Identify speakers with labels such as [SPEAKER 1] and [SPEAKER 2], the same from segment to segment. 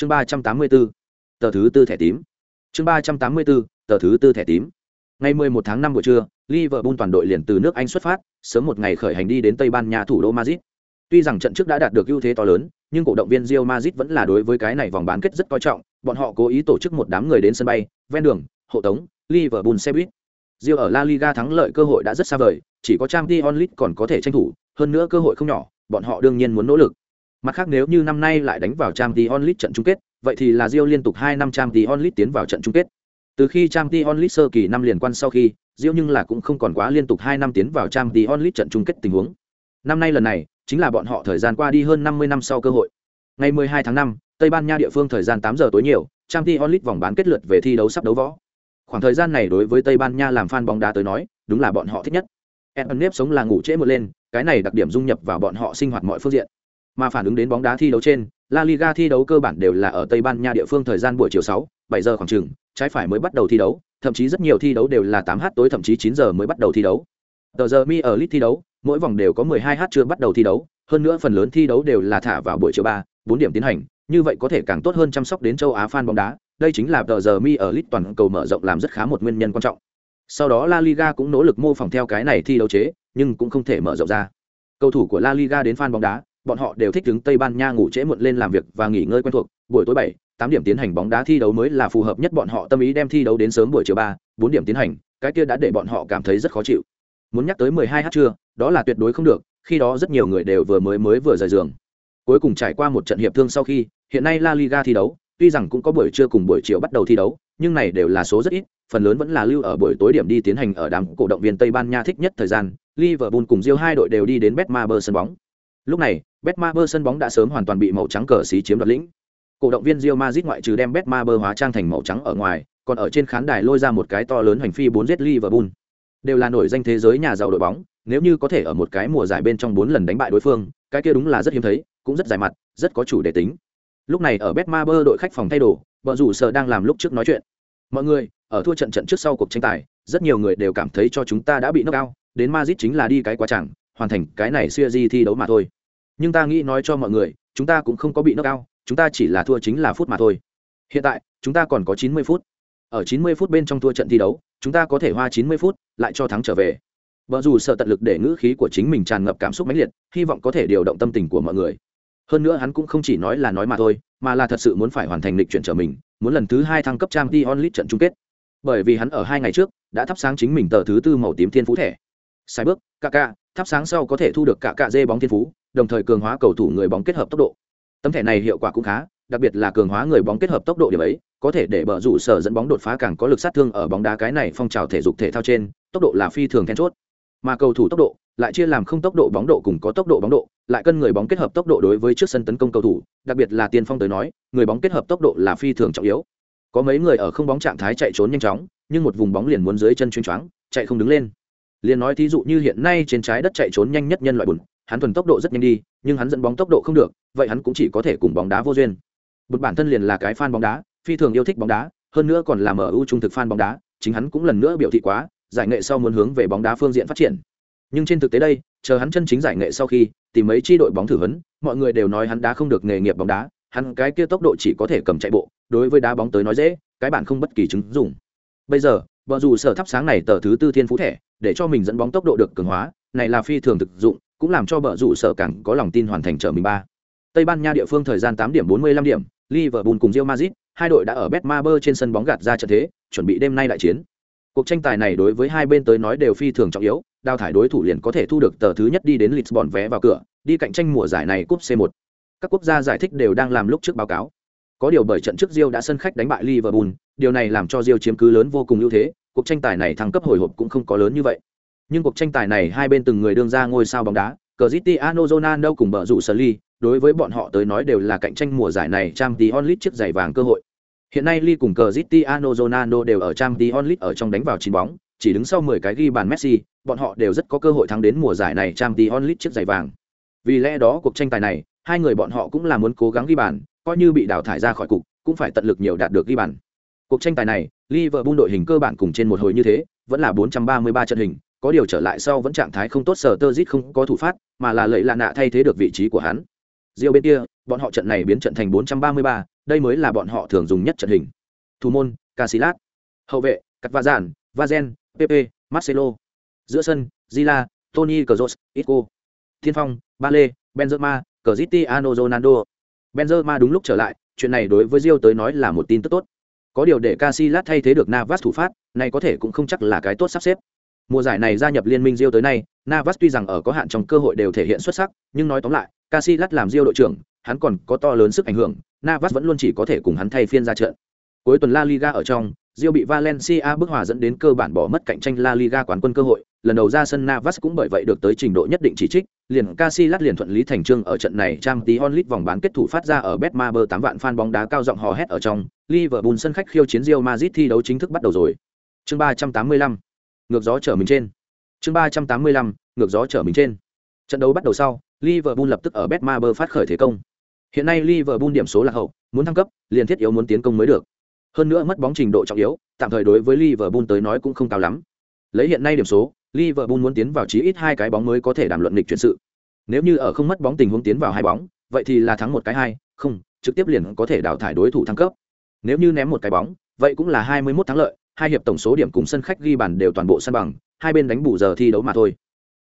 [SPEAKER 1] chương ba trăm tám mươi bốn tờ thứ tư thẻ tím. Chương ba trăm tám mươi bốn tờ thứ tư thẻ tím. Ngày 11 tháng 5 buổi trưa, liverpool toàn đội liền từ nước anh xuất phát, sớm một ngày khởi hành đi đến tây ban nha thủ đô madrid. Tuy rằng trận trước đã đạt được ưu thế to lớn, nhưng cổ động viên Real Madrid vẫn là đối với cái này vòng bán kết rất coi trọng, bọn họ cố ý tổ chức một đám người đến sân bay, ven đường, hộ tống, liverpool xe buýt. Real ở La Liga thắng lợi cơ hội đã rất xa vời, chỉ có trang t onlit còn có thể tranh thủ, hơn nữa cơ hội không nhỏ, bọn họ đương nhiên muốn nỗ lực mặt khác nếu như năm nay lại đánh vào Champions League trận chung kết vậy thì là Rio liên tục hai năm Champions League tiến vào trận chung kết từ khi Champions League sơ kỳ năm liền quan sau khi, Rio nhưng là cũng không còn quá liên tục hai năm tiến vào Champions League trận chung kết tình huống. Năm nay lần này, chính là bọn họ thời gian qua đi hơn 50 năm sau cơ hội. Ngày 12 tháng 5, Tây Ban Nha địa phương thời gian 8 giờ tối nhiều, Champions League vòng bán kết lượt về thi đấu sắp đấu võ. Khoảng thời gian này đối với Tây Ban Nha làm fan bóng đá tới nói, đúng là bọn họ thích nhất. Eden nếp sống là ngủ trễ một lên, cái này đặc điểm dung nhập vào bọn họ sinh hoạt mọi phương diện. Mà phản ứng đến bóng đá thi đấu trên, La Liga thi đấu cơ bản đều là ở Tây Ban Nha địa phương thời gian buổi chiều 6, 7 giờ khoảng chừng, trái phải mới bắt đầu thi đấu, thậm chí rất nhiều thi đấu đều là 8h tối thậm chí 9 giờ mới bắt đầu thi đấu. Tờ giờ mi ở lit thi đấu, mỗi vòng đều có 12h chưa bắt đầu thi đấu, hơn nữa phần lớn thi đấu đều là thả vào buổi chiều 3, 4 điểm tiến hành, như vậy có thể càng tốt hơn chăm sóc đến châu Á fan bóng đá, đây chính là tờ giờ mi ở lit toàn cầu mở rộng làm rất khá một nguyên nhân quan trọng. Sau đó La Liga cũng nỗ lực mô phỏng theo cái này thi đấu chế, nhưng cũng không thể mở rộng ra. Cầu thủ của La Liga đến fan bóng đá, bọn họ đều thích đứng Tây Ban Nha ngủ trễ muộn lên làm việc và nghỉ ngơi quen thuộc, buổi tối 7, 8 điểm tiến hành bóng đá thi đấu mới là phù hợp nhất bọn họ tâm ý đem thi đấu đến sớm buổi chiều 3, 4 điểm tiến hành, cái kia đã để bọn họ cảm thấy rất khó chịu. Muốn nhắc tới 12h trưa, đó là tuyệt đối không được, khi đó rất nhiều người đều vừa mới mới vừa rời giường. Cuối cùng trải qua một trận hiệp thương sau khi, hiện nay La Liga thi đấu, tuy rằng cũng có buổi trưa cùng buổi chiều bắt đầu thi đấu, nhưng này đều là số rất ít, phần lớn vẫn là lưu ở buổi tối điểm đi tiến hành ở đám cổ động viên Tây Ban Nha thích nhất thời gian, Liverpool cùng Real hai đội đều đi đến Betmaber sân bóng. Lúc này, Betmaber sân bóng đã sớm hoàn toàn bị màu trắng cờ xí chiếm đoạt lĩnh. Cổ động viên Real Madrid ngoại trừ đem Betmaber hóa trang thành màu trắng ở ngoài, còn ở trên khán đài lôi ra một cái to lớn hành phi 4Z Liverpool. Đều là nổi danh thế giới nhà giàu đội bóng, nếu như có thể ở một cái mùa giải bên trong 4 lần đánh bại đối phương, cái kia đúng là rất hiếm thấy, cũng rất dài mặt, rất có chủ đề tính. Lúc này ở Betmaber đội khách phòng thay đồ, vợ rủ sở đang làm lúc trước nói chuyện. Mọi người, ở thua trận trận trước sau cuộc tranh tài, rất nhiều người đều cảm thấy cho chúng ta đã bị knock out, đến Madrid chính là đi cái quá chẳng, hoàn thành cái này series thi đấu mà thôi nhưng ta nghĩ nói cho mọi người, chúng ta cũng không có bị knock cao chúng ta chỉ là thua chính là phút mà thôi. Hiện tại, chúng ta còn có 90 phút. Ở 90 phút bên trong thua trận thi đấu, chúng ta có thể hoa 90 phút, lại cho thắng trở về. Vợ dù sợ tận lực để ngữ khí của chính mình tràn ngập cảm xúc mãnh liệt, hy vọng có thể điều động tâm tình của mọi người. Hơn nữa hắn cũng không chỉ nói là nói mà thôi, mà là thật sự muốn phải hoàn thành lịch chuyển trở mình, muốn lần thứ hai thăng cấp trang t onlit trận chung kết. Bởi vì hắn ở hai ngày trước, đã thắp sáng chính mình tờ thứ tư màu tím thiên phú thẻ. Sai bước ca ca thắp sáng sau có thể thu được cả cạ dê bóng thiên phú, đồng thời cường hóa cầu thủ người bóng kết hợp tốc độ. Tấm thẻ này hiệu quả cũng khá, đặc biệt là cường hóa người bóng kết hợp tốc độ điểm ấy, có thể để bờ rủ sở dẫn bóng đột phá càng có lực sát thương ở bóng đá cái này phong trào thể dục thể thao trên, tốc độ là phi thường then chốt. Mà cầu thủ tốc độ lại chia làm không tốc độ bóng độ cùng có tốc độ bóng độ, lại cân người bóng kết hợp tốc độ đối với trước sân tấn công cầu thủ, đặc biệt là tiên phong tới nói, người bóng kết hợp tốc độ là phi thường trọng yếu. Có mấy người ở không bóng trạng thái chạy trốn nhanh chóng, nhưng một vùng bóng liền muốn dưới chân chuyên choáng, chạy không đứng lên liền nói thí dụ như hiện nay trên trái đất chạy trốn nhanh nhất nhân loại bùn, hắn thuần tốc độ rất nhanh đi, nhưng hắn dẫn bóng tốc độ không được, vậy hắn cũng chỉ có thể cùng bóng đá vô duyên. Bùn bản thân liền là cái fan bóng đá, phi thường yêu thích bóng đá, hơn nữa còn là mở ưu trung thực fan bóng đá, chính hắn cũng lần nữa biểu thị quá, giải nghệ sau muốn hướng về bóng đá phương diện phát triển. Nhưng trên thực tế đây, chờ hắn chân chính giải nghệ sau khi, tìm mấy chi đội bóng thử vấn mọi người đều nói hắn đá không được nghề nghiệp bóng đá, hắn cái kia tốc độ chỉ có thể cầm chạy bộ, đối với đá bóng tới nói dễ, cái bản không bất kỳ chứng dùng bây giờ bờ dù sở thắp sáng này tờ thứ tư thiên phú thẻ để cho mình dẫn bóng tốc độ được cường hóa này là phi thường thực dụng cũng làm cho bờ rủ sở càng có lòng tin hoàn thành trở mình ba. Tây ban nha địa phương thời gian tám điểm bốn mươi lăm điểm liverpool cùng real madrid hai đội đã ở betmaber trên sân bóng gạt ra trận thế chuẩn bị đêm nay đại chiến. Cuộc tranh tài này đối với hai bên tới nói đều phi thường trọng yếu đào thải đối thủ liền có thể thu được tờ thứ nhất đi đến lisbon vé vào cửa đi cạnh tranh mùa giải này cúp c 1 các quốc gia giải thích đều đang làm lúc trước báo cáo. Có điều bởi trận trước Rio đã sân khách đánh bại Liverpool, điều này làm cho Rio chiếm cứ lớn vô cùng ưu thế, cuộc tranh tài này thăng cấp hồi hộp cũng không có lớn như vậy. Nhưng cuộc tranh tài này hai bên từng người đương ra ngôi sao bóng đá, Cristiano Ronaldo cùng bờ rủ Sully, đối với bọn họ tới nói đều là cạnh tranh mùa giải này Champions League chiếc giày vàng cơ hội. Hiện nay Lee cùng Cristiano Ronaldo đều ở Champions League ở trong đánh vào chín bóng, chỉ đứng sau 10 cái ghi bàn Messi, bọn họ đều rất có cơ hội thắng đến mùa giải này Champions League chiếc giày vàng. Vì lẽ đó cuộc tranh tài này, hai người bọn họ cũng là muốn cố gắng ghi bàn, coi như bị đào thải ra khỏi cục, cũng phải tận lực nhiều đạt được ghi bàn. Cuộc tranh tài này, Liverpool đội hình cơ bản cùng trên một hồi như thế, vẫn là 433 trận hình, có điều trở lại sau vẫn trạng thái không tốt sở tơ dít không có thủ phát mà là lợi lạ nạ thay thế được vị trí của hắn Rio bên kia, bọn họ trận này biến trận thành 433, đây mới là bọn họ thường dùng nhất trận hình. Thủ môn, Casillas. Hậu vệ, Cắt Va Giản, Vazen, Pepe, Marcelo. Giữa sân, Zila, Tony Kroos, Isco. Thiên phong, Bale, Benzema, Cristiano Ronaldo. Benzema đúng lúc trở lại, chuyện này đối với Rio tới nói là một tin tức tốt. Có điều để Casillas thay thế được Navas thủ phát, này có thể cũng không chắc là cái tốt sắp xếp. Mùa giải này gia nhập liên minh Rio tới nay, Navas tuy rằng ở có hạn trong cơ hội đều thể hiện xuất sắc, nhưng nói tóm lại, Casillas làm Rio đội trưởng, hắn còn có to lớn sức ảnh hưởng, Navas vẫn luôn chỉ có thể cùng hắn thay phiên ra trận. Cuối tuần La Liga ở trong, Rio bị Valencia bức hòa dẫn đến cơ bản bỏ mất cạnh tranh La Liga quán quân cơ hội, lần đầu ra sân Navas cũng bởi vậy được tới trình độ nhất định chỉ trích, liền Casillas liền thuận lý thành trương ở trận này trang tí onlit vòng bán kết thủ phát ra ở Betmaber 8 vạn fan bóng đá cao giọng hò hét ở trong, Liverpool sân khách khiêu chiến Real Madrid thi đấu chính thức bắt đầu rồi. Chương 385. Ngược gió trở mình trên. Chương 385. Ngược gió trở mình trên. Trận đấu bắt đầu sau, Liverpool lập tức ở Betmaber phát khởi thế công. Hiện nay Liverpool điểm số là hậu, muốn thăng cấp, liền thiết yếu muốn tiến công mới được. Hơn nữa mất bóng trình độ trọng yếu, tạm thời đối với Liverpool tới nói cũng không cao lắm. Lấy hiện nay điểm số, Liverpool muốn tiến vào chí ít hai cái bóng mới có thể đảm luận lịch chuyển sự. Nếu như ở không mất bóng tình huống tiến vào hai bóng, vậy thì là thắng một cái hai, không, trực tiếp liền có thể đào thải đối thủ thăng cấp. Nếu như ném một cái bóng, vậy cũng là 21 thắng lợi, hai hiệp tổng số điểm cùng sân khách ghi bàn đều toàn bộ sân bằng, hai bên đánh bù giờ thi đấu mà thôi.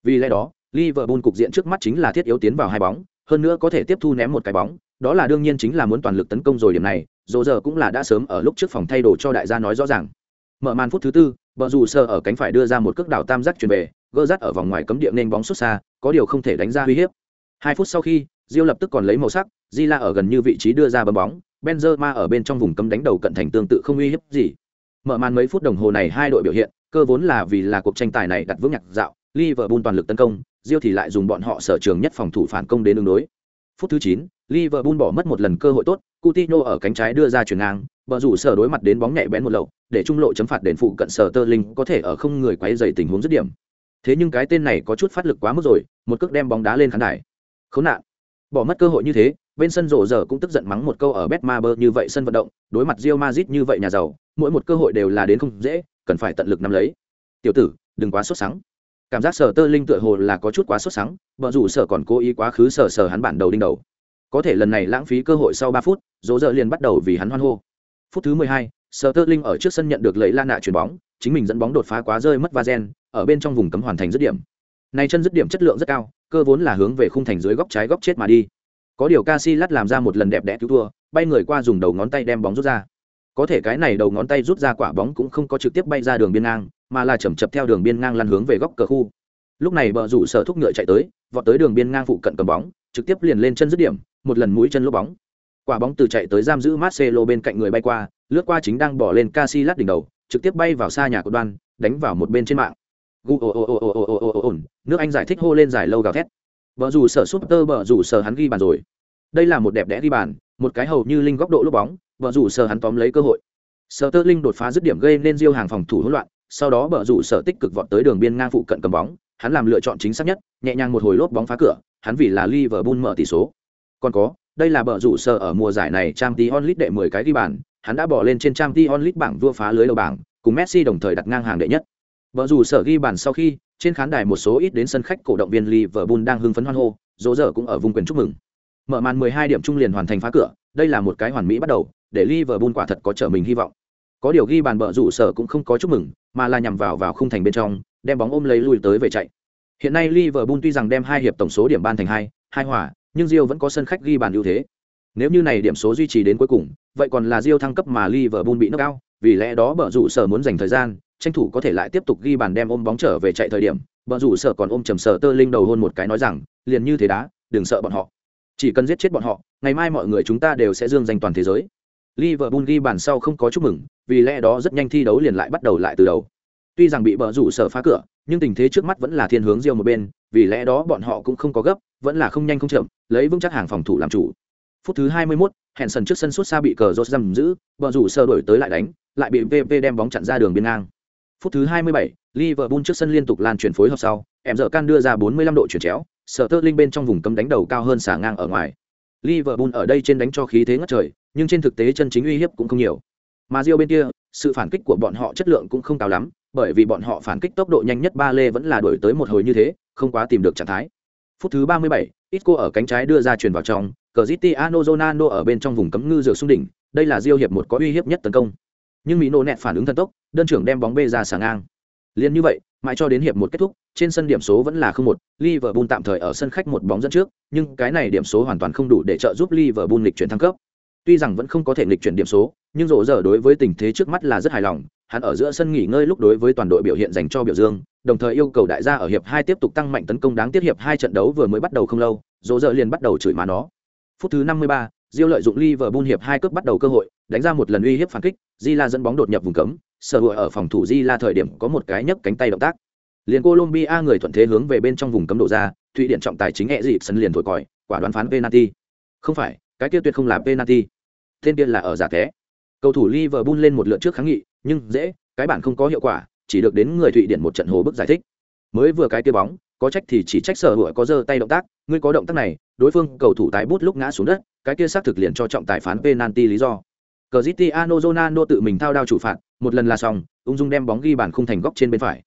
[SPEAKER 1] Vì lẽ đó, Liverpool cục diện trước mắt chính là thiết yếu tiến vào hai bóng, hơn nữa có thể tiếp thu ném một cái bóng, đó là đương nhiên chính là muốn toàn lực tấn công rồi điểm này, dù giờ cũng là đã sớm ở lúc trước phòng thay đồ cho đại gia nói rõ ràng. Mở màn phút thứ tư, bờ rủ sơ ở cánh phải đưa ra một cước đảo tam giác truyền về, gỡ rắt ở vòng ngoài cấm địa nên bóng xuất xa, có điều không thể đánh ra uy hiếp. Hai phút sau khi, Diêu lập tức còn lấy màu sắc, Di La ở gần như vị trí đưa ra bấm bóng, Benzema ở bên trong vùng cấm đánh đầu cận thành tương tự không uy hiếp gì. Mở màn mấy phút đồng hồ này hai đội biểu hiện, cơ vốn là vì là cuộc tranh tài này đặt vững nhạc dạo, Liverpool toàn lực tấn công, Real thì lại dùng bọn họ sở trường nhất phòng thủ phản công đến ứng đối. Phút thứ 9, Liverpool bỏ mất một lần cơ hội tốt, Coutinho ở cánh trái đưa ra chuyền ngang, bờ rủ sở đối mặt đến bóng nhẹ bén một lậu, để trung lộ chấm phạt đền phụ cận sở Sterling có thể ở không người quấy rầy tình huống dứt điểm. Thế nhưng cái tên này có chút phát lực quá mức rồi, một cước đem bóng đá lên khán đài. Khốn nạn. Bỏ mất cơ hội như thế, bên sân rổ giờ cũng tức giận mắng một câu ở Betmaber như vậy sân vận động, đối mặt Real Madrid như vậy nhà giàu, mỗi một cơ hội đều là đến không dễ, cần phải tận lực nắm lấy. Tiểu tử, đừng quá sốt sắng. Cảm giác sở Tơ Linh tựa hồ là có chút quá sốt sắng, bọn rủ sở còn cố ý quá khứ sở sở hắn bản đầu đinh đầu. Có thể lần này lãng phí cơ hội sau ba phút, rổ giờ liền bắt đầu vì hắn hoan hô. Phút thứ mười hai, sở Tơ Linh ở trước sân nhận được lấy lan nạ chuyển bóng, chính mình dẫn bóng đột phá quá rơi mất Vazen, ở bên trong vùng cấm hoàn thành dứt điểm. Này chân dứt điểm chất lượng rất cao, cơ vốn là hướng về khung thành dưới góc trái góc chết mà đi. Có điều Casillas làm ra một lần đẹp đẽ cứu thua, bay người qua dùng đầu ngón tay đem bóng rút ra. Có thể cái này đầu ngón tay rút ra quả bóng cũng không có trực tiếp bay ra đường biên ngang, mà là chậm chập theo đường biên ngang lăn hướng về góc cờ khu. Lúc này bờ rủ sở thúc ngựa chạy tới, vọt tới đường biên ngang phụ cận cầm bóng, trực tiếp liền lên chân dứt điểm, một lần mũi chân lốp bóng. Quả bóng từ chạy tới giam giữ Marcelo bên cạnh người bay qua, lướt qua chính đang bỏ lên Casillas đỉnh đầu, trực tiếp bay vào xa nhà của đoan, đánh vào một bên trên mạng. Gu nước Anh giải thích hô lên giải lâu gào thét. Bờ rủ sở sút tơ bờ rủ sở hắn ghi bàn rồi. Đây là một đẹp đẽ ghi bàn, một cái hầu như linh góc độ lúc bóng, bờ rủ sở hắn tóm lấy cơ hội. Sở Tơ Linh đột phá dứt điểm gây nên Diêu hàng phòng thủ hỗn loạn, sau đó bờ rủ sở tích cực vọt tới đường biên ngang phụ cận cầm bóng, hắn làm lựa chọn chính xác nhất, nhẹ nhàng một hồi lốp bóng phá cửa, hắn vì là Liverpool mở tỷ số. Còn có, đây là bờ rủ sở ở mùa giải này Champions League đệ 10 cái ghi bàn, hắn đã bỏ lên trên Champions League bảng vua phá lưới đầu bảng, cùng Messi đồng thời đặt ngang hàng đệ nhất. Bờ rủ sở ghi bàn sau khi, trên khán đài một số ít đến sân khách cổ động viên Liverpool đang hưng phấn hoan hô, dỗ dở cũng ở vùng quyền chúc mừng. Mở màn 12 điểm trung liền hoàn thành phá cửa, đây là một cái hoàn mỹ bắt đầu, để Liverpool quả thật có trở mình hy vọng. Có điều ghi bàn bợ rủ sở cũng không có chúc mừng, mà là nhằm vào vào khung thành bên trong, đem bóng ôm lấy lùi tới về chạy. Hiện nay Liverpool tuy rằng đem hai hiệp tổng số điểm ban thành hai, hai hòa, nhưng Rio vẫn có sân khách ghi bàn ưu thế. Nếu như này điểm số duy trì đến cuối cùng, vậy còn là Rio thăng cấp mà Liverpool bị knock out, vì lẽ đó bờ rủ sở muốn dành thời gian, tranh thủ có thể lại tiếp tục ghi bàn đem ôm bóng trở về chạy thời điểm, bờ rủ sở còn ôm trầm sở tơ linh đầu hôn một cái nói rằng, liền như thế đá, đừng sợ bọn họ. Chỉ cần giết chết bọn họ, ngày mai mọi người chúng ta đều sẽ dương danh toàn thế giới. Liverpool ghi bàn sau không có chúc mừng, vì lẽ đó rất nhanh thi đấu liền lại bắt đầu lại từ đầu. Tuy rằng bị bờ rủ sở phá cửa, nhưng tình thế trước mắt vẫn là thiên hướng riêng một bên, vì lẽ đó bọn họ cũng không có gấp, vẫn là không nhanh không chậm, lấy vững chắc hàng phòng thủ làm chủ. Phút thứ 21, Henson trước sân suốt xa bị cờ rốt giam giữ, bờ rủ sở đổi tới lại đánh, lại bị VV đem bóng chặn ra đường biên ngang. Phút thứ 27, Liverpool trước sân liên tục lan chuyển phối hợp sau, em giờ can đưa ra 45 độ chuyển chéo, sở tơ linh bên trong vùng cấm đánh đầu cao hơn xả ngang ở ngoài. Liverpool ở đây trên đánh cho khí thế ngất trời, nhưng trên thực tế chân chính uy hiếp cũng không nhiều. Mà Rio bên kia, sự phản kích của bọn họ chất lượng cũng không cao lắm, bởi vì bọn họ phản kích tốc độ nhanh nhất ba lê vẫn là đuổi tới một hồi như thế, không quá tìm được trạng thái. Phút thứ 37, Isco ở cánh trái đưa ra truyền vào trong, Cristiano Ronaldo ở bên trong vùng cấm ngư dược xung đỉnh, đây là Rio hiệp một có uy hiếp nhất tấn công. Nhưng Mỹ nô nẹt phản ứng thần tốc, đơn trưởng đem bóng bê ra sàng ngang. Liên như vậy, mãi cho đến hiệp một kết thúc, trên sân điểm số vẫn là không một, Liverpool tạm thời ở sân khách một bóng dẫn trước, nhưng cái này điểm số hoàn toàn không đủ để trợ giúp Liverpool lịch chuyển thăng cấp. Tuy rằng vẫn không có thể lịch chuyển điểm số, nhưng rộ giờ đối với tình thế trước mắt là rất hài lòng, hắn ở giữa sân nghỉ ngơi lúc đối với toàn đội biểu hiện dành cho biểu dương, đồng thời yêu cầu đại gia ở hiệp hai tiếp tục tăng mạnh tấn công đáng tiếc hiệp hai trận đấu vừa mới bắt đầu không lâu, rộ giờ liền bắt đầu chửi má nó. Phút thứ 53, Diêu lợi dụng Liverpool hiệp hai cướp bắt đầu cơ hội, đánh ra một lần uy hiếp phản kích, Di La dẫn bóng đột nhập vùng cấm, sở hữu ở phòng thủ Di La thời điểm có một cái nhấc cánh tay động tác. Liền Colombia người thuận thế hướng về bên trong vùng cấm đổ ra, Thụy điển trọng tài chính ẹ dịp sân liền thổi còi, quả đoán phán penalty. Không phải, cái kia tuyệt không là penalty. Tên kia là ở giả thế. Cầu thủ Liverpool lên một lượt trước kháng nghị, nhưng dễ, cái bản không có hiệu quả, chỉ được đến người Thụy điển một trận hồ bức giải thích. Mới vừa cái kia bóng, có trách thì chỉ trách sở hữu có giơ tay động tác, ngươi có động tác này, đối phương cầu thủ tái bút lúc ngã xuống đất, cái kia xác thực liền cho trọng tài phán penalty lý do. Cristiano Ronaldo tự mình thao đao chủ phạt, một lần là xong, ung dung đem bóng ghi bàn khung thành góc trên bên phải.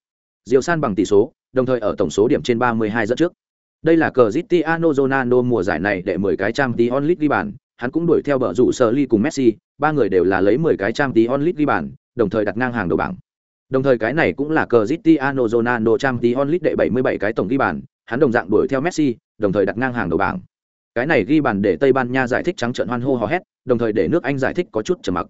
[SPEAKER 1] Diều San bằng tỷ số, đồng thời ở tổng số điểm trên 32 dẫn trước. Đây là Cristiano Ronaldo mùa giải này để 10 cái trang Champions League ghi bàn, hắn cũng đuổi theo bờ rủ sở ly cùng Messi, ba người đều là lấy 10 cái trang Champions League ghi bàn, đồng thời đặt ngang hàng đầu bảng. Đồng thời cái này cũng là Cristiano Ronaldo Champions League đệ 77 cái tổng ghi bàn, hắn đồng dạng đuổi theo Messi, đồng thời đặt ngang hàng đầu bảng. Cái này ghi bàn để Tây Ban Nha giải thích trắng trợn hoan hô hò hét, đồng thời để nước Anh giải thích có chút trầm mặc.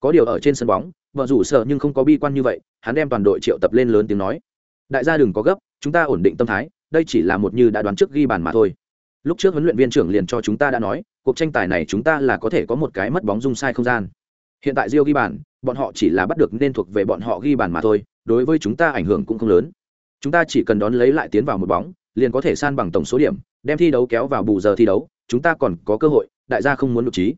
[SPEAKER 1] Có điều ở trên sân bóng, vợ rủ sợ nhưng không có bi quan như vậy, hắn đem toàn đội triệu tập lên lớn tiếng nói: "Đại gia đừng có gấp, chúng ta ổn định tâm thái, đây chỉ là một như đã đoán trước ghi bàn mà thôi." Lúc trước huấn luyện viên trưởng liền cho chúng ta đã nói, cuộc tranh tài này chúng ta là có thể có một cái mất bóng dung sai không gian. Hiện tại Rio ghi bàn, bọn họ chỉ là bắt được nên thuộc về bọn họ ghi bàn mà thôi, đối với chúng ta ảnh hưởng cũng không lớn. Chúng ta chỉ cần đón lấy lại tiến vào một bóng, liền có thể san bằng tổng số điểm, đem thi đấu kéo vào bù giờ thi đấu, chúng ta còn có cơ hội, đại gia không muốn nhục trí.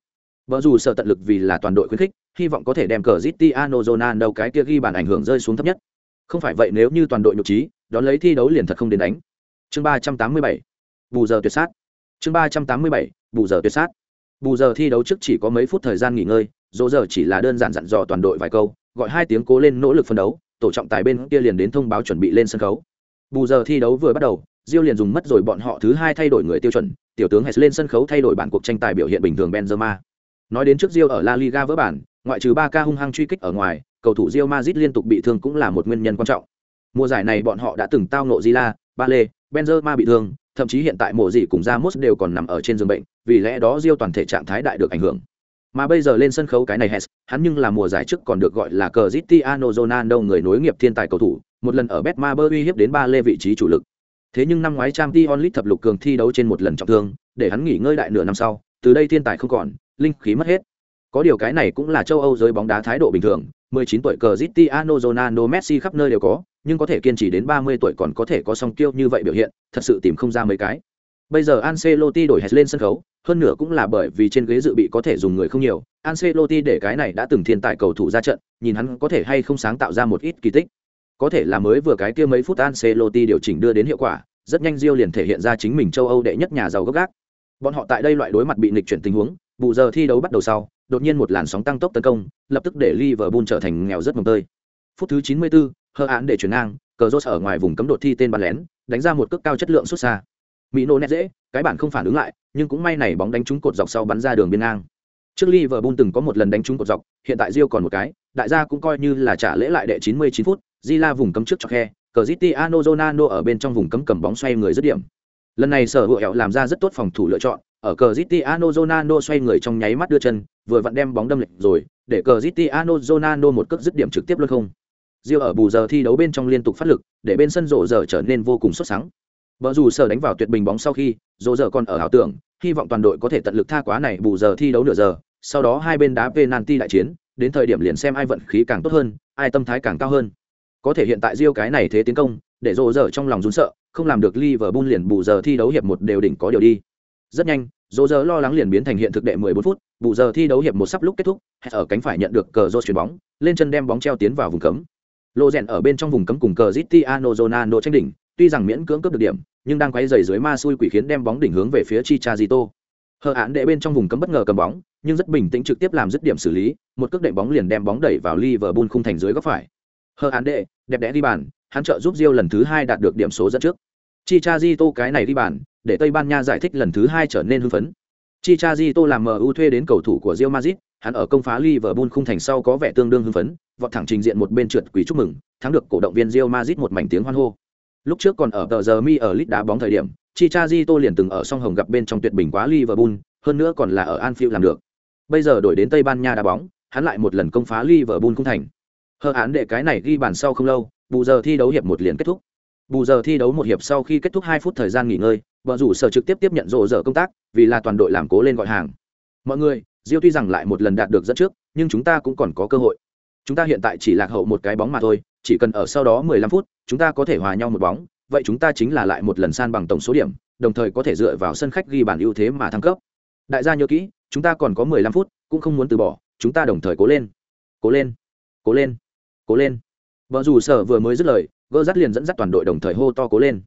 [SPEAKER 1] Vợ dù sợ tận lực vì là toàn đội khuyến khích, hy vọng có thể đem cờ Cristiano Ronaldo cái kia ghi bàn ảnh hưởng rơi xuống thấp nhất. Không phải vậy nếu như toàn đội nhục trí, đón lấy thi đấu liền thật không đến đánh. Chương ba trăm tám mươi bảy, bù giờ tuyệt sát. Chương ba trăm tám mươi bảy, bù giờ tuyệt sát. Bù giờ thi đấu trước chỉ có mấy phút thời gian nghỉ ngơi, dỗ giờ chỉ là đơn giản dặn dò toàn đội vài câu, gọi hai tiếng cố lên nỗ lực phân đấu, tổ trọng tài bên kia liền đến thông báo chuẩn bị lên sân khấu. Bù giờ thi đấu vừa bắt đầu, Diêu liền dùng mất rồi bọn họ thứ hai thay đổi người tiêu chuẩn, tiểu tướng hãy lên sân khấu thay đổi bản cuộc tranh tài biểu hiện bình thường Benzema. Nói đến trước Diêu ở La Liga vỡ bản, ngoại trừ ba ca hung hăng truy kích ở ngoài, cầu thủ diêu mazit liên tục bị thương cũng là một nguyên nhân quan trọng. Mùa giải này bọn họ đã từng tao nộ Zila, Bale, Benzema bị thương, thậm chí hiện tại mùa gì cùng Ramos đều còn nằm ở trên giường bệnh, vì lẽ đó Diêu toàn thể trạng thái đại được ảnh hưởng. Mà bây giờ lên sân khấu cái này Hess, hắn nhưng là mùa giải trước còn được gọi là Cristiano Ronaldo người nối nghiệp thiên tài cầu thủ, một lần ở Betmaber uy hiếp đến ba lê vị trí chủ lực. Thế nhưng năm ngoái Champions League thập lục cường thi đấu trên một lần trọng thương, để hắn nghỉ ngơi đại nửa năm sau, từ đây thiên tài không còn, linh khí mất hết. Có điều cái này cũng là châu Âu giới bóng đá thái độ bình thường, 19 tuổi Cristiano Ronaldo Messi khắp nơi đều có, nhưng có thể kiên trì đến 30 tuổi còn có thể có song kiêu như vậy biểu hiện, thật sự tìm không ra mấy cái. Bây giờ Ancelotti đổi hết lên sân khấu, hơn nữa cũng là bởi vì trên ghế dự bị có thể dùng người không nhiều, Ancelotti để cái này đã từng thiên tài cầu thủ ra trận, nhìn hắn có thể hay không sáng tạo ra một ít kỳ tích. Có thể là mới vừa cái kia mấy phút Ancelotti điều chỉnh đưa đến hiệu quả, rất nhanh Rio liền thể hiện ra chính mình châu Âu đệ nhất nhà giàu gốc gác. Bọn họ tại đây loại đối mặt bị nghịch chuyển tình huống, bù giờ thi đấu bắt đầu sau, đột nhiên một làn sóng tăng tốc tấn công, lập tức để Liverpool trở thành nghèo rất mồng tơi. Phút thứ 94, hơ án để chuyển ngang, cờ rốt ở ngoài vùng cấm đột thi tên bắn lén, đánh ra một cước cao chất lượng xuất xa. Mỹ nô nét dễ, cái bản không phản ứng lại, nhưng cũng may này bóng đánh trúng cột dọc sau bắn ra đường biên ngang. Trước Liverpool từng có một lần đánh trúng cột dọc, hiện tại Rio còn một cái, đại gia cũng coi như là trả lễ lại đệ 99 phút, Zila vùng cấm trước cho khe, Cristiano Ronaldo ở bên trong vùng cấm cầm bóng xoay người dứt điểm. Lần này sở hữu hẹo làm ra rất tốt phòng thủ lựa chọn, ở Cristiano Ronaldo xoay người trong nháy mắt đưa chân, vừa vặn đem bóng đâm lệch rồi, để Cristiano Ronaldo một cước dứt điểm trực tiếp luôn không. Rio ở bù giờ thi đấu bên trong liên tục phát lực, để bên sân rộ giờ trở nên vô cùng xuất sắc. Bờ dù sở đánh vào tuyệt bình bóng sau khi, Rô giờ còn ở ảo tưởng, hy vọng toàn đội có thể tận lực tha quá này bù giờ thi đấu nửa giờ, sau đó hai bên đá penalty đại chiến, đến thời điểm liền xem ai vận khí càng tốt hơn, ai tâm thái càng cao hơn. Có thể hiện tại Rio cái này thế tiến công, để Rô giờ trong lòng run sợ, không làm được Liverpool liền bù giờ thi đấu hiệp một đều đỉnh có điều đi. Rất nhanh, Rô giờ lo lắng liền biến thành hiện thực đệ 14 phút, bù giờ thi đấu hiệp một sắp lúc kết thúc, ở cánh phải nhận được cờ rô chuyền bóng, lên chân đem bóng treo tiến vào vùng cấm. Lô rèn ở bên trong vùng cấm cùng cờ Cristiano Ronaldo tranh đỉnh, tuy rằng miễn cưỡng cướp được điểm, nhưng đang quấy giày dưới ma xui quỷ khiến đem bóng đỉnh hướng về phía Chicharito. Hờ án đệ bên trong vùng cấm bất ngờ cầm bóng, nhưng rất bình tĩnh trực tiếp làm dứt điểm xử lý, một cước đệm bóng liền đem bóng đẩy vào Liverpool khung thành dưới góc phải. Hờ án đệ, đẹp đẽ đi bàn, hắn trợ giúp Rio lần thứ hai đạt được điểm số dẫn trước. Chicharito cái này đi bàn, để Tây Ban Nha giải thích lần thứ hai trở nên hưng phấn. Chicharito làm MU thuê đến cầu thủ của Real Madrid, hắn ở công phá Liverpool khung thành sau có vẻ tương đương hưng phấn, vọt thẳng trình diện một bên trượt quỷ chúc mừng, thắng được cổ động viên Real Madrid một mảnh tiếng hoan hô. Lúc trước còn ở tờ giờ mi ở lit đá bóng thời điểm, Chicharito liền từng ở song hồng gặp bên trong tuyệt bình quá Liverpool, hơn nữa còn là ở Anfield làm được. Bây giờ đổi đến Tây Ban Nha đá bóng, hắn lại một lần công phá Liverpool cũng thành. Hơ án để cái này ghi bàn sau không lâu, bù giờ thi đấu hiệp một liền kết thúc. Bù giờ thi đấu một hiệp sau khi kết thúc hai phút thời gian nghỉ ngơi, vợ rủ sở trực tiếp tiếp nhận rộ giờ công tác, vì là toàn đội làm cố lên gọi hàng. Mọi người, Diêu tuy rằng lại một lần đạt được dẫn trước, nhưng chúng ta cũng còn có cơ hội. Chúng ta hiện tại chỉ lạc hậu một cái bóng mà thôi, chỉ cần ở sau đó 15 phút, chúng ta có thể hòa nhau một bóng, vậy chúng ta chính là lại một lần san bằng tổng số điểm, đồng thời có thể dựa vào sân khách ghi bàn ưu thế mà thăng cấp. Đại gia nhớ kỹ, chúng ta còn có 15 phút, cũng không muốn từ bỏ, chúng ta đồng thời cố lên. Cố lên. Cố lên. Cố lên. Vợ dù sở vừa mới dứt lời, gỡ dắt liền dẫn dắt toàn đội đồng thời hô to cố lên.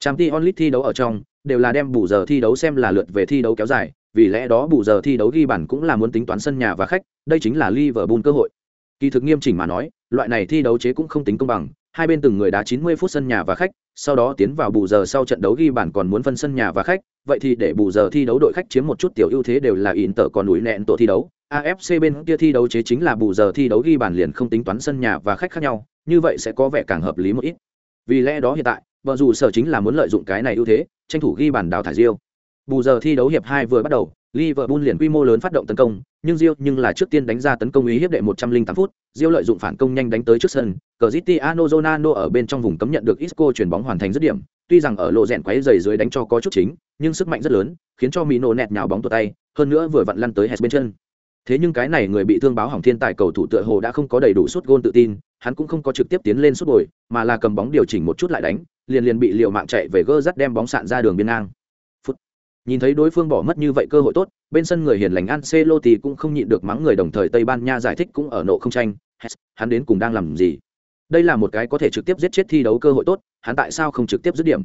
[SPEAKER 1] Champions League thi đấu ở trong, đều là đem bù giờ thi đấu xem là lượt về thi đấu kéo dài, vì lẽ đó bù giờ thi đấu ghi bàn cũng là muốn tính toán sân nhà và khách, đây chính là Liverpool cơ hội. Kỳ thực nghiêm chỉnh mà nói, loại này thi đấu chế cũng không tính công bằng, hai bên từng người đá 90 phút sân nhà và khách, sau đó tiến vào bù giờ sau trận đấu ghi bàn còn muốn phân sân nhà và khách, vậy thì để bù giờ thi đấu đội khách chiếm một chút tiểu ưu thế đều là Inter còn núi nẹn tổ thi đấu. AFC bên kia thi đấu chế chính là bù giờ thi đấu ghi bàn liền không tính toán sân nhà và khách khác nhau, như vậy sẽ có vẻ càng hợp lý một ít. Vì lẽ đó hiện tại, vợ dù sở chính là muốn lợi dụng cái này ưu thế, tranh thủ ghi bàn đào thải diêu. Bù giờ thi đấu hiệp 2 vừa bắt đầu, Liverpool liền quy mô lớn phát động tấn công, nhưng Rio nhưng là trước tiên đánh ra tấn công ý hiếp đệ 108 phút, Rio lợi dụng phản công nhanh đánh tới trước sân, Cristiano Ronaldo ở bên trong vùng cấm nhận được Isco chuyển bóng hoàn thành dứt điểm, tuy rằng ở lộ rèn quấy giày dưới đánh cho có chút chính, nhưng sức mạnh rất lớn, khiến cho Mino nẹt nhào bóng tuột tay, hơn nữa vừa vặn lăn tới Hess bên chân. Thế nhưng cái này người bị thương báo hỏng thiên tài cầu thủ tựa hồ đã không có đầy đủ suất gôn tự tin, hắn cũng không có trực tiếp tiến lên sút bồi, mà là cầm bóng điều chỉnh một chút lại đánh, liền liền bị liều mạng chạy về gơ dắt đem bóng sạn ra đường biên ngang. Nhìn thấy đối phương bỏ mất như vậy cơ hội tốt, bên sân người hiền lành Ancelotti cũng không nhịn được mắng người đồng thời Tây Ban Nha giải thích cũng ở nộ không tranh, hắn đến cùng đang làm gì? Đây là một cái có thể trực tiếp giết chết thi đấu cơ hội tốt, hắn tại sao không trực tiếp dứt điểm?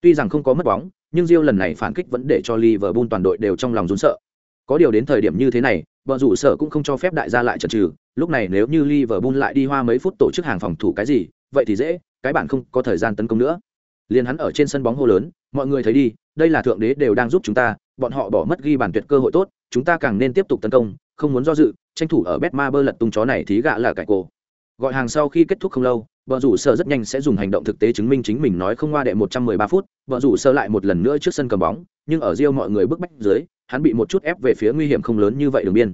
[SPEAKER 1] Tuy rằng không có mất bóng, nhưng Rio lần này phản kích vẫn để cho Liverpool toàn đội đều trong lòng run sợ. Có điều đến thời điểm như thế này, bọn rủ sở cũng không cho phép đại gia lại chần trừ, lúc này nếu như Liverpool lại đi hoa mấy phút tổ chức hàng phòng thủ cái gì, vậy thì dễ, cái bạn không có thời gian tấn công nữa. Liên hắn ở trên sân bóng hô lớn, mọi người thấy đi, đây là thượng đế đều đang giúp chúng ta, bọn họ bỏ mất ghi bàn tuyệt cơ hội tốt, chúng ta càng nên tiếp tục tấn công, không muốn do dự, tranh thủ ở Betma bơ lật tung chó này thí gạ là cải cổ. Gọi hàng sau khi kết thúc không lâu, vợ rủ sở rất nhanh sẽ dùng hành động thực tế chứng minh chính mình nói không qua đệ 113 phút, vợ rủ sơ lại một lần nữa trước sân cầm bóng, nhưng ở Rio mọi người bức bách dưới, hắn bị một chút ép về phía nguy hiểm không lớn như vậy đường biên.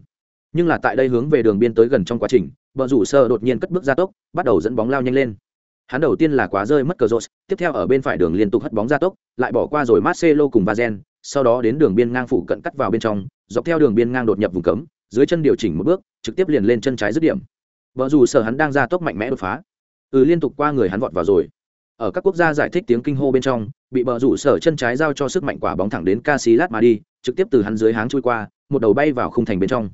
[SPEAKER 1] Nhưng là tại đây hướng về đường biên tới gần trong quá trình, vợ rủ sơ đột nhiên cất bước ra tốc, bắt đầu dẫn bóng lao nhanh lên. Hắn đầu tiên là quá rơi mất cơ Cazorla, tiếp theo ở bên phải đường liên tục hất bóng ra tốc, lại bỏ qua rồi Marcelo cùng Vazen, sau đó đến đường biên ngang phụ cận cắt vào bên trong, dọc theo đường biên ngang đột nhập vùng cấm, dưới chân điều chỉnh một bước, trực tiếp liền lên chân trái dứt điểm. Vở dù sở hắn đang ra tốc mạnh mẽ đột phá. Ừ liên tục qua người hắn vọt vào rồi. Ở các quốc gia giải thích tiếng kinh hô bên trong, bị bờ rủ sở chân trái giao cho sức mạnh quả bóng thẳng đến Casillas mà đi, trực tiếp từ hắn dưới háng chui qua, một đầu bay vào khung thành bên trong.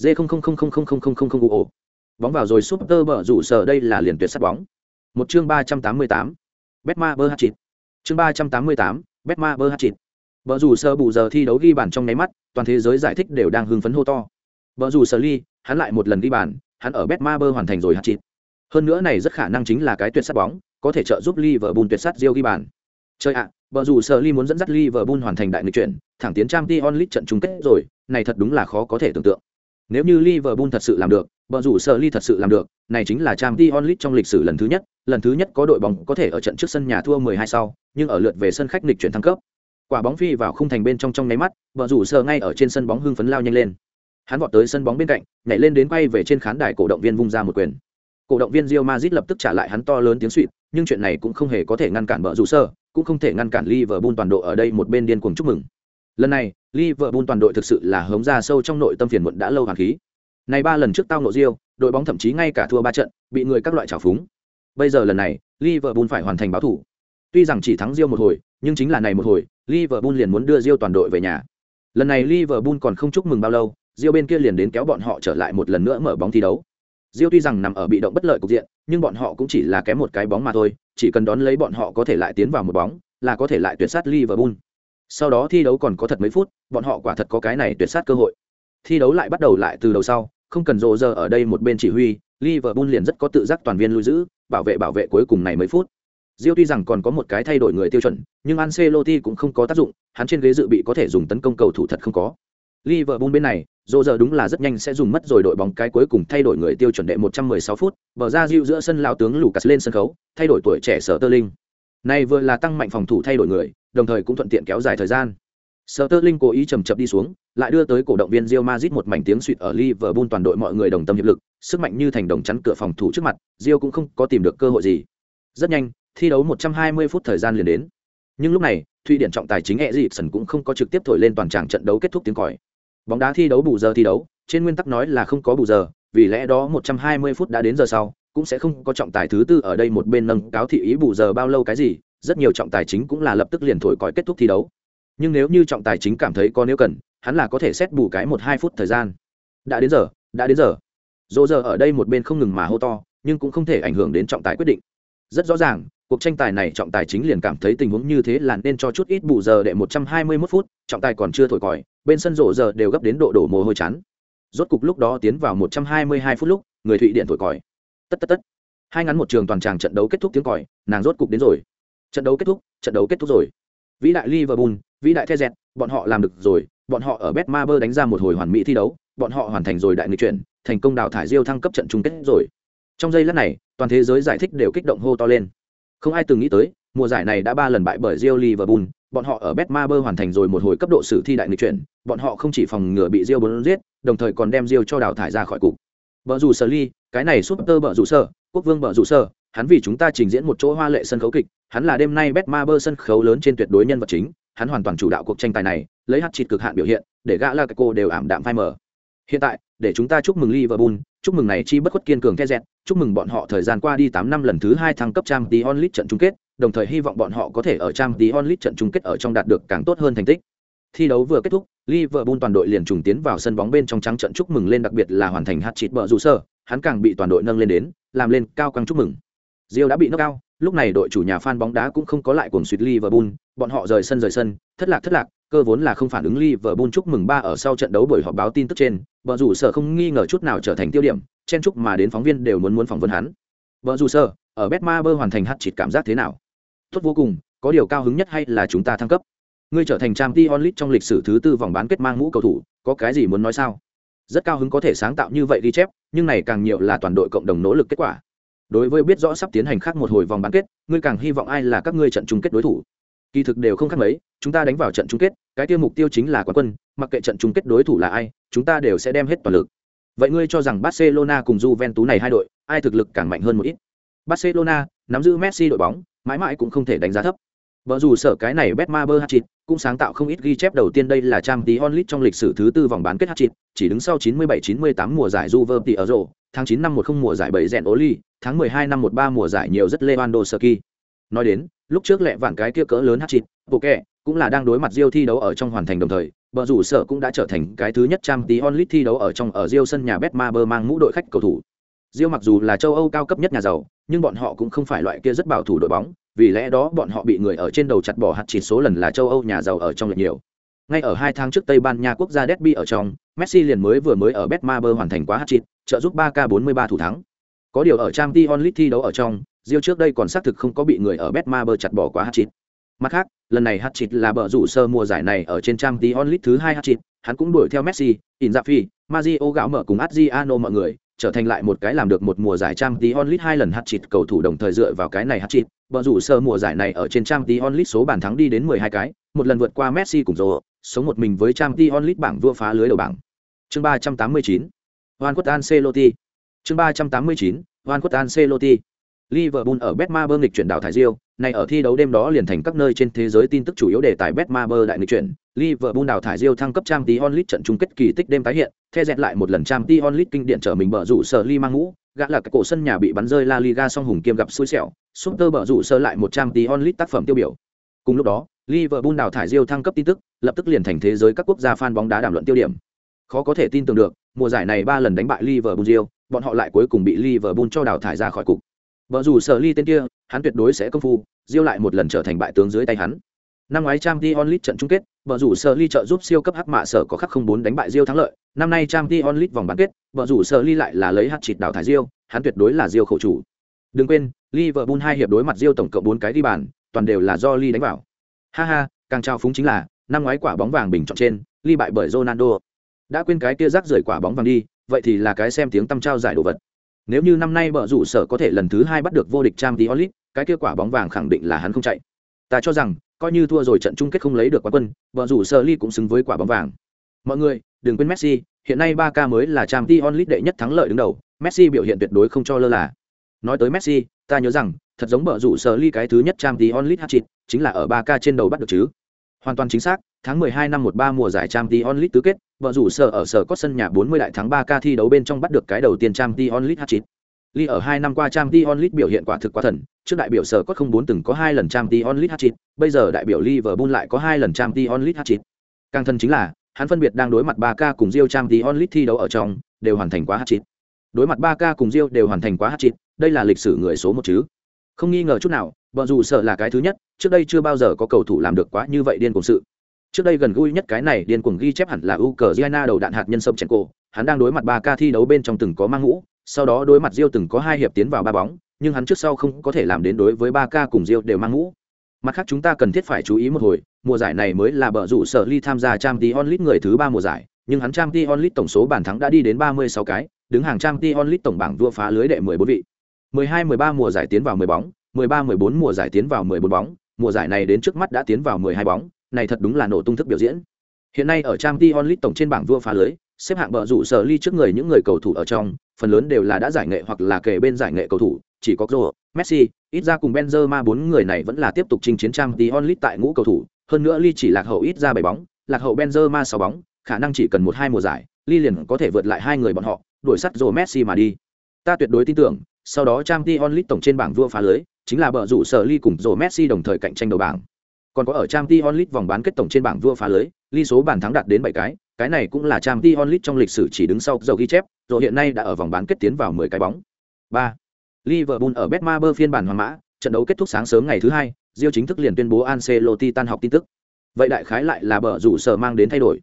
[SPEAKER 1] Z không không không không không không không không uổng. bóng vào rồi Super bờ rủ sở đây là liền tuyệt sát bóng một chương ba trăm tám mươi tám betma bơ hát chịt. Chương ba trăm tám mươi tám betma bơ hát chịt. Vợ dù sơ bù giờ thi đấu ghi bàn trong nháy mắt toàn thế giới giải thích đều đang hưng phấn hô to. Vợ dù sơ ly hắn lại một lần ghi bàn hắn ở betma bơ hoàn thành rồi hát chịt. Hơn nữa này rất khả năng chính là cái tuyệt sát bóng có thể trợ giúp Liverpool tuyệt sát Real ghi bàn. Chơi ạ à, rủ dù sơ ly muốn dẫn dắt Liverpool hoàn thành đại nghịch chuyển thẳng tiến Champions League trận chung kết rồi này thật đúng là khó có thể tưởng tượng nếu như Liverpool thật sự làm được, bọn rủ sở Ly thật sự làm được, này chính là Champions League trong lịch sử lần thứ nhất, lần thứ nhất có đội bóng có thể ở trận trước sân nhà thua 12 sau, nhưng ở lượt về sân khách nghịch chuyển thăng cấp. Quả bóng phi vào khung thành bên trong trong nháy mắt, bọn rủ sở ngay ở trên sân bóng hưng phấn lao nhanh lên. Hắn vọt tới sân bóng bên cạnh, nhảy lên đến quay về trên khán đài cổ động viên vung ra một quyền. Cổ động viên Real Madrid lập tức trả lại hắn to lớn tiếng xuýt, nhưng chuyện này cũng không hề có thể ngăn cản bờ rủ sở, cũng không thể ngăn cản Liverpool toàn độ ở đây một bên điên cuồng chúc mừng. Lần này, Liverpool toàn đội thực sự là hống ra sâu trong nội tâm phiền muộn đã lâu hàng khí. Này ba lần trước tao nộ Rio, đội bóng thậm chí ngay cả thua ba trận, bị người các loại trào phúng. Bây giờ lần này, Liverpool phải hoàn thành báo thủ. Tuy rằng chỉ thắng Rio một hồi, nhưng chính là này một hồi, Liverpool liền muốn đưa Rio toàn đội về nhà. Lần này Liverpool còn không chúc mừng bao lâu, Rio bên kia liền đến kéo bọn họ trở lại một lần nữa mở bóng thi đấu. Rio tuy rằng nằm ở bị động bất lợi cục diện, nhưng bọn họ cũng chỉ là kém một cái bóng mà thôi, chỉ cần đón lấy bọn họ có thể lại tiến vào một bóng, là có thể lại tuyệt sát Liverpool. Sau đó thi đấu còn có thật mấy phút, bọn họ quả thật có cái này tuyệt sát cơ hội. Thi đấu lại bắt đầu lại từ đầu sau, không cần rộ giờ ở đây một bên chỉ huy, Liverpool liền rất có tự giác toàn viên lưu giữ, bảo vệ bảo vệ cuối cùng này mấy phút. Diêu tuy rằng còn có một cái thay đổi người tiêu chuẩn, nhưng Ancelotti cũng không có tác dụng, hắn trên ghế dự bị có thể dùng tấn công cầu thủ thật không có. Liverpool bên này, dỗ giờ đúng là rất nhanh sẽ dùng mất rồi đội bóng cái cuối cùng thay đổi người tiêu chuẩn đệ 116 phút, bờ ra Diêu giữa sân lao tướng Lucas lên sân khấu, thay đổi tuổi trẻ sở tơ linh. Này vừa là tăng mạnh phòng thủ thay đổi người, đồng thời cũng thuận tiện kéo dài thời gian. Sterling Tơ Linh cố ý chậm chậm đi xuống, lại đưa tới cổ động viên Real Madrid một mảnh tiếng suýt ở Liverpool toàn đội mọi người đồng tâm hiệp lực, sức mạnh như thành đồng chắn cửa phòng thủ trước mặt, Real cũng không có tìm được cơ hội gì. Rất nhanh, thi đấu 120 phút thời gian liền đến. Nhưng lúc này, Thụy Điển trọng tài chính Eriksen cũng không có trực tiếp thổi lên toàn trạng trận đấu kết thúc tiếng còi. Bóng đá thi đấu bù giờ thi đấu, trên nguyên tắc nói là không có bù giờ, vì lẽ đó 120 phút đã đến giờ sau, cũng sẽ không có trọng tài thứ tư ở đây một bên nâng cáo thị ý bù giờ bao lâu cái gì, rất nhiều trọng tài chính cũng là lập tức liền thổi còi kết thúc thi đấu. Nhưng nếu như trọng tài chính cảm thấy có nếu cần, hắn là có thể xét bù cái một hai phút thời gian. Đã đến giờ, đã đến giờ. Dỗ giờ ở đây một bên không ngừng mà hô to, nhưng cũng không thể ảnh hưởng đến trọng tài quyết định. Rất rõ ràng, cuộc tranh tài này trọng tài chính liền cảm thấy tình huống như thế là nên cho chút ít bù giờ để một trăm hai mươi 121 phút, trọng tài còn chưa thổi còi, bên sân rộ giờ đều gấp đến độ đổ mồ hôi chán. Rốt cục lúc đó tiến vào một trăm hai mươi hai phút lúc, người thụy điện thổi còi. Tất tất tất. Hai ngắn một trường toàn tràng trận đấu kết thúc tiếng còi, nàng rốt cục đến rồi trận đấu kết thúc trận đấu kết thúc rồi. Vĩ đại liverpool vĩ đại the dẹt bọn họ làm được rồi bọn họ ở betmaber đánh ra một hồi hoàn mỹ thi đấu bọn họ hoàn thành rồi đại nghị chuyển thành công đào thải diêu thăng cấp trận chung kết rồi. Trong giây lát này toàn thế giới giải thích đều kích động hô to lên. Không ai từng nghĩ tới mùa giải này đã ba lần bại bởi Real Liverpool, bọn họ ở Betmaber hoàn thành rồi một hồi cấp độ sử thi đại nghịch chuyển, bọn họ không chỉ phòng ngừa bị Real bốn giết, đồng thời còn đem Real cho đào thải ra khỏi cục. Bở rủ sở ly, cái này Super bở rủ sở, quốc vương bở rủ sở, hắn vì chúng ta trình diễn một chỗ hoa lệ sân khấu kịch, hắn là đêm nay Betmaber sân khấu lớn trên tuyệt đối nhân vật chính, hắn hoàn toàn chủ đạo cuộc tranh tài này, lấy hạt chịt cực hạn biểu hiện, để gã la cô đều ảm đạm phai mờ. Hiện tại, để chúng ta chúc mừng Liverpool, chúc mừng này chi bất khuất kiên cường The dẹt, chúc mừng bọn họ thời gian qua đi tám năm lần thứ hai thăng cấp trang Champions onlit trận chung kết, đồng thời hy vọng bọn họ có thể ở trang Champions onlit trận chung kết ở trong đạt được càng tốt hơn thành tích. Thi đấu vừa kết thúc, Liverpool toàn đội liền trùng tiến vào sân bóng bên trong trắng trận chúc mừng lên đặc biệt là hoàn thành hát chịt bờ rủ sơ, hắn càng bị toàn đội nâng lên đến, làm lên cao căng chúc mừng. Rio đã bị knock cao lúc này đội chủ nhà fan bóng đá cũng không có lại cuồng suýt Liverpool, bọn họ rời sân rời sân, thất lạc thất lạc, cơ vốn là không phản ứng Liverpool chúc mừng ba ở sau trận đấu buổi họp báo tin tức trên, bờ rủ sở không nghi ngờ chút nào trở thành tiêu điểm, chen chúc mà đến phóng viên đều muốn muốn phỏng vấn hắn. Bờ rủ sở, ở Betmaber hoàn thành hat-trick cảm giác thế nào? Tốt vô cùng, có điều cao hứng nhất hay là chúng ta thăng cấp. Ngươi trở thành Champions League trong lịch sử thứ tư vòng bán kết mang mũ cầu thủ, có cái gì muốn nói sao? Rất cao hứng có thể sáng tạo như vậy ghi chép, nhưng này càng nhiều là toàn đội cộng đồng nỗ lực kết quả đối với biết rõ sắp tiến hành khác một hồi vòng bán kết, ngươi càng hy vọng ai là các ngươi trận chung kết đối thủ. Kỳ thực đều không khác mấy, chúng ta đánh vào trận chung kết, cái tiêu mục tiêu chính là quán quân, mặc kệ trận chung kết đối thủ là ai, chúng ta đều sẽ đem hết toàn lực. Vậy ngươi cho rằng barcelona cùng juventus này hai đội, ai thực lực càng mạnh hơn một ít? Barcelona nắm giữ messi đội bóng, mãi mãi cũng không thể đánh giá thấp. Vở dù sở cái này Betmaber Hatchit cũng sáng tạo không ít ghi chép đầu tiên đây là trang tí onlit trong lịch sử thứ tư vòng bán kết Hatchit, chỉ đứng sau 97-98 mùa giải Juve ở rổ, tháng 9 năm 10 mùa giải bảy rèn Oli, tháng 12 năm 13 mùa giải nhiều rất Lewandowski. Nói đến, lúc trước lẹ vạn cái kia cỡ lớn Hatchit, bộ cũng là đang đối mặt Rio thi đấu ở trong hoàn thành đồng thời, Bờ rủ sở cũng đã trở thành cái thứ nhất trang tí onlit thi đấu ở trong ở Rio sân nhà Betmaber mang mũ đội khách cầu thủ. Rio mặc dù là châu Âu cao cấp nhất nhà giàu, nhưng bọn họ cũng không phải loại kia rất bảo thủ đội bóng, vì lẽ đó bọn họ bị người ở trên đầu chặt bỏ hạt chỉ số lần là châu Âu nhà giàu ở trong lệch nhiều. Ngay ở hai tháng trước Tây Ban Nha quốc gia Derby ở trong, Messi liền mới vừa mới ở Betmaber hoàn thành quá hat trick, trợ giúp 3K43 thủ thắng. Có điều ở Champions League thi đấu ở trong, Rio trước đây còn xác thực không có bị người ở Betmaber chặt bỏ quá hat trick. Mặt khác, lần này hat trick là bờ rủ sơ mùa giải này ở trên Champions League thứ hai hat trick, hắn cũng đuổi theo Messi, Inzaghi, Mario gạo mở cùng Adriano mọi người, trở thành lại một cái làm được một mùa giải Champions League hai lần hat trick cầu thủ đồng thời dựa vào cái này hat trick, Bờ rủ sơ mùa giải này ở trên Champions League số bàn thắng đi đến 12 cái, một lần vượt qua Messi cùng Ronaldo, sống một mình với Champions League bảng vua phá lưới đầu bảng. Chương 389. Juan Quất Ancelotti. Chương 389. Juan Quất Ancelotti. Liverpool ở Betmaber nghịch chuyển đảo Thái Diêu, này ở thi đấu đêm đó liền thành các nơi trên thế giới tin tức chủ yếu đề tài Betmaber đại nghịch chuyển. Liverpool đảo Thái Diêu thăng cấp Champions League trận chung kết kỳ tích đêm tái hiện, theo dẹt lại một lần Champions League kinh điển trở mình bở rủ sở Li mang ngũ, gã là cái cổ sân nhà bị bắn rơi La Liga song hùng kiêm gặp xui xẻo, Super bở rủ sơ lại một trang tí onlit tác phẩm tiêu biểu. Cùng lúc đó, Liverpool đào thải Real thăng cấp tin tức, lập tức liền thành thế giới các quốc gia fan bóng đá đàm luận tiêu điểm. Khó có thể tin tưởng được, mùa giải này ba lần đánh bại Liverpool Real, bọn họ lại cuối cùng bị Liverpool cho đào thải ra khỏi cục. Bở rủ sở Li tên kia, hắn tuyệt đối sẽ công phu, Real lại một lần trở thành bại tướng dưới tay hắn. Năm ngoái trang t onlit trận chung kết, vợ rủ sở Ly trợ giúp siêu cấp hắc mạ sở có khắc không bốn đánh bại Real thắng lợi. Năm nay trang t onlit vòng bán kết, vợ rủ sở Ly lại là lấy hạt chịt đào thải Real, hắn tuyệt đối là Real khẩu chủ. Đừng quên, Liverpool hai hiệp đối mặt Real tổng cộng bốn cái đi bàn, toàn đều là do ly đánh vào. Ha ha, càng trao phúng chính là, năm ngoái quả bóng vàng bình chọn trên, ly bại bởi Ronaldo, đã quên cái kia rác rưởi quả bóng vàng đi vậy thì là cái xem tiếng tăm trao giải đồ vật nếu như năm nay bờ rủ sở có thể lần thứ hai bắt được vô địch trang t onlit cái kia quả bóng vàng khẳng định là hắn không chạy ta cho rằng coi như thua rồi trận chung kết không lấy được quán quân vợ rủ Sơ ly cũng xứng với quả bóng vàng. Mọi người đừng quên messi hiện nay ba k mới là Champions League đệ nhất thắng lợi đứng đầu messi biểu hiện tuyệt đối không cho lơ là. Nói tới messi ta nhớ rằng thật giống bờ rủ Sơ ly cái thứ nhất Champions League hat-trick, chính là ở ba k trên đầu bắt được chứ. Hoàn toàn chính xác tháng 12 năm 13 mùa giải Champions League tứ kết, vợ rủ Sơ ở sở có sân nhà 40 đại thắng 3K thi đấu bên trong bắt được cái đầu tiên Champions League hat-trick. Lee ở 2 năm qua Champions League biểu hiện quả thực quá thần, trước đại biểu sở có không bốn từng có 2 lần Champions League hat-trick, bây giờ đại biểu Liverpool lại có 2 lần Champions League hat-trick. Càng thần chính là, hắn phân biệt đang đối mặt 3K cùng Real Champions League thi đấu ở trong, đều hoàn thành quá hat-trick. Đối mặt 3K cùng Real đều hoàn thành quá hat-trick, đây là lịch sử người số một chứ. Không nghi ngờ chút nào, bọn dù sở là cái thứ nhất, trước đây chưa bao giờ có cầu thủ làm được quá như vậy điên cuồng sự trước đây gần gũi nhất cái này điên cuồng ghi chép hẳn là Ukraine đầu đạn hạt nhân sông Chenko, hắn đang đối mặt ba ca thi đấu bên trong từng có mang ngũ, sau đó đối mặt Diêu từng có hai hiệp tiến vào ba bóng, nhưng hắn trước sau không có thể làm đến đối với ba ca cùng Diêu đều mang ngũ. Mặt khác chúng ta cần thiết phải chú ý một hồi, mùa giải này mới là bờ rủ sở ly tham gia Champions League người thứ ba mùa giải, nhưng hắn Champions League tổng số bàn thắng đã đi đến 36 cái, đứng hàng Champions League tổng bảng vua phá lưới đệ 14 vị. 12-13 mùa giải tiến vào 10 bóng, 13-14 mùa giải tiến vào 14 bóng, mùa giải này đến trước mắt đã tiến vào 12 bóng, này thật đúng là nổ tung thức biểu diễn. Hiện nay ở Champions League tổng trên bảng vua phá lưới, xếp hạng bờ rủ sở ly trước người những người cầu thủ ở trong, phần lớn đều là đã giải nghệ hoặc là kể bên giải nghệ cầu thủ, chỉ có Ronaldo, Messi, ít ra cùng Benzema bốn người này vẫn là tiếp tục chinh chiến trang Champions League tại ngũ cầu thủ, hơn nữa Lee chỉ lạc hậu ít ra bảy bóng, lạc hậu Benzema sáu bóng, khả năng chỉ cần một hai mùa giải, Lee liền có thể vượt lại hai người bọn họ, đuổi sát rồi Messi mà đi. Ta tuyệt đối tin tưởng, sau đó trang Champions League tổng trên bảng vua phá lưới, chính là bờ rủ sở Lee cùng rồi Messi đồng thời cạnh tranh đầu bảng. Còn có ở trang Champions League vòng bán kết tổng trên bảng vua phá lưới, ly số bàn thắng đạt đến bảy cái, cái này cũng là trang Dion Lit trong lịch sử chỉ đứng sau dầu ghi chép, rồi hiện nay đã ở vòng bán kết tiến vào 10 cái bóng. 3. Liverpool ở Betmaber phiên bản hoàng mã, trận đấu kết thúc sáng sớm ngày thứ hai, Rio chính thức liền tuyên bố Ancelotti tan học tin tức. Vậy đại khái lại là bờ rủ sở mang đến thay đổi.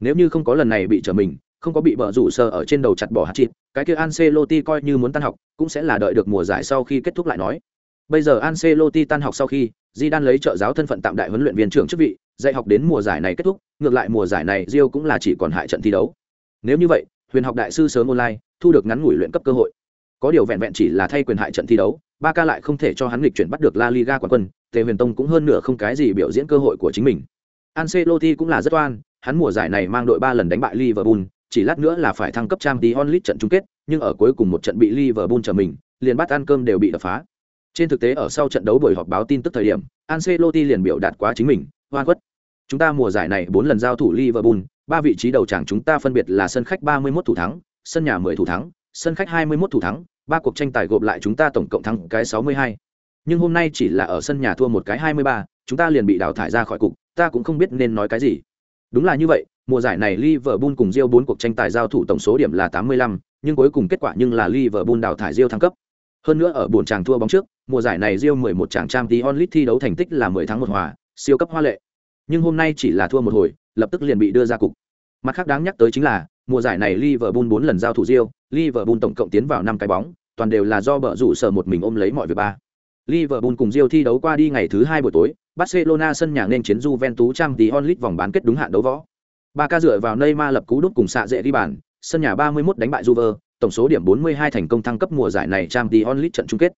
[SPEAKER 1] Nếu như không có lần này bị trở mình, không có bị bờ rủ sở ở trên đầu chặt bỏ hạt chít, cái kia Ancelotti coi như muốn tan học, cũng sẽ là đợi được mùa giải sau khi kết thúc lại nói. Bây giờ Ancelotti tan học sau khi, Zidane lấy trợ giáo thân phận tạm đại huấn luyện viên trưởng chức vị, dạy học đến mùa giải này kết thúc, ngược lại mùa giải này Rio cũng là chỉ còn hại trận thi đấu. Nếu như vậy, huyền học đại sư sớm online, thu được ngắn ngủi luyện cấp cơ hội. Có điều vẹn vẹn chỉ là thay quyền hại trận thi đấu, Barca lại không thể cho hắn lịch chuyển bắt được La Liga quán quân, Tề Huyền Tông cũng hơn nửa không cái gì biểu diễn cơ hội của chính mình. Ancelotti cũng là rất oan, hắn mùa giải này mang đội 3 lần đánh bại Liverpool, chỉ lát nữa là phải thăng cấp Champions League trận chung kết, nhưng ở cuối cùng một trận bị Liverpool trở mình, liền bắt ăn cơm đều bị đập phá. Trên thực tế ở sau trận đấu buổi họp báo tin tức thời điểm, Ancelotti liền biểu đạt quá chính mình, oan khuất. Chúng ta mùa giải này 4 lần giao thủ Liverpool, ba vị trí đầu chẳng chúng ta phân biệt là sân khách 31 thủ thắng, sân nhà 10 thủ thắng, sân khách 21 thủ thắng, ba cuộc tranh tài gộp lại chúng ta tổng cộng thắng cái 62. Nhưng hôm nay chỉ là ở sân nhà thua một cái 23, chúng ta liền bị đào thải ra khỏi cục, ta cũng không biết nên nói cái gì. Đúng là như vậy, mùa giải này Liverpool cùng Real 4 cuộc tranh tài giao thủ tổng số điểm là 85, nhưng cuối cùng kết quả nhưng là Liverpool đào thải Real thăng cấp. Hơn nữa ở buồn chàng thua bóng trước, mùa giải này Real 11 chàng Champions League thi đấu thành tích là 10 thắng một hòa, siêu cấp hoa lệ. Nhưng hôm nay chỉ là thua một hồi, lập tức liền bị đưa ra cục. Mặt khác đáng nhắc tới chính là, mùa giải này Liverpool 4 lần giao thủ Real, Liverpool tổng cộng tiến vào 5 cái bóng, toàn đều là do bợ rủ sở một mình ôm lấy mọi việc ba. Liverpool cùng Real thi đấu qua đi ngày thứ hai buổi tối, Barcelona sân nhà nên chiến Juventus trang tí onlit vòng bán kết đúng hạn đấu võ. Barca dựa vào Neymar lập cú đút cùng xạ dễ đi bàn, sân nhà 31 đánh bại Juve, tổng số điểm 42 thành công thăng cấp mùa giải này trang tí onlit trận chung kết.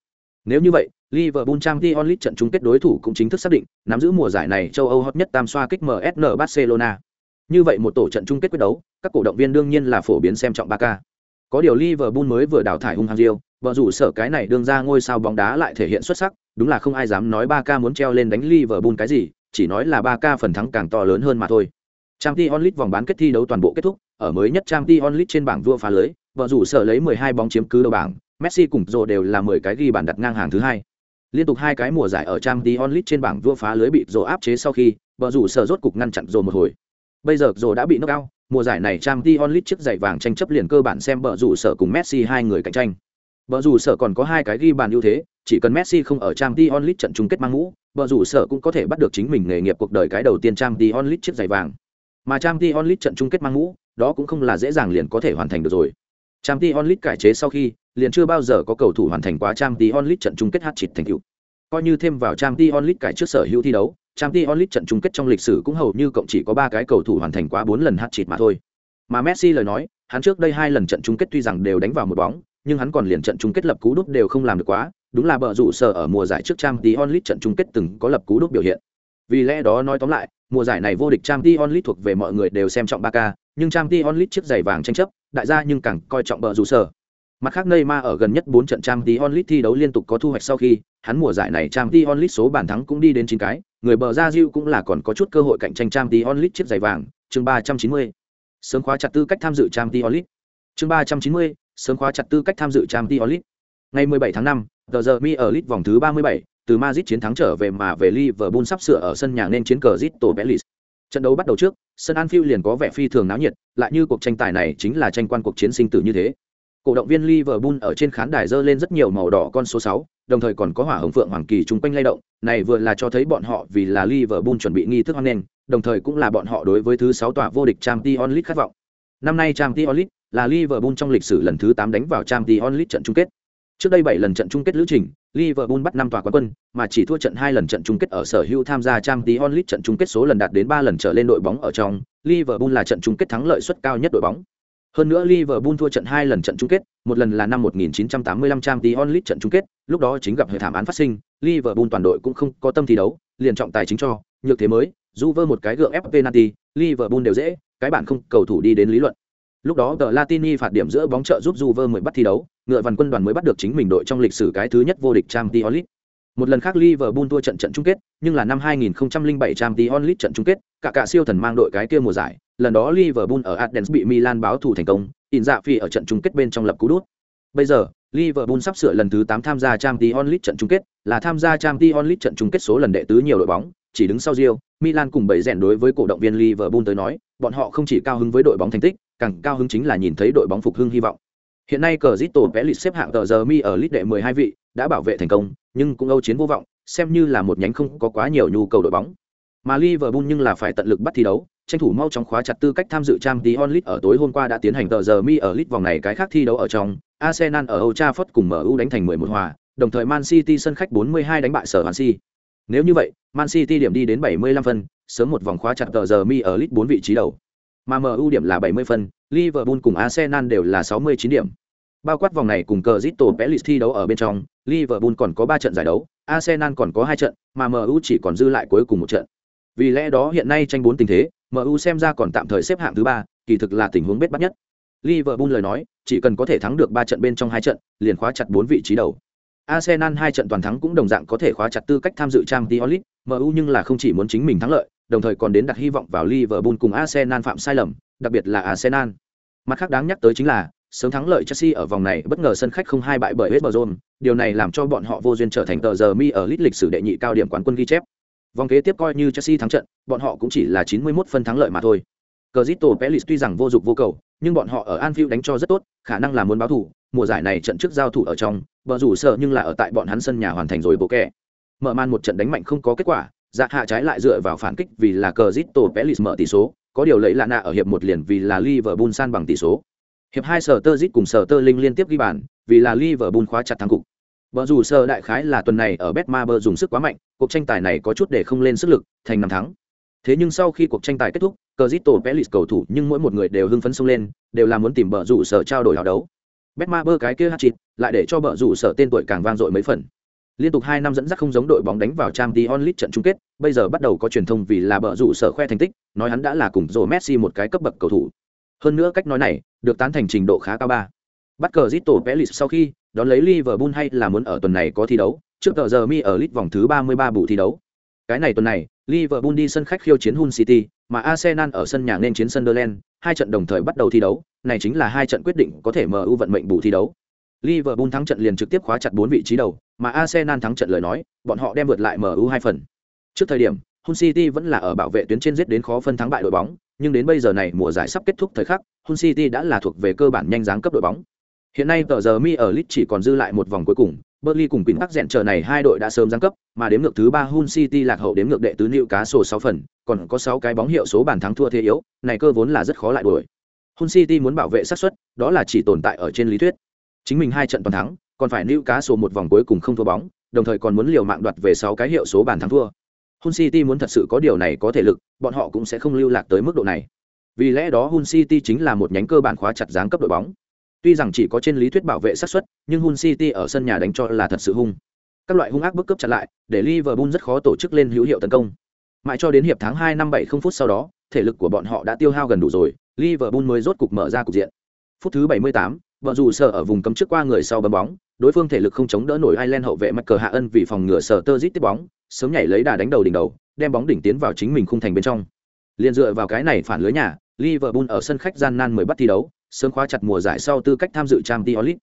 [SPEAKER 1] Nếu như vậy, Liverpool Champions League trận chung kết đối thủ cũng chính thức xác định, nắm giữ mùa giải này châu Âu hot nhất tam xoa kích MSN Barcelona. Như vậy một tổ trận chung kết quyết đấu, các cổ động viên đương nhiên là phổ biến xem trọng Barca. Có điều Liverpool mới vừa đào thải hung hăng Real, vợ rủ sở cái này đương ra ngôi sao bóng đá lại thể hiện xuất sắc, đúng là không ai dám nói Barca muốn treo lên đánh Liverpool cái gì, chỉ nói là Barca phần thắng càng to lớn hơn mà thôi. Champions League vòng bán kết thi đấu toàn bộ kết thúc, ở mới nhất Champions League trên bảng vua phá lưới, vợ rủ sở lấy 12 bóng chiếm cứ đầu bảng, Messi cùng Rô đều là 10 cái ghi bàn đặt ngang hàng thứ hai. Liên tục hai cái mùa giải ở Champions League trên bảng vua phá lưới bị Rô áp chế sau khi, bờ rủ sở rốt cục ngăn chặn Rô một hồi. Bây giờ Rô đã bị knock out, mùa giải này Champions League chiếc giày vàng tranh chấp liền cơ bản xem bờ rủ sở cùng Messi hai người cạnh tranh. Bờ rủ sở còn có hai cái ghi bàn ưu thế, chỉ cần Messi không ở Champions League trận chung kết mang mũ, bờ rủ sở cũng có thể bắt được chính mình nghề nghiệp cuộc đời cái đầu tiên Champions League chiếc giày vàng. Mà Champions League trận chung kết mang mũ, đó cũng không là dễ dàng liền có thể hoàn thành được rồi. Champions League cải chế sau khi, liền chưa bao giờ có cầu thủ hoàn thành quá trang tí onlit trận chung kết hat-trick thành tựu. Coi như thêm vào trang tí onlit cải trước sở hữu thi đấu, trang tí onlit trận chung kết trong lịch sử cũng hầu như cộng chỉ có 3 cái cầu thủ hoàn thành quá 4 lần hat-trick mà thôi. Mà Messi lời nói, hắn trước đây hai lần trận chung kết tuy rằng đều đánh vào một bóng, nhưng hắn còn liền trận chung kết lập cú đúp đều không làm được quá, đúng là bờ rủ sở ở mùa giải trước trang tí onlit trận chung kết từng có lập cú đúp biểu hiện. Vì lẽ đó nói tóm lại, mùa giải này vô địch trang tí onlit thuộc về mọi người đều xem trọng Barca, nhưng trang tí onlit chiếc giày vàng tranh chấp, đại gia nhưng càng coi trọng bờ rủ sở. Mặt khác Neymar ở gần nhất 4 trận Champions League thi đấu liên tục có thu hoạch sau khi, hắn mùa giải này Champions League số bàn thắng cũng đi đến 9 cái, người bờ ra Diu cũng là còn có chút cơ hội cạnh tranh Champions League chiếc giày vàng, chương 390. Sớm khóa chặt tư cách tham dự Champions League. Chương 390, sớm khóa chặt tư cách tham dự Champions League. Ngày 17 tháng 5, The The Mi ở League vòng thứ 37, từ Madrid chiến thắng trở về mà về Liverpool sắp sửa ở sân nhà nên chiến cờ Zito Belis Trận đấu bắt đầu trước, sân Anfield liền có vẻ phi thường náo nhiệt, lại như cuộc tranh tài này chính là tranh quan cuộc chiến sinh tử như thế. Cổ động viên Liverpool ở trên khán đài dơ lên rất nhiều màu đỏ con số 6, đồng thời còn có hỏa hồng phượng hoàng kỳ chung quanh lay động, này vừa là cho thấy bọn họ vì là Liverpool chuẩn bị nghi thức hoan nghênh, đồng thời cũng là bọn họ đối với thứ 6 tòa vô địch Champions League khát vọng. Năm nay Champions League là Liverpool trong lịch sử lần thứ 8 đánh vào Champions League trận chung kết. Trước đây 7 lần trận chung kết lữ trình, Liverpool bắt 5 tòa quán quân, mà chỉ thua trận 2 lần trận chung kết ở sở hữu tham gia Champions League trận chung kết số lần đạt đến 3 lần trở lên đội bóng ở trong, Liverpool là trận chung kết thắng lợi suất cao nhất đội bóng. Hơn nữa Liverpool thua trận 2 lần trận chung kết, một lần là năm 1985 Champions League trận chung kết, lúc đó chính gặp hệ thảm án phát sinh, Liverpool toàn đội cũng không có tâm thi đấu, liền trọng tài chính cho, nhược thế mới, Juve một cái gượng ép penalty, Liverpool đều dễ, cái bản không cầu thủ đi đến lý luận. Lúc đó The Latini phạt điểm giữa bóng trợ giúp Juve mới bắt thi đấu, ngựa vằn quân đoàn mới bắt được chính mình đội trong lịch sử cái thứ nhất vô địch Champions League. Một lần khác Liverpool thua trận trận chung kết, nhưng là năm 2007 Champions League trận chung kết, cả cả siêu thần mang đội cái kia mùa giải, lần đó Liverpool ở Athens bị Milan báo thù thành công, in dạ phi ở trận chung kết bên trong lập cú đút. Bây giờ, Liverpool sắp sửa lần thứ 8 tham gia Champions League trận chung kết, là tham gia Champions League trận chung kết số lần đệ tứ nhiều đội bóng, chỉ đứng sau Real, Milan cùng bảy rèn đối với cổ động viên Liverpool tới nói, bọn họ không chỉ cao hứng với đội bóng thành tích, càng cao hứng chính là nhìn thấy đội bóng phục hưng hy vọng. Hiện nay cờ Zito lịch xếp hạng tờ giờ mi ở list đệ 12 vị, đã bảo vệ thành công, nhưng cũng âu chiến vô vọng, xem như là một nhánh không có quá nhiều nhu cầu đội bóng. Mà Liverpool nhưng là phải tận lực bắt thi đấu, tranh thủ mau chóng khóa chặt tư cách tham dự Champions League ở tối hôm qua đã tiến hành tờ giờ mi ở League vòng này cái khác thi đấu ở trong, Arsenal ở Old Trafford cùng MU đánh thành 11 hòa, đồng thời Man City sân khách 42 đánh bại Sở Hoàn Si. Nếu như vậy, Man City điểm đi đến 75 phân, sớm một vòng khóa chặt tờ giờ mi ở League 4 vị trí đầu. Mà MU điểm là 70 phân, Liverpool cùng Arsenal đều là 69 điểm. Bao quát vòng này cùng cờ Crystal Pelis thi đấu ở bên trong, Liverpool còn có ba trận giải đấu, Arsenal còn có hai trận, mà MU chỉ còn dư lại cuối cùng một trận. Vì lẽ đó hiện nay tranh bốn tình thế, MU xem ra còn tạm thời xếp hạng thứ ba, kỳ thực là tình huống bết bắt nhất. Liverpool lời nói, chỉ cần có thể thắng được ba trận bên trong hai trận, liền khóa chặt bốn vị trí đầu. Arsenal hai trận toàn thắng cũng đồng dạng có thể khóa chặt tư cách tham dự Champions League, MU nhưng là không chỉ muốn chính mình thắng lợi, đồng thời còn đến đặt hy vọng vào Liverpool cùng Arsenal phạm sai lầm, đặc biệt là Arsenal. Mặt khác đáng nhắc tới chính là, sớm thắng lợi Chelsea ở vòng này bất ngờ sân khách không hai bại bởi West Brom, điều này làm cho bọn họ vô duyên trở thành tờ giờ mi ở lít lịch sử đệ nhị cao điểm quán quân ghi chép. Vòng kế tiếp coi như Chelsea thắng trận, bọn họ cũng chỉ là 91 phân thắng lợi mà thôi. Crystal Palace tuy rằng vô dụng vô cầu, nhưng bọn họ ở Anfield đánh cho rất tốt, khả năng là muốn báo thủ, mùa giải này trận trước giao thủ ở trong, bờ rủ sợ nhưng là ở tại bọn hắn sân nhà hoàn thành rồi bộ kẹ. Mở màn một trận đánh mạnh không có kết quả, dạ hạ trái lại dựa vào phản kích vì là Crystal Palace mở tỷ số, có điều lấy lạ nạ ở hiệp một liền vì là Liverpool san bằng tỷ số. Hiệp hai sở tơ cùng sở tơ linh liên tiếp ghi bàn, vì là Liverpool khóa chặt thắng cục. Bờ rủ sơ đại khái là tuần này ở Betmaber dùng sức quá mạnh, cuộc tranh tài này có chút để không lên sức lực, thành năm thắng. Thế nhưng sau khi cuộc tranh tài kết thúc, Cristiano Palace cầu thủ nhưng mỗi một người đều hưng phấn xông lên, đều là muốn tìm bờ rủ sở trao đổi hào đấu. Betmaber cái kia hat-trick, lại để cho bờ rủ sở tên tuổi càng vang dội mấy phần. Liên tục hai năm dẫn dắt không giống đội bóng đánh vào Champions League trận chung kết, bây giờ bắt đầu có truyền thông vì là bờ rủ sở khoe thành tích, nói hắn đã là cùng Messi một cái cấp bậc cầu thủ. Hơn nữa cách nói này, được tán thành trình độ khá cao ba. Bắt cờ Zito Pelis sau khi, đón lấy Liverpool hay là muốn ở tuần này có thi đấu, trước tờ giờ mi ở lit vòng thứ 33 bù thi đấu. Cái này tuần này, Liverpool đi sân khách khiêu chiến Hull City, mà Arsenal ở sân nhà nên chiến Sunderland, hai trận đồng thời bắt đầu thi đấu, này chính là hai trận quyết định có thể MU vận mệnh bù thi đấu. Liverpool thắng trận liền trực tiếp khóa chặt 4 vị trí đầu, mà Arsenal thắng trận lời nói, bọn họ đem vượt lại MU hai phần. Trước thời điểm, Hull City vẫn là ở bảo vệ tuyến trên giết đến khó phân thắng bại đội bóng, nhưng đến bây giờ này mùa giải sắp kết thúc thời khắc, Hull City đã là thuộc về cơ bản nhanh dáng cấp đội bóng. Hiện nay tờ giờ mi ở Leeds chỉ còn dư lại một vòng cuối cùng, Burnley cùng Queen Park rèn chờ này hai đội đã sớm giáng cấp, mà đếm ngược thứ ba Hull City lạc hậu đếm ngược đệ tứ Newcastle 6 phần, còn có 6 cái bóng hiệu số bàn thắng thua thế yếu, này cơ vốn là rất khó lại đuổi. Hull City muốn bảo vệ xác suất, đó là chỉ tồn tại ở trên lý thuyết. Chính mình hai trận toàn thắng, còn phải Newcastle một vòng cuối cùng không thua bóng, đồng thời còn muốn liều mạng đoạt về 6 cái hiệu số bàn thắng thua hun City muốn thật sự có điều này có thể lực, bọn họ cũng sẽ không lưu lạc tới mức độ này. Vì lẽ đó Hun City chính là một nhánh cơ bản khóa chặt dáng cấp đội bóng. Tuy rằng chỉ có trên lý thuyết bảo vệ sát suất, nhưng Hun City ở sân nhà đánh cho là thật sự hung. Các loại hung ác bức cấp chặt lại, để Liverpool rất khó tổ chức lên hữu hiệu tấn công. Mãi cho đến hiệp tháng 2 năm 70 phút sau đó, thể lực của bọn họ đã tiêu hao gần đủ rồi, Liverpool mới rốt cục mở ra cục diện. Phút thứ 78, vợ dù sở ở vùng cấm trước qua người sau bấm bóng, đối phương thể lực không chống đỡ nổi Ireland hậu vệ Michael Hạ Ân vì phòng ngừa sở tơ tiếp bóng, sớm nhảy lấy đà đánh đầu đỉnh đầu, đem bóng đỉnh tiến vào chính mình khung thành bên trong. Liên dựa vào cái này phản lưới nhà, Liverpool ở sân khách gian nan mới bắt thi đấu, sớm khóa chặt mùa giải sau tư cách tham dự Champions League.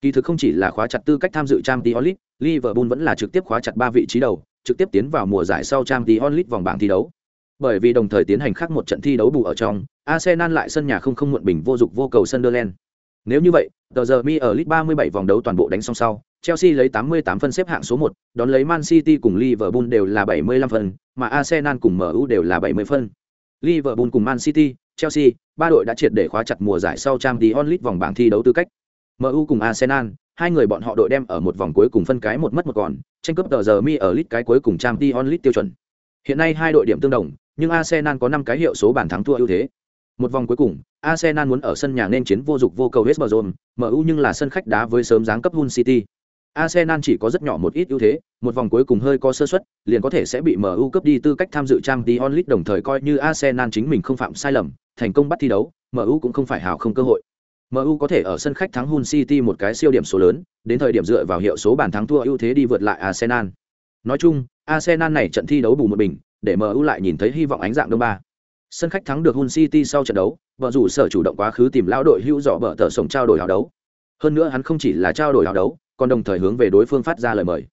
[SPEAKER 1] Kỳ thực không chỉ là khóa chặt tư cách tham dự Champions League, Liverpool vẫn là trực tiếp khóa chặt ba vị trí đầu, trực tiếp tiến vào mùa giải sau Champions League vòng bảng thi đấu. Bởi vì đồng thời tiến hành khác một trận thi đấu bù ở trong, Arsenal lại sân nhà không không muộn bình vô dụng vô cầu Sunderland. Nếu như vậy, tờ giờ mi ở League 37 vòng đấu toàn bộ đánh xong sau, Chelsea lấy 88 phân xếp hạng số 1, đón lấy Man City cùng Liverpool đều là 75 phân, mà Arsenal cùng MU đều là 70 phân. Liverpool cùng Man City, Chelsea, ba đội đã triệt để khóa chặt mùa giải sau Champions League vòng bảng thi đấu tư cách. MU cùng Arsenal, hai người bọn họ đội đem ở một vòng cuối cùng phân cái một mất một còn, tranh cướp tờ giờ mi ở League cái cuối cùng Champions League tiêu chuẩn. Hiện nay hai đội điểm tương đồng, nhưng Arsenal có 5 cái hiệu số bàn thắng thua ưu thế. Một vòng cuối cùng, Arsenal muốn ở sân nhà nên chiến vô dụng vô cầu West Brom, MU nhưng là sân khách đá với sớm dáng cấp Hull City. Arsenal chỉ có rất nhỏ một ít ưu thế, một vòng cuối cùng hơi có sơ suất, liền có thể sẽ bị MU cấp đi tư cách tham dự Champions League đồng thời coi như Arsenal chính mình không phạm sai lầm, thành công bắt thi đấu, MU cũng không phải hào không cơ hội. MU có thể ở sân khách thắng Hull City một cái siêu điểm số lớn, đến thời điểm dựa vào hiệu số bàn thắng thua ưu thế đi vượt lại Arsenal. Nói chung, Arsenal này trận thi đấu bù một bình, để MU lại nhìn thấy hy vọng ánh dạng đông ba. Sân khách thắng được Hull City sau trận đấu, vợ rủ sở chủ động quá khứ tìm lão đội hữu dọ bờ tờ sống trao đổi áo đấu. Hơn nữa hắn không chỉ là trao đổi áo đấu, còn đồng thời hướng về đối phương phát ra lời mời.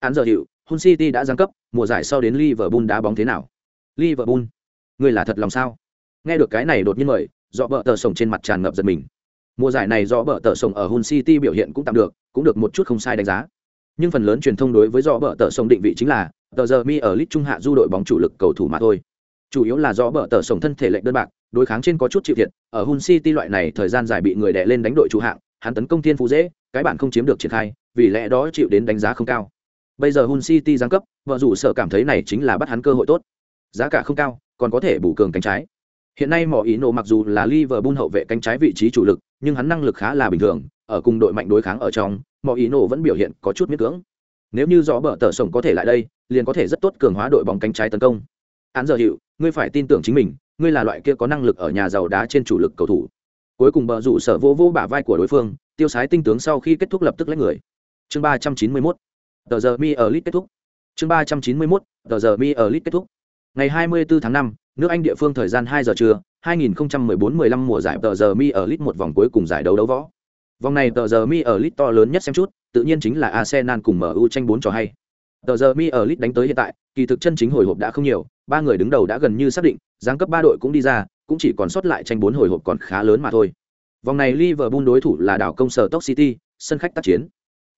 [SPEAKER 1] Hắn giờ hiệu, Hull City đã giáng cấp, mùa giải sau đến Liverpool đá bóng thế nào? Liverpool, người là thật lòng sao? Nghe được cái này đột nhiên mời, dọ bờ tờ sống trên mặt tràn ngập giật mình. Mùa giải này dọ bờ tờ sống ở Hull City biểu hiện cũng tạm được, cũng được một chút không sai đánh giá. Nhưng phần lớn truyền thông đối với dọ bờ tờ sống định vị chính là tờ giờ mi ở lit trung hạ du đội bóng chủ lực cầu thủ mà thôi chủ yếu là do bờ tờ sổng thân thể lệnh đơn bạc, đối kháng trên có chút chịu thiệt, ở hun city loại này thời gian dài bị người đè lên đánh đội chủ hạng, hắn tấn công thiên phú dễ, cái bạn không chiếm được triển khai, vì lẽ đó chịu đến đánh giá không cao. Bây giờ hun city giáng cấp, vợ rủ sợ cảm thấy này chính là bắt hắn cơ hội tốt. Giá cả không cao, còn có thể bù cường cánh trái. Hiện nay mỏ ý nổ mặc dù là liverpool hậu vệ cánh trái vị trí chủ lực, nhưng hắn năng lực khá là bình thường, ở cùng đội mạnh đối kháng ở trong, mỏ ý nổ vẫn biểu hiện có chút miết cưỡng. Nếu như rõ bờ tờ sổng có thể lại đây, liền có thể rất tốt cường hóa đội bóng cánh trái tấn công án giờ hiệu ngươi phải tin tưởng chính mình, ngươi là loại kia có năng lực ở nhà giàu đá trên chủ lực cầu thủ. Cuối cùng bờ rủ sở vô vô bả vai của đối phương, tiêu sái tinh tướng sau khi kết thúc lập tức lấy người. Chương ba trăm chín mươi mốt, tờ giờ mi ở lit kết thúc. Chương ba trăm chín mươi mốt, tờ giờ mi ở lit kết thúc. Ngày hai mươi bốn tháng năm, nước anh địa phương thời gian hai giờ trưa 2014-15 mùa giải tờ giờ mi ở lit một vòng cuối cùng giải đấu đấu võ. Vòng này tờ giờ mi ở lit to lớn nhất xem chút, tự nhiên chính là arsenal cùng mu tranh bốn trò hay tờ giờ mi ở lit đánh tới hiện tại kỳ thực chân chính hồi hộp đã không nhiều ba người đứng đầu đã gần như xác định giáng cấp ba đội cũng đi ra cũng chỉ còn sót lại tranh bốn hồi hộp còn khá lớn mà thôi. Vòng này liverpool đối thủ là đảo công sở top city sân khách tác chiến.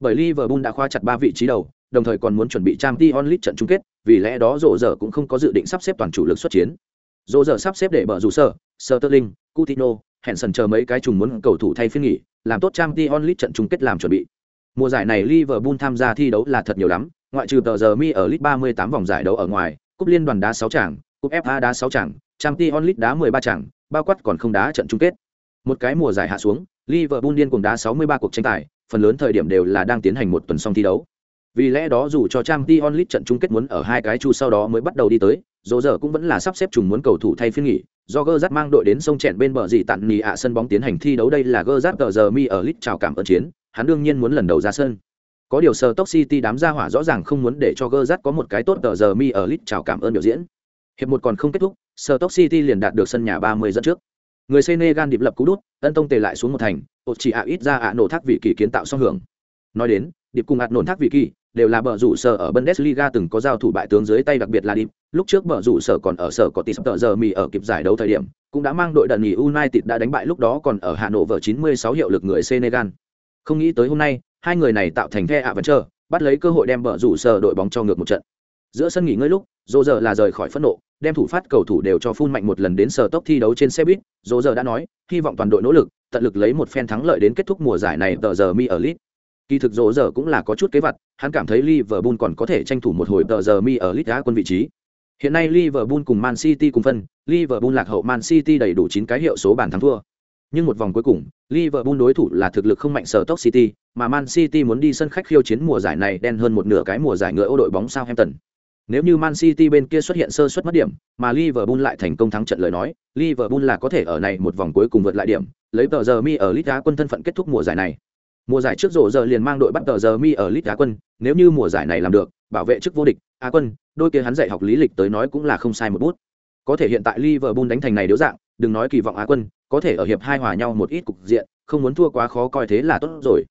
[SPEAKER 1] Bởi liverpool đã khoa chặt ba vị trí đầu đồng thời còn muốn chuẩn bị trang t onlit trận chung kết vì lẽ đó rộ rỡ cũng không có dự định sắp xếp toàn chủ lực xuất chiến. Rộ rỡ sắp xếp để bờ rủ sở sterling Coutinho, hẹn sần chờ mấy cái trùng muốn cầu thủ thay phiên nghỉ làm tốt trang t onlit trận chung kết làm chuẩn bị. Mùa giải này liverpool tham gia thi đấu là thật nhiều lắm ngoại trừ tờ giờ mi ở lit 38 vòng giải đấu ở ngoài cúp liên đoàn đá 6 trận, cúp fa đá 6 trận, champions league đá 13 trận, bao quát còn không đá trận chung kết một cái mùa giải hạ xuống liverpool điên cùng đá 63 cuộc tranh tài phần lớn thời điểm đều là đang tiến hành một tuần song thi đấu vì lẽ đó dù cho Champions League trận chung kết muốn ở hai cái chu sau đó mới bắt đầu đi tới, dỗ giờ cũng vẫn là sắp xếp trùng muốn cầu thủ thay phiên nghỉ, do Gerrard mang đội đến sông chèn bên bờ gì tặn nì ạ sân bóng tiến hành thi đấu đây là Gerrard tờ giờ mi ở League chào cảm ơn chiến, hắn đương nhiên muốn lần đầu ra sân. Có điều sờ Stoke City đám gia hỏa rõ ràng không muốn để cho Gerrard có một cái tốt tờ giờ mi ở lit chào cảm ơn biểu diễn. Hiệp một còn không kết thúc, Stoke City liền đạt được sân nhà 30 dẫn trước. Người Senegal điệp lập cú đút, ân tông tề lại xuống một thành, ột chỉ ạ ít ra ạ nổ thác vị kỳ kiến tạo song hưởng. Nói đến, điệp cùng ạt nổn thác vị kỳ, đều là bờ rủ sở ở Bundesliga từng có giao thủ bại tướng dưới tay đặc biệt là Điệp, lúc trước bờ rủ sở còn ở sở có tỷ giờ mì ở kịp giải đấu thời điểm, cũng đã mang đội đần nghỉ United đã đánh bại lúc đó còn ở Hà Nội vở 96 hiệu lực người Senegal. Không nghĩ tới hôm nay, hai người này tạo thành the ạ vẫn chờ, bắt lấy cơ hội đem bờ rủ sở đội bóng cho ngược một trận. Giữa sân nghỉ ngơi lúc, Dỗ giờ là rời khỏi phẫn nộ, đem thủ phát cầu thủ đều cho phun mạnh một lần đến sở tốc thi đấu trên xe buýt. Dỗ giờ đã nói, hy vọng toàn đội nỗ lực, tận lực lấy một phen thắng lợi đến kết thúc mùa giải này tờ giờ mi ở Lit Kỳ thực Dỗ giờ cũng là có chút kế vật, hắn cảm thấy Liverpool còn có thể tranh thủ một hồi tờ giờ mi ở lit đá quân vị trí. Hiện nay Liverpool cùng Man City cùng phân, Liverpool lạc hậu Man City đầy đủ chín cái hiệu số bàn thắng thua. Nhưng một vòng cuối cùng, Liverpool đối thủ là thực lực không mạnh sở Stoke City, mà Man City muốn đi sân khách khiêu chiến mùa giải này đen hơn một nửa cái mùa giải ngựa ô đội bóng Southampton. Nếu như Man City bên kia xuất hiện sơ suất mất điểm, mà Liverpool lại thành công thắng trận lời nói, Liverpool là có thể ở này một vòng cuối cùng vượt lại điểm, lấy tờ giờ mi ở Liga quân thân phận kết thúc mùa giải này. Mùa giải trước rổ giờ liền mang đội bắt tờ giờ mi ở Liga quân, nếu như mùa giải này làm được, bảo vệ chức vô địch, Á quân, đôi kia hắn dạy học lý lịch tới nói cũng là không sai một bút. Có thể hiện tại Liverpool đánh thành này điếu dạng, đừng nói kỳ vọng Á quân, có thể ở hiệp hai hòa nhau một ít cục diện, không muốn thua quá khó coi thế là tốt rồi.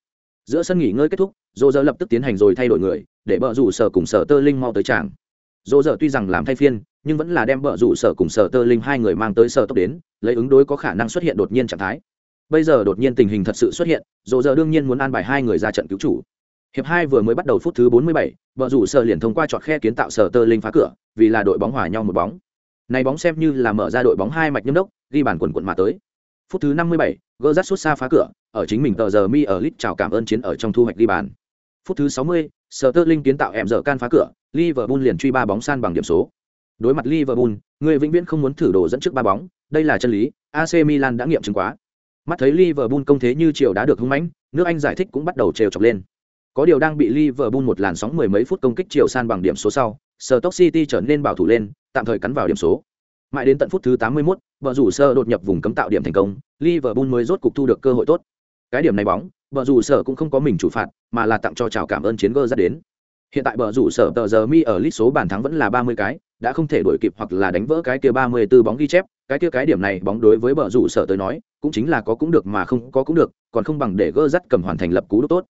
[SPEAKER 1] Giữa sân nghỉ ngơi kết thúc, dô dơ lập tức tiến hành rồi thay đổi người, để bờ rủ sở cùng sở tơ linh mau tới tràng. dô dơ tuy rằng làm thay phiên, nhưng vẫn là đem bờ rủ sở cùng sở tơ linh hai người mang tới sở tốc đến, lấy ứng đối có khả năng xuất hiện đột nhiên trạng thái. Bây giờ đột nhiên tình hình thật sự xuất hiện, dô dơ đương nhiên muốn an bài hai người ra trận cứu chủ. Hiệp hai vừa mới bắt đầu phút thứ 47, bờ rủ sở liền thông qua chọn khe kiến tạo sở tơ linh phá cửa, vì là đội bóng hòa nhau một bóng. Này bóng xem như là mở ra đội bóng hai mạch nhâm đốc, ghi bàn quần quần mà tới. Phút thứ 57, gỡ sút xa phá cửa, ở chính mình tờ giờ mi ở lit chào cảm ơn chiến ở trong thu hoạch ghi bàn. Phút thứ 60, Sterling kiến tạo em giờ can phá cửa, Liverpool liền truy ba bóng san bằng điểm số. Đối mặt Liverpool, người vĩnh viễn không muốn thử đồ dẫn trước ba bóng, đây là chân lý, AC Milan đã nghiệm chứng quá. Mắt thấy Liverpool công thế như chiều đã được hung mãnh, nước Anh giải thích cũng bắt đầu trêu chọc lên. Có điều đang bị Liverpool một làn sóng mười mấy phút công kích chiều san bằng điểm số sau, Stoke City trở nên bảo thủ lên, tạm thời cắn vào điểm số. Mãi đến tận phút thứ 81, vợ rủ sơ đột nhập vùng cấm tạo điểm thành công, Liverpool mới rốt cục thu được cơ hội tốt. Cái điểm này bóng, vợ rủ sở cũng không có mình chủ phạt, mà là tặng cho chào cảm ơn chiến gơ ra đến. Hiện tại bờ rủ sở tờ giờ mi ở list số bàn thắng vẫn là 30 cái, đã không thể đuổi kịp hoặc là đánh vỡ cái kia 34 bóng ghi chép, cái kia cái điểm này bóng đối với bờ rủ sở tới nói, cũng chính là có cũng được mà không có cũng được, còn không bằng để gơ dắt cầm hoàn thành lập cú đúc tốt.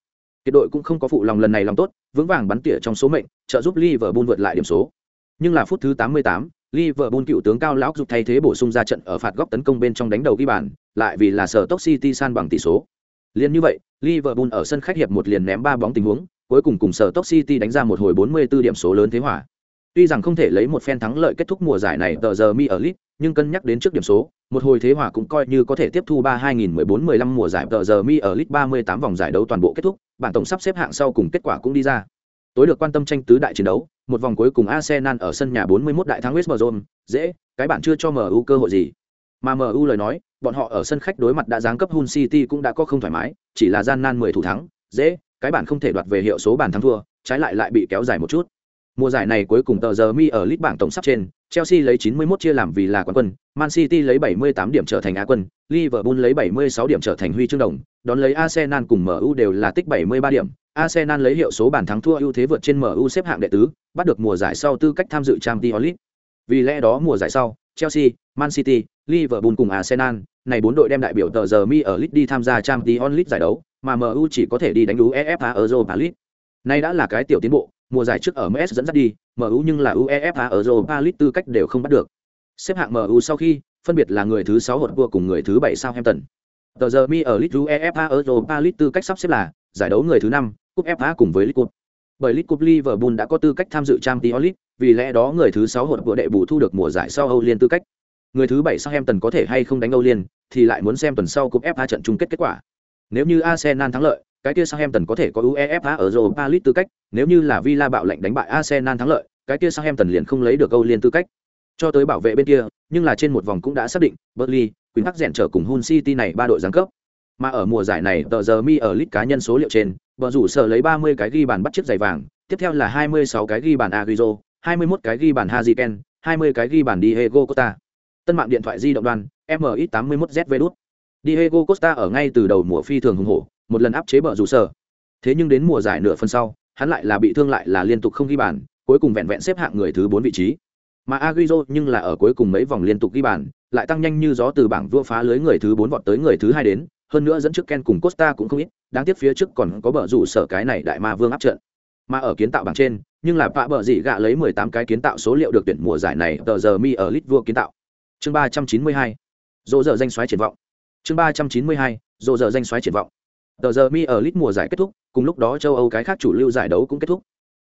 [SPEAKER 1] Kiệt đội cũng không có phụ lòng lần này lòng tốt, vững vàng bắn tỉa trong số mệnh, trợ giúp Liverpool vượt lại điểm số. Nhưng là phút thứ 88, Liverpool cựu tướng cao lão dục thay thế bổ sung ra trận ở phạt góc tấn công bên trong đánh đầu ghi bàn, lại vì là sở Stoke City san bằng tỷ số. Liên như vậy, Liverpool ở sân khách hiệp một liền ném ba bóng tình huống, cuối cùng cùng sở Stoke City đánh ra một hồi 44 điểm số lớn thế hòa. Tuy rằng không thể lấy một phen thắng lợi kết thúc mùa giải này tờ giờ mi ở League, nhưng cân nhắc đến trước điểm số, một hồi thế hòa cũng coi như có thể tiếp thu 3 2014-15 mùa giải tờ giờ mi ở League 38 vòng giải đấu toàn bộ kết thúc, bảng tổng sắp xếp hạng sau cùng kết quả cũng đi ra. Tối được quan tâm tranh tứ đại chiến đấu, một vòng cuối cùng Arsenal ở sân nhà 41 đại thắng West Brom, dễ, cái bạn chưa cho MU cơ hội gì. Mà MU lời nói, bọn họ ở sân khách đối mặt đã giáng cấp Hull City cũng đã có không thoải mái, chỉ là gian nan 10 thủ thắng, dễ, cái bạn không thể đoạt về hiệu số bàn thắng thua, trái lại lại bị kéo dài một chút. Mùa giải này cuối cùng tờ giờ mi ở list bảng tổng sắp trên, Chelsea lấy 91 chia làm vì là quán quân, Man City lấy 78 điểm trở thành Á quân, Liverpool lấy 76 điểm trở thành huy chương đồng, đón lấy Arsenal cùng MU đều là tích 73 điểm, Arsenal lấy hiệu số bàn thắng thua ưu thế vượt trên MU xếp hạng đệ tứ, bắt được mùa giải sau tư cách tham dự Champions League. Vì lẽ đó mùa giải sau, Chelsea, Man City, Liverpool cùng Arsenal, này bốn đội đem đại biểu tờ giờ mi ở League đi tham gia Champions League giải đấu, mà MU chỉ có thể đi đánh UEFA Europa League. Này đã là cái tiểu tiến bộ, mùa giải trước ở MS dẫn dắt đi, MU nhưng là UEFA Europa League tư cách đều không bắt được. Xếp hạng MU sau khi, phân biệt là người thứ 6 hột vua cùng người thứ 7 Southampton. Tờ giờ mi ở League UEFA Europa League tư cách sắp xếp là giải đấu người thứ 5, cúp FA cùng với League Cup. Bởi League Cup Liverpool đã có tư cách tham dự Champions League, vì lẽ đó người thứ 6 hột vua đệ bù thu được mùa giải sau Âu Liên tư cách. Người thứ 7 Southampton có thể hay không đánh Âu Liên, thì lại muốn xem tuần sau cúp FA trận chung kết kết quả. Nếu như Arsenal thắng lợi, cái kia Southampton có thể có UEFA ở Europa League tư cách, nếu như là Villa bạo lệnh đánh bại Arsenal thắng lợi, cái kia Southampton liền không lấy được Âu Liên tư cách. Cho tới bảo vệ bên kia, nhưng là trên một vòng cũng đã xác định, Burnley, Queen Park rèn trở cùng Hull City này ba đội giáng cấp. Mà ở mùa giải này, tờ giờ mi ở list cá nhân số liệu trên, bờ rủ sở lấy 30 cái ghi bàn bắt chiếc giày vàng, tiếp theo là 26 cái ghi bàn Agüero, 21 cái ghi bàn Harry 20 cái ghi bàn Diego Costa. Tân mạng điện thoại di động đoàn, MX81ZV đút. Diego Costa ở ngay từ đầu mùa phi thường hùng hổ, một lần áp chế bờ rủ sở. Thế nhưng đến mùa giải nửa phần sau, hắn lại là bị thương lại là liên tục không ghi bàn, cuối cùng vẹn vẹn xếp hạng người thứ 4 vị trí. Mà Agüero nhưng là ở cuối cùng mấy vòng liên tục ghi bàn, lại tăng nhanh như gió từ bảng vua phá lưới người thứ 4 vọt tới người thứ 2 đến, hơn nữa dẫn trước Ken cùng Costa cũng không ít, đáng tiếc phía trước còn có bờ rủ sở cái này đại ma vương áp trận. Mà ở kiến tạo bảng trên, nhưng là Pạ bờ dị gạ lấy 18 cái kiến tạo số liệu được tuyển mùa giải này, tờ giờ mi ở lit vua kiến tạo. Chương 392. Dỗ dở danh xoáy triển vọng. Chương 392. Dỗ dở danh xoáy triển vọng. Tờ giờ mi ở lit mùa giải kết thúc, cùng lúc đó châu Âu cái khác chủ lưu giải đấu cũng kết thúc.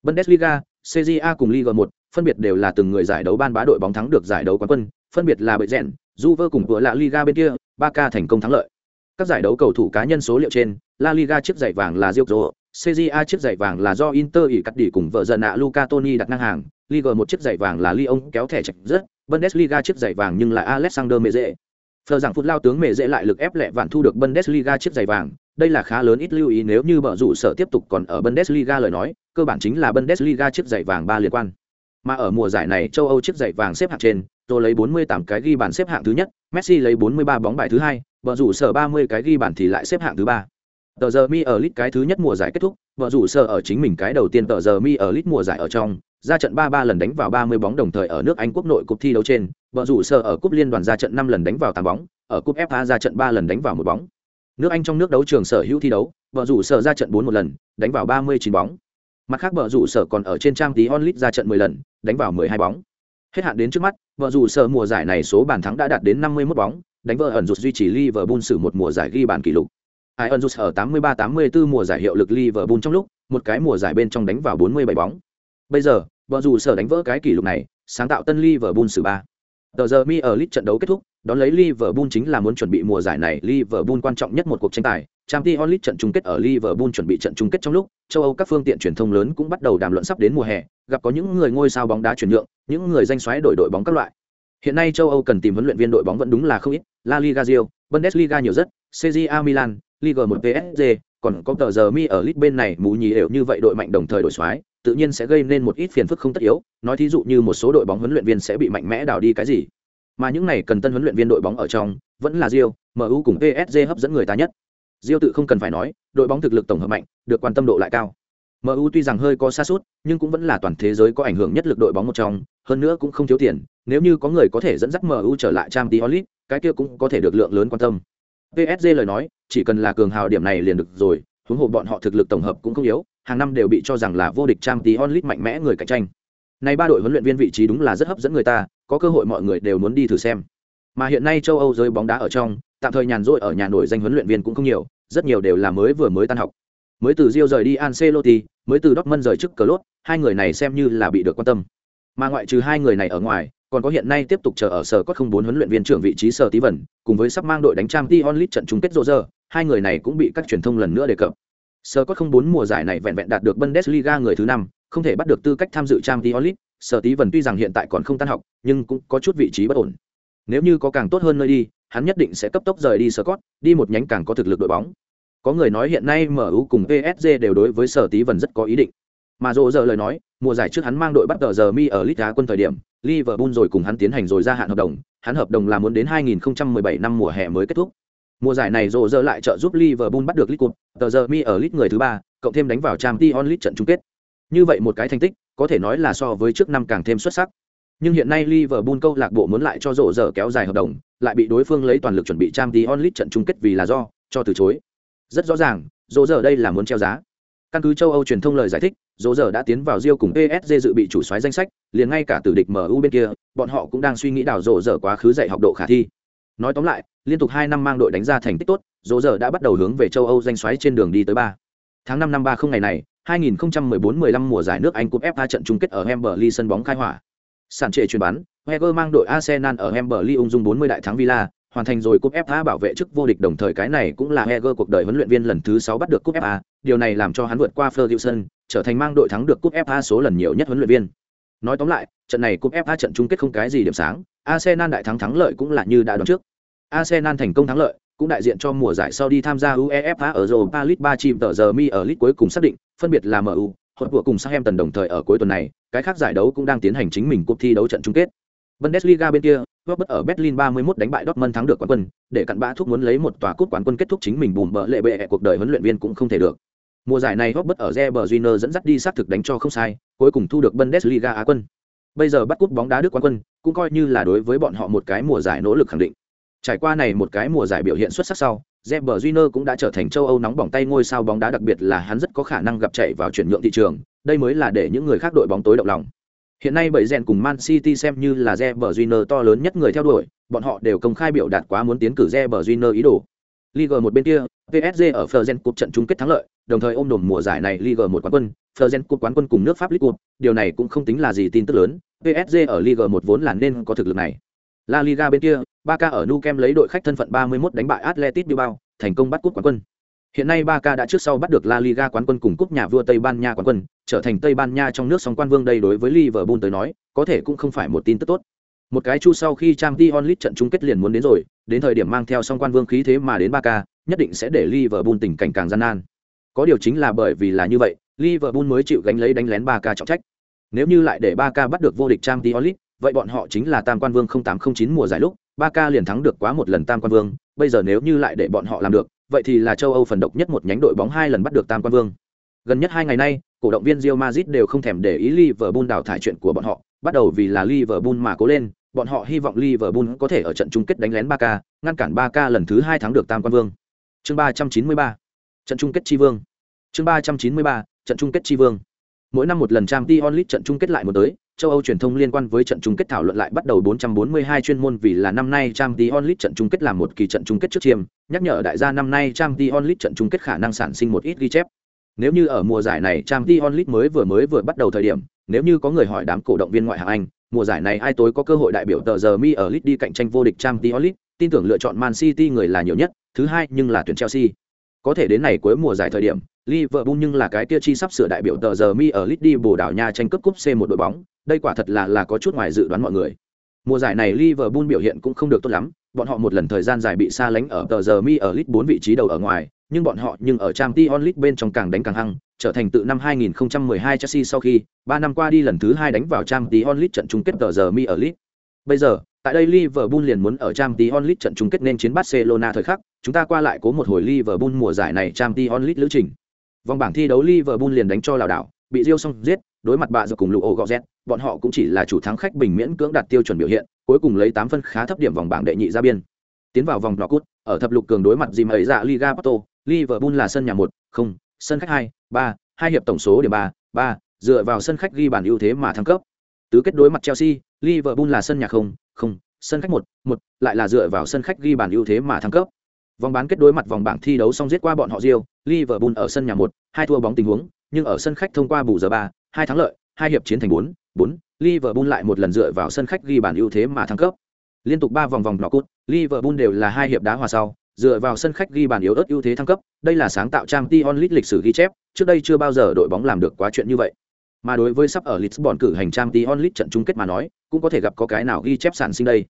[SPEAKER 1] Bundesliga, CJA cùng Liga 1, phân biệt đều là từng người giải đấu ban bá đội bóng thắng được giải đấu quán quân, phân biệt là Bệ Rèn, Juve cùng vừa là Liga bên kia, Barca thành công thắng lợi. Các giải đấu cầu thủ cá nhân số liệu trên, La Liga chiếc giày vàng là Gio CJA chiếc giày vàng là do Inter ỉ cắt đỉ cùng vợ dần ạ Luca Toni đặt ngang hàng, Liga một chiếc giày vàng là Lyon kéo thẻ chạch rất, Bundesliga chiếc giày vàng nhưng là Alexander Meze. Phờ rằng phút lao tướng Meze lại lực ép lẹ vạn thu được Bundesliga chiếc giày vàng, đây là khá lớn ít lưu ý nếu như bờ rủ sở tiếp tục còn ở Bundesliga lời nói, cơ bản chính là Bundesliga chiếc giày vàng ba liên quan. Mà ở mùa giải này châu Âu chiếc giày vàng xếp hạng trên, tôi lấy 48 cái ghi bàn xếp hạng thứ nhất, Messi lấy 43 bóng bài thứ hai, bờ rủ sở 30 cái ghi bàn thì lại xếp hạng thứ ba. Tờ giờ mi ở lit cái thứ nhất mùa giải kết thúc, vợ rủ sở ở chính mình cái đầu tiên tờ giờ mi ở lit mùa giải ở trong, ra trận 33 lần đánh vào 30 bóng đồng thời ở nước Anh quốc nội cúp thi đấu trên, vợ rủ sở ở cúp liên đoàn ra trận 5 lần đánh vào 8 bóng, ở cúp FA ra trận 3 lần đánh vào một bóng. Nước Anh trong nước đấu trường sở hữu thi đấu, vợ rủ sở ra trận 4 một lần, đánh vào 39 bóng. Mặt khác vợ rủ sở còn ở trên trang tí onlit ra trận 10 lần, đánh vào 12 bóng. Hết hạn đến trước mắt, vợ rủ sở mùa giải này số bàn thắng đã đạt đến 51 bóng, đánh vợ ẩn rụt duy trì Liverpool sử một mùa giải ghi bàn kỷ lục. Ai ẩn rụt ở 83-84 mùa giải hiệu lực Liverpool trong lúc, một cái mùa giải bên trong đánh vào 47 bóng. Bây giờ, vợ rủ sở đánh vỡ cái kỷ lục này, sáng tạo tân Liverpool sử 3. Tờ giờ mi ở lit trận đấu kết thúc, đón lấy Liverpool chính là muốn chuẩn bị mùa giải này Liverpool quan trọng nhất một cuộc tranh tài. Champions League trận chung kết ở Liverpool chuẩn bị trận chung kết trong lúc, châu Âu các phương tiện truyền thông lớn cũng bắt đầu đàm luận sắp đến mùa hè, gặp có những người ngôi sao bóng đá chuyển nhượng, những người danh xoáy đổi đội bóng các loại. Hiện nay châu Âu cần tìm huấn luyện viên đội bóng vẫn đúng là không ít, La Liga Rio, Bundesliga nhiều rất, Serie A Milan, Liga 1 PSG, còn có tờ giờ mi ở lit bên này mù nhì đều như vậy đội mạnh đồng thời đổi xoáy, tự nhiên sẽ gây nên một ít phiền phức không tất yếu, nói thí dụ như một số đội bóng huấn luyện viên sẽ bị mạnh mẽ đào đi cái gì. Mà những này cần tân huấn luyện viên đội bóng ở trong, vẫn là Rio, MU cùng PSG hấp dẫn người ta nhất. Rio tự không cần phải nói, đội bóng thực lực tổng hợp mạnh, được quan tâm độ lại cao. MU tuy rằng hơi có xa sút nhưng cũng vẫn là toàn thế giới có ảnh hưởng nhất lực đội bóng một trong, hơn nữa cũng không thiếu tiền, nếu như có người có thể dẫn dắt MU trở lại Champions League, cái kia cũng có thể được lượng lớn quan tâm. PSG lời nói, chỉ cần là cường hào điểm này liền được rồi, huống hồ bọn họ thực lực tổng hợp cũng không yếu, hàng năm đều bị cho rằng là vô địch Champions League mạnh mẽ người cạnh tranh. Này ba đội huấn luyện viên vị trí đúng là rất hấp dẫn người ta, có cơ hội mọi người đều muốn đi thử xem. Mà hiện nay châu Âu giới bóng đá ở trong, tạm thời nhàn rỗi ở nhà nổi danh huấn luyện viên cũng không nhiều, rất nhiều đều là mới vừa mới tan học. Mới từ Rio rời đi Ancelotti, mới từ Dortmund rời chức Klopp, hai người này xem như là bị được quan tâm. Mà ngoại trừ hai người này ở ngoài, còn có hiện nay tiếp tục chờ ở sở cốt không bốn huấn luyện viên trưởng vị trí sở tí vẩn cùng với sắp mang đội đánh trang t onlit trận chung kết rô rơ hai người này cũng bị các truyền thông lần nữa đề cập sở cốt không bốn mùa giải này vẹn vẹn đạt được bundesliga người thứ năm không thể bắt được tư cách tham dự trang t onlit sở tí vần tuy rằng hiện tại còn không tan học nhưng cũng có chút vị trí bất ổn nếu như có càng tốt hơn nơi đi hắn nhất định sẽ cấp tốc rời đi sở cốt đi một nhánh càng có thực lực đội bóng có người nói hiện nay mu cùng psg đều đối với sở tí vần rất có ý định mà rộ giờ lời nói mùa giải trước hắn mang đội bắt tờ giờ mi ở Liga quân thời điểm Liverpool rồi cùng hắn tiến hành rồi gia hạn hợp đồng, hắn hợp đồng là muốn đến 2017 năm mùa hè mới kết thúc. Mùa giải này rộ giờ lại trợ giúp Liverpool bắt được League Cup, tờ giờ mi ở Lit người thứ ba, cộng thêm đánh vào trang t onlit trận chung kết. Như vậy một cái thành tích, có thể nói là so với trước năm càng thêm xuất sắc. Nhưng hiện nay Liverpool câu lạc bộ muốn lại cho rộ giờ kéo dài hợp đồng, lại bị đối phương lấy toàn lực chuẩn bị Champions League trận chung kết vì là do cho từ chối. Rất rõ ràng, rộ giờ đây là muốn treo giá. Căn cứ châu Âu truyền thông lời giải thích, dỗ giờ đã tiến vào Rio cùng PSG dự bị chủ soái danh sách, liền ngay cả từ địch MU bên kia, bọn họ cũng đang suy nghĩ đào dỗ giờ quá khứ dạy học độ khả thi. Nói tóm lại, liên tục hai năm mang đội đánh ra thành tích tốt, dỗ giờ đã bắt đầu hướng về châu Âu danh soái trên đường đi tới ba. Tháng năm năm ba không ngày này, 2014-15 mùa giải nước Anh Cup FA trận chung kết ở Wembley sân bóng khai hỏa. Sản trệ chuyên bán, Wenger mang đội Arsenal ở Wembley ung dung 40 đại thắng Villa, hoàn thành rồi cúp FA bảo vệ chức vô địch đồng thời cái này cũng là Wenger cuộc đời huấn luyện viên lần thứ 6 bắt được cúp FA, điều này làm cho hắn vượt qua Ferguson, trở thành mang đội thắng được cúp FA số lần nhiều nhất huấn luyện viên. Nói tóm lại, trận này cúp FA trận chung kết không cái gì điểm sáng, Arsenal đại thắng thắng lợi cũng là như đã đoán trước. Arsenal thành công thắng lợi, cũng đại diện cho mùa giải sau đi tham gia UEFA ở Europa League 3 chìm tờ giờ mi ở League cuối cùng xác định, phân biệt là MU, hội của cùng Southampton đồng thời ở cuối tuần này, cái khác giải đấu cũng đang tiến hành chính mình cuộc thi đấu trận chung kết. Bundesliga bên kia, Robert ở Berlin 31 đánh bại Dortmund thắng được quán quân, để cặn bã thuốc muốn lấy một tòa cúp quán quân kết thúc chính mình bùm bợ lệ bệ cuộc đời huấn luyện viên cũng không thể được. Mùa giải này Robert ở Reber dẫn dắt đi sát thực đánh cho không sai, cuối cùng thu được Bundesliga Á quân. Bây giờ bắt cúp bóng đá Đức quán quân, cũng coi như là đối với bọn họ một cái mùa giải nỗ lực khẳng định. Trải qua này một cái mùa giải biểu hiện xuất sắc sau, Reber cũng đã trở thành châu Âu nóng bỏng tay ngôi sao bóng đá đặc biệt là hắn rất có khả năng gặp chạy vào chuyển nhượng thị trường, đây mới là để những người khác đội bóng tối động lòng. Hiện nay bảy rèn cùng Man City xem như là Reber to lớn nhất người theo đuổi, bọn họ đều công khai biểu đạt quá muốn tiến cử Reber ý đồ. Liga một bên kia, PSG ở Fergen Cup trận chung kết thắng lợi, đồng thời ôm đồn mùa giải này Liga một quán quân, Fergen Cup quán quân cùng nước Pháp League Cup, điều này cũng không tính là gì tin tức lớn, PSG ở Liga một vốn là nên có thực lực này. La Liga bên kia, Barca ở Nou Camp lấy đội khách thân phận 31 đánh bại Atletico Bilbao, thành công bắt cúp quán quân. Hiện nay Barca đã trước sau bắt được La Liga quán quân cùng cúp nhà vua Tây Ban Nha quán quân, trở thành Tây Ban Nha trong nước song quan vương đây đối với Liverpool tới nói, có thể cũng không phải một tin tức tốt. Một cái chu sau khi Champions League trận chung kết liền muốn đến rồi, đến thời điểm mang theo song quan vương khí thế mà đến Barca, nhất định sẽ để Liverpool tình cảnh càng gian nan. Có điều chính là bởi vì là như vậy, Liverpool mới chịu gánh lấy đánh lén Barca trọng trách. Nếu như lại để Barca bắt được vô địch Champions League, vậy bọn họ chính là tam quan vương 0809 mùa giải lúc, Ba Ca liền thắng được quá một lần tam quan vương, bây giờ nếu như lại để bọn họ làm được, vậy thì là châu Âu phần độc nhất một nhánh đội bóng hai lần bắt được tam quan vương. Gần nhất hai ngày nay, cổ động viên Real Madrid đều không thèm để ý Liverpool đào thải chuyện của bọn họ, bắt đầu vì là Liverpool mà cố lên, bọn họ hy vọng Liverpool có thể ở trận chung kết đánh lén Barca, ngăn cản Barca lần thứ hai thắng được tam quan vương. Chương 393. Trận chung kết chi vương. Chương 393. Trận chung kết chi vương. Mỗi năm một lần Champions League trận chung kết lại một tới, châu Âu truyền thông liên quan với trận chung kết thảo luận lại bắt đầu 442 chuyên môn vì là năm nay Champions League trận chung kết làm một kỳ trận chung kết trước chiêm, nhắc nhở đại gia năm nay Champions League trận chung kết khả năng sản sinh một ít ghi chép. Nếu như ở mùa giải này Champions League mới vừa mới vừa bắt đầu thời điểm, nếu như có người hỏi đám cổ động viên ngoại hạng Anh, mùa giải này ai tối có cơ hội đại biểu tờ giờ mi ở League đi cạnh tranh vô địch Champions League, tin tưởng lựa chọn Man City người là nhiều nhất, thứ hai nhưng là tuyển Chelsea. Có thể đến này cuối mùa giải thời điểm, Liverpool nhưng là cái kia chi sắp sửa đại biểu tờ giờ mi ở League đi bổ đảo nha tranh cướp cúp C một đội bóng, đây quả thật là là có chút ngoài dự đoán mọi người. Mùa giải này Liverpool biểu hiện cũng không được tốt lắm, bọn họ một lần thời gian dài bị xa lánh ở tờ giờ mi ở Lit 4 vị trí đầu ở ngoài, nhưng bọn họ nhưng ở Champions League bên trong càng đánh càng hăng, trở thành tự năm 2012 Chelsea sau khi 3 năm qua đi lần thứ 2 đánh vào Champions League trận chung kết tờ giờ mi ở Lit Bây giờ, tại đây Liverpool liền muốn ở Champions League trận chung kết nên chiến Barcelona thời khắc, chúng ta qua lại cố một hồi Liverpool mùa giải này Champions League lữ trình. Vòng bảng thi đấu Liverpool liền đánh cho lão đảo, bị Real xong giết, đối mặt bạ giờ cùng lũ gọ bọn họ cũng chỉ là chủ thắng khách bình miễn cưỡng đạt tiêu chuẩn biểu hiện, cuối cùng lấy 8 phân khá thấp điểm vòng bảng đệ nhị ra biên. Tiến vào vòng knockout ở thập lục cường đối mặt dìm ấy dạ Liga Porto, Liverpool là sân nhà 1, không, sân khách 2, 3, hai hiệp tổng số điểm 3, 3, dựa vào sân khách ghi bàn ưu thế mà thăng cấp. Tứ kết đối mặt Chelsea, Liverpool là sân nhà không, không, sân khách 1, 1, lại là dựa vào sân khách ghi bàn ưu thế mà thăng cấp. Vòng bán kết đối mặt vòng bảng thi đấu xong giết qua bọn họ Rio, Liverpool ở sân nhà 1, hai thua bóng tình huống, nhưng ở sân khách thông qua bù giờ 3, hai thắng lợi, hai hiệp chiến thành 4, 4, Liverpool lại một lần dựa vào sân khách ghi bàn ưu thế mà thăng cấp. Liên tục 3 vòng vòng knock-out, Liverpool đều là hai hiệp đá hòa sau, dựa vào sân khách ghi bàn yếu ớt ưu thế thăng cấp, đây là sáng tạo trang Tion League lịch sử ghi chép, trước đây chưa bao giờ đội bóng làm được quá chuyện như vậy. Mà đối với sắp ở Lisbon cử hành trang Tion League trận chung kết mà nói, cũng có thể gặp có cái nào ghi chép sản sinh đây.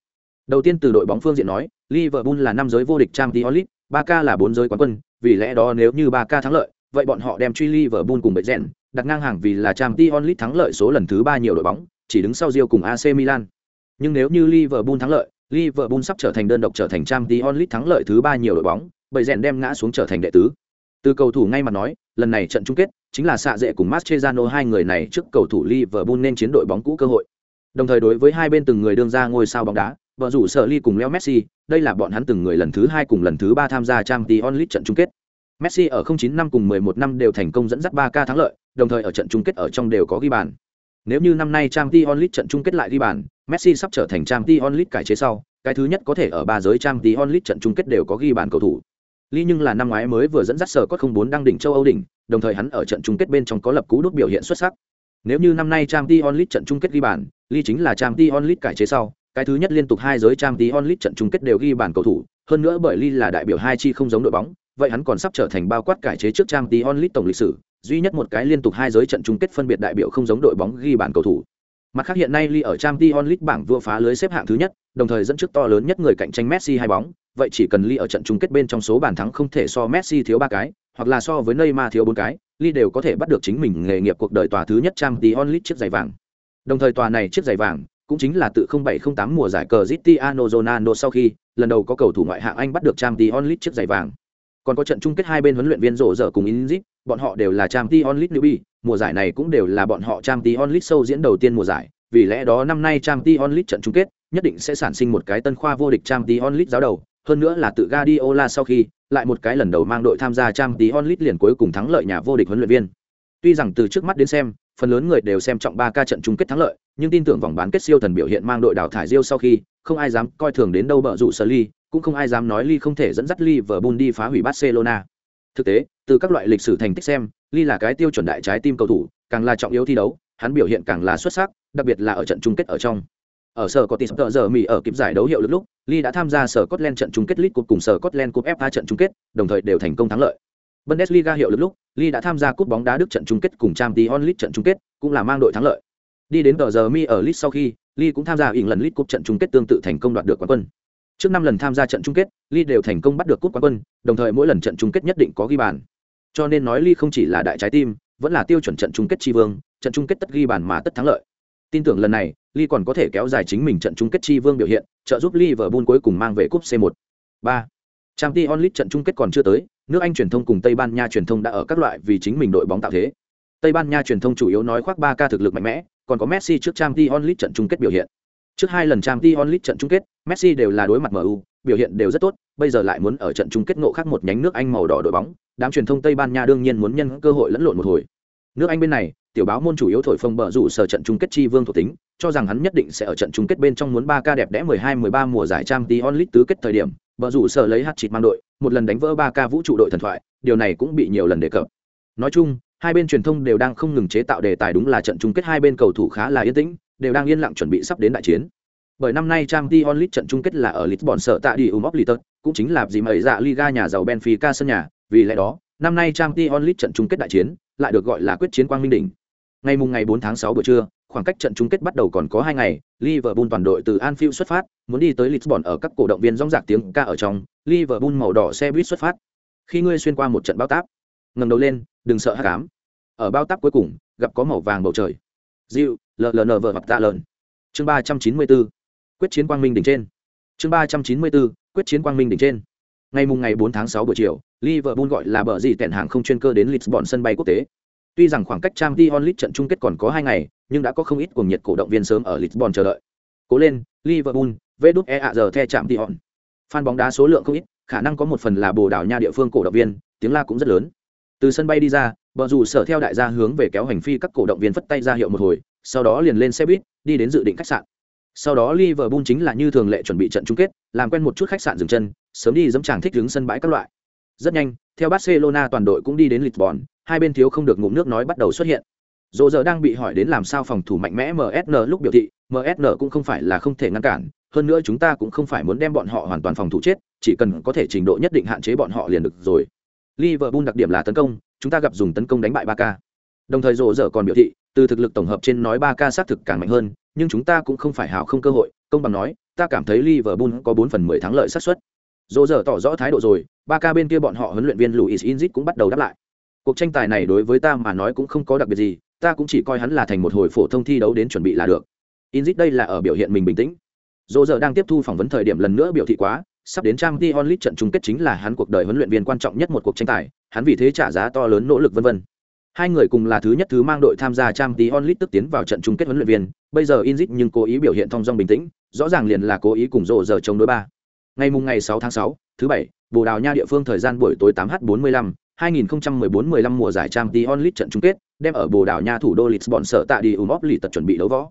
[SPEAKER 1] Đầu tiên từ đội bóng phương diện nói, Liverpool là năm giới vô địch trang Tion League, Barca là bốn giới quán quân, vì lẽ đó nếu như Barca thắng lợi, vậy bọn họ đem truy Liverpool cùng bệ rèn, đặt ngang hàng vì là Champions League thắng lợi số lần thứ ba nhiều đội bóng, chỉ đứng sau Real cùng AC Milan. Nhưng nếu như Liverpool thắng lợi, Liverpool sắp trở thành đơn độc trở thành Champions League thắng lợi thứ ba nhiều đội bóng, bởi rèn đem ngã xuống trở thành đệ tứ. Từ cầu thủ ngay mà nói, lần này trận chung kết chính là xạ dễ cùng Mascherano hai người này trước cầu thủ Liverpool nên chiến đội bóng cũ cơ hội. Đồng thời đối với hai bên từng người đương ra ngôi sao bóng đá, vợ rủ sở Ly cùng Leo Messi, đây là bọn hắn từng người lần thứ hai cùng lần thứ ba tham gia Champions League trận chung kết. Messi ở 09 năm cùng 11 năm đều thành công dẫn dắt 3K thắng lợi, đồng thời ở trận chung kết ở trong đều có ghi bàn. Nếu như năm nay Champions League trận chung kết lại ghi bàn, Messi sắp trở thành Champions League cải chế sau, cái thứ nhất có thể ở ba giới Champions League trận chung kết đều có ghi bàn cầu thủ. Lý nhưng là năm ngoái mới vừa dẫn dắt sở có 04 đăng đỉnh châu Âu đỉnh, đồng thời hắn ở trận chung kết bên trong có lập cú đút biểu hiện xuất sắc. Nếu như năm nay Champions League trận chung kết ghi bàn, Lý chính là Champions League cải chế sau, cái thứ nhất liên tục hai giới Champions League trận chung kết đều ghi bàn cầu thủ, hơn nữa bởi Lý là đại biểu hai chi không giống đội bóng, vậy hắn còn sắp trở thành bao quát cải chế trước trang tí onlit tổng lịch sử, duy nhất một cái liên tục hai giới trận chung kết phân biệt đại biểu không giống đội bóng ghi bàn cầu thủ. Mặt khác hiện nay Lee ở trang tí onlit bảng vua phá lưới xếp hạng thứ nhất, đồng thời dẫn trước to lớn nhất người cạnh tranh Messi hai bóng, vậy chỉ cần Lee ở trận chung kết bên trong số bàn thắng không thể so Messi thiếu ba cái, hoặc là so với Neymar thiếu bốn cái, Lee đều có thể bắt được chính mình nghề nghiệp cuộc đời tòa thứ nhất trang tí onlit chiếc giày vàng. Đồng thời tòa này chiếc giày vàng cũng chính là tự 0708 mùa giải cờ Cristiano Ronaldo sau khi lần đầu có cầu thủ ngoại hạng Anh bắt được Champions League chiếc giày vàng. Còn có trận chung kết hai bên huấn luyện viên rổ rỡ cùng Inzit, bọn họ đều là Champions League newbie, mùa giải này cũng đều là bọn họ Champions League sâu diễn đầu tiên mùa giải, vì lẽ đó năm nay Champions League trận chung kết nhất định sẽ sản sinh một cái tân khoa vô địch Champions League giáo đầu, hơn nữa là tự Guardiola sau khi lại một cái lần đầu mang đội tham gia Champions League liền cuối cùng thắng lợi nhà vô địch huấn luyện viên. Tuy rằng từ trước mắt đến xem, phần lớn người đều xem trọng 3 ca trận chung kết thắng lợi, nhưng tin tưởng vòng bán kết siêu thần biểu hiện mang đội đào thải Rio sau khi, không ai dám coi thường đến đâu bợ rủ sở ly, cũng không ai dám nói Lee không thể dẫn dắt Liverpool đi phá hủy Barcelona. Thực tế, từ các loại lịch sử thành tích xem, Lee là cái tiêu chuẩn đại trái tim cầu thủ, càng là trọng yếu thi đấu, hắn biểu hiện càng là xuất sắc, đặc biệt là ở trận chung kết ở trong. Ở sở có tờ giờ Mỹ ở kịp giải đấu hiệu lực lúc, Lee đã tham gia sở Scotland trận chung kết League Cup cùng sở Scotland Cup FA trận chung kết, đồng thời đều thành công thắng lợi. Bundesliga hiệu lực lúc, Lee đã tham gia cúp bóng đá Đức trận chung kết cùng Champions League trận chung kết, cũng là mang đội thắng lợi. Đi đến tờ giờ mi ở League sau khi, Lee cũng tham gia ỉn lần League cup trận chung kết tương tự thành công đoạt được quán quân. Trước năm lần tham gia trận chung kết, Lee đều thành công bắt được cúp quán quân, đồng thời mỗi lần trận chung kết nhất định có ghi bàn. Cho nên nói Lee không chỉ là đại trái tim, vẫn là tiêu chuẩn trận chung kết tri vương, trận chung kết tất ghi bàn mà tất thắng lợi. Tin tưởng lần này, Lee còn có thể kéo dài chính mình trận chung kết tri vương biểu hiện, trợ giúp Liverpool cuối cùng mang về cúp C1. 3. Champions League trận chung kết còn chưa tới, nước Anh truyền thông cùng Tây Ban Nha truyền thông đã ở các loại vì chính mình đội bóng tạo thế. Tây Ban Nha truyền thông chủ yếu nói khoác 3 ca thực lực mạnh mẽ, còn có Messi trước Champions League trận chung kết biểu hiện. Trước hai lần Champions League trận chung kết, Messi đều là đối mặt MU, biểu hiện đều rất tốt, bây giờ lại muốn ở trận chung kết ngộ khác một nhánh nước Anh màu đỏ đội bóng, đám truyền thông Tây Ban Nha đương nhiên muốn nhân cơ hội lẫn lộn một hồi. Nước Anh bên này, tiểu báo môn chủ yếu thổi phồng bờ rủ sở trận chung kết chi vương thuộc tính, cho rằng hắn nhất định sẽ ở trận chung kết bên trong muốn 3 ca đẹp đẽ 12-13 mùa giải Champions League tứ kết thời điểm, bờ rủ sở lấy hạt chịt mang đội, một lần đánh vỡ 3 ca vũ trụ đội thần thoại, điều này cũng bị nhiều lần đề cập. Nói chung, hai bên truyền thông đều đang không ngừng chế tạo đề tài đúng là trận chung kết hai bên cầu thủ khá là yên tĩnh, đều đang yên lặng chuẩn bị sắp đến đại chiến. Bởi năm nay Champions League trận chung kết là ở Lisbon sở tại đi Umop cũng chính là gì mấy dạ Liga nhà giàu Benfica sân nhà, vì lẽ đó, năm nay Champions League trận chung kết đại chiến lại được gọi là quyết chiến quang minh đỉnh. Ngày mùng ngày 4 tháng 6 buổi trưa, khoảng cách trận chung kết bắt đầu còn có 2 ngày, Liverpool toàn đội từ Anfield xuất phát, muốn đi tới Lisbon ở các cổ động viên rống rạc tiếng ca ở trong, Liverpool màu đỏ xe buýt xuất phát. Khi ngươi xuyên qua một trận bao táp, ngẩng đầu lên, đừng sợ hắc ám. Ở bao táp cuối cùng, gặp có màu vàng bầu trời. Dịu, LLN vợ hoặc tạ lợn. Chương 394. Quyết chiến quang minh đỉnh trên. Chương 394. Quyết chiến quang minh đỉnh trên. Ngày mùng ngày 4 tháng 6 buổi chiều, Liverpool gọi là bờ gì tẹn hàng không chuyên cơ đến Lisbon sân bay quốc tế. Tuy rằng khoảng cách Champions League trận chung kết còn có 2 ngày, nhưng đã có không ít cuồng nhiệt cổ động viên sớm ở Lisbon chờ đợi. Cố lên, Liverpool, VĐE giờ the chạm Tion. Fan bóng đá số lượng không ít, khả năng có một phần là Bồ Đào Nha địa phương cổ động viên, tiếng la cũng rất lớn. Từ sân bay đi ra, bờ rủ sở theo đại gia hướng về kéo hành phi các cổ động viên phất tay ra hiệu một hồi, sau đó liền lên xe buýt, đi đến dự định khách sạn. Sau đó Liverpool chính là như thường lệ chuẩn bị trận chung kết, làm quen một chút khách sạn dừng chân, sớm đi dẫm chàng thích đứng sân bãi các loại. Rất nhanh, theo Barcelona toàn đội cũng đi đến Lisbon, hai bên thiếu không được ngụm nước nói bắt đầu xuất hiện. Dỗ giờ đang bị hỏi đến làm sao phòng thủ mạnh mẽ MSN lúc biểu thị, MSN cũng không phải là không thể ngăn cản, hơn nữa chúng ta cũng không phải muốn đem bọn họ hoàn toàn phòng thủ chết, chỉ cần có thể trình độ nhất định hạn chế bọn họ liền được rồi. Liverpool đặc điểm là tấn công, chúng ta gặp dùng tấn công đánh bại ba k Đồng thời Dỗ dở còn biểu thị, từ thực lực tổng hợp trên nói ba ca xác thực càng mạnh hơn, nhưng chúng ta cũng không phải hảo không cơ hội, công bằng nói, ta cảm thấy Liverpool có bốn phần 10 thắng lợi xác suất. Dỗ dở tỏ rõ thái độ rồi, ba ca bên kia bọn họ huấn luyện viên Luis Inzit cũng bắt đầu đáp lại. Cuộc tranh tài này đối với ta mà nói cũng không có đặc biệt gì, ta cũng chỉ coi hắn là thành một hồi phổ thông thi đấu đến chuẩn bị là được. Inzit đây là ở biểu hiện mình bình tĩnh. Dỗ dở đang tiếp thu phỏng vấn thời điểm lần nữa biểu thị quá, sắp đến trang Champions League trận chung kết chính là hắn cuộc đời huấn luyện viên quan trọng nhất một cuộc tranh tài, hắn vì thế trả giá to lớn nỗ lực vân vân. Hai người cùng là thứ nhất thứ mang đội tham gia Champions League tức tiến vào trận chung kết huấn luyện viên, bây giờ Inzit nhưng cố ý biểu hiện thông dong bình tĩnh, rõ ràng liền là cố ý cùng rộ giờ chống đối ba. Ngày mùng ngày 6 tháng 6, thứ bảy, Bồ Đào Nha địa phương thời gian buổi tối 8h45, 2014-15 mùa giải Champions League trận chung kết, đem ở Bồ Đào Nha thủ đô Lisbon sở tại đi Umop lì tật chuẩn bị đấu võ.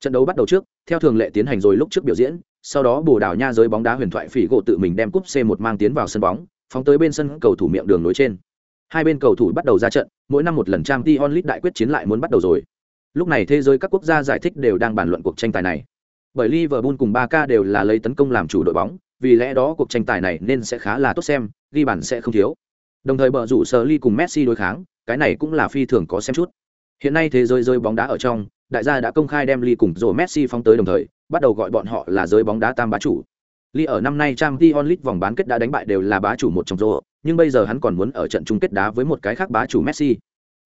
[SPEAKER 1] Trận đấu bắt đầu trước, theo thường lệ tiến hành rồi lúc trước biểu diễn, sau đó Bồ Đào Nha giới bóng đá huyền thoại phỉ gỗ tự mình đem cúp C1 mang tiến vào sân bóng, phóng tới bên sân cầu thủ miệng đường nối trên. Hai bên cầu thủ bắt đầu ra trận, mỗi năm một lần Champions League đại quyết chiến lại muốn bắt đầu rồi. Lúc này thế giới các quốc gia giải thích đều đang bàn luận cuộc tranh tài này. Bởi Liverpool cùng Barca đều là lấy tấn công làm chủ đội bóng, vì lẽ đó cuộc tranh tài này nên sẽ khá là tốt xem, ghi bàn sẽ không thiếu. Đồng thời bờ rủ Sở Ly cùng Messi đối kháng, cái này cũng là phi thường có xem chút. Hiện nay thế giới rơi bóng đá ở trong, đại gia đã công khai đem Ly cùng rồi Messi phóng tới đồng thời, bắt đầu gọi bọn họ là giới bóng đá tam bá chủ. Ly ở năm nay Champions League vòng bán kết đã đánh bại đều là bá chủ một trong rổ, nhưng bây giờ hắn còn muốn ở trận chung kết đá với một cái khác bá chủ Messi.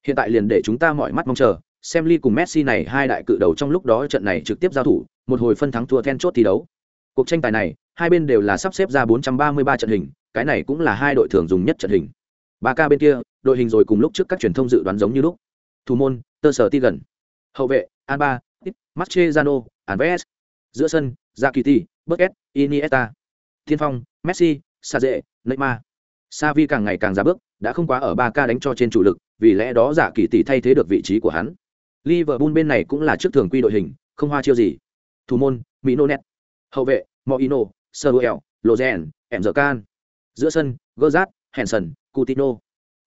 [SPEAKER 1] Hiện tại liền để chúng ta mọi mắt mong chờ, xem Ly cùng Messi này hai đại cự đầu trong lúc đó trận này trực tiếp giao thủ, một hồi phân thắng thua then chốt thi đấu. Cuộc tranh tài này, hai bên đều là sắp xếp ra 433 trận hình, cái này cũng là hai đội thường dùng nhất trận hình. Ba ca bên kia, đội hình rồi cùng lúc trước các truyền thông dự đoán giống như lúc. Thủ môn, Tơ Sở Ti gần. Hậu vệ, Alba, Mascherano, Alves. Giữa sân, Zakiti, Busquets, Iniesta. Thiên phong, Messi, Saze, Neymar. Savi càng ngày càng ra bước, đã không quá ở ba ca đánh cho trên chủ lực, vì lẽ đó giả kỳ tỷ thay thế được vị trí của hắn. Liverpool bên này cũng là trước thường quy đội hình, không hoa chiêu gì. Thủ môn, Minonet. Hậu vệ, Moino, Saruel, Lozen, Can. Giữa sân, Gerrard, Henson, cutino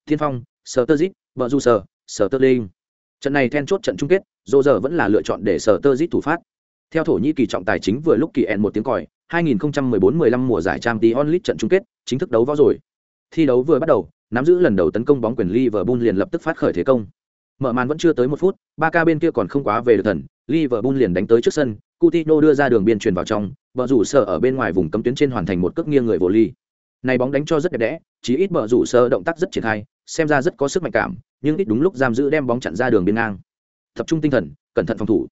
[SPEAKER 1] Thiên phong, Sturridge, tơ linh Trận này then chốt trận chung kết, Roger vẫn là lựa chọn để Sturridge thủ phát. Theo thổ Nhĩ Kỳ trọng tài chính vừa lúc kỳ ẹn một tiếng còi, 2014-15 mùa giải Champions League trận chung kết chính thức đấu võ rồi. Thi đấu vừa bắt đầu, nắm giữ lần đầu tấn công bóng quyền Liverpool liền lập tức phát khởi thế công. Mở màn vẫn chưa tới một phút, Barca bên kia còn không quá về được thần, Liverpool liền đánh tới trước sân, Coutinho đưa ra đường biên truyền vào trong, bờ rủ sở ở bên ngoài vùng cấm tuyến trên hoàn thành một cước nghiêng người vô ly. Này bóng đánh cho rất đẹp đẽ, chỉ ít bờ rủ sở động tác rất triển khai, xem ra rất có sức mạnh cảm, nhưng ít đúng lúc giam giữ đem bóng chặn ra đường biên ngang. Tập trung tinh thần, cẩn thận phòng thủ.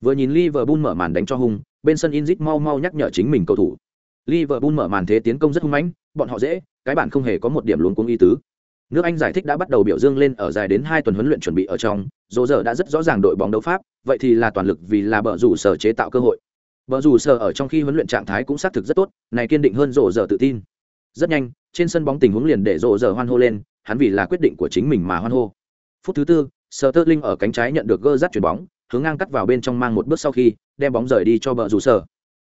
[SPEAKER 1] Vừa nhìn Liverpool mở màn đánh cho hung, bên sân Inzit mau mau nhắc nhở chính mình cầu thủ. Liverpool mở màn thế tiến công rất hung mãnh, bọn họ dễ, cái bản không hề có một điểm luống cuống ý tứ. Nước Anh giải thích đã bắt đầu biểu dương lên ở dài đến hai tuần huấn luyện chuẩn bị ở trong, Dỗ giờ đã rất rõ ràng đội bóng đấu pháp, vậy thì là toàn lực vì là bờ rủ sở chế tạo cơ hội. Bờ rủ sở ở trong khi huấn luyện trạng thái cũng xác thực rất tốt, này kiên định hơn Dỗ giờ tự tin. Rất nhanh, trên sân bóng tình huống liền để Dỗ giờ hoan hô lên, hắn vì là quyết định của chính mình mà hoan hô. Phút thứ tư, Sterling ở cánh trái nhận được gơ dắt chuyển bóng, hướng ngang cắt vào bên trong mang một bước sau khi, đem bóng rời đi cho bờ rủ sở.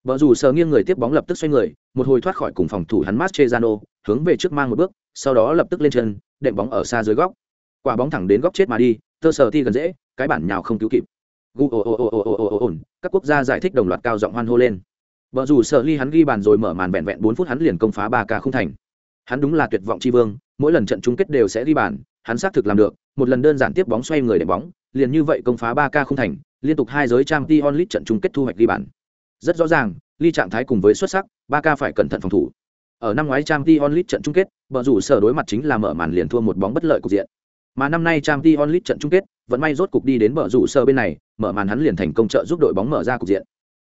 [SPEAKER 1] Bờ rủ sờ nghiêng người tiếp bóng lập tức xoay người, một hồi thoát khỏi cùng phòng thủ hắn Mascherano, hướng về trước mang một bước, sau đó lập tức lên chân, đệm bóng ở xa dưới góc. Quả bóng thẳng đến góc chết mà đi tơ sờ thi gần dễ cái bản nhào không cứu kịp. Gu ồ ồ ồ ồ ồ ồ các quốc gia giải thích đồng loạt cao giọng hoan hô lên. Bờ dù sợ ly hắn ghi bàn rồi mở màn vẹn vẹn bốn phút hắn liền công phá ba ca không thành. Hắn đúng là tuyệt vọng tri vương mỗi lần trận chung kết đều sẽ ghi bàn hắn xác thực làm được một lần đơn giản tiếp bóng xoay người để bóng liền như vậy công phá ba ca không thành liên tục hai giới trang League trận chung kết thu hoạch ghi bàn rất rõ ràng, ly trạng thái cùng với xuất sắc, ba ca phải cẩn thận phòng thủ. Ở năm ngoái trang t onlit trận chung kết vợ rủ sở đối mặt chính là mở màn liền thua một bóng bất lợi cục diện. Mà năm nay trang t onlit trận chung kết vẫn may rốt cục đi đến vợ rủ sở bên này, mở màn hắn liền thành công trợ giúp đội bóng mở ra cục diện.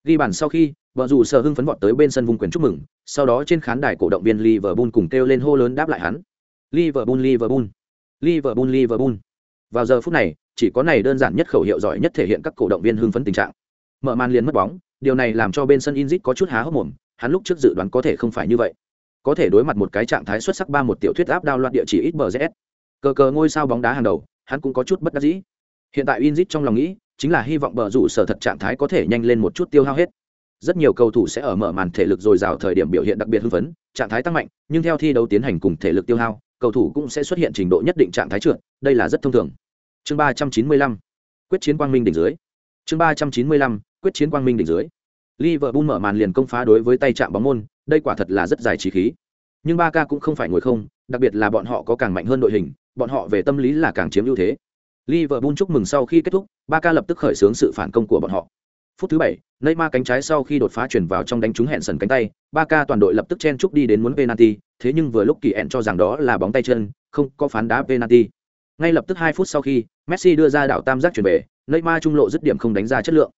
[SPEAKER 1] Ghi bàn sau khi vợ rủ sở hưng phấn vọt tới bên sân vùng quyền chúc mừng, sau đó trên khán đài cổ động viên liverpool cùng kêu lên hô lớn đáp lại hắn. Liverpool liverpool liverpool liverpool. Vào giờ phút này, chỉ có này đơn giản nhất khẩu hiệu giỏi nhất thể hiện các cổ động viên hưng phấn tình trạng. Mở màn liền mất bóng điều này làm cho bên sân inzit có chút há hốc mồm, hắn lúc trước dự đoán có thể không phải như vậy. Có thể đối mặt một cái trạng thái xuất sắc ba một tiểu thuyết áp đao loạt địa chỉ ít bờ rẽ cờ cờ ngôi sao bóng đá hàng đầu, hắn cũng có chút bất đắc dĩ. Hiện tại inzit trong lòng nghĩ, chính là hy vọng bờ rủ sở thật trạng thái có thể nhanh lên một chút tiêu hao hết. Rất nhiều cầu thủ sẽ ở mở màn thể lực dồi dào thời điểm biểu hiện đặc biệt hưng phấn, trạng thái tăng mạnh, nhưng theo thi đấu tiến hành cùng thể lực tiêu hao, cầu thủ cũng sẽ xuất hiện trình độ nhất định trạng thái trượt, đây là rất thông thường. Chương ba trăm chín mươi lăm, quyết chiến quang minh đỉnh dưới. Chương ba trăm chín mươi lăm, quyết chiến quang minh đỉnh dưới. Liverpool mở màn liền công phá đối với tay chạm bóng môn, đây quả thật là rất dài trí khí. Nhưng Barca cũng không phải ngồi không, đặc biệt là bọn họ có càng mạnh hơn đội hình, bọn họ về tâm lý là càng chiếm ưu thế. Liverpool chúc mừng sau khi kết thúc, Barca lập tức khởi xướng sự phản công của bọn họ. Phút thứ 7, Neymar cánh trái sau khi đột phá chuyển vào trong đánh trúng hẹn sần cánh tay, Barca toàn đội lập tức chen chúc đi đến muốn penalty, thế nhưng vừa lúc kỳ ẹn cho rằng đó là bóng tay chân, không có phán đá penalty. Ngay lập tức 2 phút sau khi, Messi đưa ra đảo tam giác chuyển về, Neymar trung lộ dứt điểm không đánh ra chất lượng.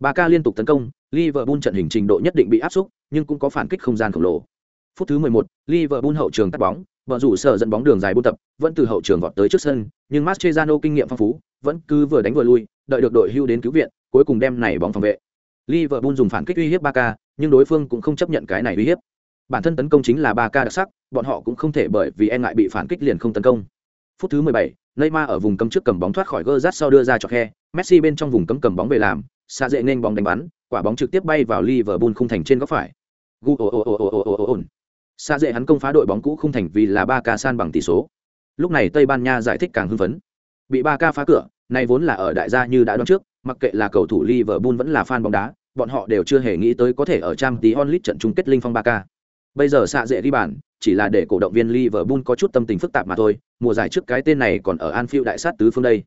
[SPEAKER 1] Barca liên tục tấn công, Liverpool trận hình trình độ nhất định bị áp xúc, nhưng cũng có phản kích không gian khổng lồ. Phút thứ 11, Liverpool hậu trường cắt bóng, bọn rủ sở dẫn bóng đường dài buôn tập, vẫn từ hậu trường vọt tới trước sân, nhưng Mascherano kinh nghiệm phong phú, vẫn cứ vừa đánh vừa lui, đợi được đội hưu đến cứu viện, cuối cùng đem này bóng phòng vệ. Liverpool dùng phản kích uy hiếp Barca, nhưng đối phương cũng không chấp nhận cái này uy hiếp. Bản thân tấn công chính là Barca đặc sắc, bọn họ cũng không thể bởi vì e ngại bị phản kích liền không tấn công. Phút thứ 17, Neymar ở vùng cấm trước cầm bóng thoát khỏi Gerrard sau đưa ra cho khe, Messi bên trong vùng cấm cầm bóng về làm, xa dễ nên bóng đánh bắn, quả bóng trực tiếp bay vào Liverpool khung thành trên góc phải. Gu ồ ồ ồ ồ ồ ồ ồ. Xa dễ hắn công phá đội bóng cũ khung thành vì là ba ca san bằng tỷ số. Lúc này Tây Ban Nha giải thích càng hưng phấn. Bị ba ca phá cửa, này vốn là ở đại gia như đã đoán trước, mặc kệ là cầu thủ Liverpool vẫn là fan bóng đá, bọn họ đều chưa hề nghĩ tới có thể ở trang tí onlit trận chung kết linh phong ba ca Bây giờ xạ dễ đi bàn, chỉ là để cổ động viên Liverpool có chút tâm tình phức tạp mà thôi, mùa giải trước cái tên này còn ở Anfield đại sát tứ phương đây.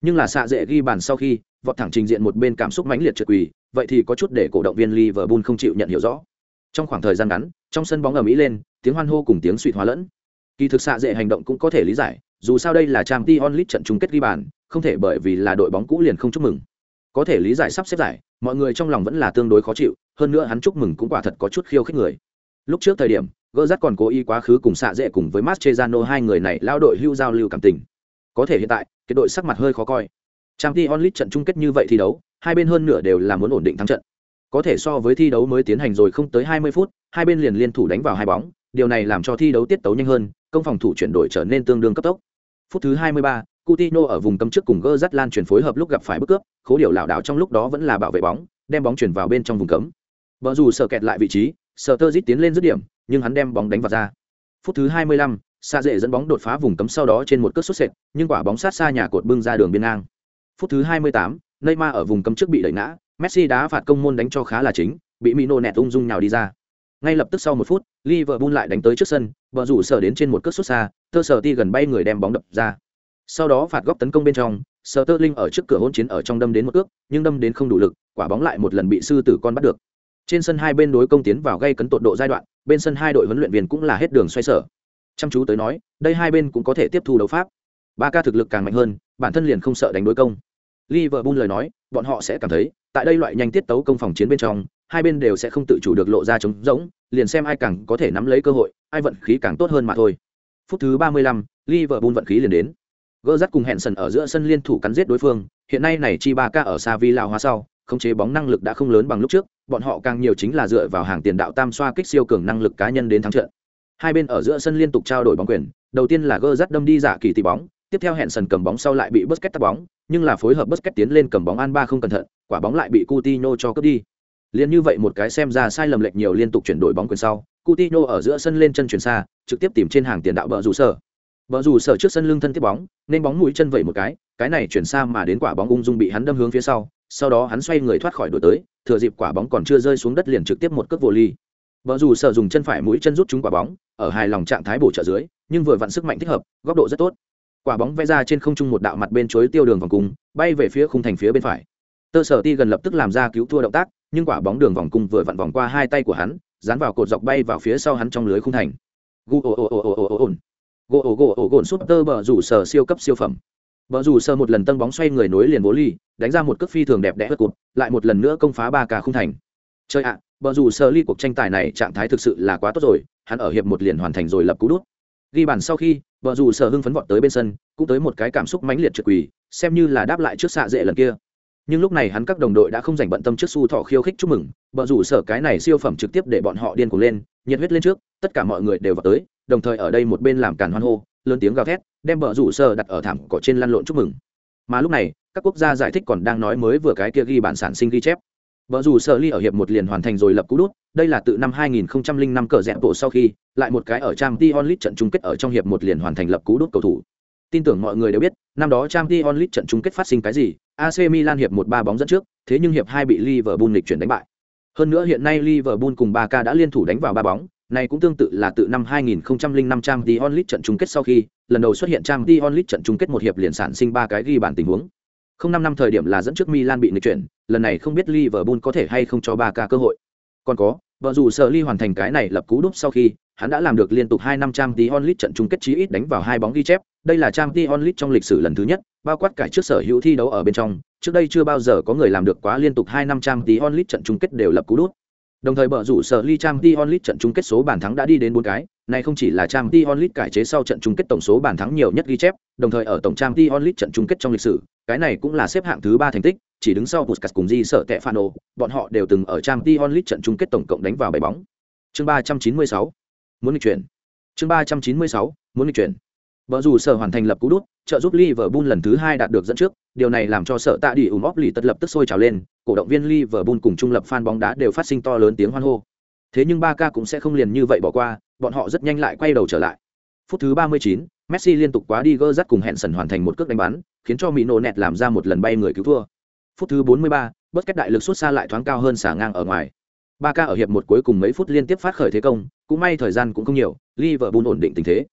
[SPEAKER 1] Nhưng là xạ dễ ghi bàn sau khi, vọt thẳng trình diện một bên cảm xúc mãnh liệt trượt quỳ, vậy thì có chút để cổ động viên Liverpool không chịu nhận hiểu rõ. Trong khoảng thời gian ngắn, trong sân bóng ở Mỹ lên, tiếng hoan hô cùng tiếng suy hóa lẫn. Kỳ thực xạ dễ hành động cũng có thể lý giải, dù sao đây là Champions League trận chung kết ghi bàn, không thể bởi vì là đội bóng cũ liền không chúc mừng. Có thể lý giải sắp xếp giải, mọi người trong lòng vẫn là tương đối khó chịu, hơn nữa hắn chúc mừng cũng quả thật có chút khiêu khích người. Lúc trước thời điểm, gỡ rắt còn cố ý quá khứ cùng xạ dễ cùng với Mascherano hai người này lao đội hưu giao lưu cảm tình. Có thể hiện tại, cái đội sắc mặt hơi khó coi. Champions League trận chung kết như vậy thi đấu, hai bên hơn nửa đều là muốn ổn định thắng trận. Có thể so với thi đấu mới tiến hành rồi không tới 20 phút, hai bên liền liên thủ đánh vào hai bóng, điều này làm cho thi đấu tiết tấu nhanh hơn, công phòng thủ chuyển đổi trở nên tương đương cấp tốc. Phút thứ 23, Coutinho ở vùng cấm trước cùng Gerrard lan chuyển phối hợp lúc gặp phải bức cướp, khố điều lảo đảo trong lúc đó vẫn là bảo vệ bóng, đem bóng chuyển vào bên trong vùng cấm. Bờ dù sợ kẹt lại vị trí, Sở Tơ tiến lên dứt điểm, nhưng hắn đem bóng đánh vào ra. Phút thứ 25, Sa dễ dẫn bóng đột phá vùng cấm sau đó trên một cước sút sệt, nhưng quả bóng sát xa nhà cột bưng ra đường biên ngang. Phút thứ 28, Neymar ở vùng cấm trước bị đẩy ngã, Messi đá phạt công môn đánh cho khá là chính, bị Mino nẹt ung dung nhào đi ra. ngay lập tức sau một phút liverpool lại đánh tới trước sân vợ rủ sở đến trên một cước xuất xa tơ sở ti gần bay người đem bóng đập ra. Sau đó phạt góc tấn công bên trong sở tơ linh ở trước cửa hỗn chiến ở trong đâm đến một cước nhưng đâm đến không đủ lực quả bóng lại một lần bị sư tử con bắt được. Trên sân hai bên đối công tiến vào gây cấn tột độ giai đoạn bên sân hai đội huấn luyện viên cũng là hết đường xoay sở. Chăm chú tới nói đây hai bên cũng có thể tiếp thu đấu pháp ba ca thực lực càng mạnh hơn bản thân liền không sợ đánh đối công. Liverpool lời nói bọn họ sẽ cảm thấy tại đây loại nhanh tiết tấu công phòng chiến bên trong hai bên đều sẽ không tự chủ được lộ ra trống rỗng liền xem ai càng có thể nắm lấy cơ hội ai vận khí càng tốt hơn mà thôi. Phút thứ 35, liverpool vận khí liền đến. Gỡ rắt cùng hẹn sần ở giữa sân liên thủ cắn giết đối phương hiện nay này chi ba ca ở xa vi lao hóa sau khống chế bóng năng lực đã không lớn bằng lúc trước bọn họ càng nhiều chính là dựa vào hàng tiền đạo tam xoa kích siêu cường năng lực cá nhân đến thắng trận. Hai bên ở giữa sân liên tục trao đổi bóng quyền đầu tiên là Gơ rắt đâm đi giả kỳ tỷ bóng tiếp theo hẹn sần cầm bóng sau lại bị Busquets tắt bóng, nhưng là phối hợp Busquets tiến lên cầm bóng an ba không cẩn thận, quả bóng lại bị Coutinho cho cướp đi. Liên như vậy một cái xem ra sai lầm lệch nhiều liên tục chuyển đổi bóng quyền sau, Coutinho ở giữa sân lên chân chuyển xa, trực tiếp tìm trên hàng tiền đạo bờ rủ sở. Bờ rủ sở trước sân lưng thân tiếp bóng, nên bóng mũi chân vẩy một cái, cái này chuyển xa mà đến quả bóng ung dung bị hắn đâm hướng phía sau, sau đó hắn xoay người thoát khỏi đội tới, thừa dịp quả bóng còn chưa rơi xuống đất liền trực tiếp một cước vô ly. Bờ rủ sở dùng chân phải mũi chân rút trúng quả bóng, ở hài lòng trạng thái bổ trợ dưới, nhưng vừa vặn sức mạnh thích hợp, góc độ rất tốt quả bóng vẽ ra trên không trung một đạo mặt bên chuối tiêu đường vòng cung bay về phía khung thành phía bên phải. Tơ sở ti gần lập tức làm ra cứu thua động tác nhưng quả bóng đường vòng cung vừa vặn vòng qua hai tay của hắn dán vào cột dọc bay vào phía sau hắn trong lưới khung thành. Gu ồ ồ ồ ồ ồ ồ ồn. Gỗ ồ gỗ ồ gồn súp tơ bờ rủ sở siêu cấp siêu phẩm. Bờ rủ Sơ một lần tân bóng xoay người nối liền bố ly đánh ra một cước phi thường đẹp đẽ hớt cụt lại một lần nữa công phá ba cả khung thành. Chơi ạ à, bờ rủ Sơ ly cuộc tranh tài này trạng thái thực sự là quá tốt rồi hắn ở hiệp một liền hoàn thành rồi lập cú đút ghi bàn sau khi, vợ dù sở hưng phấn vọt tới bên sân, cũng tới một cái cảm xúc mãnh liệt trượt quỳ, xem như là đáp lại trước xạ dễ lần kia. Nhưng lúc này hắn các đồng đội đã không dành bận tâm trước su thọ khiêu khích chúc mừng, vợ rủ sở cái này siêu phẩm trực tiếp để bọn họ điên cuồng lên, nhiệt huyết lên trước, tất cả mọi người đều vào tới, đồng thời ở đây một bên làm càn hoan hô, lớn tiếng gào thét, đem vợ rủ sở đặt ở thảm cỏ trên lăn lộn chúc mừng. Mà lúc này, các quốc gia giải thích còn đang nói mới vừa cái kia ghi bản sản sinh ghi chép vợ rủ sở ly ở hiệp một liền hoàn thành rồi lập cú đút, đây là từ năm 2005 cờ rẽ bộ sau khi, lại một cái ở trang t onlit trận chung kết ở trong hiệp một liền hoàn thành lập cú đút cầu thủ. Tin tưởng mọi người đều biết, năm đó trang t onlit trận chung kết phát sinh cái gì ac milan hiệp một ba bóng dẫn trước, thế nhưng hiệp hai bị liverpool lịch chuyển đánh bại. Hơn nữa hiện nay liverpool cùng Barca đã liên thủ đánh vào ba bóng, này cũng tương tự là từ năm 2005 trang t onlit trận chung kết sau khi, lần đầu xuất hiện trang t onlit trận chung kết một hiệp liền sản sinh ba cái ghi bàn tình huống không năm năm thời điểm là dẫn trước milan bị nghịch chuyển, lần này không biết liverpool có thể hay không cho Barca cơ hội. Còn có, vợ dù sợ ly hoàn thành cái này lập cú đúp sau khi, hắn đã làm được liên tục hai năm trang tí League trận chung kết chí ít đánh vào hai bóng ghi chép. Đây là trang tí League trong lịch sử lần thứ nhất, bao quát cả trước sở hữu thi đấu ở bên trong. Trước đây chưa bao giờ có người làm được quá liên tục hai năm trang tí League trận chung kết đều lập cú đúp đồng thời bờ rủ sở ly trang tí trận chung kết số bàn thắng đã đi đến bốn cái này không chỉ là trang tí cải chế sau trận chung kết tổng số bàn thắng nhiều nhất ghi chép đồng thời ở tổng trang tí trận chung kết trong lịch sử cái này cũng là xếp hạng thứ ba thành tích chỉ đứng sau Puskas cùng Di sở tệ Fano bọn họ đều từng ở trang League trận chung kết tổng cộng đánh vào bảy bóng. Chương 396, muốn nghịch chuyển. Chương 396, muốn nghịch chuyển. Bở rủ sở hoàn thành lập cú đút, trợ giúp Liverpool lần thứ hai đạt được dẫn trước, điều này làm cho sở tạ đi ủng óp lì tất lập tức sôi trào lên, cổ động viên Liverpool cùng trung lập fan bóng đá đều phát sinh to lớn tiếng hoan hô. Thế nhưng Barca cũng sẽ không liền như vậy bỏ qua, bọn họ rất nhanh lại quay đầu trở lại. Phút thứ 39, Messi liên tục quá đi gơ dắt cùng hẹn sần hoàn thành một cước đánh bắn, khiến cho Mino nẹt làm ra một lần bay người cứu thua phút thứ 43, bất kết đại lực xuất xa lại thoáng cao hơn xả ngang ở ngoài. Barca ở hiệp một cuối cùng mấy phút liên tiếp phát khởi thế công, cũng may thời gian cũng không nhiều, Liverpool ổn định tình thế.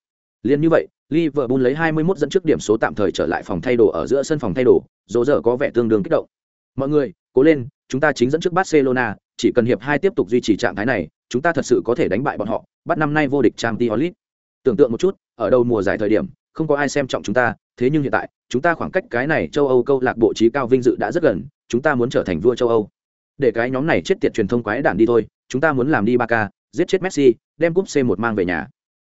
[SPEAKER 1] Liên như vậy, Liverpool lấy 21 dẫn trước điểm số tạm thời trở lại phòng thay đồ ở giữa sân phòng thay đồ, dỗ dở có vẻ tương đương kích động. Mọi người, cố lên, chúng ta chính dẫn trước Barcelona, chỉ cần hiệp hai tiếp tục duy trì trạng thái này, chúng ta thật sự có thể đánh bại bọn họ, bắt năm nay vô địch Champions League. Tưởng tượng một chút, ở đầu mùa giải thời điểm, không có ai xem trọng chúng ta, thế nhưng hiện tại, chúng ta khoảng cách cái này châu Âu câu lạc bộ trí cao vinh dự đã rất gần, chúng ta muốn trở thành vua châu Âu. Để cái nhóm này chết tiệt truyền thông quái đản đi thôi, chúng ta muốn làm đi Barca, giết chết Messi, đem cúp C1 mang về nhà.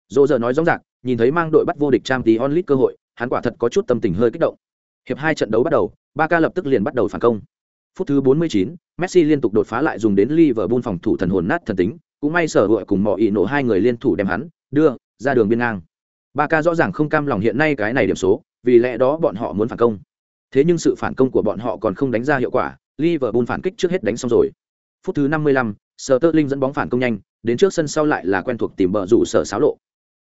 [SPEAKER 1] Dỗ giờ nói rõ ràng, nhìn thấy mang đội bắt vô địch Champions League cơ hội, hắn quả thật có chút tâm tình hơi kích động. Hiệp hai trận đấu bắt đầu, Barca lập tức liền bắt đầu phản công. Phút thứ 49, Messi liên tục đột phá lại dùng đến Liverpool phòng thủ thần hồn nát thần tính, cũng may sở đội cùng mọi ý nổ hai người liên thủ đem hắn đưa ra đường biên ngang. Barca rõ ràng không cam lòng hiện nay cái này điểm số, vì lẽ đó bọn họ muốn phản công. Thế nhưng sự phản công của bọn họ còn không đánh ra hiệu quả, Liverpool phản kích trước hết đánh xong rồi. Phút thứ 55, Sterling dẫn bóng phản công nhanh, đến trước sân sau lại là quen thuộc tìm bờ rủ sở xáo lộ.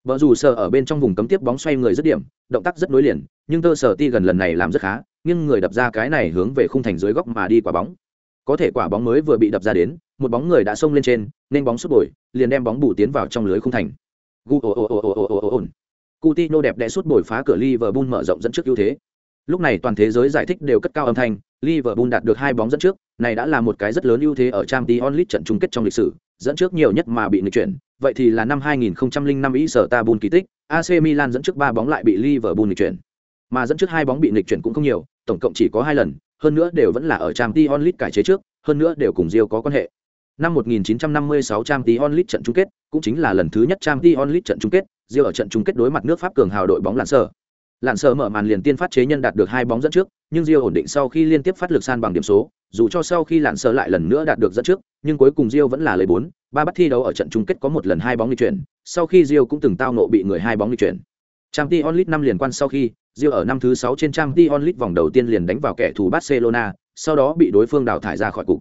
[SPEAKER 1] Bờ rủ sở ở bên trong vùng cấm tiếp bóng xoay người rất điểm, động tác rất nối liền, nhưng tơ sở ti gần lần này làm rất khá, nhưng người đập ra cái này hướng về khung thành dưới góc mà đi quả bóng. có thể quả bóng mới vừa bị đập ra đến một bóng người đã xông lên trên nên bóng sút bồi liền đem bóng bù tiến vào trong lưới khung thành. Gu ồ ồ ồ Coutinho đẹp đẽ sút bồi phá cửa Liverpool mở rộng dẫn trước ưu thế. Lúc này toàn thế giới giải thích đều cất cao âm thanh Liverpool đạt được hai bóng dẫn trước này đã là một cái rất lớn ưu thế ở Champions League trận chung kết trong lịch sử dẫn trước nhiều nhất mà bị nghịch chuyển vậy thì là năm 2005 ý sở ta kỳ tích AC Milan dẫn trước ba bóng lại bị Liverpool nghịch chuyển. Mà dẫn trước hai bóng bị nghịch chuyển cũng không nhiều, tổng cộng chỉ có hai lần, hơn nữa đều vẫn là ở Champions League cải chế trước, hơn nữa đều cùng Rio có quan hệ. Năm 1956 Champions League trận chung kết cũng chính là lần thứ nhất Champions League trận chung kết Rio ở trận chung kết đối mặt nước Pháp cường hào đội bóng lạn sở lạn sở mở màn liền tiên phát chế nhân đạt được hai bóng dẫn trước, nhưng Rio ổn định sau khi liên tiếp phát lực san bằng điểm số dù cho sau khi lạn sơ lại lần nữa đạt được dẫn trước nhưng cuối cùng Rio vẫn là lấy bốn ba bắt thi đấu ở trận chung kết có một lần hai bóng đi chuyển sau khi Rio cũng từng tao nộ bị người hai bóng đi chuyển Champions League năm liền quan sau khi Rio ở năm thứ sáu trên Champions League vòng đầu tiên liền đánh vào kẻ thù Barcelona, sau đó bị đối phương đào thải ra khỏi cục.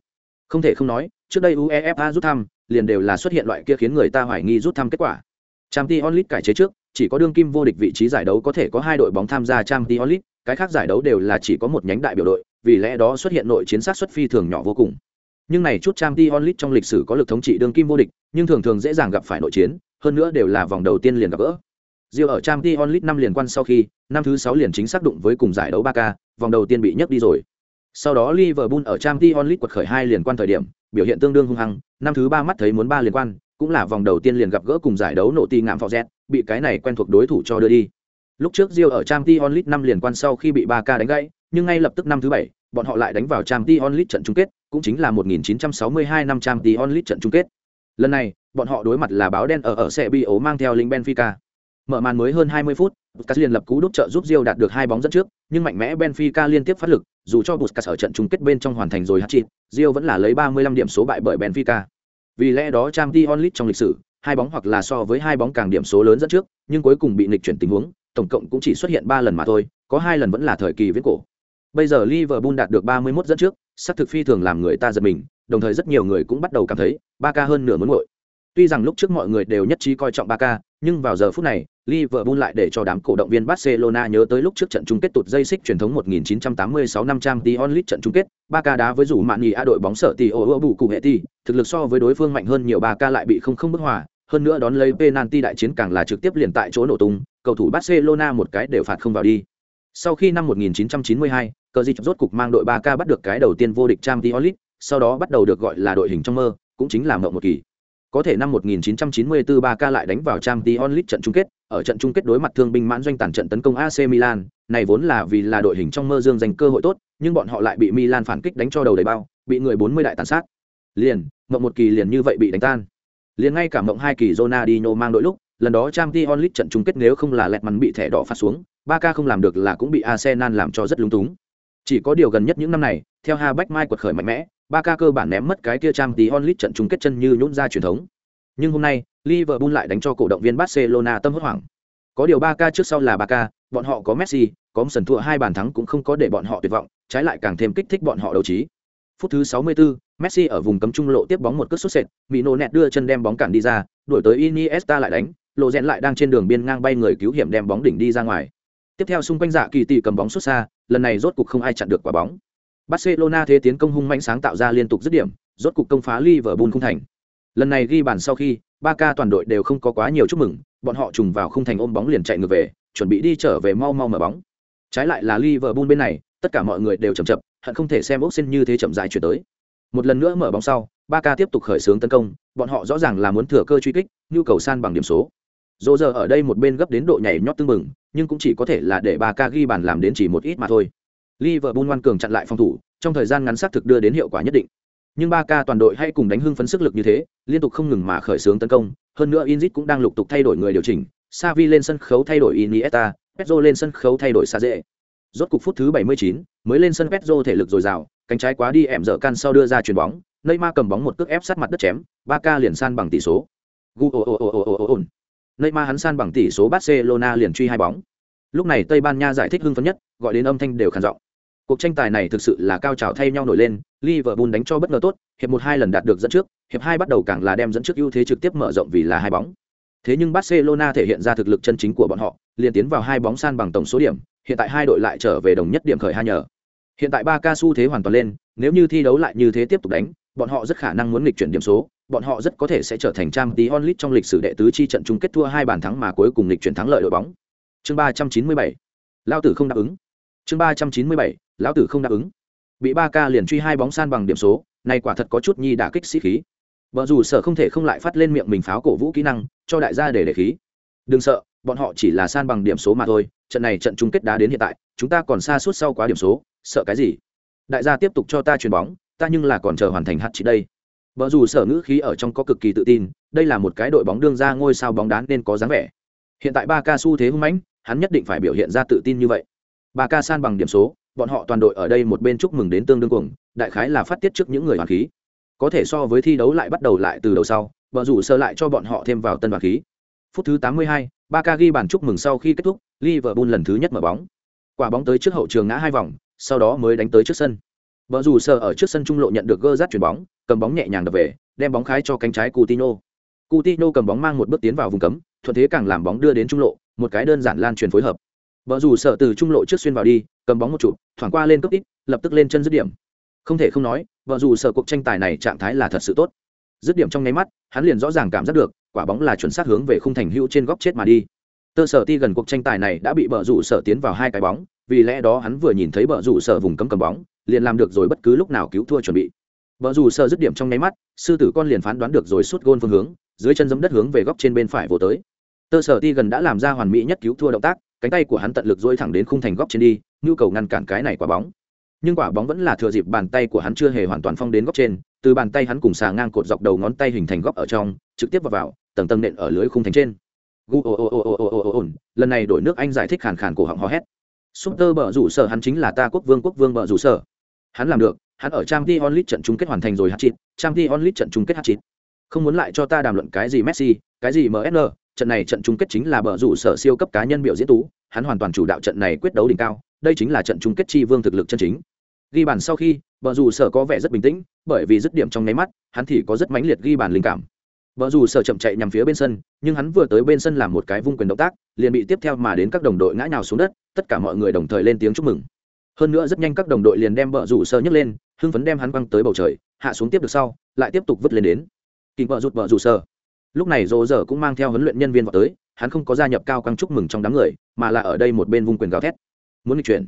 [SPEAKER 1] Không thể không nói, trước đây UEFA rút thăm, liền đều là xuất hiện loại kia khiến người ta hoài nghi rút thăm kết quả. Champions League cải chế trước, chỉ có đương kim vô địch vị trí giải đấu có thể có hai đội bóng tham gia Champions League, cái khác giải đấu đều là chỉ có một nhánh đại biểu đội, vì lẽ đó xuất hiện nội chiến sát xuất phi thường nhỏ vô cùng. Nhưng này chút Champions League trong lịch sử có lực thống trị đương kim vô địch, nhưng thường thường dễ dàng gặp phải nội chiến, hơn nữa đều là vòng đầu tiên liền gặp gỡ. Rio ở Champions League năm liền quan sau khi, năm thứ sáu liền chính xác đụng với cùng giải đấu ba k vòng đầu tiên bị nhấc đi rồi. Sau đó Liverpool ở Champions League quật khởi hai liền quan thời điểm, biểu hiện tương đương hung hăng, năm thứ ba mắt thấy muốn ba liền quan, cũng là vòng đầu tiên liền gặp gỡ cùng giải đấu nổ ti ngạm phò Z, bị cái này quen thuộc đối thủ cho đưa đi. Lúc trước Rio ở Champions League năm liền quan sau khi bị 3K đánh gãy, nhưng ngay lập tức năm thứ bảy, bọn họ lại đánh vào Champions League trận chung kết, cũng chính là 1962 năm Champions League trận chung kết. Lần này, bọn họ đối mặt là báo đen ở ở xe mang theo lính Benfica. Mở màn mới hơn 20 phút, Busquets liền lập cú đúp trợ giúp Rio đạt được hai bóng dẫn trước, nhưng mạnh mẽ Benfica liên tiếp phát lực, dù cho Busquets ở trận chung kết bên trong hoàn thành rồi hat-trick, Rio vẫn là lấy 35 điểm số bại bởi Benfica. Vì lẽ đó Champions League trong lịch sử, hai bóng hoặc là so với hai bóng càng điểm số lớn dẫn trước, nhưng cuối cùng bị nghịch chuyển tình huống, tổng cộng cũng chỉ xuất hiện 3 lần mà thôi, có hai lần vẫn là thời kỳ viễn cổ. Bây giờ Liverpool đạt được 31 dẫn trước, sắc thực phi thường làm người ta giật mình, đồng thời rất nhiều người cũng bắt đầu cảm thấy, Barca hơn nửa muốn ngội. Tuy rằng lúc trước mọi người đều nhất trí coi trọng Barca, nhưng vào giờ phút này, Liverpool lại để cho đám cổ động viên Barcelona nhớ tới lúc trước trận chung kết tụt dây xích truyền thống 1986 năm trang Dion League trận chung kết, Barca đá với rủ mạn nhì A đội bóng sở tỷ ở bù cụ hệ tỷ, thực lực so với đối phương mạnh hơn nhiều Barca lại bị không không bức hòa, hơn nữa đón lấy penalty đại chiến càng là trực tiếp liền tại chỗ nổ tung, cầu thủ Barcelona một cái đều phạt không vào đi. Sau khi năm 1992, cờ dịch rốt cục mang đội Barca bắt được cái đầu tiên vô địch Champions League, sau đó bắt đầu được gọi là đội hình trong mơ, cũng chính là mộng một kỳ. Có thể năm 1994 Barca lại đánh vào Champions League trận chung kết, ở trận chung kết đối mặt thương binh mãn doanh tàn trận tấn công AC Milan, này vốn là vì là đội hình trong mơ dương giành cơ hội tốt, nhưng bọn họ lại bị Milan phản kích đánh cho đầu đầy bao, bị người 40 đại tàn sát. Liền, mộng một kỳ liền như vậy bị đánh tan. Liền ngay cả mộng hai kỳ Ronaldinho mang đội lúc, lần đó Champions League trận chung kết nếu không là lẹt mắn bị thẻ đỏ phạt xuống, Barca không làm được là cũng bị Arsenal làm cho rất lúng túng. Chỉ có điều gần nhất những năm này, theo Ha Bách Mai quật khởi mạnh mẽ, Barca cơ bản ném mất cái kia Champions League trận chung kết chân như nhũn ra truyền thống. Nhưng hôm nay, Liverpool lại đánh cho cổ động viên Barcelona tâm hốt hoảng. Có điều Barca trước sau là Barca, bọn họ có Messi, có sần thua hai bàn thắng cũng không có để bọn họ tuyệt vọng, trái lại càng thêm kích thích bọn họ đấu trí. Phút thứ 64, Messi ở vùng cấm trung lộ tiếp bóng một cước sút sệt, Mino nẹt đưa chân đem bóng cản đi ra, đuổi tới Iniesta lại đánh, lộ rẽn lại đang trên đường biên ngang bay người cứu hiểm đem bóng đỉnh đi ra ngoài. Tiếp theo xung quanh dạ kỳ tỷ cầm bóng xuất xa, lần này rốt cục không ai chặn được quả bóng. Barcelona thế tiến công hung mãnh sáng tạo ra liên tục dứt điểm, rốt cục công phá Liverpool không thành. Lần này ghi bàn sau khi, ba ca toàn đội đều không có quá nhiều chúc mừng, bọn họ trùng vào khung thành ôm bóng liền chạy ngược về, chuẩn bị đi trở về mau mau mở bóng. Trái lại là Liverpool bên này, tất cả mọi người đều chậm chậm, hận không thể xem Oxen như thế chậm rãi chuyển tới. Một lần nữa mở bóng sau, ba ca tiếp tục khởi xướng tấn công, bọn họ rõ ràng là muốn thừa cơ truy kích, nhu cầu san bằng điểm số. Dỗ giờ ở đây một bên gấp đến độ nhảy nhót tương mừng, nhưng cũng chỉ có thể là để ba ca ghi bàn làm đến chỉ một ít mà thôi. Liverpool ngoan cường chặn lại phòng thủ, trong thời gian ngắn xác thực đưa đến hiệu quả nhất định. Nhưng ba ca toàn đội hay cùng đánh hưng phấn sức lực như thế, liên tục không ngừng mà khởi xướng tấn công, hơn nữa Inzit cũng đang lục tục thay đổi người điều chỉnh, Savi lên sân khấu thay đổi Iniesta, petro lên sân khấu thay đổi Saze. Rốt cục phút thứ 79, mới lên sân petro thể lực dồi dào, cánh trái quá đi ẻm dở can sau đưa ra chuyền bóng, Neymar cầm bóng một cước ép sát mặt đất chém, Barca liền san bằng tỷ số. Neymar hắn san bằng tỷ số Barcelona liền truy hai bóng. Lúc này Tây Ban Nha giải thích hưng phấn nhất, gọi đến âm thanh đều khàn giọng. Cuộc tranh tài này thực sự là cao trào thay nhau nổi lên, Liverpool đánh cho bất ngờ tốt, hiệp một hai lần đạt được dẫn trước, hiệp hai bắt đầu càng là đem dẫn trước ưu thế trực tiếp mở rộng vì là hai bóng. Thế nhưng Barcelona thể hiện ra thực lực chân chính của bọn họ, liền tiến vào hai bóng san bằng tổng số điểm, hiện tại hai đội lại trở về đồng nhất điểm khởi hai nhờ. Hiện tại ba ca su thế hoàn toàn lên, Nếu như thi đấu lại như thế tiếp tục đánh, bọn họ rất khả năng muốn nghịch chuyển điểm số, bọn họ rất có thể sẽ trở thành trang tí onlit trong lịch sử đệ tứ chi trận chung kết thua hai bàn thắng mà cuối cùng lịch chuyển thắng lợi đội bóng. Chương ba trăm chín mươi bảy, Lão tử không đáp ứng. Chương ba trăm chín mươi bảy, lão tử không đáp ứng. Bị ba ca liền truy hai bóng san bằng điểm số, này quả thật có chút nhi đả kích sĩ khí. Vợ dù sợ không thể không lại phát lên miệng mình pháo cổ vũ kỹ năng, cho đại gia để để khí. Đừng sợ, bọn họ chỉ là san bằng điểm số mà thôi, trận này trận chung kết đá đến hiện tại, chúng ta còn xa suốt sau quá điểm số, sợ cái gì? Đại gia tiếp tục cho ta chuyền bóng, ta nhưng là còn chờ hoàn thành hạt chỉ đây. Vợ dù sở ngữ khí ở trong có cực kỳ tự tin, đây là một cái đội bóng đương ra ngôi sao bóng đá nên có dáng vẻ. Hiện tại ba ca xu thế hung mãnh, hắn nhất định phải biểu hiện ra tự tin như vậy. Ba ca san bằng điểm số, bọn họ toàn đội ở đây một bên chúc mừng đến tương đương cuồng, đại khái là phát tiết trước những người hoàn khí. Có thể so với thi đấu lại bắt đầu lại từ đầu sau, vợ rủ sơ lại cho bọn họ thêm vào tân hoàn khí. Phút thứ 82, Barca ghi bàn chúc mừng sau khi kết thúc, Liverpool lần thứ nhất mở bóng. Quả bóng tới trước hậu trường ngã hai vòng, sau đó mới đánh tới trước sân. Bờ rủ sờ ở trước sân trung lộ nhận được gơ rát chuyển bóng, cầm bóng nhẹ nhàng đập về, đem bóng khái cho cánh trái Coutinho. Coutinho cầm bóng mang một bước tiến vào vùng cấm, thuận thế càng làm bóng đưa đến trung lộ, một cái đơn giản lan truyền phối hợp. Bờ rủ sờ từ trung lộ trước xuyên vào đi, cầm bóng một trụ, thoảng qua lên cấp ít, lập tức lên chân dứt điểm. Không thể không nói, bờ rủ sờ cuộc tranh tài này trạng thái là thật sự tốt. Dứt điểm trong nháy mắt, hắn liền rõ ràng cảm giác được, quả bóng là chuẩn xác hướng về khung thành hữu trên góc chết mà đi. Tơ sở ti gần cuộc tranh tài này đã bị bờ rủ sở tiến vào hai cái bóng, vì lẽ đó hắn vừa nhìn thấy bờ rủ sở vùng cấm cầm bóng, liền làm được rồi bất cứ lúc nào cứu thua chuẩn bị. vợ dù sợ dứt điểm trong nháy mắt, sư tử con liền phán đoán được rồi suốt gôn phương hướng, dưới chân giẫm đất hướng về góc trên bên phải vồ tới. Tơ sở ti gần đã làm ra hoàn mỹ nhất cứu thua động tác, cánh tay của hắn tận lực dỗi thẳng đến khung thành góc trên đi nhu cầu ngăn cản cái này quả bóng nhưng quả bóng vẫn là thừa dịp bàn tay của hắn chưa hề hoàn toàn phong đến góc trên từ bàn tay hắn cùng xà ngang cột dọc đầu ngón tay hình thành góc ở trong trực tiếp vào vào tầng tầng nện ở lưới khung thành trên gu ồ ồ ồ ồ ồ ồ ồ lần này đổi nước anh giải thích khàn khàn cổ họng hò hét súp tơ bờ rủ sở hắn chính là ta quốc vương quốc vương bờ rủ sở hắn làm được hắn ở trang League trận chung kết hoàn thành rồi hát chín. trang League trận chung kết hát chín. không muốn lại cho ta đàm luận cái gì messi cái gì msn trận này trận chung kết chính là bờ rủ sở siêu cấp cá nhân biểu diễn tú hắn hoàn toàn chủ đạo trận này quyết đấu đỉnh cao đây chính là trận chung kết chi vương thực lực chân chính ghi bàn sau khi bờ rủ sở có vẻ rất bình tĩnh bởi vì dứt điểm trong nháy mắt hắn thì có rất mãnh liệt ghi bàn linh cảm Bờ rủ sở chậm chạy nhằm phía bên sân, nhưng hắn vừa tới bên sân làm một cái vung quyền động tác, liền bị tiếp theo mà đến các đồng đội ngã nhào xuống đất, tất cả mọi người đồng thời lên tiếng chúc mừng. Hơn nữa rất nhanh các đồng đội liền đem bờ rủ sơ nhấc lên, hưng phấn đem hắn quăng tới bầu trời, hạ xuống tiếp được sau, lại tiếp tục vứt lên đến. Kình bờ rụt bờ rủ sơ. Lúc này dỗ dở cũng mang theo huấn luyện nhân viên vào tới hắn không có gia nhập cao căng chúc mừng trong đám người mà là ở đây một bên vung quyền gào thét. Muốn nghịch chuyển.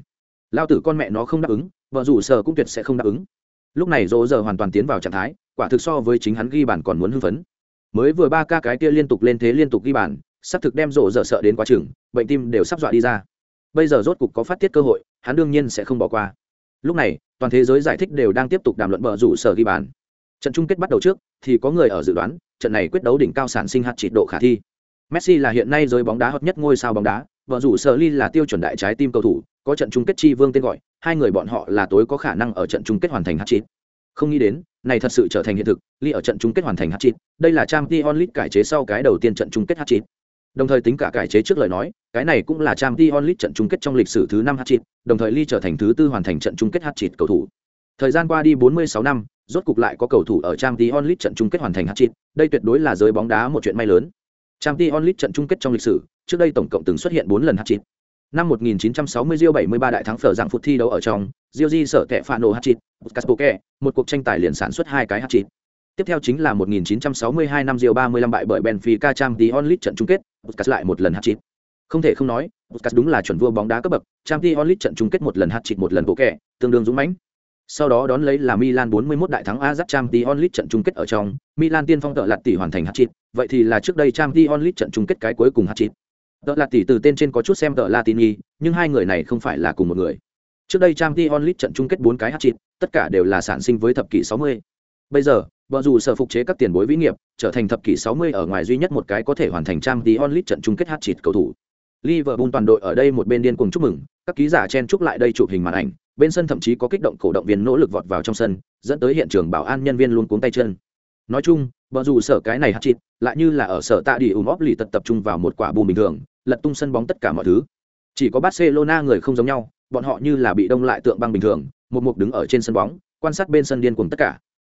[SPEAKER 1] Lao tử con mẹ nó không đáp ứng vợ rủ sở cũng tuyệt sẽ không đáp ứng. Lúc này dỗ dở hoàn toàn tiến vào trạng thái quả thực so với chính hắn ghi bản còn muốn hưng phấn. Mới vừa ba ca cái kia liên tục lên thế liên tục ghi bản sắp thực đem rộ dở sợ đến quá chừng bệnh tim đều sắp dọa đi ra bây giờ rốt cục có phát tiết cơ hội hắn đương nhiên sẽ không bỏ qua lúc này toàn thế giới giải thích đều đang tiếp tục đàm luận bờ rủ sở ghi bàn trận chung kết bắt đầu trước thì có người ở dự đoán trận này quyết đấu đỉnh cao sản sinh hạt trị độ khả thi. Messi là hiện nay giới bóng đá hot nhất ngôi sao bóng đá, vợ rủ Sở Ly là tiêu chuẩn đại trái tim cầu thủ, có trận chung kết chi vương tên gọi, hai người bọn họ là tối có khả năng ở trận chung kết hoàn thành hạt trị. Không nghĩ đến, này thật sự trở thành hiện thực, Ly ở trận chung kết hoàn thành hạt trị, đây là trang t onlit cải chế sau cái đầu tiên trận chung kết hạt trị. Đồng thời tính cả cải chế trước lời nói, cái này cũng là Trang Champions League trận chung kết trong lịch sử thứ năm hat-trick, đồng thời Ly trở thành thứ tư hoàn thành trận chung kết hat-trick cầu thủ. Thời gian qua đi 46 năm, rốt cục lại có cầu thủ ở Trang Champions League trận chung kết hoàn thành hat-trick, đây tuyệt đối là giới bóng đá một chuyện may lớn. Trang Champions League trận chung kết trong lịch sử, trước đây tổng cộng từng xuất hiện 4 lần hat-trick. Năm 1960 Rio 73 đại thắng phở dạng phút thi đấu ở trong, Rio Di sở kẻ phản nổ hat-trick, Caspoke, một cuộc tranh tài liền sản xuất hai cái hat-trick. Tiếp theo chính là 1962 năm Rio 35 bại bởi Benfica Champions League trận chung kết, Puskas lại một lần hat-trick. Không thể không nói, Puskas đúng là chuẩn vua bóng đá cấp bậc, Champions League trận chung kết một lần hat-trick một lần bộ kẻ, tương đương dũng mãnh. Sau đó đón lấy là Milan 41 đại thắng Ajax Champions League trận chung kết ở trong, Milan tiên phong tợ lạt tỷ hoàn thành hat-trick, vậy thì là trước đây Champions League trận chung kết cái cuối cùng hat-trick. Tợ lạt tỷ từ tên trên có chút xem tợ Latini, nhưng hai người này không phải là cùng một người. Trước đây Champions League trận chung kết bốn cái hat-trick, tất cả đều là sản sinh với thập kỷ 60. Bây giờ, bờ dù sở phục chế các tiền bối vĩ nghiệp, trở thành thập kỷ 60 ở ngoài duy nhất một cái có thể hoàn thành Champions League trận chung kết hat-trick cầu thủ. Liverpool toàn đội ở đây một bên điên cuồng chúc mừng, các ký giả chen chúc lại đây chụp hình màn ảnh, bên sân thậm chí có kích động cổ động viên nỗ lực vọt vào trong sân dẫn tới hiện trường bảo an nhân viên luôn cuống tay chân. Nói chung bọn dù sở cái này hạt chít lại như là ở sở tạ đi ùm óp lì tật tập trung vào một quả bùm bình thường lật tung sân bóng tất cả mọi thứ. Chỉ có barcelona người không giống nhau bọn họ như là bị đông lại tượng băng bình thường một mục đứng ở trên sân bóng quan sát bên sân điên cuồng tất cả.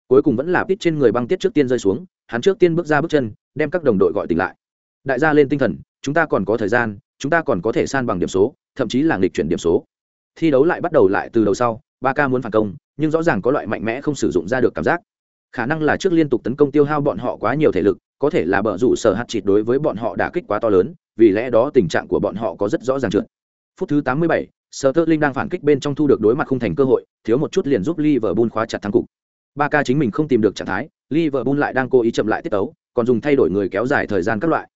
[SPEAKER 1] Cuối cùng vẫn là tít trên người băng tiết trước tiên rơi xuống hắn trước tiên bước ra bước chân đem các đồng đội gọi tỉnh lại. Đại gia lên tinh thần chúng ta còn có thời gian chúng ta còn có thể san bằng điểm số thậm chí là nghịch chuyển điểm số. Thi đấu lại bắt đầu lại từ đầu sau ba ca muốn phản công nhưng rõ ràng có loại mạnh mẽ không sử dụng ra được cảm giác. Khả năng là trước liên tục tấn công tiêu hao bọn họ quá nhiều thể lực có thể là bờ rủ sở hạt chịt đối với bọn họ đã kích quá to lớn vì lẽ đó tình trạng của bọn họ có rất rõ ràng trượt. Phút thứ 87, Sterling đang phản kích bên trong thu được đối mặt không thành cơ hội thiếu một chút liền giúp Liverpool khóa chặt thắng cục. Ba ca chính mình không tìm được trạng thái Liverpool lại đang cố ý chậm lại tiết tấu còn dùng thay đổi người kéo dài thời gian các loại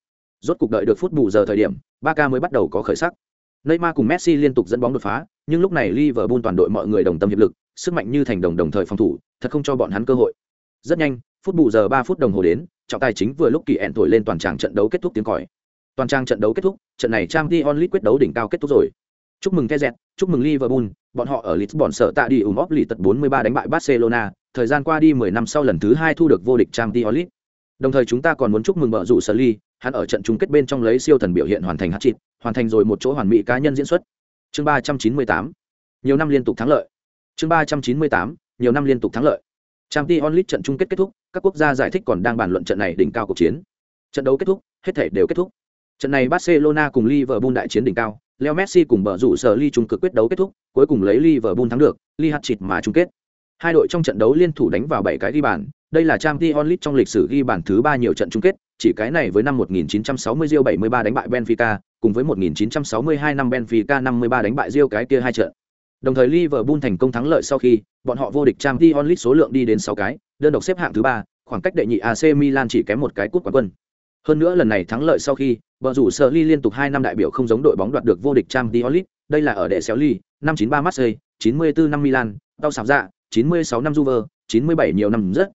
[SPEAKER 1] rốt cục đợi được phút bù giờ thời điểm Barca mới bắt đầu có khởi sắc. Neymar cùng Messi liên tục dẫn bóng đột phá nhưng lúc này Liverpool toàn đội mọi người đồng tâm hiệp lực sức mạnh như thành đồng đồng thời phòng thủ thật không cho bọn hắn cơ hội. Rất nhanh phút bù giờ ba phút đồng hồ đến trọng tài chính vừa lúc kỳ ẹn thổi lên toàn tràng trận đấu kết thúc tiếng còi. Toàn trang trận đấu kết thúc trận này trang League quyết đấu đỉnh cao kết thúc rồi. Chúc mừng Kez, chúc mừng Liverpool, bọn họ ở Lisbon sở tạ đi ủng óp lì tật 43 đánh bại Barcelona, thời gian qua đi 10 năm sau lần thứ hai thu được vô địch Champions League. Đồng thời chúng ta còn muốn chúc mừng bợ rủ Sully, hắn ở trận chung kết bên trong lấy siêu thần biểu hiện hoàn thành hát chịt hoàn thành rồi một chỗ hoàn mỹ cá nhân diễn xuất. Chương 398. Nhiều năm liên tục thắng lợi. Chương 398. Nhiều năm liên tục thắng lợi. Champions League trận chung kết kết thúc, các quốc gia giải thích còn đang bàn luận trận này đỉnh cao cuộc chiến. Trận đấu kết thúc, hết thể đều kết thúc. Trận này Barcelona cùng Liverpool đại chiến đỉnh cao, Leo Messi cùng bờ rủ sở ly trung cực quyết đấu kết thúc, cuối cùng lấy Liverpool thắng được, Li hát chịt mà chung kết. Hai đội trong trận đấu liên thủ đánh vào bảy cái ghi bàn, đây là Champions League trong lịch sử ghi bàn thứ ba nhiều trận chung kết, chỉ cái này với năm 1960 Real 73 đánh bại Benfica, cùng với 1962 năm Benfica 53 đánh bại Real cái kia hai trận. Đồng thời Liverpool thành công thắng lợi sau khi, bọn họ vô địch Champions League số lượng đi đến 6 cái, đơn độc xếp hạng thứ ba, khoảng cách đệ nhị AC Milan chỉ kém một cái cúp quán quân. Hơn nữa lần này thắng lợi sau khi, bờ rủ Sở Ly liên tục 2 năm đại biểu không giống đội bóng đoạt được vô địch Champions League, đây là ở đệ xéo ly, năm 93 Marseille, 94 năm Milan, đau sạp dạ, 96 năm Juve, 97 nhiều năm rất,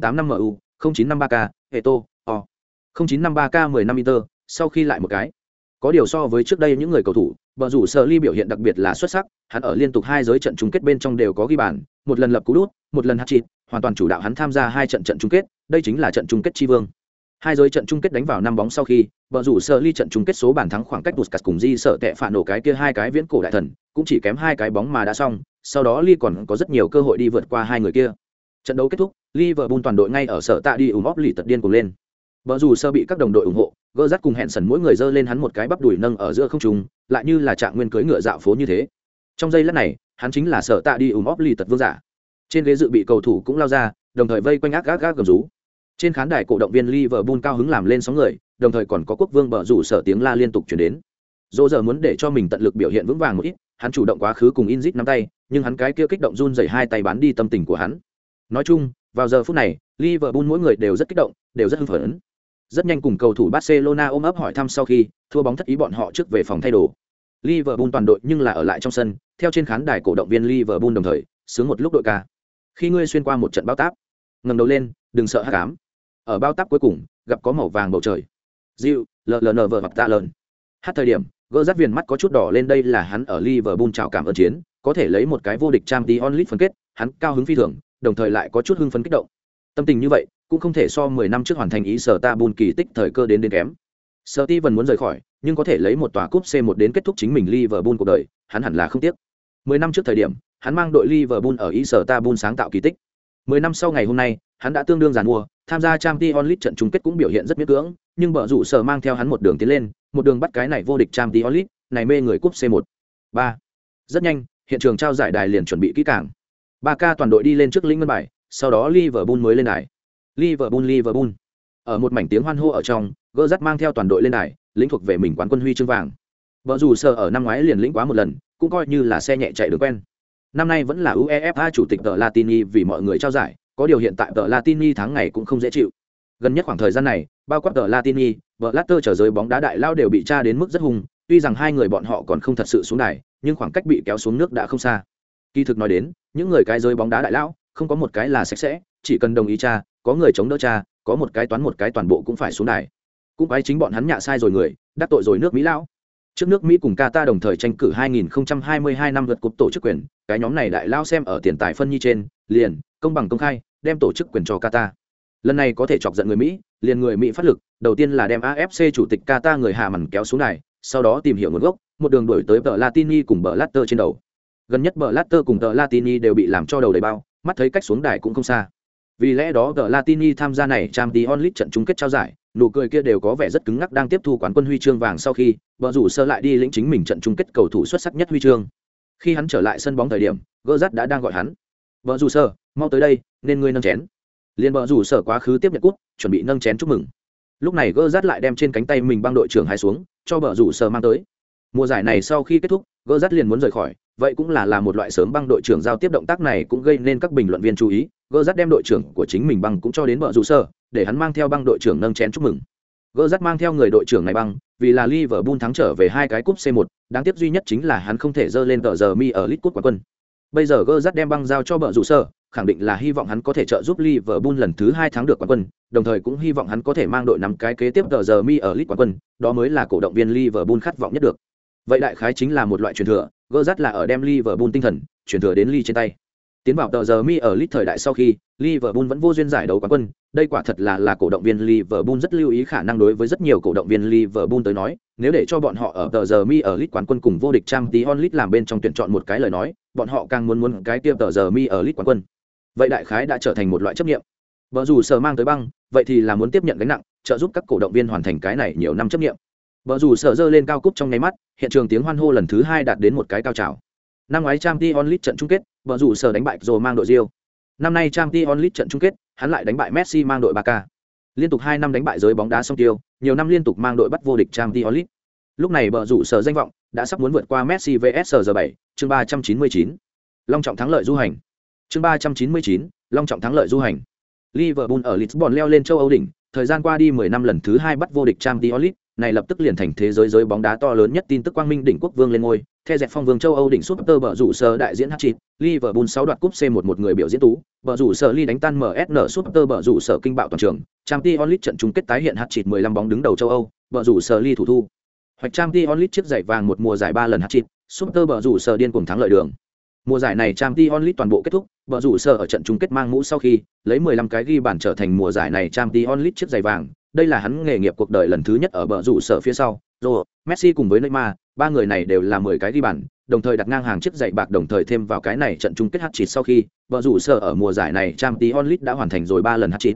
[SPEAKER 1] 08 năm MU, 09 năm Barca, Eto, O. 09 năm Barca 10 năm Inter, sau khi lại một cái. Có điều so với trước đây những người cầu thủ, bờ rủ Sở Ly biểu hiện đặc biệt là xuất sắc, hắn ở liên tục hai giới trận chung kết bên trong đều có ghi bàn, một lần lập cú đút, một lần hat-trick, hoàn toàn chủ đạo hắn tham gia hai trận trận chung kết, đây chính là trận chung kết chi vương. Hai giới trận chung kết đánh vào năm bóng sau khi, bờ rủ Sở Ly trận chung kết số bàn thắng khoảng cách Busquets cùng Di sợ tệ phản nổ cái kia hai cái viễn cổ đại thần, cũng chỉ kém hai cái bóng mà đã xong, sau đó Ly còn có rất nhiều cơ hội đi vượt qua hai người kia. Trận đấu kết thúc, Liverpool toàn đội ngay ở sở tạ đi ủng óp lì tật điên cùng lên. Vợ rủ sơ bị các đồng đội ủng hộ, gỡ rắt cùng hẹn sần mỗi người dơ lên hắn một cái bắp đùi nâng ở giữa không trung, lại như là trạng nguyên cưới ngựa dạo phố như thế. Trong giây lát này, hắn chính là sở tạ đi ủng óp lì tật vương giả. Trên ghế dự bị cầu thủ cũng lao ra, đồng thời vây quanh ác gác gác gầm rú. Trên khán đài cổ động viên Liverpool cao hứng làm lên sóng người, đồng thời còn có quốc vương bờ rủ sở tiếng la liên tục truyền đến. Dỗ giờ muốn để cho mình tận lực biểu hiện vững vàng một ít, hắn chủ động quá khứ cùng Inzit nắm tay, nhưng hắn cái kia kích động run rẩy hai tay bán đi tâm tình của hắn. Nói chung, vào giờ phút này, Liverpool mỗi người đều rất kích động, đều rất hưng phấn. Rất nhanh cùng cầu thủ Barcelona ôm ấp hỏi thăm sau khi thua bóng thất ý bọn họ trước về phòng thay đồ. Liverpool toàn đội nhưng là ở lại trong sân, theo trên khán đài cổ động viên Liverpool đồng thời, sướng một lúc đội ca. Khi ngươi xuyên qua một trận bao táp, ngẩng đầu lên, đừng sợ hắc ám. Ở bao táp cuối cùng, gặp có màu vàng bầu trời. Diệu, LLN vợ mặt ta lớn. Hát thời điểm, gỡ rát viền mắt có chút đỏ lên đây là hắn ở Liverpool chào cảm ơn chiến, có thể lấy một cái vô địch Champions League phân kết, hắn cao hứng phi thường, đồng thời lại có chút hưng phấn kích động. Tâm tình như vậy, cũng không thể so 10 năm trước hoàn thành ý sở ta bùn kỳ tích thời cơ đến đến kém. Sở Ti vẫn muốn rời khỏi, nhưng có thể lấy một tòa cúp C1 đến kết thúc chính mình Liverpool cuộc đời, hắn hẳn là không tiếc. 10 năm trước thời điểm, hắn mang đội Liverpool ở ý sở ta bùn sáng tạo kỳ tích. 10 năm sau ngày hôm nay, hắn đã tương đương giàn mua, tham gia Champions League trận chung kết cũng biểu hiện rất miễn cưỡng, nhưng bở rủ sở mang theo hắn một đường tiến lên, một đường bắt cái này vô địch Champions League, này mê người cúp C1. 3. Rất nhanh, hiện trường trao giải đài liền chuẩn bị kỹ càng. Ba ca toàn đội đi lên trước lĩnh ngân bài, sau đó Liverpool mới lên đài. Liverpool Liverpool. Ở một mảnh tiếng hoan hô ở trong, Gerrard mang theo toàn đội lên đài, lĩnh thuộc về mình quán quân huy chương vàng. Vợ dù sở ở năm ngoái liền lĩnh quá một lần, cũng coi như là xe nhẹ chạy được quen. Năm nay vẫn là UEFA chủ tịch tờ Latini vì mọi người trao giải, có điều hiện tại tờ Latini tháng ngày cũng không dễ chịu. Gần nhất khoảng thời gian này, bao quát tờ Latini, vợ Latter trở giới bóng đá đại lao đều bị tra đến mức rất hùng, tuy rằng hai người bọn họ còn không thật sự xuống đài, nhưng khoảng cách bị kéo xuống nước đã không xa. Kỳ thực nói đến, những người cái giới bóng đá đại lão, không có một cái là sạch sẽ, chỉ cần đồng ý cha, có người chống đỡ cha, có một cái toán một cái toàn bộ cũng phải xuống đài. Cũng quái chính bọn hắn nhạ sai rồi người, đắc tội rồi nước Mỹ lão. Trước nước Mỹ cùng Qatar đồng thời tranh cử 2022 năm lượt cục tổ chức quyền, cái nhóm này đại lao xem ở tiền tài phân nhi trên, liền, công bằng công khai, đem tổ chức quyền cho Qatar. Lần này có thể chọc giận người Mỹ, liền người Mỹ phát lực, đầu tiên là đem AFC chủ tịch Qatar người Hà Mằn kéo xuống đài, sau đó tìm hiểu nguồn gốc, một đường đổi tới bờ Latini cùng bờ Latter trên đầu. Gần nhất bờ Latter cùng bờ Latini đều bị làm cho đầu đầy bao, mắt thấy cách xuống đài cũng không xa. Vì lẽ đó bờ Latini tham gia này Champions League trận chung kết trao giải, nụ cười kia đều có vẻ rất cứng ngắc đang tiếp thu quán quân huy chương vàng sau khi, bờ rủ sơ lại đi lĩnh chính mình trận chung kết cầu thủ xuất sắc nhất huy chương. Khi hắn trở lại sân bóng thời điểm, Gerrard đã đang gọi hắn. vợ rủ sơ mau tới đây nên ngươi nâng chén liền vợ rủ sơ quá khứ tiếp nhận cút chuẩn bị nâng chén chúc mừng lúc này gơ lại đem trên cánh tay mình băng đội trưởng hai xuống cho vợ rủ sơ mang tới mùa giải này sau khi kết thúc gơ rắt liền muốn rời khỏi vậy cũng là là một loại sớm băng đội trưởng giao tiếp động tác này cũng gây nên các bình luận viên chú ý gơ rắt đem đội trưởng của chính mình băng cũng cho đến vợ dù sơ, để hắn mang theo băng đội trưởng nâng chén chúc mừng gơ rắt mang theo người đội trưởng này băng vì là Liverpool thắng trở về hai cái cúp C1, đáng tiếc duy nhất chính là hắn không thể dơ lên tờ giờ mi ở League Cup quán quân. Bây giờ Gerrard đem băng giao cho bờ rủ sở, khẳng định là hy vọng hắn có thể trợ giúp Liverpool lần thứ hai thắng được quán quân, đồng thời cũng hy vọng hắn có thể mang đội nắm cái kế tiếp tờ giờ mi ở League quán quân, đó mới là cổ động viên Liverpool khát vọng nhất được. Vậy đại khái chính là một loại truyền thừa, Gerrard là ở đem Liverpool tinh thần truyền thừa đến Lee trên tay. Tiến vào tờ giờ mi ở lit thời đại sau khi, Liverpool vẫn vô duyên giải đấu quán quân, đây quả thật là là cổ động viên Liverpool rất lưu ý khả năng đối với rất nhiều cổ động viên Liverpool tới nói, nếu để cho bọn họ ở tờ giờ mi ở lit quán quân cùng vô địch Champions League làm bên trong tuyển chọn một cái lời nói, bọn họ càng muốn muốn cái tiếp tờ giờ mi ở lit quán quân. Vậy đại khái đã trở thành một loại chấp niệm. Vợ dù sờ mang tới băng, vậy thì là muốn tiếp nhận gánh nặng, trợ giúp các cổ động viên hoàn thành cái này nhiều năm chấp niệm. Vợ dù sở dơ lên cao cúp trong nháy mắt, hiện trường tiếng hoan hô lần thứ hai đạt đến một cái cao trào. Năm ngoái Champions League trận chung kết, vợ dù sở đánh bại rồi mang đội Rio. Năm nay Champions League trận chung kết, hắn lại đánh bại Messi mang đội Barca. Liên tục hai năm đánh bại giới bóng đá song tiêu, nhiều năm liên tục mang đội bắt vô địch Champions League. Lúc này vợ rủ sở danh vọng đã sắp muốn vượt qua Messi vs giờ 7, chương 399. Long trọng thắng lợi du hành. Chương 399, long trọng thắng lợi du hành. Liverpool ở Lisbon leo lên châu Âu đỉnh, thời gian qua đi 10 năm lần thứ hai bắt vô địch Champions League, này lập tức liền thành thế giới giới bóng đá to lớn nhất tin tức quang minh đỉnh quốc vương lên ngôi, theo dẹp phong vương châu Âu đỉnh Super bờ rủ sở đại diễn hat-trick, Liverpool 6 đoạt cúp C1 một người biểu diễn tú, bờ rủ sở li đánh tan MSN Super bờ rủ sở kinh bạo toàn trường, Champions League trận chung kết tái hiện hat-trick 15 bóng đứng đầu châu Âu, bờ rủ sở li thủ thu. Hoạch Champions League chiếc giày vàng một mùa giải 3 lần hat-trick, Super bờ rủ sở điên cuồng thắng lợi đường. Mùa giải này Champions League toàn bộ kết thúc, bờ rủ sở ở trận chung kết mang mũ sau khi, lấy 15 cái ghi bàn trở thành mùa giải này Champions League chiếc giày vàng, đây là hắn nghề nghiệp cuộc đời lần thứ nhất ở bờ rủ sở phía sau. Rồi, Messi cùng với Neymar, ba người này đều là 10 cái ghi bàn, đồng thời đặt ngang hàng chiếc giày bạc đồng thời thêm vào cái này trận chung kết hat-trick sau khi, bờ rủ sở ở mùa giải này Champions League đã hoàn thành rồi 3 lần hat-trick.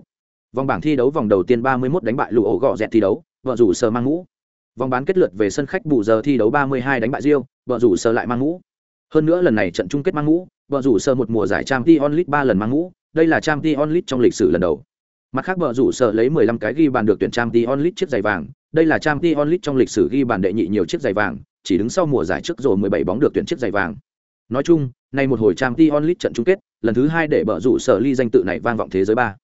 [SPEAKER 1] Vòng bảng thi đấu vòng đầu tiên 31 đánh bại lũ ổ gọ dẹt thi đấu, bờ rủ sở mang mũ. Vòng bán kết lượt về sân khách bù giờ thi đấu 32 đánh bại Rio, bờ rủ sở lại mang mũ. Hơn nữa lần này trận chung kết mang mũ, bờ rủ sở một mùa giải Champions League 3 lần mang mũ, đây là Champions League trong lịch sử lần đầu. Mặt khác bờ rủ sở lấy 15 cái ghi bàn được tuyển Champions League chiếc giày vàng, đây là Champions League trong lịch sử ghi bàn đệ nhị nhiều chiếc giày vàng, chỉ đứng sau mùa giải trước rồi 17 bóng được tuyển chiếc giày vàng. Nói chung, nay một hồi Champions League trận chung kết, lần thứ hai để bờ rủ sở ly danh tự này vang vọng thế giới ba.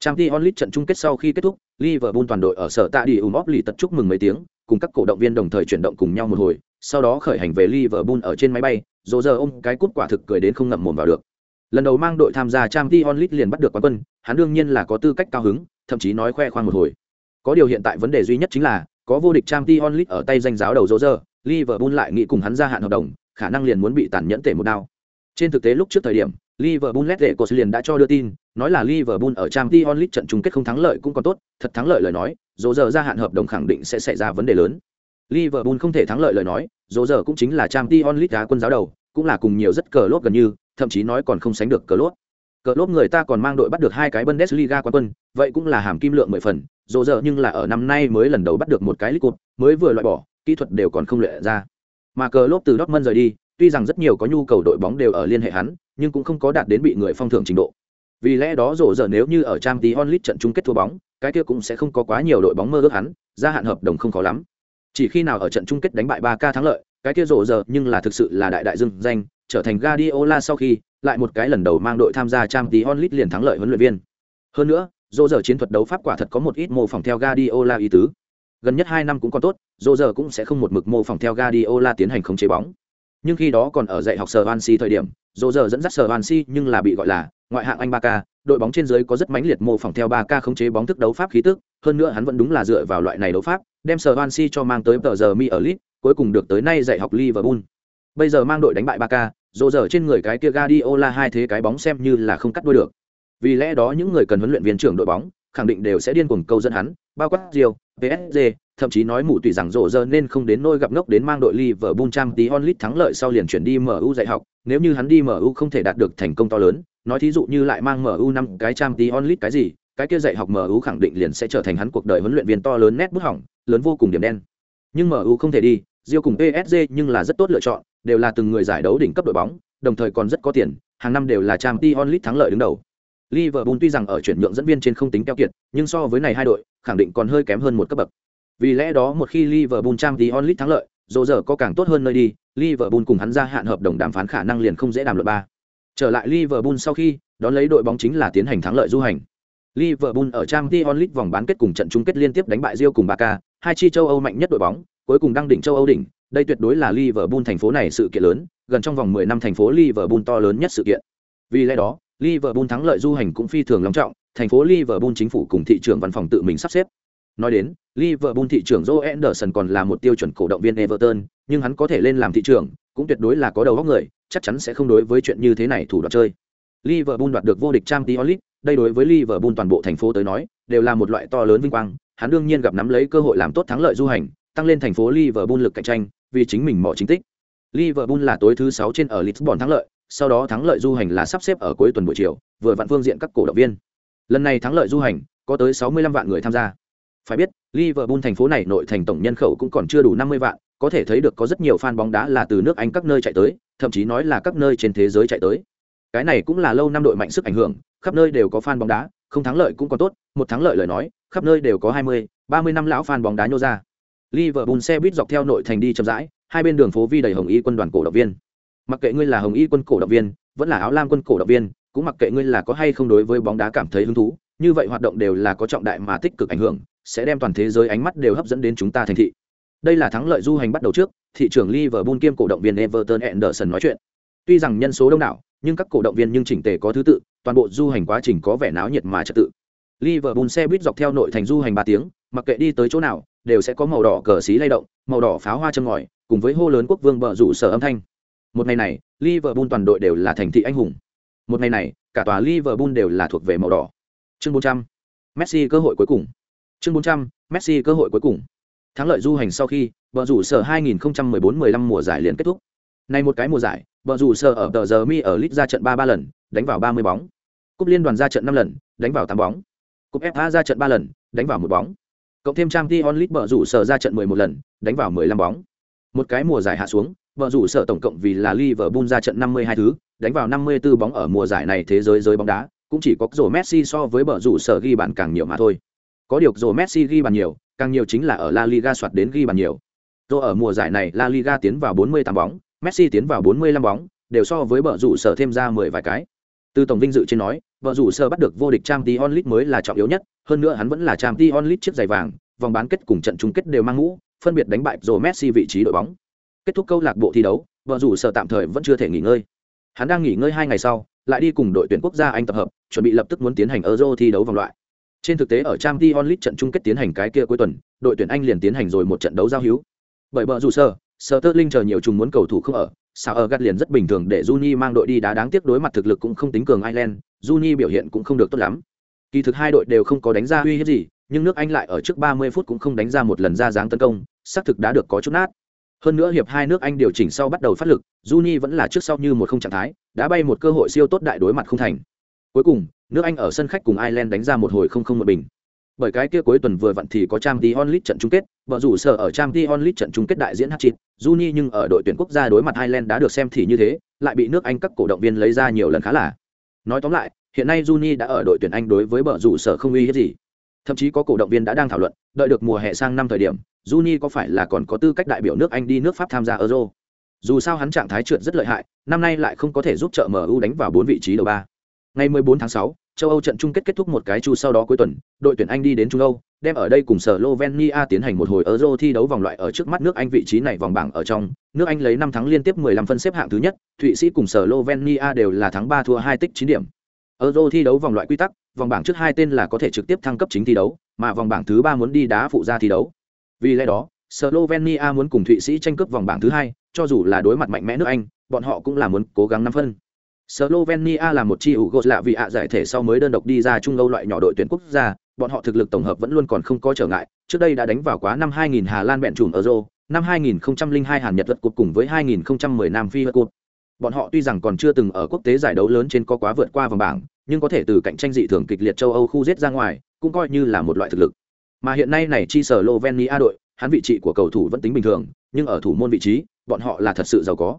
[SPEAKER 1] Champions League trận chung kết sau khi kết thúc, Liverpool toàn đội ở sở tạ đi ùm óp lì tật chúc mừng mấy tiếng, cùng các cổ động viên đồng thời chuyển động cùng nhau một hồi, sau đó khởi hành về Liverpool ở trên máy bay, rồi giờ ôm cái cút quả thực cười đến không ngậm mồm vào được. Lần đầu mang đội tham gia Champions League liền bắt được quán quân, hắn đương nhiên là có tư cách cao hứng, thậm chí nói khoe khoang một hồi. Có điều hiện tại vấn đề duy nhất chính là, có vô địch Champions League ở tay danh giáo đầu rô Liverpool lại nghĩ cùng hắn gia hạn hợp đồng, khả năng liền muốn bị tàn nhẫn tể một đao. Trên thực tế lúc trước thời điểm, Liverpool lết lệ của liền đã cho đưa tin, nói là Liverpool ở Champions League trận chung kết không thắng lợi cũng còn tốt, thật thắng lợi lời nói, rô gia hạn hợp đồng khẳng định sẽ xảy ra vấn đề lớn. Liverpool không thể thắng lợi lời nói, rô cũng chính là Champions League đá quân giáo đầu, cũng là cùng nhiều rất cờ lốt gần như, thậm chí nói còn không sánh được cờ lốt. Cờ lốt người ta còn mang đội bắt được hai cái Bundesliga quán quân, vậy cũng là hàm kim lượng mười phần, dồ dở nhưng là ở năm nay mới lần đầu bắt được một cái League Cup, mới vừa loại bỏ, kỹ thuật đều còn không luyện ra. Mà cờ lốt từ Dortmund rời đi, tuy rằng rất nhiều có nhu cầu đội bóng đều ở liên hệ hắn, nhưng cũng không có đạt đến bị người phong thưởng trình độ. Vì lẽ đó dồ dở nếu như ở Champions League trận chung kết thua bóng, cái kia cũng sẽ không có quá nhiều đội bóng mơ ước hắn, gia hạn hợp đồng không khó lắm. Chỉ khi nào ở trận chung kết đánh bại ba k thắng lợi, cái kia rổ rờ nhưng là thực sự là đại đại dưng danh, trở thành Guardiola sau khi lại một cái lần đầu mang đội tham gia Champions League liền thắng lợi huấn luyện viên. Hơn nữa, rổ giờ chiến thuật đấu pháp quả thật có một ít mô phỏng theo Guardiola ý tứ. Gần nhất 2 năm cũng còn tốt, rổ giờ cũng sẽ không một mực mô phỏng theo Guardiola tiến hành khống chế bóng. Nhưng khi đó còn ở dạy học Swansea thời điểm, rổ giờ dẫn dắt Swansea nhưng là bị gọi là ngoại hạng Anh Barca. đội bóng trên dưới có rất mãnh liệt mô phỏng theo 3K khống chế bóng thức đấu pháp khí tức, hơn nữa hắn vẫn đúng là dựa vào loại này đấu pháp, đem Swansea cho mang tới tờ giờ mi ở Leeds, cuối cùng được tới nay dạy học Liverpool. Bây giờ mang đội đánh bại 3K, rồ giờ trên người cái kia Guardiola hai thế cái bóng xem như là không cắt đuôi được. Vì lẽ đó những người cần huấn luyện viên trưởng đội bóng, khẳng định đều sẽ điên cuồng câu dẫn hắn, bao quát Rio, PSG, thậm chí nói mụ tùy rằng rồ giờ nên không đến nôi gặp ngốc đến mang đội Liverpool Champions League thắng lợi sau liền chuyển đi MU dạy học, nếu như hắn đi MU không thể đạt được thành công to lớn, nói thí dụ như lại mang MU năm cái Champions League cái gì, cái kia dạy học MU khẳng định liền sẽ trở thành hắn cuộc đời huấn luyện viên to lớn nét bút hỏng, lớn vô cùng điểm đen. Nhưng MU không thể đi, Rio cùng PSG nhưng là rất tốt lựa chọn, đều là từng người giải đấu đỉnh cấp đội bóng, đồng thời còn rất có tiền, hàng năm đều là Champions League thắng lợi đứng đầu. Liverpool tuy rằng ở chuyển nhượng dẫn viên trên không tính keo kiệt, nhưng so với này hai đội, khẳng định còn hơi kém hơn một cấp bậc. Vì lẽ đó một khi Liverpool Champions League thắng lợi, dù giờ có càng tốt hơn nơi đi, Liverpool cùng hắn ra hạn hợp đồng đàm phán khả năng liền không dễ đàm luận ba. Trở lại Liverpool sau khi, đón lấy đội bóng chính là tiến hành thắng lợi du hành. Liverpool ở Champions League vòng bán kết cùng trận chung kết liên tiếp đánh bại Real cùng Barca, hai chi châu Âu mạnh nhất đội bóng, cuối cùng đăng đỉnh châu Âu đỉnh, đây tuyệt đối là Liverpool thành phố này sự kiện lớn, gần trong vòng 10 năm thành phố Liverpool to lớn nhất sự kiện. Vì lẽ đó, Liverpool thắng lợi du hành cũng phi thường long trọng, thành phố Liverpool chính phủ cùng thị trường văn phòng tự mình sắp xếp. Nói đến, Liverpool thị trưởng Joe Anderson còn là một tiêu chuẩn cổ động viên Everton, nhưng hắn có thể lên làm thị trưởng, cũng tuyệt đối là có đầu óc người, chắc chắn sẽ không đối với chuyện như thế này thủ đoạn chơi. Liverpool đoạt được vô địch Champions League, đây đối với Liverpool toàn bộ thành phố tới nói, đều là một loại to lớn vinh quang, hắn đương nhiên gặp nắm lấy cơ hội làm tốt thắng lợi du hành, tăng lên thành phố Liverpool lực cạnh tranh, vì chính mình mỏ chính tích. Liverpool là tối thứ 6 trên ở Lisbon thắng lợi, sau đó thắng lợi du hành là sắp xếp ở cuối tuần buổi chiều, vừa vặn phương diện các cổ động viên. Lần này thắng lợi du hành, có tới 65 vạn người tham gia. Phải biết, Liverpool thành phố này nội thành tổng nhân khẩu cũng còn chưa đủ 50 vạn, có thể thấy được có rất nhiều fan bóng đá là từ nước Anh các nơi chạy tới, thậm chí nói là các nơi trên thế giới chạy tới. Cái này cũng là lâu năm đội mạnh sức ảnh hưởng, khắp nơi đều có fan bóng đá, không thắng lợi cũng còn tốt, một thắng lợi lời nói, khắp nơi đều có 20, 30 năm lão fan bóng đá nhô ra. Liverpool xe buýt dọc theo nội thành đi chậm rãi, hai bên đường phố vi đầy hồng y quân đoàn cổ động viên. Mặc kệ ngươi là hồng y quân cổ động viên, vẫn là áo lam quân cổ động viên, cũng mặc kệ ngươi là có hay không đối với bóng đá cảm thấy hứng thú, như vậy hoạt động đều là có trọng đại mà tích cực ảnh hưởng, sẽ đem toàn thế giới ánh mắt đều hấp dẫn đến chúng ta thành thị. Đây là thắng lợi du hành bắt đầu trước, thị trưởng Liverpool kiêm cổ động viên Everton Anderson nói chuyện. Tuy rằng nhân số đông đảo, nhưng các cổ động viên nhưng chỉnh tề có thứ tự, toàn bộ du hành quá trình có vẻ náo nhiệt mà trật tự. Liverpool xe buýt dọc theo nội thành du hành ba tiếng, mặc kệ đi tới chỗ nào, đều sẽ có màu đỏ cờ xí lay động, màu đỏ pháo hoa châm ngòi, cùng với hô lớn quốc vương bờ rủ sở âm thanh. Một ngày này, Liverpool toàn đội đều là thành thị anh hùng. Một ngày này, cả tòa Liverpool đều là thuộc về màu đỏ. Chương 400. Messi cơ hội cuối cùng. Chương 400. Messi cơ hội cuối cùng. Thắng lợi du hành sau khi, bờ rủ sở 2014-15 mùa giải liền kết thúc. Này một cái mùa giải, bờ rủ sở ở tờ giờ mi ở lit ra trận 33 lần, đánh vào 30 bóng. Cúp liên đoàn ra trận 5 lần, đánh vào 8 bóng. Cúp FA ra trận 3 lần, đánh vào một bóng. Cộng thêm trang Champions lit bờ rủ sở ra trận 11 lần, đánh vào 15 bóng. Một cái mùa giải hạ xuống, bờ rủ sở tổng cộng vì là Liverpool ra trận 52 thứ, đánh vào 54 bóng ở mùa giải này thế giới giới bóng đá, cũng chỉ có rổ Messi so với bờ rủ sở ghi bàn càng nhiều mà thôi. Có điều rổ Messi ghi bàn nhiều, càng nhiều chính là ở La Liga soạt đến ghi bàn nhiều. Rồi ở mùa giải này La Liga tiến vào 48 bóng, Messi tiến vào 45 bóng, đều so với bờ rủ sở thêm ra 10 vài cái. Từ tổng vinh dự trên nói, bờ rủ sở bắt được vô địch Champions League mới là trọng yếu nhất, hơn nữa hắn vẫn là trang Champions lit chiếc giày vàng, vòng bán kết cùng trận chung kết đều mang mũ, phân biệt đánh bại rồi Messi vị trí đội bóng. Kết thúc câu lạc bộ thi đấu, vợ rủ sở tạm thời vẫn chưa thể nghỉ ngơi. Hắn đang nghỉ ngơi hai ngày sau, lại đi cùng đội tuyển quốc gia Anh tập hợp, chuẩn bị lập tức muốn tiến hành Euro thi đấu vòng loại. Trên thực tế ở Champions League trận chung kết tiến hành cái kia cuối tuần, đội tuyển Anh liền tiến hành rồi một trận đấu giao hữu. Bởi bờ rủ sở, Sterling chờ nhiều trùng muốn cầu thủ không ở, sao ở gắt liền rất bình thường để Juni mang đội đi đá đáng tiếc đối mặt thực lực cũng không tính cường Ireland, Juni biểu hiện cũng không được tốt lắm. Kỳ thực hai đội đều không có đánh ra uy hiếp gì, nhưng nước Anh lại ở trước 30 phút cũng không đánh ra một lần ra dáng tấn công, xác thực đã được có chút nát. Hơn nữa hiệp hai nước Anh điều chỉnh sau bắt đầu phát lực, Juni vẫn là trước sau như một không trạng thái, đã bay một cơ hội siêu tốt đại đối mặt không thành. Cuối cùng, nước Anh ở sân khách cùng Ireland đánh ra một hồi không không một bình. Bởi cái kia cuối tuần vừa vặn thì có Champions League trận chung kết, vợ rủ sở ở Champions League trận chung kết đại diễn hat-trick, Juni nhưng ở đội tuyển quốc gia đối mặt Ireland đã được xem thì như thế, lại bị nước Anh các cổ động viên lấy ra nhiều lần khá là. Nói tóm lại, hiện nay Juni đã ở đội tuyển Anh đối với bờ rủ sở không uy hiếp gì. Thậm chí có cổ động viên đã đang thảo luận, đợi được mùa hè sang năm thời điểm, Juni có phải là còn có tư cách đại biểu nước Anh đi nước Pháp tham gia Euro. Dù sao hắn trạng thái trượt rất lợi hại, năm nay lại không có thể giúp trợ MU đánh vào bốn vị trí đầu ba. Ngày 14 tháng 6, châu Âu trận chung kết kết thúc một cái chu sau đó cuối tuần, đội tuyển Anh đi đến Trung Âu, đem ở đây cùng Slovenia tiến hành một hồi Euro thi đấu vòng loại ở trước mắt nước Anh vị trí này vòng bảng ở trong, nước Anh lấy 5 thắng liên tiếp 15 phân xếp hạng thứ nhất, Thụy Sĩ cùng Slovenia đều là thắng 3 thua 2 tích 9 điểm. Euro thi đấu vòng loại quy tắc, vòng bảng trước hai tên là có thể trực tiếp thăng cấp chính thi đấu, mà vòng bảng thứ ba muốn đi đá phụ gia thi đấu. Vì lẽ đó, Slovenia muốn cùng Thụy Sĩ tranh cướp vòng bảng thứ hai, cho dù là đối mặt mạnh mẽ nước Anh, bọn họ cũng là muốn cố gắng năm phân. Slovenia là một chi ủ gột lạ vì ạ giải thể sau mới đơn độc đi ra Trung Âu loại nhỏ đội tuyển quốc gia, bọn họ thực lực tổng hợp vẫn luôn còn không có trở ngại, trước đây đã đánh vào quá năm 2000 Hà Lan bẹn trùm Euro, năm 2002 Hàn Nhật luật cuộc cùng với 2010 Nam Phi vật cuộc. Bọn họ tuy rằng còn chưa từng ở quốc tế giải đấu lớn trên có quá vượt qua vòng bảng, nhưng có thể từ cạnh tranh dị thường kịch liệt châu Âu khu giết ra ngoài, cũng coi như là một loại thực lực. Mà hiện nay này chi sở Slovenia đội, hắn vị trí của cầu thủ vẫn tính bình thường, nhưng ở thủ môn vị trí, bọn họ là thật sự giàu có.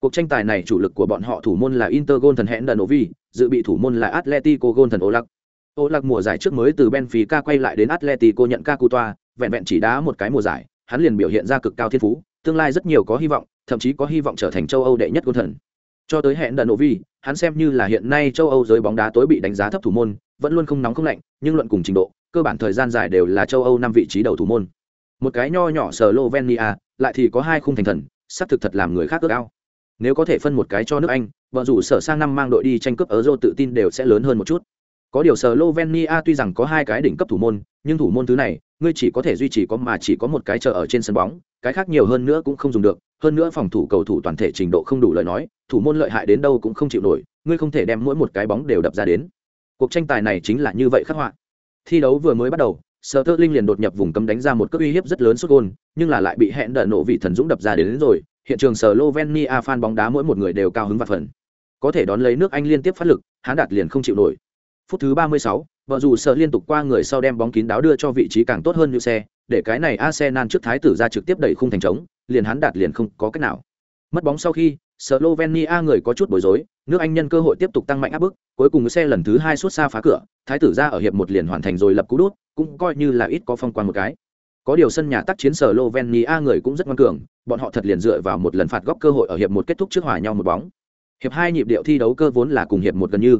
[SPEAKER 1] Cuộc tranh tài này chủ lực của bọn họ thủ môn là Inter Gôn thần hẹn Novi, dự bị thủ môn là Atletico Gôn thần Olak. Olak mùa giải trước mới từ Benfica quay lại đến Atletico nhận ca Cú toa, vẹn vẹn chỉ đá một cái mùa giải, hắn liền biểu hiện ra cực cao thiên phú, tương lai rất nhiều có hy vọng, thậm chí có hy vọng trở thành châu Âu đệ nhất quân thần. Cho tới hẹn Novi, hắn xem như là hiện nay châu Âu giới bóng đá tối bị đánh giá thấp thủ môn, vẫn luôn không nóng không lạnh, nhưng luận cùng trình độ, cơ bản thời gian dài đều là châu Âu năm vị trí đầu thủ môn. Một cái nho nhỏ Slovenia, lại thì có hai khung thành thần, sắp thực thật làm người khác ước ao nếu có thể phân một cái cho nước anh vợ rủ sở sang năm mang đội đi tranh cướp ở Euro tự tin đều sẽ lớn hơn một chút có điều Slovenia tuy rằng có hai cái đỉnh cấp thủ môn nhưng thủ môn thứ này ngươi chỉ có thể duy trì có mà chỉ có một cái chờ ở trên sân bóng cái khác nhiều hơn nữa cũng không dùng được hơn nữa phòng thủ cầu thủ toàn thể trình độ không đủ lời nói thủ môn lợi hại đến đâu cũng không chịu nổi ngươi không thể đem mỗi một cái bóng đều đập ra đến cuộc tranh tài này chính là như vậy khắc họa thi đấu vừa mới bắt đầu Sở Tơ Linh liền đột nhập vùng cấm đánh ra một cước uy hiếp rất lớn sút gôn, nhưng là lại bị hẹn đỡ nổ vị thần dũng đập ra đến, đến rồi, hiện trường Slovenia fan bóng đá mỗi một người đều cao hứng và phần. Có thể đón lấy nước Anh liên tiếp phát lực, hắn đạt liền không chịu nổi. Phút thứ 36, vợ dù sợ liên tục qua người sau đem bóng kín đáo đưa cho vị trí càng tốt hơn như xe, để cái này Arsenal trước thái tử ra trực tiếp đẩy khung thành trống, liền hắn đạt liền không có cách nào. Mất bóng sau khi, Slovenia người có chút bối rối, nước Anh nhân cơ hội tiếp tục tăng mạnh áp bức, cuối cùng xe lần thứ hai suốt xa phá cửa, thái tử ra ở hiệp một liền hoàn thành rồi lập cú đút, cũng coi như là ít có phong quan một cái. Có điều sân nhà tác chiến Slovenia người cũng rất ngoan cường, bọn họ thật liền dựa vào một lần phạt góc cơ hội ở hiệp một kết thúc trước hòa nhau một bóng. Hiệp hai nhịp điệu thi đấu cơ vốn là cùng hiệp một gần như.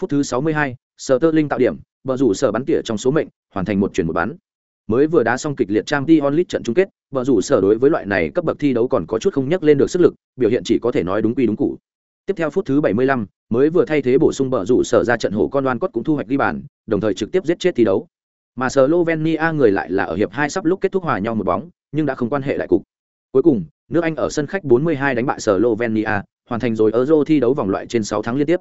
[SPEAKER 1] Phút thứ 62, Sơ tơ linh tạo điểm, bờ rủ sở bắn tỉa trong số mệnh, hoàn thành một chuyển một bắn. Mới vừa đá xong kịch liệt Champions League trận chung kết, bờ rủ sở đối với loại này cấp bậc thi đấu còn có chút không nhắc lên được sức lực, biểu hiện chỉ có thể nói đúng quy đúng cụ Tiếp theo phút thứ 75, mới vừa thay thế bổ sung bờ rủ sở ra trận hổ con đoan cốt cũng thu hoạch ghi bàn, đồng thời trực tiếp giết chết thi đấu. Mà Slovenia người lại là ở hiệp hai sắp lúc kết thúc hòa nhau một bóng, nhưng đã không quan hệ lại cục. Cuối cùng, nước Anh ở sân khách 42 đánh bại Slovenia, hoàn thành rồi Euro thi đấu vòng loại trên 6 tháng liên tiếp.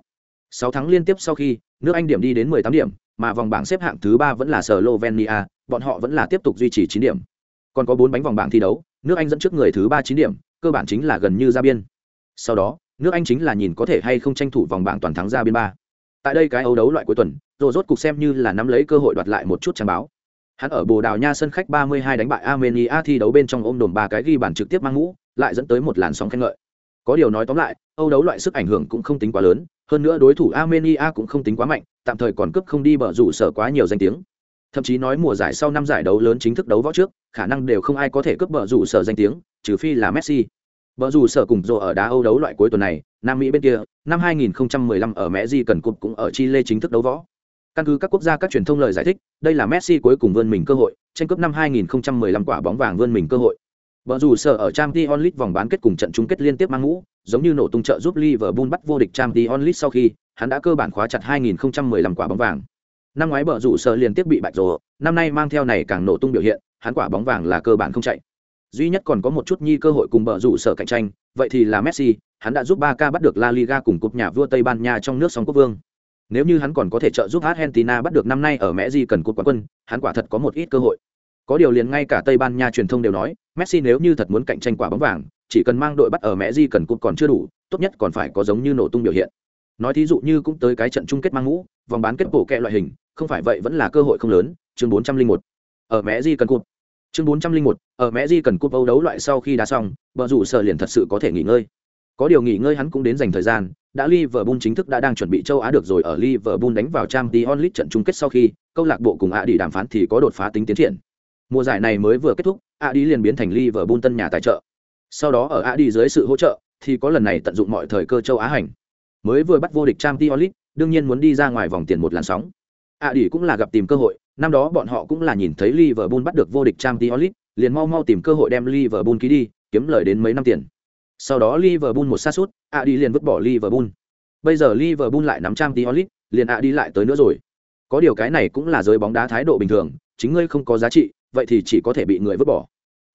[SPEAKER 1] 6 tháng liên tiếp sau khi, nước Anh điểm đi đến 18 điểm, mà vòng bảng xếp hạng thứ 3 vẫn là Slovenia, bọn họ vẫn là tiếp tục duy trì 9 điểm. Còn có 4 bánh vòng bảng thi đấu, nước Anh dẫn trước người thứ 3 9 điểm, cơ bản chính là gần như ra biên. Sau đó, nước Anh chính là nhìn có thể hay không tranh thủ vòng bảng toàn thắng ra biên 3. Tại đây cái Âu đấu loại cuối tuần, rồi rốt cục xem như là nắm lấy cơ hội đoạt lại một chút trang báo. Hắn ở Bồ Đào Nha sân khách 32 đánh bại Armenia thi đấu bên trong ôm đồn ba cái ghi bàn trực tiếp mang ngũ, lại dẫn tới một làn sóng khen ngợi. Có điều nói tóm lại, Âu đấu loại sức ảnh hưởng cũng không tính quá lớn, hơn nữa đối thủ Armenia cũng không tính quá mạnh, tạm thời còn cướp không đi bờ rủ sở quá nhiều danh tiếng. Thậm chí nói mùa giải sau năm giải đấu lớn chính thức đấu võ trước, khả năng đều không ai có thể cướp bờ rủ sở danh tiếng, trừ phi là Messi. Bờ rủ sở cùng rồ ở đá Âu đấu loại cuối tuần này, Nam Mỹ bên kia, năm 2015 ở Mẹ Di cần cục cũng ở Chile chính thức đấu võ. Căn cứ các quốc gia các truyền thông lời giải thích, đây là Messi cuối cùng vươn mình cơ hội, tranh cướp năm 2015 quả bóng vàng vươn mình cơ hội. Bờ rủ sở ở Champions League vòng bán kết cùng trận chung kết liên tiếp mang ngũ, giống như nổ tung trợ giúp Liverpool bắt vô địch Champions League sau khi, hắn đã cơ bản khóa chặt 2015 quả bóng vàng. Năm ngoái bờ rủ sở liên tiếp bị bạch rồ, năm nay mang theo này càng nổ tung biểu hiện, hắn quả bóng vàng là cơ bản không chạy. Duy nhất còn có một chút nhi cơ hội cùng bờ rủ sở cạnh tranh, vậy thì là Messi, hắn đã giúp Barca bắt được La Liga cùng cúp nhà vua Tây Ban Nha trong nước song quốc vương. Nếu như hắn còn có thể trợ giúp Argentina bắt được năm nay ở Mẹ Di cần cúp quán quân, hắn quả thật có một ít cơ hội. Có điều liền ngay cả Tây Ban Nha truyền thông đều nói, Messi nếu như thật muốn cạnh tranh quả bóng vàng, chỉ cần mang đội bắt ở Mẹ Di cần cúp còn chưa đủ, tốt nhất còn phải có giống như nổ tung biểu hiện. Nói thí dụ như cũng tới cái trận chung kết mang ngũ, vòng bán kết bổ kẹ loại hình, không phải vậy vẫn là cơ hội không lớn, chương 401. Ở Mẹ Di cần cúp. Chương 401, ở Mẹ Di cần cúp Âu đấu loại sau khi đá xong, bờ rủ sở liền thật sự có thể nghỉ ngơi. Có điều nghỉ ngơi hắn cũng đến dành thời gian, đã Liverpool chính thức đã đang chuẩn bị châu Á được rồi ở Liverpool đánh vào Champions League trận chung kết sau khi, câu lạc bộ cùng ạ đi đàm phán thì có đột phá tính tiến triển. Mùa giải này mới vừa kết thúc, A đi liền biến thành Liverpool tân nhà tài trợ. Sau đó ở A đi dưới sự hỗ trợ, thì có lần này tận dụng mọi thời cơ châu Á hành. Mới vừa bắt vô địch Champions League, đương nhiên muốn đi ra ngoài vòng tiền một làn sóng. A đi cũng là gặp tìm cơ hội, năm đó bọn họ cũng là nhìn thấy Liverpool bắt được vô địch Champions League, liền mau mau tìm cơ hội đem Liverpool ký đi, kiếm lời đến mấy năm tiền. Sau đó Liverpool một sát suốt a đi liền vứt bỏ Liverpool. Bây giờ Liverpool lại nắm trang Champions League, liền A đi lại tới nữa rồi. Có điều cái này cũng là giới bóng đá thái độ bình thường, chính ngươi không có giá trị, vậy thì chỉ có thể bị người vứt bỏ.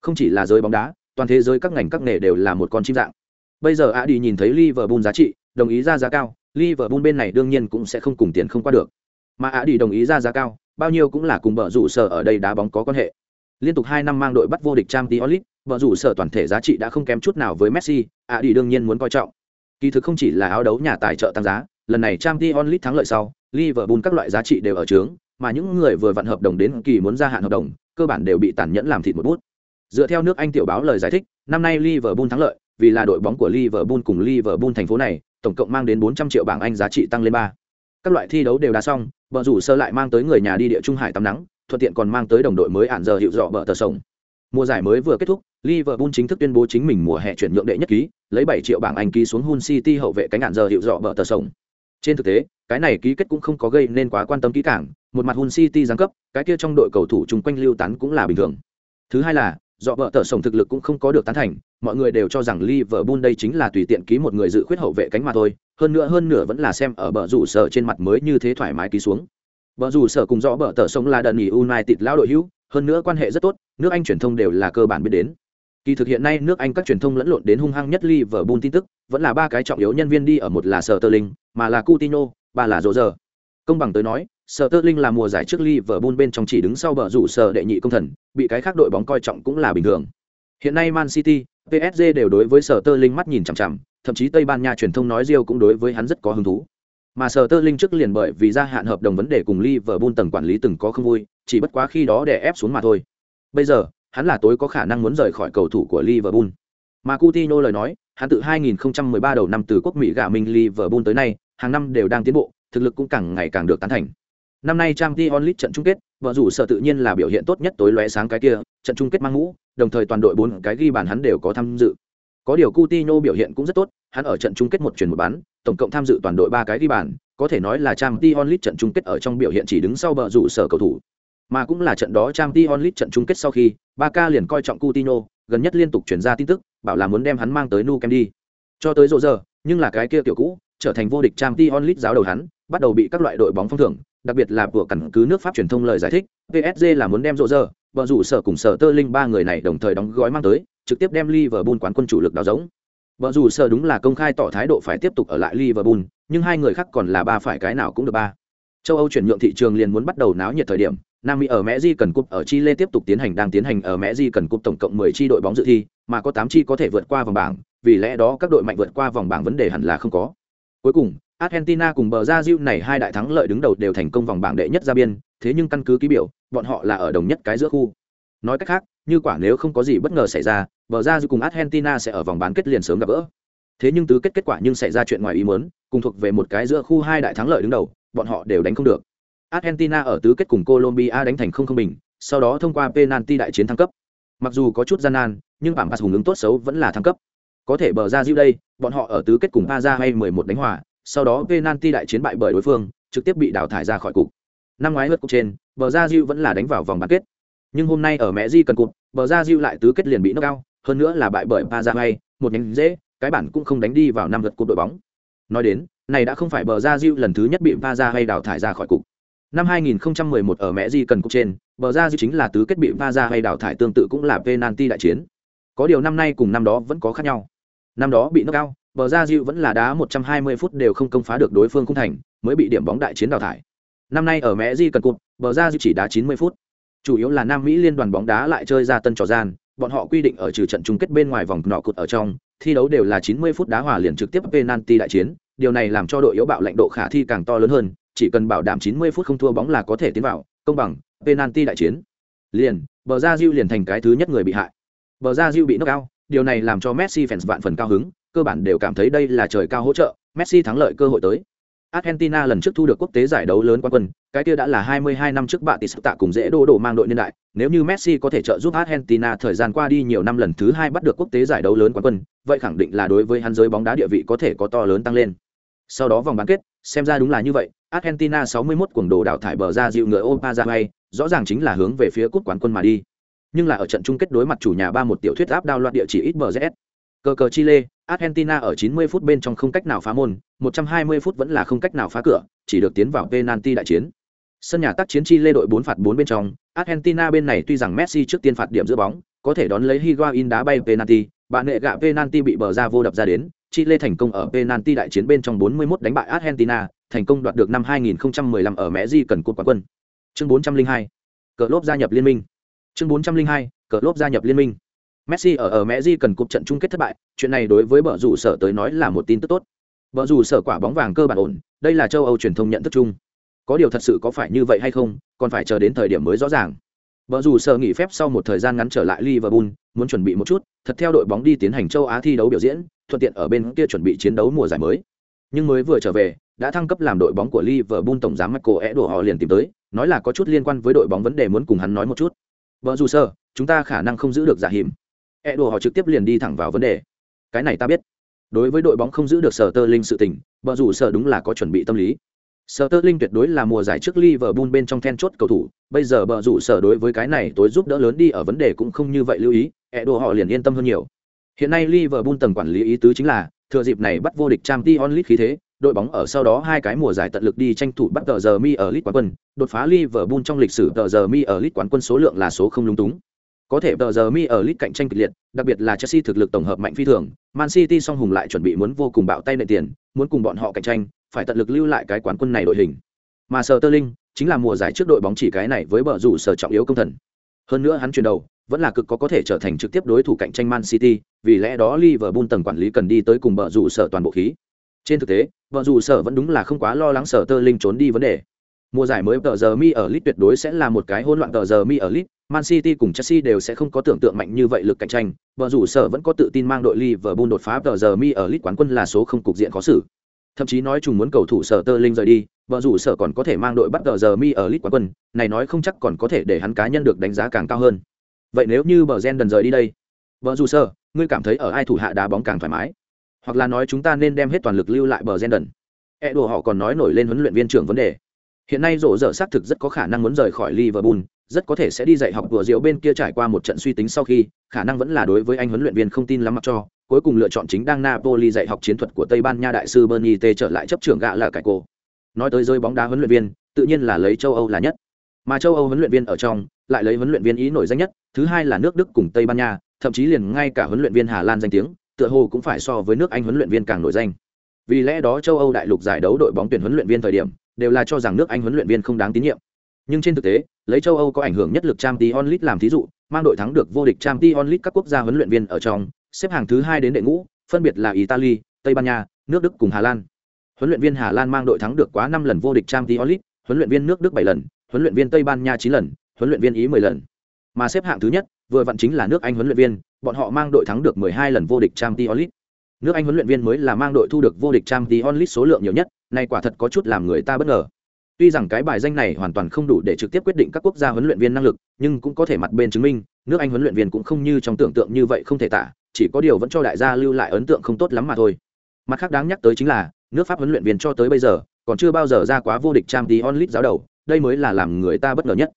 [SPEAKER 1] Không chỉ là giới bóng đá, toàn thế giới các ngành các nghề đều là một con chim dạng. Bây giờ Á đi nhìn thấy Liverpool giá trị, đồng ý ra giá cao, Liverpool bên này đương nhiên cũng sẽ không cùng tiền không qua được. Mà Á đi đồng ý ra giá cao, bao nhiêu cũng là cùng bờ rủ sở ở đây đá bóng có quan hệ. Liên tục hai năm mang đội bắt vô địch Champions League, bờ rủ sở toàn thể giá trị đã không kém chút nào với Messi, Á đi đương nhiên muốn coi trọng. Kỳ thực không chỉ là áo đấu nhà tài trợ tăng giá, lần này Champions League thắng lợi sau, Liverpool các loại giá trị đều ở trướng, mà những người vừa vận hợp đồng đến kỳ muốn gia hạn hợp đồng, cơ bản đều bị tàn nhẫn làm thịt một bút. Dựa theo nước Anh tiểu báo lời giải thích, năm nay Liverpool thắng lợi, vì là đội bóng của Liverpool cùng Liverpool thành phố này, tổng cộng mang đến 400 triệu bảng Anh giá trị tăng lên 3. Các loại thi đấu đều đã xong, bờ rủ sơ lại mang tới người nhà đi địa trung hải tắm nắng, thuận tiện còn mang tới đồng đội mới ản giờ hiệu dọ bờ tờ sông. Mùa giải mới vừa kết thúc, Liverpool chính thức tuyên bố chính mình mùa hè chuyển nhượng đệ nhất ký, lấy 7 triệu bảng Anh ký xuống Hull City hậu vệ cánh ản giờ hiệu dọ bờ tờ sông. Trên thực tế, cái này ký kết cũng không có gây nên quá quan tâm kỹ càng, một mặt Hull City giáng cấp, cái kia trong đội cầu thủ chung quanh lưu tán cũng là bình thường. Thứ hai là, do vợ tờ sổng thực lực cũng không có được tán thành, mọi người đều cho rằng Liverpool đây chính là tùy tiện ký một người dự khuyết hậu vệ cánh mà thôi, hơn nữa hơn nữa vẫn là xem ở bờ rủ sở trên mặt mới như thế thoải mái ký xuống. Bờ rủ sở cùng rõ bờ tờ sông là đần nghỉ United lao đội hữu, hơn nữa quan hệ rất tốt, nước Anh truyền thông đều là cơ bản biết đến. Kỳ thực hiện nay nước Anh các truyền thông lẫn lộn đến hung hăng nhất Liverpool tin tức, vẫn là ba cái trọng yếu nhân viên đi ở một là Sterling, mà là Coutinho, ba là Rô Công bằng tới nói, Sterling là mùa giải trước Liverpool bên trong chỉ đứng sau bờ rủ sở đệ nhị công thần, bị cái khác đội bóng coi trọng cũng là bình thường. Hiện nay Man City, PSG đều đối với Sterling mắt nhìn chằm chằm, thậm chí Tây Ban Nha truyền thông nói Rio cũng đối với hắn rất có hứng thú. Mà Sterling trước liền bởi vì gia hạn hợp đồng vấn đề cùng Liverpool tầng quản lý từng có không vui, chỉ bất quá khi đó để ép xuống mà thôi. Bây giờ, hắn là tối có khả năng muốn rời khỏi cầu thủ của Liverpool. Mà Coutinho lời nói, hắn từ 2013 đầu năm từ quốc Mỹ gả mình Liverpool tới nay, hàng năm đều đang tiến bộ, thực lực cũng càng ngày càng được tán thành. Năm nay Champions League trận chung kết, vợ rủ sở tự nhiên là biểu hiện tốt nhất tối lóe sáng cái kia, trận chung kết mang mũ, đồng thời toàn đội bốn cái ghi bàn hắn đều có tham dự. Có điều Coutinho biểu hiện cũng rất tốt, hắn ở trận chung kết một chuyển một bán, tổng cộng tham dự toàn đội ba cái ghi bàn, có thể nói là Champions League trận chung kết ở trong biểu hiện chỉ đứng sau bờ rủ sở cầu thủ. Mà cũng là trận đó Champions League trận chung kết sau khi, Barca liền coi trọng Coutinho, gần nhất liên tục truyền ra tin tức, bảo là muốn đem hắn mang tới Nou Camp đi. Cho tới rộ giờ, nhưng là cái kia tiểu cũ, trở thành vô địch Champions League giáo đầu hắn, bắt đầu bị các loại đội bóng phong thưởng, đặc biệt là của căn cứ nước Pháp truyền thông lời giải thích, PSG là muốn đem rộ giờ, vợ rủ sở cùng sở tơ linh ba người này đồng thời đóng gói mang tới, trực tiếp đem Liverpool quán quân chủ lực đào giống. Vợ rủ sở đúng là công khai tỏ thái độ phải tiếp tục ở lại Liverpool, nhưng hai người khác còn là ba phải cái nào cũng được ba. Châu Âu chuyển nhượng thị trường liền muốn bắt đầu náo nhiệt thời điểm, Nam Mỹ ở Mẹ Di cần cúp ở Chile tiếp tục tiến hành đang tiến hành ở Mẹ Di cần cúp tổng cộng 10 chi đội bóng dự thi, mà có 8 chi có thể vượt qua vòng bảng, vì lẽ đó các đội mạnh vượt qua vòng bảng vấn đề hẳn là không có. Cuối cùng, Argentina cùng bờ ra này hai đại thắng lợi đứng đầu đều thành công vòng bảng đệ nhất ra biên, thế nhưng căn cứ ký biểu, bọn họ là ở đồng nhất cái giữa khu. Nói cách khác, như quả nếu không có gì bất ngờ xảy ra, bờ ra cùng Argentina sẽ ở vòng bán kết liền sớm gặp gỡ. Thế nhưng tứ kết kết quả nhưng xảy ra chuyện ngoài ý muốn, cùng thuộc về một cái giữa khu hai đại thắng lợi đứng đầu, bọn họ đều đánh không được. Argentina ở tứ kết cùng Colombia đánh thành không không bình, sau đó thông qua penalty đại chiến thăng cấp. Mặc dù có chút gian nan, nhưng bảng pass hùng ứng tốt xấu vẫn là thăng cấp. Có thể bờ ra Diu đây, bọn họ ở tứ kết cùng Aza hay 11 đánh hòa, sau đó penalty đại chiến bại bởi đối phương, trực tiếp bị đào thải ra khỏi cục. Năm ngoái lượt cục trên, bờ ra Diu vẫn là đánh vào vòng bán kết. Nhưng hôm nay ở Mẹ Di cần cục, bờ ra Diu lại tứ kết liền bị knock out, hơn nữa là bại bởi Paraguay, một nhánh dễ, cái bản cũng không đánh đi vào năm lượt cục đội bóng. Nói đến, này đã không phải bờ ra Diu lần thứ nhất bị Paraguay đào thải ra khỏi cục. Năm 2011 ở Mẹ Di cần cục trên, bờ ra Diu chính là tứ kết bị Paraguay đào thải tương tự cũng là penalty đại chiến. Có điều năm nay cùng năm đó vẫn có khác nhau. Năm đó bị knock out, bờ ra Diu vẫn là đá 120 phút đều không công phá được đối phương khung thành, mới bị điểm bóng đại chiến đào thải. Năm nay ở Mẹ Di cần cụt, bờ ra Diu chỉ đá 90 phút. Chủ yếu là Nam Mỹ liên đoàn bóng đá lại chơi ra tân trò gian, bọn họ quy định ở trừ trận chung kết bên ngoài vòng nọ cụt ở trong, thi đấu đều là 90 phút đá hòa liền trực tiếp penalty đại chiến, điều này làm cho đội yếu bạo lãnh độ khả thi càng to lớn hơn, chỉ cần bảo đảm 90 phút không thua bóng là có thể tiến vào, công bằng, penalty đại chiến. Liền, bờ ra Diu liền thành cái thứ nhất người bị hại. Bờ ra Diu bị knock out, điều này làm cho Messi fans vạn phần cao hứng, cơ bản đều cảm thấy đây là trời cao hỗ trợ, Messi thắng lợi cơ hội tới. Argentina lần trước thu được quốc tế giải đấu lớn quán quân, cái kia đã là 22 năm trước bạn tạ cùng dễ đô đổ mang đội niên đại, nếu như Messi có thể trợ giúp Argentina thời gian qua đi nhiều năm lần thứ hai bắt được quốc tế giải đấu lớn quán quân, vậy khẳng định là đối với hắn giới bóng đá địa vị có thể có to lớn tăng lên. Sau đó vòng bán kết, xem ra đúng là như vậy, Argentina 61 cuồng đồ đảo thải bờ ra dịu người Opazaway, rõ ràng chính là hướng về phía cúp quán quân mà đi. Nhưng là ở trận chung kết đối mặt chủ nhà 3-1 tiểu thuyết áp đao loạt địa chỉ ít bờ ZS. Cờ cờ Chile, Argentina ở 90 phút bên trong không cách nào phá môn, 120 phút vẫn là không cách nào phá cửa, chỉ được tiến vào penalty đại chiến. Sân nhà tác chiến Chile đội 4 phạt 4 bên trong, Argentina bên này tuy rằng Messi trước tiên phạt điểm giữa bóng, có thể đón lấy Higuain đá bay penalty, bạn nệ gạ penalty bị bờ ra vô đập ra đến, Chile thành công ở penalty đại chiến bên trong 41 đánh bại Argentina, thành công đoạt được năm 2015 ở Messi cần cúp quán quân. Chương 402. Cờ lốp gia nhập liên minh. Chương 402. Cờ lốp gia nhập liên minh. Messi ở ở Messi cần cúp trận chung kết thất bại, chuyện này đối với bờ rủ sở tới nói là một tin tức tốt. Bờ rủ sở quả bóng vàng cơ bản ổn, đây là châu Âu truyền thông nhận thức chung. Có điều thật sự có phải như vậy hay không, còn phải chờ đến thời điểm mới rõ ràng. Bờ rủ sở nghỉ phép sau một thời gian ngắn trở lại Liverpool, muốn chuẩn bị một chút, thật theo đội bóng đi tiến hành châu Á thi đấu biểu diễn, thuận tiện ở bên kia chuẩn bị chiến đấu mùa giải mới. Nhưng mới vừa trở về, đã thăng cấp làm đội bóng của Liverpool tổng giám Michael Edo họ liền tìm tới, nói là có chút liên quan với đội bóng vấn đề muốn cùng hắn nói một chút. Vợ rủ sở, chúng ta khả năng không giữ được giả hiểm. E đùa họ trực tiếp liền đi thẳng vào vấn đề. Cái này ta biết. Đối với đội bóng không giữ được sở tơ linh sự tình, bờ rủ sở đúng là có chuẩn bị tâm lý. Sở Tơ Linh tuyệt đối là mùa giải trước Liverpool bên trong then chốt cầu thủ, bây giờ bờ rủ sở đối với cái này tối giúp đỡ lớn đi ở vấn đề cũng không như vậy lưu ý, E đùa họ liền yên tâm hơn nhiều. Hiện nay Liverpool tầng quản lý ý tứ chính là thừa dịp này bắt vô địch trang t onlit khí thế, đội bóng ở sau đó hai cái mùa giải tận lực đi tranh thủ bắt tờ giờ mi ở lit quán quân, đột phá Liverpool trong lịch sử tờ giờ mi ở lit quán quân số lượng là số không lung túng. Có thể tờ giờ mi ở lit cạnh tranh kịch liệt, đặc biệt là Chelsea thực lực tổng hợp mạnh phi thường, Man City song hùng lại chuẩn bị muốn vô cùng bạo tay nệ tiền, muốn cùng bọn họ cạnh tranh, phải tận lực lưu lại cái quán quân này đội hình. Mà Sterling chính là mùa giải trước đội bóng chỉ cái này với bờ rủ sở trọng yếu công thần. Hơn nữa hắn chuyển đầu, vẫn là cực có có thể trở thành trực tiếp đối thủ cạnh tranh Man City, vì lẽ đó Liverpool tầng quản lý cần đi tới cùng bờ rủ sở toàn bộ khí. Trên thực tế, bờ rủ sở vẫn đúng là không quá lo lắng sở Sterling trốn đi vấn đề. Mùa giải mới tờ giờ mi ở Leeds tuyệt đối sẽ là một cái hỗn loạn tờ giờ mi ở Leeds, Man City cùng Chelsea đều sẽ không có tưởng tượng mạnh như vậy lực cạnh tranh, bờ rủ sở vẫn có tự tin mang đội Liverpool đột phá tờ giờ mi ở Leeds quán quân là số không cục diện khó xử. Thậm chí nói chung muốn cầu thủ sở Sterling rời đi, bờ rủ sở còn có thể mang đội bắt tờ giờ mi ở Leeds quán quân, này nói không chắc còn có thể để hắn cá nhân được đánh giá càng cao hơn. Vậy nếu như bờ Gen đần rời đi đây, bờ rủ sở, ngươi cảm thấy ở ai thủ hạ đá bóng càng thoải mái? Hoặc là nói chúng ta nên đem hết toàn lực lưu lại bờ Gen đần. E đồ họ còn nói nổi lên huấn luyện viên trưởng vấn đề. Hiện nay rổ dở xác thực rất có khả năng muốn rời khỏi Liverpool, rất có thể sẽ đi dạy học của Diệu bên kia trải qua một trận suy tính sau khi, khả năng vẫn là đối với anh huấn luyện viên không tin lắm mặc cho, cuối cùng lựa chọn chính đang Napoli dạy học chiến thuật của Tây Ban Nha đại sư Bernie T trở lại chấp trưởng gạ là cải cô. Nói tới rơi bóng đá huấn luyện viên, tự nhiên là lấy châu Âu là nhất. Mà châu Âu huấn luyện viên ở trong, lại lấy huấn luyện viên ý nổi danh nhất, thứ hai là nước Đức cùng Tây Ban Nha, thậm chí liền ngay cả huấn luyện viên Hà Lan danh tiếng, tựa hồ cũng phải so với nước Anh huấn luyện viên càng nổi danh. Vì lẽ đó châu Âu đại lục giải đấu đội bóng tuyển huấn luyện viên thời điểm, đều là cho rằng nước Anh huấn luyện viên không đáng tín nhiệm. Nhưng trên thực tế, lấy châu Âu có ảnh hưởng nhất lực Champions League làm thí dụ, mang đội thắng được vô địch Champions League các quốc gia huấn luyện viên ở trong, xếp hàng thứ hai đến đệ ngũ, phân biệt là Italy, Tây Ban Nha, nước Đức cùng Hà Lan. Huấn luyện viên Hà Lan mang đội thắng được quá năm lần vô địch Champions League, huấn luyện viên nước Đức bảy lần, huấn luyện viên Tây Ban Nha chín lần, huấn luyện viên Ý mười lần. Mà xếp hạng thứ nhất, vừa vặn chính là nước Anh huấn luyện viên, bọn họ mang đội thắng được mười hai lần vô địch Champions League. Nước Anh huấn luyện viên mới là mang đội thu được vô địch Champions League số lượng nhiều nhất, này quả thật có chút làm người ta bất ngờ. Tuy rằng cái bài danh này hoàn toàn không đủ để trực tiếp quyết định các quốc gia huấn luyện viên năng lực, nhưng cũng có thể mặt bên chứng minh, nước Anh huấn luyện viên cũng không như trong tưởng tượng như vậy không thể tả, chỉ có điều vẫn cho đại gia lưu lại ấn tượng không tốt lắm mà thôi. Mặt khác đáng nhắc tới chính là, nước Pháp huấn luyện viên cho tới bây giờ, còn chưa bao giờ ra quá vô địch Champions League giáo đầu, đây mới là làm người ta bất ngờ nhất.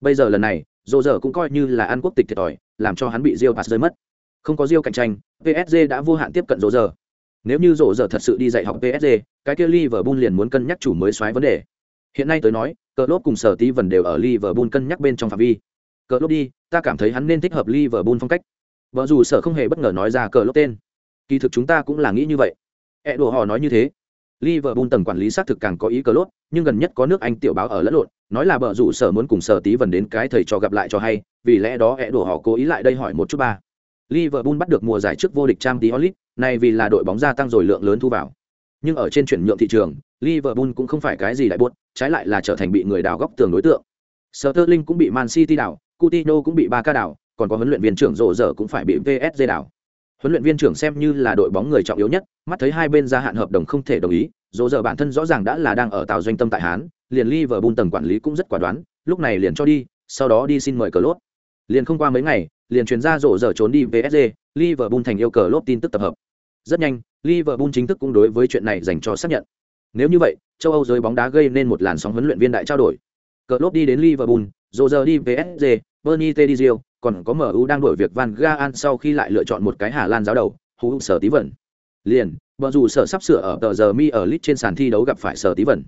[SPEAKER 1] Bây giờ lần này, Dỗ giờ cũng coi như là ăn quốc tịch thiệt thòi, làm cho hắn bị Real Pass rơi mất. Không có Real cạnh tranh, PSG đã vô hạn tiếp cận Dỗ giờ. Nếu như rộ giờ thật sự đi dạy học PSG, cái kia Liverpool liền muốn cân nhắc chủ mới xoáy vấn đề. Hiện nay tới nói, cờ lốp cùng sở tí vần đều ở Liverpool cân nhắc bên trong phạm vi. Cờ lốp đi, ta cảm thấy hắn nên thích hợp Liverpool phong cách. Vợ dù sở không hề bất ngờ nói ra cờ lốp tên. Kỳ thực chúng ta cũng là nghĩ như vậy. E đùa họ nói như thế. Liverpool tầng quản lý xác thực càng có ý cờ lốp, nhưng gần nhất có nước Anh tiểu báo ở lẫn lộn, nói là bờ rủ sở muốn cùng sở tí vần đến cái thầy trò gặp lại cho hay, vì lẽ đó E đùa họ cố ý lại đây hỏi một chút ba. Liverpool bắt được mùa giải trước vô địch Champions League, này vì là đội bóng gia tăng rồi lượng lớn thu vào. Nhưng ở trên chuyển nhượng thị trường, Liverpool cũng không phải cái gì đại buốt, trái lại là trở thành bị người đào góc tường đối tượng. Sterling cũng bị Man City đảo, Coutinho cũng bị Barca đảo, còn có huấn luyện viên trưởng rộ rỡ cũng phải bị PSG đảo. Huấn luyện viên trưởng xem như là đội bóng người trọng yếu nhất, mắt thấy hai bên gia hạn hợp đồng không thể đồng ý, rộ rỡ bản thân rõ ràng đã là đang ở tạo doanh tâm tại Hán, liền Liverpool tầng quản lý cũng rất quả đoán, lúc này liền cho đi, sau đó đi xin mời cờ lốt. Liền không qua mấy ngày, liền truyền ra rộ rỡ trốn đi PSG, Liverpool thành yêu cờ lốt tin tức tập hợp. Rất nhanh, Liverpool chính thức cũng đối với chuyện này dành cho xác nhận. Nếu như vậy, châu Âu giới bóng đá gây nên một làn sóng huấn luyện viên đại trao đổi. Klopp lốt đi đến Liverpool, Roger đi PSG, Bernie Tedizio, còn có MU đang đổi việc Van Gaal sau khi lại lựa chọn một cái Hà Lan giáo đầu, hú sở tí vẩn. Liền, bờ dù sở sắp sửa ở tờ giờ mi ở lit trên sàn thi đấu gặp phải sở tí vẩn.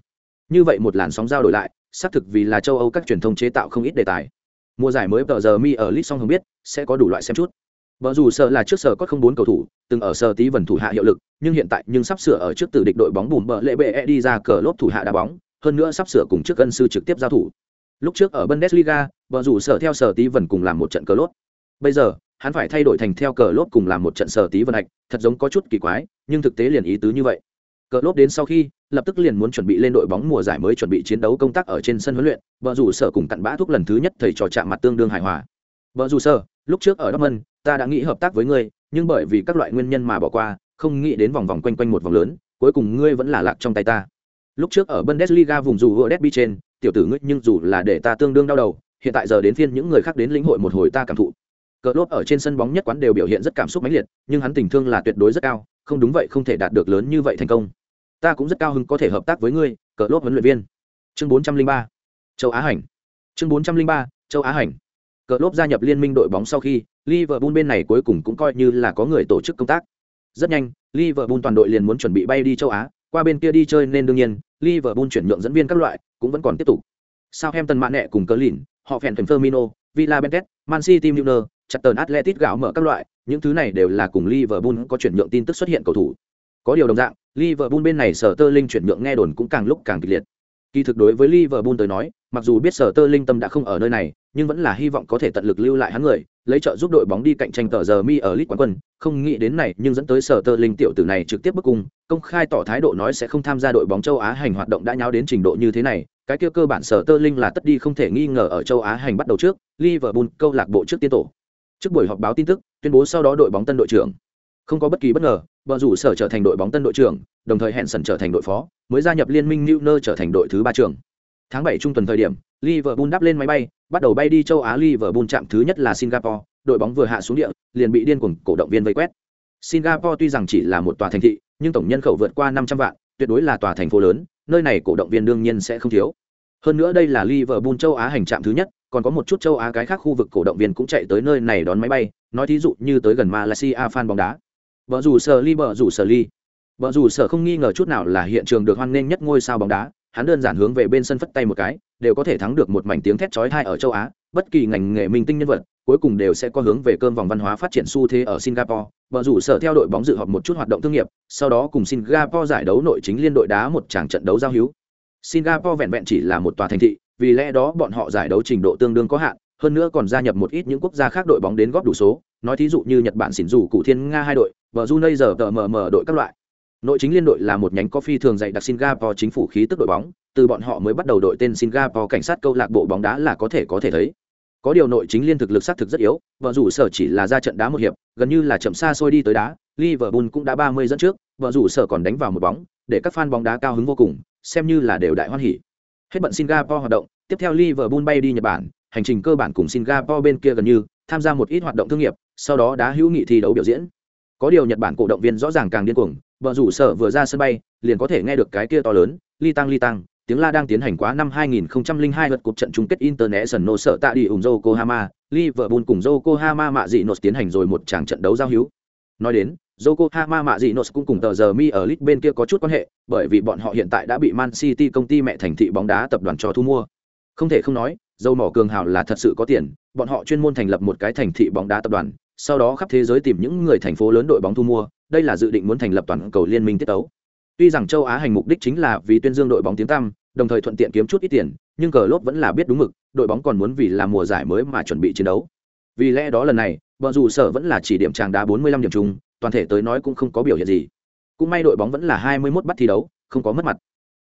[SPEAKER 1] Như vậy một làn sóng giao đổi lại, xác thực vì là châu Âu các truyền thông chế tạo không ít đề tài. Mùa giải mới tờ giờ mi ở lit xong không biết, sẽ có đủ loại xem chút. Bờ dù sở là trước sở có không bốn cầu thủ, từng ở sở tí vần thủ hạ hiệu lực, nhưng hiện tại nhưng sắp sửa ở trước tử địch đội bóng bùm bờ lệ bệ đi ra cờ lốp thủ hạ đá bóng, hơn nữa sắp sửa cùng trước cân sư trực tiếp giao thủ. Lúc trước ở Bundesliga, bờ rủ sở theo sở tí vần cùng làm một trận cờ lốt. Bây giờ, hắn phải thay đổi thành theo cờ lốt cùng làm một trận sở tí vần hạch, thật giống có chút kỳ quái, nhưng thực tế liền ý tứ như vậy. Cờ lốt đến sau khi, lập tức liền muốn chuẩn bị lên đội bóng mùa giải mới chuẩn bị chiến đấu công tác ở trên sân huấn luyện, bờ rủ sở cùng cặn bã thuốc lần thứ nhất thầy trò chạm mặt tương đương hài hòa. Bờ rủ sở, lúc trước ở Dortmund, ta đã nghĩ hợp tác với ngươi nhưng bởi vì các loại nguyên nhân mà bỏ qua không nghĩ đến vòng vòng quanh quanh một vòng lớn cuối cùng ngươi vẫn là lạc trong tay ta. Lúc trước ở bundesliga vùng dù gỡ derby trên tiểu tử ngươi nhưng dù là để ta tương đương đau đầu hiện tại giờ đến phiên những người khác đến lĩnh hội một hồi ta cảm thụ. Cờ lốp ở trên sân bóng nhất quán đều biểu hiện rất cảm xúc mãnh liệt nhưng hắn tình thương là tuyệt đối rất cao không đúng vậy không thể đạt được lớn như vậy thành công. Ta cũng rất cao hứng có thể hợp tác với ngươi cờ lốp huấn luyện viên. Chương 403 châu á hành. Chương 403 châu á hành cờ lốp gia nhập liên minh đội bóng sau khi liverpool bên này cuối cùng cũng coi như là có người tổ chức công tác rất nhanh liverpool toàn đội liền muốn chuẩn bị bay đi châu á qua bên kia đi chơi nên đương nhiên liverpool chuyển nhượng dẫn viên các loại cũng vẫn còn tiếp tục Southampton mạn nẹ cùng cờ lìn họ phèn thành Firmino, Villa Benket, Man City Milner, chặt tờn Atletic gạo mở các loại, những thứ này đều là cùng Liverpool có chuyển nhượng tin tức xuất hiện cầu thủ. Có điều đồng dạng, Liverpool bên này sở tơ linh chuyển nhượng nghe đồn cũng càng lúc càng kịch liệt. Kỳ thực đối với Liverpool tới nói, mặc dù biết sở tơ linh tâm đã không ở nơi này, nhưng vẫn là hy vọng có thể tận lực lưu lại hắn người, lấy trợ giúp đội bóng đi cạnh tranh tờ giờ mi ở League quán quân, không nghĩ đến này nhưng dẫn tới sở tơ linh tiểu tử này trực tiếp bức cung, công khai tỏ thái độ nói sẽ không tham gia đội bóng châu Á hành hoạt động đã nháo đến trình độ như thế này, cái kia cơ bản sở tơ linh là tất đi không thể nghi ngờ ở châu Á hành bắt đầu trước, Liverpool câu lạc bộ trước tiên tổ. Trước buổi họp báo tin tức, tuyên bố sau đó đội bóng tân đội trưởng. Không có bất kỳ bất ngờ, vợ rủ sở trở thành đội bóng tân đội trưởng, đồng thời hẹn sần trở thành đội phó, mới gia nhập liên minh Newner trở thành đội thứ ba trưởng. Tháng bảy trung tuần thời điểm, Liverpool đáp lên máy bay, bắt đầu bay đi châu Á Liverpool chạm thứ nhất là Singapore, đội bóng vừa hạ xuống địa, liền bị điên cuồng cổ động viên vây quét. Singapore tuy rằng chỉ là một tòa thành thị, nhưng tổng nhân khẩu vượt qua 500 vạn, tuyệt đối là tòa thành phố lớn, nơi này cổ động viên đương nhiên sẽ không thiếu. Hơn nữa đây là Liverpool châu Á hành trạm thứ nhất, còn có một chút châu Á cái khác khu vực cổ động viên cũng chạy tới nơi này đón máy bay, nói thí dụ như tới gần Malaysia fan bóng đá. Bở rủ sở ly bở rủ sở ly. Bở rủ sở không nghi ngờ chút nào là hiện trường được hoan nghênh nhất ngôi sao bóng đá, hắn đơn giản hướng về bên sân phất tay một cái, đều có thể thắng được một mảnh tiếng thét chói tai ở châu Á, bất kỳ ngành nghề minh tinh nhân vật, cuối cùng đều sẽ có hướng về cơm vòng văn hóa phát triển xu thế ở Singapore. Bở rủ sở theo đội bóng dự họp một chút hoạt động thương nghiệp, sau đó cùng Singapore giải đấu nội chính liên đội đá một tràng trận đấu giao hữu. Singapore vẹn vẹn chỉ là một tòa thành thị, vì lẽ đó bọn họ giải đấu trình độ tương đương có hạn, hơn nữa còn gia nhập một ít những quốc gia khác đội bóng đến góp đủ số, nói thí dụ như Nhật Bản xỉn dù cụ thiên Nga hai đội, và Brunei giờ tờ mờ mờ đội các loại. Nội chính liên đội là một nhánh có phi thường dạy đặc Singapore chính phủ khí tức đội bóng, từ bọn họ mới bắt đầu đội tên Singapore cảnh sát câu lạc bộ bóng đá là có thể có thể thấy. Có điều nội chính liên thực lực xác thực rất yếu, và dù sở chỉ là ra trận đá một hiệp, gần như là chậm xa xôi đi tới đá, Liverpool cũng đã 30 dẫn trước, và dù sở còn đánh vào một bóng, để các fan bóng đá cao hứng vô cùng, xem như là đều đại hoan hỉ. Hết bận Singapore hoạt động, tiếp theo Liverpool bay đi Nhật Bản, hành trình cơ bản cùng Singapore bên kia gần như, tham gia một ít hoạt động thương nghiệp, sau đó đá hữu nghị thi đấu biểu diễn. Có điều Nhật Bản cổ động viên rõ ràng càng điên cuồng, bờ rủ sở vừa ra sân bay, liền có thể nghe được cái kia to lớn, li tăng li tăng, tiếng la đang tiến hành quá năm 2002 lượt cuộc trận chung kết International sở tại đi ủng Yokohama, Liverpool cùng Yokohama mạ dị nốt tiến hành rồi một tràng trận đấu giao hữu. Nói đến, Yokohama mạ dị nốt cũng cùng tờ giờ mi ở League bên kia có chút quan hệ, bởi vì bọn họ hiện tại đã bị Man City công ty mẹ thành thị bóng đá tập đoàn cho thu mua. Không thể không nói, dâu mỏ cường hào là thật sự có tiền, bọn họ chuyên môn thành lập một cái thành thị bóng đá tập đoàn, sau đó khắp thế giới tìm những người thành phố lớn đội bóng thu mua, đây là dự định muốn thành lập toàn cầu liên minh tiết tấu. Tuy rằng châu Á hành mục đích chính là vì tuyên dương đội bóng tiếng tăm, đồng thời thuận tiện kiếm chút ít tiền, nhưng cờ lốp vẫn là biết đúng mực, đội bóng còn muốn vì là mùa giải mới mà chuẩn bị chiến đấu. Vì lẽ đó lần này, bờ dù sở vẫn là chỉ điểm tràng đá 45 điểm chung, toàn thể tới nói cũng không có biểu hiện gì. Cũng may đội bóng vẫn là 21 bắt thi đấu, không có mất mặt.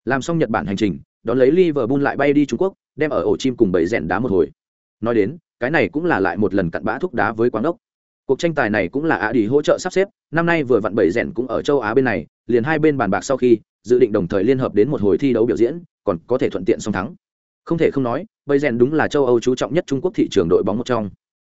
[SPEAKER 1] Làm xong Nhật Bản hành trình, đón lấy Liverpool lại bay đi Trung Quốc, đem ở ổ chim cùng bầy rèn đá một hồi. Nói đến, cái này cũng là lại một lần cặn bã thúc đá với quán ốc Cuộc tranh tài này cũng là Á đi hỗ trợ sắp xếp, năm nay vừa vặn bầy rèn cũng ở châu Á bên này, liền hai bên bàn bạc sau khi dự định đồng thời liên hợp đến một hồi thi đấu biểu diễn, còn có thể thuận tiện song thắng. Không thể không nói, bầy rèn đúng là châu Âu chú trọng nhất Trung Quốc thị trường đội bóng một trong.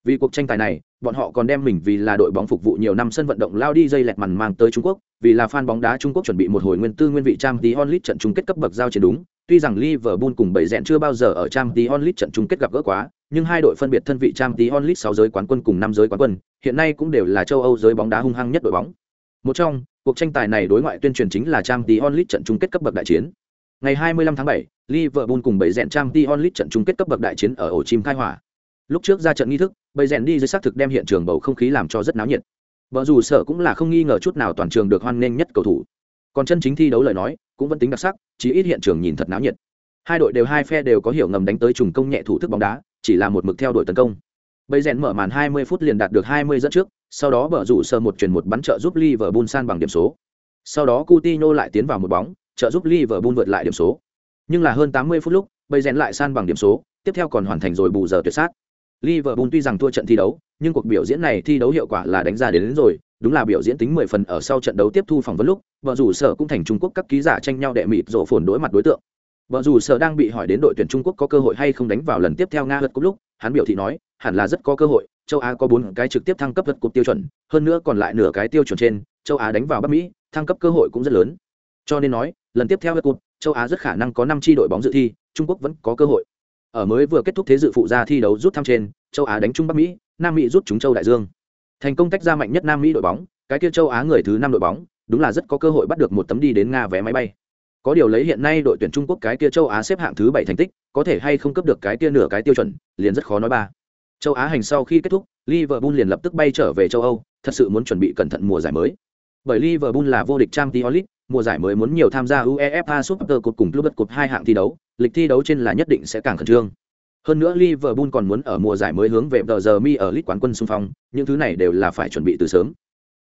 [SPEAKER 1] Vì cuộc tranh tài này, bọn họ còn đem mình vì là đội bóng phục vụ nhiều năm sân vận động lao đi dây lẹt màn mang tới Trung Quốc, vì là fan bóng đá Trung Quốc chuẩn bị một hồi nguyên tư nguyên vị trang tí onlit trận chung kết cấp bậc giao chiến đúng. Tuy rằng Liverpool cùng bảy rẽn chưa bao giờ ở trang tí onlit trận chung kết gặp gỡ quá, nhưng hai đội phân biệt thân vị trang tí onlit sáu giới quán quân cùng năm giới quán quân, hiện nay cũng đều là châu Âu giới bóng đá hung hăng nhất đội bóng. Một trong, cuộc tranh tài này đối ngoại tuyên truyền chính là trang tí onlit trận chung kết cấp bậc đại chiến. Ngày 25 tháng 7, Liverpool cùng bảy rẽn trang tí onlit trận chung kết cấp bậc đại chiến ở ổ chim khai hỏa lúc trước ra trận nghi thức bầy rèn đi dưới xác thực đem hiện trường bầu không khí làm cho rất náo nhiệt. Vợ dù sợ cũng là không nghi ngờ chút nào toàn trường được hoan nghênh nhất cầu thủ. Còn chân chính thi đấu lời nói, cũng vẫn tính đặc sắc, chỉ ít hiện trường nhìn thật náo nhiệt. Hai đội đều hai phe đều có hiểu ngầm đánh tới trùng công nhẹ thủ thức bóng đá, chỉ là một mực theo đội tấn công. Bầy rèn mở màn 20 phút liền đạt được 20 dẫn trước, sau đó bờ rủ sơ một chuyển một bắn trợ giúp Liverpool san bằng điểm số. Sau đó Coutinho lại tiến vào một bóng, trợ giúp Liverpool vượt lại điểm số. Nhưng là hơn 80 phút lúc bầy rèn lại san bằng điểm số, tiếp theo còn hoàn thành rồi bù giờ tuyệt sát. Liverpool tuy rằng thua trận thi đấu, nhưng cuộc biểu diễn này thi đấu hiệu quả là đánh ra đến, đến rồi, đúng là biểu diễn tính 10 phần ở sau trận đấu tiếp thu phỏng vấn lúc, vợ rủ sở cũng thành Trung Quốc các ký giả tranh nhau đệ mịt rộ phồn đối mặt đối tượng. Vợ rủ sở đang bị hỏi đến đội tuyển Trung Quốc có cơ hội hay không đánh vào lần tiếp theo Nga lượt cúp lúc, hắn biểu thị nói, hẳn là rất có cơ hội, châu Á có 4 cái trực tiếp thăng cấp lượt cúp tiêu chuẩn, hơn nữa còn lại nửa cái tiêu chuẩn trên, châu Á đánh vào Bắc Mỹ, thăng cấp cơ hội cũng rất lớn. Cho nên nói, lần tiếp theo lượt cúp, châu Á rất khả năng có 5 chi đội bóng dự thi, Trung Quốc vẫn có cơ hội. Ở mới vừa kết thúc thế dự phụ gia thi đấu rút thăm trên, châu Á đánh Trung Bắc Mỹ, Nam Mỹ rút chúng châu Đại Dương. Thành công tách ra mạnh nhất Nam Mỹ đội bóng, cái kia châu Á người thứ năm đội bóng, đúng là rất có cơ hội bắt được một tấm đi đến Nga vé máy bay. Có điều lấy hiện nay đội tuyển Trung Quốc cái kia châu Á xếp hạng thứ bảy thành tích, có thể hay không cấp được cái kia nửa cái tiêu chuẩn, liền rất khó nói ba. Châu Á hành sau khi kết thúc, Liverpool liền lập tức bay trở về châu Âu, thật sự muốn chuẩn bị cẩn thận mùa giải mới. Bởi Liverpool là vô địch Champions League, mùa giải mới muốn nhiều tham gia UEFA Super Cup cùng Club Cup hai hạng thi đấu, lịch thi đấu trên là nhất định sẽ càng khẩn trương. Hơn nữa Liverpool còn muốn ở mùa giải mới hướng về tờ giờ mi ở League quán quân xung phong, những thứ này đều là phải chuẩn bị từ sớm.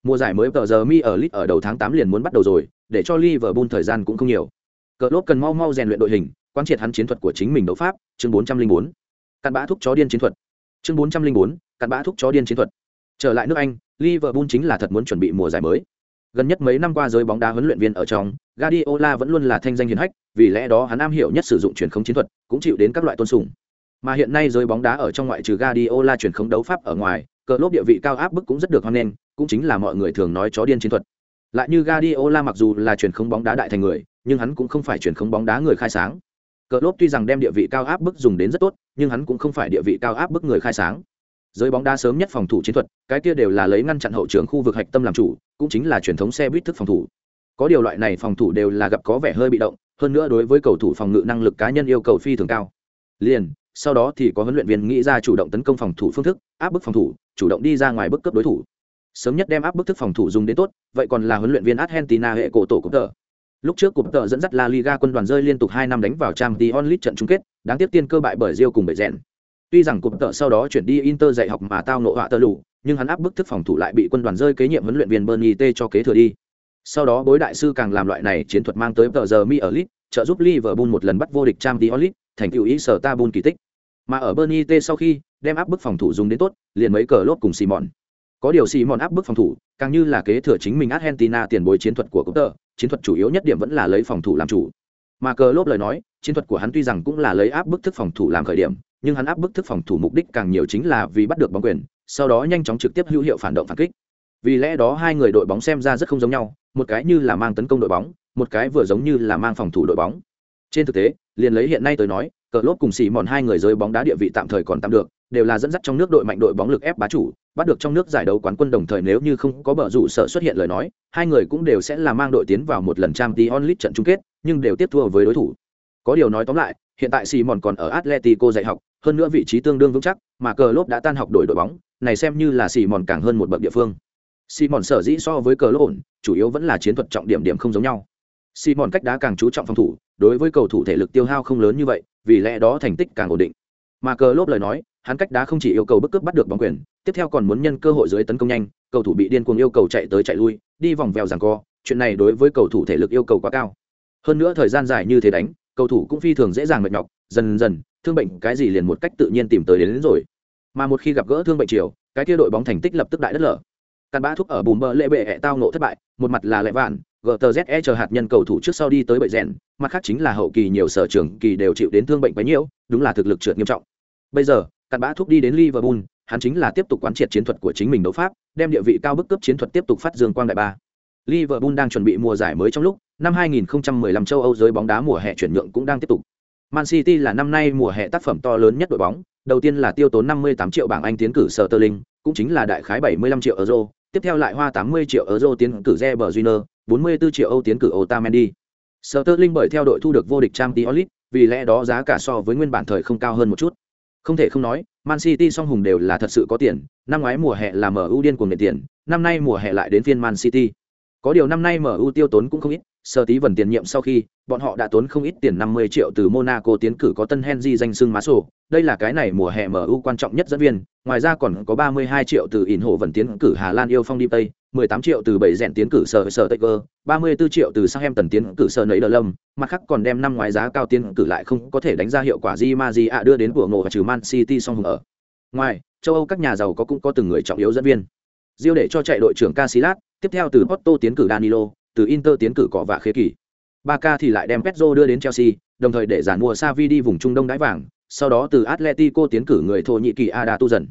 [SPEAKER 1] Mùa giải mới tờ giờ mi ở League ở đầu tháng 8 liền muốn bắt đầu rồi, để cho Liverpool thời gian cũng không nhiều. Cờ lốt cần mau mau rèn luyện đội hình, quán triệt hắn chiến thuật của chính mình đấu pháp, chương 404. Cặn bã thúc chó điên chiến thuật. Chương 404, cặn bã thúc chó điên chiến thuật. Trở lại nước Anh, Liverpool chính là thật muốn chuẩn bị mùa giải mới. Gần nhất mấy năm qua giới bóng đá huấn luyện viên ở trong, Guardiola vẫn luôn là thanh danh hiển hách, vì lẽ đó hắn am hiểu nhất sử dụng truyền khống chiến thuật, cũng chịu đến các loại tôn sùng. Mà hiện nay giới bóng đá ở trong ngoại trừ Guardiola truyền khống đấu pháp ở ngoài, cờ lốp địa vị cao áp bức cũng rất được hoan nghênh, cũng chính là mọi người thường nói chó điên chiến thuật. Lại như Guardiola mặc dù là truyền khống bóng đá đại thành người, nhưng hắn cũng không phải truyền khống bóng đá người khai sáng. Cờ lốp tuy rằng đem địa vị cao áp bức dùng đến rất tốt, nhưng hắn cũng không phải địa vị cao áp bức người khai sáng. Giới bóng đá sớm nhất phòng thủ chiến thuật, cái kia đều là lấy ngăn chặn hậu trường khu vực hạch tâm làm chủ, cũng chính là truyền thống xe buýt thức phòng thủ. Có điều loại này phòng thủ đều là gặp có vẻ hơi bị động, hơn nữa đối với cầu thủ phòng ngự năng lực cá nhân yêu cầu phi thường cao. Liền, sau đó thì có huấn luyện viên nghĩ ra chủ động tấn công phòng thủ phương thức, áp bức phòng thủ, chủ động đi ra ngoài bức cấp đối thủ. Sớm nhất đem áp bức thức phòng thủ dùng đến tốt, vậy còn là huấn luyện viên Argentina hệ cổ tổ của tờ. Lúc trước cụm tờ dẫn dắt La Liga quân đoàn rơi liên tục hai năm đánh vào Champions League trận chung kết, đáng tiếc tiên cơ bại bởi Real cùng bệ rèn. Tuy rằng cụm tờ sau đó chuyển đi Inter dạy học mà tao nộ họa tơ lụ, nhưng hắn áp bức thức phòng thủ lại bị quân đoàn rơi kế nhiệm huấn luyện viên Bernie T cho kế thừa đi. Sau đó bối đại sư càng làm loại này chiến thuật mang tới tờ giờ mi ở lit trợ giúp Liverpool một lần bắt vô địch Champions League, thành tựu ý sở Tabun kỳ tích. Mà ở Bernie T sau khi đem áp bức phòng thủ dùng đến tốt, liền mấy cờ lốt cùng Simon. Có điều Simon áp bức phòng thủ, càng như là kế thừa chính mình Argentina tiền bối chiến thuật của cụm tợ, chiến thuật chủ yếu nhất điểm vẫn là lấy phòng thủ làm chủ. Mà cờ lốt lời nói, chiến thuật của hắn tuy rằng cũng là lấy áp bức thức phòng thủ làm khởi điểm, nhưng hắn áp bức thức phòng thủ mục đích càng nhiều chính là vì bắt được bóng quyền, sau đó nhanh chóng trực tiếp hữu hiệu phản động phản kích. Vì lẽ đó hai người đội bóng xem ra rất không giống nhau, một cái như là mang tấn công đội bóng, một cái vừa giống như là mang phòng thủ đội bóng. Trên thực tế, liền lấy hiện nay tới nói, cờ Lốp cùng xì mòn hai người rơi bóng đá địa vị tạm thời còn tạm được, đều là dẫn dắt trong nước đội mạnh đội bóng lực ép bá chủ, bắt được trong nước giải đấu quán quân đồng thời nếu như không có bờ rủ sợ xuất hiện lời nói, hai người cũng đều sẽ là mang đội tiến vào một lần Champions League trận chung kết, nhưng đều tiếp thua với đối thủ. Có điều nói tóm lại, hiện tại Simon còn ở Atletico dạy học, hơn nữa vị trí tương đương vững chắc, mà cờ lốp đã tan học đổi đội bóng, này xem như là Simon càng hơn một bậc địa phương. Simon sở dĩ so với cờ lỗ ổn, chủ yếu vẫn là chiến thuật trọng điểm điểm không giống nhau. Simon cách đá càng chú trọng phòng thủ, đối với cầu thủ thể lực tiêu hao không lớn như vậy, vì lẽ đó thành tích càng ổn định. Mà cờ lốp lời nói, hắn cách đá không chỉ yêu cầu bức cướp bắt được bóng quyền, tiếp theo còn muốn nhân cơ hội dưới tấn công nhanh, cầu thủ bị điên cuồng yêu cầu chạy tới chạy lui, đi vòng vèo giằng co, chuyện này đối với cầu thủ thể lực yêu cầu quá cao. Hơn nữa thời gian dài như thế đánh, cầu thủ cũng phi thường dễ dàng mệt nhọc, dần dần, thương bệnh cái gì liền một cách tự nhiên tìm tới đến, đến rồi. Mà một khi gặp gỡ thương bệnh chiều, cái kia đội bóng thành tích lập tức đại đất lở cặn bã thúc ở bùm bờ lệ bệ ẹ tao nộ thất bại, một mặt là lệ vạn, GTZE chờ hạt nhân cầu thủ trước sau đi tới bệ rèn, mặt khác chính là hậu kỳ nhiều sở trưởng kỳ đều chịu đến thương bệnh quá nhiều, đúng là thực lực trượt nghiêm trọng. Bây giờ, cặn bã thúc đi đến Liverpool, hắn chính là tiếp tục quán triệt chiến thuật của chính mình đấu pháp, đem địa vị cao bức cấp chiến thuật tiếp tục phát dương quang đại ba. Liverpool đang chuẩn bị mùa giải mới trong lúc, năm 2015 châu Âu giới bóng đá mùa hè chuyển nhượng cũng đang tiếp tục. Man City là năm nay mùa hè tác phẩm to lớn nhất đội bóng, đầu tiên là tiêu tốn 58 triệu bảng Anh tiến cử Sterling, cũng chính là đại khái 75 triệu euro, tiếp theo lại hoa 80 triệu euro tiến cử Reber Júnior, 44 triệu Âu tiến cử Otamendi. Sterling bởi theo đội thu được vô địch Champions League, vì lẽ đó giá cả so với nguyên bản thời không cao hơn một chút. Không thể không nói, Man City song hùng đều là thật sự có tiền, năm ngoái mùa hè là MU điên cuồng nện tiền, năm nay mùa hè lại đến phiên Man City. Có điều năm nay MU tiêu tốn cũng không ít, sơ tí vần tiền nhiệm sau khi, bọn họ đã tốn không ít tiền 50 triệu từ Monaco tiến cử có tân Henry danh xưng má sổ, đây là cái này mùa hè MU quan trọng nhất dẫn viên, ngoài ra còn có 32 triệu từ ỉn hộ vận tiến cử Hà Lan yêu phong đi Tây, 18 triệu từ bảy rèn tiến cử sở sở Tây Cơ, 34 triệu từ Southampton tiến cử sở nấy đờ lâm, mặt khác còn đem năm ngoái giá cao tiến cử lại không có thể đánh ra hiệu quả gì mà gì ạ đưa đến của ngộ và trừ Man City song hùng ở. Ngoài, châu Âu các nhà giàu có cũng có từng người trọng yếu dẫn viên. Diêu để cho chạy đội trưởng Casillas, tiếp theo từ Porto tiến cử Danilo, từ Inter tiến cử cọ vạ khế kỳ. Barca thì lại đem Pedro đưa đến Chelsea, đồng thời để giản mua Savi đi vùng Trung Đông đáy vàng, sau đó từ Atletico tiến cử người Thổ Nhĩ Kỳ Ada Tu dần.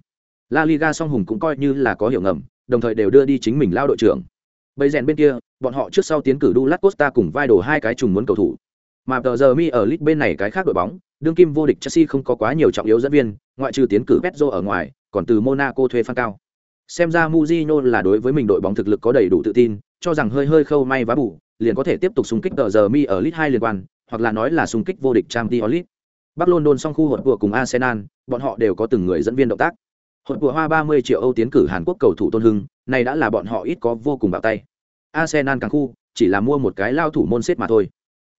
[SPEAKER 1] La Liga song hùng cũng coi như là có hiểu ngầm, đồng thời đều đưa đi chính mình lao đội trưởng. Bây rèn bên kia, bọn họ trước sau tiến cử Douglas Costa cùng vai đồ hai cái trùng muốn cầu thủ. Mà tờ giờ mi ở League bên này cái khác đội bóng, đương kim vô địch Chelsea không có quá nhiều trọng yếu dẫn viên, ngoại trừ tiến cử Pedro ở ngoài, còn từ Monaco thuê Phan Cao. Xem ra Mujino là đối với mình đội bóng thực lực có đầy đủ tự tin, cho rằng hơi hơi khâu may vá bù, liền có thể tiếp tục xung kích tờ giờ mi ở lit 2 liên quan, hoặc là nói là xung kích vô địch Trang Diolit. Bắc London song khu hỗn vừa cùng Arsenal, bọn họ đều có từng người dẫn viên động tác. Hỗn vừa hoa 30 triệu Âu tiến cử Hàn Quốc cầu thủ Tôn Hưng, này đã là bọn họ ít có vô cùng bạo tay. Arsenal càng khu, chỉ là mua một cái lao thủ môn xếp mà thôi.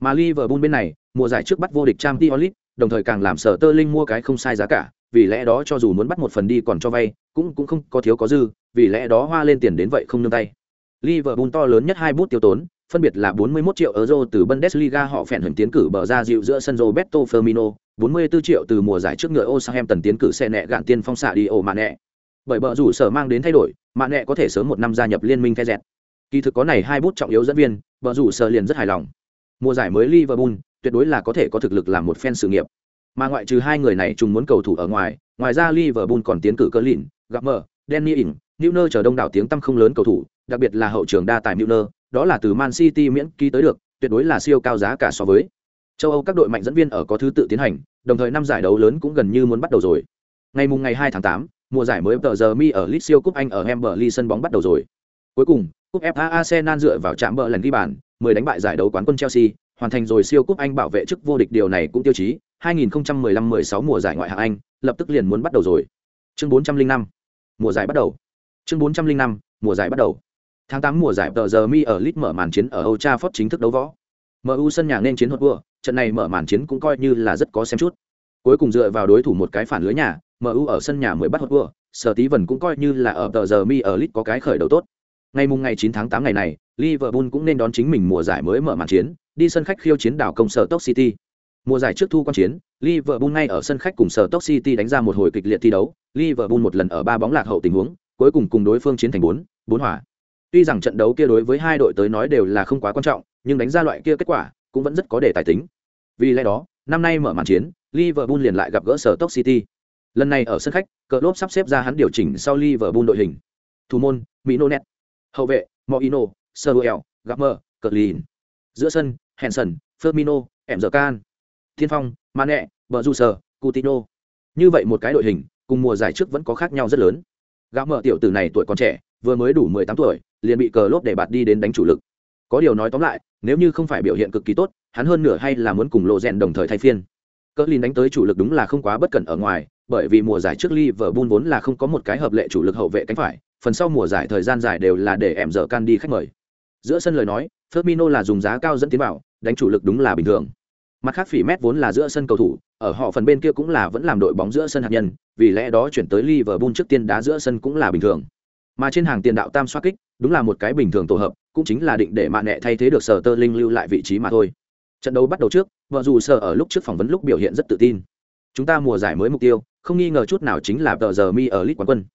[SPEAKER 1] Mà Liverpool bên này, mùa giải trước bắt vô địch Trang Diolit, đồng thời càng làm sở tơ linh mua cái không sai giá cả, vì lẽ đó cho dù muốn bắt một phần đi còn cho vay, cũng cũng không có thiếu có dư, vì lẽ đó hoa lên tiền đến vậy không nương tay. Liverpool to lớn nhất hai bút tiêu tốn, phân biệt là 41 triệu euro từ Bundesliga họ phèn hưởng tiến cử bờ ra dịu giữa sân Roberto Firmino, 44 triệu từ mùa giải trước ngựa Southampton tiến cử xe nẹ gạn tiên phong xạ đi ổ mà nẹ. Bởi bờ rủ sở mang đến thay đổi, mà nẹ có thể sớm một năm gia nhập liên minh phe dẹt. Kỳ thực có này hai bút trọng yếu dẫn viên, bờ rủ sở liền rất hài lòng. Mùa giải mới Liverpool, tuyệt đối là có thể có thực lực làm một fan sự nghiệp. Mà ngoại trừ hai người này trùng muốn cầu thủ ở ngoài, ngoài ra Liverpool còn tiến cử cơ lìn, gặp mở, Danny Ings, Newner chờ đông đảo tiếng tăm không lớn cầu thủ, đặc biệt là hậu trường đa tài Newner, đó là từ Man City miễn ký tới được, tuyệt đối là siêu cao giá cả so với. Châu Âu các đội mạnh dẫn viên ở có thứ tự tiến hành, đồng thời năm giải đấu lớn cũng gần như muốn bắt đầu rồi. Ngày mùng ngày 2 tháng 8, mùa giải mới tờ giờ mi ở League siêu cúp Anh ở Wembley sân bóng bắt đầu rồi. Cuối cùng, cúp FA Arsenal dựa vào chạm bờ lần ghi bàn, 10 đánh bại giải đấu quán quân Chelsea, hoàn thành rồi siêu cúp Anh bảo vệ chức vô địch điều này cũng tiêu chí, 2015-16 mùa giải ngoại hạng Anh, lập tức liền muốn bắt đầu rồi. Chương 405. Mùa giải bắt đầu. Chương 405. Mùa giải bắt đầu. Tháng 8 mùa giải tờ giờ mi ở Leeds mở màn chiến ở Old Trafford chính thức đấu võ. MU sân nhà nên chiến hột vua, trận này mở màn chiến cũng coi như là rất có xem chút. Cuối cùng dựa vào đối thủ một cái phản lưới nhà, MU ở sân nhà mới bắt hột vua, Sở Tí vần cũng coi như là ở tờ giờ mi ở Leeds có cái khởi đầu tốt. Ngày mùng ngày 9 tháng 8 ngày này, Liverpool cũng nên đón chính mình mùa giải mới mở màn chiến, đi sân khách khiêu chiến đảo công sở Stoke City. Mùa giải trước thu quan chiến, Liverpool ngay ở sân khách cùng sở Stoke City đánh ra một hồi kịch liệt thi đấu, Liverpool một lần ở ba bóng lạc hậu tình huống, cuối cùng cùng đối phương chiến thành 4, 4 hòa. Tuy rằng trận đấu kia đối với hai đội tới nói đều là không quá quan trọng, nhưng đánh ra loại kia kết quả cũng vẫn rất có đề tài tính. Vì lẽ đó, năm nay mở màn chiến, Liverpool liền lại gặp gỡ sở Stoke City. Lần này ở sân khách, cờ lốp sắp xếp ra hắn điều chỉnh sau Liverpool đội hình. Thủ môn, Minonet. Hậu vệ, Moino, Seruel, Gapmer, Clean. Giữa sân, Henson, Firmino, can Thiên Phong, Mane, Berjuser, Coutinho. Như vậy một cái đội hình, cùng mùa giải trước vẫn có khác nhau rất lớn gã mở tiểu tử này tuổi còn trẻ, vừa mới đủ 18 tuổi, liền bị cờ lốp để bạt đi đến đánh chủ lực. Có điều nói tóm lại, nếu như không phải biểu hiện cực kỳ tốt, hắn hơn nửa hay là muốn cùng lộ rèn đồng thời thay phiên. Cỡ Lin đánh tới chủ lực đúng là không quá bất cẩn ở ngoài, bởi vì mùa giải trước Liverpool vốn là không có một cái hợp lệ chủ lực hậu vệ cánh phải, phần sau mùa giải thời gian dài đều là để em dở can đi khách mời. Giữa sân lời nói, Firmino là dùng giá cao dẫn tiến vào, đánh chủ lực đúng là bình thường. Mặt khác phỉ mét vốn là giữa sân cầu thủ, ở họ phần bên kia cũng là vẫn làm đội bóng giữa sân hạt nhân, vì lẽ đó chuyển tới Liverpool trước tiên đá giữa sân cũng là bình thường. Mà trên hàng tiền đạo tam xoá kích, đúng là một cái bình thường tổ hợp, cũng chính là định để mạn nẹ thay thế được Sở Tơ Linh lưu lại vị trí mà thôi. Trận đấu bắt đầu trước, vợ dù Sở ở lúc trước phỏng vấn lúc biểu hiện rất tự tin. Chúng ta mùa giải mới mục tiêu, không nghi ngờ chút nào chính là tờ giờ mi ở League quán quân.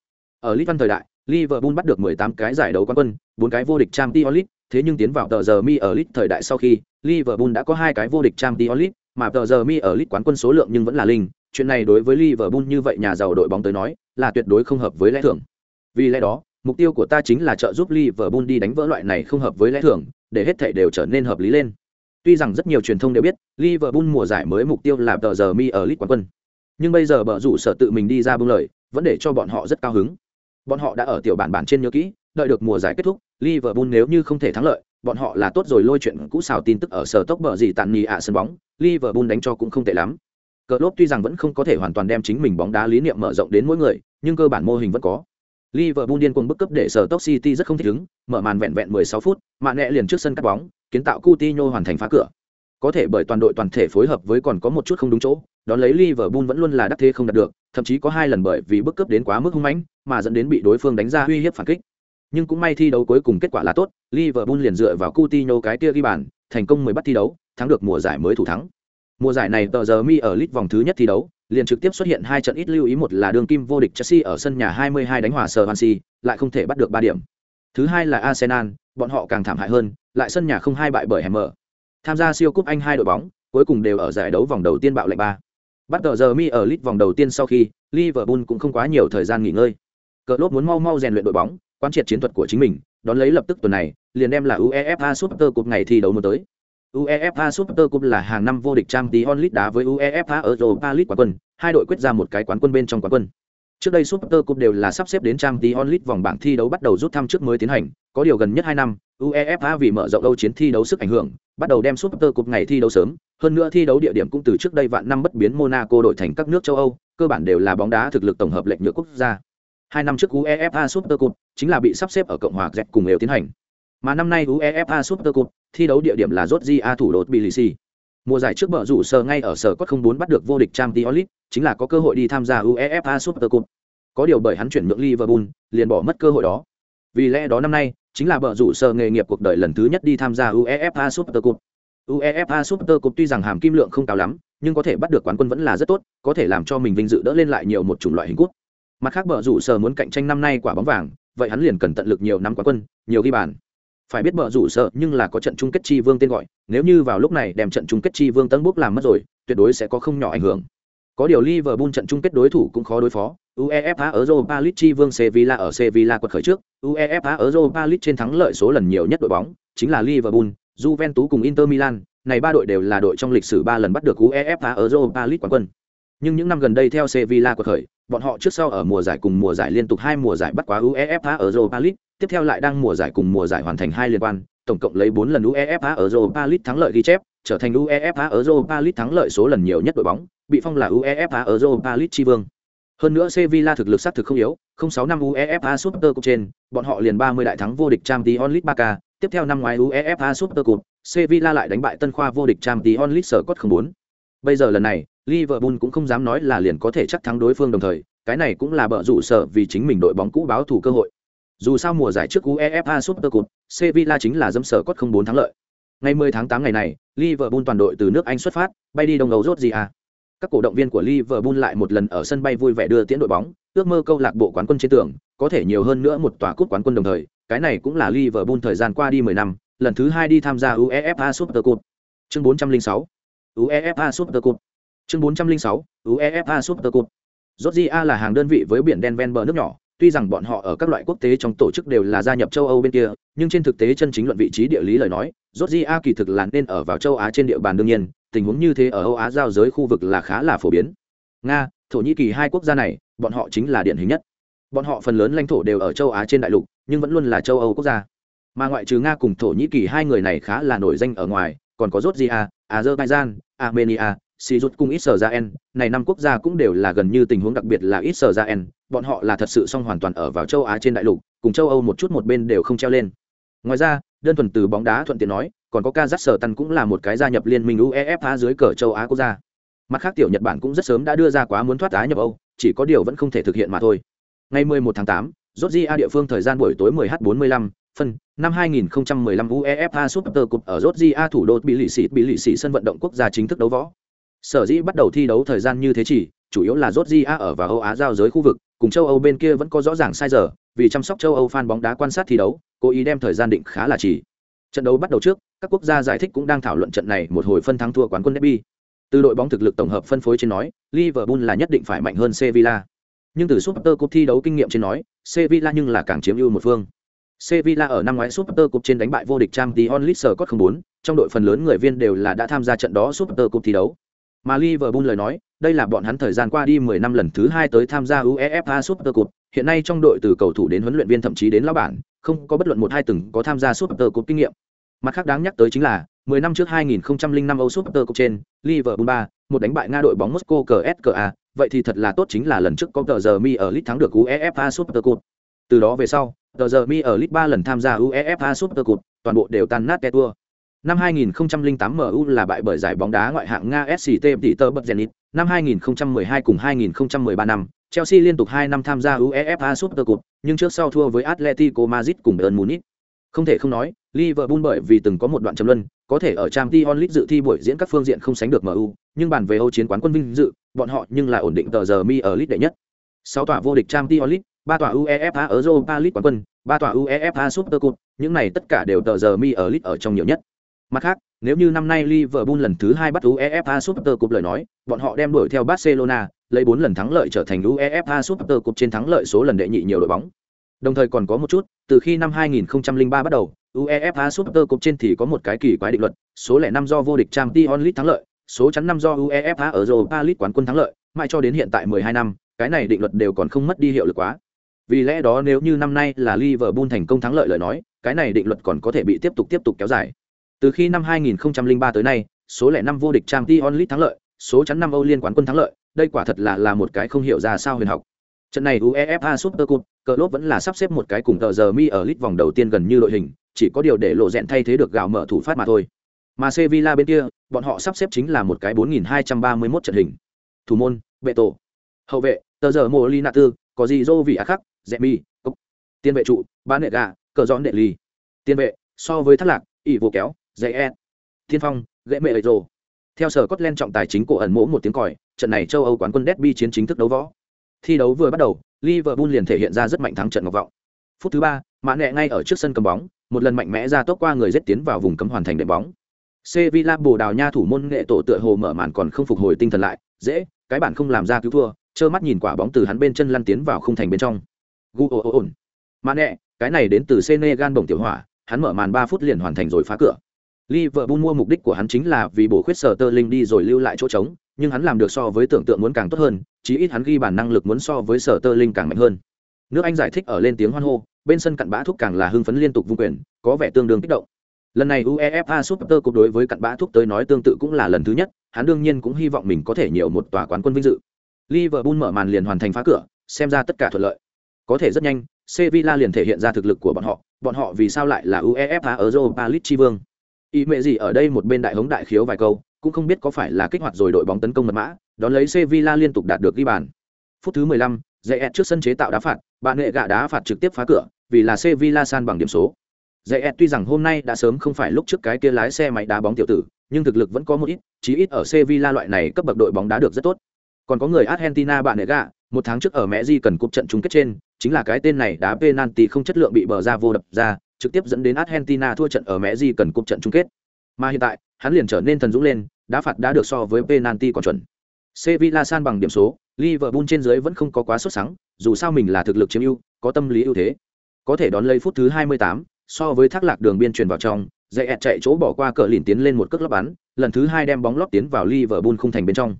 [SPEAKER 1] Ở League văn thời đại, Liverpool bắt được 18 cái giải đấu quán quân, 4 cái vô địch Champions League, thế nhưng tiến vào tờ giờ mi ở lit thời đại sau khi, Liverpool đã có hai cái vô địch trang diolit mà tờ giờ mi ở lit quán quân số lượng nhưng vẫn là linh, chuyện này đối với Liverpool như vậy nhà giàu đội bóng tới nói, là tuyệt đối không hợp với lẽ thường. Vì lẽ đó, mục tiêu của ta chính là trợ giúp Liverpool đi đánh vỡ loại này không hợp với lẽ thường, để hết thảy đều trở nên hợp lý lên. Tuy rằng rất nhiều truyền thông đều biết, Liverpool mùa giải mới mục tiêu là tờ giờ mi ở lit quán quân. Nhưng bây giờ bờ rủ sở tự mình đi ra bưng lời, vẫn để cho bọn họ rất cao hứng. Bọn họ đã ở tiểu bản bản trên nhớ kỹ, đợi được mùa giải kết thúc, Liverpool nếu như không thể thắng lợi, bọn họ là tốt rồi lôi chuyện cũ xào tin tức ở sở tốc bờ gì tàn nhì ạ sân bóng, Liverpool đánh cho cũng không tệ lắm. Klopp tuy rằng vẫn không có thể hoàn toàn đem chính mình bóng đá lý niệm mở rộng đến mỗi người, nhưng cơ bản mô hình vẫn có. Liverpool điên cuồng bức cấp để sở Stoke City rất không thích ứng, mở màn vẹn vẹn 16 phút, mạn nẹ liền trước sân cắt bóng, kiến tạo Coutinho hoàn thành phá cửa. Có thể bởi toàn đội toàn thể phối hợp với còn có một chút không đúng chỗ, đón lấy Liverpool vẫn luôn là đắc thế không đạt được, thậm chí có hai lần bởi vì bức cấp đến quá mức hung mãnh, mà dẫn đến bị đối phương đánh ra uy hiếp phản kích. Nhưng cũng may thi đấu cuối cùng kết quả là tốt, Liverpool liền dựa vào Coutinho cái kia ghi bàn, thành công mới bắt thi đấu, thắng được mùa giải mới thủ thắng. Mùa giải này tờ giờ mi ở League vòng thứ nhất thi đấu, liền trực tiếp xuất hiện hai trận ít lưu ý một là đường kim vô địch Chelsea ở sân nhà 22 đánh hòa Swansea, lại không thể bắt được 3 điểm. Thứ hai là Arsenal, bọn họ càng thảm hại hơn, lại sân nhà không hai bại bởi Hammer. Tham gia siêu cúp Anh hai đội bóng, cuối cùng đều ở giải đấu vòng đầu tiên bạo lệnh 3. Bắt tờ giờ mi ở League vòng đầu tiên sau khi, Liverpool cũng không quá nhiều thời gian nghỉ ngơi. Cờ lốt muốn mau mau rèn luyện đội bóng, quán triệt chiến thuật của chính mình, đón lấy lập tức tuần này, liền đem là UEFA Super Cup ngày thi đấu mới tới. UEFA Super Cup là hàng năm vô địch Champions League đá với UEFA Europa League quán quân, hai đội quyết ra một cái quán quân bên trong quán quân. Trước đây Super Cup đều là sắp xếp đến Champions League vòng bảng thi đấu bắt đầu rút thăm trước mới tiến hành, có điều gần nhất 2 năm, UEFA vì mở rộng đấu chiến thi đấu sức ảnh hưởng, bắt đầu đem Super Cup ngày thi đấu sớm, hơn nữa thi đấu địa điểm cũng từ trước đây vạn năm bất biến Monaco đổi thành các nước châu Âu, cơ bản đều là bóng đá thực lực tổng hợp lệnh nhựa quốc gia. Hai năm trước UEFA Super Cup chính là bị sắp xếp ở Cộng hòa Z cùng đều tiến hành. Mà năm nay UEFA Super Cup, thi đấu địa điểm là Georgia thủ đô Tbilisi. Mùa giải trước bở rủ sở ngay ở sở cốt không bốn bắt được vô địch Champions League, chính là có cơ hội đi tham gia UEFA Super Cup. Có điều bởi hắn chuyển nhượng Liverpool, liền bỏ mất cơ hội đó. Vì lẽ đó năm nay, chính là bở rủ sở nghề nghiệp cuộc đời lần thứ nhất đi tham gia UEFA Super Cup. UEFA Super Cup tuy rằng hàm kim lượng không cao lắm, nhưng có thể bắt được quán quân vẫn là rất tốt, có thể làm cho mình vinh dự đỡ lên lại nhiều một chủng loại hình quốc. Mặt khác bờ rủ sở muốn cạnh tranh năm nay quả bóng vàng, vậy hắn liền cần tận lực nhiều năm quán quân, nhiều ghi bàn. Phải biết bờ rủ sợ nhưng là có trận chung kết chi vương tên gọi nếu như vào lúc này đem trận chung kết chi vương tân bốc làm mất rồi tuyệt đối sẽ có không nhỏ ảnh hưởng. Có điều Liverpool trận chung kết đối thủ cũng khó đối phó. UEFA Europa League chi vương Sevilla ở Sevilla quật khởi trước. UEFA Europa League trên thắng lợi số lần nhiều nhất đội bóng chính là Liverpool Juventus cùng Inter Milan. Này ba đội đều là đội trong lịch sử ba lần bắt được UEFA Europa League quán quân. Nhưng những năm gần đây theo Sevilla quật khởi bọn họ trước sau ở mùa giải cùng mùa giải liên tục hai mùa giải bắt quá UEFA Europa League tiếp theo lại đang mùa giải cùng mùa giải hoàn thành hai liên quan, tổng cộng lấy 4 lần UEFA Europa League thắng lợi ghi chép, trở thành UEFA Europa League thắng lợi số lần nhiều nhất đội bóng, bị phong là UEFA Europa League chi vương. Hơn nữa Sevilla thực lực sát thực không yếu, 06 năm UEFA Super Cup trên, bọn họ liền 30 đại thắng vô địch Champions League Barca, tiếp theo năm ngoái UEFA Super Cup, Sevilla lại đánh bại tân khoa vô địch Champions League sở cốt 04. Bây giờ lần này, Liverpool cũng không dám nói là liền có thể chắc thắng đối phương đồng thời, cái này cũng là bợ rủ sợ vì chính mình đội bóng cũ báo thủ cơ hội. Dù sao mùa giải trước UEFA Super Cup, Sevilla chính là dâm sở cốt không bốn thắng lợi. Ngày 10 tháng 8 ngày này, Liverpool toàn đội từ nước Anh xuất phát, bay đi Đông Âu Georgia. À? Các cổ động viên của Liverpool lại một lần ở sân bay vui vẻ đưa tiễn đội bóng, ước mơ câu lạc bộ quán quân trên tường, có thể nhiều hơn nữa một tòa cúp quán quân đồng thời, cái này cũng là Liverpool thời gian qua đi 10 năm, lần thứ hai đi tham gia UEFA Super Cup. Chương 406. UEFA Super Cup. Chương 406. UEFA Super Cup. Georgia là hàng đơn vị với biển đen ven bờ nước nhỏ, tuy rằng bọn họ ở các loại quốc tế trong tổ chức đều là gia nhập châu âu bên kia nhưng trên thực tế chân chính luận vị trí địa lý lời nói georgia kỳ thực là nên ở vào châu á trên địa bàn đương nhiên tình huống như thế ở âu á giao giới khu vực là khá là phổ biến nga thổ nhĩ kỳ hai quốc gia này bọn họ chính là điển hình nhất bọn họ phần lớn lãnh thổ đều ở châu á trên đại lục nhưng vẫn luôn là châu âu quốc gia mà ngoại trừ nga cùng thổ nhĩ kỳ hai người này khá là nổi danh ở ngoài còn có georgia à? azerbaijan armenia si rút cùng israel. Này năm quốc gia cũng đều là gần như tình huống đặc biệt là israel. Bọn họ là thật sự song hoàn toàn ở vào châu á trên đại lục cùng châu âu một chút một bên đều không treo lên. Ngoài ra đơn thuần từ bóng đá thuận tiện nói còn có kazakhstan cũng là một cái gia nhập liên minh uefa dưới cờ châu á quốc gia. Mặt khác tiểu nhật bản cũng rất sớm đã đưa ra quá muốn thoát á nhập âu chỉ có điều vẫn không thể thực hiện mà thôi. Ngày 11 tháng 8, Georgia địa phương thời gian buổi tối 10h45, phân năm 2015 UEFA Super Cup ở Georgia thủ đô Tbilisi Tbilisi sân vận động quốc gia chính thức đấu võ sở dĩ bắt đầu thi đấu thời gian như thế chỉ chủ yếu là Georgia ở và Âu Á giao giới khu vực, cùng châu Âu bên kia vẫn có rõ ràng sai giờ, vì chăm sóc châu Âu fan bóng đá quan sát thi đấu, cố ý đem thời gian định khá là chỉ. Trận đấu bắt đầu trước, các quốc gia giải thích cũng đang thảo luận trận này một hồi phân thắng thua quán quân derby. Từ đội bóng thực lực tổng hợp phân phối trên nói, Liverpool là nhất định phải mạnh hơn Sevilla. Nhưng từ Super Cup thi đấu kinh nghiệm trên nói, Sevilla nhưng là càng chiếm ưu một phương. Sevilla ở năm ngoái Super Cup trên đánh bại vô địch Champions League Scott 04, trong đội phần lớn người viên đều là đã tham gia trận đó Super Cup thi đấu. Mà Liverpool lời nói, đây là bọn hắn thời gian qua đi 10 năm lần thứ hai tới tham gia UEFA Super Cup, hiện nay trong đội từ cầu thủ đến huấn luyện viên thậm chí đến lão bản, không có bất luận một hai từng có tham gia Super Cup kinh nghiệm. Mặt khác đáng nhắc tới chính là, 10 năm trước 2005 Âu Super Cup trên, Liverpool 3, một đánh bại Nga đội bóng Moscow CSKA, vậy thì thật là tốt chính là lần trước có tờ giờ mi ở League thắng được UEFA Super Cup. Từ đó về sau, tờ giờ mi ở Lit 3 lần tham gia UEFA Super Cup, toàn bộ đều tan nát kẻ thua. Năm 2008 MU là bại bởi giải bóng đá ngoại hạng Nga SCT Peter Zenit. Năm 2012 cùng 2013 năm, Chelsea liên tục 2 năm tham gia UEFA Super Cup, nhưng trước sau thua với Atletico Madrid cùng Bayern Munich. Không thể không nói, Liverpool bởi vì từng có một đoạn trầm luân, có thể ở Champions League dự thi buổi diễn các phương diện không sánh được MU, nhưng bàn về Âu chiến quán quân vinh dự, bọn họ nhưng là ổn định tờ giờ mi ở lit đệ nhất 6 tòa vô địch trang t onlit ba tòa uefa ở europa league quán quân, ba tòa uefa super cup, những này tất cả đều tờ giờ mi ở lit ở trong nhiều nhất. Mặt khác, nếu như năm nay liverpool lần thứ hai bắt uefa super cup lời nói, bọn họ đem đuổi theo barcelona, lấy bốn lần thắng lợi trở thành uefa super cup trên thắng lợi số lần đệ nhị nhiều đội bóng. Đồng thời còn có một chút, từ khi năm 2003 bắt đầu, uefa super cup trên thì có một cái kỳ quái định luật, số lẻ năm do vô địch Champions League thắng lợi, số chắn năm do uefa ở europa league quán quân thắng lợi, mãi cho đến hiện tại 12 năm, cái này định luật đều còn không mất đi hiệu lực quá vì lẽ đó nếu như năm nay là liverpool thành công thắng lợi lời nói, cái này định luật còn có thể bị tiếp tục tiếp tục kéo dài. Từ khi năm 2003 tới nay, số lẻ năm vô địch trang League thắng lợi, số chắn năm âu liên quán quân thắng lợi, đây quả thật là là một cái không hiểu ra sao huyền học. Trận này uefa super cup cờ vẫn là sắp xếp một cái cùng tờ giờ mi ở lit vòng đầu tiên gần như đội hình, chỉ có điều để lộ rẽn thay thế được gạo mở thủ phát mà thôi. Mà sevilla bên kia, bọn họ sắp xếp chính là một cái 4.231 trận hình. Thủ môn vệ tổ hậu vệ, tờ giờ Molina tư có gì dô vị á khắc, dẹ mi, cốc. Tiên vệ trụ ba nệ gà, cờ gión đệ ly tiên vệ, so với thất lạc, ỷ vô kéo dạy e. Thiên phong gậy mệ ấy rồ. Theo sở Scotland trọng tài chính cổ ẩn mỗ một tiếng còi, trận này châu âu quán quân derby chiến chính thức đấu võ. Thi đấu vừa bắt đầu, liverpool liền thể hiện ra rất mạnh thắng trận ngọc vọng. Phút thứ ba, mã nẹ ngay ở trước sân cầm bóng, một lần mạnh mẽ ra tốc qua người giết tiến vào vùng cấm hoàn thành đệm bóng. Sevilla bồ đào nha thủ môn nghệ tổ tựa hồ mở màn còn không phục hồi tinh thần lại, dễ, cái bản không làm ra cứu thua trơ mắt nhìn quả bóng từ hắn bên chân lăn tiến vào khung thành bên trong gu ồ ồn nẹ cái này đến từ senegal bổng tiểu hỏa hắn mở màn ba phút liền hoàn thành rồi phá cửa Liverpool mua mục đích của hắn chính là vì bổ khuyết sở Sterling đi rồi lưu lại chỗ trống, nhưng hắn làm được so với tưởng tượng muốn càng tốt hơn, chí ít hắn ghi bản năng lực muốn so với sở Sterling càng mạnh hơn. Nước Anh giải thích ở lên tiếng hoan hô, bên sân cặn bã thúc càng là hưng phấn liên tục vung quyền, có vẻ tương đương kích động. Lần này UEFA Super Cup đối với cặn bã thúc tới nói tương tự cũng là lần thứ nhất, hắn đương nhiên cũng hy vọng mình có thể nhiều một tòa quán quân vinh dự. Liverpool mở màn liền hoàn thành phá cửa, xem ra tất cả thuận lợi. Có thể rất nhanh, Sevilla liền thể hiện ra thực lực của bọn họ, bọn họ vì sao lại là UEFA Europa League chi vương? Ý mẹ gì ở đây một bên đại hống đại khiếu vài câu cũng không biết có phải là kích hoạt rồi đội bóng tấn công mật mã đón lấy sevilla liên tục đạt được ghi bàn. Phút thứ 15, Zayet trước sân chế tạo đá phạt bạn nghệ gạ đá phạt trực tiếp phá cửa vì là sevilla san bằng điểm số. Zayet tuy rằng hôm nay đã sớm không phải lúc trước cái kia lái xe máy đá bóng tiểu tử nhưng thực lực vẫn có một ít chí ít ở sevilla loại này cấp bậc đội bóng đá được rất tốt còn có người argentina bạn nệ gạ một tháng trước ở mẹ di cần cúp trận chung kết trên chính là cái tên này đá penalty không chất lượng bị bờ ra vô đập ra trực tiếp dẫn đến Argentina thua trận ở Mẹ Di cần cúp trận chung kết. Mà hiện tại, hắn liền trở nên thần dũng lên, đá phạt đã được so với penalty còn chuẩn. Sevilla san bằng điểm số, Liverpool trên dưới vẫn không có quá xuất sắc, dù sao mình là thực lực chiếm ưu, có tâm lý ưu thế. Có thể đón lấy phút thứ 28, so với thác lạc đường biên truyền vào trong, dạy ẹt chạy chỗ bỏ qua cờ lìn tiến lên một cước lấp bắn, lần thứ hai đem bóng lót tiến vào Liverpool khung thành bên trong.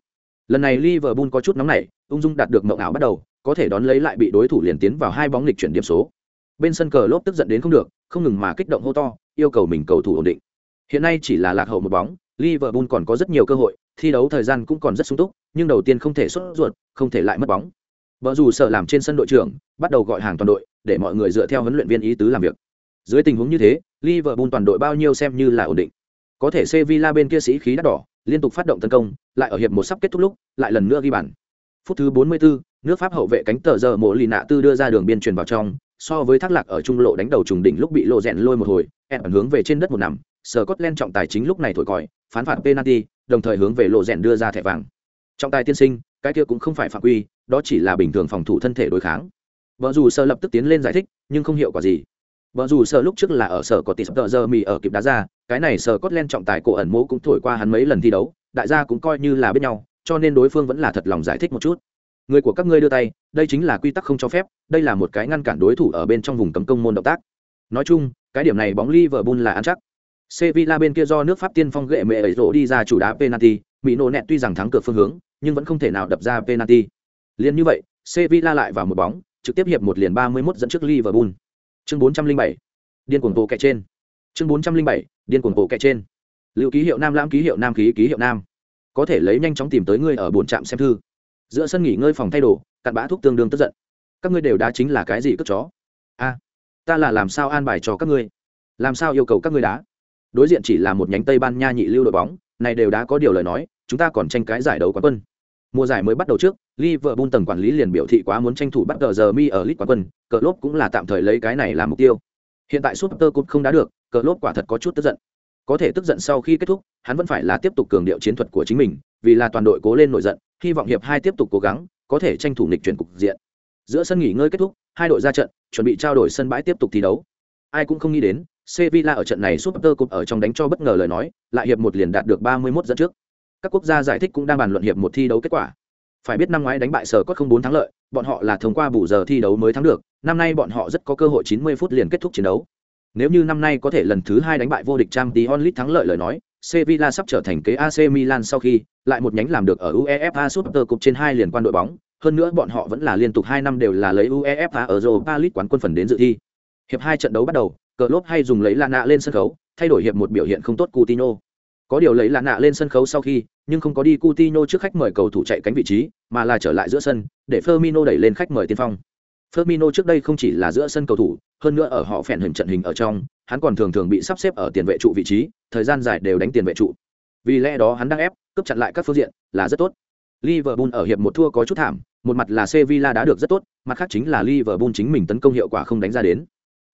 [SPEAKER 1] Lần này Liverpool có chút nóng nảy, ung dung đạt được mộng ảo bắt đầu, có thể đón lấy lại bị đối thủ liền tiến vào hai bóng lịch chuyển điểm số. Bên sân cờ lốp tức giận đến không được không ngừng mà kích động hô to yêu cầu mình cầu thủ ổn định. Hiện nay chỉ là lạc hậu một bóng liverpool còn có rất nhiều cơ hội thi đấu thời gian cũng còn rất sung túc nhưng đầu tiên không thể xuất ruột không thể lại mất bóng. Vợ dù sợ làm trên sân đội trưởng bắt đầu gọi hàng toàn đội để mọi người dựa theo huấn luyện viên ý tứ làm việc. Dưới tình huống như thế liverpool toàn đội bao nhiêu xem như là ổn định. Có thể sevilla bên kia sĩ khí đắt đỏ liên tục phát động tấn công lại ở hiệp một sắp kết thúc lúc lại lần nữa ghi bàn. Phút thứ 44, nước pháp hậu vệ cánh tờ giờ mộ lì nạ tư đưa ra đường biên truyền vào trong so với thác lạc ở trung lộ đánh đầu trùng đỉnh lúc bị lộ rèn lôi một hồi ẩn hướng về trên đất một nằm Scotland trọng tài chính lúc này thổi còi phán phạt penalty đồng thời hướng về lộ rèn đưa ra thẻ vàng. Trọng tài tiên sinh cái kia cũng không phải phạm quy đó chỉ là bình thường phòng thủ thân thể đối kháng. Vợ dù sơ lập tức tiến lên giải thích nhưng không hiệu quả gì vợ dù sở lúc trước là ở sở có tỷ sập giờ mì ở kịp đá ra cái này sở cốt lên trọng tài cổ ẩn mỗ cũng thổi qua hắn mấy lần thi đấu đại gia cũng coi như là biết nhau cho nên đối phương vẫn là thật lòng giải thích một chút người của các ngươi đưa tay đây chính là quy tắc không cho phép đây là một cái ngăn cản đối thủ ở bên trong vùng cấm công môn động tác nói chung cái điểm này bóng Liverpool là ăn chắc Sevilla bên kia do nước Pháp tiên phong ghệ mẹ ấy rổ đi ra chủ đá penalty, bị nổ nẹt tuy rằng thắng cược phương hướng, nhưng vẫn không thể nào đập ra penalty. Liên như vậy, Sevilla lại vào một bóng, trực tiếp hiệp một liền 31 dẫn trước Liverpool. Chương 407. Điên cuồng bộ kẹ trên. Chương 407. Điên cuồng bộ kẹ trên. Lưu ký hiệu nam lãm, ký hiệu nam khí, ký hiệu nam. Có thể lấy nhanh chóng tìm tới ngươi ở buồn trạm xem thư giữa sân nghỉ ngơi phòng thay đồ, cặn bã thuốc tương đương tức giận các ngươi đều đá chính là cái gì cất chó a, ta là làm sao an bài cho các ngươi làm sao yêu cầu các ngươi đá đối diện chỉ là một nhánh tây ban nha nhị lưu đội bóng, này đều đã có điều lời nói, chúng ta còn tranh cái giải đấu quán quân mùa giải mới bắt đầu trước liverpool tầng quản lý liền biểu thị quá muốn tranh thủ bắt tờ giờ mi ở lit quán quân cờ lốp cũng là tạm thời lấy cái này làm mục tiêu. Hiện tại super cup không đá được cờ lốp quả thật có chút tức giận. Có thể tức giận sau khi kết thúc hắn vẫn phải là tiếp tục cường điệu chiến thuật của chính mình vì là toàn đội cố lên nổi giận hy vọng hiệp hai tiếp tục cố gắng có thể tranh thủ nghịch chuyển cục diện. Giữa sân nghỉ ngơi kết thúc hai đội ra trận chuẩn bị trao đổi sân bãi tiếp tục thi đấu. Ai cũng không nghĩ đến Sevilla ở trận này Super Cup ở trong đánh cho bất ngờ lời nói, lại hiệp một liền đạt được 31 dẫn trước. Các quốc gia giải thích cũng đang bàn luận hiệp một thi đấu kết quả. Phải biết năm ngoái đánh bại sở cốt không bốn thắng lợi, bọn họ là thông qua bù giờ thi đấu mới thắng được, năm nay bọn họ rất có cơ hội 90 phút liền kết thúc chiến đấu. Nếu như năm nay có thể lần thứ hai đánh bại vô địch Champions League thắng lợi lời nói, Sevilla sắp trở thành kế AC Milan sau khi lại một nhánh làm được ở UEFA Super Cup trên hai liền quan đội bóng, hơn nữa bọn họ vẫn là liên tục hai năm đều là lấy UEFA Europa League quán quân phần đến dự thi. Hiệp hai trận đấu bắt đầu, cờ lốp hay dùng lấy lạ nạ lên sân khấu, thay đổi hiệp một biểu hiện không tốt Coutinho. Có điều lấy lạ nạ lên sân khấu sau khi, nhưng không có đi Coutinho trước khách mời cầu thủ chạy cánh vị trí, mà là trở lại giữa sân, để Firmino đẩy lên khách mời tiên phong. Firmino trước đây không chỉ là giữa sân cầu thủ, hơn nữa ở họ phèn hình trận hình ở trong, hắn còn thường thường bị sắp xếp ở tiền vệ trụ vị trí, thời gian dài đều đánh tiền vệ trụ. Vì lẽ đó hắn đang ép, cướp chặn lại các phương diện, là rất tốt. Liverpool ở hiệp một thua có chút thảm, một mặt là Sevilla đã được rất tốt, mặt khác chính là Liverpool chính mình tấn công hiệu quả không đánh ra đến.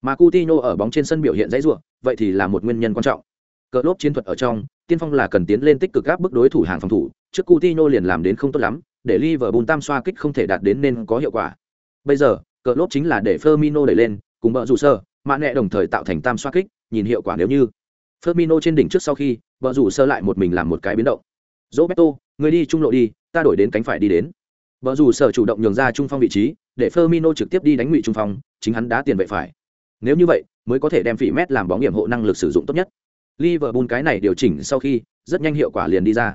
[SPEAKER 1] Mà Coutinho ở bóng trên sân biểu hiện dãy rủa, vậy thì là một nguyên nhân quan trọng. Cờ lốp chiến thuật ở trong, tiên phong là cần tiến lên tích cực áp bức đối thủ hàng phòng thủ, trước Coutinho liền làm đến không tốt lắm, để Liverpool tam xoa kích không thể đạt đến nên có hiệu quả. Bây giờ, cờ lốp chính là để Firmino đẩy lên, cùng bợ rủ sơ, mã nẹ đồng thời tạo thành tam xoa kích, nhìn hiệu quả nếu như Firmino trên đỉnh trước sau khi, bợ rủ sơ lại một mình làm một cái biến động. Roberto, người đi trung lộ đi, ta đổi đến cánh phải đi đến. Bợ rủ sở chủ động nhường ra trung phong vị trí, để Firmino trực tiếp đi đánh ngụy trung phong, chính hắn đá tiền vệ phải. Nếu như vậy, mới có thể đem phỉ mét làm bóng điểm hộ năng lực sử dụng tốt nhất. Liverpool cái này điều chỉnh sau khi, rất nhanh hiệu quả liền đi ra.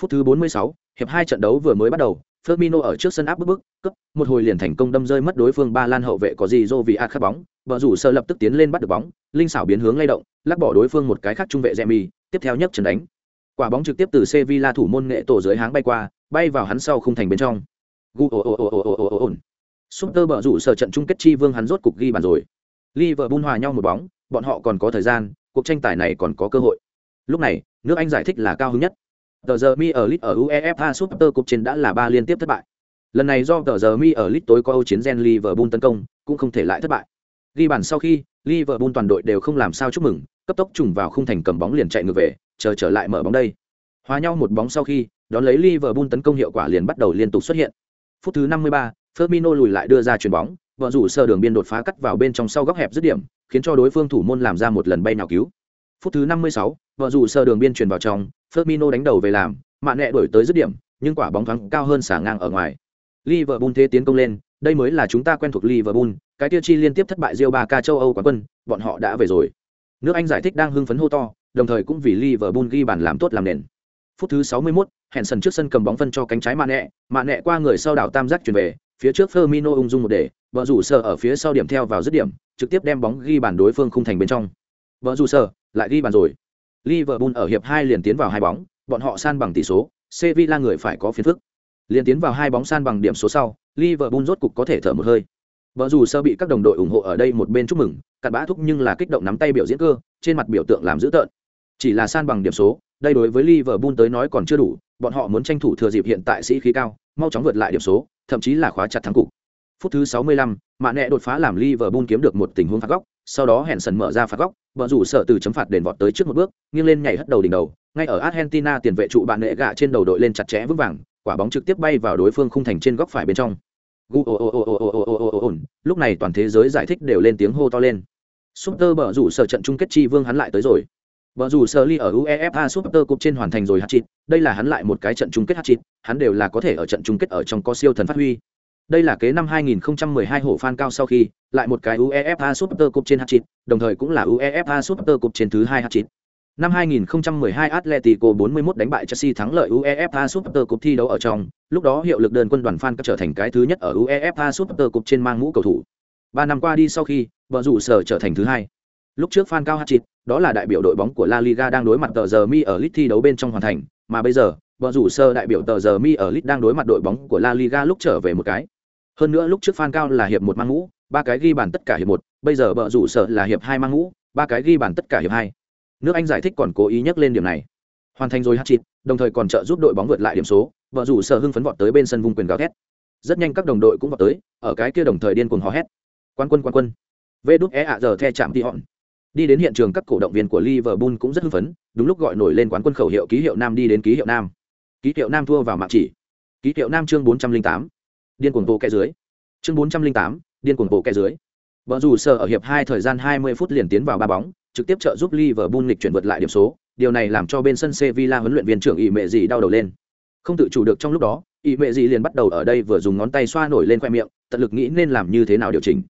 [SPEAKER 1] Phút thứ 46, hiệp hai trận đấu vừa mới bắt đầu, Firmino ở trước sân áp bức bức, cấp, một hồi liền thành công đâm rơi mất đối phương ba lan hậu vệ có gì vì a khắc bóng, bờ rủ sơ lập tức tiến lên bắt được bóng, linh xảo biến hướng lay động, lắc bỏ đối phương một cái khác trung vệ Remy, tiếp theo nhấc chân đánh. Quả bóng trực tiếp từ Sevilla thủ môn nghệ tổ dưới háng bay qua, bay vào hắn sau khung thành bên trong. Gu o o o o o. Super bờ rủ sở trận chung kết chi vương hắn rốt cục ghi bàn rồi. Liverpool hòa nhau một bóng, bọn họ còn có thời gian, cuộc tranh tài này còn có cơ hội. Lúc này, nước Anh giải thích là cao hứng nhất. Tờ giờ mi ở Lit ở UEFA Super Cup trên đã là ba liên tiếp thất bại. Lần này do tờ giờ mi ở Lit tối có Âu chiến gen Liverpool tấn công, cũng không thể lại thất bại. Ghi bàn sau khi, Liverpool toàn đội đều không làm sao chúc mừng, cấp tốc trùng vào khung thành cầm bóng liền chạy ngược về, chờ trở lại mở bóng đây. Hòa nhau một bóng sau khi, đón lấy Liverpool tấn công hiệu quả liền bắt đầu liên tục xuất hiện. Phút thứ 53, Firmino lùi lại đưa ra chuyền bóng, vợ rủ sơ đường biên đột phá cắt vào bên trong sau góc hẹp dứt điểm, khiến cho đối phương thủ môn làm ra một lần bay nào cứu. Phút thứ 56, vợ rủ sơ đường biên truyền vào trong, Firmino đánh đầu về làm, mạ nẹ đổi tới dứt điểm, nhưng quả bóng thoáng cao hơn xả ngang ở ngoài. Liverpool thế tiến công lên, đây mới là chúng ta quen thuộc Liverpool, cái tiêu chi liên tiếp thất bại Real Barca châu Âu quán quân, bọn họ đã về rồi. Nước Anh giải thích đang hưng phấn hô to, đồng thời cũng vì Liverpool ghi bàn làm tốt làm nền. Phút thứ 61, Henderson trước sân cầm bóng phân cho cánh trái Mane, Mane qua người sau đảo tam giác chuyển về, phía trước Firmino ung dung một để, vợ rủ sở ở phía sau điểm theo vào dứt điểm, trực tiếp đem bóng ghi bàn đối phương khung thành bên trong. Vợ rủ sở lại ghi bàn rồi. Liverpool ở hiệp 2 liền tiến vào hai bóng, bọn họ san bằng tỷ số, Sevilla người phải có phiền phức. Liên tiến vào hai bóng san bằng điểm số sau, Liverpool rốt cục có thể thở một hơi. Vợ dù sơ bị các đồng đội ủng hộ ở đây một bên chúc mừng, cặn bã thúc nhưng là kích động nắm tay biểu diễn cơ, trên mặt biểu tượng làm dữ tợn. Chỉ là san bằng điểm số, đây đối với Liverpool tới nói còn chưa đủ, bọn họ muốn tranh thủ thừa dịp hiện tại sĩ khí cao, mau chóng vượt lại điểm số, thậm chí là khóa chặt thắng cục. Phút thứ 65, Mạn Nẹ đột phá làm Liverpool kiếm được một tình huống phạt góc, sau đó hẹn sần mở ra phạt góc, bờ rủ sợ từ chấm phạt đền vọt tới trước một bước, nghiêng lên nhảy hất đầu đỉnh đầu, ngay ở Argentina tiền vệ trụ bạn nệ gạ trên đầu đội lên chặt chẽ vững vàng, quả bóng trực tiếp bay vào đối phương khung thành trên góc phải bên trong. Lúc này toàn thế giới giải thích đều lên tiếng hô to lên. Super bờ rủ sở trận chung kết chi vương hắn lại tới rồi. Bờ rủ sở ly ở UEFA Super Cup trên hoàn thành rồi hat-trick, đây là hắn lại một cái trận chung kết hat-trick, hắn đều là có thể ở trận chung kết ở trong có siêu thần phát huy. Đây là kế năm 2012 hổ fan cao sau khi, lại một cái UEFA Super Cup trên hat-trick, đồng thời cũng là UEFA Super Cup trên thứ hai hat-trick. Năm 2012 Atletico 41 đánh bại Chelsea thắng lợi UEFA Super Cup thi đấu ở trong, lúc đó hiệu lực đơn quân đoàn fan trở thành cái thứ nhất ở UEFA Super Cup trên mang mũ cầu thủ. Ba năm qua đi sau khi, bờ rủ sở trở thành thứ hai. Lúc trước fan cao hat-trick, đó là đại biểu đội bóng của La Liga đang đối mặt tờ giờ mi ở lit thi đấu bên trong hoàn thành, mà bây giờ, vợ rủ sơ đại biểu tờ giờ mi ở Lit đang đối mặt đội bóng của La Liga lúc trở về một cái. Hơn nữa lúc trước fan cao là hiệp một mang ngũ ba cái ghi bàn tất cả hiệp một, bây giờ vợ rủ sơ là hiệp hai mang ngũ ba cái ghi bàn tất cả hiệp hai. Nước Anh giải thích còn cố ý nhắc lên điểm này. Hoàn thành rồi hat-trick, đồng thời còn trợ giúp đội bóng vượt lại điểm số, vợ rủ sơ hưng phấn vọt tới bên sân vùng quyền gào thét. Rất nhanh các đồng đội cũng vọt tới, ở cái kia đồng thời điên cuồng hò hét. Quan quân quan quân. Vê đút é ạ giờ the chạm thì họn. Đi đến hiện trường các cổ động viên của Liverpool cũng rất hưng phấn, đúng lúc gọi nổi lên quán quân khẩu hiệu ký hiệu nam đi đến ký hiệu nam. Ký hiệu nam thua vào mạng chỉ. ký hiệu nam chương bốn trăm linh tám. Điên cuồng bộ kẻ dưới. Chương bốn trăm linh tám điên cuồng bộ kẻ dưới. Bờ rủ sở ở hiệp hai thời gian hai mươi phút liền tiến vào ba bóng trực tiếp trợ giúp Liverpool nghịch chuyển vượt lại điểm số. Điều này làm cho bên sân Sevilla huấn luyện viên trưởng ỷ Mẹ gì đau đầu lên. Không tự chủ được trong lúc đó ỷ Mẹ gì liền bắt đầu ở đây vừa dùng ngón tay xoa nổi lên khoe miệng tận lực nghĩ nên làm như thế nào điều chỉnh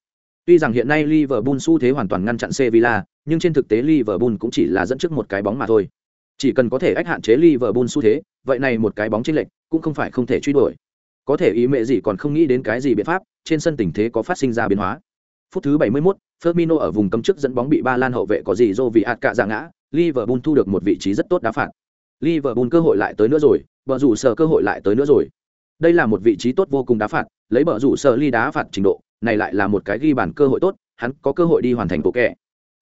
[SPEAKER 1] tuy rằng hiện nay Liverpool xu thế hoàn toàn ngăn chặn Sevilla nhưng trên thực tế Liverpool cũng chỉ là dẫn trước một cái bóng mà thôi. Chỉ cần có thể ách hạn chế Liverpool xu thế vậy này một cái bóng chênh lệch cũng không phải không thể truy đuổi. Có thể ý mẹ gì còn không nghĩ đến cái gì biện pháp trên sân tình thế có phát sinh ra biến hóa. Phút thứ 71, Firmino ở vùng cấm trước dẫn bóng bị ba lan hậu vệ có gì do vì ạt cả dạng ngã Liverpool thu được một vị trí rất tốt đá phạt. Liverpool cơ hội lại tới nữa rồi bờ rủ sở cơ hội lại tới nữa rồi. Đây là một vị trí tốt vô cùng đá phạt lấy bờ rủ sở ly đá phạt trình độ này lại là một cái ghi bàn cơ hội tốt, hắn có cơ hội đi hoàn thành bộ kẹ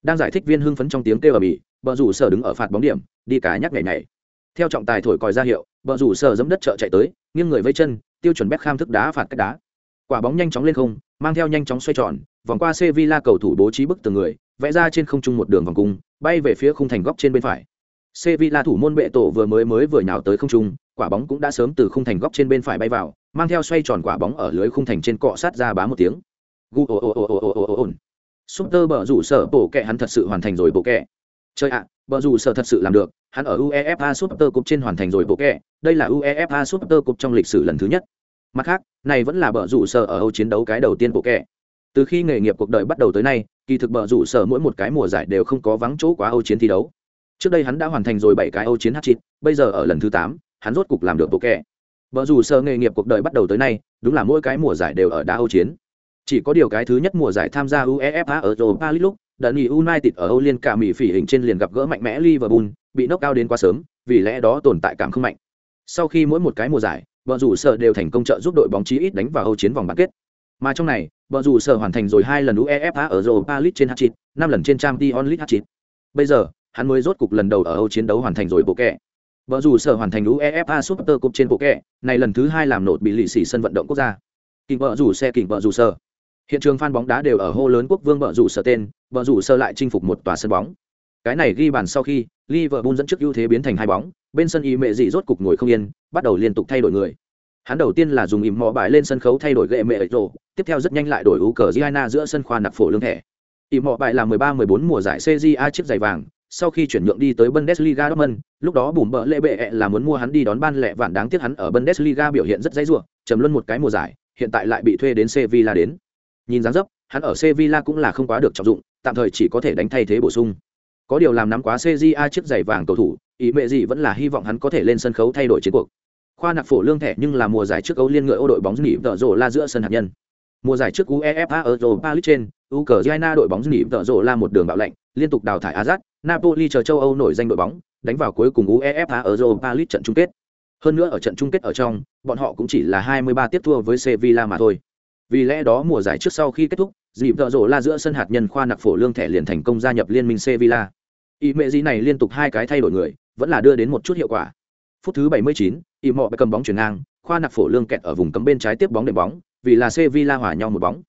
[SPEAKER 1] đang giải thích viên hưng phấn trong tiếng kêu ở bỉ bờ rủ sở đứng ở phạt bóng điểm, đi cá nhắc nhảy nhảy. Theo trọng tài thổi còi ra hiệu, bờ rủ sở giẫm đất trợ chạy tới, nghiêng người vây chân, tiêu chuẩn bét kham thức đá phạt cách đá. Quả bóng nhanh chóng lên không, mang theo nhanh chóng xoay tròn, vòng qua Sevilla cầu thủ bố trí bức tường người, vẽ ra trên không trung một đường vòng cung, bay về phía khung thành góc trên bên phải. Sevilla thủ môn bệ tổ vừa mới mới vừa nhào tới không trung, quả bóng cũng đã sớm từ khung thành góc trên bên phải bay vào, mang theo xoay tròn quả bóng ở lưới khung thành trên cọ sát ra bá một tiếng. Gu, ồ ồ ồ ồ ồ ồ ồ Super bở rủ sở bộ kẹ hắn thật sự hoàn thành rồi bộ kẹ. Chơi ạ bở rủ sở thật sự làm được, hắn ở uefa super cup trên hoàn thành rồi bộ kẹ, đây là uefa super cup trong lịch sử lần thứ nhất. Mặt khác, này vẫn là bở rủ sở ở âu chiến đấu cái đầu tiên bộ kẹ. Từ khi nghề nghiệp cuộc đời bắt đầu tới nay, kỳ thực bở rủ sở mỗi một cái mùa giải đều không có vắng chỗ quá âu chiến thi đấu trước đây hắn đã hoàn thành rồi bảy cái âu chiến hát chít bây giờ ở lần thứ tám, hắn rốt cục làm được bộ kẹ. Vợ dù sơ nghề nghiệp cuộc đời bắt đầu tới nay, đúng là mỗi cái mùa giải đều ở đá âu chiến. Chỉ có điều cái thứ nhất mùa giải tham gia uefa ở europa league lúc đợt nghỉ united ở âu liên cả mỹ phỉ hình trên liền gặp gỡ mạnh mẽ liverpool, bị nốc cao đến quá sớm, vì lẽ đó tồn tại cảm không mạnh. Sau khi mỗi một cái mùa giải, vợ dù sơ đều thành công trợ giúp đội bóng chí ít đánh vào âu chiến vòng bán kết. Mà trong này, vợ dù sơ hoàn thành rồi hai lần uefa ở europa league trên hat năm lần trên trang t onlit hat bây giờ hắn mới rốt cục lần đầu ở âu chiến đấu hoàn thành rồi bộ kẹ. Vợ dù sở hoàn thành uefa super cup trên bộ kẹ, này lần thứ hai làm nổi bị lì xì sân vận động quốc gia. Kình vợ dù xe, kình vợ dù sở. Hiện trường fan bóng đá đều ở hô lớn quốc vương vợ dù sở tên vợ dù sở lại chinh phục một tòa sân bóng. Cái này ghi bàn sau khi, Liverpool dẫn trước ưu thế biến thành hai bóng, bên sân y mẹ dị rốt cục ngồi không yên, bắt đầu liên tục thay đổi người. Hắn đầu tiên là dùng ỉm mò bài lên sân khấu thay đổi gệ mẹ rồ, tiếp theo rất nhanh lại đổi ú cờ giana giữa sân khoa nặc phổ lương thẻ. Ỉm mò bài là 13-14 mùa giải cja chiếc giày vàng sau khi chuyển nhượng đi tới Bundesliga Dortmund, lúc đó bùm bợ lệ bệ là muốn mua hắn đi đón ban lẹ vạn đáng tiếc hắn ở Bundesliga biểu hiện rất dãy rủa, trầm luân một cái mùa giải, hiện tại lại bị thuê đến Sevilla đến. Nhìn dáng dấp, hắn ở Sevilla cũng là không quá được trọng dụng, tạm thời chỉ có thể đánh thay thế bổ sung. Có điều làm nắm quá CJA chiếc giày vàng cầu thủ, ý mẹ gì vẫn là hy vọng hắn có thể lên sân khấu thay đổi chiến cuộc. Khoa nặc phổ lương thẻ nhưng là mùa giải trước Âu liên ngựa ô đội bóng nghỉ tợ rồ la giữa sân hạt nhân. Mùa giải trước UEFA Europa League trên, Ukraine đội bóng nghỉ tợ rồ la một đường bạo lệnh, liên tục đào thải Azat, Napoli chờ châu Âu nổi danh đội bóng, đánh vào cuối cùng UEFA Europa League trận chung kết. Hơn nữa ở trận chung kết ở trong, bọn họ cũng chỉ là 23 tiếp thua với Sevilla mà thôi. Vì lẽ đó mùa giải trước sau khi kết thúc, dịp tợ rổ la giữa sân hạt nhân khoa nặc phổ lương thẻ liền thành công gia nhập liên minh Sevilla. Ý mẹ gì này liên tục hai cái thay đổi người, vẫn là đưa đến một chút hiệu quả. Phút thứ 79, Ý mọ cầm bóng chuyển ngang, khoa nặc phổ lương kẹt ở vùng cấm bên trái tiếp bóng để bóng, vì là Sevilla hòa nhau một bóng.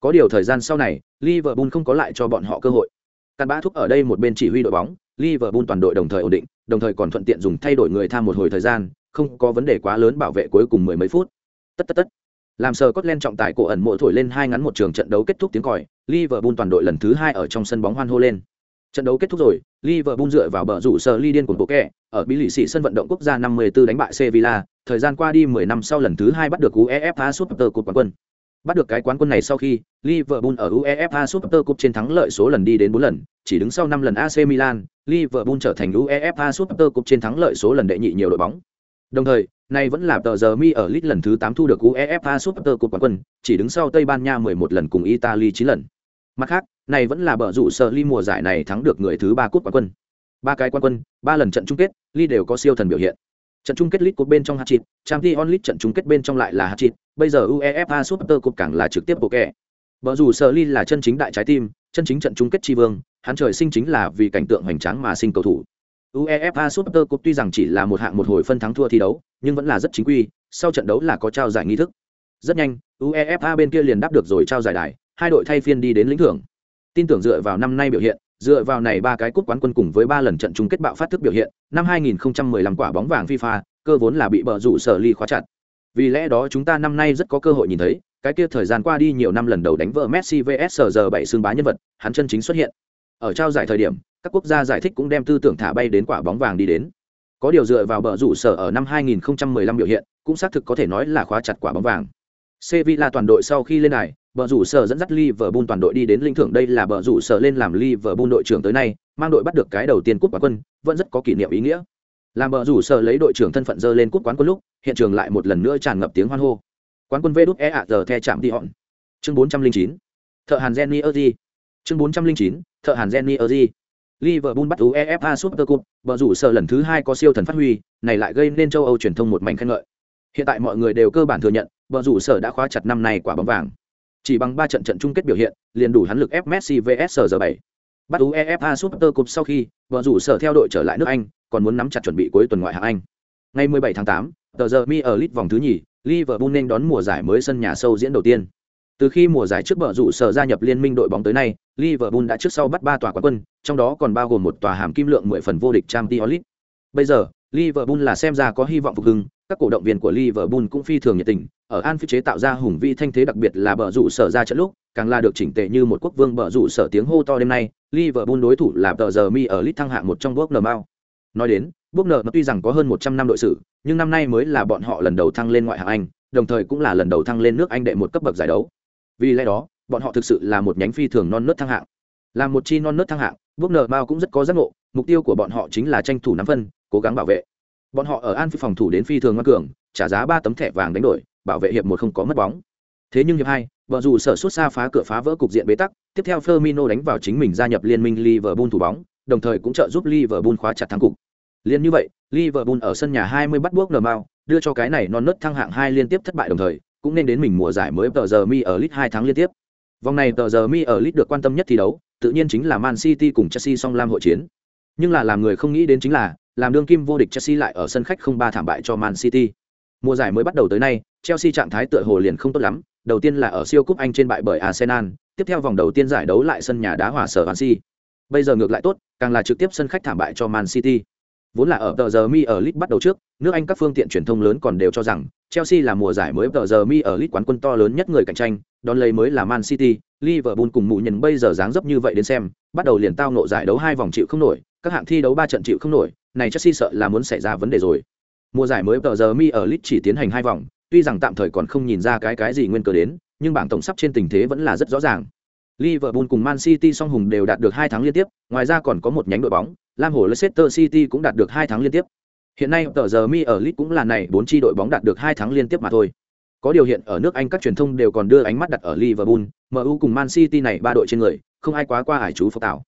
[SPEAKER 1] Có điều thời gian sau này, Liverpool không có lại cho bọn họ cơ hội. Cản bã thúc ở đây một bên chỉ huy đội bóng, Liverpool toàn đội đồng thời ổn định, đồng thời còn thuận tiện dùng thay đổi người tham một hồi thời gian, không có vấn đề quá lớn bảo vệ cuối cùng mười mấy phút. Tất tất tất. Làm sờ Scotland trọng tài cổ ẩn mộ thổi lên hai ngắn một trường trận đấu kết thúc tiếng còi, Liverpool toàn đội lần thứ hai ở trong sân bóng hoan hô lên. Trận đấu kết thúc rồi, Liverpool dựa vào bờ rủ sờ ly điên của bộ kẹ, ở Bí lì xị sân vận động quốc gia 54 đánh bại Sevilla, thời gian qua đi 10 năm sau lần thứ hai bắt được UEFA Super Cup quán quân. Bắt được cái quán quân này sau khi, Liverpool ở UEFA Super Cup trên thắng lợi số lần đi đến 4 lần, chỉ đứng sau 5 lần AC Milan, Liverpool trở thành UEFA Super Cup trên thắng lợi số lần đệ nhị nhiều đội bóng. Đồng thời, này vẫn là tờ giờ mi ở League lần thứ 8 thu được UEFA Super Cup quán quân, chỉ đứng sau Tây Ban Nha 11 lần cùng Italy 9 lần. Mặt khác, này vẫn là bờ rủ sở li mùa giải này thắng được người thứ 3 cúp quán quân. Ba cái quán quân, ba lần trận chung kết, li đều có siêu thần biểu hiện. Trận chung kết League Cup bên trong hat-trick, Champions League trận chung kết bên trong lại là hat-trick, bây giờ UEFA Super Cup càng là trực tiếp bộ kẹ. Bờ dù sở ly là chân chính đại trái tim, chân chính trận chung kết tri vương, hắn trời sinh chính là vì cảnh tượng hoành tráng mà sinh cầu thủ. UEFA Super Cup tuy rằng chỉ là một hạng một hồi phân thắng thua thi đấu, nhưng vẫn là rất chính quy, sau trận đấu là có trao giải nghi thức. Rất nhanh, UEFA bên kia liền đáp được rồi trao giải đài, hai đội thay phiên đi đến lĩnh thưởng. Tin tưởng dựa vào năm nay biểu hiện, dựa vào này ba cái cúp quán quân cùng với ba lần trận chung kết bạo phát thức biểu hiện, năm 2015 quả bóng vàng FIFA, cơ vốn là bị bờ rủ sở ly khóa chặt. Vì lẽ đó chúng ta năm nay rất có cơ hội nhìn thấy, cái kia thời gian qua đi nhiều năm lần đầu đánh vỡ Messi vs giờ bảy xương bá nhân vật, hắn chân chính xuất hiện. Ở trao giải thời điểm, các quốc gia giải thích cũng đem tư tưởng thả bay đến quả bóng vàng đi đến. Có điều dựa vào bờ rủ sở ở năm 2015 biểu hiện, cũng xác thực có thể nói là khóa chặt quả bóng vàng. Sevilla toàn đội sau khi lên này bờ rủ sở dẫn dắt Liverpool toàn đội đi đến linh thưởng đây là bờ rủ sở lên làm Liverpool đội trưởng tới nay, mang đội bắt được cái đầu tiên cúp quán quân, vẫn rất có kỷ niệm ý nghĩa. Làm bờ rủ sở lấy đội trưởng thân phận dơ lên cúp quán quân lúc, hiện trường lại một lần nữa tràn ngập tiếng hoan hô. Quán quân Vđ e ạ giờ the chạm đi hòn. Chương 409. Thợ Hàn Jenny di Chương 409. Thợ Hàn Jenny Erdi. Liverpool bắt UEFA Super Cup, bờ rủ sở lần thứ hai có siêu thần phát huy, này lại gây nên châu Âu truyền thông một mảnh khen ngợi. Hiện tại mọi người đều cơ bản thừa nhận, bờ rủ sở đã khóa chặt năm nay quả bóng vàng. Chỉ bằng ba trận trận chung kết biểu hiện, liền đủ hắn lực ép Messi vs giờ bảy. Bắt UEFA Super Cup sau khi, bờ rủ sở theo đội trở lại nước Anh, còn muốn nắm chặt chuẩn bị cuối tuần ngoại hạng Anh. Ngày 17 tháng 8, tờ giờ mi ở League vòng thứ nhì, Liverpool nên đón mùa giải mới sân nhà sâu diễn đầu tiên. Từ khi mùa giải trước bở rủ sở gia nhập liên minh đội bóng tới nay, Liverpool đã trước sau bắt 3 tòa quán quân, trong đó còn bao gồm một tòa hàm kim lượng 10 phần vô địch Champions League. Bây giờ, Liverpool là xem ra có hy vọng phục hưng, các cổ động viên của Liverpool cũng phi thường nhiệt tình, ở Anfield chế tạo ra hùng vi thanh thế đặc biệt là bờ rủ sở ra trận lúc, càng là được chỉnh tề như một quốc vương bờ rủ sở tiếng hô to đêm nay, Liverpool đối thủ là tờ giờ mi ở lit thăng hạng một trong bước nở mau. Nói đến, bước nợ tuy rằng có hơn 100 năm đội sử, nhưng năm nay mới là bọn họ lần đầu thăng lên ngoại hạng Anh, đồng thời cũng là lần đầu thăng lên nước Anh đệ một cấp bậc giải đấu. Vì lẽ đó, bọn họ thực sự là một nhánh phi thường non nớt thăng hạng. Là một chi non nớt thăng hạng, bước nợ bao cũng rất có giác ngộ, mục tiêu của bọn họ chính là tranh thủ nắm phân, cố gắng bảo vệ. Bọn họ ở An phi phòng thủ đến phi thường ngoan cường, trả giá ba tấm thẻ vàng đánh đổi, bảo vệ hiệp một không có mất bóng. Thế nhưng hiệp hai, vợ dù sở suốt xa phá cửa phá vỡ cục diện bế tắc, tiếp theo Firmino đánh vào chính mình gia nhập liên minh Liverpool thủ bóng, đồng thời cũng trợ giúp Liverpool khóa chặt thắng cục. Liên như vậy, Liverpool ở sân nhà 20 bắt buộc Normal, đưa cho cái này non nớt thăng hạng hai liên tiếp thất bại đồng thời, cũng nên đến mình mùa giải mới tờ giờ mi ở League 2 tháng liên tiếp. Vòng này tờ giờ mi ở League được quan tâm nhất thi đấu, tự nhiên chính là Man City cùng Chelsea song lam hội chiến. Nhưng là làm người không nghĩ đến chính là, làm đương kim vô địch Chelsea lại ở sân khách không ba thảm bại cho Man City. Mùa giải mới bắt đầu tới nay, Chelsea trạng thái tựa hồ liền không tốt lắm, đầu tiên là ở siêu cúp Anh trên bại bởi Arsenal, tiếp theo vòng đầu tiên giải đấu lại sân nhà đá hòa sở Chelsea. Bây giờ ngược lại tốt, càng là trực tiếp sân khách thảm bại cho Man City. Vốn là ở tờ giờ mi ở League bắt đầu trước, nước Anh các phương tiện truyền thông lớn còn đều cho rằng Chelsea là mùa giải mới tờ giờ mi ở League quán quân to lớn nhất người cạnh tranh, đón lấy mới là Man City, Liverpool cùng mụ nhân bây giờ dáng dấp như vậy đến xem, bắt đầu liền tao nộ giải đấu hai vòng chịu không nổi, các hạng thi đấu ba trận chịu không nổi, này Chelsea sợ là muốn xảy ra vấn đề rồi. Mùa giải mới tờ giờ mi ở League chỉ tiến hành hai vòng, tuy rằng tạm thời còn không nhìn ra cái cái gì nguyên cơ đến, nhưng bảng tổng sắp trên tình thế vẫn là rất rõ ràng. Liverpool cùng Man City song hùng đều đạt được hai thắng liên tiếp, ngoài ra còn có một nhánh đội bóng, Lam Hồ Leicester City cũng đạt được hai thắng liên tiếp. Hiện nay tờ giờ mi ở League cũng là này bốn chi đội bóng đạt được hai thắng liên tiếp mà thôi. Có điều hiện ở nước Anh các truyền thông đều còn đưa ánh mắt đặt ở Liverpool, MU cùng Man City này ba đội trên người, không ai quá qua ải chú phục tạo.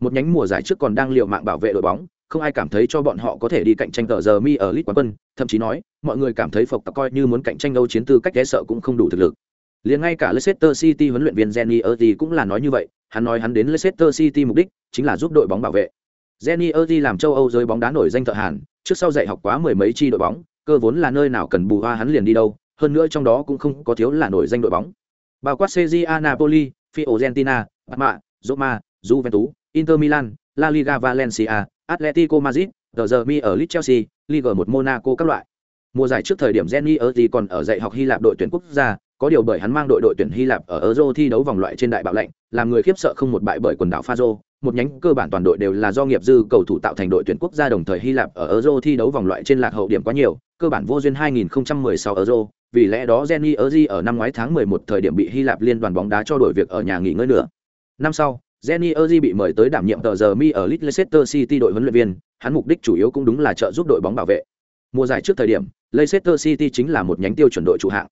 [SPEAKER 1] Một nhánh mùa giải trước còn đang liều mạng bảo vệ đội bóng, không ai cảm thấy cho bọn họ có thể đi cạnh tranh tờ giờ mi ở League quán quân, thậm chí nói, mọi người cảm thấy phục coi như muốn cạnh tranh Âu chiến tư cách ghé sợ cũng không đủ thực lực. Liền ngay cả Leicester City huấn luyện viên Jenny Erdi cũng là nói như vậy, hắn nói hắn đến Leicester City mục đích chính là giúp đội bóng bảo vệ. Jenny Erdi làm châu Âu giới bóng đá nổi danh thợ Hàn, trước sau dạy học quá mười mấy chi đội bóng, cơ vốn là nơi nào cần bù hoa hắn liền đi đâu, hơn nữa trong đó cũng không có thiếu là nổi danh đội bóng. Bao quát Serie Napoli, Fiorentina, Parma, Roma, Juventus, Inter Milan, La Liga Valencia, Atletico Madrid, The Derby ở Leeds Chelsea, Ligue 1 Monaco các loại. Mùa giải trước thời điểm Jenny Erdi còn ở dạy học Hy Lạp đội tuyển quốc gia, có điều bởi hắn mang đội đội tuyển Hy Lạp ở Euro thi đấu vòng loại trên đại bạo lệnh, làm người khiếp sợ không một bại bởi quần đảo Fazo, một nhánh cơ bản toàn đội đều là do nghiệp dư cầu thủ tạo thành đội tuyển quốc gia đồng thời Hy Lạp ở Euro thi đấu vòng loại trên lạc hậu điểm quá nhiều, cơ bản vô duyên 2016 Euro, vì lẽ đó Jenny Erzi ở năm ngoái tháng 11 thời điểm bị Hy Lạp liên đoàn bóng đá cho đổi việc ở nhà nghỉ ngơi nữa. Năm sau, Jenny Erzi bị mời tới đảm nhiệm tờ giờ mi ở Leicester City đội huấn luyện viên, hắn mục đích chủ yếu cũng đúng là trợ giúp đội bóng bảo vệ. Mùa giải trước thời điểm, Leicester City chính là một nhánh tiêu chuẩn đội chủ hạng.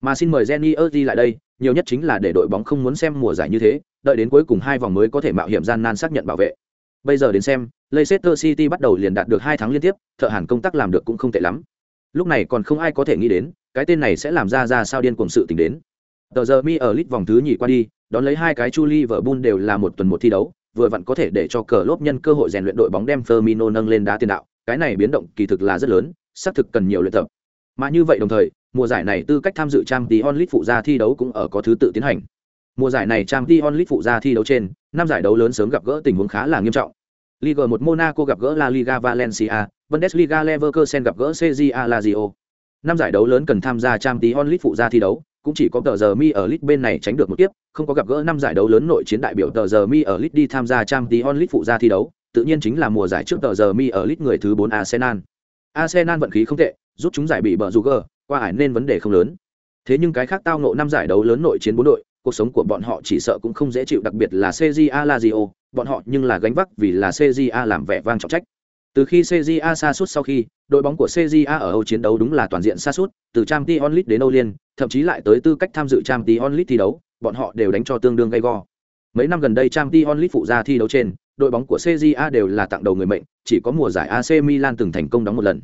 [SPEAKER 1] Mà xin mời Jenny Erdi lại đây, nhiều nhất chính là để đội bóng không muốn xem mùa giải như thế, đợi đến cuối cùng hai vòng mới có thể mạo hiểm gian nan xác nhận bảo vệ. Bây giờ đến xem, Leicester City bắt đầu liền đạt được hai tháng liên tiếp, thợ hàn công tác làm được cũng không tệ lắm. Lúc này còn không ai có thể nghĩ đến, cái tên này sẽ làm ra ra sao điên cuồng sự tình đến. Tờ giờ mi ở lit vòng thứ nhì qua đi, đón lấy hai cái Chu Liverpool đều là một tuần một thi đấu, vừa vặn có thể để cho cờ lốp nhân cơ hội rèn luyện đội bóng đem Firmino nâng lên đá tiền đạo, cái này biến động kỳ thực là rất lớn, xác thực cần nhiều luyện tập. Mà như vậy đồng thời, mùa giải này tư cách tham dự trang Champions onlit phụ gia thi đấu cũng ở có thứ tự tiến hành. Mùa giải này trang Champions onlit phụ gia thi đấu trên, năm giải đấu lớn sớm gặp gỡ tình huống khá là nghiêm trọng. Liga 1 Monaco gặp gỡ La Liga Valencia, Bundesliga Leverkusen gặp gỡ CJA Lazio. năm giải đấu lớn cần tham gia trang tí onlit phụ gia thi đấu cũng chỉ có tờ giờ mi ở lit bên này tránh được một kiếp không có gặp gỡ năm giải đấu lớn nội chiến đại biểu tờ giờ mi ở lit đi tham gia trang tí onlit phụ gia thi đấu tự nhiên chính là mùa giải trước tờ giờ mi ở lit người thứ bốn arsenal arsenal vận khí không tệ giúp chúng giải bị bờ dù gờ qua ải nên vấn đề không lớn. Thế nhưng cái khác tao nộ năm giải đấu lớn nội chiến bốn đội, cuộc sống của bọn họ chỉ sợ cũng không dễ chịu, đặc biệt là cja lazio bọn họ nhưng là gánh vác vì là cja làm vẻ vang trọng trách. Từ khi cja xa suốt sau khi, đội bóng của cja ở âu chiến đấu đúng là toàn diện xa suốt từ trang t onlit đến âu liên, thậm chí lại tới tư cách tham dự trang t onlit thi đấu, bọn họ đều đánh cho tương đương gay go. Mấy năm gần đây trang t onlit phụ ra thi đấu trên, đội bóng của cja đều là tặng đầu người mệnh, chỉ có mùa giải ac milan từng thành công đóng một lần.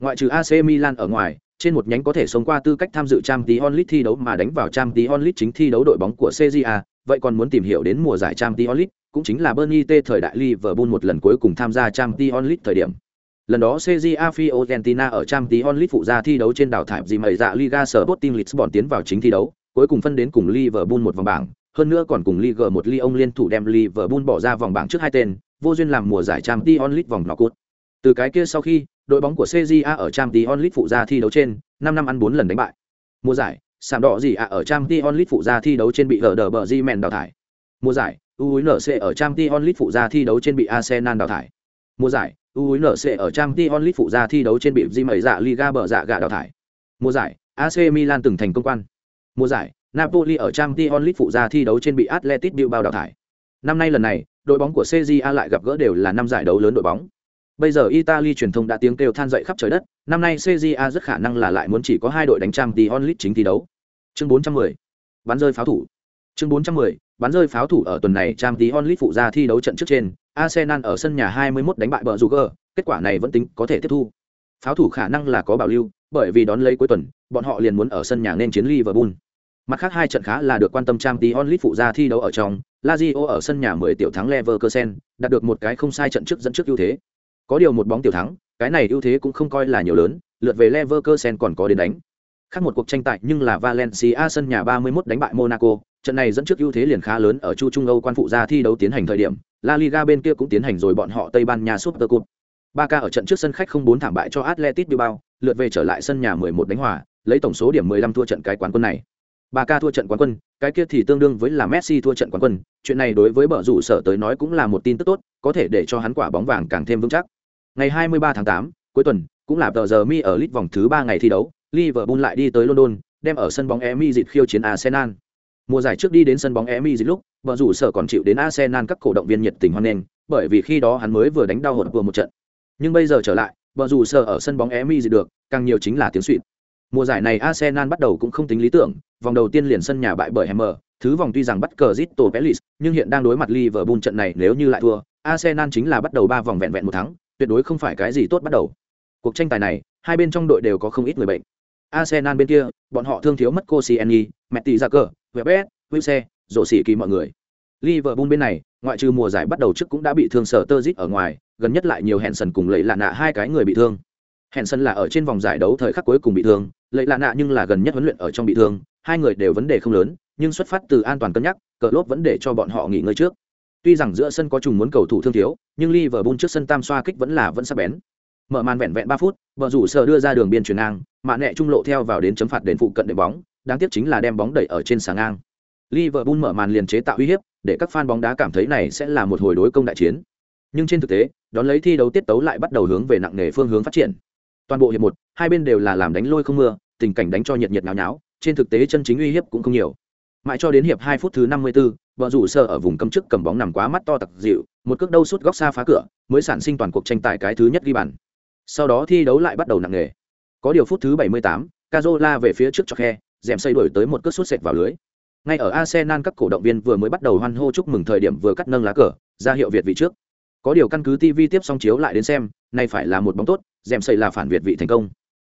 [SPEAKER 1] Ngoại trừ ac milan ở ngoài trên một nhánh có thể sống qua tư cách tham dự trang tí onlit thi đấu mà đánh vào trang tí onlit chính thi đấu đội bóng của CJA, vậy còn muốn tìm hiểu đến mùa giải trang tí onlit, cũng chính là Bernie T thời đại Liverpool một lần cuối cùng tham gia trang tí onlit thời điểm. Lần đó CJA Fiorentina ở trang tí onlit phụ ra thi đấu trên đảo thải gì mày dạ Liga Sporting Lisbon tiến vào chính thi đấu, cuối cùng phân đến cùng Liverpool một vòng bảng, hơn nữa còn cùng Liga một Lyon liên thủ đem Liverpool bỏ ra vòng bảng trước hai tên, vô duyên làm mùa giải trang tí onlit vòng knockout. Từ cái kia sau khi, đội bóng của CJA ở Champions League phụ gia thi đấu trên, 5 năm ăn 4 lần đánh bại. Mùa giải, sạm đỏ gì ạ ở Champions League phụ gia thi đấu trên bị ở đờ bờ Di Mèn đào thải. Mùa giải, UNC ở Champions League phụ gia thi đấu trên bị Arsenal đào thải. Mùa giải, UNC ở Champions League phụ gia thi đấu trên bị Di mẩy dạ Liga bờ dạ gạ đào thải. Mùa giải, AC Milan từng thành công quan. Mùa giải, Napoli ở Champions League phụ gia thi đấu trên bị Atletico Bilbao đào thải. Năm nay lần này, đội bóng của CJA lại gặp gỡ đều là năm giải đấu lớn đội bóng. Bây giờ Italy truyền thông đã tiếng kêu than dậy khắp trời đất, năm nay CJA rất khả năng là lại muốn chỉ có hai đội đánh trang tí onlit chính thi đấu. Chương 410. Bắn rơi pháo thủ. Chương 410. Bắn rơi pháo thủ ở tuần này trang tí onlit phụ ra thi đấu trận trước trên, Arsenal ở sân nhà 21 đánh bại bờ Juger, kết quả này vẫn tính có thể tiếp thu. Pháo thủ khả năng là có bảo lưu, bởi vì đón lấy cuối tuần, bọn họ liền muốn ở sân nhà nên chiến Liverpool. Mặt khác hai trận khá là được quan tâm trang tí onlit phụ ra thi đấu ở trong, Lazio ở sân nhà 10 tiểu thắng Leverkusen, đạt được một cái không sai trận trước dẫn trước ưu thế. Có điều một bóng tiểu thắng, cái này ưu thế cũng không coi là nhiều lớn, lượt về Leverkusen còn có đến đánh. Khác một cuộc tranh tài nhưng là Valencia sân nhà 31 đánh bại Monaco, trận này dẫn trước ưu thế liền khá lớn ở Chu Trung Âu quan phụ gia thi đấu tiến hành thời điểm, La Liga bên kia cũng tiến hành rồi bọn họ Tây Ban Nha Super Cup. Barca ở trận trước sân khách không bốn thảm bại cho Atletico Bilbao, lượt về trở lại sân nhà 11 đánh hòa, lấy tổng số điểm 15 thua trận cái quán quân này. Barca thua trận quán quân, cái kia thì tương đương với là Messi thua trận quán quân, chuyện này đối với bờ rủ sở tới nói cũng là một tin tức tốt, có thể để cho hắn quả bóng vàng càng thêm vững chắc. Ngày 23 tháng 8, cuối tuần, cũng là tờ giờ mi ở lit vòng thứ 3 ngày thi đấu, Liverpool lại đi tới London, đem ở sân bóng Emirates khiêu chiến Arsenal. Mùa giải trước đi đến sân bóng Emirates lúc, bờ rủ sở còn chịu đến Arsenal các cổ động viên nhiệt tình hoan nghênh, bởi vì khi đó hắn mới vừa đánh đau hụt vừa một trận. Nhưng bây giờ trở lại, bờ rủ sở ở sân bóng Emirates được, càng nhiều chính là tiếng xuýt. Mùa giải này Arsenal bắt đầu cũng không tính lý tưởng, vòng đầu tiên liền sân nhà bại bởi Hammer, thứ vòng tuy rằng bắt cờ Crystal Palace, nhưng hiện đang đối mặt Liverpool trận này nếu như lại thua, Arsenal chính là bắt đầu ba vòng vẹn vẹn một thắng, tuyệt đối không phải cái gì tốt bắt đầu. Cuộc tranh tài này, hai bên trong đội đều có không ít người bệnh. Arsenal bên kia, bọn họ thương thiếu mất Koscielny, Matty Jacker, Webber, Wilshere, rộ xỉ kỳ mọi người. Liverpool bên này, ngoại trừ mùa giải bắt đầu trước cũng đã bị thương sở tơ dít ở ngoài, gần nhất lại nhiều Henson cùng lấy lạ nạ hai cái người bị thương. Hẹn sân là ở trên vòng giải đấu thời khắc cuối cùng bị thương, lệ lạ nạ nhưng là gần nhất huấn luyện ở trong bị thương, hai người đều vấn đề không lớn, nhưng xuất phát từ an toàn cân nhắc, cờ lốp vẫn để cho bọn họ nghỉ ngơi trước. Tuy rằng giữa sân có trùng muốn cầu thủ thương thiếu, nhưng Liverpool trước sân tam xoa kích vẫn là vẫn sắp bén. Mở màn vẹn vẹn ba phút, vợ rủ sợ đưa ra đường biên chuyển ngang, mạn nẹ trung lộ theo vào đến chấm phạt đền phụ cận đệm bóng, đáng tiếc chính là đem bóng đẩy ở trên sàng ngang. Liverpool mở màn liền chế tạo uy hiếp, để các fan bóng đá cảm thấy này sẽ là một hồi đối công đại chiến. Nhưng trên thực tế, đón lấy thi đấu tiết tấu lại bắt đầu hướng về nặng nề phương hướng phát triển. Toàn bộ hiệp một, hai bên đều là làm đánh lôi không mưa, tình cảnh đánh cho nhiệt nhiệt náo náo, trên thực tế chân chính uy hiếp cũng không nhiều. Mãi cho đến hiệp hai phút thứ 54, vợ rủ sợ ở vùng cấm trước cầm bóng nằm quá mắt to tặc dịu, một cước đâu sút góc xa phá cửa, mới sản sinh toàn cuộc tranh tài cái thứ nhất ghi bàn. Sau đó thi đấu lại bắt đầu nặng nề. Có điều phút thứ 78, Cazola về phía trước cho khe, dẻm xây đổi tới một cước sút sệt vào lưới. Ngay ở Arsenal các cổ động viên vừa mới bắt đầu hoan hô chúc mừng thời điểm vừa cắt nâng lá cờ, ra hiệu Việt vị trước. Có điều căn cứ TV tiếp xong chiếu lại đến xem, này phải là một bóng tốt, dẻm xây là phản Việt vị thành công.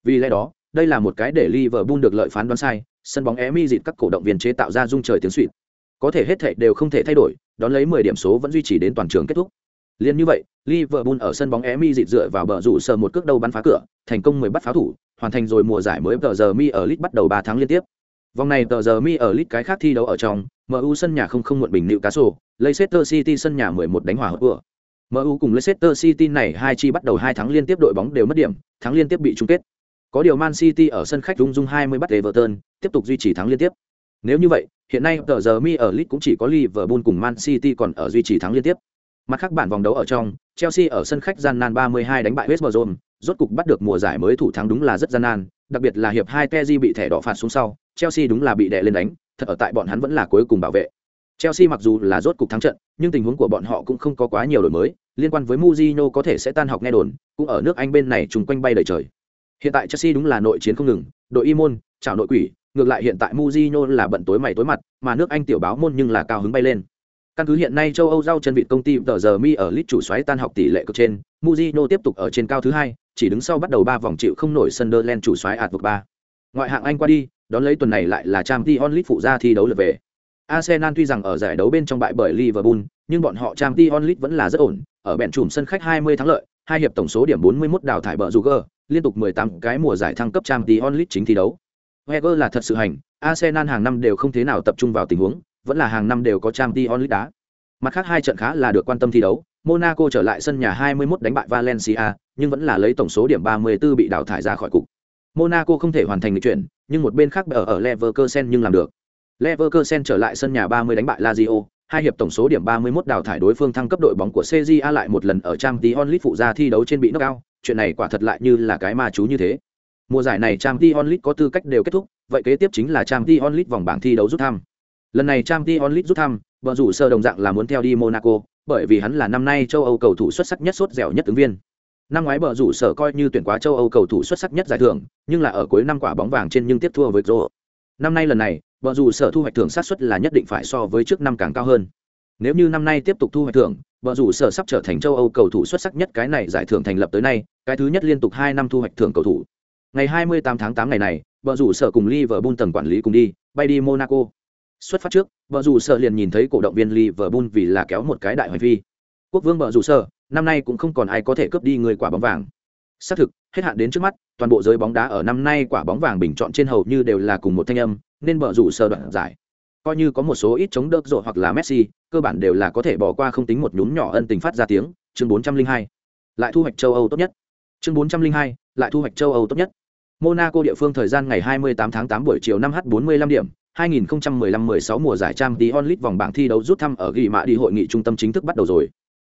[SPEAKER 1] Vì lẽ đó, đây là một cái để Liverpool được lợi phán đoán sai, sân bóng Emi dịt các cổ động viên chế tạo ra dung trời tiếng suỵt Có thể hết thảy đều không thể thay đổi, đón lấy 10 điểm số vẫn duy trì đến toàn trường kết thúc. Liên như vậy, Liverpool ở sân bóng Emi dịt dựa vào bờ rủ sờ một cước đầu bắn phá cửa, thành công 10 bắt pháo thủ, hoàn thành rồi mùa giải mới tờ giờ mi ở League bắt đầu 3 tháng liên tiếp. Vòng này tờ giờ mi ở League cái khác thi đấu ở trong, MU sân nhà không không muộn bình Newcastle, Leicester City sân nhà 11 đánh hòa hợp vừa. MU cùng Leicester City này hai chi bắt đầu hai tháng liên tiếp đội bóng đều mất điểm, thắng liên tiếp bị chung kết. Có điều Man City ở sân khách rung rung 20 bắt Everton, tiếp tục duy trì thắng liên tiếp. Nếu như vậy, hiện nay tờ giờ mi ở Leeds cũng chỉ có Liverpool cùng Man City còn ở duy trì thắng liên tiếp. Mặt khác bản vòng đấu ở trong, Chelsea ở sân khách gian nan 32 đánh bại West Brom, rốt cục bắt được mùa giải mới thủ thắng đúng là rất gian nan, đặc biệt là hiệp 2 Kessié bị thẻ đỏ phạt xuống sau, Chelsea đúng là bị đè lên đánh, thật ở tại bọn hắn vẫn là cuối cùng bảo vệ. Chelsea mặc dù là rốt cục thắng trận, nhưng tình huống của bọn họ cũng không có quá nhiều đổi mới, liên quan với Mujino có thể sẽ tan học nghe đồn, cũng ở nước Anh bên này trùng quanh bay đầy trời. Hiện tại Chelsea đúng là nội chiến không ngừng, đội y môn, chảo nội quỷ, ngược lại hiện tại Mujino là bận tối mày tối mặt, mà nước Anh tiểu báo môn nhưng là cao hứng bay lên. Căn cứ hiện nay châu Âu giao chân vịt công ty tờ giờ mi ở list chủ xoáy tan học tỷ lệ cực trên, Mujino tiếp tục ở trên cao thứ hai, chỉ đứng sau bắt đầu ba vòng chịu không nổi Sunderland chủ xoáy ạt vực ba. Ngoại hạng Anh qua đi, đón lấy tuần này lại là Champions League phụ ra thi đấu lượt về. Arsenal tuy rằng ở giải đấu bên trong bại bởi Liverpool, nhưng bọn họ Champions League vẫn là rất ổn, ở bèn chùm sân khách 20 thắng lợi, hai hiệp tổng số điểm 41 đào thải bờ Juger, liên tục 18 cái mùa giải thăng cấp Champions League chính thi đấu. Wenger là thật sự hành, Arsenal hàng năm đều không thế nào tập trung vào tình huống, vẫn là hàng năm đều có Champions League đá. Mặt khác hai trận khá là được quan tâm thi đấu, Monaco trở lại sân nhà 21 đánh bại Valencia, nhưng vẫn là lấy tổng số điểm 34 bị đào thải ra khỏi cục. Monaco không thể hoàn thành lịch chuyển, nhưng một bên khác ở ở Leverkusen nhưng làm được. Leverkusen trở lại sân nhà 30 đánh bại Lazio, hai hiệp tổng số điểm 31 đào thải đối phương thăng cấp đội bóng của CJA lại một lần ở Trang Champions League phụ ra thi đấu trên bị knockout, chuyện này quả thật lại như là cái ma chú như thế. Mùa giải này Trang Champions League có tư cách đều kết thúc, vậy kế tiếp chính là Trang Champions League vòng bảng thi đấu rút thăm. Lần này Trang Champions League rút thăm, bờ rủ sơ đồng dạng là muốn theo đi Monaco, bởi vì hắn là năm nay châu Âu cầu thủ xuất sắc nhất sốt dẻo nhất ứng viên. Năm ngoái bờ rủ sở coi như tuyển quá châu Âu cầu thủ xuất sắc nhất giải thưởng, nhưng là ở cuối năm quả bóng vàng trên nhưng tiếp thua với Rô. Năm nay lần này, bờ dù sở thu hoạch thưởng sát suất là nhất định phải so với trước năm càng cao hơn. Nếu như năm nay tiếp tục thu hoạch thưởng, bờ dù sở sắp trở thành châu Âu cầu thủ xuất sắc nhất cái này giải thưởng thành lập tới nay, cái thứ nhất liên tục hai năm thu hoạch thưởng cầu thủ. Ngày 28 tháng 8 ngày này, bờ dù sở cùng Liverpool tầng quản lý cùng đi, bay đi Monaco. Xuất phát trước, bờ dù sở liền nhìn thấy cổ động viên Liverpool vì là kéo một cái đại hoành phi. Quốc vương bờ dù sở, năm nay cũng không còn ai có thể cướp đi người quả bóng vàng. Xác thực, hết hạn đến trước mắt, toàn bộ giới bóng đá ở năm nay quả bóng vàng bình chọn trên hầu như đều là cùng một thanh âm, nên bở rủ sơ đoạn giải. Coi như có một số ít chống đỡ rộ hoặc là Messi, cơ bản đều là có thể bỏ qua không tính một nhún nhỏ ân tình phát ra tiếng, chương 402. Lại thu hoạch châu Âu tốt nhất. Chương 402, lại thu hoạch châu Âu tốt nhất. Monaco địa phương thời gian ngày 28 tháng 8 buổi chiều 5h45 điểm, 2015-16 mùa giải trang tí onlit vòng bảng thi đấu rút thăm ở ghi mã đi hội nghị trung tâm chính thức bắt đầu rồi.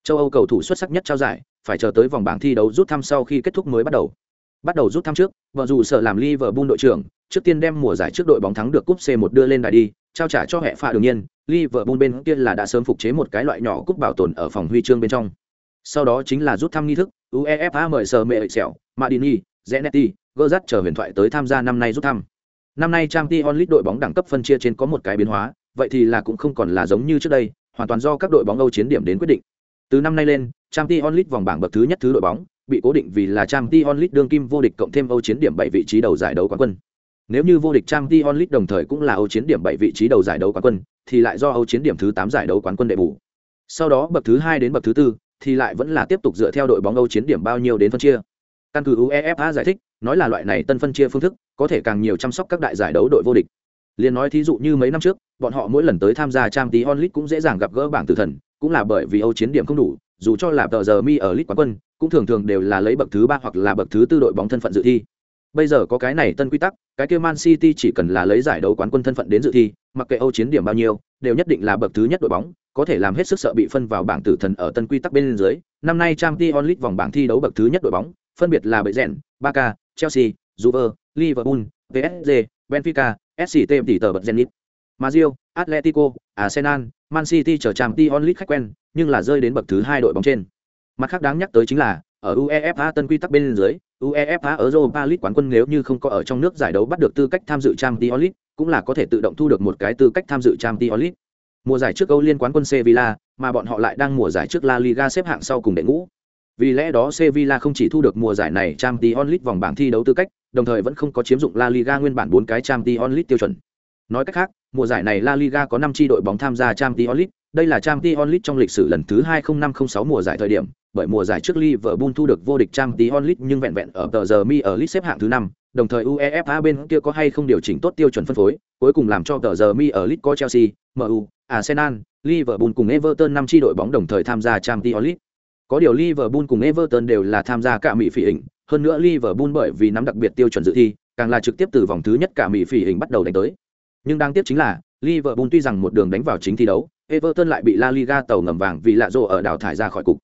[SPEAKER 1] Châu Âu cầu thủ xuất sắc nhất trao giải, phải chờ tới vòng bảng thi đấu rút thăm sau khi kết thúc mới bắt đầu. Bắt đầu rút thăm trước, vợ dù sợ làm Liverpool đội trưởng, trước tiên đem mùa giải trước đội bóng thắng được cúp C1 đưa lên đài đi, trao trả cho hệ phạ đương nhiên, Liverpool bên kia là đã sớm phục chế một cái loại nhỏ cúp bảo tồn ở phòng huy chương bên trong. Sau đó chính là rút thăm nghi thức, UEFA mời sờ mẹ sẹo, Madini, Zenetti, Gerrard chờ huyền thoại tới tham gia năm nay rút thăm năm nay trang League đội bóng đẳng cấp phân chia trên có một cái biến hóa vậy thì là cũng không còn là giống như trước đây hoàn toàn do các đội bóng âu chiến điểm đến quyết định từ năm nay lên trang League vòng bảng bậc thứ nhất thứ đội bóng, bị cố định vì là trang League đương kim vô địch cộng thêm âu chiến điểm bảy vị trí đầu giải đấu quán quân. Nếu như vô địch trang League đồng thời cũng là âu chiến điểm bảy vị trí đầu giải đấu quán quân, thì lại do âu chiến điểm thứ tám giải đấu quán quân đệ bù. Sau đó bậc thứ hai đến bậc thứ tư, thì lại vẫn là tiếp tục dựa theo đội bóng âu chiến điểm bao nhiêu đến phân chia. Căn cứ uefa giải thích, nói là loại này tân phân chia phương thức, có thể càng nhiều chăm sóc các đại giải đấu đội vô địch. Liên nói thí dụ như mấy năm trước, bọn họ mỗi lần tới tham gia trang League cũng dễ dàng gặp gỡ bảng tử thần cũng là bởi vì âu chiến điểm không đủ dù cho là tờ giờ mi ở lit quán quân cũng thường thường đều là lấy bậc thứ ba hoặc là bậc thứ tư đội bóng thân phận dự thi bây giờ có cái này tân quy tắc cái kia man city chỉ cần là lấy giải đấu quán quân thân phận đến dự thi mặc kệ âu chiến điểm bao nhiêu đều nhất định là bậc thứ nhất đội bóng có thể làm hết sức sợ bị phân vào bảng tử thần ở tân quy tắc bên dưới năm nay Champions League vòng bảng thi đấu bậc thứ nhất đội bóng phân biệt là Bayern, Barca, Chelsea, Juve, Liverpool, PSG, Benfica, SCT tỷ tờ bật Zenit. Mazio, Atletico, Arsenal, Man City trở trang Champions League khách quen, nhưng là rơi đến bậc thứ hai đội bóng trên. Mặt khác đáng nhắc tới chính là, ở UEFA tân quy tắc bên dưới, UEFA Europa League quán quân nếu như không có ở trong nước giải đấu bắt được tư cách tham dự Champions League, cũng là có thể tự động thu được một cái tư cách tham dự Champions League. Mùa giải trước Âu Liên quán quân Sevilla, mà bọn họ lại đang mùa giải trước La Liga xếp hạng sau cùng đệ ngũ. Vì lẽ đó Sevilla không chỉ thu được mùa giải này Champions League vòng bảng thi đấu tư cách, đồng thời vẫn không có chiếm dụng La Liga nguyên bản bốn cái Champions League tiêu chuẩn. Nói cách khác, mùa giải này La Liga có 5 chi đội bóng tham gia Champions League, đây là Champions League trong lịch sử lần thứ 20506 mùa giải thời điểm, bởi mùa giải trước Liverpool thu được vô địch Champions League nhưng vẹn vẹn ở tờ giờ mi ở League xếp hạng thứ 5, đồng thời UEFA bên kia có hay không điều chỉnh tốt tiêu chuẩn phân phối, cuối cùng làm cho tờ giờ mi ở League có Chelsea, MU, Arsenal, Liverpool cùng Everton 5 chi đội bóng đồng thời tham gia Champions League. Có điều Liverpool cùng Everton đều là tham gia cả Mỹ phỉ hình, hơn nữa Liverpool bởi vì nắm đặc biệt tiêu chuẩn dự thi, càng là trực tiếp từ vòng thứ nhất cả Mỹ phỉ hình bắt đầu đánh tới. Nhưng đáng tiếc chính là, Liverpool tuy rằng một đường đánh vào chính thi đấu, Everton lại bị La Liga tàu ngầm vàng vì lạ rồ ở đảo thải ra khỏi cục.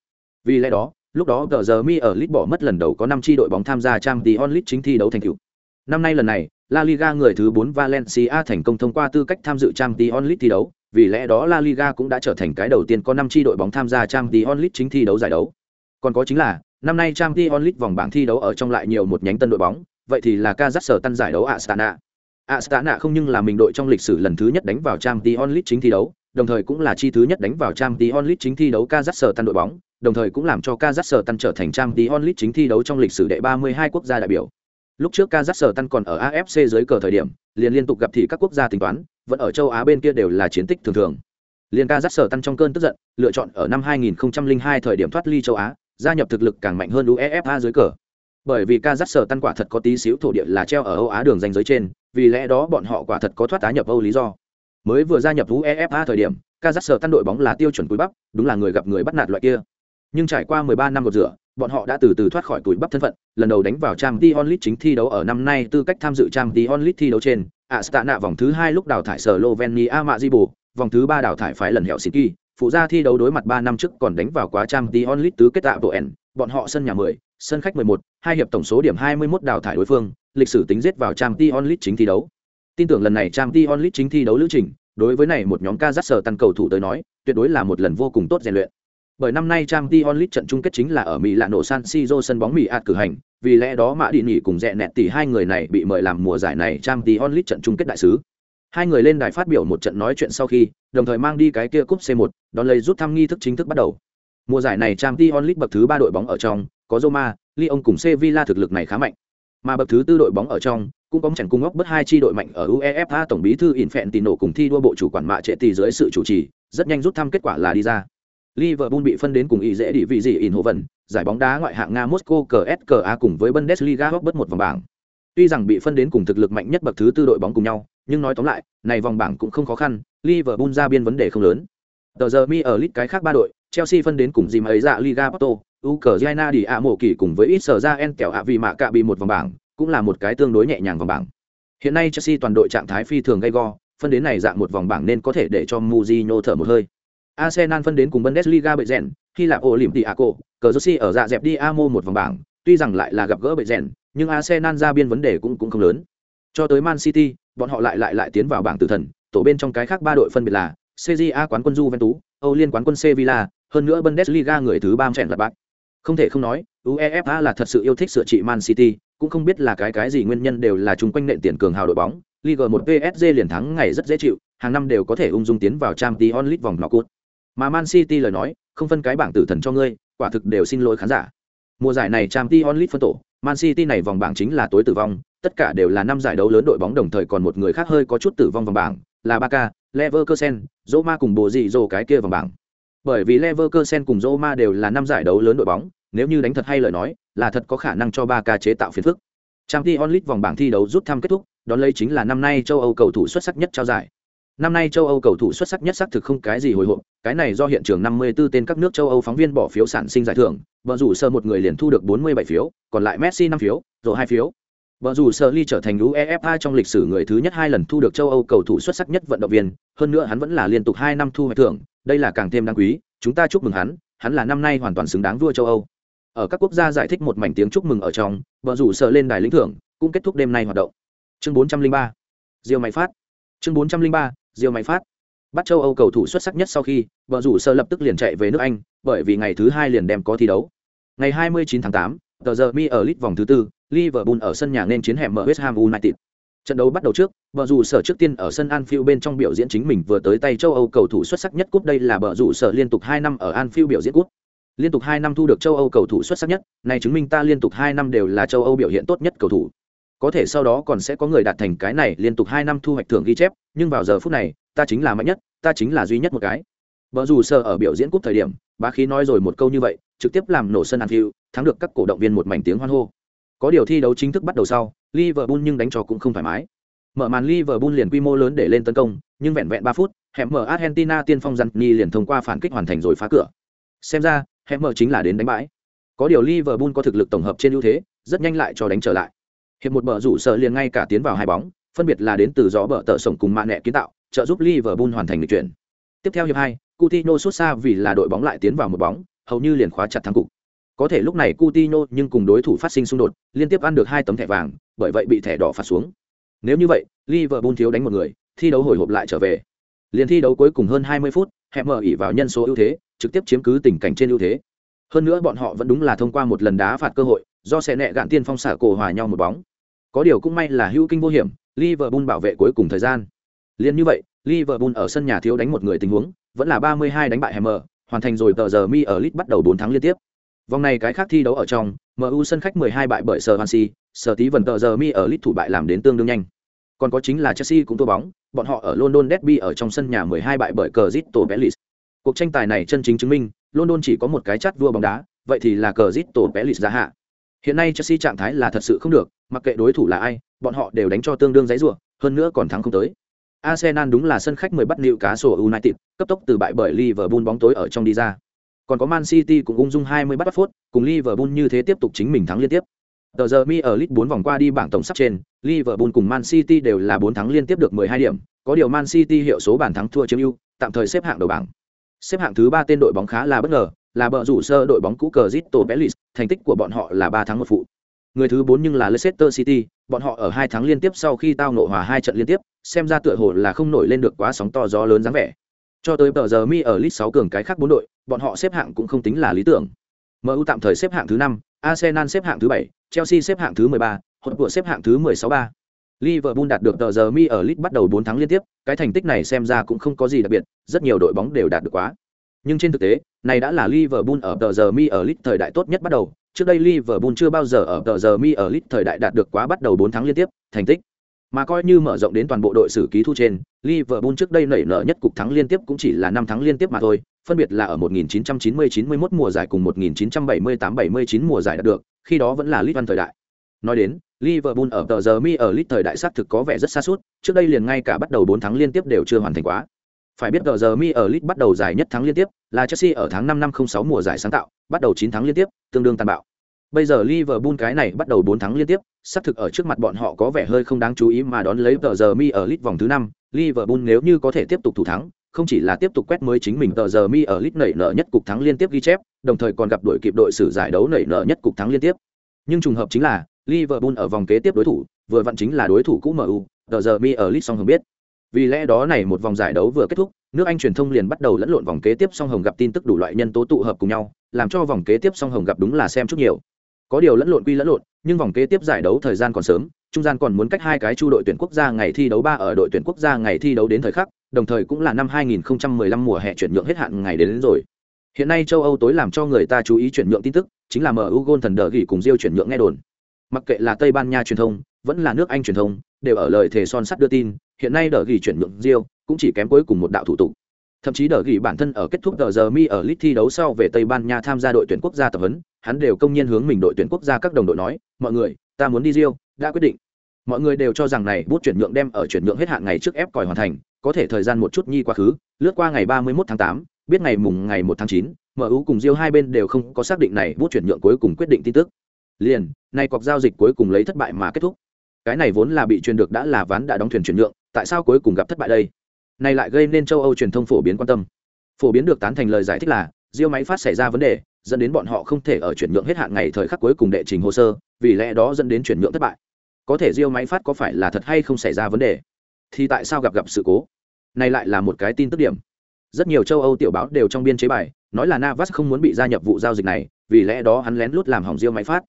[SPEAKER 1] Vì lẽ đó, lúc đó tờ giờ mi ở lit bỏ mất lần đầu có năm chi đội bóng tham gia trang League chính thi đấu thành tựu năm nay lần này la liga người thứ bốn valencia thành công thông qua tư cách tham dự trang League thi đấu vì lẽ đó la liga cũng đã trở thành cái đầu tiên có năm chi đội bóng tham gia trang League chính thi đấu giải đấu còn có chính là năm nay trang League vòng bảng thi đấu ở trong lại nhiều một nhánh tân đội bóng vậy thì là Kazakhstan tân giải đấu Astana. Astana không nhưng là mình đội trong lịch sử lần thứ nhất đánh vào Champions League chính thi đấu, đồng thời cũng là chi thứ nhất đánh vào Champions League chính thi đấu Kazakhstan đội bóng, đồng thời cũng làm cho Kazakhstan trở thành Champions League chính thi đấu trong lịch sử đệ 32 quốc gia đại biểu. Lúc trước Kazakhstan còn ở AFC dưới cờ thời điểm, liền liên tục gặp thì các quốc gia tính toán, vẫn ở châu Á bên kia đều là chiến tích thường thường. Liên Kazakhstan trong cơn tức giận, lựa chọn ở năm 2002 thời điểm thoát ly châu Á, gia nhập thực lực càng mạnh hơn UEFA dưới cờ. Bởi vì Kazakhstan quả thật có tí xíu thổ địa là treo ở Âu Á đường danh giới trên, vì lẽ đó bọn họ quả thật có thoát tá nhập Âu lý do. Mới vừa gia nhập UEFA thời điểm, Kazakhstan đội bóng là tiêu chuẩn cúi bắp, đúng là người gặp người bắt nạt loại kia nhưng trải qua 13 năm một rửa bọn họ đã từ từ thoát khỏi tuổi bắp thân phận lần đầu đánh vào trang t onlit chính thi đấu ở năm nay tư cách tham dự trang t onlit thi đấu trên astana vòng thứ hai lúc đào thải slovenia mazibo vòng thứ ba đào thải phái lần hẹo helsinki phụ gia thi đấu đối mặt 3 năm trước còn đánh vào quá trang t onlit tứ kết tạo bộ bọn họ sân nhà 10, sân khách 11, hai hiệp tổng số điểm 21 đào thải đối phương lịch sử tính giết vào trang t League chính thi đấu. Tin tưởng lần này trang t League chính thi đấu lữ trình đối với này một nhóm ca dắt sở tăng cầu thủ tới nói tuyệt đối là một lần vô cùng tốt rèn luyện. Bởi năm nay trang t League trận chung kết chính là ở mỹ lạ nổ san siro sân bóng mỹ ạt cử hành vì lẽ đó mã đi nghỉ cùng rẽ nẹt tỷ hai người này bị mời làm mùa giải này trang t League trận chung kết đại sứ. Hai người lên đài phát biểu một trận nói chuyện sau khi đồng thời mang đi cái kia cúp c 1 đón lấy rút thăm nghi thức chính thức bắt đầu. Mùa giải này trang t bậc thứ ba đội bóng ở trong có roma lyon cùng sevilla thực lực này khá mạnh mà bậc thứ tư đội bóng ở trong cũng có chẳng cung ốc bất hai chi đội mạnh ở uefa tổng bí thư infantino cùng thi đua bộ chủ quản mạ trệ tỷ dưới sự chủ trì rất nhanh rút thăm kết quả là đi ra Liverpool bị phân đến cùng ý dễ đi vị gì in hộ vận, giải bóng đá ngoại hạng Nga Moscow CSKA cùng với Bundesliga góp bất một vòng bảng. Tuy rằng bị phân đến cùng thực lực mạnh nhất bậc thứ tư đội bóng cùng nhau, nhưng nói tóm lại, này vòng bảng cũng không khó khăn, Liverpool ra biên vấn đề không lớn. Tờ giờ mi ở list cái khác ba đội, Chelsea phân đến cùng gì mà ấy dạ Liga Porto, Ukraine đi ạ mộ kỳ cùng với ít sở ra en kẹo ạ vì mạ cạ bị một vòng bảng, cũng là một cái tương đối nhẹ nhàng vòng bảng. Hiện nay Chelsea toàn đội trạng thái phi thường gay go, phân đến này dạng một vòng bảng nên có thể để cho Mourinho thở một hơi. Arsenal phân đến cùng Bundesliga bệ rèn, khi là Olympiaco, cờ Chelsea ở dạ dẹp đi Amo một vòng bảng, tuy rằng lại là gặp gỡ bệ rèn, nhưng Arsenal ra biên vấn đề cũng cũng không lớn. Cho tới Man City, bọn họ lại lại lại tiến vào bảng tử thần, tổ bên trong cái khác ba đội phân biệt là CJA quán quân Juventus, Âu Liên quán quân Sevilla, hơn nữa Bundesliga người thứ ba chèn là bạc. Không thể không nói, UEFA là thật sự yêu thích sửa trị Man City, cũng không biết là cái cái gì nguyên nhân đều là chung quanh nện tiền cường hào đội bóng, Liga 1 PSG liền thắng ngày rất dễ chịu, hàng năm đều có thể ung dung tiến vào Champions League vòng knock-out. Mà Man City lời nói, không phân cái bảng tử thần cho ngươi, quả thực đều xin lỗi khán giả. Mùa giải này Champions League phân tổ, Man City này vòng bảng chính là tối tử vong, tất cả đều là năm giải đấu lớn đội bóng đồng thời còn một người khác hơi có chút tử vong vòng bảng, là Barca, Leverkusen, Roma cùng bộ gì rồ cái kia vòng bảng. Bởi vì Leverkusen cùng Roma đều là năm giải đấu lớn đội bóng, nếu như đánh thật hay lời nói, là thật có khả năng cho Barca chế tạo phiền phức. Champions League vòng bảng thi đấu rút thăm kết thúc, đón lấy chính là năm nay châu Âu cầu thủ xuất sắc nhất trao giải. Năm nay châu Âu cầu thủ xuất sắc nhất xác thực không cái gì hồi hộp, cái này do hiện trường 54 tên các nước châu Âu phóng viên bỏ phiếu sản sinh giải thưởng, bờ rủ sơ một người liền thu được 47 phiếu, còn lại Messi 5 phiếu, rồi 2 phiếu. Bờ rủ Sở ly trở thành UEFA trong lịch sử người thứ nhất hai lần thu được châu Âu cầu thủ xuất sắc nhất vận động viên, hơn nữa hắn vẫn là liên tục 2 năm thu hoạch thưởng, đây là càng thêm đáng quý, chúng ta chúc mừng hắn, hắn là năm nay hoàn toàn xứng đáng vua châu Âu. Ở các quốc gia giải thích một mảnh tiếng chúc mừng ở trong, bờ rủ Sở lên đài lĩnh thưởng, cũng kết thúc đêm nay hoạt động. Chương 403. Diêu Mày Phát. Chương 403 diêu máy phát bắt châu âu cầu thủ xuất sắc nhất sau khi bờ rủ Sở lập tức liền chạy về nước anh bởi vì ngày thứ hai liền đem có thi đấu ngày 29 tháng 8, tờ giờ mi ở lit vòng thứ tư liverpool ở sân nhà nên chiến hẻm mở west ham united. Trận đấu bắt đầu trước bờ rủ sở trước tiên ở sân anfield bên trong biểu diễn chính mình vừa tới tay châu âu cầu thủ xuất sắc nhất cúp. Đây là bờ rủ sở liên tục hai năm ở anfield biểu diễn cúp. Liên tục hai năm thu được châu âu cầu thủ xuất sắc nhất này chứng minh ta liên tục hai năm đều là châu âu biểu hiện tốt nhất cầu thủ. Có thể sau đó còn sẽ có người đạt thành cái này liên tục hai năm thu hoạch thưởng ghi chép nhưng vào giờ phút này ta chính là mạnh nhất ta chính là duy nhất một cái. Bờ rủ sở ở biểu diễn cúp thời điểm bá khí nói rồi một câu như vậy trực tiếp làm nổ sân Anfield, thắng được các cổ động viên một mảnh tiếng hoan hô có điều thi đấu chính thức bắt đầu sau, Liverpool nhưng đánh cho cũng không thoải mái. Mở màn Liverpool liền quy mô lớn để lên tấn công, nhưng vẹn vẹn ba phút, hẻm mở Argentina tiên phong Gianni liền thông qua phản kích hoàn thành rồi phá cửa. Xem ra, hẻm mở chính là đến đánh bãi. Có điều Liverpool có thực lực tổng hợp trên ưu thế, rất nhanh lại cho đánh trở lại. Hiệp một bờ rủ sợ liền ngay cả tiến vào hai bóng, phân biệt là đến từ gió bờ tợ sổng cùng mạ nẹ kiến tạo, trợ giúp liverpool hoàn thành lịch chuyển. Tiếp theo hiệp hai, Coutinho xuất xa vì là đội bóng lại tiến vào một bóng, hầu như liền khóa chặt thắng cục có thể lúc này Coutinho nhưng cùng đối thủ phát sinh xung đột liên tiếp ăn được hai tấm thẻ vàng bởi vậy bị thẻ đỏ phạt xuống. Nếu như vậy Liverpool thiếu đánh một người thi đấu hồi hộp lại trở về. Liên thi đấu cuối cùng hơn 20 phút hẹp mở ỉ vào nhân số ưu thế trực tiếp chiếm cứ tình cảnh trên ưu thế. Hơn nữa bọn họ vẫn đúng là thông qua một lần đá phạt cơ hội do xe nẹ gạn tiên phong xả cổ hòa nhau một bóng. Có điều cũng may là hữu kinh vô hiểm liverpool bảo vệ cuối cùng thời gian. Liên như vậy liverpool ở sân nhà thiếu đánh một người tình huống vẫn là 32 đánh bại Hammer, hoàn thành rồi tờ giờ mi ở Leeds bắt đầu 4 tháng liên tiếp vòng này cái khác thi đấu ở trong mu sân khách 12 bại bởi Swansea, sở tí vần tờ giờ mi ở lít thủ bại làm đến tương đương nhanh. Còn có chính là chelsea cũng thua bóng bọn họ ở london derby ở trong sân nhà 12 bại bởi Crystal Palace. cuộc tranh tài này chân chính chứng minh london chỉ có một cái chát vua bóng đá vậy thì là Crystal Palace ra hạ. Hiện nay chelsea trạng thái là thật sự không được mặc kệ đối thủ là ai bọn họ đều đánh cho tương đương dãy rủa, hơn nữa còn thắng không tới. Arsenal đúng là sân khách 10 bắt liệu cá sổ united cấp tốc từ bại bởi liverpool bóng tối ở trong đi ra còn có man city cũng ung dung 20 bắt phút cùng liverpool như thế tiếp tục chính mình thắng liên tiếp Tờ giờ mi ở League 4 vòng qua đi bảng tổng sắp trên, Liverpool cùng Man City đều là 4 thắng liên tiếp được 12 điểm, có điều Man City hiệu số bàn thắng thua chiếm ưu, tạm thời xếp hạng đầu bảng. Xếp hạng thứ 3 tên đội bóng khá là bất ngờ, là bờ rủ sơ đội bóng cũ Crystal Palace, thành tích của bọn họ là 3 thắng 1 phụ. Người thứ 4 nhưng là Leicester City, bọn họ ở 2 tháng liên tiếp sau khi tao nộ hòa 2 trận liên tiếp, xem ra tựa hồ là không nổi lên được quá sóng to gió lớn dáng vẻ. Cho tới tờ giờ mi ở League 6 cường cái khác 4 đội, bọn họ xếp hạng cũng không tính là lý tưởng. MU tạm thời xếp hạng thứ 5, Arsenal xếp hạng thứ 7, Chelsea xếp hạng thứ 13, hỗn của xếp hạng thứ 16-3. Liverpool đạt được tờ giờ mi ở League bắt đầu 4 tháng liên tiếp, cái thành tích này xem ra cũng không có gì đặc biệt, rất nhiều đội bóng đều đạt được quá. Nhưng trên thực tế, này đã là Liverpool ở tờ giờ mi ở League thời đại tốt nhất bắt đầu, trước đây Liverpool chưa bao giờ ở tờ giờ mi ở League thời đại đạt được quá bắt đầu 4 tháng liên tiếp, thành tích mà coi như mở rộng đến toàn bộ đội sử ký thu trên, Liverpool trước đây nảy nở nhất cục thắng liên tiếp cũng chỉ là 5 thắng liên tiếp mà thôi, phân biệt là ở 1990-91 mùa giải cùng 1978-79 mùa giải đạt được, khi đó vẫn là League One thời đại. Nói đến, Liverpool ở tờ giờ mi ở League thời đại sát thực có vẻ rất xa suốt, trước đây liền ngay cả bắt đầu 4 tháng liên tiếp đều chưa hoàn thành quá. Phải biết tờ giờ mi ở League bắt đầu giải nhất tháng liên tiếp, là Chelsea ở tháng 5 năm 06 mùa giải sáng tạo, bắt đầu 9 tháng liên tiếp, tương đương tàn bạo. Bây giờ Liverpool cái này bắt đầu 4 tháng liên tiếp, sát thực ở trước mặt bọn họ có vẻ hơi không đáng chú ý mà đón lấy tờ giờ mi ở League vòng thứ 5, Liverpool nếu như có thể tiếp tục thủ thắng, không chỉ là tiếp tục quét mới chính mình tờ giờ mi ở lit nảy nở nhất cục thắng liên tiếp ghi chép, đồng thời còn gặp đội kịp đội xử giải đấu nảy nở nhất cục thắng liên tiếp. Nhưng trùng hợp chính là Liverpool ở vòng kế tiếp đối thủ, vừa vặn chính là đối thủ cũ MU, tờ giờ mi ở lit song hồng biết. Vì lẽ đó này một vòng giải đấu vừa kết thúc, nước Anh truyền thông liền bắt đầu lẫn lộn vòng kế tiếp song hồng gặp tin tức đủ loại nhân tố tụ hợp cùng nhau, làm cho vòng kế tiếp song hồng gặp đúng là xem chút nhiều. Có điều lẫn lộn quy lẫn lộn, nhưng vòng kế tiếp giải đấu thời gian còn sớm, trung gian còn muốn cách hai cái chu đội tuyển quốc gia ngày thi đấu ba ở đội tuyển quốc gia ngày thi đấu đến thời khắc, đồng thời cũng là năm 2015 mùa hè chuyển nhượng hết hạn ngày đến, đến rồi. Hiện nay châu Âu tối làm cho người ta chú ý chuyển nhượng tin tức, chính là MU Gol thần đỡ gỉ cùng Diêu chuyển nhượng nghe đồn. Mặc kệ là Tây Ban Nha truyền thông, vẫn là nước Anh truyền thông, đều ở lời thề son sắt đưa tin, hiện nay đỡ gỉ chuyển nhượng Diêu, cũng chỉ kém cuối cùng một đạo thủ tục. Thậm chí đỡ gỉ bản thân ở kết thúc tờ giờ mi ở lit thi đấu sau về Tây Ban Nha tham gia đội tuyển quốc gia tập huấn, hắn đều công nhiên hướng mình đội tuyển quốc gia các đồng đội nói, mọi người, ta muốn đi Diêu, đã quyết định mọi người đều cho rằng này bút chuyển nhượng đem ở chuyển nhượng hết hạn ngày trước ép còi hoàn thành có thể thời gian một chút nhi quá khứ, lướt qua ngày ba mươi 31 tháng tám, biết ngày mùng ngày một tháng chín mu cùng diêu hai bên đều không có xác định này bút chuyển nhượng cuối cùng quyết định tin tức. Liền, này cuộc giao dịch cuối cùng lấy thất bại mà kết thúc. Cái này vốn là bị truyền được đã là ván đã đóng thuyền chuyển nhượng, tại sao cuối cùng gặp thất bại đây? Này lại gây nên châu âu truyền thông phổ biến quan tâm. Phổ biến được tán thành lời giải thích là, diêu máy phát xảy ra vấn đề, dẫn đến bọn họ không thể ở chuyển nhượng hết hạn ngày thời khắc cuối cùng đệ trình hồ sơ, vì lẽ đó dẫn đến chuyển nhượng thất bại. Có thể diêu máy phát có phải là thật hay không xảy ra vấn đề? Thì tại sao gặp gặp sự cố? Này lại là một cái tin tức điểm. Rất nhiều châu âu tiểu báo đều trong biên chế bài nói là navas không muốn bị gia nhập vụ giao dịch này vì lẽ đó hắn lén lút làm hỏng diêu máy phát.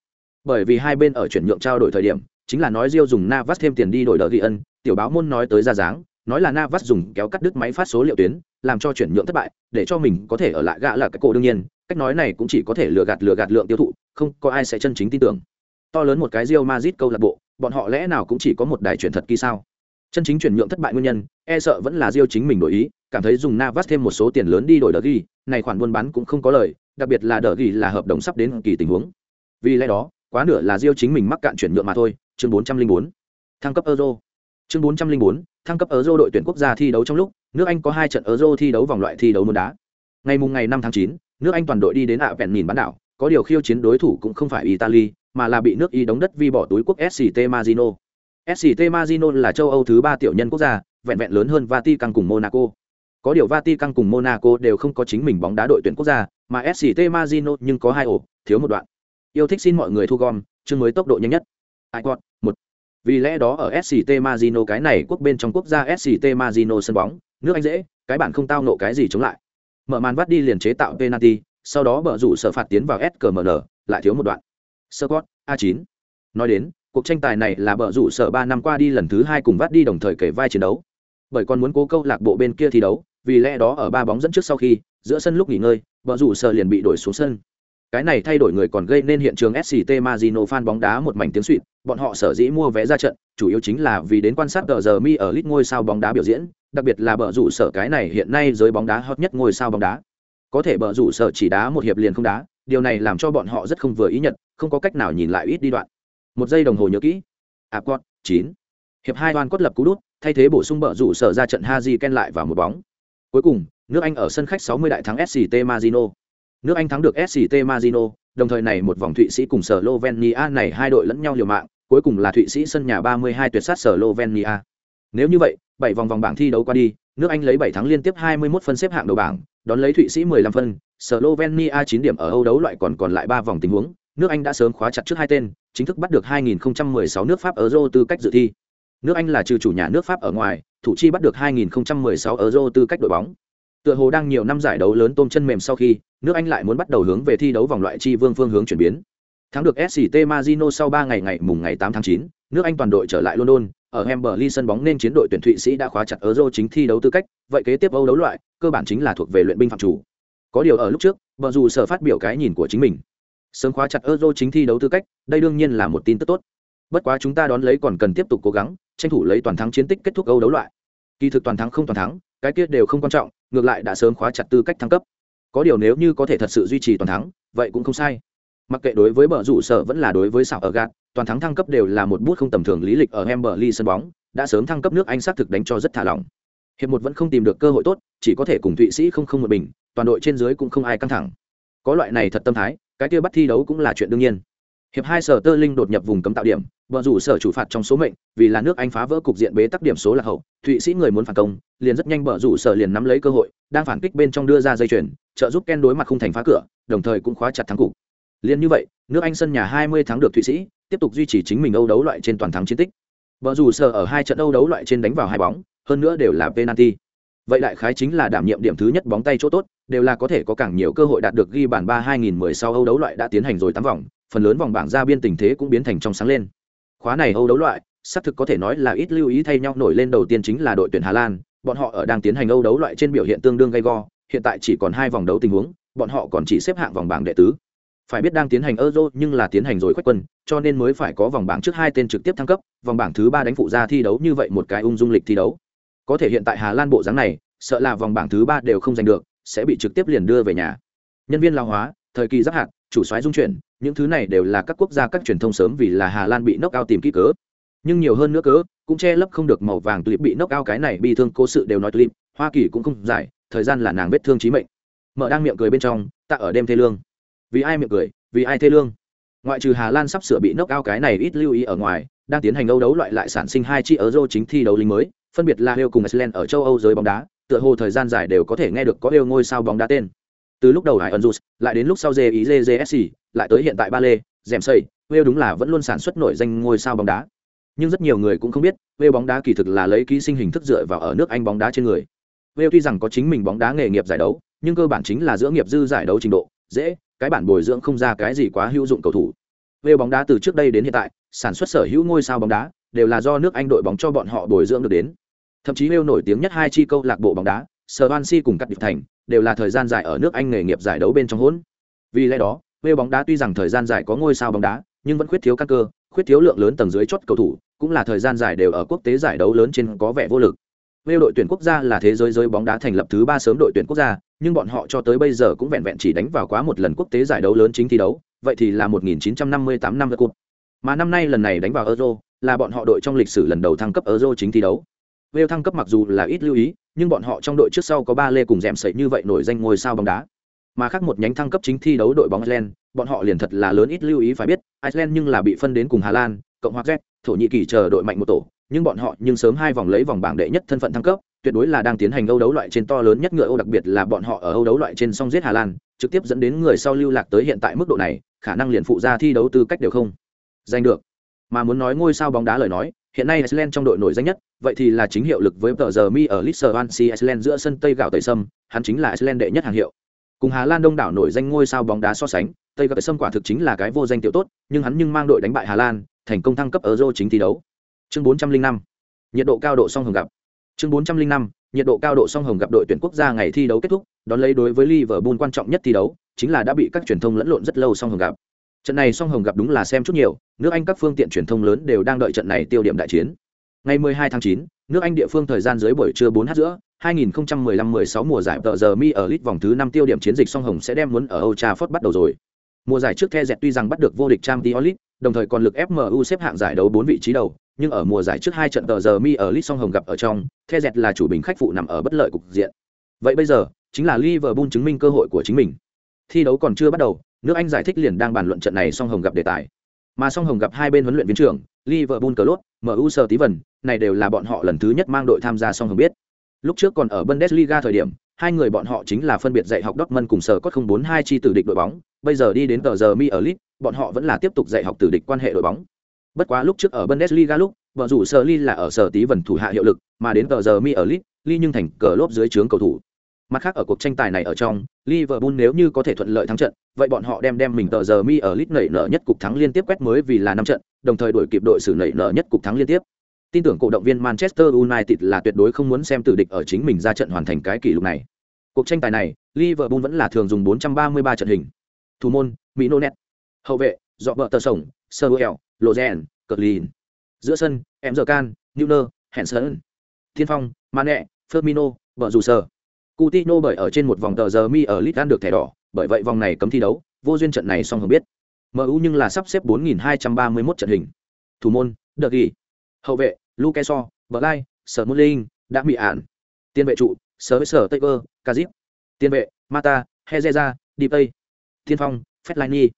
[SPEAKER 1] Bởi vì hai bên ở chuyển nhượng trao đổi thời điểm chính là nói diêu dùng navas thêm tiền đi đổi đỡ ghi ân tiểu báo môn nói tới ra dáng nói là navas dùng kéo cắt đứt máy phát số liệu tuyến làm cho chuyển nhượng thất bại để cho mình có thể ở lại gã là cái cổ đương nhiên cách nói này cũng chỉ có thể lừa gạt lừa gạt lượng tiêu thụ không có ai sẽ chân chính tin tưởng. To lớn một cái riêu Madrid câu lạc bộ, bọn họ lẽ nào cũng chỉ có một đài chuyển thật kỳ sao? Chân chính chuyển nhượng thất bại nguyên nhân, e sợ vẫn là diêu chính mình đổi ý, cảm thấy dùng Navas thêm một số tiền lớn đi đổi đờ ghi, này khoản buôn bán cũng không có lời, đặc biệt là đờ ghi là hợp đồng sắp đến kỳ tình huống. Vì lẽ đó, quá nửa là diêu chính mình mắc cạn chuyển nhượng mà thôi. Chương 404, thăng cấp Euro. Chương 404, thăng cấp Euro đội tuyển quốc gia thi đấu trong lúc, nước Anh có hai trận Euro thi đấu vòng loại thi đấu môn đá. Ngày mùng ngày 5 tháng 9, nước Anh toàn đội đi đến ạ vẹn nhìn bán đảo, có điều khiêu chiến đối thủ cũng không phải italy mà là bị nước y đóng đất vi bỏ túi quốc sct marino sct marino là châu âu thứ ba tiểu nhân quốc gia vẹn vẹn lớn hơn vatican cùng monaco. Có điều vatican cùng monaco đều không có chính mình bóng đá đội tuyển quốc gia mà sct marino nhưng có hai ổ thiếu một đoạn. Yêu thích xin mọi người thu gom chương mới tốc độ nhanh nhất. Ipod một. Vì lẽ đó ở sct marino cái này quốc bên trong quốc gia sct marino sân bóng nước anh dễ cái bản không tao nộ cái gì chống lại. Mở màn vắt đi liền chế tạo penalty sau đó bở rủ sở phạt tiến vào skmn lại thiếu một đoạn. Scott, a 9 nói đến cuộc tranh tài này là bờ rủ sở ba năm qua đi lần thứ hai cùng vắt đi đồng thời kể vai chiến đấu bởi còn muốn cố câu lạc bộ bên kia thi đấu vì lẽ đó ở ba bóng dẫn trước sau khi giữa sân lúc nghỉ ngơi bờ rủ sở liền bị đổi xuống sân cái này thay đổi người còn gây nên hiện trường SCT Marino fan bóng đá một mảnh tiếng xuýt, bọn họ sở dĩ mua vé ra trận, chủ yếu chính là vì đến quan sát tờ giờ mi ở lít ngôi sao bóng đá biểu diễn, đặc biệt là bờ rủ sở cái này hiện nay giới bóng đá hot nhất ngôi sao bóng đá. Có thể bờ rủ sở chỉ đá một hiệp liền không đá, điều này làm cho bọn họ rất không vừa ý nhận, không có cách nào nhìn lại ít đi đoạn. Một giây đồng hồ nhớ kỹ. À, Apcot, chín Hiệp hai đoan cốt lập cú đút, thay thế bổ sung bờ rủ sở ra trận Haji Ken lại vào một bóng. Cuối cùng, nước Anh ở sân khách 60 đại thắng SCT Marino nước anh thắng được sct marino đồng thời này một vòng thụy sĩ cùng slovenia này hai đội lẫn nhau liều mạng cuối cùng là thụy sĩ sân nhà 32 tuyệt sát slovenia nếu như vậy bảy vòng vòng bảng thi đấu qua đi nước anh lấy bảy thắng liên tiếp 21 phân xếp hạng đầu bảng đón lấy thụy sĩ 15 phân slovenia 9 điểm ở âu đấu loại còn còn lại ba vòng tình huống nước anh đã sớm khóa chặt trước hai tên chính thức bắt được 2016 nước pháp euro tư cách dự thi. Nước anh là trừ chủ nhà nước pháp ở ngoài thủ chi bắt được 2016 euro tư cách đội bóng. Tựa hồ đang nhiều năm giải đấu lớn tôm chân mềm sau khi nước anh lại muốn bắt đầu hướng về thi đấu vòng loại chi vương phương hướng chuyển biến. Thắng được sct Marino sau ba ngày ngày mùng ngày 8 tháng 9, nước anh toàn đội trở lại london ở Hemberley sân bóng nên chiến đội tuyển thụy sĩ đã khóa chặt euro chính thi đấu tư cách vậy kế tiếp âu đấu loại cơ bản chính là thuộc về luyện binh phạm chủ. Có điều ở lúc trước bờ dù sở phát biểu cái nhìn của chính mình sớm khóa chặt euro chính thi đấu tư cách, đây đương nhiên là một tin tức tốt. Bất quá chúng ta đón lấy còn cần tiếp tục cố gắng, tranh thủ lấy toàn thắng chiến tích kết thúc âu đấu loại. Kỳ thực toàn thắng không toàn thắng, cái kia đều không quan trọng, ngược lại đã sớm khóa chặt tư cách thăng cấp. Có điều nếu như có thể thật sự duy trì toàn thắng, vậy cũng không sai. Mặc kệ đối với bờ rủ sở vẫn là đối với xảo ở gạt, toàn thắng thăng cấp đều là một bút không tầm thường lý lịch ở Hemberley sân bóng, đã sớm thăng cấp nước anh xác thực đánh cho rất thả lỏng. Hiệp một vẫn không tìm được cơ hội tốt, chỉ có thể cùng thụy sĩ không không một bình, toàn đội trên dưới cũng không ai căng thẳng. Có loại này thật tâm thái cái kia bắt thi đấu cũng là chuyện đương nhiên. Hiệp hai sở tơ linh đột nhập vùng cấm tạo điểm vợ rủ sở chủ phạt trong số mệnh, vì là nước anh phá vỡ cục diện bế tắc điểm số là hậu, thụy sĩ người muốn phản công, liền rất nhanh vợ rủ sở liền nắm lấy cơ hội, đang phản kích bên trong đưa ra dây chuyền, trợ giúp ken đối mặt không thành phá cửa, đồng thời cũng khóa chặt thắng cục. Liền như vậy, nước anh sân nhà 20 thắng được thụy sĩ, tiếp tục duy trì chính mình âu đấu loại trên toàn thắng chiến tích. Vợ rủ sở ở hai trận âu đấu loại trên đánh vào hai bóng, hơn nữa đều là penalty. Vậy đại khái chính là đảm nhiệm điểm thứ nhất bóng tay chỗ tốt đều là có thể có càng nhiều cơ hội đạt được ghi bản ba 2016 âu đấu loại đã tiến hành rồi tám vòng, phần lớn vòng bảng ra biên tình thế cũng biến thành trong sáng lên. Khóa này âu đấu loại, xác thực có thể nói là ít lưu ý thay nhau nổi lên đầu tiên chính là đội tuyển hà lan, bọn họ ở đang tiến hành âu đấu loại trên biểu hiện tương đương gay go, hiện tại chỉ còn hai vòng đấu tình huống, bọn họ còn chỉ xếp hạng vòng bảng đệ tứ. Phải biết đang tiến hành euro nhưng là tiến hành rồi quét quân, cho nên mới phải có vòng bảng trước hai tên trực tiếp thăng cấp, vòng bảng thứ ba đánh phụ ra thi đấu như vậy một cái ung dung lịch thi đấu. Có thể hiện tại hà lan bộ dáng này, sợ là vòng bảng thứ ba đều không giành được sẽ bị trực tiếp liền đưa về nhà. Nhân viên lao hóa thời kỳ giáp hạt chủ xoáy dung chuyển những thứ này đều là các quốc gia các truyền thông sớm vì là hà lan bị nốc ao tìm kỹ cớ. Nhưng nhiều hơn nữa cớ cũng che lấp không được màu vàng tulip bị nốc ao cái này bị thương cố sự đều nói tulip hoa kỳ cũng không giải thời gian là nàng vết thương trí mệnh. Mở đang miệng cười bên trong ta ở đêm thê lương. Vì ai miệng cười vì ai thê lương? Ngoại trừ hà lan sắp sửa bị nốc ao cái này ít lưu ý ở ngoài đang tiến hành âu đấu loại lại sản sinh hai chi euro chính thi đấu lính mới phân biệt là Hêu cùng Iceland ở châu Âu giới bóng đá, tựa hồ thời gian dài đều có thể nghe được có yêu ngôi sao bóng đá tên. Từ lúc đầu hải ẩn rút lại đến lúc sau jizsc lại tới hiện tại ba lê dèm xây vêu đúng là vẫn luôn sản xuất nổi danh ngôi sao bóng đá. Nhưng rất nhiều người cũng không biết vêu bóng đá kỳ thực là lấy ký sinh hình thức dựa vào ở nước anh bóng đá trên người. Vêu tuy rằng có chính mình bóng đá nghề nghiệp giải đấu, nhưng cơ bản chính là giữa nghiệp dư giải đấu trình độ, dễ, cái bản bồi dưỡng không ra cái gì quá hữu dụng cầu thủ. Vêu bóng đá từ trước đây đến hiện tại, sản xuất sở hữu ngôi sao bóng đá, đều là do nước anh đội bóng cho bọn họ bồi dưỡng được đến thậm chí nêu nổi tiếng nhất hai chi câu lạc bộ bóng đá Swansea cùng cắt điệp thành đều là thời gian dài ở nước Anh nghề nghiệp giải đấu bên trong hỗn. Vì lẽ đó, nêu bóng đá tuy rằng thời gian dài có ngôi sao bóng đá, nhưng vẫn khuyết thiếu căn cơ, khuyết thiếu lượng lớn tầng dưới chót cầu thủ, cũng là thời gian dài đều ở quốc tế giải đấu lớn trên có vẻ vô lực. Wales đội tuyển quốc gia là thế giới giới bóng đá thành lập thứ ba sớm đội tuyển quốc gia, nhưng bọn họ cho tới bây giờ cũng vẹn vẹn chỉ đánh vào quá một lần quốc tế giải đấu lớn chính thi đấu, vậy thì là 1958 năm World Cup. Mà năm nay lần này đánh vào Euro, là bọn họ đội trong lịch sử lần đầu thăng cấp Euro chính thi đấu. Wales thăng cấp mặc dù là ít lưu ý, nhưng bọn họ trong đội trước sau có ba lê cùng dẻm sậy như vậy nổi danh ngôi sao bóng đá mà khác một nhánh thăng cấp chính thi đấu đội bóng Iceland, bọn họ liền thật là lớn ít lưu ý phải biết, Iceland nhưng là bị phân đến cùng Hà Lan, Cộng hòa Czech, Thổ Nhĩ Kỳ chờ đội mạnh một tổ, nhưng bọn họ nhưng sớm hai vòng lấy vòng bảng đệ nhất thân phận thăng cấp, tuyệt đối là đang tiến hành Âu đấu loại trên to lớn nhất ngựa Âu đặc biệt là bọn họ ở Âu đấu loại trên song giết Hà Lan, trực tiếp dẫn đến người sau lưu lạc tới hiện tại mức độ này, khả năng liền phụ ra thi đấu tư cách đều không giành được. Mà muốn nói ngôi sao bóng đá lời nói, hiện nay Iceland trong đội nổi danh nhất, vậy thì là chính hiệu lực với tờ giờ mi ở Lisbon Iceland giữa sân Tây gạo tẩy sâm, hắn chính là Iceland đệ nhất hàng hiệu. Cùng Hà Lan đông đảo nổi danh ngôi sao bóng đá so sánh, Tây gạo tẩy sâm quả thực chính là cái vô danh tiểu tốt, nhưng hắn nhưng mang đội đánh bại Hà Lan, thành công thăng cấp ở Euro chính thi đấu. Chương 405. Nhiệt độ cao độ song hồng gặp. Chương 405. Nhiệt độ cao độ song hồng gặp đội tuyển quốc gia ngày thi đấu kết thúc, đón lấy đối với Liverpool quan trọng nhất thi đấu, chính là đã bị các truyền thông lẫn lộn rất lâu song hồng gặp. Trận này song hồng gặp đúng là xem chút nhiều, nước Anh các phương tiện truyền thông lớn đều đang đợi trận này tiêu điểm đại chiến. Ngày 12 tháng 9, nước Anh địa phương thời gian dưới buổi trưa 4h giữa, 2015-16 mùa giải tờ giờ mi ở lit vòng thứ 5 tiêu điểm chiến dịch song hồng sẽ đem muốn ở Old Trafford bắt đầu rồi. Mùa giải trước The Dẹt tuy rằng bắt được vô địch Champions League, đồng thời còn lực FMU xếp hạng giải đấu 4 vị trí đầu, nhưng ở mùa giải trước hai trận tờ giờ mi ở lit song hồng gặp ở trong, The Dẹt là chủ bình khách phụ nằm ở bất lợi cục diện. Vậy bây giờ, chính là Liverpool chứng minh cơ hội của chính mình. Thi đấu còn chưa bắt đầu, nước Anh giải thích liền đang bàn luận trận này song hồng gặp đề tài. Mà song hồng gặp hai bên huấn luyện viên trưởng, Liverpool Klopp, MU Sir Steven, này đều là bọn họ lần thứ nhất mang đội tham gia song hồng biết. Lúc trước còn ở Bundesliga thời điểm, hai người bọn họ chính là phân biệt dạy học Dortmund cùng sở cốt 042 chi tử địch đội bóng, bây giờ đi đến tờ giờ mi ở lit, bọn họ vẫn là tiếp tục dạy học tử địch quan hệ đội bóng. Bất quá lúc trước ở Bundesliga lúc, vợ rủ Sở Ly là ở sở tí vần thủ hạ hiệu lực, mà đến tờ giờ mi ở lit, Ly nhưng thành cờ lốp dưới trướng cầu thủ. Mặt khác ở cuộc tranh tài này ở trong, Liverpool nếu như có thể thuận lợi thắng trận, vậy bọn họ đem đem mình tờ giờ mi ở League nảy nở nhất cục thắng liên tiếp quét mới vì là năm trận, đồng thời đuổi kịp đội xử nảy nở nhất cục thắng liên tiếp. Tin tưởng cổ động viên Manchester United là tuyệt đối không muốn xem tử địch ở chính mình ra trận hoàn thành cái kỷ lục này. Cuộc tranh tài này, Liverpool vẫn là thường dùng 433 trận hình. Thủ môn, Minonet. Hậu vệ, Dọ vợ tờ sổng, Samuel, Lozen, Clean. Giữa sân, Emzerkan, Neuer, Henson. Thiên phong, Mane, Firmino, vợ dù sờ. Coutinho bởi ở trên một vòng tờ giờ mi ở Ligue được thẻ đỏ, bởi vậy vòng này cấm thi đấu, vô duyên trận này xong không biết. MU nhưng là sắp xếp 4231 trận hình. Thủ môn, Đờ Ghi. Hậu vệ, Lukeso, Blay, Smalling, đã bị ản. Tiền vệ trụ, Sở Sở Taker, Kazip. tiền vệ, Mata, Hezeza, Dipay. Thiên phong, Fellaini.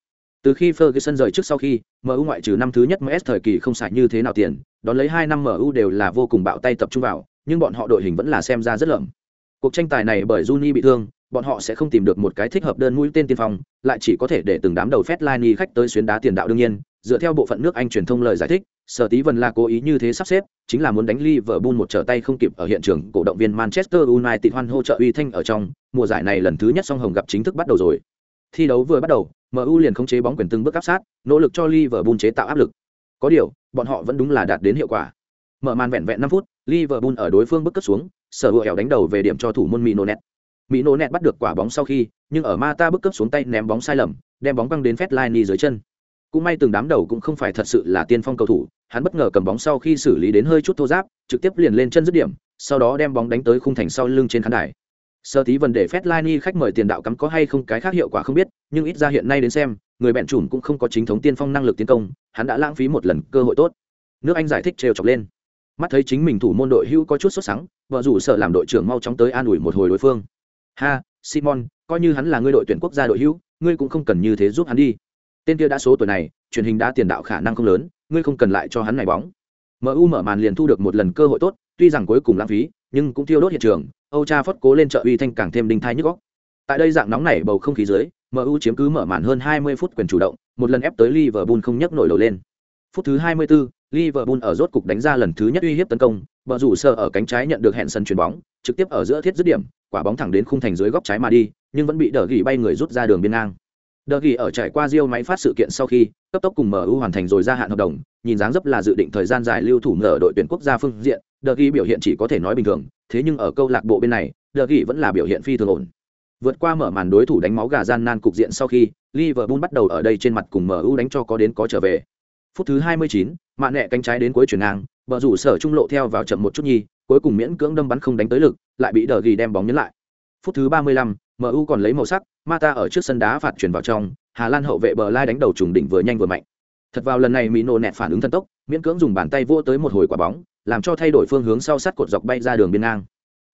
[SPEAKER 1] Từ khi Ferguson rời trước sau khi, MU ngoại trừ năm thứ nhất MS thời kỳ không xài như thế nào tiền, đón lấy 2 năm MU đều là vô cùng bạo tay tập trung vào, nhưng bọn họ đội hình vẫn là xem ra rất lợm. Cuộc tranh tài này bởi Juni bị thương, bọn họ sẽ không tìm được một cái thích hợp đơn mũi tên tiên phong, lại chỉ có thể để từng đám đầu Fellaini khách tới xuyến đá tiền đạo đương nhiên, dựa theo bộ phận nước Anh truyền thông lời giải thích, Sở Tí Vân là cố ý như thế sắp xếp, chính là muốn đánh Liverpool một trở tay không kịp ở hiện trường, cổ động viên Manchester United hoan hô trợ uy thanh ở trong, mùa giải này lần thứ nhất song hồng gặp chính thức bắt đầu rồi. Thi đấu vừa bắt đầu, MU liền khống chế bóng quyền từng bước áp sát, nỗ lực cho Liverpool chế tạo áp lực. Có điều, bọn họ vẫn đúng là đạt đến hiệu quả. Mở màn vẹn vẹn 5 phút, Liverpool ở đối phương bước cấp xuống, sở hữu ẻo đánh đầu về điểm cho thủ môn Minonet. Minonet bắt được quả bóng sau khi, nhưng ở Mata bước cấp xuống tay ném bóng sai lầm, đem bóng băng đến Fellaini dưới chân. Cũng may từng đám đầu cũng không phải thật sự là tiên phong cầu thủ, hắn bất ngờ cầm bóng sau khi xử lý đến hơi chút thô giáp, trực tiếp liền lên chân dứt điểm, sau đó đem bóng đánh tới khung thành sau lưng trên khán đài. Sơ tí vấn đề Fellaini khách mời tiền đạo cắm có hay không cái khác hiệu quả không biết, nhưng ít ra hiện nay đến xem, người bẹn chủn cũng không có chính thống tiên phong năng lực tiến công, hắn đã lãng phí một lần cơ hội tốt. Nước Anh giải thích trêu chọc lên. Mắt thấy chính mình thủ môn đội hưu có chút sốt sắng, vợ rủ sợ làm đội trưởng mau chóng tới an ủi một hồi đối phương. Ha, Simon, coi như hắn là người đội tuyển quốc gia đội hữu, ngươi cũng không cần như thế giúp hắn đi. Tên kia đã số tuổi này, truyền hình đã tiền đạo khả năng không lớn, ngươi không cần lại cho hắn này bóng. MU mở màn liền thu được một lần cơ hội tốt, tuy rằng cuối cùng lãng phí, nhưng cũng thiêu đốt hiện trường, Âu Cha phất cố lên trợ uy thanh càng thêm đinh thai nhức óc. Tại đây dạng nóng nảy bầu không khí dưới, MU chiếm cứ mở màn hơn 20 phút quyền chủ động, một lần ép tới Liverpool không nhấc nổi đầu lên. Phút thứ 24, Liverpool ở rốt cục đánh ra lần thứ nhất uy hiếp tấn công, bờ rủ sờ ở cánh trái nhận được hẹn sân chuyền bóng, trực tiếp ở giữa thiết dứt điểm, quả bóng thẳng đến khung thành dưới góc trái mà đi, nhưng vẫn bị Đờ Gỉ bay người rút ra đường biên ngang. Đờ Gỉ ở trải qua Rio máy phát sự kiện sau khi, cấp tốc cùng MU hoàn thành rồi gia hạn hợp đồng, nhìn dáng dấp là dự định thời gian dài lưu thủ ở đội tuyển quốc gia phương diện, Đờ Gỉ biểu hiện chỉ có thể nói bình thường, thế nhưng ở câu lạc bộ bên này, Đờ Gỉ vẫn là biểu hiện phi thường ổn. Vượt qua mở màn đối thủ đánh máu gà gian nan cục diện sau khi, Liverpool bắt đầu ở đây trên mặt cùng MU đánh cho có đến có trở về. Phút thứ 29, mạn nẹ cánh trái đến cuối chuyển ngang, bờ rủ sở trung lộ theo vào chậm một chút nhi, cuối cùng miễn cưỡng đâm bắn không đánh tới lực, lại bị Đờ Gỉ đem bóng nhấn lại. Phút thứ 35, MU còn lấy màu sắc, Mata ở trước sân đá phạt chuyển vào trong, Hà Lan hậu vệ bờ lai đánh đầu trùng đỉnh vừa nhanh vừa mạnh. Thật vào lần này Mino nẹt phản ứng thần tốc, miễn cưỡng dùng bàn tay vỗ tới một hồi quả bóng, làm cho thay đổi phương hướng sau sát cột dọc bay ra đường biên ngang.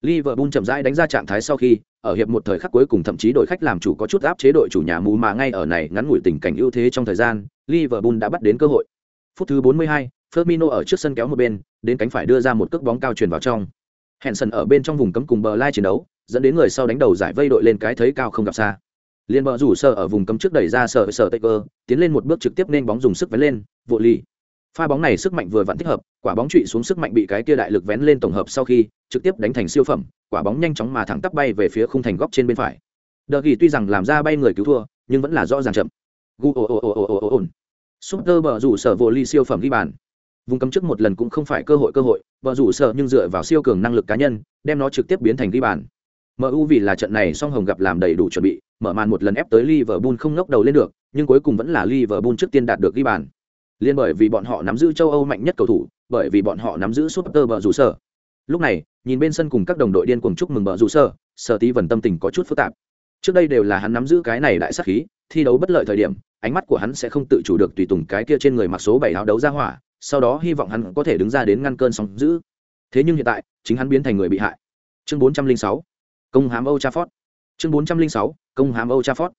[SPEAKER 1] Liverpool chậm rãi đánh ra trạng thái sau khi, ở hiệp một thời khắc cuối cùng thậm chí đội khách làm chủ có chút áp chế đội chủ nhà mù mà ngay ở này ngắn ngủi tình cảnh ưu thế trong thời gian, Liverpool đã bắt đến cơ hội. Phút thứ 42, Firmino ở trước sân kéo một bên, đến cánh phải đưa ra một cước bóng cao truyền vào trong. Henson ở bên trong vùng cấm cùng bờ lai chiến đấu, dẫn đến người sau đánh đầu giải vây đội lên cái thấy cao không gặp xa. Liên bờ rủ sở ở vùng cấm trước đẩy ra sở sở Taker, tiến lên một bước trực tiếp nên bóng dùng sức vén lên, vụ lì. Pha bóng này sức mạnh vừa vặn thích hợp, quả bóng trụy xuống sức mạnh bị cái kia đại lực vén lên tổng hợp sau khi, trực tiếp đánh thành siêu phẩm, quả bóng nhanh chóng mà thẳng tắp bay về phía khung thành góc trên bên phải. Đờ ghi tuy rằng làm ra bay người cứu thua, nhưng vẫn là rõ ràng chậm. Gu o o o o o o. Super bờ rủ sở vô ly siêu phẩm ghi bàn. Vùng cấm trước một lần cũng không phải cơ hội cơ hội, vợ rủ sợ nhưng dựa vào siêu cường năng lực cá nhân, đem nó trực tiếp biến thành ghi bàn. MU vì là trận này song hồng gặp làm đầy đủ chuẩn bị, mở màn một lần ép tới Liverpool không ngóc đầu lên được, nhưng cuối cùng vẫn là Liverpool trước tiên đạt được ghi bàn. Liên bởi vì bọn họ nắm giữ châu Âu mạnh nhất cầu thủ, bởi vì bọn họ nắm giữ Super vợ rủ sợ. Lúc này, nhìn bên sân cùng các đồng đội điên cuồng chúc mừng vợ rủ sợ, sợ Tí vần tâm tình có chút phức tạp. Trước đây đều là hắn nắm giữ cái này đại sát khí, thi đấu bất lợi thời điểm, ánh mắt của hắn sẽ không tự chủ được tùy tùng cái kia trên người mặc số bảy áo đấu ra hỏa, sau đó hy vọng hắn có thể đứng ra đến ngăn cơn sóng dữ. Thế nhưng hiện tại, chính hắn biến thành người bị hại. Chương 406 công hám Âu Trafford. Chương 406, công hám Âu Trafford.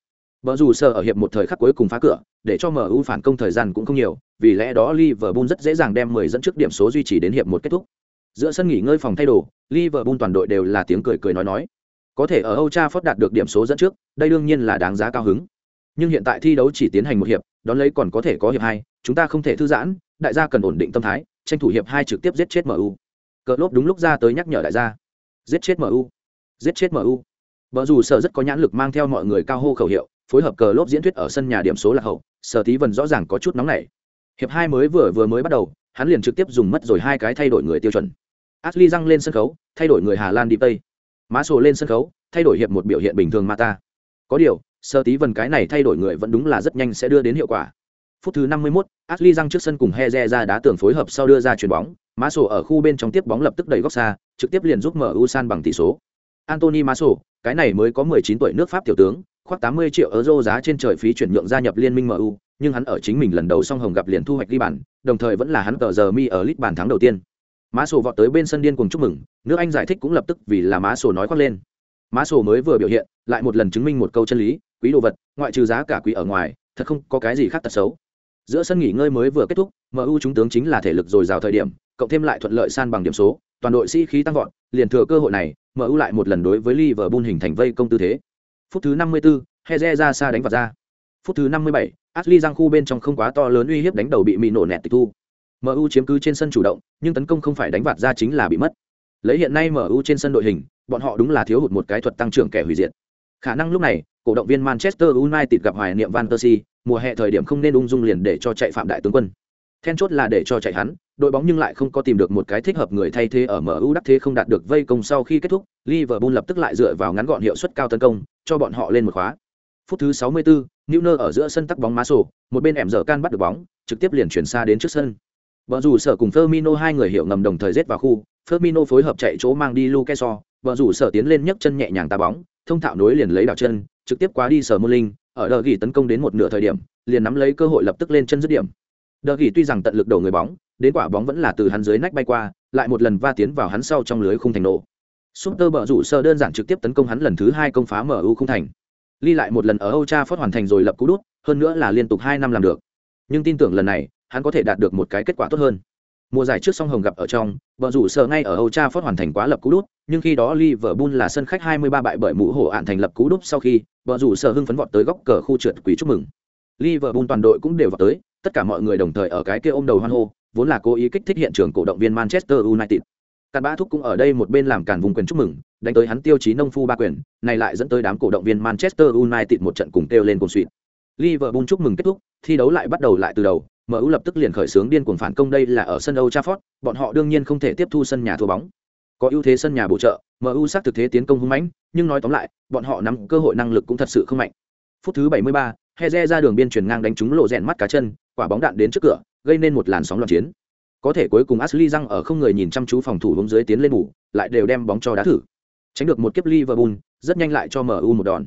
[SPEAKER 1] Bở rủ sở ở hiệp một thời khắc cuối cùng phá cửa, để cho MU phản công thời gian cũng không nhiều, vì lẽ đó Liverpool rất dễ dàng đem 10 dẫn trước điểm số duy trì đến hiệp một kết thúc. Giữa sân nghỉ ngơi phòng thay đồ, Liverpool toàn đội đều là tiếng cười cười nói nói. Có thể ở Âu Trafford đạt được điểm số dẫn trước, đây đương nhiên là đáng giá cao hứng. Nhưng hiện tại thi đấu chỉ tiến hành một hiệp, đón lấy còn có thể có hiệp hai, chúng ta không thể thư giãn, đại gia cần ổn định tâm thái, tranh thủ hiệp hai trực tiếp giết chết MU. Cờ lốp đúng lúc ra tới nhắc nhở đại gia. Giết chết MU giết chết mu vợ dù sợ rất có nhãn lực mang theo mọi người cao hô khẩu hiệu phối hợp cờ lốp diễn thuyết ở sân nhà điểm số là hậu sở tí vần rõ ràng có chút nóng nảy. Hiệp hai mới vừa vừa mới bắt đầu hắn liền trực tiếp dùng mất rồi hai cái thay đổi người tiêu chuẩn. Ashley răng lên sân khấu thay đổi người hà lan đi tây. Má sổ lên sân khấu thay đổi hiệp một biểu hiện bình thường mata có điều sơ tí vần cái này thay đổi người vẫn đúng là rất nhanh sẽ đưa đến hiệu quả phút thứ 51, Ashley răng trước sân cùng Heze ra đá tường phối hợp sau đưa ra chuyền bóng, Maso ở khu bên trong tiếp bóng lập tức đẩy góc xa, trực tiếp liền giúp MU san bằng tỷ số. Anthony Maso, cái này mới có 19 tuổi nước Pháp tiểu tướng, khoác 80 triệu euro giá trên trời phí chuyển nhượng gia nhập liên minh MU, nhưng hắn ở chính mình lần đầu song hồng gặp liền thu hoạch ghi bàn, đồng thời vẫn là hắn tờ giờ mi ở lít bàn thắng đầu tiên. Maso vọt tới bên sân điên cùng chúc mừng, nước Anh giải thích cũng lập tức vì là Maso nói khoác lên. Maso mới vừa biểu hiện, lại một lần chứng minh một câu chân lý, quý đồ vật, ngoại trừ giá cả quý ở ngoài, thật không có cái gì khác tật xấu. Giữa sân nghỉ ngơi mới vừa kết thúc, MU chúng tướng chính là thể lực dồi dào thời điểm, cộng thêm lại thuận lợi san bằng điểm số, toàn đội sĩ khí tăng vọt, liền thừa cơ hội này, MU lại một lần đối với Liverpool hình thành vây công tư thế. Phút thứ 54, Heze ra xa đánh vào ra. Phút thứ 57, Ashley giang khu bên trong không quá to lớn uy hiếp đánh đầu bị mì nổ nẹt tịch thu. MU chiếm cứ trên sân chủ động, nhưng tấn công không phải đánh vạt ra chính là bị mất. Lấy hiện nay MU trên sân đội hình, bọn họ đúng là thiếu hụt một cái thuật tăng trưởng kẻ hủy diệt. Khả năng lúc này, cổ động viên Manchester United gặp hoài niệm Van Persie, mùa hè thời điểm không nên ung dung liền để cho chạy phạm đại tướng quân. Then chốt là để cho chạy hắn, đội bóng nhưng lại không có tìm được một cái thích hợp người thay thế ở MU đắc thế không đạt được vây công sau khi kết thúc, Liverpool lập tức lại dựa vào ngắn gọn hiệu suất cao tấn công, cho bọn họ lên một khóa. Phút thứ 64, Neuer ở giữa sân tắc bóng má sổ, một bên ẻm dở can bắt được bóng, trực tiếp liền chuyển xa đến trước sân. Bờ rủ sở cùng Firmino hai người hiểu ngầm đồng thời giết vào khu, Firmino phối hợp chạy chỗ mang đi Luke Shaw, bờ rủ sở tiến lên nhấc chân nhẹ nhàng ta bóng, thông thạo nối liền lấy đảo chân, trực tiếp quá đi sở môn linh, ở đờ gỉ tấn công đến một nửa thời điểm, liền nắm lấy cơ hội lập tức lên chân dứt điểm. Đờ gỉ tuy rằng tận lực đổ người bóng, đến quả bóng vẫn là từ hắn dưới nách bay qua, lại một lần va tiến vào hắn sau trong lưới khung thành nổ. Super bờ rủ sơ đơn giản trực tiếp tấn công hắn lần thứ hai công phá MU không thành. Ly lại một lần ở outra phát hoàn thành rồi lập cú đút, hơn nữa là liên tục hai năm làm được. Nhưng tin tưởng lần này, hắn có thể đạt được một cái kết quả tốt hơn. Mùa giải trước song hồng gặp ở trong, bờ rủ sở ngay ở Old Trafford hoàn thành quá lập cú đút, nhưng khi đó Liverpool là sân khách 23 bại bởi mũ hổ ạn thành lập cú đút sau khi, bờ rủ sở hưng phấn vọt tới góc cờ khu trượt quỷ chúc mừng. Liverpool toàn đội cũng đều vọt tới, tất cả mọi người đồng thời ở cái kia ôm đầu hoan hô, vốn là cố ý kích thích hiện trường cổ động viên Manchester United. Càn Bã Thúc cũng ở đây một bên làm càn vùng quyền chúc mừng, đánh tới hắn tiêu chí nông phu ba quyền, này lại dẫn tới đám cổ động viên Manchester United một trận cùng kêu lên cuồng suýt. Liverpool chúc mừng kết thúc, thi đấu lại bắt đầu lại từ đầu, MU lập tức liền khởi xướng điên cuồng phản công đây là ở sân Old Trafford, bọn họ đương nhiên không thể tiếp thu sân nhà thua bóng. Có ưu thế sân nhà bổ trợ, MU sát thực thế tiến công hung mãnh, nhưng nói tóm lại, bọn họ nắm cơ hội năng lực cũng thật sự không mạnh. Phút thứ 73, Heze ra đường biên chuyển ngang đánh trúng lộ rèn mắt cá chân, quả bóng đạn đến trước cửa, gây nên một làn sóng loạn chiến. Có thể cuối cùng Ashley răng ở không người nhìn chăm chú phòng thủ hướng dưới tiến lên bù, lại đều đem bóng cho đá thử. Tránh được một kiếp Liverpool, rất nhanh lại cho MU một đòn.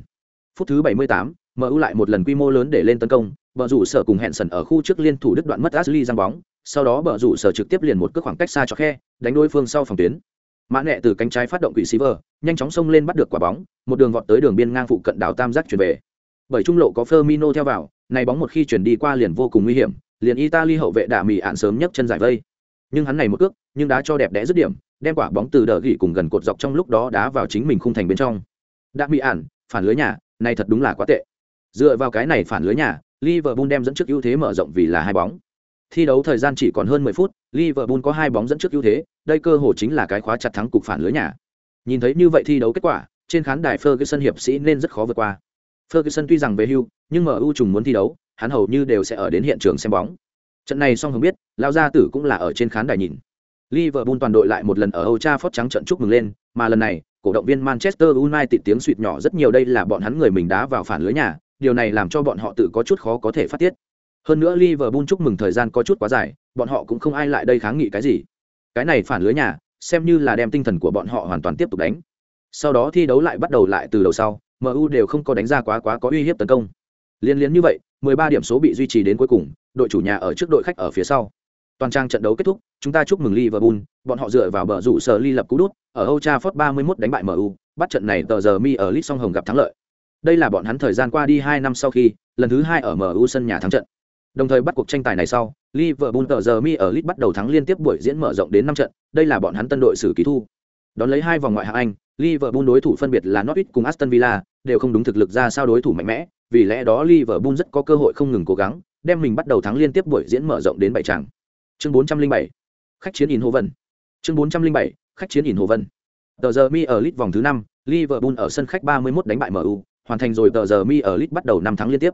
[SPEAKER 1] Phút thứ 78, MU lại một lần quy mô lớn để lên tấn công, bờ rủ sở cùng hẹn sần ở khu trước liên thủ đứt đoạn mất Ashley giang bóng, sau đó bờ rủ sở trực tiếp liền một cước khoảng cách xa cho khe, đánh đối phương sau phòng tuyến. mã nẹ từ cánh trái phát động quỷ xí vờ nhanh chóng xông lên bắt được quả bóng một đường vọt tới đường biên ngang phụ cận đảo tam giác chuyển về. Bởi trung lộ có Firmino theo vào này bóng một khi chuyển đi qua liền vô cùng nguy hiểm liền italy hậu vệ đã mì ạn sớm nhấc chân giải vây. Nhưng hắn này một cước nhưng đá cho đẹp đẽ dứt điểm đem quả bóng từ đờ gỉ cùng gần cột dọc trong lúc đó đá vào chính mình khung thành bên trong. Đã mì ạn phản lưới nhà này thật đúng là quá tệ. Dựa vào cái này phản lưới nhà liverpool đem dẫn trước ưu thế mở rộng vì là hai bóng. Thi đấu thời gian chỉ còn hơn 10 phút, liverpool có hai bóng dẫn trước ưu thế, đây cơ hội chính là cái khóa chặt thắng cục phản lưới nhà. Nhìn thấy như vậy thi đấu kết quả, trên khán đài ferguson hiệp sĩ nên rất khó vượt qua. Ferguson tuy rằng về hưu, nhưng mu trùng muốn thi đấu, hắn hầu như đều sẽ ở đến hiện trường xem bóng. Trận này song không biết, Lão gia tử cũng là ở trên khán đài nhìn. Liverpool toàn đội lại một lần ở Old Trafford trắng trận chúc mừng lên, mà lần này, cổ động viên manchester united tiếng suýt nhỏ rất nhiều, đây là bọn hắn người mình đá vào phản lưới nhà điều này làm cho bọn họ tự có chút khó có thể phát tiết. Hơn nữa liverpool chúc mừng thời gian có chút quá dài, bọn họ cũng không ai lại đây kháng nghị cái gì. Cái này phản lưới nhà, xem như là đem tinh thần của bọn họ hoàn toàn tiếp tục đánh. Sau đó thi đấu lại bắt đầu lại từ đầu sau mu đều không có đánh ra quá quá có uy hiếp tấn công. Liên liên như vậy 13 điểm số bị duy trì đến cuối cùng, đội chủ nhà ở trước đội khách ở phía sau. Toàn trang trận đấu kết thúc, chúng ta chúc mừng liverpool, bọn họ dựa vào bờ rủ sở ly lập cú đút, ở Old Trafford 31 đánh bại mu bắt trận này tờ giờ mi ở Leeds song hồng gặp thắng lợi đây là bọn hắn thời gian qua đi hai năm sau khi, lần thứ hai ở mu sân nhà thắng trận. Đồng thời bắt cuộc tranh tài này sau, liverpool tờ giờ mi ở lit bắt đầu thắng liên tiếp buổi diễn mở rộng đến năm trận. Đây là bọn hắn tân đội xử ký thu. Đón lấy hai vòng ngoại hạng anh, liverpool đối thủ phân biệt là norwich cùng aston villa, đều không đúng thực lực ra sao đối thủ mạnh mẽ. Vì lẽ đó liverpool rất có cơ hội không ngừng cố gắng, đem mình bắt đầu thắng liên tiếp buổi diễn mở rộng đến bảy trận. chương 407 khách chiến in hồ vân chương 407 khách chiến in hồ vân tờ giờ mi ở lit vòng thứ năm, liverpool ở sân khách 31 đánh bại mu hoàn thành rồi tờ giờ mi ở lit bắt đầu năm tháng liên tiếp.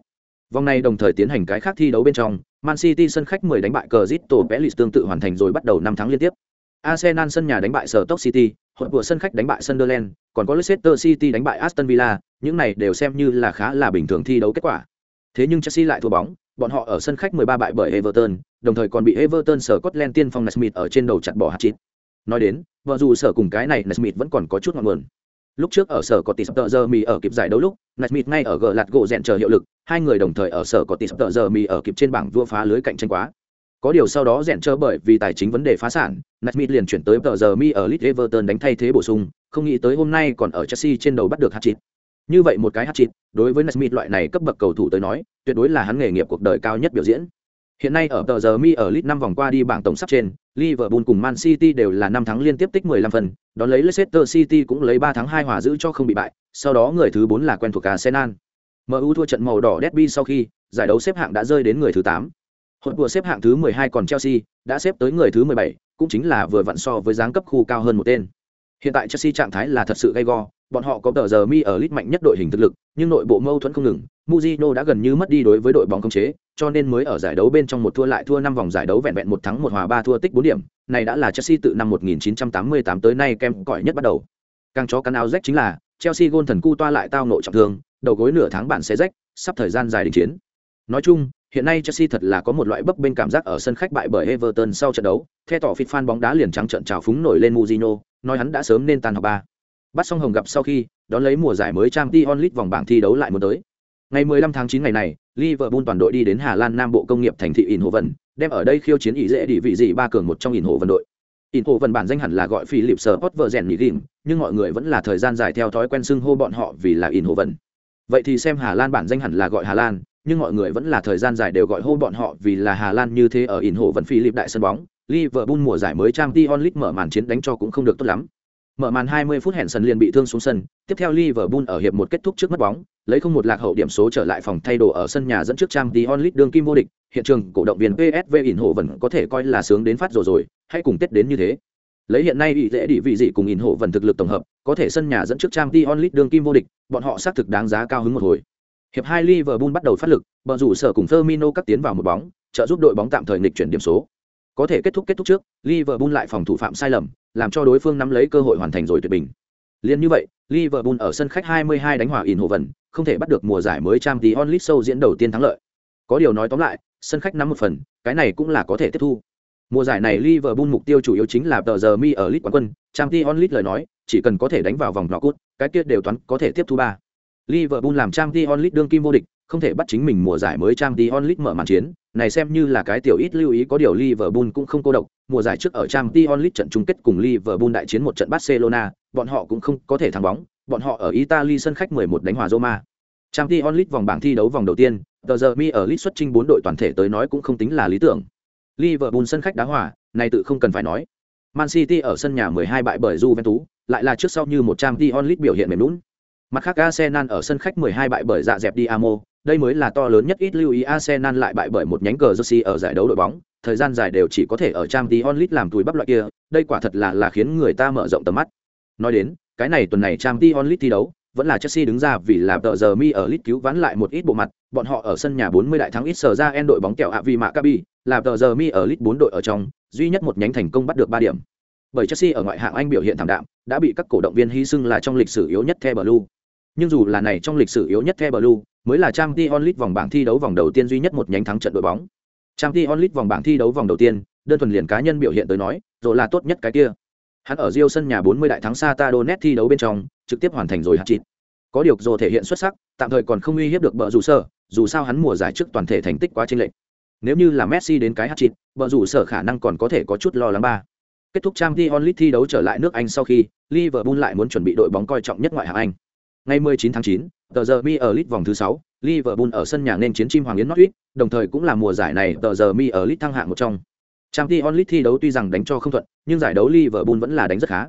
[SPEAKER 1] Vòng này đồng thời tiến hành cái khác thi đấu bên trong, man city sân khách 10 đánh bại cờ zito pelis tương tự hoàn thành rồi bắt đầu năm tháng liên tiếp. Arsenal sân nhà đánh bại sở top city, hội của sân khách đánh bại sunderland, còn có leicester city đánh bại aston villa, những này đều xem như là khá là bình thường thi đấu kết quả. Thế nhưng chelsea lại thua bóng, bọn họ ở sân khách 13 bại bởi everton, đồng thời còn bị everton sở scotland tiên phong smith ở trên đầu chặt bỏ hạt chít nói đến vợ dù sở cùng cái này smith vẫn còn có chút ngọn nguồn lúc trước ở sở có tỷ sập tợ giờ mì ở kịp giải đấu lúc Smith ngay ở gờ lạt gỗ rèn chờ hiệu lực, hai người đồng thời ở sở có tỷ sập tợ giờ mì ở kịp trên bảng vua phá lưới cạnh tranh quá. Có điều sau đó rèn chờ bởi vì tài chính vấn đề phá sản Smith liền chuyển tới tợ giờ mi ở lit Everton đánh thay thế bổ sung, không nghĩ tới hôm nay còn ở Chelsea trên đầu bắt được hat-trick. Như vậy một cái hat-trick, đối với Smith loại này cấp bậc cầu thủ tới nói, tuyệt đối là hắn nghề nghiệp cuộc đời cao nhất biểu diễn. Hiện nay ở tờ giờ mi ở Leeds năm vòng qua đi bảng tổng sắp trên, Liverpool cùng Man City đều là năm thắng liên tiếp tích 15 phần, đón lấy Leicester City cũng lấy 3 thắng 2 hòa giữ cho không bị bại, sau đó người thứ 4 là quen thuộc Arsenal. MU thua trận màu đỏ derby sau khi, giải đấu xếp hạng đã rơi đến người thứ 8. Hỗn vừa xếp hạng thứ 12 còn Chelsea, đã xếp tới người thứ 17, cũng chính là vừa vặn so với dáng cấp khu cao hơn một tên. Hiện tại Chelsea trạng thái là thật sự gay go, bọn họ có tờ giờ mi ở lít mạnh nhất đội hình thực lực, nhưng nội bộ mâu thuẫn không ngừng. Mujino đã gần như mất đi đối với đội bóng công chế, cho nên mới ở giải đấu bên trong một thua lại thua năm vòng giải đấu vẹn vẹn một thắng một hòa ba thua tích bốn điểm. Này đã là Chelsea từ năm 1988 tới nay kem cỏi nhất bắt đầu. Càng chó cắn áo rách chính là Chelsea gôn thần cu toa lại tao nội trọng thương, đầu gối nửa tháng bản sẽ rách, sắp thời gian dài đình chiến. Nói chung, hiện nay Chelsea thật là có một loại bấp bênh cảm giác ở sân khách bại bởi Everton sau trận đấu. Theo tỏ phịt fan bóng đá liền trắng trận trào phúng nổi lên Mourinho, nói hắn đã sớm nên tan học ba bắt xong hồng gặp sau khi đón lấy mùa giải mới trang League vòng bảng thi đấu lại muốn tới ngày 15 tháng 9 ngày này, liverpool toàn đội đi đến hà lan nam bộ công nghiệp thành thị in hồ vân đem ở đây khiêu chiến ý dễ địa vị gì ba cường một trong in hồ vân đội. In hồ vân bản danh hẳn là gọi philip sờ hot vợ rèn nhị ghim nhưng mọi người vẫn là thời gian dài theo thói quen xưng hô bọn họ vì là in hồ vân vậy thì xem hà lan bản danh hẳn là gọi hà lan, nhưng mọi người vẫn là thời gian dài đều gọi hô bọn họ vì là hà lan như thế ở in hồ vân philip đại sân bóng. Liverpool mùa giải mới trang League mở màn chiến đánh cho cũng không được tốt lắm. Mở màn 20 phút hẹn sân liền bị thương xuống sân, tiếp theo Liverpool ở hiệp một kết thúc trước mất bóng, lấy không một lạc hậu điểm số trở lại phòng thay đồ ở sân nhà dẫn trước trang Dion Lit đương kim vô địch, hiện trường cổ động viên PSV ỉn hộ vẫn có thể coi là sướng đến phát rồi rồi, hãy cùng Tết đến như thế. Lấy hiện nay bị dễ đi vị dị cùng ỉn hộ vẫn thực lực tổng hợp, có thể sân nhà dẫn trước trang Dion Lit đương kim vô địch, bọn họ xác thực đáng giá cao hứng một hồi. Hiệp 2 Liverpool bắt đầu phát lực, bọn rủ sở cùng Firmino cắt tiến vào một bóng, trợ giúp đội bóng tạm thời nghịch chuyển điểm số. Có thể kết thúc kết thúc trước, Liverpool lại phòng thủ phạm sai lầm, làm cho đối phương nắm lấy cơ hội hoàn thành rồi tuyệt bình. Liên như vậy, Liverpool ở sân khách 22 đánh hòa Eindhoven, không thể bắt được mùa giải mới Champions League sâu diễn đầu tiên thắng lợi. Có điều nói tóm lại, sân khách nắm một phần, cái này cũng là có thể tiếp thu. Mùa giải này Liverpool mục tiêu chủ yếu chính là tờ giờ mi ở League quán quân, Champions League lời nói, chỉ cần có thể đánh vào vòng knock-out, cái kia đều toán có thể tiếp thu ba. Liverpool làm Champions League đương kim vô địch, không thể bắt chính mình mùa giải mới trang tí onlit mở màn chiến, này xem như là cái tiểu ít lưu ý có điều Liverpool cũng không cô độc, mùa giải trước ở trang tí onlit trận chung kết cùng Liverpool đại chiến một trận Barcelona, bọn họ cũng không có thể thắng bóng, bọn họ ở Italy sân khách 11 đánh hòa Roma. Trang tí onlit vòng bảng thi đấu vòng đầu tiên, tờ giờ mi ở lit xuất trình bốn đội toàn thể tới nói cũng không tính là lý tưởng. Liverpool sân khách đá hòa, này tự không cần phải nói. Man City ở sân nhà 12 bại bởi Juventus, lại là trước sau như một trang tí onlit biểu hiện mềm lún. Mặt khác Arsenal ở sân khách 12 bại bởi dạ dẹp Diamo, đây mới là to lớn nhất ít lưu ý Arsenal lại bại bởi một nhánh cờ Jersey ở giải đấu đội bóng, thời gian dài đều chỉ có thể ở trang Dion Lit làm túi bắp loại kia, đây quả thật là là khiến người ta mở rộng tầm mắt. Nói đến, cái này tuần này trang Dion Lit thi đấu, vẫn là Chelsea đứng ra vì là tờ giờ mi ở lit cứu vãn lại một ít bộ mặt, bọn họ ở sân nhà 40 đại thắng ít sở ra en đội bóng kẹo Avi Maccabi, là tờ giờ mi ở lit 4 đội ở trong, duy nhất một nhánh thành công bắt được 3 điểm. Bởi Chelsea ở ngoại hạng Anh biểu hiện thảm đạm, đã bị các cổ động viên hy sinh là trong lịch sử yếu nhất The Blue. Nhưng dù là này trong lịch sử yếu nhất The Blue, mới là Champions League vòng bảng thi đấu vòng đầu tiên duy nhất một nhánh thắng trận đội bóng. Champions League vòng bảng thi đấu vòng đầu tiên, đơn thuần liền cá nhân biểu hiện tới nói, rồi là tốt nhất cái kia. Hắn ở Rio sân nhà 40 đại thắng Sata Donet thi đấu bên trong, trực tiếp hoàn thành rồi hat-trick có điều dù thể hiện xuất sắc tạm thời còn không uy hiếp được bờ rủ sở dù sao hắn mùa giải trước toàn thể thành tích quá trên lệch. nếu như là messi đến cái hát chịt bờ rủ sở khả năng còn có thể có chút lo lắng ba kết thúc trang League onlit thi đấu trở lại nước anh sau khi liverpool lại muốn chuẩn bị đội bóng coi trọng nhất ngoại hạng anh ngày 19 tháng 9, tờ giờ mi ở lit vòng thứ 6, liverpool ở sân nhà nên chiến chim hoàng yến norwich đồng thời cũng là mùa giải này tờ giờ mi ở lit thăng hạng một trong. Champions League thi đấu tuy rằng đánh cho không thuận nhưng giải đấu liverpool vẫn là đánh rất khá.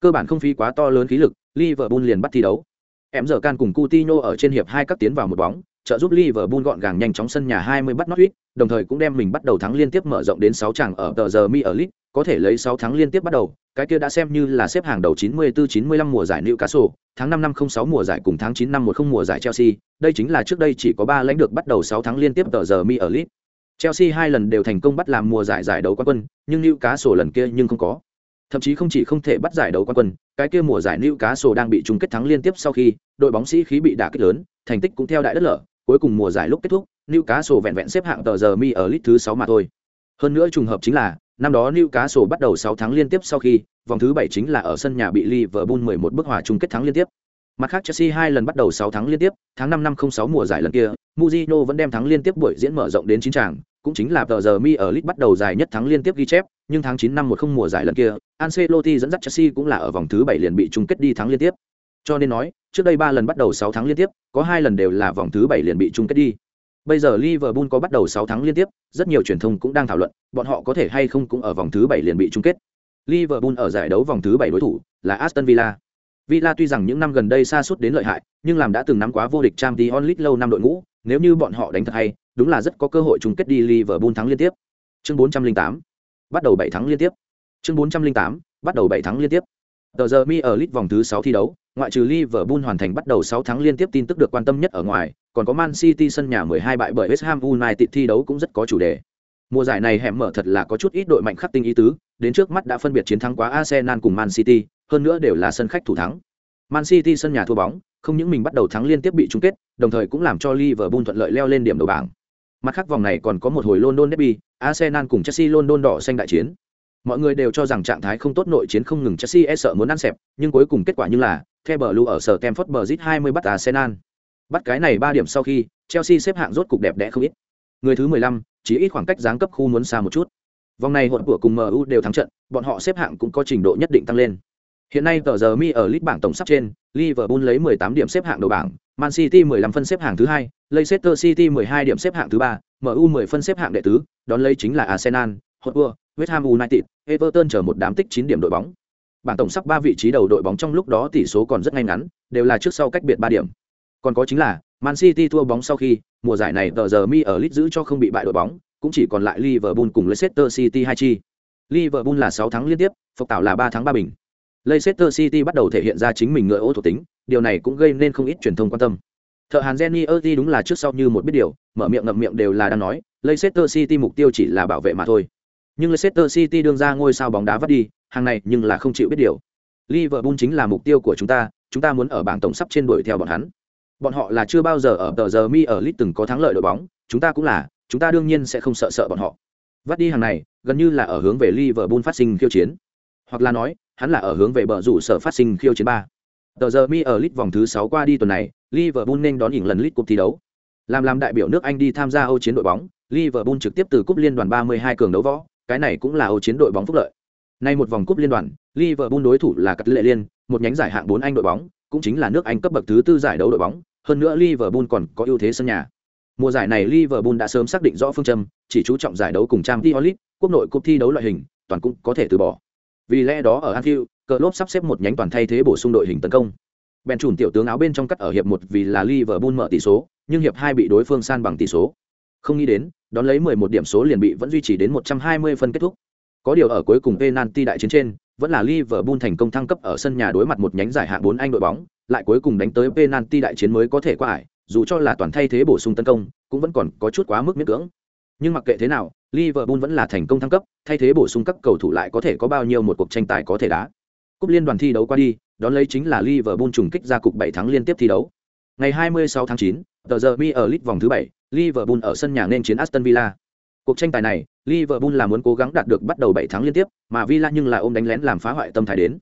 [SPEAKER 1] Cơ bản không phí quá to lớn khí lực liverpool liền bắt thi đấu. Em giờ can cùng Coutinho ở trên hiệp hai các tiến vào một bóng, trợ giúp Liverpool gọn gàng nhanh chóng sân nhà 20 bắt Norwich, đồng thời cũng đem mình bắt đầu thắng liên tiếp mở rộng đến 6 trận ở tờ giờ Mi ở League, có thể lấy 6 tháng liên tiếp bắt đầu, cái kia đã xem như là xếp hàng đầu 94-95 mùa giải Newcastle, tháng 5 năm 06 mùa giải cùng tháng 9 năm 10 mùa giải Chelsea, đây chính là trước đây chỉ có 3 lãnh được bắt đầu 6 tháng liên tiếp tờ giờ Mi ở League. Chelsea hai lần đều thành công bắt làm mùa giải giải đấu quán quân, nhưng Newcastle lần kia nhưng không có. Thậm chí không chỉ không thể bắt giải đấu quán quân, cái kia mùa giải Newcastle đang bị chung kết thắng liên tiếp sau khi, đội bóng sĩ khí bị đả kích lớn, thành tích cũng theo đại đất lở, cuối cùng mùa giải lúc kết thúc, Newcastle vẹn vẹn xếp hạng tờ giờ mi ở list thứ 6 mà thôi. Hơn nữa trùng hợp chính là, năm đó Newcastle bắt đầu 6 tháng liên tiếp sau khi, vòng thứ 7 chính là ở sân nhà bị Liverpool 11 bước hòa chung kết thắng liên tiếp. Mặt khác Chelsea hai lần bắt đầu 6 tháng liên tiếp, tháng 5 năm 06 mùa giải lần kia, Mourinho vẫn đem thắng liên tiếp buổi diễn mở rộng đến 9 tràng, cũng chính là tờ giờ mi ở League bắt đầu dài nhất thắng liên tiếp ghi chép, nhưng tháng 9 năm 10 mùa giải lần kia, Ancelotti dẫn dắt Chelsea cũng là ở vòng thứ 7 liền bị chung kết đi thắng liên tiếp. Cho nên nói, trước đây 3 lần bắt đầu 6 tháng liên tiếp, có 2 lần đều là vòng thứ 7 liền bị chung kết đi. Bây giờ Liverpool có bắt đầu 6 tháng liên tiếp, rất nhiều truyền thông cũng đang thảo luận, bọn họ có thể hay không cũng ở vòng thứ 7 liền bị chung kết. Liverpool ở giải đấu vòng thứ 7 đối thủ là Aston Villa. Villa tuy rằng những năm gần đây xa suốt đến lợi hại, nhưng làm đã từng nắm quá vô địch Champions League lâu năm đội ngũ, nếu như bọn họ đánh thật hay, đúng là rất có cơ hội chung kết đi Liverpool thắng liên tiếp. Chương 408. Bắt đầu 7 thắng liên tiếp. Chương 408. Bắt đầu 7 thắng liên tiếp. Tờ giờ mi ở League vòng thứ 6 thi đấu, ngoại trừ Liverpool hoàn thành bắt đầu 6 thắng liên tiếp tin tức được quan tâm nhất ở ngoài, còn có Man City sân nhà 12 bại bởi West Ham United thi đấu cũng rất có chủ đề. Mùa giải này hẻm mở thật là có chút ít đội mạnh khắc tinh ý tứ, đến trước mắt đã phân biệt chiến thắng quá Arsenal cùng Man City, hơn nữa đều là sân khách thủ thắng. Man City sân nhà thua bóng, không những mình bắt đầu thắng liên tiếp bị chung kết, đồng thời cũng làm cho Liverpool thuận lợi leo lên điểm đầu bảng. Mặt khác vòng này còn có một hồi London derby, Arsenal cùng Chelsea London đỏ xanh đại chiến. Mọi người đều cho rằng trạng thái không tốt nội chiến không ngừng Chelsea e sợ muốn ăn xẹp, nhưng cuối cùng kết quả như là The Blue ở sở Stamford Bridge 20 bắt Arsenal. Bắt cái này ba điểm sau khi, Chelsea xếp hạng rốt cục đẹp đẽ không ít. Người thứ 15, chỉ ít khoảng cách giáng cấp khu muốn xa một chút. Vòng này hỗn của cùng MU đều thắng trận, bọn họ xếp hạng cũng có trình độ nhất định tăng lên. Hiện nay tờ giờ mi ở list bảng tổng sắp trên, Liverpool lấy 18 điểm xếp hạng đầu bảng, Man City 15 phân xếp hạng thứ hai, Leicester City 12 điểm xếp hạng thứ ba, MU 10 phân xếp hạng đệ tứ, đón lấy chính là Arsenal, Hotspur, West Ham United, Everton chờ một đám tích 9 điểm đội bóng. Bảng tổng sắp ba vị trí đầu đội bóng trong lúc đó tỷ số còn rất ngay ngắn, đều là trước sau cách biệt 3 điểm. Còn có chính là Man City thua bóng sau khi, mùa giải này tờ giờ mi ở lít giữ cho không bị bại đội bóng, cũng chỉ còn lại Liverpool cùng Leicester City hai chi. Liverpool là 6 thắng liên tiếp, phục tạo là 3 thắng 3 bình. Leicester City bắt đầu thể hiện ra chính mình ngựa ô thuộc tính, điều này cũng gây nên không ít truyền thông quan tâm. Thợ Hàn Jenny Erdi đúng là trước sau như một biết điều, mở miệng ngậm miệng đều là đang nói, Leicester City mục tiêu chỉ là bảo vệ mà thôi. Nhưng Leicester City đương ra ngôi sao bóng đá vắt đi, hàng này nhưng là không chịu biết điều. Liverpool chính là mục tiêu của chúng ta, chúng ta muốn ở bảng tổng sắp trên đuổi theo bọn hắn. Bọn họ là chưa bao giờ ở tờ giờ mi ở Leeds từng có thắng lợi đội bóng, chúng ta cũng là, chúng ta đương nhiên sẽ không sợ sợ bọn họ. Vắt đi hàng này, gần như là ở hướng về Liverpool phát sinh khiêu chiến. Hoặc là nói, hắn là ở hướng về bờ rủ sở phát sinh khiêu chiến ba. Tờ giờ mi ở Leeds vòng thứ 6 qua đi tuần này, Liverpool nên đón ỉn lần Leeds cuộc thi đấu. Làm làm đại biểu nước Anh đi tham gia Âu chiến đội bóng, Liverpool trực tiếp từ cúp liên đoàn 32 cường đấu võ, cái này cũng là Âu chiến đội bóng phúc lợi. Nay một vòng cúp liên đoàn, Liverpool đối thủ là Cắt Lệ Liên, một nhánh giải hạng bốn Anh đội bóng, cũng chính là nước Anh cấp bậc thứ tư giải đấu đội bóng, hơn nữa Liverpool còn có ưu thế sân nhà. Mùa giải này Liverpool đã sớm xác định rõ phương châm, chỉ chú trọng giải đấu cùng Champions League, quốc nội cúp thi đấu loại hình, toàn cũng có thể từ bỏ. Vì lẽ đó ở Anfield, Klopp sắp xếp một nhánh toàn thay thế bổ sung đội hình tấn công. Ben chủn tiểu tướng áo bên trong cắt ở hiệp một vì là Liverpool mở tỷ số, nhưng hiệp hai bị đối phương san bằng tỷ số. Không nghĩ đến, đón lấy 11 điểm số liền bị vẫn duy trì đến 120 phân kết thúc. Có điều ở cuối cùng penalty đại chiến trên, vẫn là Liverpool thành công thăng cấp ở sân nhà đối mặt một nhánh giải hạng 4 Anh đội bóng, lại cuối cùng đánh tới penalty đại chiến mới có thể qua ải, dù cho là toàn thay thế bổ sung tấn công, cũng vẫn còn có chút quá mức miễn cưỡng. Nhưng mặc kệ thế nào, Liverpool vẫn là thành công thăng cấp, thay thế bổ sung các cầu thủ lại có thể có bao nhiêu một cuộc tranh tài có thể đá. Cúp liên đoàn thi đấu qua đi, đón lấy chính là Liverpool trùng kích ra cục 7 thắng liên tiếp thi đấu. Ngày 26 tháng 9, tờ giờ mi ở League vòng thứ 7, Liverpool ở sân nhà nên chiến Aston Villa. Cuộc tranh tài này, Liverpool là muốn cố gắng đạt được bắt đầu 7 thắng liên tiếp, mà Villa nhưng là ôm đánh lén làm phá hoại tâm thái đến.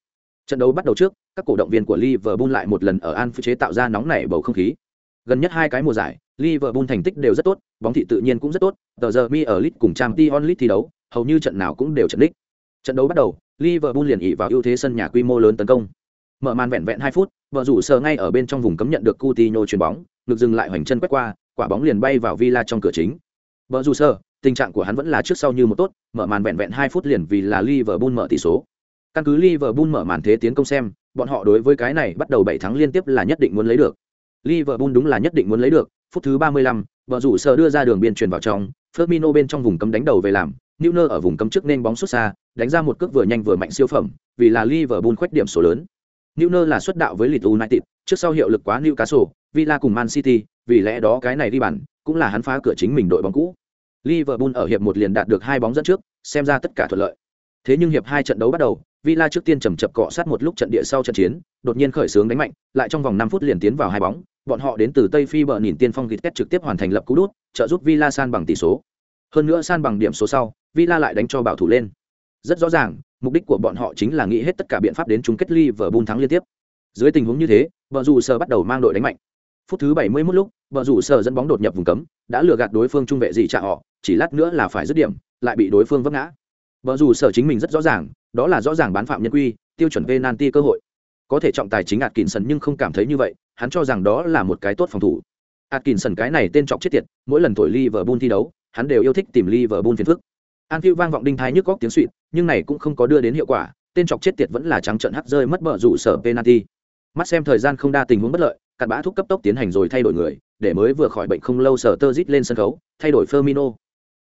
[SPEAKER 1] Trận đấu bắt đầu trước, các cổ động viên của Liverpool lại một lần ở Anfield chế tạo ra nóng nảy bầu không khí. Gần nhất hai cái mùa giải, Liverpool thành tích đều rất tốt, bóng thị tự nhiên cũng rất tốt, tờ giờ mi ở League cùng Champions League thi đấu, hầu như trận nào cũng đều trận đích. Trận đấu bắt đầu, Liverpool liền ỷ vào ưu thế sân nhà quy mô lớn tấn công. Mở màn vẹn vẹn 2 phút, vợ rủ sờ ngay ở bên trong vùng cấm nhận được Coutinho chuyền bóng, ngược dừng lại hoành chân quét qua, quả bóng liền bay vào Villa trong cửa chính. Vợ rủ sờ, tình trạng của hắn vẫn là trước sau như một tốt, mở màn vẹn vẹn 2 phút liền vì là Liverpool mở tỷ số. Căn cứ Liverpool mở màn thế tiến công xem, bọn họ đối với cái này bắt đầu 7 thắng liên tiếp là nhất định muốn lấy được. Liverpool đúng là nhất định muốn lấy được, phút thứ 35, vợ rủ sở đưa ra đường biên truyền vào trong, Firmino bên trong vùng cấm đánh đầu về làm, Neuer ở vùng cấm trước nên bóng xuất xa, đánh ra một cước vừa nhanh vừa mạnh siêu phẩm, vì là Liverpool khoét điểm số lớn. Neuer là xuất đạo với Leeds United, trước sau hiệu lực quá Newcastle, Villa cùng Man City, vì lẽ đó cái này đi bàn, cũng là hắn phá cửa chính mình đội bóng cũ. Liverpool ở hiệp một liền đạt được hai bóng dẫn trước, xem ra tất cả thuận lợi. Thế nhưng hiệp hai trận đấu bắt đầu, Villa trước tiên chầm chập cọ sát một lúc trận địa sau trận chiến, đột nhiên khởi sướng đánh mạnh, lại trong vòng 5 phút liền tiến vào hai bóng, bọn họ đến từ Tây Phi bờ nhìn tiên phong Gittet trực tiếp hoàn thành lập cú đút, trợ giúp Villa san bằng tỷ số. Hơn nữa san bằng điểm số sau, Villa lại đánh cho bảo thủ lên. Rất rõ ràng, mục đích của bọn họ chính là nghĩ hết tất cả biện pháp đến chung kết Liverpool thắng liên tiếp. Dưới tình huống như thế, bờ rủ sờ bắt đầu mang đội đánh mạnh. Phút thứ 71 lúc, bờ rủ sờ dẫn bóng đột nhập vùng cấm, đã lừa gạt đối phương trung vệ gì trả họ, chỉ lát nữa là phải dứt điểm, lại bị đối phương vấp ngã. Bờ rủ sở chính mình rất rõ ràng, đó là rõ ràng bán phạm nhân quy, tiêu chuẩn penalty cơ hội. Có thể trọng tài chính Atkinson nhưng không cảm thấy như vậy, hắn cho rằng đó là một cái tốt phòng thủ. Atkinson cái này tên trọng chết tiệt, mỗi lần thổi Liverpool thi đấu, hắn đều yêu thích tìm Liverpool phiền phức. Anfield vang vọng đinh thái nhức góc tiếng xuýt, nhưng này cũng không có đưa đến hiệu quả, tên chọc chết tiệt vẫn là trắng trận hắt rơi mất bờ rủ sở penalty. Mắt xem thời gian không đa tình huống bất lợi, cặn bã thúc cấp tốc tiến hành rồi thay đổi người, để mới vừa khỏi bệnh không lâu sở tơ dít lên sân khấu, thay đổi Firmino.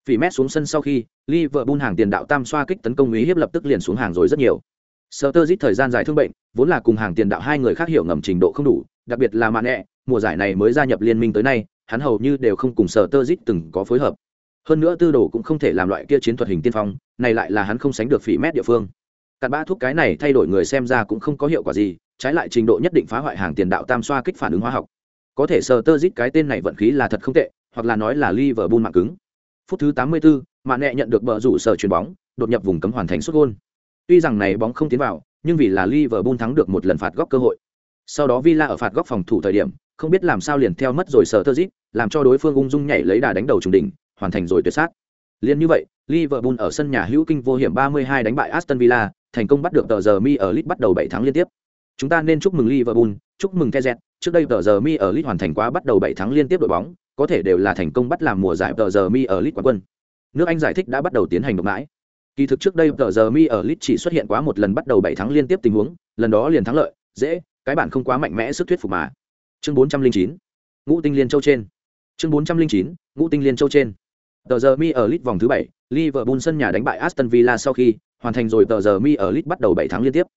[SPEAKER 1] Phỉ mét xuống sân sau khi, Liverpool hàng tiền đạo tam xoa kích tấn công ý hiếp lập tức liền xuống hàng rồi rất nhiều. Sơ tơ dít thời gian dài thương bệnh, vốn là cùng hàng tiền đạo hai người khác hiểu ngầm trình độ không đủ, đặc biệt là Mane, mùa giải này mới gia nhập liên minh tới nay, hắn hầu như đều không cùng Sơ tơ dít từng có phối hợp. Hơn nữa tư đồ cũng không thể làm loại kia chiến thuật hình tiên phong này lại là hắn không sánh được phỉ mét địa phương. Cặn bã thuốc cái này thay đổi người xem ra cũng không có hiệu quả gì trái lại trình độ nhất định phá hoại hàng tiền đạo tam xoa kích phản ứng hóa học. Có thể Sơ tơ dít cái tên này vận khí là thật không tệ hoặc là nói là Liverpool mạng cứng phút thứ 84, mạn nẹ nhận được bờ rủ sở chuyền bóng đột nhập vùng cấm hoàn thành sút gôn tuy rằng này bóng không tiến vào nhưng vì là Liverpool thắng được một lần phạt góc cơ hội sau đó Villa ở phạt góc phòng thủ thời điểm không biết làm sao liền theo mất rồi sở tơ dít làm cho đối phương ung dung nhảy lấy đà đánh đầu trùng đỉnh hoàn thành rồi tuyệt sát. Liên như vậy, Liverpool ở sân nhà hữu kinh vô hiểm 32 đánh bại Aston Villa, thành công bắt được tờ giờ mi ở Leeds bắt đầu 7 tháng liên tiếp. Chúng ta nên chúc mừng Liverpool, chúc mừng Keze. Trước đây tờ giờ mi ở Leeds hoàn thành quá bắt đầu 7 tháng liên tiếp đội bóng, có thể đều là thành công bắt làm mùa giải tờ giờ mi ở Leeds quán quân. Nước Anh giải thích đã bắt đầu tiến hành độc mãi. Kỳ thực trước đây tờ giờ mi ở Leeds chỉ xuất hiện quá một lần bắt đầu 7 tháng liên tiếp tình huống, lần đó liền thắng lợi, dễ, cái bản không quá mạnh mẽ sức thuyết phục mà. Chương 409. Ngũ tinh liên châu trên. Chương 409. Ngũ tinh liên châu trên. Tờ giờ mi ở Leeds vòng thứ 7, Liverpool sân nhà đánh bại Aston Villa sau khi hoàn thành rồi tờ giờ mi ở Leeds bắt đầu 7 tháng liên tiếp.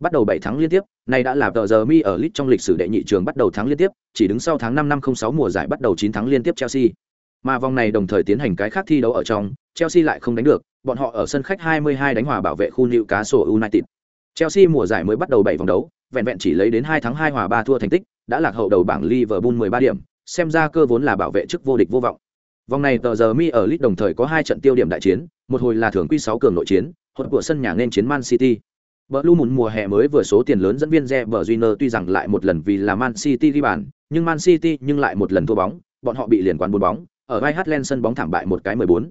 [SPEAKER 1] Bắt đầu 7 tháng liên tiếp, này đã là tờ giờ mi ở Leeds trong lịch sử đệ nhị trường bắt đầu tháng liên tiếp, chỉ đứng sau tháng 5 năm 06 mùa giải bắt đầu 9 tháng liên tiếp Chelsea. Mà vòng này đồng thời tiến hành cái khác thi đấu ở trong, Chelsea lại không đánh được, bọn họ ở sân khách 22 đánh hòa bảo vệ khu cá Newcastle United. Chelsea mùa giải mới bắt đầu 7 vòng đấu, vẹn vẹn chỉ lấy đến 2 tháng 2 hòa 3 thua thành tích, đã lạc hậu đầu bảng Liverpool 13 điểm, xem ra cơ vốn là bảo vệ chức vô địch vô vọng. Vòng này tờ giờ mi ở Leeds đồng thời có hai trận tiêu điểm đại chiến, một hồi là thường quy 6 cường nội chiến, hỗn của sân nhà nên chiến Man City. Bờ Blue Moon mùa hè mới vừa số tiền lớn dẫn viên Reber Júnior tuy rằng lại một lần vì là Man City ghi bàn, nhưng Man City nhưng lại một lần thua bóng, bọn họ bị liền quán bốn bóng, ở White sân bóng thảm bại một cái 14.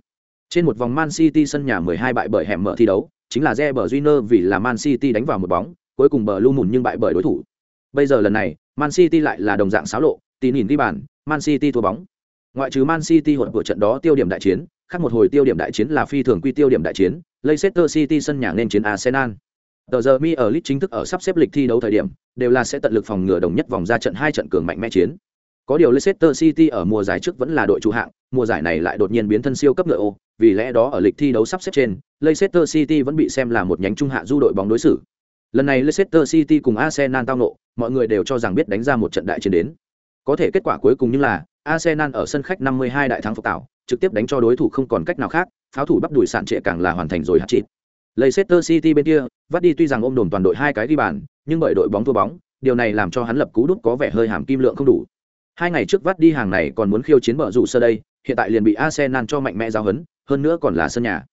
[SPEAKER 1] Trên một vòng Man City sân nhà 12 bại bởi hẻm mở thi đấu, chính là Reber Júnior vì là Man City đánh vào một bóng, cuối cùng bờ lưu mùn nhưng bại bởi đối thủ. Bây giờ lần này, Man City lại là đồng dạng xáo lộ, tí nhìn ghi bàn, Man City thua bóng. Ngoại trừ Man City hỗn của trận đó tiêu điểm đại chiến, khác một hồi tiêu điểm đại chiến là phi thường quy tiêu điểm đại chiến, Leicester City sân nhà nên chiến Arsenal. Tờ giờ mi ở lit chính thức ở sắp xếp lịch thi đấu thời điểm, đều là sẽ tận lực phòng ngừa đồng nhất vòng ra trận hai trận cường mạnh mẽ chiến. Có điều Leicester City ở mùa giải trước vẫn là đội chủ hạng, mùa giải này lại đột nhiên biến thân siêu cấp ngựa ô, vì lẽ đó ở lịch thi đấu sắp xếp trên, Leicester City vẫn bị xem là một nhánh trung hạ du đội bóng đối xử. Lần này Leicester City cùng Arsenal tao nộ, mọi người đều cho rằng biết đánh ra một trận đại chiến đến. Có thể kết quả cuối cùng như là Arsenal ở sân khách 52 đại thắng phục tạo, trực tiếp đánh cho đối thủ không còn cách nào khác, pháo thủ bắp đuổi sạn trệ càng là hoàn thành rồi hạt chịt Leicester City bên kia, vắt đi tuy rằng ôm đồn toàn đội hai cái ghi bàn, nhưng bởi đội bóng thua bóng, điều này làm cho hắn lập cú đúc có vẻ hơi hàm kim lượng không đủ. Hai ngày trước vắt đi hàng này còn muốn khiêu chiến bờ rủ sơ đây, hiện tại liền bị Arsenal cho mạnh mẽ giao hấn, hơn nữa còn là sân nhà.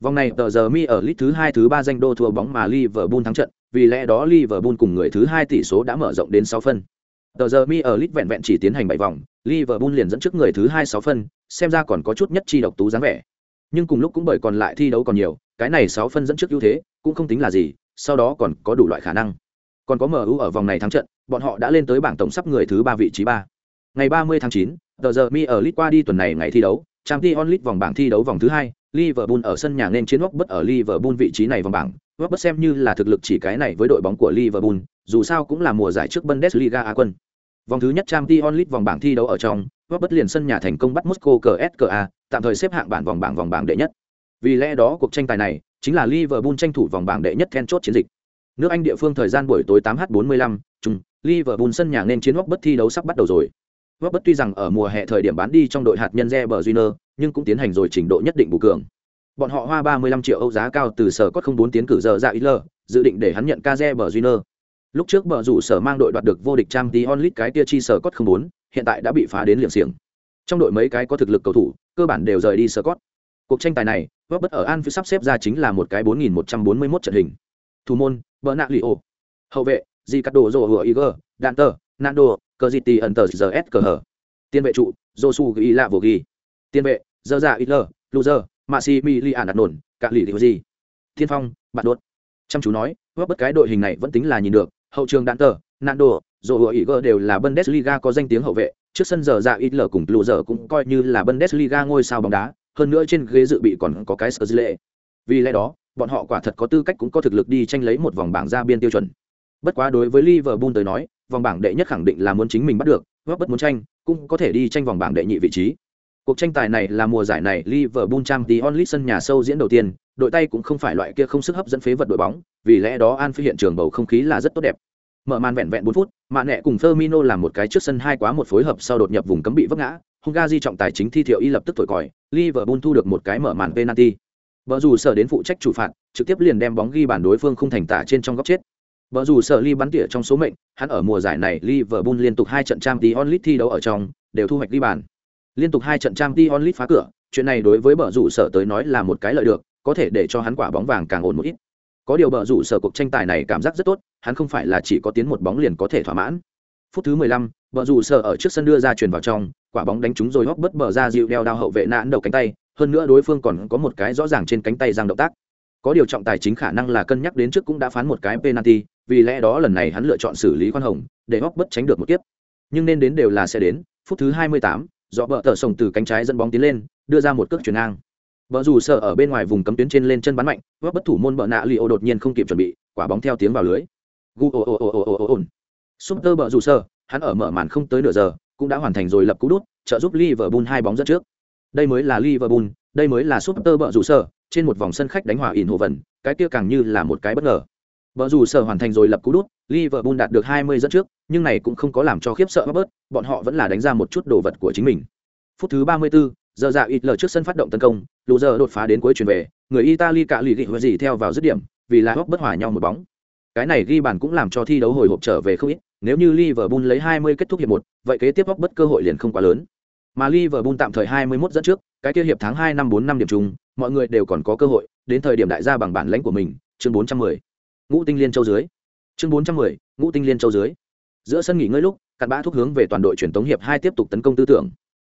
[SPEAKER 1] Vòng này tờ giờ mi ở lít thứ hai thứ ba danh đô thua bóng mà Liverpool thắng trận, vì lẽ đó Liverpool cùng người thứ hai tỷ số đã mở rộng đến sáu phân. Tờ giờ mi ở lít vẹn vẹn chỉ tiến hành bảy vòng, Liverpool liền dẫn trước người thứ hai sáu phân, xem ra còn có chút nhất chi độc tú dáng vẻ. Nhưng cùng lúc cũng bởi còn lại thi đấu còn nhiều, cái này 6 phân dẫn trước ưu thế, cũng không tính là gì, sau đó còn có đủ loại khả năng. Còn có MU ở vòng này thắng trận, bọn họ đã lên tới bảng tổng sắp người thứ ba vị trí 3. Ngày 30 tháng 9, tờ giờ mi ở lít qua đi tuần này ngày thi đấu, Champions League vòng bảng thi đấu vòng thứ hai, Liverpool ở sân nhà nên chiến bất ở Liverpool vị trí này vòng bảng, bất xem như là thực lực chỉ cái này với đội bóng của Liverpool, dù sao cũng là mùa giải trước Bundesliga Á quân. Vòng thứ nhất Champions League vòng bảng thi đấu ở trong, bất liền sân nhà thành công bắt Moscow CSKA, tạm thời xếp hạng bảng vòng bảng vòng bảng đệ nhất. Vì lẽ đó cuộc tranh tài này chính là Liverpool tranh thủ vòng bảng đệ nhất then chốt chiến dịch. Nước Anh địa phương thời gian buổi tối 8h45, chung, Liverpool sân nhà nên chiến bất thi đấu sắp bắt đầu rồi. bất tuy rằng ở mùa hè thời điểm bán đi trong đội hạt nhân Reber Júnior, nhưng cũng tiến hành rồi trình độ nhất định bù cường. Bọn họ hoa 35 triệu Âu giá cao từ sở cốt không bốn tiến cử giờ ra Isler, dự định để hắn nhận ca bờ Junior. Lúc trước bờ rủ sở mang đội đoạt được vô địch trang tí onlit cái tia chi sở cốt không bốn, hiện tại đã bị phá đến liệng xiềng. Trong đội mấy cái có thực lực cầu thủ, cơ bản đều rời đi sở cốt. Cuộc tranh tài này, bất ở An sắp xếp ra chính là một cái 4141 trận hình. Thủ môn, Bernardo. Hậu vệ, Ricardo Rojo Iger, Danter, Nando, Caziti Enter GS cờ hở. Tiên vệ trụ, Josu Ghi Lạ Vô Ghi. Tiên vệ, Dơ Dạ Isler, Luzer, Maximilian đặt nổn, cả lì thì gì. Thiên phong, bạn đốt. Chăm chú nói, bất cái đội hình này vẫn tính là nhìn được, hậu trường đạn tờ, Nando, rồi hựa ý đều là Bundesliga có danh tiếng hậu vệ, trước sân giờ dạ ít lờ cùng lù cũng coi như là Bundesliga ngôi sao bóng đá, hơn nữa trên ghế dự bị còn có cái Skrzylle. Vì lẽ đó, bọn họ quả thật có tư cách cũng có thực lực đi tranh lấy một vòng bảng ra biên tiêu chuẩn. Bất quá đối với Liverpool tới nói, vòng bảng đệ nhất khẳng định là muốn chính mình bắt được, góp bất muốn tranh, cũng có thể đi tranh vòng bảng đệ nhị vị trí. Cuộc tranh tài này là mùa giải này Liverpool trang tí onlit sân nhà sâu diễn đầu tiên, đội tay cũng không phải loại kia không sức hấp dẫn phế vật đội bóng, vì lẽ đó An Phi hiện trường bầu không khí là rất tốt đẹp. Mở màn vẹn vẹn 4 phút, Mạn Nẹ cùng Firmino làm một cái trước sân hai quá một phối hợp sau đột nhập vùng cấm bị vấp ngã, Hungary trọng tài chính thi thiệu y lập tức thổi còi, Liverpool thu được một cái mở màn penalty. Bờ rủ sở đến phụ trách chủ phạt, trực tiếp liền đem bóng ghi bàn đối phương không thành tả trên trong góc chết. Bờ rủ sở ly bắn tỉa trong số mệnh, hắn ở mùa giải này Liverpool liên tục hai trận Champions League thi đấu ở trong, đều thu hoạch ghi bàn. Liên tục hai trận Champions League phá cửa, chuyện này đối với bờ rủ sở tới nói là một cái lợi được, có thể để cho hắn quả bóng vàng càng ổn một ít. Có điều bờ rủ sở cuộc tranh tài này cảm giác rất tốt, hắn không phải là chỉ có tiến một bóng liền có thể thỏa mãn. Phút thứ 15, vợ rủ sợ ở trước sân đưa ra chuyển vào trong quả bóng đánh trúng rồi hóc bất bờ ra dịu đeo đao hậu vệ nãn đầu cánh tay hơn nữa đối phương còn có một cái rõ ràng trên cánh tay giang động tác. Có điều trọng tài chính khả năng là cân nhắc đến trước cũng đã phán một cái penalty vì lẽ đó lần này hắn lựa chọn xử lý khoan hồng để hóc bất tránh được một kiếp. Nhưng nên đến đều là sẽ đến phút thứ 28, dọ vợ tờ sồng từ cánh trái dẫn bóng tiến lên đưa ra một cước chuyển ngang. Vợ rủ sợ ở bên ngoài vùng cấm tuyến trên lên chân bắn mạnh góp bất thủ môn bợ nạ li đột nhiên không kịp chuẩn bị quả bóng theo tiếng vào lưới. Gu ồ ồ ồ hắn ở mở màn không tới nửa giờ cũng đã hoàn thành rồi lập cú đút trợ giúp Liverpool hai bóng dẫn trước đây mới là Liverpool đây mới là Super bợ rủ sở, trên một vòng sân khách đánh hòa ỉn hồ vần cái kia càng như là một cái bất ngờ Bợ rủ sở hoàn thành rồi lập cú đút, Liverpool đạt được 20 dẫn trước, nhưng này cũng không có làm cho khiếp sợ bớt, bọn họ vẫn là đánh ra một chút đồ vật của chính mình. Phút thứ 34, giờ dạ ít lờ trước sân phát động tấn công, lù giờ đột phá đến cuối chuyển về, người Italy cả lì gị gì theo vào dứt điểm, vì là hốc bất hòa nhau một bóng. Cái này ghi bàn cũng làm cho thi đấu hồi hộp trở về không ít, nếu như Liverpool lấy 20 kết thúc hiệp 1, vậy kế tiếp góc bất cơ hội liền không quá lớn. Mà Liverpool tạm thời 21 dẫn trước, cái kia hiệp tháng 2 năm 4 năm điểm chung, mọi người đều còn có cơ hội, đến thời điểm đại gia bằng bản lãnh của mình, chương 410 ngũ tinh liên châu dưới. Chương bốn trăm mười ngũ tinh liên châu dưới. Giữa sân nghỉ ngơi lúc cặn bã thúc hướng về toàn đội truyền tống hiệp hai tiếp tục tấn công tư tưởng.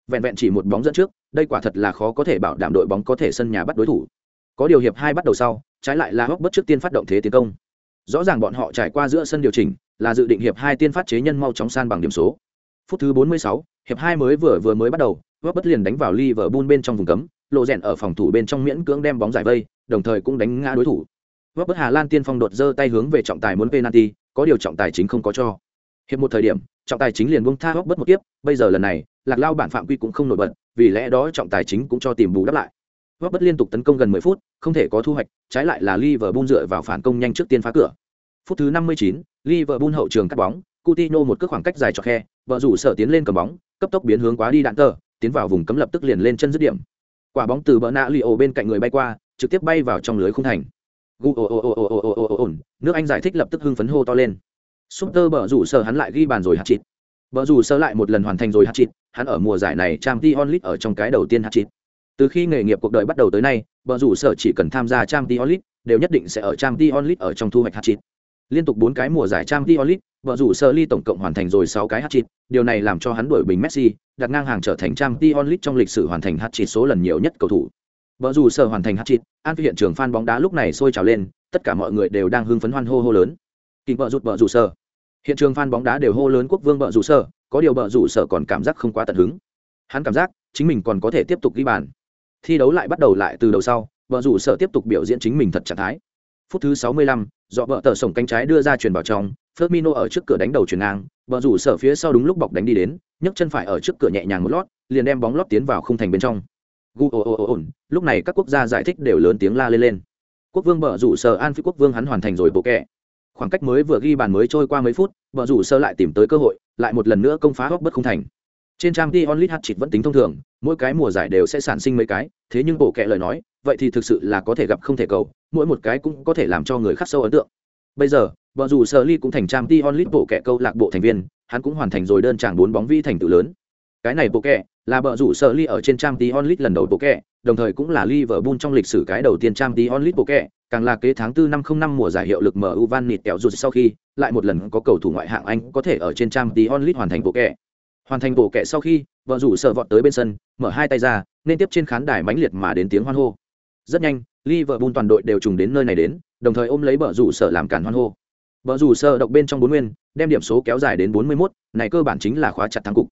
[SPEAKER 1] Vẹn vẹn chỉ một bóng dẫn trước đây quả thật là khó có thể bảo đảm đội bóng có thể sân nhà bắt đối thủ. Có điều hiệp hai bắt đầu sau trái lại là hóc bất trước tiên phát động thế tiến công. Rõ ràng bọn họ trải qua giữa sân điều chỉnh là dự định hiệp hai tiên phát chế nhân mau chóng san bằng điểm số. Phút thứ 46, hiệp hai mới vừa vừa mới bắt đầu hóc bất liền đánh vào liverpool bên trong vùng cấm lộ rèn ở phòng thủ bên trong miễn cưỡng đem bóng giải vây đồng thời cũng đánh ngã đối thủ. Hóc bất hà lan tiên phong đột giơ tay hướng về trọng tài muốn penalty có điều trọng tài chính không có cho. Hiệp một thời điểm trọng tài chính liền buông tha hóc bất một tiếp bây giờ lần này lạc lao bản phạm quy cũng không nổi bật vì lẽ đó trọng tài chính cũng cho tìm bù đắp lại. Hóc bất liên tục tấn công gần 10 phút không thể có thu hoạch trái lại là liverpool dựa vào phản công nhanh trước tiên phá cửa phút thứ 59, Liverpool hậu trường cắt bóng, Coutinho một cước khoảng cách dài cho khe, vợ rủ sở tiến lên cầm bóng, cấp tốc biến hướng quá đi đạn tờ, tiến vào vùng cấm lập tức liền lên chân dứt điểm. Quả bóng từ bờ nạ Lio bên cạnh người bay qua, trực tiếp bay vào trong lưới khung thành. Nước Anh giải thích lập tức hưng phấn hô to lên. Super bờ rủ sở hắn lại ghi bàn rồi hạt chít. Bờ rủ sở lại một lần hoàn thành rồi hạt chít, hắn ở mùa giải này Champions League ở trong cái đầu tiên hạt chít. Từ khi nghề nghiệp cuộc đời bắt đầu tới nay, bờ rủ sở chỉ cần tham gia Champions League, đều nhất định sẽ ở Champions League ở trong thu hoạch hạt chít liên tục bốn cái mùa giải trang Diolit, vợ rủ sơ ly tổng cộng hoàn thành rồi sáu cái hat-trick, điều này làm cho hắn đuổi bình Messi, đặt ngang hàng trở thành trang Champions League trong lịch sử hoàn thành hat-trick số lần nhiều nhất cầu thủ. Vợ rủ sơ hoàn thành hat-trick, an hiện trường fan bóng đá lúc này sôi trào lên, tất cả mọi người đều đang hưng phấn hoan hô hô lớn. Kình vợ rụt vợ rủ sơ. Hiện trường fan bóng đá đều hô lớn quốc vương vợ rủ sơ, có điều vợ rủ sơ còn cảm giác không quá tận hứng. Hắn cảm giác chính mình còn có thể tiếp tục ghi bàn. Thi đấu lại bắt đầu lại từ đầu sau, vợ rủ sơ tiếp tục biểu diễn chính mình thật trạng thái. Phút thứ 65, dọ vợ tờ sổng cánh trái đưa ra chuyền vào trong, Firmino ở trước cửa đánh đầu chuyển ngang, bờ rủ sở phía sau đúng lúc bọc đánh đi đến, nhấc chân phải ở trước cửa nhẹ nhàng một lót, liền đem bóng lót tiến vào khung thành bên trong. Gu ồ ồ ồ lúc này các quốc gia giải thích đều lớn tiếng la lên lên. Quốc vương bờ rủ sở An Phi quốc vương hắn hoàn thành rồi bộ kẹ. Khoảng cách mới vừa ghi bàn mới trôi qua mấy phút, bờ rủ sở lại tìm tới cơ hội, lại một lần nữa công phá góc bất khung thành. Trên trang t onlit hát chịt vẫn tính thông thường, mỗi cái mùa giải đều sẽ sản sinh mấy cái, thế nhưng bộ kẹ lời nói, vậy thì thực sự là có thể gặp không thể cầu, mỗi một cái cũng có thể làm cho người khác sâu ấn tượng. Bây giờ, vợ dù sơ ly cũng thành trang t onlit bộ kẻ câu lạc bộ thành viên hắn cũng hoàn thành rồi đơn tràng bốn bóng vi thành tựu lớn cái này bộ kẻ là vợ rủ sở ly ở trên trang t onlit lần đầu bộ kẻ đồng thời cũng là liverpool trong lịch sử cái đầu tiên trang t onlit bộ kẻ càng là kế tháng 4 năm không năm mùa giải hiệu lực mu van nịt kẹo rụt sau khi lại một lần có cầu thủ ngoại hạng anh có thể ở trên trang t onlit hoàn thành bộ kẻ hoàn thành bộ kệ sau khi vợ rủ sợ vọt tới bên sân mở hai tay ra nên tiếp trên khán đài mãnh liệt mà đến tiếng hoan hô rất nhanh liverpool toàn đội đều trùng đến nơi này đến đồng thời ôm lấy vợ rủ sở làm cản hoan hô Bờ rủ sơ độc bên trong bốn nguyên, đem điểm số kéo dài đến 41, này cơ bản chính là khóa chặt thắng cục.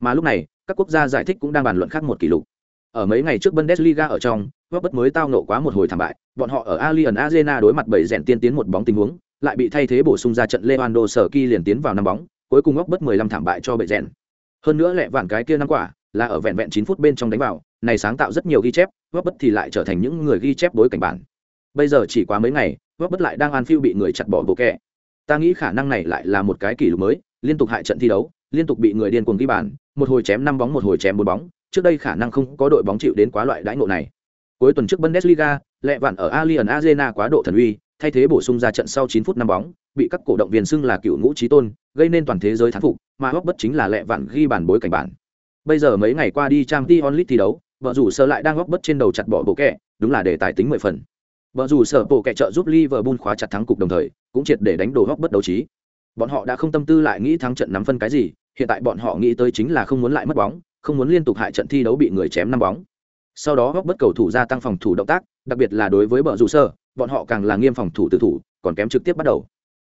[SPEAKER 1] Mà lúc này, các quốc gia giải thích cũng đang bàn luận khác một kỷ lục. Ở mấy ngày trước Bundesliga ở trong, bất mới tao nộ quá một hồi thảm bại, bọn họ ở alien Arena đối mặt bảy rèn tiên tiến một bóng tình huống, lại bị thay thế bổ sung ra trận Lewandowski liền tiến vào năm bóng, cuối cùng bất 15 thảm bại cho bảy rèn. Hơn nữa lẹ vạn cái kia năm quả, là ở vẹn vẹn chín phút bên trong đánh vào, này sáng tạo rất nhiều ghi chép, bất thì lại trở thành những người ghi chép đối cảnh bản. Bây giờ chỉ quá mấy ngày, bất lại đang Anfield bị người chặt bỏ bộ kẹ ta nghĩ khả năng này lại là một cái kỷ lục mới liên tục hại trận thi đấu liên tục bị người điên cuồng ghi bàn một hồi chém năm bóng một hồi chém bốn bóng trước đây khả năng không có đội bóng chịu đến quá loại đãi ngộ này cuối tuần trước bundesliga lẹ vạn ở alien arena quá độ thần uy thay thế bổ sung ra trận sau 9 phút năm bóng bị các cổ động viên xưng là cựu ngũ trí tôn gây nên toàn thế giới thán phục mà hóc bất chính là lẹ vạn ghi bàn bối cảnh bản. Bây giờ mấy ngày qua đi trang t onlit thi đấu, vợ rủ sơ lại đang góc bất trên đầu chặt bỏ bộ kẹ, đúng là để tài tính mười phần. Vợ rủ sở bộ kẹ trợ giúp liverpool khóa chặt thắng cục đồng thời, cũng triệt để đánh đổ góc bất đấu trí. Bọn họ đã không tâm tư lại nghĩ thắng trận nắm phân cái gì, hiện tại bọn họ nghĩ tới chính là không muốn lại mất bóng, không muốn liên tục hại trận thi đấu bị người chém năm bóng. Sau đó góc bất cầu thủ gia tăng phòng thủ động tác, đặc biệt là đối với bờ rủ sơ, bọn họ càng là nghiêm phòng thủ tự thủ, còn kém trực tiếp bắt đầu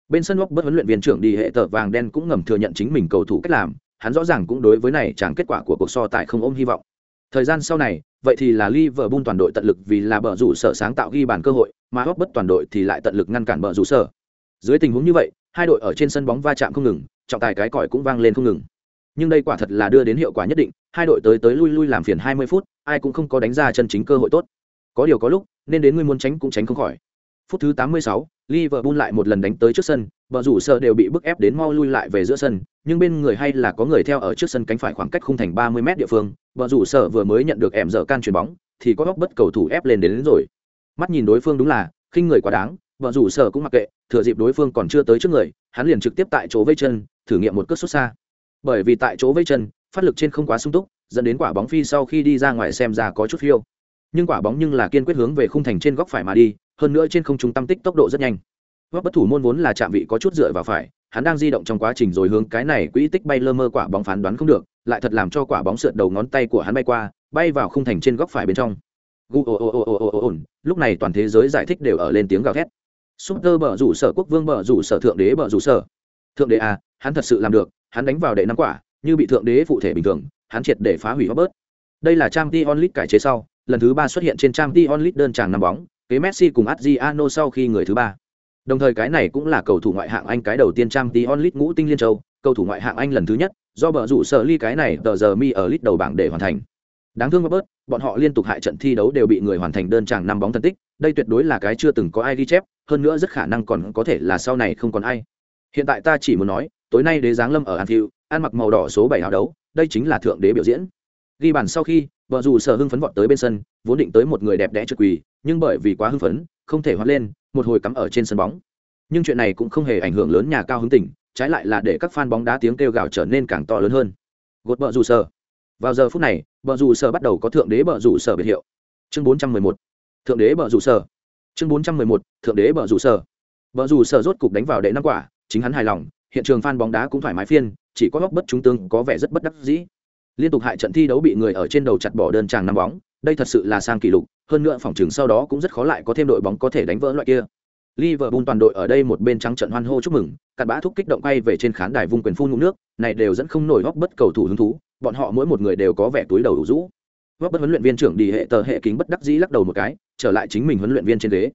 [SPEAKER 1] bên sân góc bất huấn luyện viên trưởng đi hệ tờ vàng đen cũng ngầm thừa nhận chính mình cầu thủ cách làm hắn rõ ràng cũng đối với này chẳng kết quả của cuộc so tài không ôm hy vọng. Thời gian sau này vậy thì là Liverpool toàn đội tận lực vì là bờ rủ sở sáng tạo ghi bàn cơ hội mà góc bất toàn đội thì lại tận lực ngăn cản bờ rủ sở. Dưới tình huống như vậy hai đội ở trên sân bóng va chạm không ngừng trọng tài cái còi cũng vang lên không ngừng. Nhưng đây quả thật là đưa đến hiệu quả nhất định hai đội tới tới lui lui làm phiền 20 phút ai cũng không có đánh ra chân chính cơ hội tốt. Có điều có lúc nên đến ngươi muốn tránh cũng tránh không khỏi. Phút thứ 86, Liverpool lại một lần đánh tới trước sân, bờ rủ sợ đều bị bức ép đến mau lui lại về giữa sân, nhưng bên người hay là có người theo ở trước sân cánh phải khoảng cách khung thành 30 m địa phương, bờ rủ sợ vừa mới nhận được ẻm dở can chuyền bóng, thì có góc bất cầu thủ ép lên đến, đến rồi. Mắt nhìn đối phương đúng là khinh người quá đáng, vợ rủ sở cũng mặc kệ thừa dịp đối phương còn chưa tới trước người hắn liền trực tiếp tại chỗ vây chân thử nghiệm một cước sút xa bởi vì tại chỗ vây chân phát lực trên không quá sung túc dẫn đến quả bóng phi sau khi đi ra ngoài xem ra có chút phiêu nhưng quả bóng nhưng là kiên quyết hướng về khung thành trên góc phải mà đi hơn nữa trên không trung tâm tích tốc độ rất nhanh. Góc bất thủ môn vốn là chạm vị có chút dựa vào phải, hắn đang di động trong quá trình rồi hướng cái này quỹ tích bay lơ mơ quả bóng phán đoán không được, lại thật làm cho quả bóng sượt đầu ngón tay của hắn bay qua, bay vào khung thành trên góc phải bên trong. Gu ồ ồ ồ ồ ồ ồ lúc này toàn thế giới giải thích đều ở lên tiếng gào thét. Super bờ rủ sở quốc vương bờ rủ sở thượng đế bờ rủ sở. Thượng đế à hắn thật sự làm được, hắn đánh vào đệ năm quả, như bị thượng đế phụ thể bình thường, hắn triệt để phá hủy bớt đây là trang t onlit cải chế sau, lần thứ ba xuất hiện trên trang t onlit đơn tràng năm bóng kế messi cùng adriano sau khi người thứ ba. Đồng thời cái này cũng là cầu thủ ngoại hạng anh cái đầu tiên trang t onlit ngũ tinh liên châu, cầu thủ ngoại hạng anh lần thứ nhất, do bờ rủ sở ly cái này tờ giờ mi ở lit đầu bảng để hoàn thành. Đáng thương bớt, bọn họ liên tục hại trận thi đấu đều bị người hoàn thành đơn tràng năm bóng thân tích, đây tuyệt đối là cái chưa từng có ai ghi chép, hơn nữa rất khả năng còn có thể là sau này không còn ai. Hiện tại ta chỉ muốn nói, tối nay đế giáng lâm ở anfield, ăn mặc màu đỏ số bảy áo đấu, đây chính là thượng đế biểu diễn. Ghi bàn sau khi vợ dù sở hưng phấn vọt tới bên sân, vốn định tới một người đẹp đẽ trượt quỳ, nhưng bởi vì quá hưng phấn, không thể hoạt lên, một hồi cắm ở trên sân bóng. Nhưng chuyện này cũng không hề ảnh hưởng lớn nhà cao hứng tỉnh, trái lại là để các fan bóng đá tiếng kêu gào trở nên càng to lớn hơn. Gột vợ dù sở. Vào giờ phút này vợ dù sở bắt đầu có thượng đế vợ dù sở biệt hiệu. Chương 411 thượng đế vợ dù sở. Chương 411 thượng đế vợ dù sở. Vợ dù sở rốt cục đánh vào đệ năm quả, chính hắn hài lòng, hiện trường fan bóng đá cũng thoải mái phiên, chỉ có góc bất chúng tương có vẻ rất bất đắc dĩ liên tục hại trận thi đấu bị người ở trên đầu chặt bỏ đơn tràng năm bóng đây thật sự là sang kỷ lục hơn nữa phòng trường sau đó cũng rất khó lại có thêm đội bóng có thể đánh vỡ loại kia Liverpool toàn đội ở đây một bên trắng trận hoan hô chúc mừng, cặn bã thúc kích động quay về trên khán đài vung quyền phun ngụm nước, này đều dẫn không nổi góc bất cầu thủ hứng thú, bọn họ mỗi một người đều có vẻ túi đầu đủ rũ. Góc bất huấn luyện viên trưởng đi hệ tờ hệ kính bất đắc dĩ lắc đầu một cái, trở lại chính mình huấn luyện viên trên ghế.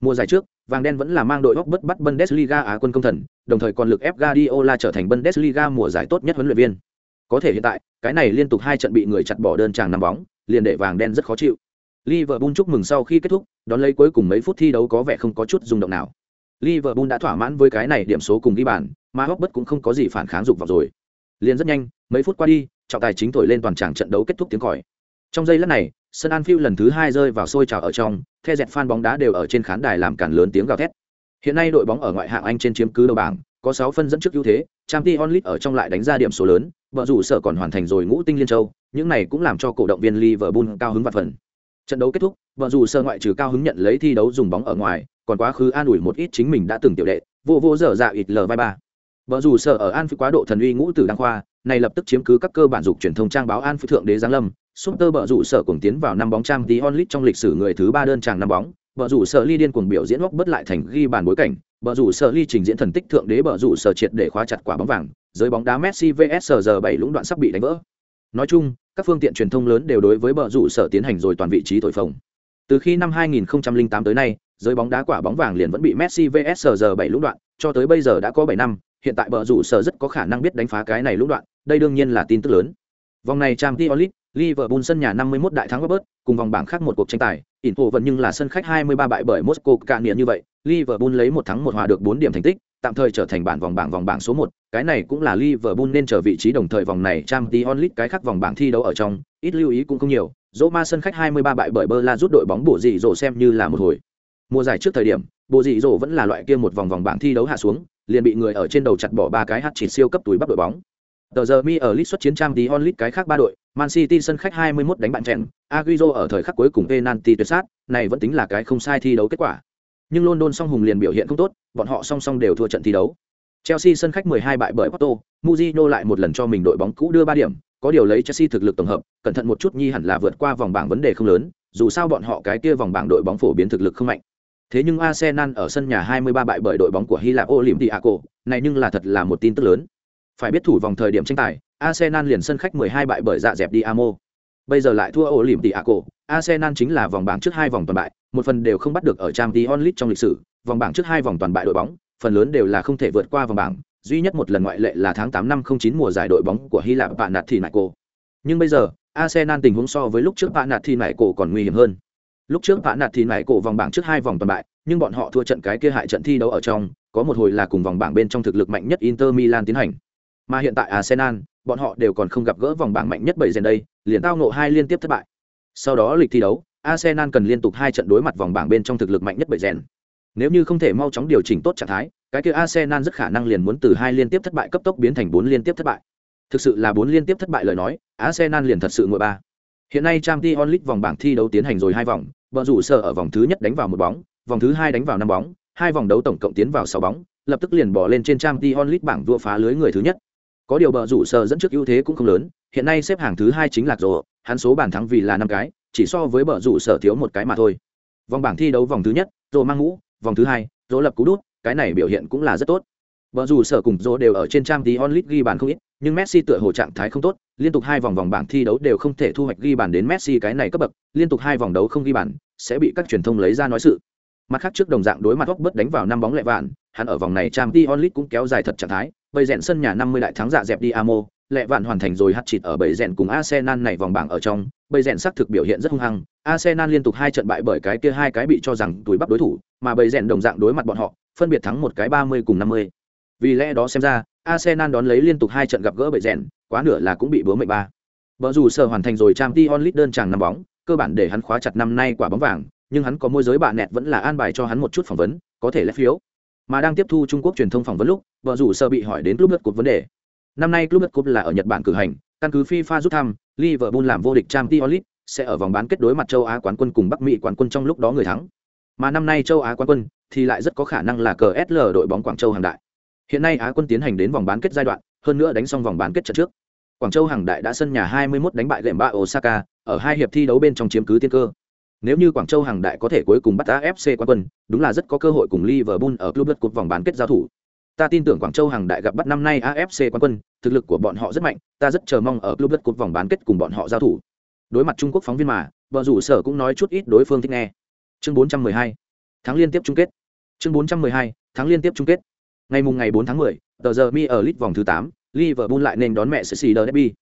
[SPEAKER 1] Mùa giải trước, vàng đen vẫn là mang đội góc bất bắt Bundesliga Á quân công thần, đồng thời còn lực ép Guardiola trở thành Bundesliga mùa giải tốt nhất huấn luyện viên. Có thể hiện tại, cái này liên tục hai trận bị người chặt bỏ đơn chàng nằm bóng, liền để vàng đen rất khó chịu. Liverpool chúc mừng sau khi kết thúc, đón lấy cuối cùng mấy phút thi đấu có vẻ không có chút rung động nào. Liverpool đã thỏa mãn với cái này điểm số cùng ghi bàn, mà Robert cũng không có gì phản kháng dục vào rồi. Liền rất nhanh, mấy phút qua đi, trọng tài chính thổi lên toàn tràng trận đấu kết thúc tiếng còi. Trong giây lát này, sân Anfield lần thứ hai rơi vào sôi trào ở trong, theo dẹt fan bóng đá đều ở trên khán đài làm cản lớn tiếng gào thét. Hiện nay đội bóng ở ngoại hạng Anh trên chiếm cứ đầu bảng, có 6 phân dẫn trước ưu thế, Champions League ở trong lại đánh ra điểm số lớn, vợ rủ sở còn hoàn thành rồi ngũ tinh liên châu, những này cũng làm cho cổ động viên Liverpool cao hứng vạn phần. Trận đấu kết thúc, vợ rủ sở ngoại trừ cao hứng nhận lấy thi đấu dùng bóng ở ngoài, còn quá khứ an ủi một ít chính mình đã từng tiểu đệ, vô vô dở dạ ít lờ vai ba. Vợ rủ sở ở An Phi quá độ thần uy ngũ tử đăng khoa, này lập tức chiếm cứ các cơ bản dục truyền thông trang báo An Phi thượng đế giáng lâm, Super bờ rủ sở cùng tiến vào năm bóng trang tí onlit trong lịch sử người thứ ba đơn chàng năm bóng, bờ rủ sở ly điên cuồng biểu diễn góc bất lại thành ghi bàn bối cảnh, bờ rủ sở ly trình diễn thần tích thượng đế bờ rủ sở triệt để khóa chặt quả bóng vàng, giới bóng đá Messi vs giờ bảy lũng đoạn sắp bị đánh vỡ. Nói chung, các phương tiện truyền thông lớn đều đối với bờ rủ sở tiến hành rồi toàn vị trí thổi phồng. Từ khi năm 2008 tới nay, giới bóng đá quả bóng vàng liền vẫn bị Messi vs giờ bảy lũng đoạn, cho tới bây giờ đã có 7 năm, hiện tại bờ rủ sở rất có khả năng biết đánh phá cái này lũng đoạn, đây đương nhiên là tin tức lớn. Vòng này Champions League, Liverpool sân nhà 51 đại thắng Robert, cùng vòng bảng khác một cuộc tranh tài, Inter vẫn nhưng là sân khách 23 bại bởi Moscow cạn niệm như vậy, Liverpool lấy một thắng một hòa được 4 điểm thành tích, tạm thời trở thành bản vòng bảng vòng bảng số 1, cái này cũng là Liverpool nên trở vị trí đồng thời vòng này Champions League cái khác vòng bảng thi đấu ở trong, ít lưu ý cũng không nhiều, Roma sân khách 23 bại bởi Berla rút đội bóng bổ dị rổ xem như là một hồi. Mùa giải trước thời điểm, bộ dị rổ vẫn là loại kia một vòng vòng bảng thi đấu hạ xuống, liền bị người ở trên đầu chặt bỏ ba cái hạt chỉ siêu cấp túi bắt đội bóng. Tờ giờ mi ở list xuất chiến trang tí onlit cái khác ba đội, Man City sân khách 21 đánh bạn chèn, Agüero ở thời khắc cuối cùng penalty tuyệt sát, này vẫn tính là cái không sai thi đấu kết quả. Nhưng London song hùng liền biểu hiện không tốt, bọn họ song song đều thua trận thi đấu. Chelsea sân khách 12 bại bởi Porto, Mourinho lại một lần cho mình đội bóng cũ đưa 3 điểm, có điều lấy Chelsea thực lực tổng hợp, cẩn thận một chút nhi hẳn là vượt qua vòng bảng vấn đề không lớn, dù sao bọn họ cái kia vòng bảng đội bóng phổ biến thực lực không mạnh. Thế nhưng Arsenal ở sân nhà 23 bại bởi đội bóng của Hy Lạp Olympiacos, này nhưng là thật là một tin tức lớn. Phải biết thủ vòng thời điểm tranh tài, Arsenal liền sân khách 12 bại bởi dạ dẹp đi Amo. Bây giờ lại thua Olympiacos, Arsenal chính là vòng bảng trước hai vòng toàn bại, một phần đều không bắt được ở Champions League trong lịch sử, vòng bảng trước hai vòng toàn bại đội bóng, phần lớn đều là không thể vượt qua vòng bảng, duy nhất một lần ngoại lệ là tháng 8 năm 09 mùa giải đội bóng của Hy Lạp bạn nạt thì nại cổ. Nhưng bây giờ, Arsenal tình huống so với lúc trước bạn nạt thì nại cổ còn nguy hiểm hơn. Lúc trước bạn nạt thì nại cổ vòng bảng trước hai vòng toàn bại, nhưng bọn họ thua trận cái kia hại trận thi đấu ở trong, có một hồi là cùng vòng bảng bên trong thực lực mạnh nhất Inter Milan tiến hành. Mà hiện tại Arsenal, bọn họ đều còn không gặp gỡ vòng bảng mạnh nhất bảy giờ đây, liền tao ngộ hai liên tiếp thất bại. Sau đó lịch thi đấu, Arsenal cần liên tục hai trận đối mặt vòng bảng bên trong thực lực mạnh nhất bảy rèn. Nếu như không thể mau chóng điều chỉnh tốt trạng thái, cái kia Arsenal rất khả năng liền muốn từ hai liên tiếp thất bại cấp tốc biến thành bốn liên tiếp thất bại. Thực sự là bốn liên tiếp thất bại lời nói, Arsenal liền thật sự ngồi ba. Hiện nay Champions League vòng bảng thi đấu tiến hành rồi hai vòng, bọn rủ sở ở vòng thứ nhất đánh vào một bóng, vòng thứ hai đánh vào năm bóng, hai vòng đấu tổng cộng tiến vào sáu bóng, lập tức liền bỏ lên trên Champions League bảng vua phá lưới người thứ nhất có điều bờ rủ sở dẫn trước ưu thế cũng không lớn, hiện nay xếp hạng thứ hai chính là rồ, hắn số bàn thắng vì là năm cái, chỉ so với bờ rủ sở thiếu một cái mà thôi. Vòng bảng thi đấu vòng thứ nhất, rồ mang ngũ, vòng thứ hai, rồ lập cú đút, cái này biểu hiện cũng là rất tốt. Bờ rủ sở cùng rồ đều ở trên trang tí onlit ghi bàn không ít, nhưng messi tựa hồ trạng thái không tốt, liên tục hai vòng vòng bảng thi đấu đều không thể thu hoạch ghi bàn đến messi cái này cấp bậc, liên tục hai vòng đấu không ghi bàn, sẽ bị các truyền thông lấy ra nói sự. Mặt khác trước đồng dạng đối mặt góc bất đánh vào năm bóng lẹ vạn, hắn ở vòng này trang tí onlit cũng kéo dài thật trạng thái bầy rèn sân nhà 50 đại thắng dạ dẹp đi amo, lẹ vạn hoàn thành rồi hất chịt ở bầy rèn cùng arsenal này vòng bảng ở trong. Bầy rèn xác thực biểu hiện rất hung hăng. Arsenal liên tục hai trận bại bởi cái kia hai cái bị cho rằng túi bắp đối thủ, mà bầy rèn đồng dạng đối mặt bọn họ, phân biệt thắng một cái 30 cùng 50. vì lẽ đó xem ra, arsenal đón lấy liên tục hai trận gặp gỡ bầy rèn, quá nửa là cũng bị búa mệnh ba. Vợ dù sở hoàn thành rồi trang t onlit đơn chàng năm bóng, cơ bản để hắn khóa chặt năm nay quả bóng vàng, nhưng hắn có môi giới bạn nẹt vẫn là an bài cho hắn một chút phỏng vấn, có thể lấy phiếu mà đang tiếp thu trung quốc truyền thông phỏng vấn lúc, vợ rủ sơ bị hỏi đến club đất cột vấn đề. Năm nay club đất cột là ở nhật bản cử hành, căn cứ fifa rút thăm, liverpool làm vô địch trang t sẽ ở vòng bán kết đối mặt châu á quán quân cùng bắc mỹ quán quân trong lúc đó người thắng. Mà năm nay châu á quán quân thì lại rất có khả năng là cờ sl đội bóng quảng châu hàng đại. Hiện nay á quân tiến hành đến vòng bán kết giai đoạn, hơn nữa đánh xong vòng bán kết trận trước. Quảng châu hàng đại đã sân nhà 21 đánh bại gệm ba osaka, ở hai hiệp thi đấu bên trong chiếm cứ tiên cơ nếu như Quảng Châu hàng đại có thể cuối cùng bắt AFC quán quân, đúng là rất có cơ hội cùng Liverpool ở club đất cuộc vòng bán kết giao thủ. Ta tin tưởng Quảng Châu hàng đại gặp bắt năm nay AFC quán quân, thực lực của bọn họ rất mạnh, ta rất chờ mong ở club đất cuộc vòng bán kết cùng bọn họ giao thủ. Đối mặt Trung Quốc phóng viên mà, vợ rủ sở cũng nói chút ít đối phương thích nghe. Chương 412, tháng liên tiếp chung kết. Chương 412, tháng liên tiếp chung kết. Ngày mùng ngày 4 tháng 10, tờ giờ mi ở League vòng thứ 8, Liverpool lại nên đón mẹ Chelsea Derby.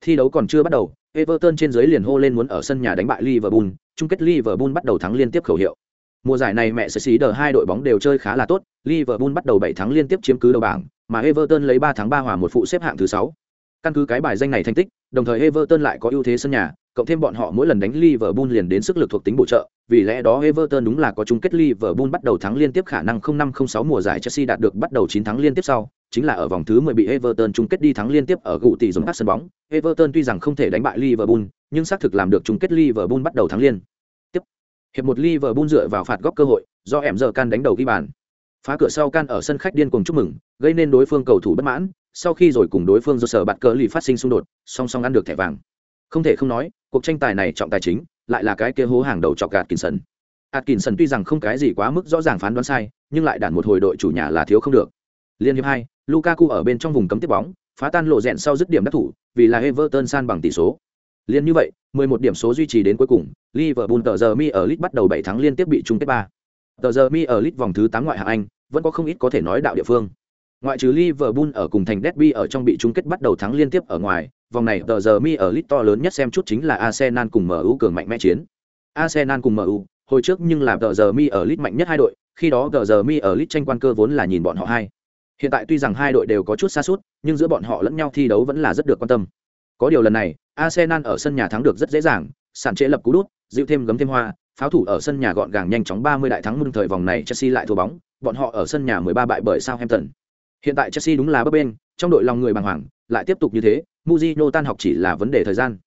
[SPEAKER 1] Thi đấu còn chưa bắt đầu, Everton trên dưới liền hô lên muốn ở sân nhà đánh bại Liverpool, chung kết Liverpool bắt đầu thắng liên tiếp khẩu hiệu. Mùa giải này mẹ sẽ xí đờ hai đội bóng đều chơi khá là tốt, Liverpool bắt đầu 7 thắng liên tiếp chiếm cứ đầu bảng, mà Everton lấy 3 thắng 3 hòa một phụ xếp hạng thứ 6. Căn cứ cái bài danh này thành tích, đồng thời Everton lại có ưu thế sân nhà, cộng thêm bọn họ mỗi lần đánh Liverpool liền đến sức lực thuộc tính bổ trợ, vì lẽ đó Everton đúng là có chung kết Liverpool bắt đầu thắng liên tiếp khả năng 0506 mùa giải Chelsea đạt được bắt đầu 9 thắng liên tiếp sau, chính là ở vòng thứ 10 bị Everton chung kết đi thắng liên tiếp ở gụ tỷ dùng các sân bóng. Everton tuy rằng không thể đánh bại Liverpool, nhưng xác thực làm được chung kết Liverpool bắt đầu thắng liên. Tiếp. Hiệp một Liverpool dựa vào phạt góc cơ hội, do em giờ can đánh đầu ghi bàn. Phá cửa sau can ở sân khách điên cuồng chúc mừng, gây nên đối phương cầu thủ bất mãn, sau khi rồi cùng đối phương do sở bạt cờ lì phát sinh xung đột, song song ăn được thẻ vàng. Không thể không nói, cuộc tranh tài này trọng tài chính, lại là cái kia hố hàng đầu chọc gạt Atkinson. Atkinson tuy rằng không cái gì quá mức rõ ràng phán đoán sai, nhưng lại đản một hồi đội chủ nhà là thiếu không được. Liên hiệp hai, Lukaku ở bên trong vùng cấm tiếp bóng, phá tan lộ rèn sau dứt điểm đắc thủ, vì là Everton san bằng tỷ số. Liên như vậy, 11 điểm số duy trì đến cuối cùng, Liverpool tờ giờ mi ở League bắt đầu 7 thắng liên tiếp bị chung kết 3. Tờ giờ mi ở lit vòng thứ 8 ngoại hạng Anh, vẫn có không ít có thể nói đạo địa phương. Ngoại trừ Liverpool ở cùng thành Derby ở trong bị chung kết bắt đầu thắng liên tiếp ở ngoài, vòng này tờ giờ mi ở lit to lớn nhất xem chút chính là Arsenal cùng MU cường mạnh mẽ chiến. Arsenal cùng MU, hồi trước nhưng là tờ giờ mi ở lit mạnh nhất hai đội, khi đó tờ giờ mi ở lit tranh quan cơ vốn là nhìn bọn họ hai. Hiện tại tuy rằng hai đội đều có chút xa suốt, nhưng giữa bọn họ lẫn nhau thi đấu vẫn là rất được quan tâm. Có điều lần này, Arsenal ở sân nhà thắng được rất dễ dàng, sản chế lập cú đút, dịu thêm gấm thêm hoa, pháo thủ ở sân nhà gọn gàng nhanh chóng 30 đại thắng mừng thời vòng này Chelsea lại thua bóng, bọn họ ở sân nhà 13 bại bởi Southampton. Hiện tại Chelsea đúng là bấp bên, trong đội lòng người bàng hoàng, lại tiếp tục như thế, Mourinho tan học chỉ là vấn đề thời gian.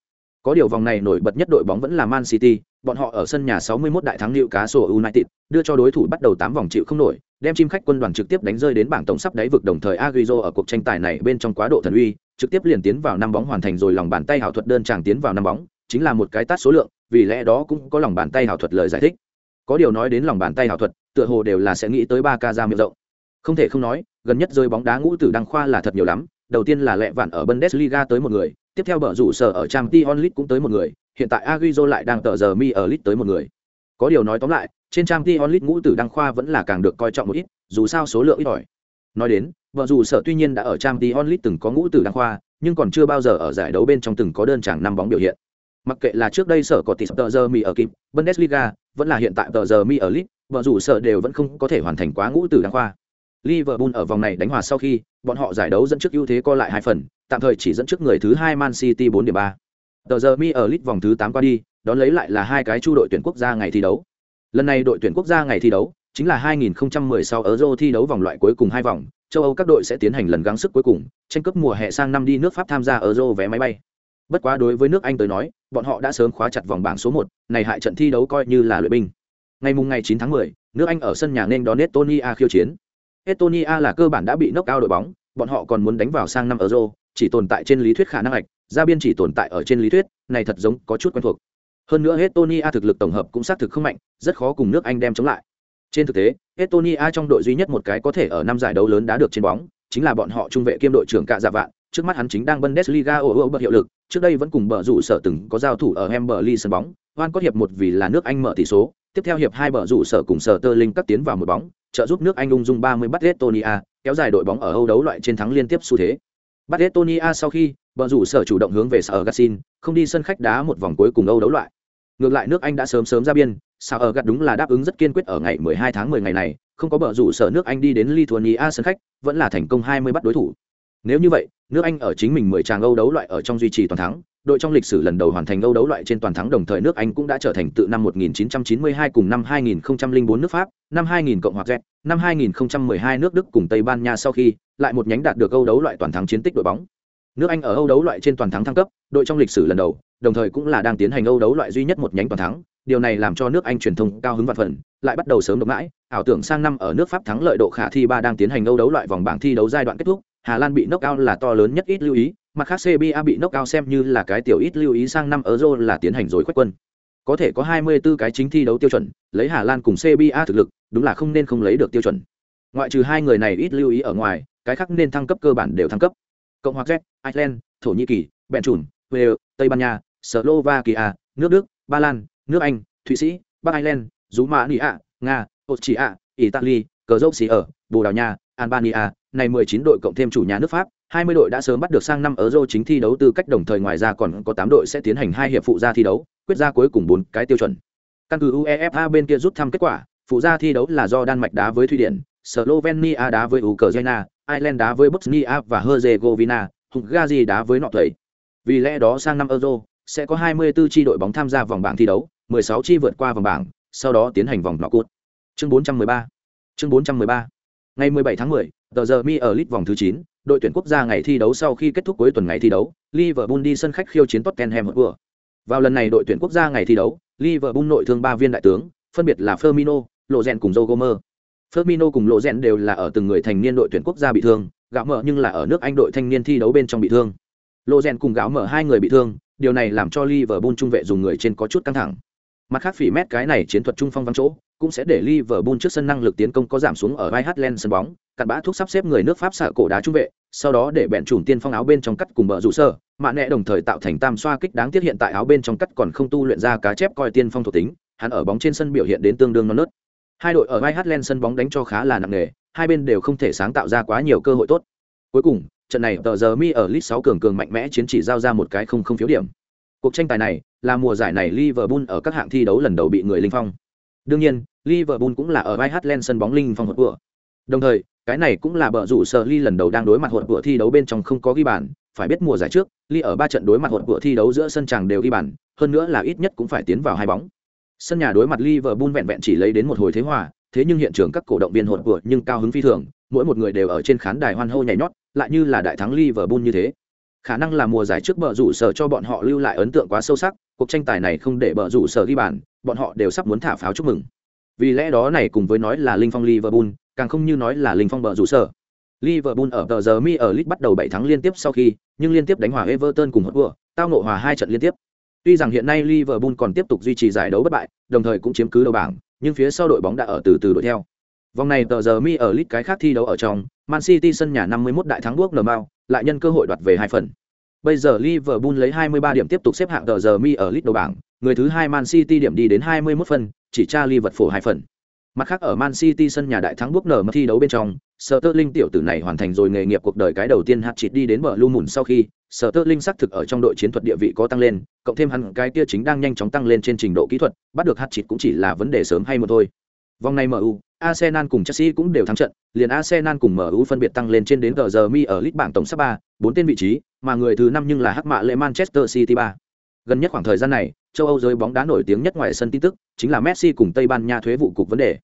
[SPEAKER 1] Có điều vòng này nổi bật nhất đội bóng vẫn là Man City, bọn họ ở sân nhà 61 đại thắng Newcastle United, đưa cho đối thủ bắt đầu 8 vòng chịu không nổi, đem chim khách quân đoàn trực tiếp đánh rơi đến bảng tổng sắp đáy vực đồng thời Agüero ở cuộc tranh tài này bên trong quá độ thần uy, trực tiếp liền tiến vào năm bóng hoàn thành rồi lòng bàn tay hảo thuật đơn chàng tiến vào năm bóng, chính là một cái tát số lượng, vì lẽ đó cũng có lòng bàn tay hảo thuật lời giải thích. Có điều nói đến lòng bàn tay hảo thuật, tựa hồ đều là sẽ nghĩ tới ba ca ra miệng rộng. Không thể không nói, gần nhất rơi bóng đá ngũ tử đăng khoa là thật nhiều lắm, đầu tiên là lẹ vạn ở Bundesliga tới một người, tiếp theo bở rủ sở ở trang t onlit cũng tới một người, hiện tại Agüero lại đang tờ giờ mi ở Lit tới một người. Có điều nói tóm lại, trên trang t onlit ngũ tử đăng khoa vẫn là càng được coi trọng một ít, dù sao số lượng ít ỏi. Nói đến, vợ dù sở tuy nhiên đã ở trang t onlit từng có ngũ tử đăng khoa, nhưng còn chưa bao giờ ở giải đấu bên trong từng có đơn chàng năm bóng biểu hiện. Mặc kệ là trước đây sở có tỷ tờ giờ mi ở kịp, Bundesliga, vẫn là hiện tại tờ giờ mi ở League, vợ dù sở đều vẫn không có thể hoàn thành quá ngũ từ đáng khoa. Liverpool ở vòng này đánh hòa sau khi, bọn họ giải đấu dẫn trước ưu thế co lại hai phần, tạm thời chỉ dẫn trước người thứ hai Man City 4 điểm 3. Tờ giờ mi ở League vòng thứ 8 qua đi, đón lấy lại là hai cái chu đội tuyển quốc gia ngày thi đấu. Lần này đội tuyển quốc gia ngày thi đấu chính là 2016 Euro thi đấu vòng loại cuối cùng hai vòng, châu Âu các đội sẽ tiến hành lần gắng sức cuối cùng, tranh cướp mùa hè sang năm đi nước Pháp tham gia Euro vé máy bay. Bất quá đối với nước Anh tới nói, bọn họ đã sớm khóa chặt vòng bảng số 1, này hại trận thi đấu coi như là luyện binh. Ngày mùng ngày 9 tháng 10, nước Anh ở sân nhà nên đón Estonia khiêu chiến. Estonia là cơ bản đã bị knock out đội bóng, bọn họ còn muốn đánh vào sang năm Euro, chỉ tồn tại trên lý thuyết khả năng ạch, ra biên chỉ tồn tại ở trên lý thuyết này thật giống có chút quen thuộc hơn nữa estonia thực lực tổng hợp cũng xác thực không mạnh rất khó cùng nước anh đem chống lại trên thực tế estonia trong đội duy nhất một cái có thể ở năm giải đấu lớn đã được trên bóng chính là bọn họ trung vệ kiêm đội trưởng cạ dạ vạn trước mắt hắn chính đang bundesliga ở ở bật hiệu lực. Trước đây vẫn cùng bờ rủ sở từng có giao thủ ở Hemberley sân bóng. Van có hiệp một vì là nước anh mở tỷ số. Tiếp theo hiệp hai bờ rủ sở cùng sở tơ linh cắt tiến vào một bóng, trợ giúp nước anh ung dung 30 bắt estonia, kéo dài đội bóng ở âu đấu loại trên thắng liên tiếp xu thế. Bắt estonia sau khi, bờ rủ sở chủ động hướng về sở gassin không đi sân khách đá một vòng cuối cùng âu đấu loại. Ngược lại nước anh đã sớm sớm ra biên. Sao ở gặt đúng là đáp ứng rất kiên quyết ở ngày 12 tháng 10 ngày này, không có bờ rủ sở nước anh đi đến lithuania sân khách, vẫn là thành công 20 bắt đối thủ nếu như vậy, nước anh ở chính mình 10 tràng âu đấu loại ở trong duy trì toàn thắng, đội trong lịch sử lần đầu hoàn thành âu đấu loại trên toàn thắng đồng thời nước anh cũng đã trở thành tự năm 1992 cùng năm 2004 nước pháp, năm 2000 cộng hòa z, năm 2012 nước đức cùng tây ban nha sau khi lại một nhánh đạt được âu đấu loại toàn thắng chiến tích đội bóng. Nước anh ở âu đấu loại trên toàn thắng thăng cấp, đội trong lịch sử lần đầu, đồng thời cũng là đang tiến hành âu đấu loại duy nhất một nhánh toàn thắng. Điều này làm cho nước anh truyền thông cao hứng vạn phần, lại bắt đầu sớm độc mãi. Ảo tưởng sang năm ở nước pháp thắng lợi độ khả thi ba đang tiến hành âu đấu loại vòng bảng thi đấu giai đoạn kết thúc hà lan bị knock out là to lớn nhất ít lưu ý mặt khác cba bị knock out xem như là cái tiểu ít lưu ý sang năm euro là tiến hành rồi quét quân. Có thể có 24 cái chính thi đấu tiêu chuẩn lấy hà lan cùng cba thực lực đúng là không nên không lấy được tiêu chuẩn. Ngoại trừ hai người này ít lưu ý ở ngoài cái khác nên thăng cấp cơ bản đều thăng cấp. Cộng hòa z iceland thổ nhĩ kỳ Bèn trùm wales tây ban nha slovakia nước đức ba lan nước anh thụy sĩ bắc ireland Rumania, nga austria italy cờ dốc xì ở bồ đào nha albania, này 19 đội cộng thêm chủ nhà nước pháp 20 đội đã sớm bắt được sang năm euro chính thi đấu tư cách đồng thời ngoài ra còn có 8 đội sẽ tiến hành hai hiệp phụ gia thi đấu, quyết ra cuối cùng bốn cái tiêu chuẩn. Căn cứ uefa bên kia rút thăm kết quả, phụ gia thi đấu là do đan mạch đá với thụy điển, slovenia đá với ukraine ireland đá với bosnia và herzegovina, hungary đá với nọ thầy vì lẽ đó sang năm euro, sẽ có 24 chi đội bóng tham gia vòng bảng thi đấu 16 chi vượt qua vòng bảng, sau đó tiến hành vòng nọ cút chương 413 chương 413 ngày 17 tháng 10 tờ giờ mi ở lit vòng thứ 9 đội tuyển quốc gia ngày thi đấu sau khi kết thúc cuối tuần ngày thi đấu, liverpool đi sân khách khiêu chiến tottenham hotspur. Vào lần này đội tuyển quốc gia ngày thi đấu, liverpool nội thương ba viên đại tướng, phân biệt là firmino, lộ rèn cùng joe Gomez. firmino cùng lộ rèn đều là ở từng người thành niên đội tuyển quốc gia bị thương, gạo mở nhưng là ở nước anh đội thanh niên thi đấu bên trong bị thương. Lộ rèn cùng gạo mở hai người bị thương, điều này làm cho liverpool trung vệ dùng người trên có chút căng thẳng. Mặt khác phỉ mét cái này chiến thuật trung phong vắng chỗ cũng sẽ để Liverpool trước sân năng lực tiến công có giảm xuống ở White sân bóng, cặn bã thuốc sắp xếp người nước Pháp xạ cổ đá trung vệ, sau đó để bẹn chủm tiên phong áo bên trong cắt cùng bờ rủ sơ, mạ nẹ đồng thời tạo thành tam xoa kích đáng tiếc hiện tại áo bên trong cắt còn không tu luyện ra cá chép coi tiên phong thuộc tính, hắn ở bóng trên sân biểu hiện đến tương đương non nớt. Hai đội ở White sân bóng đánh cho khá là nặng nề, hai bên đều không thể sáng tạo ra quá nhiều cơ hội tốt. Cuối cùng, trận này tờ giờ mi ở League 6 cường cường mạnh mẽ chiến chỉ giao ra một cái không không phiếu điểm. Cuộc tranh tài này là mùa giải này Liverpool ở các hạng thi đấu lần đầu bị người linh phong. Đương nhiên, Liverpool cũng là ở Whiteland sân bóng linh phong hụt cửa. Đồng thời, cái này cũng là bờ rủ sở Lee lần đầu đang đối mặt hụt cửa thi đấu bên trong không có ghi bàn, phải biết mùa giải trước, Lee ở ba trận đối mặt hụt cửa thi đấu giữa sân chàng đều ghi bàn, hơn nữa là ít nhất cũng phải tiến vào hai bóng. Sân nhà đối mặt Liverpool vẹn vẹn chỉ lấy đến một hồi thế hòa, thế nhưng hiện trường các cổ động viên hụt cửa nhưng cao hứng phi thường, mỗi một người đều ở trên khán đài hoan hô nhảy nhót, lại như là đại thắng Liverpool như thế. Khả năng là mùa giải trước bờ rủ sở cho bọn họ lưu lại ấn tượng quá sâu sắc, cuộc tranh tài này không để bờ rủ sở ghi bàn, bọn họ đều sắp muốn thả pháo chúc mừng. Vì lẽ đó này cùng với nói là linh phong liverpool càng không như nói là linh phong bờ rủ sở. Liverpool ở tờ giờ mi ở lit bắt đầu bảy tháng liên tiếp sau khi nhưng liên tiếp đánh hòa everton cùng hốt vua tao nộ hòa hai trận liên tiếp. Tuy rằng hiện nay liverpool còn tiếp tục duy trì giải đấu bất bại đồng thời cũng chiếm cứ đầu bảng nhưng phía sau đội bóng đã ở từ từ đuổi theo. Vòng này tờ giờ mi ở lit cái khác thi đấu ở trong man city sân nhà 51 đại thắng bước nờ mao lại nhân cơ hội đoạt về hai phần. Bây giờ liverpool lấy 23 điểm tiếp tục xếp hạng tờ giờ mi ở list đầu bảng, người thứ hai man city điểm đi đến 21 phần, chỉ tra Liverpool vật phổ hai phần. Mặt khác ở man city sân nhà đại thắng bước nở mà thi đấu bên trong, Sterling tiểu tử này hoàn thành rồi nghề nghiệp cuộc đời cái đầu tiên hạt chịt đi đến bờ lu mùn sau khi Sterling xác thực ở trong đội chiến thuật địa vị có tăng lên, cộng thêm hắn cái kia chính đang nhanh chóng tăng lên trên trình độ kỹ thuật, bắt được hạt chịt cũng chỉ là vấn đề sớm hay một thôi. Vòng này mu arsenal cùng chelsea cũng đều thắng trận liền arsenal cùng mu phân biệt tăng lên trên đến tờ giờ mi ở list bảng tổng sắp ba bốn tên vị trí mà người thứ năm nhưng là hắc mạ lệ manchester city ba gần nhất khoảng thời gian này châu Âu giới bóng đá nổi tiếng nhất ngoài sân tin tức chính là Messi cùng Tây Ban Nha thuế vụ cục vấn đề.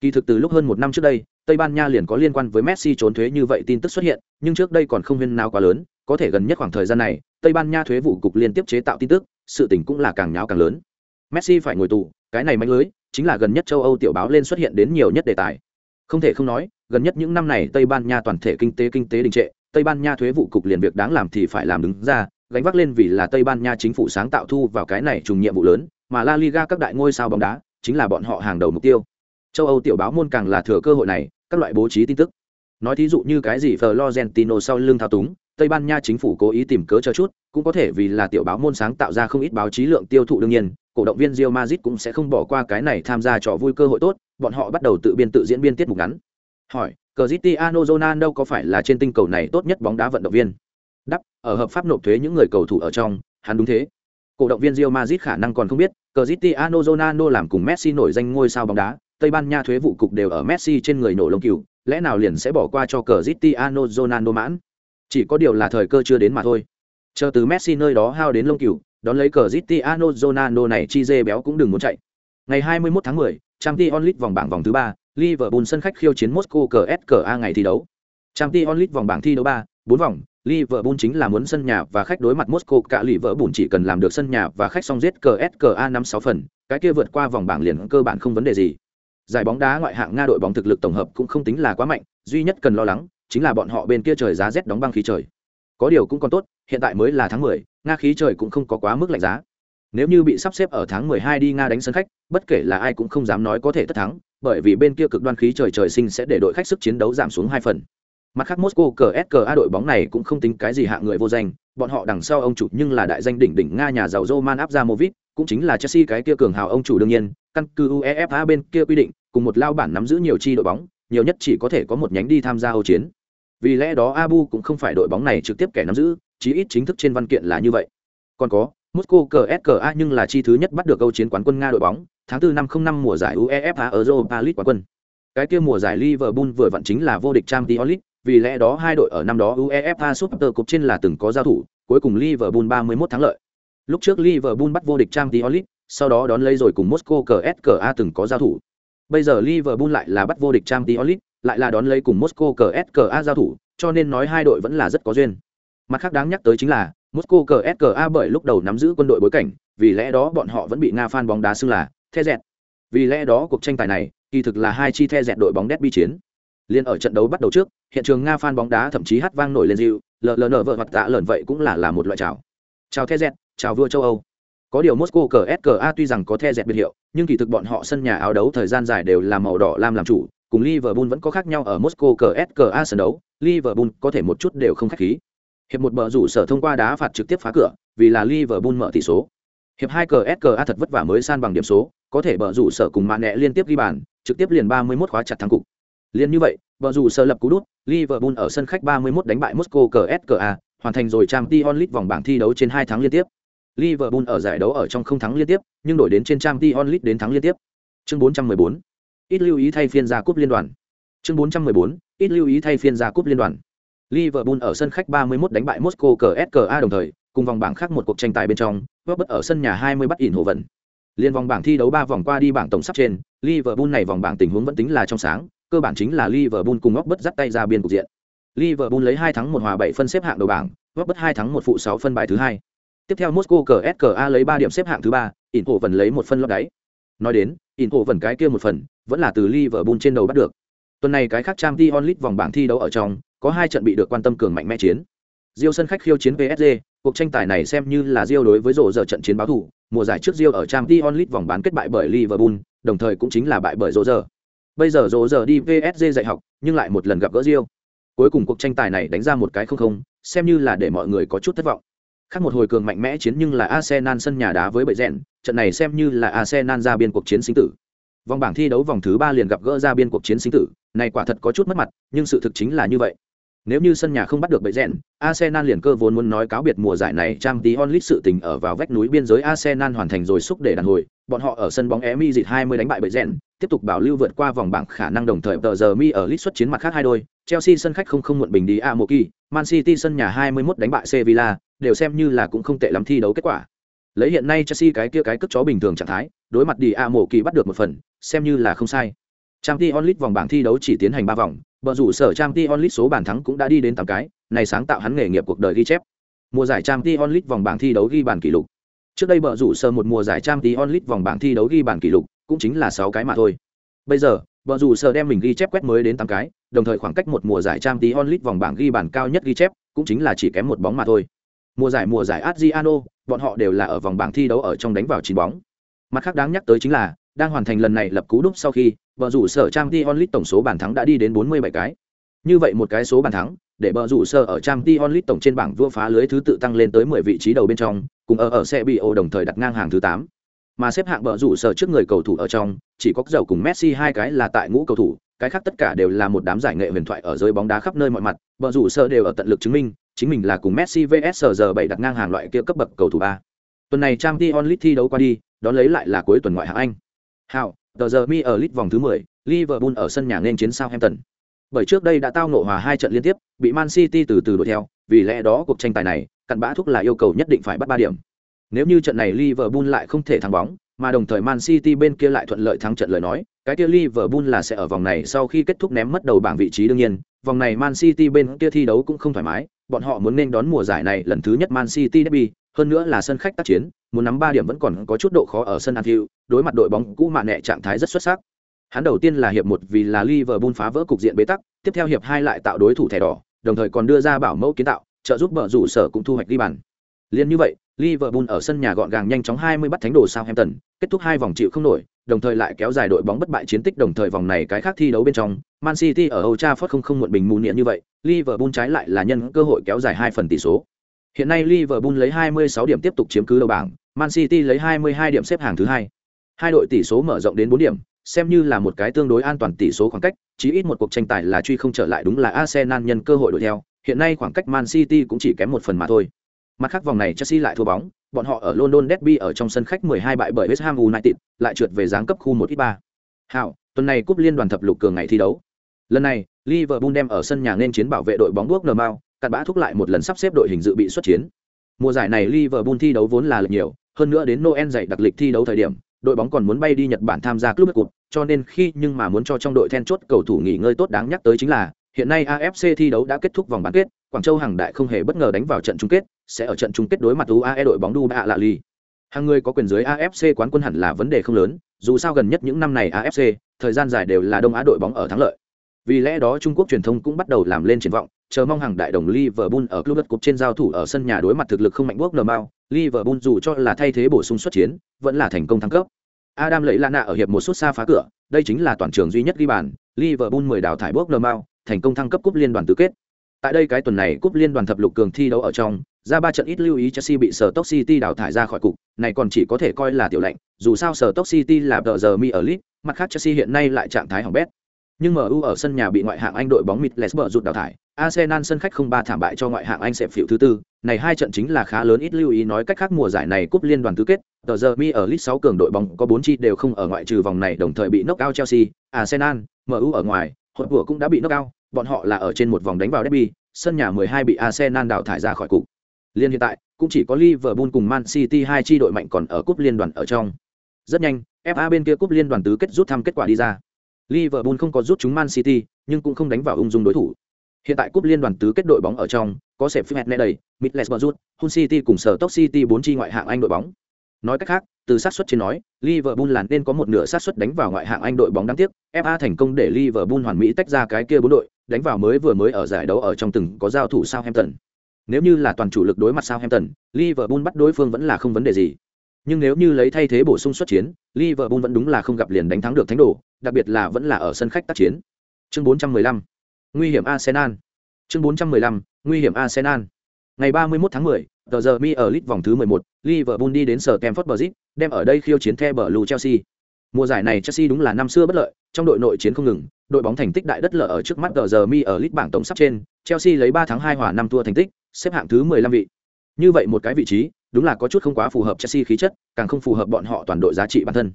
[SPEAKER 1] Kỳ thực từ lúc hơn một năm trước đây, Tây Ban Nha liền có liên quan với Messi trốn thuế như vậy tin tức xuất hiện, nhưng trước đây còn không huyên nào quá lớn, có thể gần nhất khoảng thời gian này, Tây Ban Nha thuế vụ cục liên tiếp chế tạo tin tức, sự tình cũng là càng nháo càng lớn. Messi phải ngồi tù, cái này mạnh lưới, chính là gần nhất châu Âu tiểu báo lên xuất hiện đến nhiều nhất đề tài. Không thể không nói, gần nhất những năm này Tây Ban Nha toàn thể kinh tế kinh tế đình trệ, Tây Ban Nha thuế vụ cục liền việc đáng làm thì phải làm đứng ra, gánh vác lên vì là Tây Ban Nha chính phủ sáng tạo thu vào cái này trùng nhiệm vụ lớn, mà La Liga các đại ngôi sao bóng đá chính là bọn họ hàng đầu mục tiêu. Châu Âu tiểu báo môn càng là thừa cơ hội này, các loại bố trí tin tức. Nói thí dụ như cái gì Florentino sau lưng thao túng, Tây Ban Nha chính phủ cố ý tìm cớ cho chút, cũng có thể vì là tiểu báo môn sáng tạo ra không ít báo chí lượng tiêu thụ đương nhiên, cổ động viên Real Madrid cũng sẽ không bỏ qua cái này tham gia trò vui cơ hội tốt, bọn họ bắt đầu tự biên tự diễn biên tiết mục ngắn. Hỏi, Cristiano Ronaldo có phải là trên tinh cầu này tốt nhất bóng đá vận động viên? Đáp, ở hợp pháp nộp thuế những người cầu thủ ở trong, hắn đúng thế. Cổ động viên Real Madrid khả năng còn không biết, Cristiano Ronaldo làm cùng Messi nổi danh ngôi sao bóng đá, Tây Ban Nha thuế vụ cục đều ở Messi trên người nổ lông cừu, lẽ nào liền sẽ bỏ qua cho Cristiano Ronaldo mãn? Chỉ có điều là thời cơ chưa đến mà thôi. Chờ từ Messi nơi đó hao đến lông cừu, đón lấy cờ Cristiano Zonano này chi dê béo cũng đừng muốn chạy. Ngày 21 tháng 10, Champions League vòng bảng vòng thứ 3, Liverpool sân khách khiêu chiến Moscow CSKA ngày thi đấu. Champions League vòng bảng thi đấu 3, 4 vòng, Liverpool chính là muốn sân nhà và khách đối mặt Moscow cả Liverpool chỉ cần làm được sân nhà và khách xong giết CSKA 5-6 phần, cái kia vượt qua vòng bảng liền cơ bản không vấn đề gì. Giải bóng đá ngoại hạng Nga đội bóng thực lực tổng hợp cũng không tính là quá mạnh, duy nhất cần lo lắng chính là bọn họ bên kia trời giá rét đóng băng khí trời. Có điều cũng còn tốt, hiện tại mới là tháng 10, Nga khí trời cũng không có quá mức lạnh giá. Nếu như bị sắp xếp ở tháng 12 đi Nga đánh sân khách, bất kể là ai cũng không dám nói có thể tất thắng, bởi vì bên kia cực đoan khí trời trời sinh sẽ để đội khách sức chiến đấu giảm xuống hai phần. Mặt khác Moscow CSKA đội bóng này cũng không tính cái gì hạng người vô danh, bọn họ đằng sau ông chủ nhưng là đại danh đỉnh đỉnh Nga nhà giàu Roman abramovit cũng chính là Chelsea cái kia cường hào ông chủ đương nhiên, căn cứ UEFA bên kia quy định, cùng một lao bản nắm giữ nhiều chi đội bóng, nhiều nhất chỉ có thể có một nhánh đi tham gia Âu chiến. Vì lẽ đó Abu cũng không phải đội bóng này trực tiếp kẻ nắm giữ, chí ít chính thức trên văn kiện là như vậy. Còn có, Moscow CSKA nhưng là chi thứ nhất bắt được câu chiến quán quân Nga đội bóng, tháng 4 năm 05 mùa giải UEFA Europa League quán quân. Cái kia mùa giải Liverpool vừa vặn chính là vô địch Champions League, vì lẽ đó hai đội ở năm đó UEFA Super Cup trên là từng có giao thủ, cuối cùng Liverpool 31 thắng lợi. Lúc trước Liverpool bắt vô địch Champions League, sau đó đón lấy rồi cùng Moscow CSKA từng có giao thủ. Bây giờ Liverpool lại là bắt vô địch Champions League, lại là đón lấy cùng Moscow CSKA giao thủ, cho nên nói hai đội vẫn là rất có duyên. Mặt khác đáng nhắc tới chính là Moscow CSKA bởi lúc đầu nắm giữ quân đội bối cảnh, vì lẽ đó bọn họ vẫn bị Nga fan bóng đá xưng là The dẹt. Vì lẽ đó cuộc tranh tài này, kỳ thực là hai chi The dẹt đội bóng derby chiến. Liên ở trận đấu bắt đầu trước, hiện trường Nga fan bóng đá thậm chí hát vang nổi lên dịu, LLN vợ hoặc tạ lợn vậy cũng là là một loại chào. Chào The dẹt, chào vua châu Âu. Có điều Moscow CSKA tuy rằng có The dẹt biệt hiệu, nhưng kỳ thực bọn họ sân nhà áo đấu thời gian dài đều là màu đỏ lam làm chủ, cùng Liverpool vẫn có khác nhau ở Moscow CSKA sân đấu, Liverpool có thể một chút đều không khách khí. Hiệp một bờ rủ sở thông qua đá phạt trực tiếp phá cửa, vì là Liverpool mở tỷ số. Hiệp hai CSKA thật vất vả mới san bằng điểm số, có thể bờ rủ sở cùng mạn liên tiếp ghi bàn, trực tiếp liền 31 khóa chặt thắng cục. Liên như vậy, bờ rủ sở lập cú đút, Liverpool ở sân khách 31 đánh bại Moscow CSKA, hoàn thành rồi Champions League vòng bảng thi đấu trên hai tháng liên tiếp. Liverpool ở giải đấu ở trong không thắng liên tiếp, nhưng đổi đến trên Champions League đến thắng liên tiếp. Chương 414. Ít lưu ý thay phiên ra cúp liên đoàn. Chương 414. Ít lưu ý thay phiên ra cúp liên đoàn. Liverpool ở sân khách 31 đánh bại Moscow CSKA đồng thời, cùng vòng bảng khác một cuộc tranh tài bên trong, bất ở sân nhà 20 bắt ỉn hổ vận. Liên vòng bảng thi đấu 3 vòng qua đi bảng tổng sắp trên, Liverpool này vòng bảng tình huống vẫn tính là trong sáng, cơ bản chính là Liverpool cùng bất dắt tay ra biên cục diện. Liverpool lấy 2 thắng 1 hòa 7 phân xếp hạng đầu bảng, bất 2 thắng 1 phụ 6 phân bài thứ hai. Tiếp theo Moscow CSKA lấy 3 điểm xếp hạng thứ 3, ỉn hổ vận lấy một phân lót đáy. Nói đến, in hộ vần cái kia một phần, vẫn là từ Liverpool trên đầu bắt được. Tuần này cái khác trang t onlit vòng bảng thi đấu ở trong, có hai trận bị được quan tâm cường mạnh mẽ chiến. Rio sân khách khiêu chiến PSG, cuộc tranh tài này xem như là Rio đối với rổ giờ trận chiến báo thủ, mùa giải trước Rio ở Champions League vòng bán kết bại bởi Liverpool, đồng thời cũng chính là bại bởi rổ giờ. Bây giờ rổ giờ đi PSG dạy học, nhưng lại một lần gặp gỡ Rio. Cuối cùng cuộc tranh tài này đánh ra một cái không không, xem như là để mọi người có chút thất vọng. Khác một hồi cường mạnh mẽ chiến nhưng là Arsenal sân nhà đá với bệ rèn, trận này xem như là Arsenal ra biên cuộc chiến sinh tử. Vòng bảng thi đấu vòng thứ ba liền gặp gỡ ra biên cuộc chiến sinh tử, này quả thật có chút mất mặt, nhưng sự thực chính là như vậy. Nếu như sân nhà không bắt được bậy rèn, Arsenal liền cơ vốn muốn nói cáo biệt mùa giải này trang tí onlit sự tình ở vào vách núi biên giới Arsenal hoàn thành rồi xúc để đàn hồi, bọn họ ở sân bóng Emi dịt 20 đánh bại bậy rèn, tiếp tục bảo lưu vượt qua vòng bảng khả năng đồng thời tờ giờ mi ở lít xuất chiến mặt khác hai đôi, Chelsea sân khách không không muộn bình đi Amoki, Man City sân nhà 21 đánh bại Sevilla, đều xem như là cũng không tệ lắm thi đấu kết quả. Lấy hiện nay Chelsea cái kia cái cất chó bình thường trạng thái, đối mặt đi A Mộ Kỳ bắt được một phần, xem như là không sai. trang t onlit vòng bảng thi đấu chỉ tiến hành ba vòng, bờ rủ sở trang t onlit số bàn thắng cũng đã đi đến tám cái, này sáng tạo hắn nghề nghiệp cuộc đời ghi chép. Mùa giải trang t onlit vòng bảng thi đấu ghi bàn kỷ lục. Trước đây bờ rủ sở một mùa giải trang t onlit vòng bảng thi đấu ghi bàn kỷ lục, cũng chính là sáu cái mà thôi. Bây giờ, bờ rủ sở đem mình ghi chép quét mới đến tám cái, đồng thời khoảng cách một mùa giải trang t onlit vòng bảng ghi bàn cao nhất ghi chép, cũng chính là chỉ kém một bóng mà thôi. Mùa giải mùa giải Adriano, bọn họ đều là ở vòng bảng thi đấu ở trong đánh vào chín bóng. Mặt khác đáng nhắc tới chính là, đang hoàn thành lần này lập cú đúp sau khi, bờ rủ sở Champions League tổng số bàn thắng đã đi đến 47 cái. Như vậy một cái số bàn thắng, để bờ rủ sở ở Champions League tổng trên bảng vua phá lưới thứ tự tăng lên tới 10 vị trí đầu bên trong, cùng ở ở xe bị đồng thời đặt ngang hàng thứ 8. Mà xếp hạng bờ rủ sở trước người cầu thủ ở trong, chỉ có dầu cùng Messi hai cái là tại ngũ cầu thủ, cái khác tất cả đều là một đám giải nghệ huyền thoại ở giới bóng đá khắp nơi mọi mặt, bờ rủ sở đều ở tận lực chứng minh, chính mình là cùng Messi vs giờ 7 đặt ngang hàng loại kia cấp bậc cầu thủ ba Tuần này Champions League thi đấu qua đi, đón lấy lại là cuối tuần ngoại hạng Anh. Hào, tờ giờ mi ở League vòng thứ 10, Liverpool ở sân nhà nên chiến Southampton. Bởi trước đây đã tao ngộ hòa hai trận liên tiếp, bị Man City từ từ đuổi theo, vì lẽ đó cuộc tranh tài này, cặn bã thúc là yêu cầu nhất định phải bắt 3 điểm. Nếu như trận này Liverpool lại không thể thắng bóng, mà đồng thời Man City bên kia lại thuận lợi thắng trận lời nói, cái kia Liverpool là sẽ ở vòng này sau khi kết thúc ném mất đầu bảng vị trí đương nhiên, vòng này Man City bên kia thi đấu cũng không thoải mái, bọn họ muốn nên đón mùa giải này lần thứ nhất Man City derby, hơn nữa là sân khách tác chiến, muốn nắm 3 điểm vẫn còn có chút độ khó ở sân Anfield, đối mặt đội bóng cũ mạ nẹ trạng thái rất xuất sắc. Hắn đầu tiên là hiệp 1 vì là Liverpool phá vỡ cục diện bế tắc, tiếp theo hiệp 2 lại tạo đối thủ thẻ đỏ, đồng thời còn đưa ra bảo mẫu kiến tạo, trợ giúp bờ rủ sở cũng thu hoạch đi bàn. Liên như vậy, Liverpool ở sân nhà gọn gàng nhanh chóng 20 bắt thánh đồ Southampton, kết thúc hai vòng chịu không nổi, đồng thời lại kéo dài đội bóng bất bại chiến tích đồng thời vòng này cái khác thi đấu bên trong, Man City ở Old Trafford không không muộn bình mù niệm như vậy, Liverpool trái lại là nhân cơ hội kéo dài hai phần tỷ số. Hiện nay Liverpool lấy 26 điểm tiếp tục chiếm cứ đầu bảng, Man City lấy 22 điểm xếp hàng thứ hai. Hai đội tỷ số mở rộng đến 4 điểm, xem như là một cái tương đối an toàn tỷ số khoảng cách, chỉ ít một cuộc tranh tài là truy không trở lại đúng là Arsenal nhân cơ hội đuổi theo, hiện nay khoảng cách Man City cũng chỉ kém một phần mà thôi. Mặt khác vòng này Chelsea lại thua bóng, bọn họ ở London Derby ở trong sân khách 12 bại bởi West Ham United, lại trượt về giáng cấp khu 1 3 Hảo, tuần này cúp liên đoàn thập lục cường ngày thi đấu. Lần này, Liverpool đem ở sân nhà nên chiến bảo vệ đội bóng đuốc Nmao, cặn bã thúc lại một lần sắp xếp đội hình dự bị xuất chiến. Mùa giải này Liverpool thi đấu vốn là lệch nhiều, hơn nữa đến Noel dạy đặc lịch thi đấu thời điểm, đội bóng còn muốn bay đi Nhật Bản tham gia club cup, cho nên khi nhưng mà muốn cho trong đội then chốt cầu thủ nghỉ ngơi tốt đáng nhắc tới chính là, hiện nay AFC thi đấu đã kết thúc vòng bán kết, Quảng Châu hàng đại không hề bất ngờ đánh vào trận chung kết, sẽ ở trận chung kết đối mặt UAE đội bóng Dubai Lạ Ly. Hàng người có quyền dưới AFC quán quân hẳn là vấn đề không lớn, dù sao gần nhất những năm này AFC, thời gian dài đều là Đông Á đội bóng ở thắng lợi. Vì lẽ đó Trung Quốc truyền thông cũng bắt đầu làm lên triển vọng, chờ mong hàng đại đồng Liverpool ở club cup trên giao thủ ở sân nhà đối mặt thực lực không mạnh quốc Nmao, Liverpool dù cho là thay thế bổ sung xuất chiến, vẫn là thành công thăng cấp. Adam lấy Lana ở hiệp một suốt xa phá cửa, đây chính là toàn trường duy nhất ghi bàn, Liverpool 10 đào thải bước Nmao, thành công thăng cấp cúp liên đoàn tứ kết. Tại đây cái tuần này cúp liên đoàn thập lục cường thi đấu ở trong, ra ba trận ít lưu ý Chelsea bị Sở Stoke City đào thải ra khỏi cục, này còn chỉ có thể coi là tiểu lệnh, dù sao Sở Stoke City là tờ giờ mi ở League, mặt khác Chelsea hiện nay lại trạng thái hỏng bét. Nhưng MU ở sân nhà bị ngoại hạng Anh đội bóng Middlesbrough rụt đào thải, Arsenal sân khách không ba thảm bại cho ngoại hạng Anh xẹp phiểu thứ tư, này hai trận chính là khá lớn ít lưu ý nói cách khác mùa giải này cúp liên đoàn tứ kết, tờ giờ mi ở League 6 cường đội bóng có 4 chi đều không ở ngoại trừ vòng này đồng thời bị knock out Chelsea, Arsenal, MU ở ngoài, hội vừa cũng đã bị knock out, bọn họ là ở trên một vòng đánh vào derby, sân nhà 12 bị Arsenal đào thải ra khỏi cục. Liên hiện tại, cũng chỉ có Liverpool cùng Man City hai chi đội mạnh còn ở cúp liên đoàn ở trong. Rất nhanh, FA bên kia cúp liên đoàn tứ kết rút thăm kết quả đi ra. Liverpool không có rút chúng Man City, nhưng cũng không đánh vào ung dung đối thủ. Hiện tại cúp liên đoàn tứ kết đội bóng ở trong, có sẽ phim này đầy, Middlesbrough, Hull City cùng sở Stoke City bốn chi ngoại hạng Anh đội bóng. Nói cách khác, từ sát suất trên nói, Liverpool là nên có một nửa sát suất đánh vào ngoại hạng Anh đội bóng đáng tiếc, FA thành công để Liverpool hoàn mỹ tách ra cái kia bốn đội, đánh vào mới vừa mới ở giải đấu ở trong từng có giao thủ Southampton. Nếu như là toàn chủ lực đối mặt Southampton, Liverpool bắt đối phương vẫn là không vấn đề gì. Nhưng nếu như lấy thay thế bổ sung xuất chiến, Liverpool vẫn đúng là không gặp liền đánh thắng được thánh đồ, đặc biệt là vẫn là ở sân khách tác chiến. Chương 415. Nguy hiểm Arsenal. Chương 415. Nguy hiểm Arsenal. Ngày 31 tháng 10, tờ giờ mi ở League vòng thứ 11, Liverpool đi đến sở Stamford Bridge, đem ở đây khiêu chiến The Blue Chelsea. Mùa giải này Chelsea đúng là năm xưa bất lợi, trong đội nội chiến không ngừng, đội bóng thành tích đại đất lở ở trước mắt tờ giờ mi ở League bảng tổng sắp trên, Chelsea lấy 3 thắng 2 hòa 5 thua thành tích, xếp hạng thứ 15 vị. Như vậy một cái vị trí, đúng là có chút không quá phù hợp Chelsea khí chất, càng không phù hợp bọn họ toàn đội giá trị bản thân.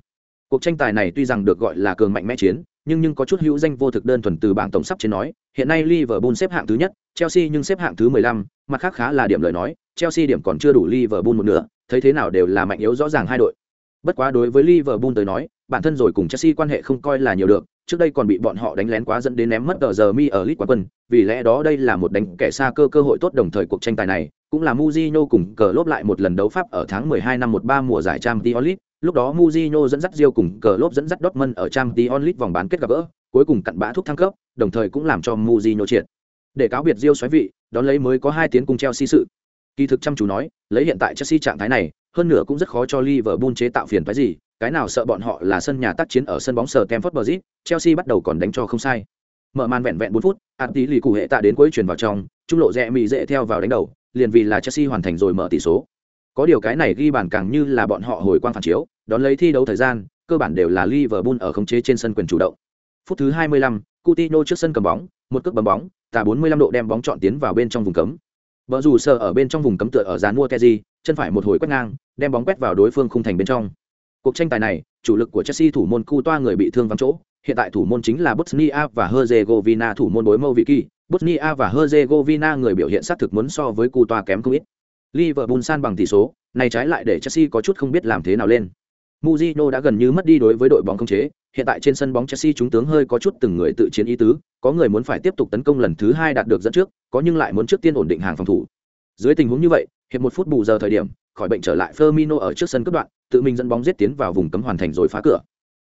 [SPEAKER 1] Cuộc tranh tài này tuy rằng được gọi là cường mạnh mẽ chiến, nhưng nhưng có chút hữu danh vô thực đơn thuần từ bảng tổng sắp trên nói, hiện nay Liverpool xếp hạng thứ nhất, Chelsea nhưng xếp hạng thứ 15, mặt khác khá là điểm lời nói, Chelsea điểm còn chưa đủ Liverpool một nửa, thấy thế nào đều là mạnh yếu rõ ràng hai đội. Bất quá đối với Liverpool tới nói, bản thân rồi cùng Chelsea quan hệ không coi là nhiều được, trước đây còn bị bọn họ đánh lén quá dẫn đến ném mất tờ giờ mi ở lit quán quân, vì lẽ đó đây là một đánh kẻ xa cơ cơ hội tốt đồng thời cuộc tranh tài này, cũng là Mujinho cùng cờ lốp lại một lần đấu pháp ở tháng 12 năm 13 mùa giải Champions League, lúc đó Mujinho dẫn dắt Rio cùng cờ lốp dẫn dắt Dortmund ở Champions League vòng bán kết gặp gỡ, cuối cùng cặn bã thúc thăng cấp, đồng thời cũng làm cho Mujinho triệt. Để cáo biệt Rio xoáy vị, đón lấy mới có hai tiếng cùng Chelsea sự. Kỳ thực chăm chú nói, lấy hiện tại Chelsea trạng thái này, hơn nữa cũng rất khó cho Liverpool chế tạo phiền phức gì, cái nào sợ bọn họ là sân nhà tác chiến ở sân bóng sở Stamford Bridge, Chelsea bắt đầu còn đánh cho không sai. Mở màn vẹn vẹn 4 phút, Ati lì cụ hệ tạ đến cuối chuyển vào trong, trung lộ rẽ mì dễ theo vào đánh đầu, liền vì là Chelsea hoàn thành rồi mở tỷ số. Có điều cái này ghi bàn càng như là bọn họ hồi quang phản chiếu, đón lấy thi đấu thời gian, cơ bản đều là Liverpool ở khống chế trên sân quyền chủ động. Phút thứ 25, Coutinho trước sân cầm bóng, một cước bấm bóng, tà 45 độ đem bóng chọn tiến vào bên trong vùng cấm. Bờ rủ sờ ở bên trong vùng cấm tựa ở dàn mua Kezi, chân phải một hồi quét ngang, đem bóng quét vào đối phương khung thành bên trong. Cuộc tranh tài này, chủ lực của Chelsea thủ môn Cu toa người bị thương vắng chỗ, hiện tại thủ môn chính là Bosnia và Herzegovina thủ môn đối mâu vị kỳ, Bosnia và Herzegovina người biểu hiện sát thực muốn so với Cu toa kém không ít. Liverpool san bằng tỷ số, này trái lại để Chelsea có chút không biết làm thế nào lên. Mujino đã gần như mất đi đối với đội bóng không chế, hiện tại trên sân bóng Chelsea chúng tướng hơi có chút từng người tự chiến ý tứ, có người muốn phải tiếp tục tấn công lần thứ hai đạt được dẫn trước, có nhưng lại muốn trước tiên ổn định hàng phòng thủ. Dưới tình huống như vậy, hiệp một phút bù giờ thời điểm, khỏi bệnh trở lại Firmino ở trước sân cấp đoạn, tự mình dẫn bóng giết tiến vào vùng cấm hoàn thành rồi phá cửa.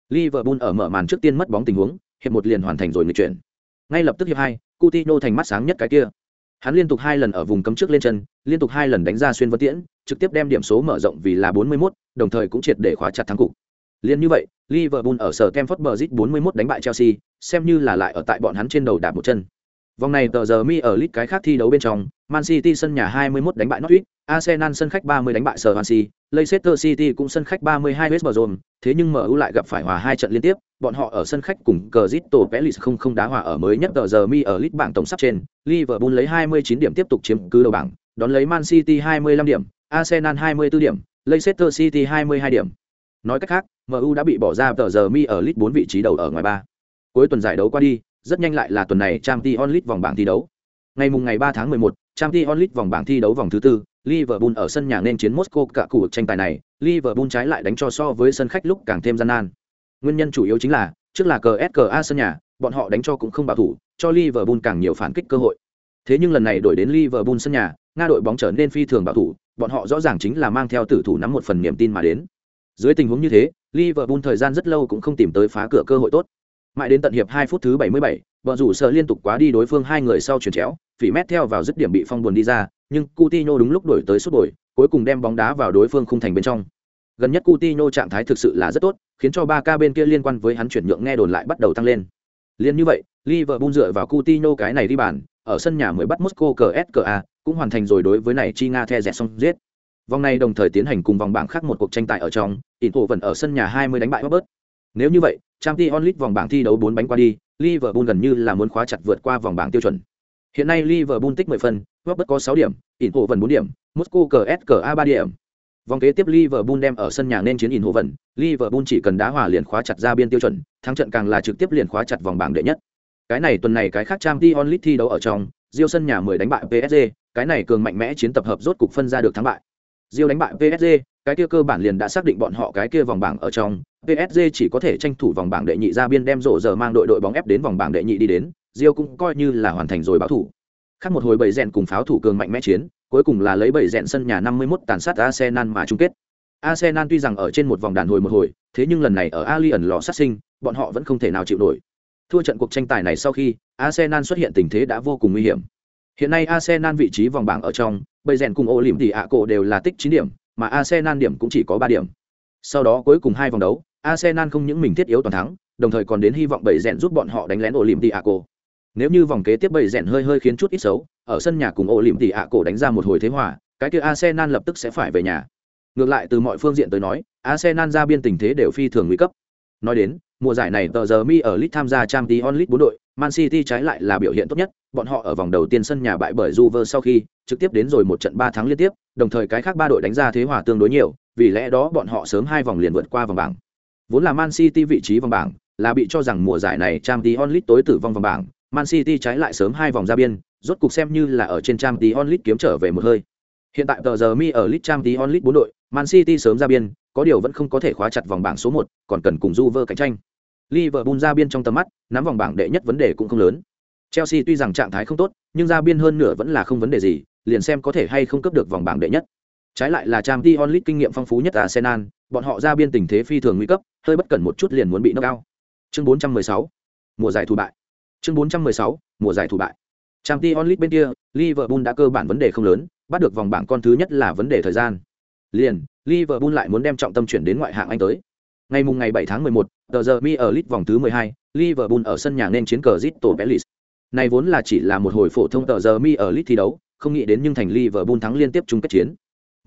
[SPEAKER 1] Liverpool ở mở màn trước tiên mất bóng tình huống, hiệp một liền hoàn thành rồi nghịch chuyển. Ngay lập tức hiệp hai, Coutinho thành mắt sáng nhất cái kia. Hắn liên tục hai lần ở vùng cấm trước lên chân, liên tục hai lần đánh ra xuyên vân tiễn, trực tiếp đem điểm số mở rộng vì là 41, đồng thời cũng triệt để khóa chặt thắng cục. Liên như vậy, Liverpool ở sở Stamford Bridge 41 đánh bại Chelsea, xem như là lại ở tại bọn hắn trên đầu đạp một chân. Vòng này tờ giờ mi ở lit cái khác thi đấu bên trong, Man City sân nhà 21 đánh bại Norwich, Arsenal sân khách 30 đánh bại Swansea, Leicester City cũng sân khách 32 West Brom, thế nhưng MU lại gặp phải hòa hai trận liên tiếp, bọn họ ở sân khách cùng Crystal Palace không không đá hòa ở mới nhất tờ giờ mi ở lit bảng tổng sắp trên, Liverpool lấy 29 điểm tiếp tục chiếm cứ đầu bảng, đón lấy Man City 25 điểm, Arsenal 24 điểm, Leicester City 22 điểm. Nói cách khác, MU đã bị bỏ ra tờ giờ mi ở lit 4 vị trí đầu ở ngoài ba. Cuối tuần giải đấu qua đi, rất nhanh lại là tuần này Champions League vòng bảng thi đấu. Ngày mùng ngày 3 tháng 11, Champions League vòng bảng thi đấu vòng thứ tư, Liverpool ở sân nhà nên chiến Moscow cả cuộc tranh tài này, Liverpool trái lại đánh cho so với sân khách lúc càng thêm gian nan. Nguyên nhân chủ yếu chính là, trước là CSKA sân nhà, bọn họ đánh cho cũng không bảo thủ, cho Liverpool càng nhiều phản kích cơ hội. Thế nhưng lần này đổi đến Liverpool sân nhà, Nga đội bóng trở nên phi thường bảo thủ, bọn họ rõ ràng chính là mang theo tử thủ nắm một phần niềm tin mà đến. Dưới tình huống như thế, Liverpool thời gian rất lâu cũng không tìm tới phá cửa cơ hội tốt. Mãi đến tận hiệp 2 phút thứ 77, bọn rủ sợ liên tục quá đi đối phương hai người sau chuyển chéo, phỉ mét theo vào dứt điểm bị phong buồn đi ra, nhưng Coutinho đúng lúc đổi tới sút bồi, cuối cùng đem bóng đá vào đối phương khung thành bên trong. Gần nhất Coutinho trạng thái thực sự là rất tốt, khiến cho ba ca bên kia liên quan với hắn chuyển nhượng nghe đồn lại bắt đầu tăng lên. Liên như vậy, Liverpool dựa vào Coutinho cái này đi bàn, ở sân nhà mới bắt Moscow CSKA, cũng hoàn thành rồi đối với này chi Nga The rẻ xong giết. Vòng này đồng thời tiến hành cùng vòng bảng khác một cuộc tranh tài ở trong, Inter vẫn ở sân nhà 20 đánh bại Robert. Nếu như vậy, Champions League vòng bảng thi đấu 4 bánh qua đi, Liverpool gần như là muốn khóa chặt vượt qua vòng bảng tiêu chuẩn. Hiện nay Liverpool tích 10 phần, Robert có 6 điểm, Inter vẫn 4 điểm, Moscow CSKA 3 điểm. Vòng kế tiếp Liverpool đem ở sân nhà nên chiến Inter vẫn, Liverpool chỉ cần đá hòa liền khóa chặt ra biên tiêu chuẩn, thắng trận càng là trực tiếp liền khóa chặt vòng bảng đệ nhất. Cái này tuần này cái khác Champions League thi đấu ở trong, Real sân nhà 10 đánh bại PSG, cái này cường mạnh mẽ chiến tập hợp rốt cục phân ra được thắng bại. Real đánh bại PSG, cái kia cơ bản liền đã xác định bọn họ cái kia vòng bảng ở trong, PSG chỉ có thể tranh thủ vòng bảng đệ nhị ra biên đem rổ giờ mang đội đội bóng ép đến vòng bảng đệ nhị đi đến, Rio cũng coi như là hoàn thành rồi báo thủ. Khác một hồi bảy rèn cùng pháo thủ cường mạnh mẽ chiến, cuối cùng là lấy bảy rèn sân nhà 51 tàn sát Arsenal mà chung kết. Arsenal tuy rằng ở trên một vòng đàn hồi một hồi, thế nhưng lần này ở Allianz lò sát sinh, bọn họ vẫn không thể nào chịu nổi. Thua trận cuộc tranh tài này sau khi, Arsenal xuất hiện tình thế đã vô cùng nguy hiểm. Hiện nay Arsenal vị trí vòng bảng ở trong, bây rèn cùng ô thì ạ cổ đều là tích 9 điểm, mà Arsenal điểm cũng chỉ có 3 điểm. Sau đó cuối cùng hai vòng đấu, Arsenal không những mình thiết yếu toàn thắng, đồng thời còn đến hy vọng bảy rèn giúp bọn họ đánh lén ổ. Nếu như vòng kế tiếp bảy rèn hơi hơi khiến chút ít xấu, ở sân nhà cùng ổ đánh ra một hồi thế hòa, cái kia Arsenal lập tức sẽ phải về nhà. Ngược lại từ mọi phương diện tới nói, Arsenal ra biên tình thế đều phi thường nguy cấp. Nói đến, mùa giải này tờ giờ mi ở League tham gia Champions League 4 đội, Man City trái lại là biểu hiện tốt nhất, bọn họ ở vòng đầu tiên sân nhà bại bởi Juve sau khi trực tiếp đến rồi một trận 3 thắng liên tiếp, đồng thời cái khác ba đội đánh ra thế hòa tương đối nhiều, vì lẽ đó bọn họ sớm hai vòng liền vượt qua vòng bảng. Vốn là Man City vị trí vòng bảng, là bị cho rằng mùa giải này Champions League tối tử vong vòng bảng, Man City trái lại sớm hai vòng ra biên, rốt cục xem như là ở trên Champions League kiếm trở về một hơi. Hiện tại tờ giờ mi ở League Champions League 4 đội, Man City sớm ra biên, có điều vẫn không có thể khóa chặt vòng bảng số 1, còn cần cùng Juve cạnh tranh. Liverpool ra biên trong tầm mắt, nắm vòng bảng đệ nhất vấn đề cũng không lớn. Chelsea tuy rằng trạng thái không tốt, nhưng ra biên hơn nửa vẫn là không vấn đề gì, liền xem có thể hay không cấp được vòng bảng đệ nhất. Trái lại là Trang Champions Lit kinh nghiệm phong phú nhất Arsenal, bọn họ ra biên tình thế phi thường nguy cấp, hơi bất cẩn một chút liền muốn bị knock out. Chương 416, mùa giải thủ bại. Chương 416, mùa giải thủ bại. Trang Champions Lit bên kia, Liverpool đã cơ bản vấn đề không lớn, bắt được vòng bảng con thứ nhất là vấn đề thời gian. Liền, Liverpool lại muốn đem trọng tâm chuyển đến ngoại hạng Anh tới. Ngày mùng ngày 7 tháng 11, tờ giờ Mi ở League vòng thứ 12, Liverpool ở sân nhà nên chiến cờ Crystal Palace. Này vốn là chỉ là một hồi phổ thông tờ giờ Mi ở League thi đấu, không nghĩ đến nhưng thành Liverpool thắng liên tiếp chung kết chiến.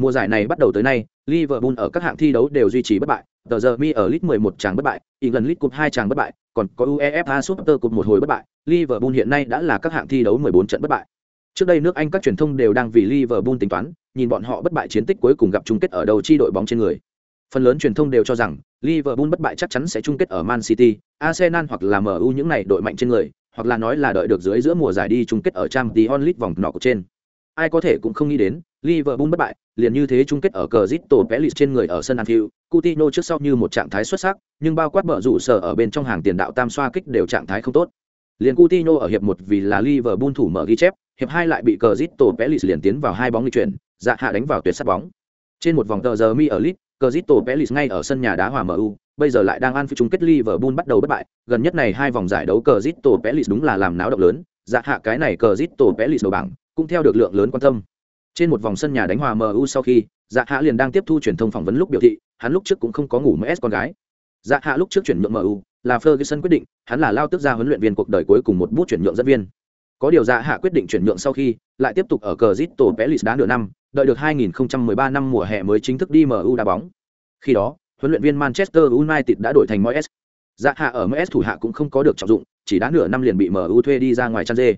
[SPEAKER 1] Mùa giải này bắt đầu tới nay, Liverpool ở các hạng thi đấu đều duy trì bất bại, tờ giờ Mi ở League 11 tràng bất bại, England League Cup 2 tràng bất bại, còn có UEFA Super Cup một hồi bất bại, Liverpool hiện nay đã là các hạng thi đấu 14 trận bất bại. Trước đây nước Anh các truyền thông đều đang vì Liverpool tính toán, nhìn bọn họ bất bại chiến tích cuối cùng gặp chung kết ở đầu chi đội bóng trên người. Phần lớn truyền thông đều cho rằng Liverpool bất bại chắc chắn sẽ chung kết ở Man City, Arsenal hoặc là MU những này đội mạnh trên người, hoặc là nói là đợi được dưới giữa mùa giải đi chung kết ở Champions League vòng nọ trên. Ai có thể cũng không nghĩ đến, Liverpool bất bại, liền như thế chung kết ở Crystal Palace trên người ở sân Anfield, Coutinho trước sau như một trạng thái xuất sắc, nhưng bao quát mở rủ sở ở bên trong hàng tiền đạo tam xoa kích đều trạng thái không tốt. Liền Coutinho ở hiệp 1 vì là Liverpool thủ mở ghi chép, hiệp 2 lại bị Crystal Palace liền tiến vào hai bóng đi chuyển, dạ hạ đánh vào tuyệt sát bóng. Trên một vòng tờ giờ mi ở League, Crystal Palace ngay ở sân nhà đá hòa MU, bây giờ lại đang ăn phi chung kết Liverpool bắt đầu bất bại, gần nhất này hai vòng giải đấu Crystal Palace đúng là làm náo động lớn, dạ hạ cái này Crystal Palace đầu bảng, cũng theo được lượng lớn quan tâm. Trên một vòng sân nhà đánh hòa MU sau khi, dạ hạ liền đang tiếp thu truyền thông phỏng vấn lúc biểu thị, hắn lúc trước cũng không có ngủ MS con gái. Dạ hạ lúc trước chuyển nhượng MU, là Ferguson quyết định, hắn là lao tức ra huấn luyện viên cuộc đời cuối cùng một bút chuyển nhượng dẫn viên. Có điều dạ hạ quyết định chuyển nhượng sau khi, lại tiếp tục ở Crystal Palace đá nửa năm, đợi được 2013 năm mùa hè mới chính thức đi MU đá bóng. Khi đó, huấn luyện viên Manchester United đã đổi thành Moyes. Dạ hạ ở MS thủ hạ cũng không có được trọng dụng, chỉ đá nửa năm liền bị MU thuê đi ra ngoài chăn dê.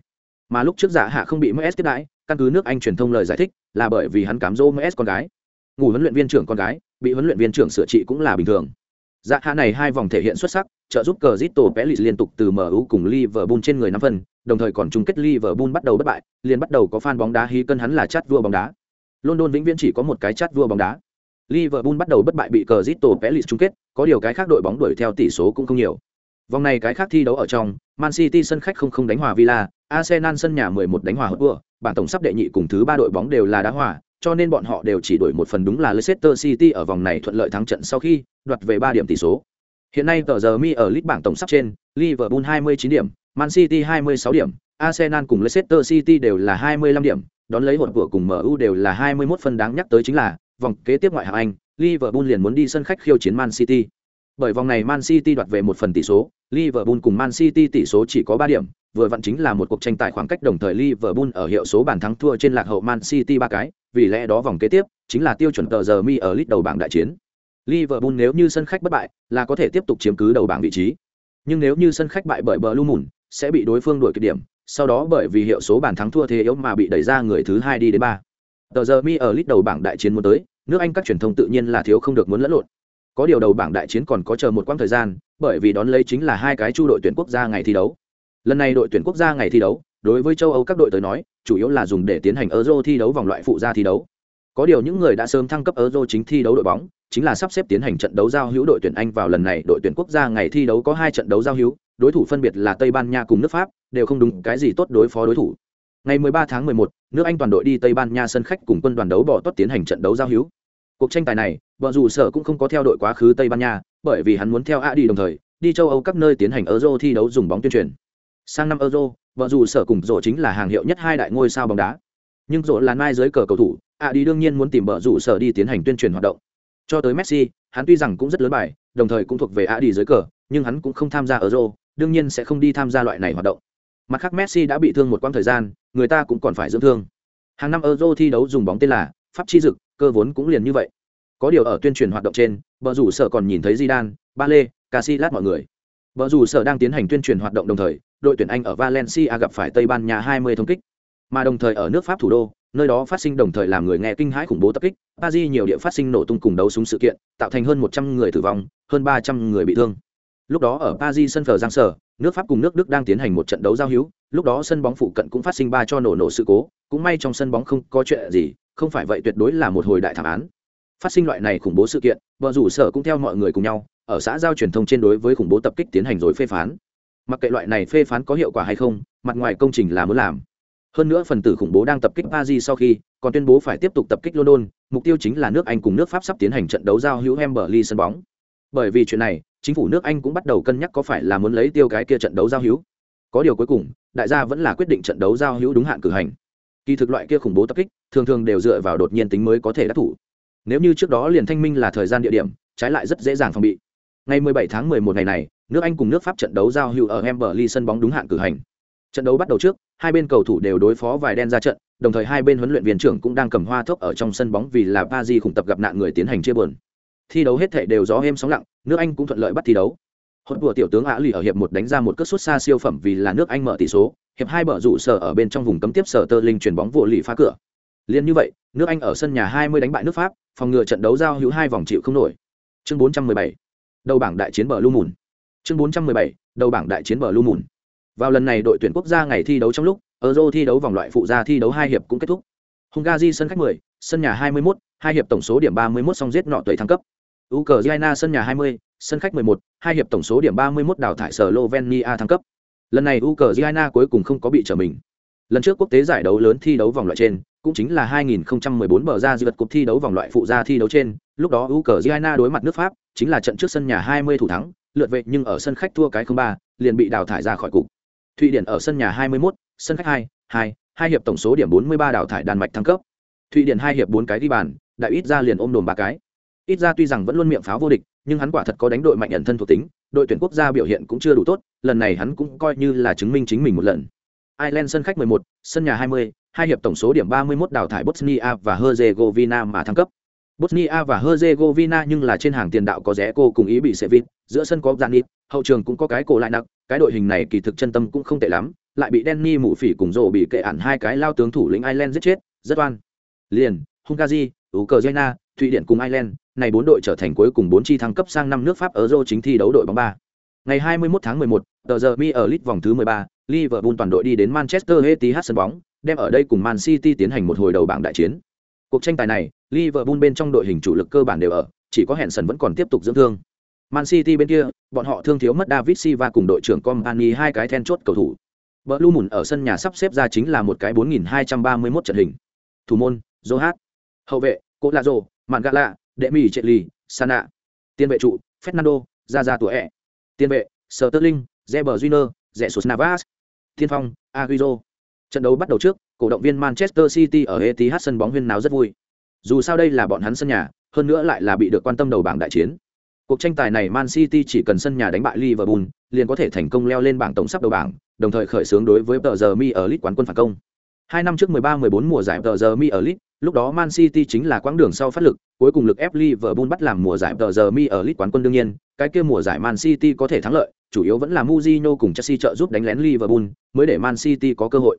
[SPEAKER 1] Mà lúc trước dạ hạ không bị MS tiếp đãi, căn cứ nước Anh truyền thông lời giải thích, là bởi vì hắn cám dỗ MS con gái. Ngủ huấn luyện viên trưởng con gái, bị huấn luyện viên trưởng sửa trị cũng là bình thường. Dạ hạ này hai vòng thể hiện xuất sắc, trợ giúp Crystal Palace liên tục từ MU cùng Liverpool trên người năm phân, đồng thời còn chung kết Liverpool bắt đầu bất bại, liền bắt đầu có fan bóng đá hí cân hắn là chát vua bóng đá. London vĩnh viễn chỉ có một cái chát vua bóng đá. Liverpool bắt đầu bất bại bị Crystal Palace chung kết, có điều cái khác đội bóng đuổi theo tỷ số cũng không nhiều. Vòng này cái khác thi đấu ở trong, Man City sân khách không không đánh hòa Villa, Arsenal sân nhà 11 đánh hòa Hotspur, bảng tổng sắp đệ nhị cùng thứ ba đội bóng đều là đá hòa, cho nên bọn họ đều chỉ đổi một phần đúng là Leicester City ở vòng này thuận lợi thắng trận sau khi đoạt về ba điểm tỷ số. Hiện nay tờ giờ mi ở list bảng tổng sắp trên, Liverpool 29 điểm, Man City 26 điểm, Arsenal cùng Leicester City đều là 25 điểm, đón lấy hột vừa cùng MU đều là 21 phân đáng nhắc tới chính là vòng kế tiếp ngoại hạng Anh, Liverpool liền muốn đi sân khách khiêu chiến Man City. Bởi vòng này Man City đoạt về một phần tỷ số, Liverpool cùng Man City tỷ số chỉ có 3 điểm, vừa vặn chính là một cuộc tranh tài khoảng cách đồng thời Liverpool ở hiệu số bàn thắng thua trên lạc hậu Man City ba cái, vì lẽ đó vòng kế tiếp chính là tiêu chuẩn tờ giờ mi ở lít đầu bảng đại chiến. Liverpool nếu như sân khách bất bại, là có thể tiếp tục chiếm cứ đầu bảng vị trí. Nhưng nếu như sân khách bại bởi Blue Moon, sẽ bị đối phương đuổi kịp điểm, sau đó bởi vì hiệu số bàn thắng thua thế yếu mà bị đẩy ra người thứ hai đi đến ba. Tờ giờ mi ở lít đầu bảng đại chiến muốn tới, nước Anh các truyền thông tự nhiên là thiếu không được muốn lẫn lộn. Có điều đầu bảng đại chiến còn có chờ một quãng thời gian, bởi vì đón lấy chính là hai cái chu đội tuyển quốc gia ngày thi đấu. Lần này đội tuyển quốc gia ngày thi đấu, đối với châu Âu các đội tới nói, chủ yếu là dùng để tiến hành Euro thi đấu vòng loại phụ gia thi đấu. Có điều những người đã sớm thăng cấp Euro chính thi đấu đội bóng, chính là sắp xếp tiến hành trận đấu giao hữu đội tuyển Anh vào lần này đội tuyển quốc gia ngày thi đấu có hai trận đấu giao hữu, đối thủ phân biệt là Tây Ban Nha cùng nước Pháp, đều không đúng cái gì tốt đối phó đối thủ. Ngày 13 tháng 11, nước Anh toàn đội đi Tây Ban Nha sân khách cùng quân đoàn đấu bỏ tốt tiến hành trận đấu giao hữu. Cuộc tranh tài này, vợ dù sở cũng không có theo đội quá khứ Tây Ban Nha, bởi vì hắn muốn theo A đi đồng thời, đi châu Âu các nơi tiến hành Euro thi đấu dùng bóng tuyên truyền. Sang năm Euro, vợ dù sở cùng rổ chính là hàng hiệu nhất hai đại ngôi sao bóng đá. Nhưng rổ là mai dưới cờ cầu thủ, A đi đương nhiên muốn tìm vợ dù sở đi tiến hành tuyên truyền hoạt động. Cho tới Messi, hắn tuy rằng cũng rất lớn bài, đồng thời cũng thuộc về A đi dưới cờ, nhưng hắn cũng không tham gia Euro, đương nhiên sẽ không đi tham gia loại này hoạt động. Mặt khác Messi đã bị thương một quãng thời gian, người ta cũng còn phải dưỡng thương. Hàng năm Euro thi đấu dùng bóng tên là Pháp chi dực, cơ vốn cũng liền như vậy. Có điều ở tuyên truyền hoạt động trên, vợ rủ sở còn nhìn thấy di đan ba lê ca si lát mọi người. vợ rủ sở đang tiến hành tuyên truyền hoạt động đồng thời, đội tuyển Anh ở Valencia gặp phải Tây Ban Nha 20 thông kích, mà đồng thời ở nước Pháp thủ đô, nơi đó phát sinh đồng thời làm người nghe kinh hãi khủng bố tập kích, Paris nhiều địa phát sinh nổ tung cùng đấu súng sự kiện, tạo thành hơn 100 người tử vong, hơn 300 người bị thương. Lúc đó ở Paris sân phở Giang Sở, nước Pháp cùng nước Đức đang tiến hành một trận đấu giao hữu, lúc đó sân bóng phụ cận cũng phát sinh ba cho nổ nổ sự cố, cũng may trong sân bóng không có chuyện gì, không phải vậy tuyệt đối là một hồi đại thảm án. Phát sinh loại này khủng bố sự kiện vợ rủ sở cũng theo mọi người cùng nhau ở xã giao truyền thông trên đối với khủng bố tập kích tiến hành rồi phê phán mặc kệ loại này phê phán có hiệu quả hay không mặt ngoài công trình là muốn làm hơn nữa phần tử khủng bố đang tập kích paris sau khi còn tuyên bố phải tiếp tục tập kích london mục tiêu chính là nước anh cùng nước pháp sắp tiến hành trận đấu giao hữu hemberley sân bóng bởi vì chuyện này chính phủ nước anh cũng bắt đầu cân nhắc có phải là muốn lấy tiêu cái kia trận đấu giao hữu có điều cuối cùng đại gia vẫn là quyết định trận đấu giao hữu đúng hạn cử hành Kỳ thực loại kia khủng bố tập kích, thường thường đều dựa vào đột nhiên tính mới có thể đắc thủ. Nếu như trước đó liền thanh minh là thời gian địa điểm, trái lại rất dễ dàng phòng bị. Ngày 17 tháng 11 ngày này, nước Anh cùng nước Pháp trận đấu giao hữu ở Wembley sân bóng đúng hạn cử hành. Trận đấu bắt đầu trước, hai bên cầu thủ đều đối phó vài đen ra trận, đồng thời hai bên huấn luyện viên trưởng cũng đang cầm hoa thốc ở trong sân bóng vì là Paris khủng tập gặp nạn người tiến hành chia buồn. Thi đấu hết thể đều gió êm sóng lặng, nước Anh cũng thuận lợi bắt thi đấu. Hỗn vừa tiểu tướng Á Lì ở hiệp một đánh ra một cất sút xa siêu phẩm vì là nước Anh mở tỷ số, hiệp hai bờ rủ sở ở bên trong vùng cấm tiếp sở tơ linh chuyển bóng vụ lì phá cửa. Liên như vậy, nước Anh ở sân nhà 20 đánh bại nước Pháp, phòng ngừa trận đấu giao hữu hai vòng chịu không nổi. Chương 417. Đầu bảng đại chiến bờ Lu Mùn. Chương 417. Đầu bảng đại chiến bờ Lu Mùn. Vào lần này đội tuyển quốc gia ngày thi đấu trong lúc, Euro thi đấu vòng loại phụ gia thi đấu hai hiệp cũng kết thúc. Hungary sân khách 10, sân nhà 21, hai hiệp tổng số điểm 31 song giết nọ tuổi thăng cấp. Ukraine sân nhà 20, sân khách 11, hai hiệp tổng số điểm 31 đào thải Slovenia thăng cấp. Lần này Ukraine cuối cùng không có bị trở mình. Lần trước quốc tế giải đấu lớn thi đấu vòng loại trên, cũng chính là 2014 bờ ra dư cuộc thi đấu vòng loại phụ gia thi đấu trên, lúc đó Ukraine đối mặt nước Pháp, chính là trận trước sân nhà 20 thủ thắng, lượt về nhưng ở sân khách thua cái 0-3, liền bị đào thải ra khỏi cục. Thụy Điển ở sân nhà 21, sân khách 2, 2, hai hiệp tổng số điểm 43 đào thải Đan Mạch thăng cấp. Thụy Điển hai hiệp 4 cái đi bàn, đại ít ra liền ôm đồm ba cái. Ít ra tuy rằng vẫn luôn miệng pháo vô địch, nhưng hắn quả thật có đánh đội mạnh nhận thân thuộc tính, đội tuyển quốc gia biểu hiện cũng chưa đủ tốt, lần này hắn cũng coi như là chứng minh chính mình một lần. Ireland sân khách 11, sân nhà 20, hai hiệp tổng số điểm 31 đào thải Bosnia và Herzegovina mà thăng cấp. Bosnia và Herzegovina nhưng là trên hàng tiền đạo có rẽ cô cùng ý bị sẽ vịt, giữa sân có Zanit, hậu trường cũng có cái cổ lại nặng, cái đội hình này kỳ thực chân tâm cũng không tệ lắm, lại bị Denny mụ phỉ cùng rồ bị kệ ản hai cái lao tướng thủ lĩnh Ireland giết chết, rất oan. Liền, Hungary, Ukraine, Thụy Điển cùng Ireland, này bốn đội trở thành cuối cùng bốn chi thăng cấp sang năm nước Pháp ở Euro chính thi đấu đội bóng ba. Ngày 21 tháng 11, tờ giờ mi ở League vòng thứ 13, Liverpool toàn đội đi đến Manchester Etihad sân bóng, đem ở đây cùng Man City tiến hành một hồi đầu bảng đại chiến. Cuộc tranh tài này, Liverpool bên trong đội hình chủ lực cơ bản đều ở, chỉ có Henderson vẫn còn tiếp tục dưỡng thương. Man City bên kia, bọn họ thương thiếu mất David Silva cùng đội trưởng Company hai cái then chốt cầu thủ. Blue Moon ở sân nhà sắp xếp ra chính là một cái 4231 trận hình. Thủ môn, Zohat. Hậu vệ, Colazo, Mangala, Demi Chetli, Sana. Tiền vệ trụ, Fernando, Zaza E. Tiền vệ, Sterling, Zeber Júnior, Jesus Navas. Thiên phong, Agüero. Trận đấu bắt đầu trước, cổ động viên Manchester City ở Etihad sân bóng huyên náo rất vui. Dù sao đây là bọn hắn sân nhà, hơn nữa lại là bị được quan tâm đầu bảng đại chiến. Cuộc tranh tài này Man City chỉ cần sân nhà đánh bại Liverpool, liền có thể thành công leo lên bảng tổng sắp đầu bảng, đồng thời khởi xướng đối với tờ giờ Mi ở League quán quân phản công. Hai năm trước 13-14 mùa giải tờ giờ Mi ở League, lúc đó Man City chính là quãng đường sau phát lực, cuối cùng lực ép Liverpool bắt làm mùa giải tờ giờ Mi ở League quán quân đương nhiên, cái kia mùa giải Man City có thể thắng lợi, chủ yếu vẫn là Mourinho cùng Chelsea trợ giúp đánh lén Liverpool, mới để Man City có cơ hội.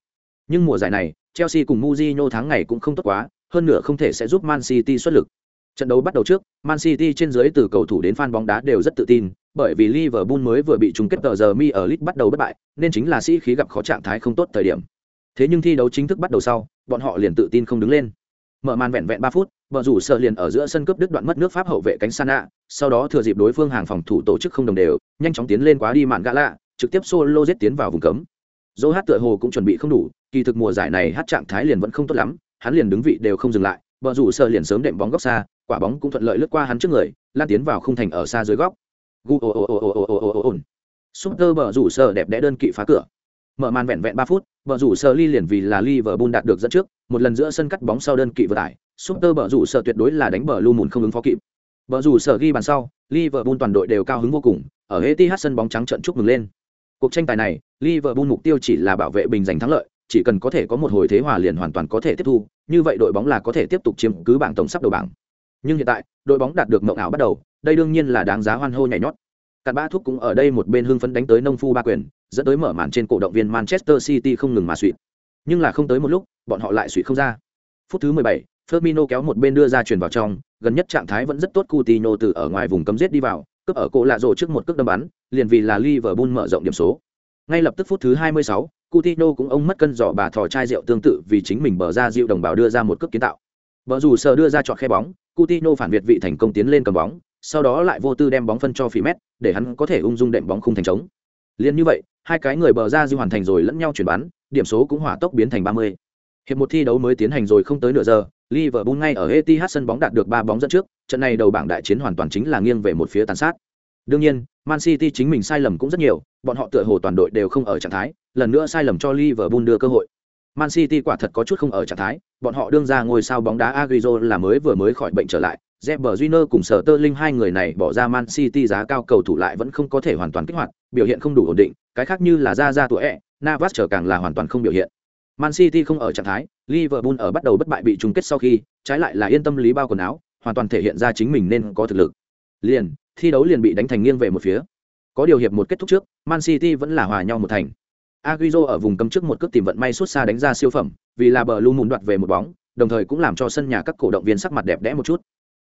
[SPEAKER 1] Nhưng mùa giải này, Chelsea cùng Mourinho thắng ngày cũng không tốt quá, hơn nữa không thể sẽ giúp Man City xuất lực. Trận đấu bắt đầu trước, Man City trên dưới từ cầu thủ đến fan bóng đá đều rất tự tin, bởi vì Liverpool mới vừa bị chung kết tờ giờ mi ở League bắt đầu bất bại, nên chính là sĩ khí gặp khó trạng thái không tốt thời điểm. Thế nhưng thi đấu chính thức bắt đầu sau, bọn họ liền tự tin không đứng lên. Mở màn vẹn vẹn 3 phút, vợ rủ sợ liền ở giữa sân cướp đứt đoạn mất nước Pháp hậu vệ cánh Sana, sau đó thừa dịp đối phương hàng phòng thủ tổ chức không đồng đều, nhanh chóng tiến lên quá đi mạn gã lạ, trực tiếp solo giết tiến vào vùng cấm. Dỗ hát tựa hồ cũng chuẩn bị không đủ, kỳ thực mùa giải này hát trạng thái liền vẫn không tốt lắm, hắn liền đứng vị đều không dừng lại, vợ rủ sợ liền sớm đệm bóng góc xa, quả bóng cũng thuận lợi lướt qua hắn trước người, lan tiến vào khung thành ở xa dưới góc. Gu o o o o o o o o. Super bờ rủ sờ đẹp đẽ đơn kỵ phá cửa. Mở màn vẹn vẹn 3 phút, bờ rủ sờ ly liền vì là ly vờ bun đạt được dẫn trước, một lần giữa sân cắt bóng sau đơn kỵ vừa tải, Super bờ rủ sờ tuyệt đối là đánh bờ lu mùn không ứng phó kịp. Bờ rủ sờ ghi bàn sau, ly vờ bun toàn đội đều cao hứng vô cùng, ở Etihad sân bóng trắng trận chúc mừng lên. Cuộc tranh tài này, Liverpool mục tiêu chỉ là bảo vệ bình giành thắng lợi, chỉ cần có thể có một hồi thế hòa liền hoàn toàn có thể tiếp thu, như vậy đội bóng là có thể tiếp tục chiếm cứ bảng tổng sắp đầu bảng. Nhưng hiện tại, đội bóng đạt được mộng ảo bắt đầu, đây đương nhiên là đáng giá hoan hô nhảy nhót. Cặn ba thuốc cũng ở đây một bên hưng phấn đánh tới nông phu ba quyền, dẫn tới mở màn trên cổ động viên Manchester City không ngừng mà suỵ Nhưng là không tới một lúc, bọn họ lại suỵ không ra. Phút thứ 17, Firmino kéo một bên đưa ra chuyển vào trong, gần nhất trạng thái vẫn rất tốt Coutinho từ ở ngoài vùng cấm giết đi vào, cướp ở cổ lạ rổ trước một cước đâm bắn, liền vì là Liverpool mở rộng điểm số. Ngay lập tức phút thứ 26, Coutinho cũng ông mất cân giỏ bà thò chai rượu tương tự vì chính mình bờ ra rượu đồng bào đưa ra một cước kiến tạo. Bờ rủ sờ đưa ra chọn khe bóng, Coutinho phản việt vị thành công tiến lên cầm bóng, sau đó lại vô tư đem bóng phân cho Fimet, để hắn có thể ung dung đệm bóng khung thành trống. Liên như vậy, hai cái người bờ ra di hoàn thành rồi lẫn nhau chuyển bắn, điểm số cũng hỏa tốc biến thành 30. Hiệp một thi đấu mới tiến hành rồi không tới nửa giờ, Liverpool ngay ở Etihad sân bóng đạt được 3 bóng dẫn trước, trận này đầu bảng đại chiến hoàn toàn chính là nghiêng về một phía tàn sát. Đương nhiên, Man City chính mình sai lầm cũng rất nhiều, bọn họ tựa hồ toàn đội đều không ở trạng thái, lần nữa sai lầm cho Liverpool đưa cơ hội. Man City quả thật có chút không ở trạng thái, bọn họ đương ra ngôi sao bóng đá Agüero là mới vừa mới khỏi bệnh trở lại, Zebrejiner cùng Sở Tơ Linh hai người này bỏ ra Man City giá cao cầu thủ lại vẫn không có thể hoàn toàn kích hoạt, biểu hiện không đủ ổn định, cái khác như là ra ra tuổi ẻ, Navas trở càng là hoàn toàn không biểu hiện. Man City không ở trạng thái, Liverpool ở bắt đầu bất bại bị chung kết sau khi, trái lại là yên tâm lý bao quần áo, hoàn toàn thể hiện ra chính mình nên có thực lực. Liền, thi đấu liền bị đánh thành nghiêng về một phía. Có điều hiệp một kết thúc trước, Man City vẫn là hòa nhau một thành. Agüero ở vùng cấm trước một cước tìm vận may suốt xa đánh ra siêu phẩm, vì là bờ luôn muốn đoạt về một bóng, đồng thời cũng làm cho sân nhà các cổ động viên sắc mặt đẹp đẽ một chút.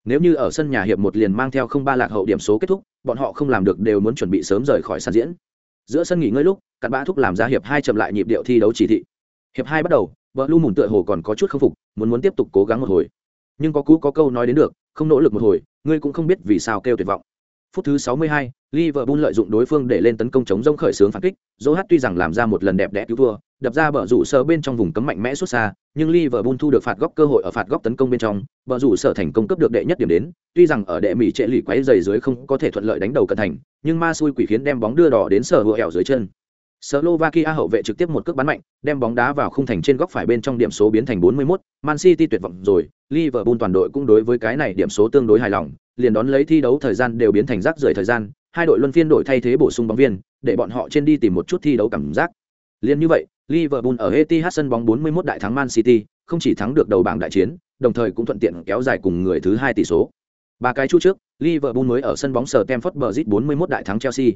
[SPEAKER 1] Nếu như ở sân nhà hiệp một liền mang theo không ba lạc hậu điểm số kết thúc, bọn họ không làm được đều muốn chuẩn bị sớm rời khỏi sân diễn. Giữa sân nghỉ ngơi lúc, cặn bã thúc làm ra hiệp hai chậm lại nhịp điệu thi đấu chỉ thị. Hiệp hai bắt đầu, bờ luôn muốn tựa hồ còn có chút không phục, muốn muốn tiếp tục cố gắng một hồi. Nhưng có cú có câu nói đến được, không nỗ lực một hồi, ngươi cũng không biết vì sao kêu tuyệt vọng. Phút thứ 62, Liverpool lợi dụng đối phương để lên tấn công chống rông khởi xướng phản kích, Zohat tuy rằng làm ra một lần đẹp đẽ cứu thua, đập ra bờ rủ sở bên trong vùng cấm mạnh mẽ xuất xa, nhưng Liverpool thu được phạt góc cơ hội ở phạt góc tấn công bên trong, bờ rủ sở thành công cấp được đệ nhất điểm đến, tuy rằng ở đệ mỹ trệ lì quấy giày dưới không có thể thuận lợi đánh đầu cận thành, nhưng ma xui quỷ khiến đem bóng đưa đỏ đến sở hựa ẻo dưới chân. Slovakia hậu vệ trực tiếp một cước bắn mạnh, đem bóng đá vào khung thành trên góc phải bên trong điểm số biến thành 41, Man City tuyệt vọng rồi, Liverpool toàn đội cũng đối với cái này điểm số tương đối hài lòng, liền đón lấy thi đấu thời gian đều biến thành rác rưởi thời gian, hai đội luân phiên đổi thay thế bổ sung bóng viên, để bọn họ trên đi tìm một chút thi đấu cảm giác. Liên như vậy, Liverpool ở Etihad sân bóng 41 đại thắng Man City, không chỉ thắng được đầu bảng đại chiến, đồng thời cũng thuận tiện kéo dài cùng người thứ hai tỷ số. Ba cái chu trước, Liverpool mới ở sân bóng Stamford Bridge 41 đại thắng Chelsea.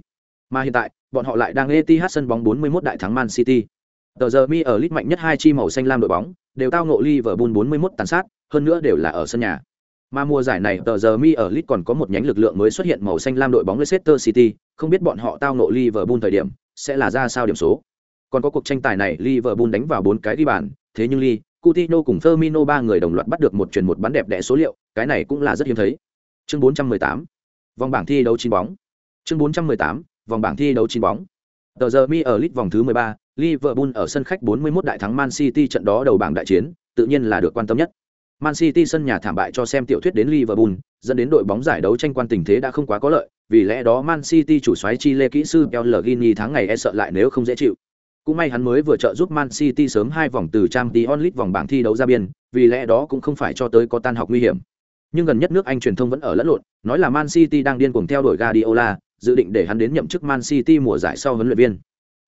[SPEAKER 1] Mà hiện tại, bọn họ lại đang Etihad sân bóng 41 đại thắng Man City. Tờ giờ mi ở lít mạnh nhất hai chi màu xanh lam đội bóng, đều tao ngộ Liverpool 41 tàn sát, hơn nữa đều là ở sân nhà. Mà mùa giải này tờ giờ mi ở Leeds còn có một nhánh lực lượng mới xuất hiện màu xanh lam đội bóng Leicester City, không biết bọn họ tao ngộ Liverpool thời điểm sẽ là ra sao điểm số. Còn có cuộc tranh tài này Liverpool đánh vào bốn cái ghi bàn, thế nhưng Lee, Coutinho cùng Firmino ba người đồng loạt bắt được một truyền một bắn đẹp đẽ số liệu, cái này cũng là rất hiếm thấy. Chương 418. Vòng bảng thi đấu chín bóng. Chương 418. Vòng bảng thi đấu chín bóng. Tờ giờ mi ở lit vòng thứ 13, Liverpool ở sân khách 41 đại thắng Man City trận đó đầu bảng đại chiến, tự nhiên là được quan tâm nhất. Man City sân nhà thảm bại cho xem tiểu thuyết đến Liverpool, dẫn đến đội bóng giải đấu tranh quan tình thế đã không quá có lợi, vì lẽ đó Man City chủ soái Chile kỹ sư Pellegrini tháng ngày e sợ lại nếu không dễ chịu. Cũng may hắn mới vừa trợ giúp Man City sớm hai vòng từ Champions League vòng bảng thi đấu ra biên, vì lẽ đó cũng không phải cho tới có tan học nguy hiểm. Nhưng gần nhất nước Anh truyền thông vẫn ở lẫn lộn, nói là Man City đang điên cuồng theo đuổi Guardiola, dự định để hắn đến nhậm chức Man City mùa giải sau huấn luyện viên.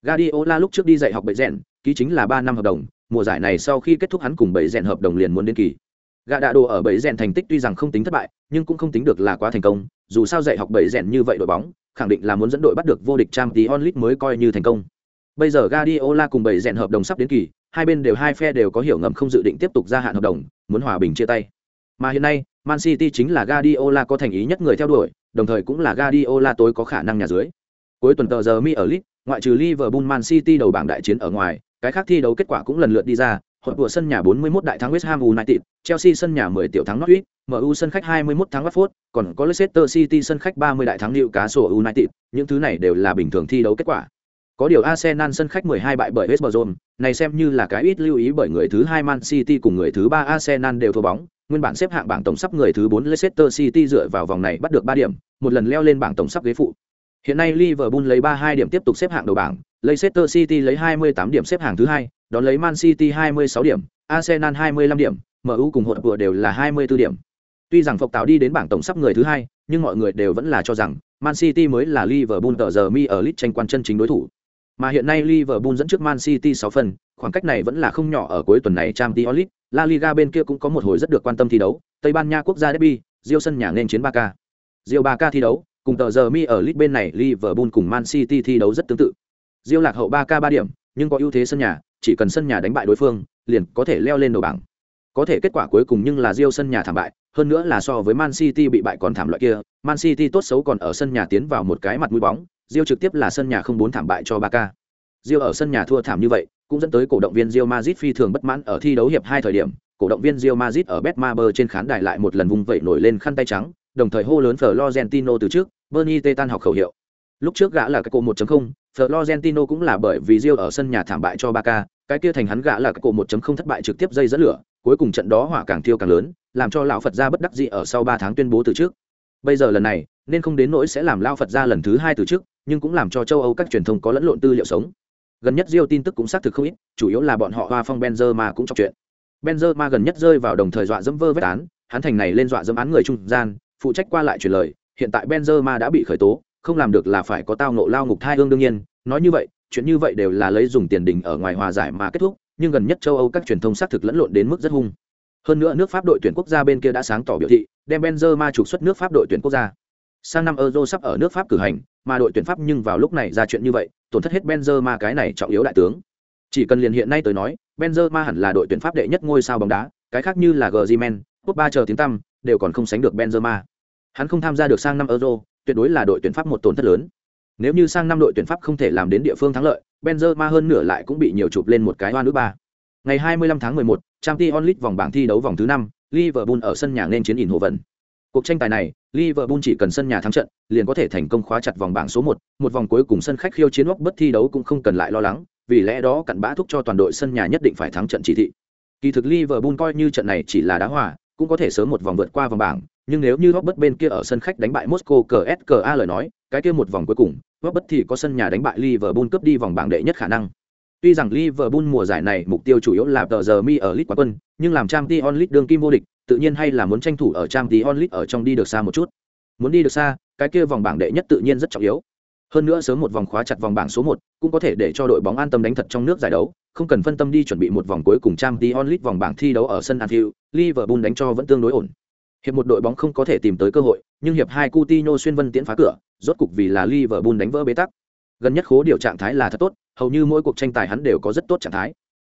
[SPEAKER 1] Guardiola lúc trước đi dạy học bậy rèn, ký chính là 3 năm hợp đồng, mùa giải này sau khi kết thúc hắn cùng bậy rèn hợp đồng liền muốn đến kỳ. Gã đã đồ ở bẫy rèn thành tích tuy rằng không tính thất bại nhưng cũng không tính được là quá thành công dù sao dạy học bẫy rèn như vậy đội bóng khẳng định là muốn dẫn đội bắt được vô địch Champions League mới coi như thành công. Bây giờ Guardiola cùng bẫy rèn hợp đồng sắp đến kỳ hai bên đều hai phe đều có hiểu ngầm không dự định tiếp tục gia hạn hợp đồng muốn hòa bình chia tay. Mà hiện nay man city chính là Guardiola có thành ý nhất người theo đuổi đồng thời cũng là Guardiola tối có khả năng nhà dưới. Cuối tuần tờ giờ mi ở Leeds, ngoại trừ liverpool man city đầu bảng đại chiến ở ngoài cái khác thi đấu kết quả cũng lần lượt đi ra. Hội của sân nhà 41 đại thắng West Ham United, Chelsea sân nhà 10 tiểu thắng Norwich, MU sân khách 21 thắng Watford, còn có Leicester City sân khách 30 đại thắng Newcastle United, những thứ này đều là bình thường thi đấu kết quả. Có điều Arsenal sân khách 12 bại bởi West Brom, này xem như là cái ít lưu ý bởi người thứ hai Man City cùng người thứ ba Arsenal đều thua bóng, nguyên bản xếp hạng bảng tổng sắp người thứ 4 Leicester City dựa vào vòng này bắt được 3 điểm, một lần leo lên bảng tổng sắp ghế phụ. Hiện nay Liverpool lấy 32 điểm tiếp tục xếp hạng đầu bảng, Leicester City lấy 28 điểm xếp hạng thứ hai, đón lấy Man City 26 điểm, Arsenal 25 điểm, MU cùng hội vừa đều là 24 điểm. Tuy rằng phục tạo đi đến bảng tổng sắp người thứ hai, nhưng mọi người đều vẫn là cho rằng Man City mới là Liverpool tờ giờ mi ở lit tranh quan chân chính đối thủ. Mà hiện nay Liverpool dẫn trước Man City 6 phần, khoảng cách này vẫn là không nhỏ ở cuối tuần này Champions League, La Liga bên kia cũng có một hồi rất được quan tâm thi đấu, Tây Ban Nha quốc gia derby, Real sân nhà nên chiến Barca. Real Barca thi đấu, cùng tờ giờ mi ở League bên này Liverpool cùng Man City thi đấu rất tương tự. Real lạc hậu 3K 3 điểm, nhưng có ưu thế sân nhà, chỉ cần sân nhà đánh bại đối phương, liền có thể leo lên đầu bảng. Có thể kết quả cuối cùng nhưng là Real sân nhà thảm bại, hơn nữa là so với Man City bị bại còn thảm loại kia, Man City tốt xấu còn ở sân nhà tiến vào một cái mặt mũi bóng, Real trực tiếp là sân nhà không bốn thảm bại cho Barca. Real ở sân nhà thua thảm như vậy, cũng dẫn tới cổ động viên Real Madrid phi thường bất mãn ở thi đấu hiệp hai thời điểm, cổ động viên Real Madrid ở Betmaber trên khán đài lại một lần vung vẩy nổi lên khăn tay trắng, đồng thời hô lớn Florentino từ trước, Bernie Tetan học khẩu hiệu. Lúc trước gã là cái cổ 1.0, Florentino cũng là bởi vì Real ở sân nhà thảm bại cho Barca, cái kia thành hắn gã là cái cổ 1.0 thất bại trực tiếp dây dẫn lửa, cuối cùng trận đó hỏa càng thiêu càng lớn, làm cho lão Phật gia bất đắc dĩ ở sau 3 tháng tuyên bố từ trước. Bây giờ lần này, nên không đến nỗi sẽ làm lão Phật gia lần thứ hai từ trước, nhưng cũng làm cho châu Âu các truyền thông có lẫn lộn tư liệu sống. Gần nhất Rio tin tức cũng xác thực không ít, chủ yếu là bọn họ Hoa Phong Benzema cũng trong chuyện. Benzema gần nhất rơi vào đồng thời dọa dẫm vơ vét án, hắn thành này lên dọa dẫm án người trung gian, phụ trách qua lại truyền lời, hiện tại Benzema đã bị khởi tố, không làm được là phải có tao ngộ lao ngục thai hương đương nhiên, nói như vậy, chuyện như vậy đều là lấy dùng tiền đình ở ngoài hòa giải mà kết thúc, nhưng gần nhất châu Âu các truyền thông xác thực lẫn lộn đến mức rất hung. Hơn nữa nước Pháp đội tuyển quốc gia bên kia đã sáng tỏ biểu thị, đem Benzema trục xuất nước Pháp đội tuyển quốc gia. Sang năm Euro sắp ở nước Pháp cử hành, mà đội tuyển Pháp nhưng vào lúc này ra chuyện như vậy, tổn thất hết Benzema cái này trọng yếu đại tướng. Chỉ cần liền hiện nay tới nói, Benzema hẳn là đội tuyển Pháp đệ nhất ngôi sao bóng đá, cái khác như là Griezmann, ba chờ tiếng tăm, đều còn không sánh được Benzema. Hắn không tham gia được sang năm Euro, tuyệt đối là đội tuyển Pháp một tổn thất lớn. Nếu như sang năm đội tuyển Pháp không thể làm đến địa phương thắng lợi, Benzema hơn nửa lại cũng bị nhiều chụp lên một cái hoa nước ba. Ngày 25 tháng 11, Champions League vòng bảng thi đấu vòng thứ 5, Liverpool ở sân nhà nên chiến ỉn hổ vận. Cuộc tranh tài này, Liverpool chỉ cần sân nhà thắng trận, liền có thể thành công khóa chặt vòng bảng số 1, một vòng cuối cùng sân khách khiêu chiến bất thi đấu cũng không cần lại lo lắng, vì lẽ đó cặn bã thúc cho toàn đội sân nhà nhất định phải thắng trận chỉ thị. Kỳ thực Liverpool coi như trận này chỉ là đá hòa, cũng có thể sớm một vòng vượt qua vòng bảng, nhưng nếu như Robert bên kia ở sân khách đánh bại Moscow CSKA lời nói, cái kia một vòng cuối cùng, Robert thì có sân nhà đánh bại Liverpool cướp đi vòng bảng đệ nhất khả năng. Tuy rằng Liverpool mùa giải này mục tiêu chủ yếu là tờ giờ mi ở League quán quân, nhưng làm Champions League đương kim vô địch, tự nhiên hay là muốn tranh thủ ở trang tí onlit ở trong đi được xa một chút. Muốn đi được xa, cái kia vòng bảng đệ nhất tự nhiên rất trọng yếu. Hơn nữa sớm một vòng khóa chặt vòng bảng số 1, cũng có thể để cho đội bóng an tâm đánh thật trong nước giải đấu, không cần phân tâm đi chuẩn bị một vòng cuối cùng trang Champions League vòng bảng thi đấu ở sân Anfield, Liverpool đánh cho vẫn tương đối ổn. Hiệp một đội bóng không có thể tìm tới cơ hội, nhưng hiệp hai Coutinho xuyên vân tiễn phá cửa, rốt cục vì là Liverpool đánh vỡ bế tắc. Gần nhất khố điều trạng thái là thật tốt, hầu như mỗi cuộc tranh tài hắn đều có rất tốt trạng thái.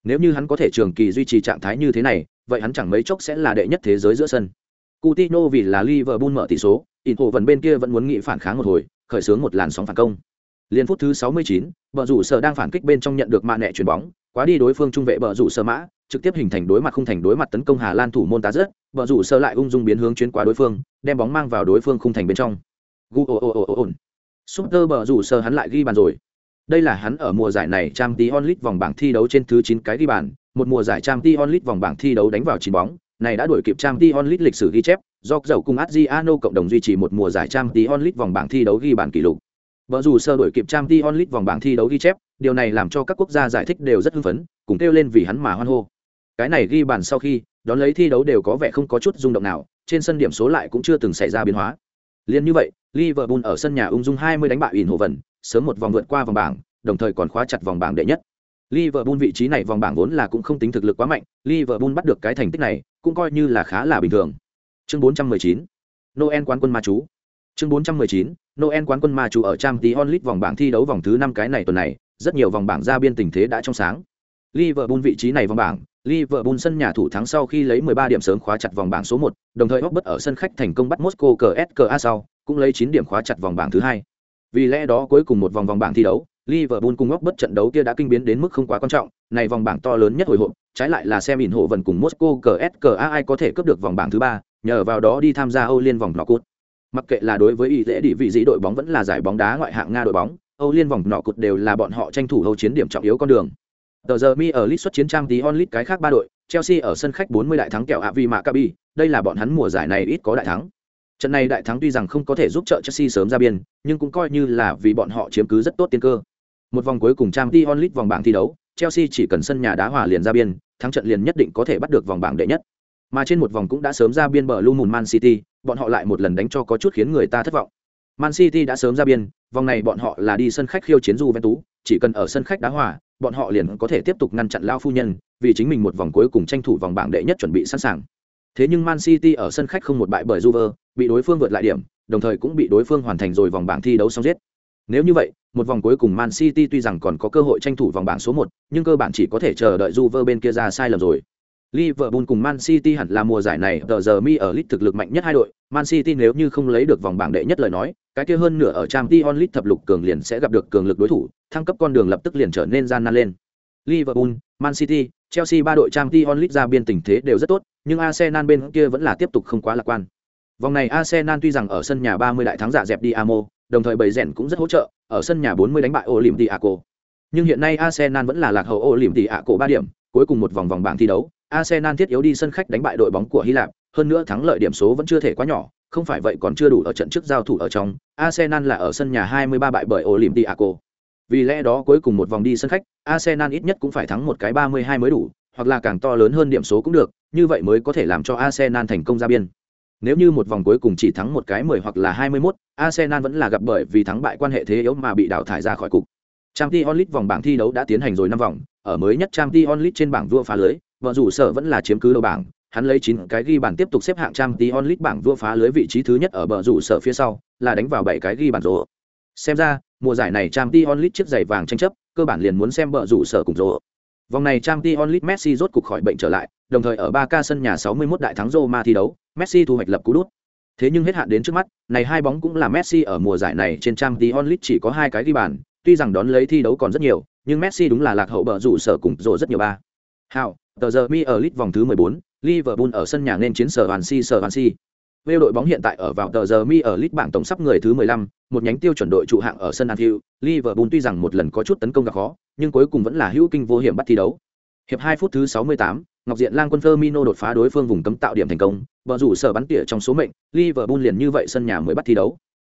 [SPEAKER 1] Nếu như hắn có thể trường kỳ duy trì trạng thái như thế này, vậy hắn chẳng mấy chốc sẽ là đệ nhất thế giới giữa sân. Coutinho vì là Liverpool mở tỷ số, Inter vẫn bên kia vẫn muốn nghị phản kháng một hồi, khởi xướng một làn sóng phản công. Liên phút thứ 69, bờ rủ sở đang phản kích bên trong nhận được mạ nẹ chuyển bóng, quá đi đối phương trung vệ bờ rủ sở mã, trực tiếp hình thành đối mặt không thành đối mặt tấn công Hà Lan thủ môn tá rớt, bờ rủ sở lại ung dung biến hướng chuyến qua đối phương, đem bóng mang vào đối phương khung thành bên trong. Gu o o o o. Super bờ rủ sở hắn lại ghi bàn rồi. Đây là hắn ở mùa giải này Champions League vòng bảng thi đấu trên thứ 9 cái ghi bàn, một mùa giải Champions League vòng bảng thi đấu đánh vào 9 bóng, này đã đuổi kịp Champions League lịch sử ghi chép, do dầu cùng Adriano cộng đồng duy trì một mùa giải Champions League vòng bảng thi đấu ghi bàn kỷ lục. Vợ dù sơ đuổi kịp Champions League vòng bảng thi đấu ghi chép, điều này làm cho các quốc gia giải thích đều rất hưng phấn, cùng kêu lên vì hắn mà hoan hô. Cái này ghi bàn sau khi, đón lấy thi đấu đều có vẻ không có chút rung động nào, trên sân điểm số lại cũng chưa từng xảy ra biến hóa. Liên như vậy, Liverpool ở sân nhà ung dung 20 đánh bại ỉn hồ Vân, sớm một vòng vượt qua vòng bảng, đồng thời còn khóa chặt vòng bảng đệ nhất. Liverpool vị trí này vòng bảng vốn là cũng không tính thực lực quá mạnh, Liverpool bắt được cái thành tích này, cũng coi như là khá là bình thường. Chương 419. Noel quán quân ma chú. Chương 419. Noel quán quân ma chú ở Champions League vòng bảng thi đấu vòng thứ 5 cái này tuần này, rất nhiều vòng bảng ra biên tình thế đã trong sáng. Liverpool vị trí này vòng bảng, Liverpool sân nhà thủ thắng sau khi lấy 13 điểm sớm khóa chặt vòng bảng số 1, đồng thời bất ở sân khách thành công bắt Moscow CSKA sau, cũng lấy 9 điểm khóa chặt vòng bảng thứ 2. Vì lẽ đó cuối cùng một vòng vòng bảng thi đấu, Liverpool cùng bất trận đấu kia đã kinh biến đến mức không quá quan trọng, này vòng bảng to lớn nhất hồi hộp, trái lại là xem ỉn hộ vận cùng Moscow CSKA ai có thể cướp được vòng bảng thứ 3, nhờ vào đó đi tham gia Âu Liên vòng knock-out. Mặc kệ là đối với ý dễ địa vị dĩ đội bóng vẫn là giải bóng đá ngoại hạng Nga đội bóng, Âu Liên vòng knock-out đều là bọn họ tranh thủ hầu chiến điểm trọng yếu con đường. Tờ giờ mi ở list xuất chiến trang tí onlit cái khác ba đội, Chelsea ở sân khách 40 đại thắng kẹo Avi Maccabi, đây là bọn hắn mùa giải này ít có đại thắng. Trận này đại thắng tuy rằng không có thể giúp trợ Chelsea sớm ra biên, nhưng cũng coi như là vì bọn họ chiếm cứ rất tốt tiên cơ. Một vòng cuối cùng Champions League vòng bảng thi đấu, Chelsea chỉ cần sân nhà đá hòa liền ra biên, thắng trận liền nhất định có thể bắt được vòng bảng đệ nhất. Mà trên một vòng cũng đã sớm ra biên bờ Blue Man City, bọn họ lại một lần đánh cho có chút khiến người ta thất vọng. Man City đã sớm ra biên, vòng này bọn họ là đi sân khách khiêu chiến Juventus, chỉ cần ở sân khách đá hòa, bọn họ liền có thể tiếp tục ngăn chặn lao phu nhân, vì chính mình một vòng cuối cùng tranh thủ vòng bảng đệ nhất chuẩn bị sẵn sàng. Thế nhưng Man City ở sân khách không một bại bởi Juve, bị đối phương vượt lại điểm, đồng thời cũng bị đối phương hoàn thành rồi vòng bảng thi đấu xong giết. Nếu như vậy, một vòng cuối cùng Man City tuy rằng còn có cơ hội tranh thủ vòng bảng số 1, nhưng cơ bản chỉ có thể chờ đợi Juve bên kia ra sai lầm rồi. Liverpool cùng Man City hẳn là mùa giải này tờ giờ mi ở League thực lực mạnh nhất hai đội, Man City nếu như không lấy được vòng bảng đệ nhất lời nói, cái kia hơn nửa ở Champions League thập lục cường liền sẽ gặp được cường lực đối thủ, thăng cấp con đường lập tức liền trở nên gian nan lên. Liverpool, Man City, Chelsea ba đội Champions League ra biên tình thế đều rất tốt, nhưng Arsenal bên kia vẫn là tiếp tục không quá lạc quan. Vòng này Arsenal tuy rằng ở sân nhà 30 đại thắng giả dẹp đi Amo, đồng thời bầy rèn cũng rất hỗ trợ, ở sân nhà 40 đánh bại Olympiaco. Nhưng hiện nay Arsenal vẫn là lạc hậu Olympiaco 3 điểm, cuối cùng một vòng vòng bảng thi đấu, Arsenal thiết yếu đi sân khách đánh bại đội bóng của Hy Lạp, hơn nữa thắng lợi điểm số vẫn chưa thể quá nhỏ, không phải vậy còn chưa đủ ở trận trước giao thủ ở trong. Arsenal là ở sân nhà 23 bại bởi Olympiaco. Vì lẽ đó cuối cùng một vòng đi sân khách, Arsenal ít nhất cũng phải thắng một cái 32 mới đủ, hoặc là càng to lớn hơn điểm số cũng được, như vậy mới có thể làm cho Arsenal thành công ra biên. Nếu như một vòng cuối cùng chỉ thắng một cái 10 hoặc là 21, Arsenal vẫn là gặp bởi vì thắng bại quan hệ thế yếu mà bị đào thải ra khỏi cục. Champions League vòng bảng thi đấu đã tiến hành rồi 5 vòng, ở mới nhất Champions League trên bảng vua phá lưới, vợ rủ sở vẫn là chiếm cứ đầu bảng, hắn lấy 9 cái ghi bàn tiếp tục xếp hạng Champions League bảng vua phá lưới vị trí thứ nhất ở bờ rủ sở phía sau, là đánh vào 7 cái ghi bàn rồ. Xem ra, mùa giải này Champions League chiếc giày vàng tranh chấp, cơ bản liền muốn xem bờ rủ sở cùng rồ. Vòng này Champions League Messi rốt cục khỏi bệnh trở lại, đồng thời ở 3K sân nhà 61 đại thắng Roma thi đấu, Messi thu hoạch lập cú đút. Thế nhưng hết hạn đến trước mắt, này hai bóng cũng là Messi ở mùa giải này trên Champions League chỉ có hai cái ghi bàn, tuy rằng đón lấy thi đấu còn rất nhiều, nhưng Messi đúng là lạc hậu bờ rủ sở cùng rồ rất nhiều ba. Hào, tờ giờ mi ở lit vòng thứ 14, Liverpool ở sân nhà nên chiến sở Van Si sở Van Si. Vêu đội bóng hiện tại ở vào tờ giờ mi ở League bảng tổng sắp người thứ 15, một nhánh tiêu chuẩn đội trụ hạng ở sân Anfield. Liverpool tuy rằng một lần có chút tấn công gặp khó, nhưng cuối cùng vẫn là hữu kinh vô hiểm bắt thi đấu. Hiệp 2 phút thứ 68, Ngọc Diện Lang quân Firmino đột phá đối phương vùng cấm tạo điểm thành công, bờ rủ sở bắn tỉa trong số mệnh, Liverpool liền như vậy sân nhà mới bắt thi đấu.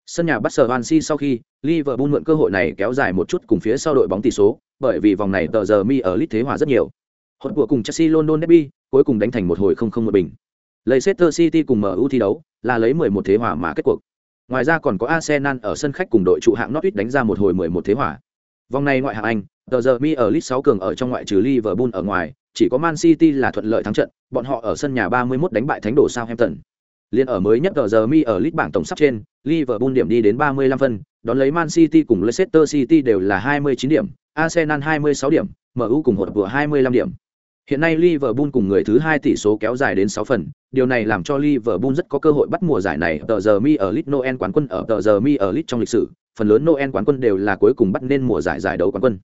[SPEAKER 1] Sân nhà bắt sở Van Si sau khi, Liverpool mượn cơ hội này kéo dài một chút cùng phía sau đội bóng tỷ số, bởi vì vòng này tờ giờ mi ở League thế hòa rất nhiều. Hỗn của cùng Chelsea London derby, cuối cùng đánh thành một hồi không không một bình. Leicester City cùng MU thi đấu, là lấy 11 thế hòa mà kết cuộc. Ngoài ra còn có Arsenal ở sân khách cùng đội trụ hạng Norwich đánh ra một hồi 11 thế hòa. Vòng này ngoại hạng Anh, The giờ mi ở League 6 cường ở trong ngoại trừ Liverpool ở ngoài, chỉ có Man City là thuận lợi thắng trận, bọn họ ở sân nhà 31 đánh bại thánh đồ Southampton. Liên ở mới nhất The giờ mi ở League bảng tổng sắp trên, Liverpool điểm đi đến 35 phân, đón lấy Man City cùng Leicester City đều là 29 điểm, Arsenal 26 điểm, MU cùng hột vừa 25 điểm. Hiện nay Liverpool cùng người thứ hai tỷ số kéo dài đến 6 phần, điều này làm cho Liverpool rất có cơ hội bắt mùa giải này tờ giờ mi ở League Noel quán quân ở tờ giờ mi ở League trong lịch sử, phần lớn Noel quán quân đều là cuối cùng bắt nên mùa giải giải đấu quán quân.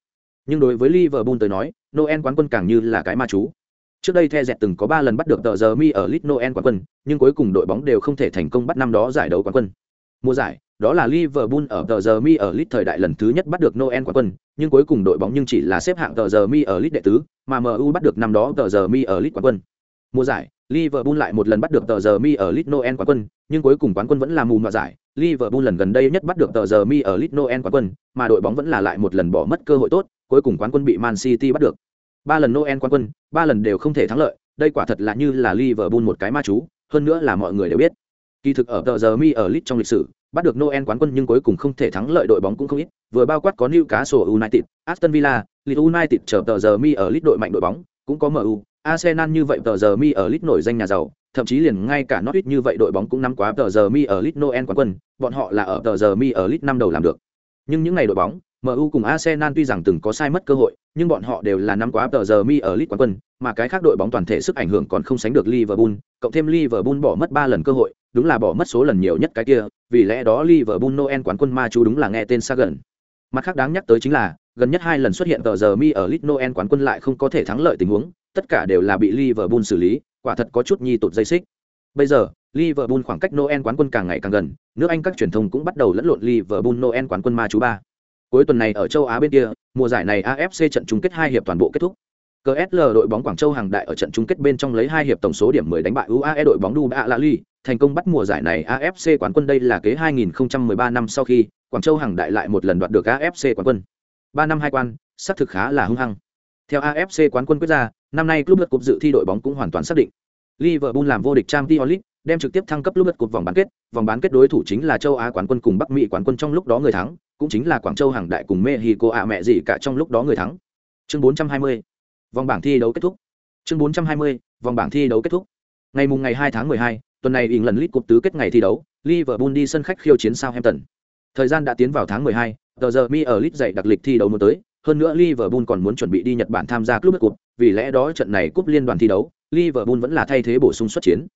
[SPEAKER 1] Nhưng đối với Liverpool tới nói, Noel quán quân càng như là cái ma chú. Trước đây The Dẹt từng có 3 lần bắt được tờ giờ mi ở League Noel quán quân, nhưng cuối cùng đội bóng đều không thể thành công bắt năm đó giải đấu quán quân. Mùa giải, đó là Liverpool ở tờ giờ mi ở League thời đại lần thứ nhất bắt được Noel quán quân, nhưng cuối cùng đội bóng nhưng chỉ là xếp hạng tờ giờ mi ở League đệ tứ, mà MU bắt được năm đó tờ giờ mi ở League quán quân. Mùa giải, Liverpool lại một lần bắt được tờ giờ mi ở League Noel quán quân, nhưng cuối cùng quán quân vẫn là mù mờ giải. Liverpool lần gần đây nhất bắt được tờ giờ mi ở League Noel quán quân, mà đội bóng vẫn là lại một lần bỏ mất cơ hội tốt, cuối cùng quán quân bị Man City bắt được. Ba lần Noel quán quân, ba lần đều không thể thắng lợi, đây quả thật là như là Liverpool một cái ma chú, hơn nữa là mọi người đều biết. Kỳ thực ở tờ giờ mi ở League trong lịch sử, bắt được Noel quán quân nhưng cuối cùng không thể thắng lợi đội bóng cũng không ít, vừa bao quát có Newcastle United, Aston Villa, Leeds United chờ tờ giờ mi ở League đội mạnh đội bóng, cũng có MU, Arsenal như vậy tờ giờ mi ở League nổi danh nhà giàu, thậm chí liền ngay cả Norwich như vậy đội bóng cũng nắm quá tờ giờ mi ở League Noel quán quân, bọn họ là ở tờ giờ mi ở League năm đầu làm được. Nhưng những ngày đội bóng, MU cùng Arsenal tuy rằng từng có sai mất cơ hội, nhưng bọn họ đều là nắm quá tờ giờ mi ở League quán quân, mà cái khác đội bóng toàn thể sức ảnh hưởng còn không sánh được Liverpool, cộng thêm Liverpool bỏ mất 3 lần cơ hội, đúng là bỏ mất số lần nhiều nhất cái kia, vì lẽ đó Liverpool Noel quán quân ma chú đúng là nghe tên xa gần. Mặt khác đáng nhắc tới chính là, gần nhất hai lần xuất hiện tờ giờ mi ở League Noel quán quân lại không có thể thắng lợi tình huống, tất cả đều là bị Liverpool xử lý, quả thật có chút nhi tụt dây xích. Bây giờ, Liverpool khoảng cách Noel quán quân càng ngày càng gần, nước Anh các truyền thông cũng bắt đầu lẫn lộn Liverpool Noel quán quân ma chú ba. Cuối tuần này ở châu Á bên kia, mùa giải này AFC trận chung kết hai hiệp toàn bộ kết thúc. CSL đội bóng Quảng Châu hàng đại ở trận chung kết bên trong lấy hai hiệp tổng số điểm 10 đánh bại UAE đội bóng Dubai Alali, thành công bắt mùa giải này AFC quán quân đây là kế 2013 năm sau khi Quảng Châu hàng đại lại một lần đoạt được AFC quán quân. 3 năm hai quan, xác thực khá là hung hăng. Theo AFC quán quân quyết ra, năm nay club lượt cúp dự thi đội bóng cũng hoàn toàn xác định. Liverpool làm vô địch Champions League, đem trực tiếp thăng cấp lượt cột vòng bán kết, vòng bán kết đối thủ chính là châu Á quán quân cùng Bắc Mỹ quán quân trong lúc đó người thắng, cũng chính là Quảng Châu hàng đại cùng Mexico ạ mẹ gì cả trong lúc đó người thắng. Chương 420. Vòng bảng thi đấu kết thúc. Chương 420. Vòng bảng thi đấu kết thúc. Ngày mùng ngày 2 tháng 12, tuần này lần League cục tứ kết ngày thi đấu, Liverpool đi sân khách khiêu chiến Southampton. Thời gian đã tiến vào tháng 12, tờ giờ mi ở League dạy đặc lịch thi đấu muốn tới, hơn nữa Liverpool còn muốn chuẩn bị đi Nhật Bản tham gia Club Cup, vì lẽ đó trận này cúp liên đoàn thi đấu, Liverpool vẫn là thay thế bổ sung xuất chiến.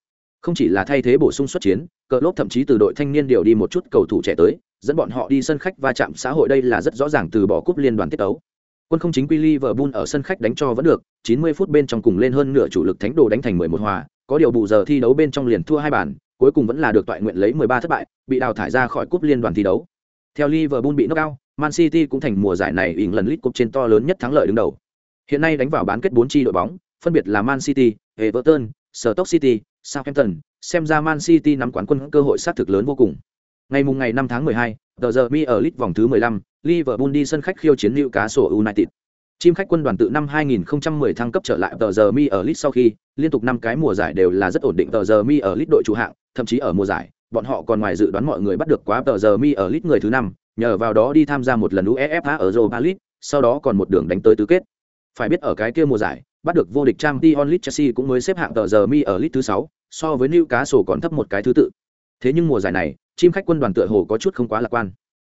[SPEAKER 1] Không chỉ là thay thế bổ sung xuất chiến, cờ lốp thậm chí từ đội thanh niên điều đi một chút cầu thủ trẻ tới, dẫn bọn họ đi sân khách va chạm xã hội đây là rất rõ ràng từ bỏ cúp liên đoàn tiết tấu. Quân không chính quy Liverpool ở sân khách đánh cho vẫn được, 90 phút bên trong cùng lên hơn nửa chủ lực thánh đồ đánh thành 11 hòa, có điều bù giờ thi đấu bên trong liền thua hai bàn, cuối cùng vẫn là được toại nguyện lấy 13 thất bại, bị đào thải ra khỏi cúp liên đoàn thi đấu. Theo Liverpool bị knock out, Man City cũng thành mùa giải này lần lít cúp trên to lớn nhất thắng lợi đứng đầu. Hiện nay đánh vào bán kết 4 chi đội bóng, phân biệt là Man City, Everton, Stoke City, Southampton, xem ra Man City nắm quán quân cơ hội sát thực lớn vô cùng. Ngày mùng ngày 5 tháng 12, tờ giờ mi ở lit vòng thứ 15, Liverpool đi sân khách khiêu chiến Newcastle United. Chim khách quân đoàn tự năm 2010 thăng cấp trở lại tờ giờ mi ở lit sau khi liên tục năm cái mùa giải đều là rất ổn định tờ giờ mi ở lit đội chủ hạng, thậm chí ở mùa giải, bọn họ còn ngoài dự đoán mọi người bắt được quá tờ giờ mi ở lit người thứ năm, nhờ vào đó đi tham gia một lần UEFA ở Europa League, sau đó còn một đường đánh tới tứ kết. Phải biết ở cái kia mùa giải, bắt được vô địch Champions League Chelsea cũng mới xếp hạng tờ giờ mi ở lit thứ 6, so với Newcastle còn thấp một cái thứ tự. Thế nhưng mùa giải này, chim khách quân đoàn tựa hồ có chút không quá lạc quan.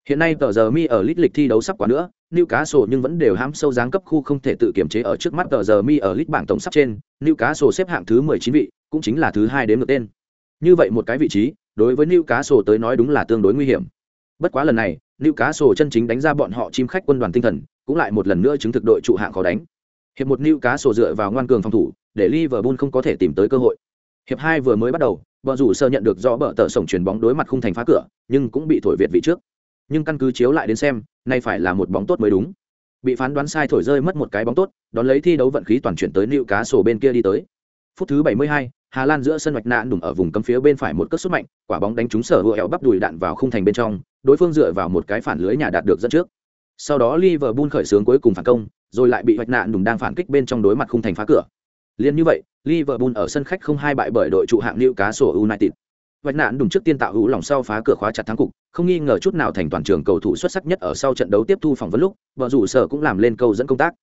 [SPEAKER 1] Hiện nay tờ giờ mi ở lịch lịch thi đấu sắp quá nữa, Newcastle nhưng vẫn đều hãm sâu dáng cấp khu không thể tự kiểm chế ở trước mắt tờ giờ mi ở lịch bảng tổng sắp trên, Newcastle xếp hạng thứ 19 vị, cũng chính là thứ hai đến ngược tên. Như vậy một cái vị trí, đối với Newcastle tới nói đúng là tương đối nguy hiểm. Bất quá lần này, Newcastle chân chính đánh ra bọn họ chim khách quân đoàn tinh thần, cũng lại một lần nữa chứng thực đội trụ hạng khó đánh. Hiệp một Newcastle dựa vào ngoan cường phòng thủ, để Liverpool không có thể tìm tới cơ hội. Hiệp hai vừa mới bắt đầu, bờ rủ sơ nhận được rõ bờ tờ sổng chuyển bóng đối mặt khung thành phá cửa, nhưng cũng bị thổi việt vị trước. Nhưng căn cứ chiếu lại đến xem, nay phải là một bóng tốt mới đúng. Bị phán đoán sai thổi rơi mất một cái bóng tốt, đón lấy thi đấu vận khí toàn chuyển tới liệu cá sổ bên kia đi tới. Phút thứ 72, Hà Lan giữa sân hoạch nạn đụng ở vùng cấm phía bên phải một cất sút mạnh, quả bóng đánh trúng sở hữu eo bắp đùi đạn vào khung thành bên trong, đối phương dựa vào một cái phản lưới nhà đạt được dẫn trước. Sau đó Liverpool khởi xướng cuối cùng phản công, rồi lại bị hoạch nạn đụng đang phản kích bên trong đối mặt khung thành phá cửa. Liên như vậy, Liverpool ở sân khách không hai bại bởi đội trụ hạng Newcastle United. vạch nạn đùng trước tiên tạo hữu lòng sau phá cửa khóa chặt thắng cục, không nghi ngờ chút nào thành toàn trường cầu thủ xuất sắc nhất ở sau trận đấu tiếp thu phỏng vấn lúc, vợ rủ sở cũng làm lên câu dẫn công tác.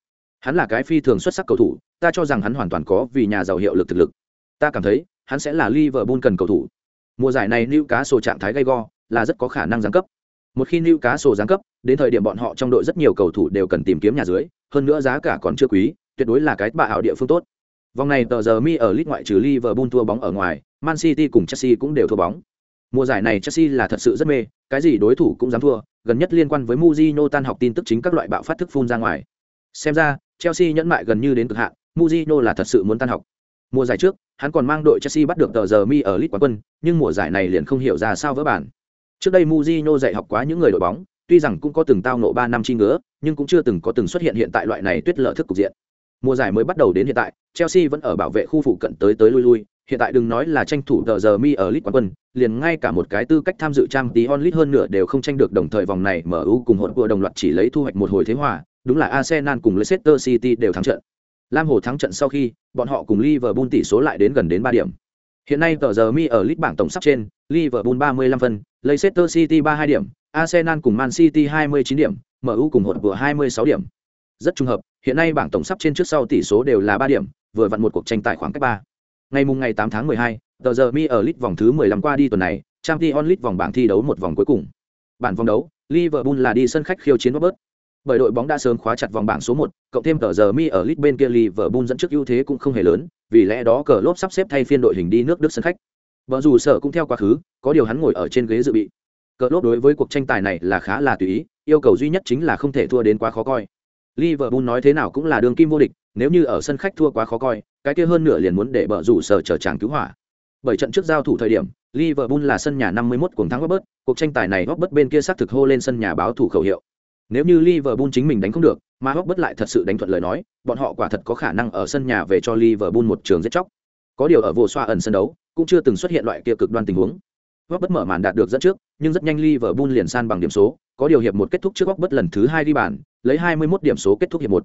[SPEAKER 1] Hắn là cái phi thường xuất sắc cầu thủ, ta cho rằng hắn hoàn toàn có vì nhà giàu hiệu lực thực lực. Ta cảm thấy, hắn sẽ là Liverpool cần cầu thủ. Mùa giải này Newcastle trạng thái gay go, là rất có khả năng giáng cấp. Một khi Newcastle giáng cấp, đến thời điểm bọn họ trong đội rất nhiều cầu thủ đều cần tìm kiếm nhà dưới, hơn nữa giá cả còn chưa quý, tuyệt đối là cái bà ảo địa phương tốt. Vòng này tờ giờ mi ở League ngoại trừ Liverpool thua bóng ở ngoài, Man City cùng Chelsea cũng đều thua bóng. Mùa giải này Chelsea là thật sự rất mê, cái gì đối thủ cũng dám thua, gần nhất liên quan với Mourinho tan học tin tức chính các loại bạo phát thức phun ra ngoài. Xem ra, Chelsea nhẫn mại gần như đến cực hạn, Mourinho là thật sự muốn tan học. Mùa giải trước, hắn còn mang đội Chelsea bắt được tờ giờ mi ở League quán quân, nhưng mùa giải này liền không hiểu ra sao vỡ bản. Trước đây Mourinho dạy học quá những người đội bóng, tuy rằng cũng có từng tao nộ ba năm chi ngứa, nhưng cũng chưa từng có từng xuất hiện hiện tại loại này tuyết lợ thức cục diện. Mùa giải mới bắt đầu đến hiện tại, Chelsea vẫn ở bảo vệ khu phụ cận tới tới lui lui, hiện tại đừng nói là tranh thủ tờ giờ mi ở League quán quân, liền ngay cả một cái tư cách tham dự trang tí onlit hơn nửa đều không tranh được đồng thời vòng này MU cùng hỗn vừa đồng loạt chỉ lấy thu hoạch một hồi thế hòa, đúng là Arsenal cùng Leicester City đều thắng trận. Lam Hồ thắng trận sau khi, bọn họ cùng Liverpool tỷ số lại đến gần đến 3 điểm. Hiện nay tờ giờ mi ở list bảng tổng sắp trên, Liverpool 35 phân, Leicester City 32 điểm, Arsenal cùng Man City 29 điểm, MU cùng hỗn vừa 26 điểm. Rất trùng hợp, hiện nay bảng tổng sắp trên trước sau tỷ số đều là 3 điểm, vừa vặn một cuộc tranh tài khoảng cách 3. Ngày mùng ngày 8 tháng 12, tờ giờ mi ở list vòng thứ 15 qua đi tuần này, Champions League vòng bảng thi đấu một vòng cuối cùng. Bản vòng đấu, Liverpool là đi sân khách khiêu chiến Robert. Bởi đội bóng đã sớm khóa chặt vòng bảng số 1, cộng thêm tờ giờ mi ở League bên kia Liverpool dẫn trước ưu thế cũng không hề lớn, vì lẽ đó cờ lốp sắp xếp thay phiên đội hình đi nước Đức sân khách. Vợ dù sở cũng theo quá khứ, có điều hắn ngồi ở trên ghế dự bị. Cờ lốp đối với cuộc tranh tài này là khá là tùy ý, yêu cầu duy nhất chính là không thể thua đến quá khó coi. Liverpool nói thế nào cũng là đường kim vô địch, nếu như ở sân khách thua quá khó coi, cái kia hơn nửa liền muốn để bờ rủ sở chờ chàng cứu hỏa. Bởi trận trước giao thủ thời điểm, Liverpool là sân nhà 51 cuồng thắng Robert, cuộc tranh tài này Robert bên kia xác thực hô lên sân nhà báo thủ khẩu hiệu. Nếu như Liverpool chính mình đánh không được, mà Robert lại thật sự đánh thuận lời nói, bọn họ quả thật có khả năng ở sân nhà về cho Liverpool một trường giết chóc. Có điều ở vụ xoa ẩn sân đấu, cũng chưa từng xuất hiện loại kia cực đoan tình huống. Robert mở màn đạt được dẫn trước, nhưng rất nhanh Liverpool liền san bằng điểm số, có điều hiệp một kết thúc trước Robert lần thứ hai đi bàn, lấy 21 điểm số kết thúc hiệp một.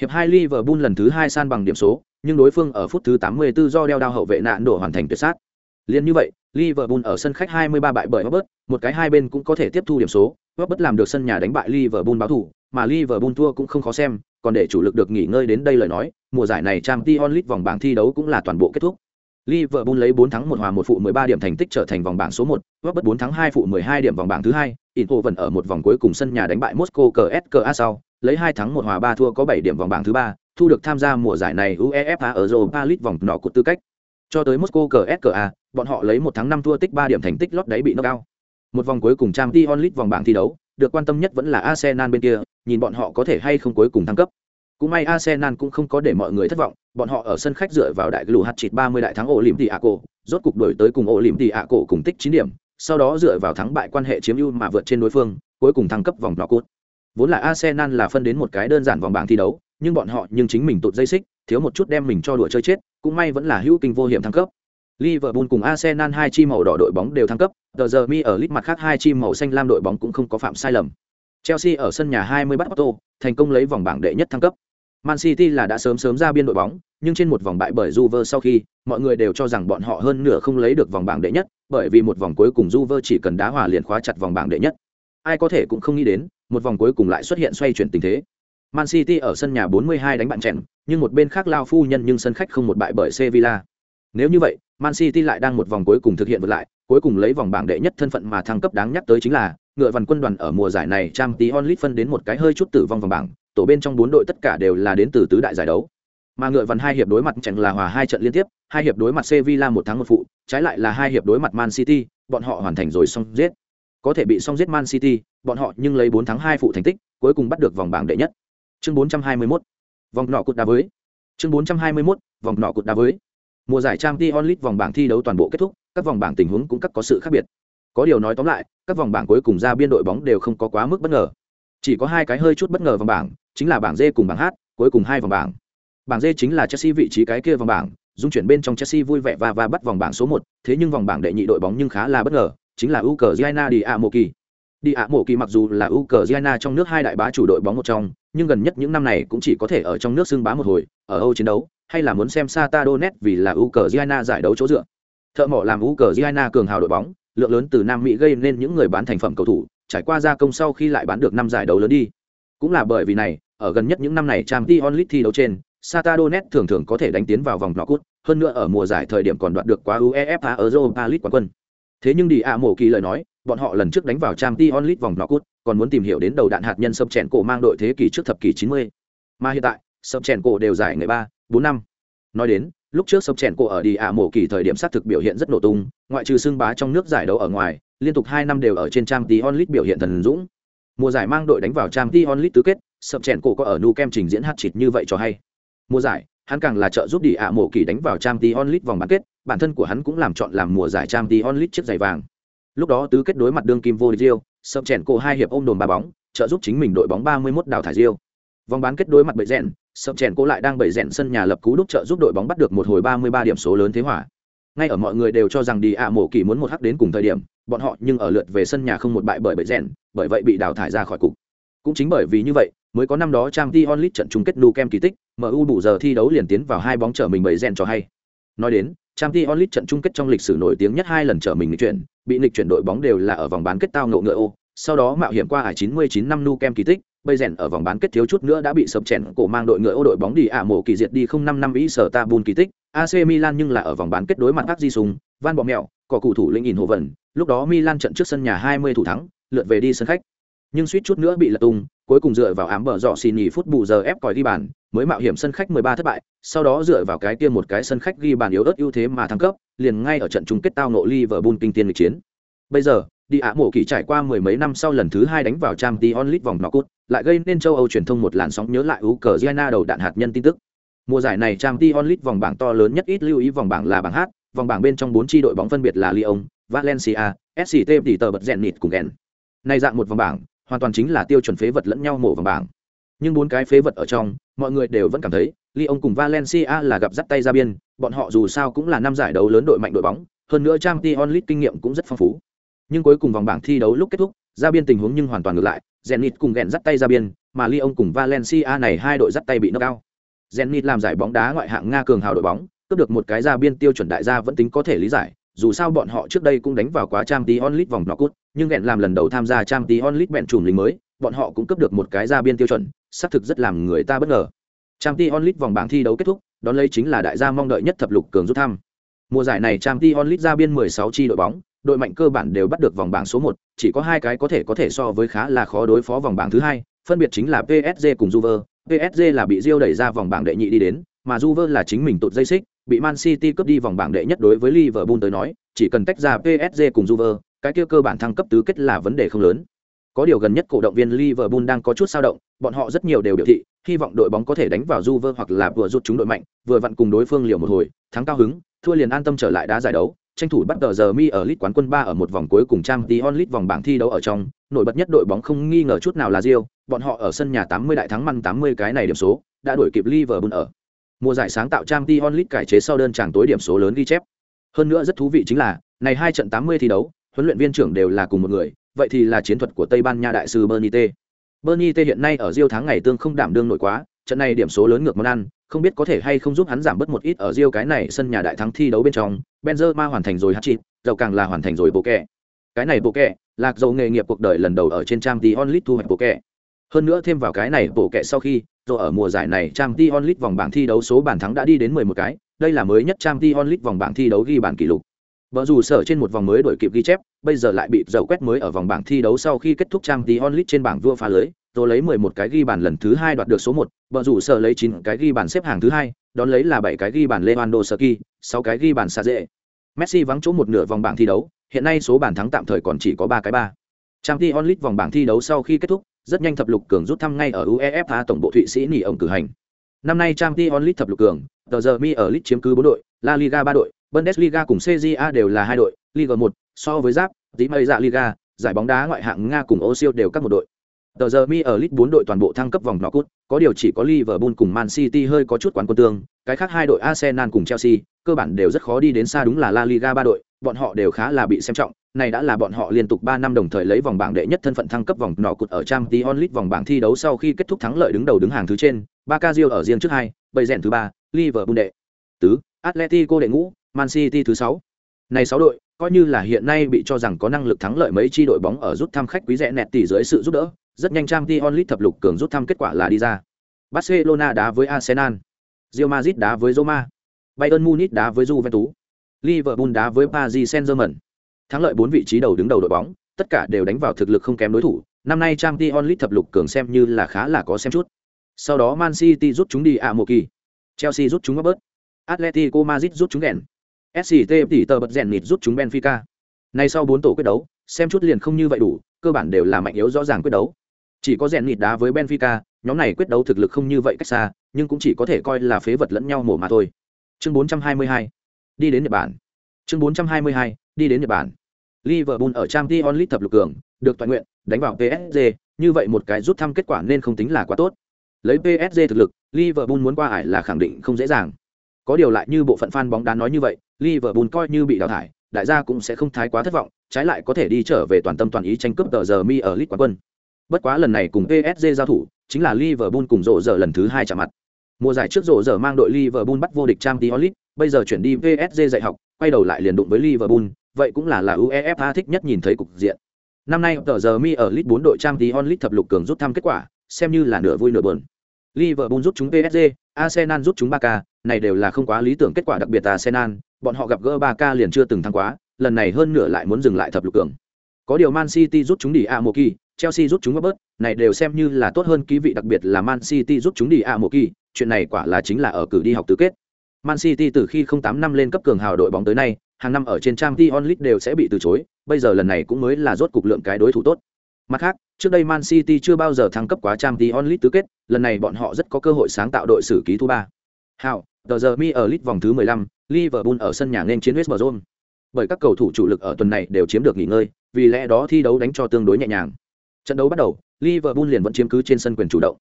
[SPEAKER 1] Hiệp hai Liverpool lần thứ hai san bằng điểm số, nhưng đối phương ở phút thứ 84 do đeo đao hậu vệ nạn đổ hoàn thành tuyệt sát. Liên như vậy, Liverpool ở sân khách 23 bại bởi Robert, một cái hai bên cũng có thể tiếp thu điểm số, Robert làm được sân nhà đánh bại Liverpool báo thủ, mà Liverpool thua cũng không khó xem, còn để chủ lực được nghỉ ngơi đến đây lời nói, mùa giải này Champions League vòng bảng thi đấu cũng là toàn bộ kết thúc. Liverpool lấy 4 thắng 1 hòa 1 phụ 13 điểm thành tích trở thành vòng bảng số 1, Robert 4 thắng 2 phụ 12 điểm vòng bảng thứ 2, Eindhoven ở một vòng cuối cùng sân nhà đánh bại Moscow CSKA sau, lấy 2 thắng 1 hòa 3 thua có 7 điểm vòng bảng thứ 3, thu được tham gia mùa giải này UEFA Europa League vòng nọ của tư cách. Cho tới Moscow CSKA, bọn họ lấy 1 thắng 5 thua tích 3 điểm thành tích lót đáy bị knock out. Một vòng cuối cùng Champions League vòng bảng thi đấu, được quan tâm nhất vẫn là Arsenal bên kia, nhìn bọn họ có thể hay không cuối cùng thăng cấp. Cũng may Arsenal cũng không có để mọi người thất vọng, bọn họ ở sân khách dựa vào đại lù hạt chịt 30 đại thắng ổ lỉm tỷ ạ cổ, rốt cục đổi tới cùng ổ lỉm tỷ ạ cổ cùng tích 9 điểm, sau đó dựa vào thắng bại quan hệ chiếm ưu mà vượt trên đối phương, cuối cùng thăng cấp vòng knock-out. Vốn là Arsenal là phân đến một cái đơn giản vòng bảng thi đấu, nhưng bọn họ nhưng chính mình tụt dây xích, thiếu một chút đem mình cho đùa chơi chết, cũng may vẫn là hữu kinh vô hiểm thăng cấp. Liverpool cùng Arsenal hai chi màu đỏ đội bóng đều thăng cấp, tờ giờ mi ở lít mặt khác hai chi màu xanh lam đội bóng cũng không có phạm sai lầm. Chelsea ở sân nhà 20 bắt Otto, thành công lấy vòng bảng đệ nhất thăng cấp. Man City là đã sớm sớm ra biên đội bóng, nhưng trên một vòng bại bởi Juve sau khi, mọi người đều cho rằng bọn họ hơn nửa không lấy được vòng bảng đệ nhất, bởi vì một vòng cuối cùng Juve chỉ cần đá hòa liền khóa chặt vòng bảng đệ nhất. Ai có thể cũng không nghĩ đến, một vòng cuối cùng lại xuất hiện xoay chuyển tình thế. Man City ở sân nhà 42 đánh bạn chèn, nhưng một bên khác lao phu nhân nhưng sân khách không một bại bởi Sevilla. Nếu như vậy, Man City lại đang một vòng cuối cùng thực hiện vượt lại, cuối cùng lấy vòng bảng đệ nhất thân phận mà thăng cấp đáng nhắc tới chính là ngựa vằn quân đoàn ở mùa giải này Champions League phân đến một cái hơi chút tử vong vòng bảng, tổ bên trong bốn đội tất cả đều là đến từ tứ đại giải đấu. Mà ngựa vằn hai hiệp đối mặt chẳng là hòa hai trận liên tiếp, hai hiệp đối mặt Sevilla một thắng một phụ, trái lại là hai hiệp đối mặt Man City, bọn họ hoàn thành rồi xong giết. Có thể bị xong giết Man City, bọn họ nhưng lấy bốn thắng hai phụ thành tích, cuối cùng bắt được vòng bảng đệ nhất. Chương 421. Vòng nọ cột đá với. Chương 421. Vòng nọ cột đá với. Mùa giải Champions League vòng bảng thi đấu toàn bộ kết thúc, các vòng bảng tình huống cũng các có sự khác biệt. Có điều nói tóm lại, các vòng bảng cuối cùng ra biên đội bóng đều không có quá mức bất ngờ. Chỉ có hai cái hơi chút bất ngờ vòng bảng, chính là bảng D cùng bảng H, cuối cùng hai vòng bảng. Bảng D chính là Chelsea vị trí cái kia vòng bảng, dung chuyển bên trong Chelsea vui vẻ và và bắt vòng bảng số một. thế nhưng vòng bảng đệ nhị đội bóng nhưng khá là bất ngờ, chính là Ukraine đi Amoki. Đi Amoki mặc dù là Ukraine trong nước hai đại bá chủ đội bóng một trong, nhưng gần nhất những năm này cũng chỉ có thể ở trong nước xưng bá một hồi, ở Âu chiến đấu, hay là muốn xem Sata Donet vì là Ukraine giải đấu chỗ dựa. Thợ mỏ làm Ukraine cường hào đội bóng, lượng lớn từ Nam Mỹ gây nên những người bán thành phẩm cầu thủ, trải qua gia công sau khi lại bán được năm giải đấu lớn đi. Cũng là bởi vì này, ở gần nhất những năm này Champions League thi đấu trên, Sata Donet thường thường có thể đánh tiến vào vòng knock-out, hơn nữa ở mùa giải thời điểm còn đoạt được quá UEFA Europa League quán quân. Thế nhưng đi ạ mổ kỳ lời nói, bọn họ lần trước đánh vào Champions League vòng knock-out, còn muốn tìm hiểu đến đầu đạn hạt nhân sập chèn cổ mang đội thế kỷ trước thập kỷ 90. Mà hiện tại, sập chèn cổ đều giải ngày 3, 4 năm. Nói đến, lúc trước sập chèn cổ ở đi ạ mổ kỳ thời điểm sát thực biểu hiện rất nổ tung, ngoại trừ xương bá trong nước giải đấu ở ngoài, liên tục 2 năm đều ở trên Champions League biểu hiện thần dũng. Mùa giải mang đội đánh vào Champions League tứ kết, sập chèn cổ có ở nu kem trình diễn hát chịt như vậy cho hay. Mùa giải hắn càng là trợ giúp đi ạ mổ kỳ đánh vào trang t onlit vòng bán kết bản thân của hắn cũng làm chọn làm mùa giải trang t onlit chiếc giày vàng. Lúc đó tứ kết đối mặt đương kim vô địch rio sập chèn cổ hai hiệp ôm đồn ba bóng trợ giúp chính mình đội bóng ba mươi 31 đào thải rio vòng bán kết đối mặt bậy rèn sập chèn cổ lại đang bậy rèn sân nhà lập cú đúc trợ giúp đội bóng bắt được một hồi ba mươi ba điểm số lớn thế hỏa ngay ở mọi người đều cho rằng đi ạ mổ kỳ muốn một hắc đến cùng thời điểm bọn họ nhưng ở lượt về sân nhà không một bại bởi bậy rèn, bởi vậy bị đào thải ra khỏi cục. Cũng chính bởi vì như vậy, mới có năm đó trang t onlit trận chung kết nu kem kỳ tích mu bù giờ thi đấu liền tiến vào hai bóng trở mình bầy rèn cho hay. Nói đến, trang t onlit trận chung kết trong lịch sử nổi tiếng nhất hai lần trở mình lịch chuyển, bị lịch chuyển đội bóng đều là ở vòng bán kết tao ngộ ngựa ô. Sau đó mạo hiểm qua ải 99 năm nu kem kỳ tích bây rèn ở vòng bán kết thiếu chút nữa đã bị sập chèn cổ mang đội ngựa ô đội bóng đi ả mổ kỳ diệt đi không năm năm ý sở ta bùn kỳ tích. Ac milan nhưng là ở vòng bán kết đối mặt ác di sùng van bọ mẹo có cụ thủ lĩnh nhìn hồ vần lúc đó milan trận trước sân nhà 20 thủ thắng, lượt về đi sân khách. Nhưng suýt chút nữa bị lật tung, cuối cùng dựa vào ám bờ dọ xì nhì phút bù giờ ép còi ghi bàn, mới mạo hiểm sân khách 13 thất bại, sau đó dựa vào cái tiêm một cái sân khách ghi bàn yếu ớt ưu thế mà thăng cấp, liền ngay ở trận chung kết tao nộ Liverpool kinh tiên lịch chiến. Bây giờ đi ả mộ kỳ trải qua mười mấy năm sau lần thứ hai đánh vào trang t onlit vòng knock lại gây nên châu âu truyền thông một làn sóng nhớ lại u cờ giana đầu đạn hạt nhân tin tức. Mùa giải này trang t onlit vòng bảng to lớn nhất ít lưu ý vòng bảng là bảng h vòng bảng bên trong bốn tri đội bóng phân biệt là lyon valencia sct tỷ tờ bật rèn nịt cùng Gen. nay dạng một vòng bảng hoàn toàn chính là tiêu chuẩn phế vật lẫn nhau mổ vòng bảng nhưng bốn cái phế vật ở trong mọi người đều vẫn cảm thấy Lyon cùng Valencia là gặp dắt tay ra biên, bọn họ dù sao cũng là năm giải đấu lớn đội mạnh đội bóng, hơn nữa Champions League kinh nghiệm cũng rất phong phú. Nhưng cuối cùng vòng bảng thi đấu lúc kết thúc, ra biên tình huống nhưng hoàn toàn ngược lại, Zenit cùng Gen dắt tay ra biên, mà Lyon cùng Valencia này hai đội dắt tay bị knock out. Zenit làm giải bóng đá ngoại hạng Nga cường hào đội bóng, cướp được một cái ra biên tiêu chuẩn đại gia vẫn tính có thể lý giải, dù sao bọn họ trước đây cũng đánh vào quá trang tí onlit vòng knockout nhưng hẹn làm lần đầu tham gia trang tí onlit bẹn trùm lính mới, bọn họ cũng cướp được một cái ra biên tiêu chuẩn, xác thực rất làm người ta bất ngờ. trang tí onlit vòng bảng thi đấu kết thúc, đón lấy chính là đại gia mong đợi nhất thập lục cường rút thăm. Mùa giải này trang tí onlit ra biên 16 chi đội bóng, đội mạnh cơ bản đều bắt được vòng bảng số 1, chỉ có hai cái có thể có thể so với khá là khó đối phó vòng bảng thứ hai, phân biệt chính là PSG cùng Juve. PSG là bị Rio đẩy ra vòng bảng đệ nhị đi đến, mà Juve là chính mình tụt dây xích, bị Man City cướp đi vòng bảng đệ nhất đối với Liverpool tới nói, chỉ cần tách ra PSG cùng Juve, cái kia cơ bản thăng cấp tứ kết là vấn đề không lớn. Có điều gần nhất cổ động viên Liverpool đang có chút sao động, bọn họ rất nhiều đều biểu thị, hy vọng đội bóng có thể đánh vào Juve hoặc là vừa rút chúng đội mạnh, vừa vặn cùng đối phương liều một hồi, thắng cao hứng, thua liền an tâm trở lại đá giải đấu, tranh thủ bắt tờ giờ mi ở League quán quân 3 ở một vòng cuối cùng trang tí onlit vòng bảng thi đấu ở trong, nổi bật nhất đội bóng không nghi ngờ chút nào là Real. bọn họ ở sân nhà 80 đại thắng măn 80 cái này điểm số, đã đuổi kịp Liverpool ở. Mùa giải sáng tạo trang Dion Lit cải chế sau đơn chàng tối điểm số lớn ghi chép. Hơn nữa rất thú vị chính là, này hai trận 80 thi đấu, huấn luyện viên trưởng đều là cùng một người, vậy thì là chiến thuật của Tây Ban Nha đại sư Bernite. Bernite hiện nay ở Rio tháng ngày tương không đảm đương nổi quá, trận này điểm số lớn ngược món ăn, không biết có thể hay không giúp hắn giảm bớt một ít ở Rio cái này sân nhà đại thắng thi đấu bên trong. Benzema hoàn thành rồi hat-trick, dầu càng là hoàn thành rồi bộ kẹ. Cái này bộ kẹ, lạc dầu nghề nghiệp cuộc đời lần đầu ở trên trang Dion Lit thu hoạch bộ kẹ. Hơn nữa thêm vào cái này bộ kẹ sau khi, rồi ở mùa giải này trang tí onlit vòng bảng thi đấu số bàn thắng đã đi đến 11 cái, đây là mới nhất trang tí onlit vòng bảng thi đấu ghi bàn kỷ lục. Vợ dù sở trên một vòng mới đổi kịp ghi chép, bây giờ lại bị dầu quét mới ở vòng bảng thi đấu sau khi kết thúc trang tí onlit trên bảng vua phá lưới, rồi lấy 11 cái ghi bàn lần thứ hai đoạt được số 1, vợ dù sở lấy 9 cái ghi bàn xếp hàng thứ hai, đón lấy là 7 cái ghi bàn Lewandowski, 6 cái ghi bàn xa. Messi vắng chỗ một nửa vòng bảng thi đấu, hiện nay số bàn thắng tạm thời còn chỉ có 3 cái 3. Champions League vòng bảng thi đấu sau khi kết thúc, rất nhanh thập lục cường rút thăm ngay ở UEFA tổng bộ Thụy Sĩ nghỉ ông cử hành. Năm nay Champions League thập lục cường, tờ giờ mi ở League chiếm cứ 4 đội, La Liga 3 đội, Bundesliga cùng CJA đều là hai đội, Liga 1, so với giáp, tí mây dạ Liga, giải bóng đá ngoại hạng Nga cùng Osiel đều các một đội. Tờ giờ mi ở League 4 đội toàn bộ thăng cấp vòng knock-out, có điều chỉ có Liverpool cùng Man City hơi có chút quán quân tương, cái khác hai đội Arsenal cùng Chelsea, cơ bản đều rất khó đi đến xa đúng là La Liga ba đội, bọn họ đều khá là bị xem trọng, này đã là bọn họ liên tục 3 năm đồng thời lấy vòng bảng đệ nhất thân phận thăng cấp vòng nọ cụt ở trang Champions League vòng bảng thi đấu sau khi kết thúc thắng lợi đứng đầu đứng hàng thứ trên, Barca Rio ở riêng trước hai, bầy rèn thứ ba, Liverpool đệ tứ, Atletico đệ ngũ, Man City thứ sáu. Này 6 đội, coi như là hiện nay bị cho rằng có năng lực thắng lợi mấy chi đội bóng ở rút thăm khách quý rẻ nẹt tỷ dưới sự giúp đỡ, rất nhanh trang Champions League thập lục cường rút thăm kết quả là đi ra. Barcelona đá với Arsenal, Real Madrid đá với Roma, Bayern Munich đá với Juventus, Liverpool đá với Paris Saint-Germain. Thắng lợi bốn vị trí đầu đứng đầu đội bóng, tất cả đều đánh vào thực lực không kém đối thủ. Năm nay Champions League thập lục cường xem như là khá là có xem chút. Sau đó Man City rút chúng đi ạ một kỳ, Chelsea rút chúng bớt, Atletico Madrid rút chúng ghẹn, SCT tỷ tờ bật rèn nịt rút chúng Benfica. Nay sau bốn tổ quyết đấu, xem chút liền không như vậy đủ, cơ bản đều là mạnh yếu rõ ràng quyết đấu. Chỉ có rèn nịt đá với Benfica, nhóm này quyết đấu thực lực không như vậy cách xa, nhưng cũng chỉ có thể coi là phế vật lẫn nhau mổ mà thôi. Chương 422. Đi đến Nhật Bản. Chương 422. Đi đến Nhật Bản. Liverpool ở Champions League thập lục cường, được toàn nguyện, đánh vào PSG, như vậy một cái rút thăm kết quả nên không tính là quá tốt. Lấy PSG thực lực, Liverpool muốn qua ải là khẳng định không dễ dàng. Có điều lại như bộ phận fan bóng đá nói như vậy, Liverpool coi như bị đào thải, đại gia cũng sẽ không thái quá thất vọng, trái lại có thể đi trở về toàn tâm toàn ý tranh cướp tờ giờ mi ở League quán quân. Bất quá lần này cùng PSG giao thủ, chính là Liverpool cùng rộ giờ lần thứ hai chạm mặt. Mùa giải trước rộ giờ mang đội Liverpool bắt vô địch Champions League, bây giờ chuyển đi PSG dạy học, quay đầu lại liền đụng với Liverpool, vậy cũng là là UEFA thích nhất nhìn thấy cục diện. Năm nay tờ giờ mi ở League 4 đội Champions League thập lục cường rút thăm kết quả, xem như là nửa vui nửa buồn. Liverpool rút chúng PSG, Arsenal rút chúng Barca, này đều là không quá lý tưởng kết quả đặc biệt Arsenal, bọn họ gặp gỡ Barca liền chưa từng thắng quá, lần này hơn nửa lại muốn dừng lại thập lục cường. Có điều Man City rút chúng đi Amoki, Chelsea rút chúng bớt, này đều xem như là tốt hơn ký vị đặc biệt là Man City rút chúng đi Amoki, chuyện này quả là chính là ở cử đi học tứ kết. Man City từ khi 08 năm lên cấp cường hào đội bóng tới nay, hàng năm ở trên Champions League đều sẽ bị từ chối, bây giờ lần này cũng mới là rốt cục lượng cái đối thủ tốt. Mặt khác, trước đây Man City chưa bao giờ thăng cấp quá Champions League tứ kết, lần này bọn họ rất có cơ hội sáng tạo đội xử ký thu ba. Hào, The giờ mi ở League vòng thứ 15, Liverpool ở sân nhà nên chiến West Brom. Bởi các cầu thủ chủ lực ở tuần này đều chiếm được nghỉ ngơi, vì lẽ đó thi đấu đánh cho tương đối nhẹ nhàng. Trận đấu bắt đầu, Liverpool liền vẫn chiếm cứ trên sân quyền chủ động.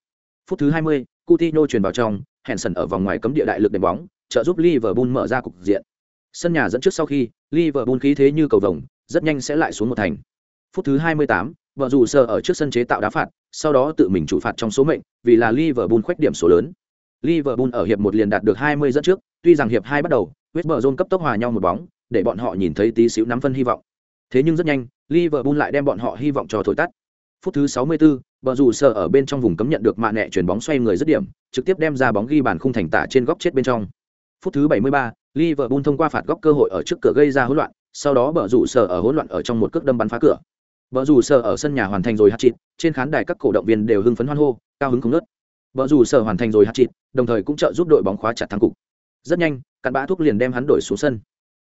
[SPEAKER 1] Phút thứ 20, Coutinho chuyển vào trong, Henderson ở vòng ngoài cấm địa đại lực đệm bóng, trợ giúp Liverpool mở ra cục diện. Sân nhà dẫn trước sau khi, Liverpool khí thế như cầu vồng, rất nhanh sẽ lại xuống một thành. Phút thứ 28, vợ dù sờ ở trước sân chế tạo đá phạt, sau đó tự mình chủ phạt trong số mệnh, vì là Liverpool khoét điểm số lớn. Liverpool ở hiệp một liền đạt được 20 dẫn trước, tuy rằng hiệp hai bắt đầu, West Brom cấp tốc hòa nhau một bóng, để bọn họ nhìn thấy tí xíu nắm phân hy vọng. Thế nhưng rất nhanh, Liverpool lại đem bọn họ hy vọng cho thổi tắt. Phút thứ 64, bờ rủ sở ở bên trong vùng cấm nhận được mạ nẹ chuyển bóng xoay người dứt điểm, trực tiếp đem ra bóng ghi bàn khung thành tả trên góc chết bên trong. Phút thứ 73, Liverpool thông qua phạt góc cơ hội ở trước cửa gây ra hỗn loạn, sau đó bở rủ sở ở hỗn loạn ở trong một cước đâm bắn phá cửa. Bở rủ sở ở sân nhà hoàn thành rồi hat-trick, trên khán đài các cổ động viên đều hưng phấn hoan hô, cao hứng không ngớt. Bở rủ sở hoàn thành rồi hat-trick, đồng thời cũng trợ giúp đội bóng khóa chặt thắng cục. Rất nhanh, cặn bã thuốc liền đem hắn đổi xuống sân.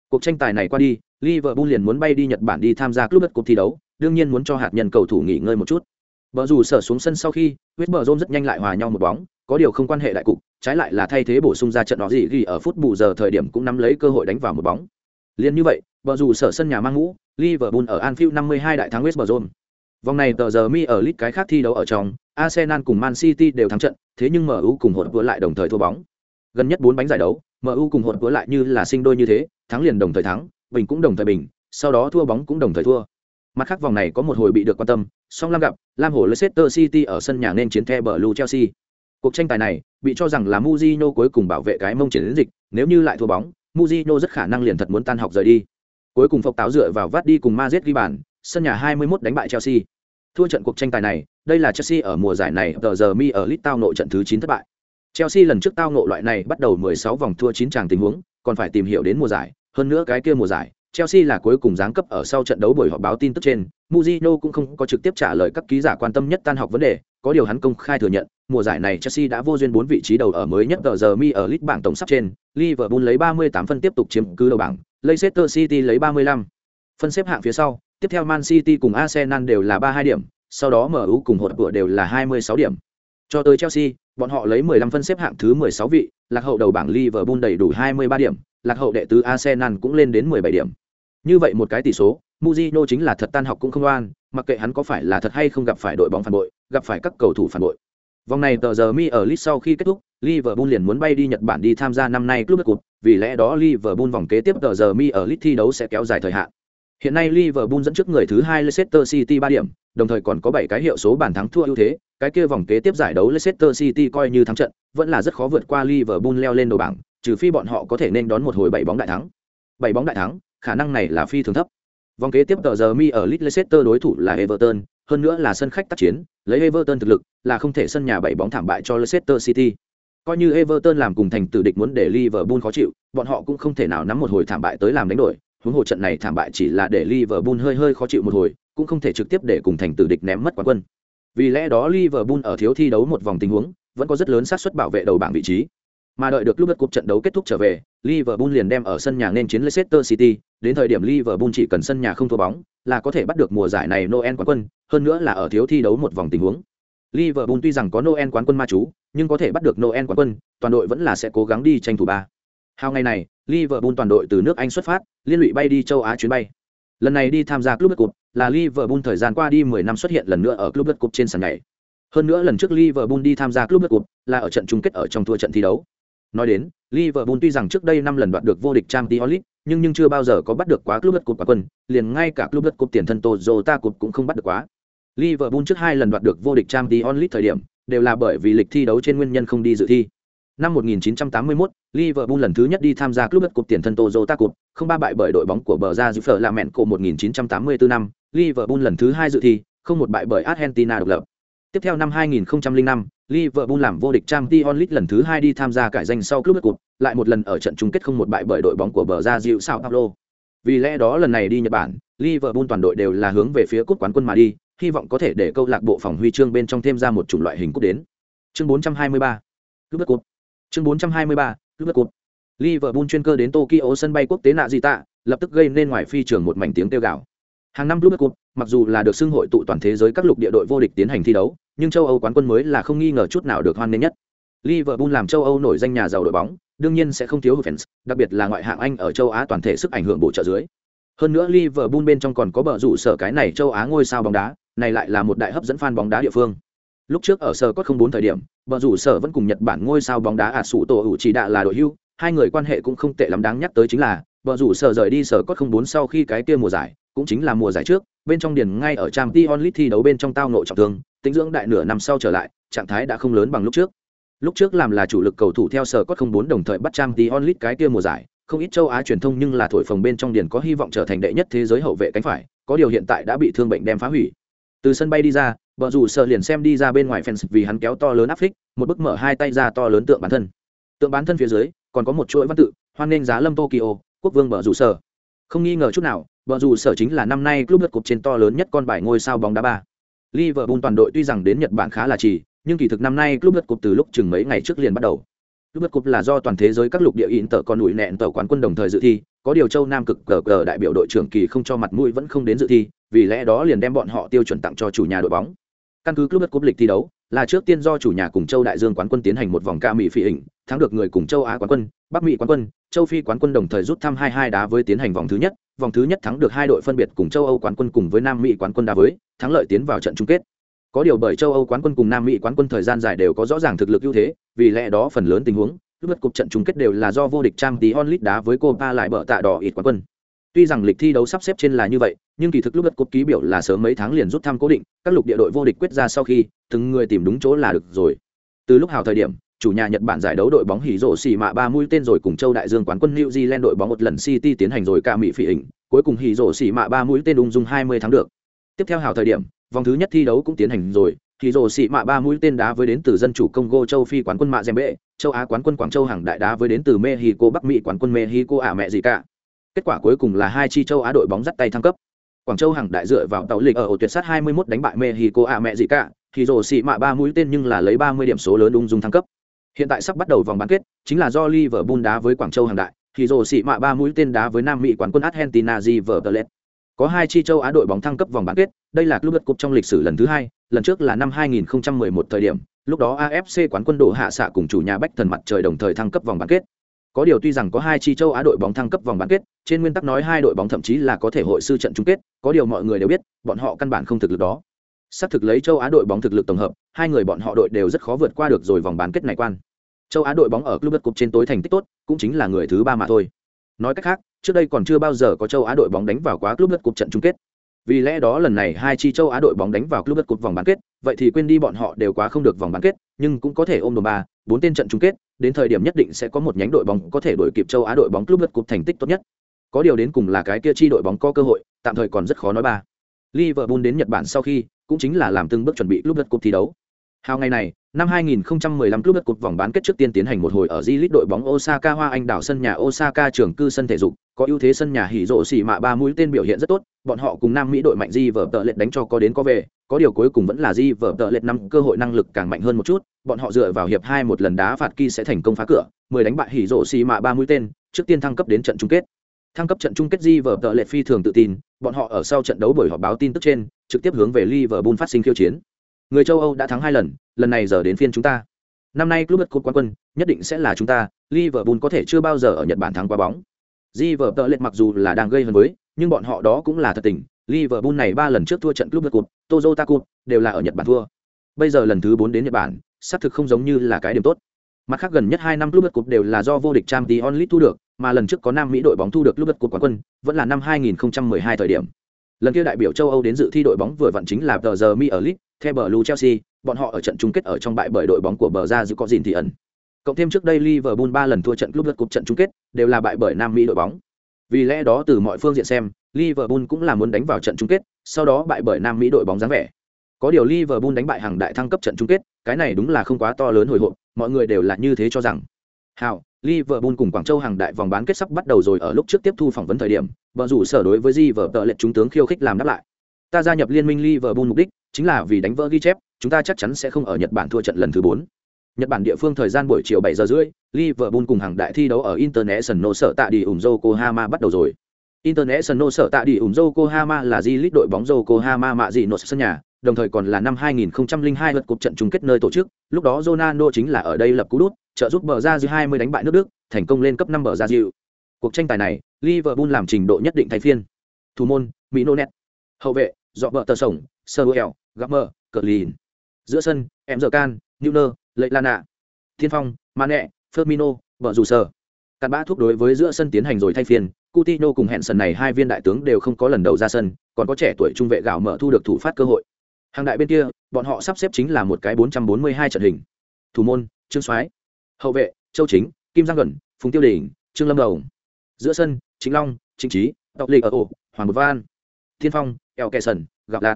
[SPEAKER 1] Cuộc tranh tài này qua đi, Liverpool liền muốn bay đi Nhật Bản đi tham gia club cuộc thi đấu, đương nhiên muốn cho hạt nhân cầu thủ nghỉ ngơi một chút. Bở rủ sở xuống sân sau khi, West Brom rất nhanh lại hòa nhau một bóng, có điều không quan hệ đại cục, trái lại là thay thế bổ sung ra trận đó gì ghi ở phút bù giờ thời điểm cũng nắm lấy cơ hội đánh vào một bóng. Liên như vậy, bờ dù sở sân nhà mang ngũ, Liverpool ở Anfield 52 đại thắng West Brom. Vòng này tờ giờ mi ở lít cái khác thi đấu ở trong, Arsenal cùng Man City đều thắng trận, thế nhưng MU cùng hỗn vừa lại đồng thời thua bóng. Gần nhất 4 bánh giải đấu, MU cùng hỗn vừa lại như là sinh đôi như thế, thắng liền đồng thời thắng, bình cũng đồng thời bình, sau đó thua bóng cũng đồng thời thua. Mặt khác vòng này có một hồi bị được quan tâm, song lam gặp, Lam Hổ Leicester City ở sân nhà nên chiến The Blue Chelsea. Cuộc tranh tài này bị cho rằng là Mujino cuối cùng bảo vệ cái mông chiến dịch, nếu như lại thua bóng, Mujino rất khả năng liền thật muốn tan học rời đi. Cuối cùng phục táo dựa vào vắt đi cùng Madrid ghi bàn, sân nhà 21 đánh bại Chelsea. Thua trận cuộc tranh tài này, đây là Chelsea ở mùa giải này tờ giờ mi ở League tao nội trận thứ 9 thất bại. Chelsea lần trước tao ngộ loại này bắt đầu 16 vòng thua 9 tràng tình huống, còn phải tìm hiểu đến mùa giải, hơn nữa cái kia mùa giải, Chelsea là cuối cùng giáng cấp ở sau trận đấu buổi họp báo tin tức trên, Mourinho cũng không có trực tiếp trả lời các ký giả quan tâm nhất tan học vấn đề, có điều hắn công khai thừa nhận, mùa giải này Chelsea đã vô duyên bốn vị trí đầu ở mới nhất tờ giờ mi ở League bảng tổng sắp trên, Liverpool lấy 38 phân tiếp tục chiếm cứ đầu bảng, Leicester City lấy 35. Phân xếp hạng phía sau, tiếp theo Man City cùng Arsenal đều là 32 điểm, sau đó MU cùng hột của đều là 26 điểm. Cho tới Chelsea, bọn họ lấy 15 phân xếp hạng thứ 16 vị, lạc hậu đầu bảng Liverpool đầy đủ 23 điểm, lạc hậu đệ tứ Arsenal cũng lên đến 17 điểm. Như vậy một cái tỷ số, Mujino chính là thật tan học cũng không oan, mặc kệ hắn có phải là thật hay không gặp phải đội bóng phản bội, gặp phải các cầu thủ phản bội. Vòng này tờ giờ mi ở Leeds sau khi kết thúc, Liverpool liền muốn bay đi Nhật Bản đi tham gia năm nay Club Cup, vì lẽ đó Liverpool vòng kế tiếp tờ giờ mi ở Leeds thi đấu sẽ kéo dài thời hạn. Hiện nay Liverpool dẫn trước người thứ hai Leicester City 3 điểm, đồng thời còn có 7 cái hiệu số bàn thắng thua ưu thế, cái kia vòng kế tiếp giải đấu Leicester City coi như thắng trận, vẫn là rất khó vượt qua Liverpool leo lên đầu bảng, trừ phi bọn họ có thể nên đón một hồi bảy bóng đại thắng. Bảy bóng đại thắng, khả năng này là phi thường thấp. Vòng kế tiếp tờ giờ mi ở Leicester đối thủ là Everton, hơn nữa là sân khách tác chiến, lấy Everton thực lực, là không thể sân nhà bảy bóng thảm bại cho Leicester City. Coi như Everton làm cùng thành tử địch muốn để Liverpool khó chịu, bọn họ cũng không thể nào nắm một hồi thảm bại tới làm đánh đổi. Huống hồ trận này thảm bại chỉ là để Liverpool hơi hơi khó chịu một hồi, cũng không thể trực tiếp để cùng thành tử địch ném mất quán quân. Vì lẽ đó Liverpool ở thiếu thi đấu một vòng tình huống, vẫn có rất lớn xác suất bảo vệ đầu bảng vị trí. Mà đợi được lúc đất cuộc trận đấu kết thúc trở về, Liverpool liền đem ở sân nhà nên chiến Leicester City, đến thời điểm Liverpool chỉ cần sân nhà không thua bóng, là có thể bắt được mùa giải này Noel quán quân, hơn nữa là ở thiếu thi đấu một vòng tình huống. Liverpool tuy rằng có Noel quán quân ma chú, nhưng có thể bắt được Noel quán quân, toàn đội vẫn là sẽ cố gắng đi tranh thủ ba. Hào ngày này, Liverpool toàn đội từ nước Anh xuất phát, liên lụy bay đi châu Á chuyến bay. Lần này đi tham gia Club Cup, là Liverpool thời gian qua đi 10 năm xuất hiện lần nữa ở Club Cup trên sàn nhảy. Hơn nữa lần trước Liverpool đi tham gia Club Cup là ở trận chung kết ở trong thua trận thi đấu. Nói đến, Liverpool tuy rằng trước đây năm lần đoạt được vô địch Champions League, nhưng nhưng chưa bao giờ có bắt được quá Club cột quả quân, liền ngay cả Club cột tiền thân Toyota cột cũng không bắt được quá. Liverpool trước hai lần đoạt được vô địch Champions League thời điểm, đều là bởi vì lịch thi đấu trên nguyên nhân không đi dự thi. Năm 1981, Liverpool lần thứ nhất đi tham gia Club cột tiền thân Toyota cột, không ba bại bởi đội bóng của bờ ra Phở là mẹn cổ 1984 năm, Liverpool lần thứ hai dự thi, không một bại bởi Argentina độc lập. Tiếp theo năm 2005, Liverpool làm vô địch Champions League lần thứ hai đi tham gia cải danh sau Club cột lại một lần ở trận chung kết không một bại bởi đội bóng của bờ ra Diệu Sao Paulo. Vì lẽ đó lần này đi Nhật Bản, Liverpool toàn đội đều là hướng về phía cúp quán quân mà đi, hy vọng có thể để câu lạc bộ phòng huy chương bên trong thêm ra một chủng loại hình cúp đến. Chương 423. Club Cup. Chương 423. Club Cup. Liverpool chuyên cơ đến Tokyo sân bay quốc tế nạ gì tạ, lập tức gây nên ngoài phi trường một mảnh tiếng kêu gào. Hàng năm Club Cup, mặc dù là được xưng hội tụ toàn thế giới các lục địa đội vô địch tiến hành thi đấu, nhưng châu Âu quán quân mới là không nghi ngờ chút nào được hoan nghênh nhất. Liverpool làm châu Âu nổi danh nhà giàu đội bóng, đương nhiên sẽ không thiếu fans, đặc biệt là ngoại hạng Anh ở châu Á toàn thể sức ảnh hưởng bổ trợ dưới. Hơn nữa Liverpool bên trong còn có bờ rủ sở cái này châu Á ngôi sao bóng đá, này lại là một đại hấp dẫn fan bóng đá địa phương. Lúc trước ở sở cốt 04 thời điểm, bờ rủ sở vẫn cùng Nhật Bản ngôi sao bóng đá ả sủ tổ hữu chỉ đạ là đội hưu, hai người quan hệ cũng không tệ lắm đáng nhắc tới chính là, bờ rủ sở rời đi sở cốt 04 sau khi cái kia mùa giải, cũng chính là mùa giải trước, bên trong điền ngay ở Champions League thi đấu bên trong tao nội trọng thương, tính dưỡng đại nửa năm sau trở lại, trạng thái đã không lớn bằng lúc trước. Lúc trước làm là chủ lực cầu thủ theo sở cốt 04 đồng thời bắt trang tí onlit cái kia mùa giải, không ít châu Á truyền thông nhưng là thổi phồng bên trong điền có hy vọng trở thành đệ nhất thế giới hậu vệ cánh phải, có điều hiện tại đã bị thương bệnh đem phá hủy. Từ sân bay đi ra, vợ rủ sợ liền xem đi ra bên ngoài fans vì hắn kéo to lớn áp phích, một bức mở hai tay ra to lớn tượng bản thân. Tượng bản thân phía dưới còn có một chuỗi văn tự, hoan nghênh giá lâm Tokyo, quốc vương vợ rủ sở. Không nghi ngờ chút nào, vợ rủ sở chính là năm nay club lượt cục trên to lớn nhất con bài ngôi sao bóng đá ba. Liverpool toàn đội tuy rằng đến Nhật Bản khá là trì, nhưng kỳ thực năm nay club lượt cục từ lúc chừng mấy ngày trước liền bắt đầu. Club lượt cục là do toàn thế giới các lục địa in tờ con nụi nẹn tờ quán quân đồng thời dự thi, có điều châu Nam cực cờ cờ đại biểu đội trưởng kỳ không cho mặt mũi vẫn không đến dự thi, vì lẽ đó liền đem bọn họ tiêu chuẩn tặng cho chủ nhà đội bóng. Căn cứ club lượt cục lịch thi đấu, là trước tiên do chủ nhà cùng châu đại dương quán quân tiến hành một vòng ca mỹ phi hình, thắng được người cùng châu Á quán quân, Bắc Mỹ quán quân, châu Phi quán quân đồng thời rút thăm hai hai đá với tiến hành vòng thứ nhất, vòng thứ nhất thắng được hai đội phân biệt cùng châu Âu quán quân cùng với Nam Mỹ quán quân đá với, thắng lợi tiến vào trận chung kết. Có điều bởi châu Âu quán quân cùng Nam Mỹ quán quân thời gian dài đều có rõ ràng thực lực ưu thế, vì lẽ đó phần lớn tình huống, lúc lượt cục trận chung kết đều là do vô địch trang tí onlit đá với copa lại bở tạ đỏ ít quán quân tuy rằng lịch thi đấu sắp xếp trên là như vậy nhưng kỳ thực lúc lượt cục ký biểu là sớm mấy tháng liền rút thăm cố định các lục địa đội vô địch quyết ra sau khi từng người tìm đúng chỗ là được rồi từ lúc hào thời điểm chủ nhà Nhật Bản giải đấu đội bóng hỉ rổ xì mạ ba mũi tên rồi cùng châu đại dương quán quân New Zealand đội bóng một lần City tiến hành rồi cả mỹ phỉ hình, cuối cùng hỉ rổ xì mạ ba mũi tên ung dung 20 tháng được. Tiếp theo hào thời điểm, vòng thứ nhất thi đấu cũng tiến hành rồi, thì rồ xị mạ ba mũi tên đá với đến từ dân chủ Congo châu Phi quán quân mạ Zembe, châu Á quán quân Quảng Châu hàng đại đá với đến từ Mexico Bắc Mỹ quán quân Mexico ả mẹ gì cả. Kết quả cuối cùng là hai chi châu Á đội bóng dắt tay thăng cấp. Quảng Châu hàng đại dựa vào tàu lịch ở ổ tuyệt sát 21 đánh bại Mexico ả mẹ gì cả, thì rồ xị mạ ba mũi tên nhưng là lấy 30 điểm số lớn ung dung thăng cấp. Hiện tại sắp bắt đầu vòng bán kết, chính là do Liverpool đá với Quảng Châu hàng đại, thì rồ xị mạ ba mũi tên đá với Nam Mỹ quán quân Argentina River có hai chi châu Á đội bóng thăng cấp vòng bán kết, đây là club cúp trong lịch sử lần thứ hai, lần trước là năm 2011 thời điểm, lúc đó AFC quán quân độ hạ xạ cùng chủ nhà Bách Thần mặt trời đồng thời thăng cấp vòng bán kết. Có điều tuy rằng có hai chi châu Á đội bóng thăng cấp vòng bán kết, trên nguyên tắc nói hai đội bóng thậm chí là có thể hội sư trận chung kết, có điều mọi người đều biết, bọn họ căn bản không thực lực đó. Sắp thực lấy châu Á đội bóng thực lực tổng hợp, hai người bọn họ đội đều rất khó vượt qua được rồi vòng bán kết này quan. Châu Á đội bóng ở club cúp trên tối thành tích tốt, cũng chính là người thứ ba mà thôi. Nói cách khác, trước đây còn chưa bao giờ có châu Á đội bóng đánh vào quá club cup trận chung kết. Vì lẽ đó lần này hai chi châu Á đội bóng đánh vào club cup vòng bán kết, vậy thì quên đi bọn họ đều quá không được vòng bán kết, nhưng cũng có thể ôm đồm ba, bốn tên trận chung kết, đến thời điểm nhất định sẽ có một nhánh đội bóng có thể đuổi kịp châu Á đội bóng club cup thành tích tốt nhất. Có điều đến cùng là cái kia chi đội bóng có cơ hội, tạm thời còn rất khó nói ba. Liverpool đến Nhật Bản sau khi, cũng chính là làm từng bước chuẩn bị club cup thi đấu. Hào ngày này, năm 2015 club cột vòng bán kết trước tiên tiến hành một hồi ở J-League đội bóng Osaka Hoa Anh đảo sân nhà Osaka trường cư sân thể dục, có ưu thế sân nhà hỉ rộ xỉ mạ ba mũi tên biểu hiện rất tốt, bọn họ cùng Nam Mỹ đội mạnh Di vở tợ lệch đánh cho có đến có về, có điều cuối cùng vẫn là Di vở tợ lệch năm cơ hội năng lực càng mạnh hơn một chút, bọn họ dựa vào hiệp hai một lần đá phạt kỳ sẽ thành công phá cửa, 10 đánh bại hỉ rộ xỉ mạ ba mũi tên, trước tiên thăng cấp đến trận chung kết. Thăng cấp trận chung kết Di vở tợ lệch phi thường tự tin, bọn họ ở sau trận đấu buổi họp báo tin tức trên, trực tiếp hướng về Liverpool phát sinh khiêu chiến. Người châu âu đã thắng hai lần lần này giờ đến phiên chúng ta. Năm nay club cup quán quân nhất định sẽ là chúng ta liverpool có thể chưa bao giờ ở nhật bản thắng quá bóng. Liverpool lệch mặc dù là đang gây hấn với, nhưng bọn họ đó cũng là thật tình. Liverpool này ba lần trước thua trận club cup toyota cup, đều là ở nhật bản thua. Bây giờ lần thứ bốn đến nhật bản, xác thực không giống như là cái điểm tốt. Mặt khác gần nhất hai năm club cup đều là do vô địch Champions League thu được, mà lần trước có nam mỹ đội bóng thu được club cup quán quân, vẫn là năm 2012 thời điểm. Lần kia đại biểu châu âu đến dự thi đội bóng vừa vặn chính là The giờ mi theo bờ blue chelsea, bọn họ ở trận chung kết ở trong bại bởi đội bóng của bờ ra giữ có gìn thì ẩn cộng thêm trước đây liverpool ba lần thua trận club lượt cúp trận chung kết đều là bại bởi nam mỹ đội bóng vì lẽ đó từ mọi phương diện xem liverpool cũng là muốn đánh vào trận chung kết sau đó bại bởi nam mỹ đội bóng dáng vẻ có điều liverpool đánh bại hàng đại thăng cấp trận chung kết cái này đúng là không quá to lớn hồi hộp mọi người đều là như thế cho rằng hào Liverpool cùng Quảng Châu hàng đại vòng bán kết sắp bắt đầu rồi ở lúc trước tiếp thu phỏng vấn thời điểm, bờ rủ sở đối với Liverpool vợ lệnh chúng tướng khiêu khích làm đáp lại. Ta gia nhập liên minh Liverpool mục đích chính là vì đánh vỡ ghi chép, chúng ta chắc chắn sẽ không ở Nhật Bản thua trận lần thứ 4. Nhật Bản địa phương thời gian buổi chiều 7 giờ rưỡi, Liverpool cùng hàng đại thi đấu ở International sở tại đi ủng Yokohama bắt đầu rồi. International sở tại đi ủng Yokohama là di lít đội bóng Yokohama mạ gì nội sân nhà, đồng thời còn là năm 2002 lượt cuộc trận chung kết nơi tổ chức, lúc đó Ronaldo chính là ở đây lập cú đút, trợ giúp bờ ra dư 20 đánh bại nước Đức, thành công lên cấp 5 bờ ra dịu. Cuộc tranh tài này, Liverpool làm trình độ nhất định thay phiên. Thủ môn, Mino Net. Hậu vệ, dọ vợ tờ sổng, Samuel, Gamer, Cờ Lìn. Giữa sân, em giờ can, Newner, Lệ Lan ạ, Thiên Phong, Mane, Firmino, vợ dù sơ cặn bã thuốc đối với giữa sân tiến hành rồi thay phiên, Coutinho cùng hẹn sân này hai viên đại tướng đều không có lần đầu ra sân, còn có trẻ tuổi trung vệ gạo mở thu được thủ phát cơ hội. Hàng đại bên kia, bọn họ sắp xếp chính là một cái 442 trận hình. Thủ môn, Trương Soái. Hậu vệ, Châu Chính, Kim Giang Gần, Phùng Tiêu Đỉnh, Trương Lâm Đồng. Giữa sân, Chính Long, Chính Trí, Độc Lịch ở ổ, Hoàng Bột Văn. Thiên Phong, Eo Kẻ Sần, gặp lạc.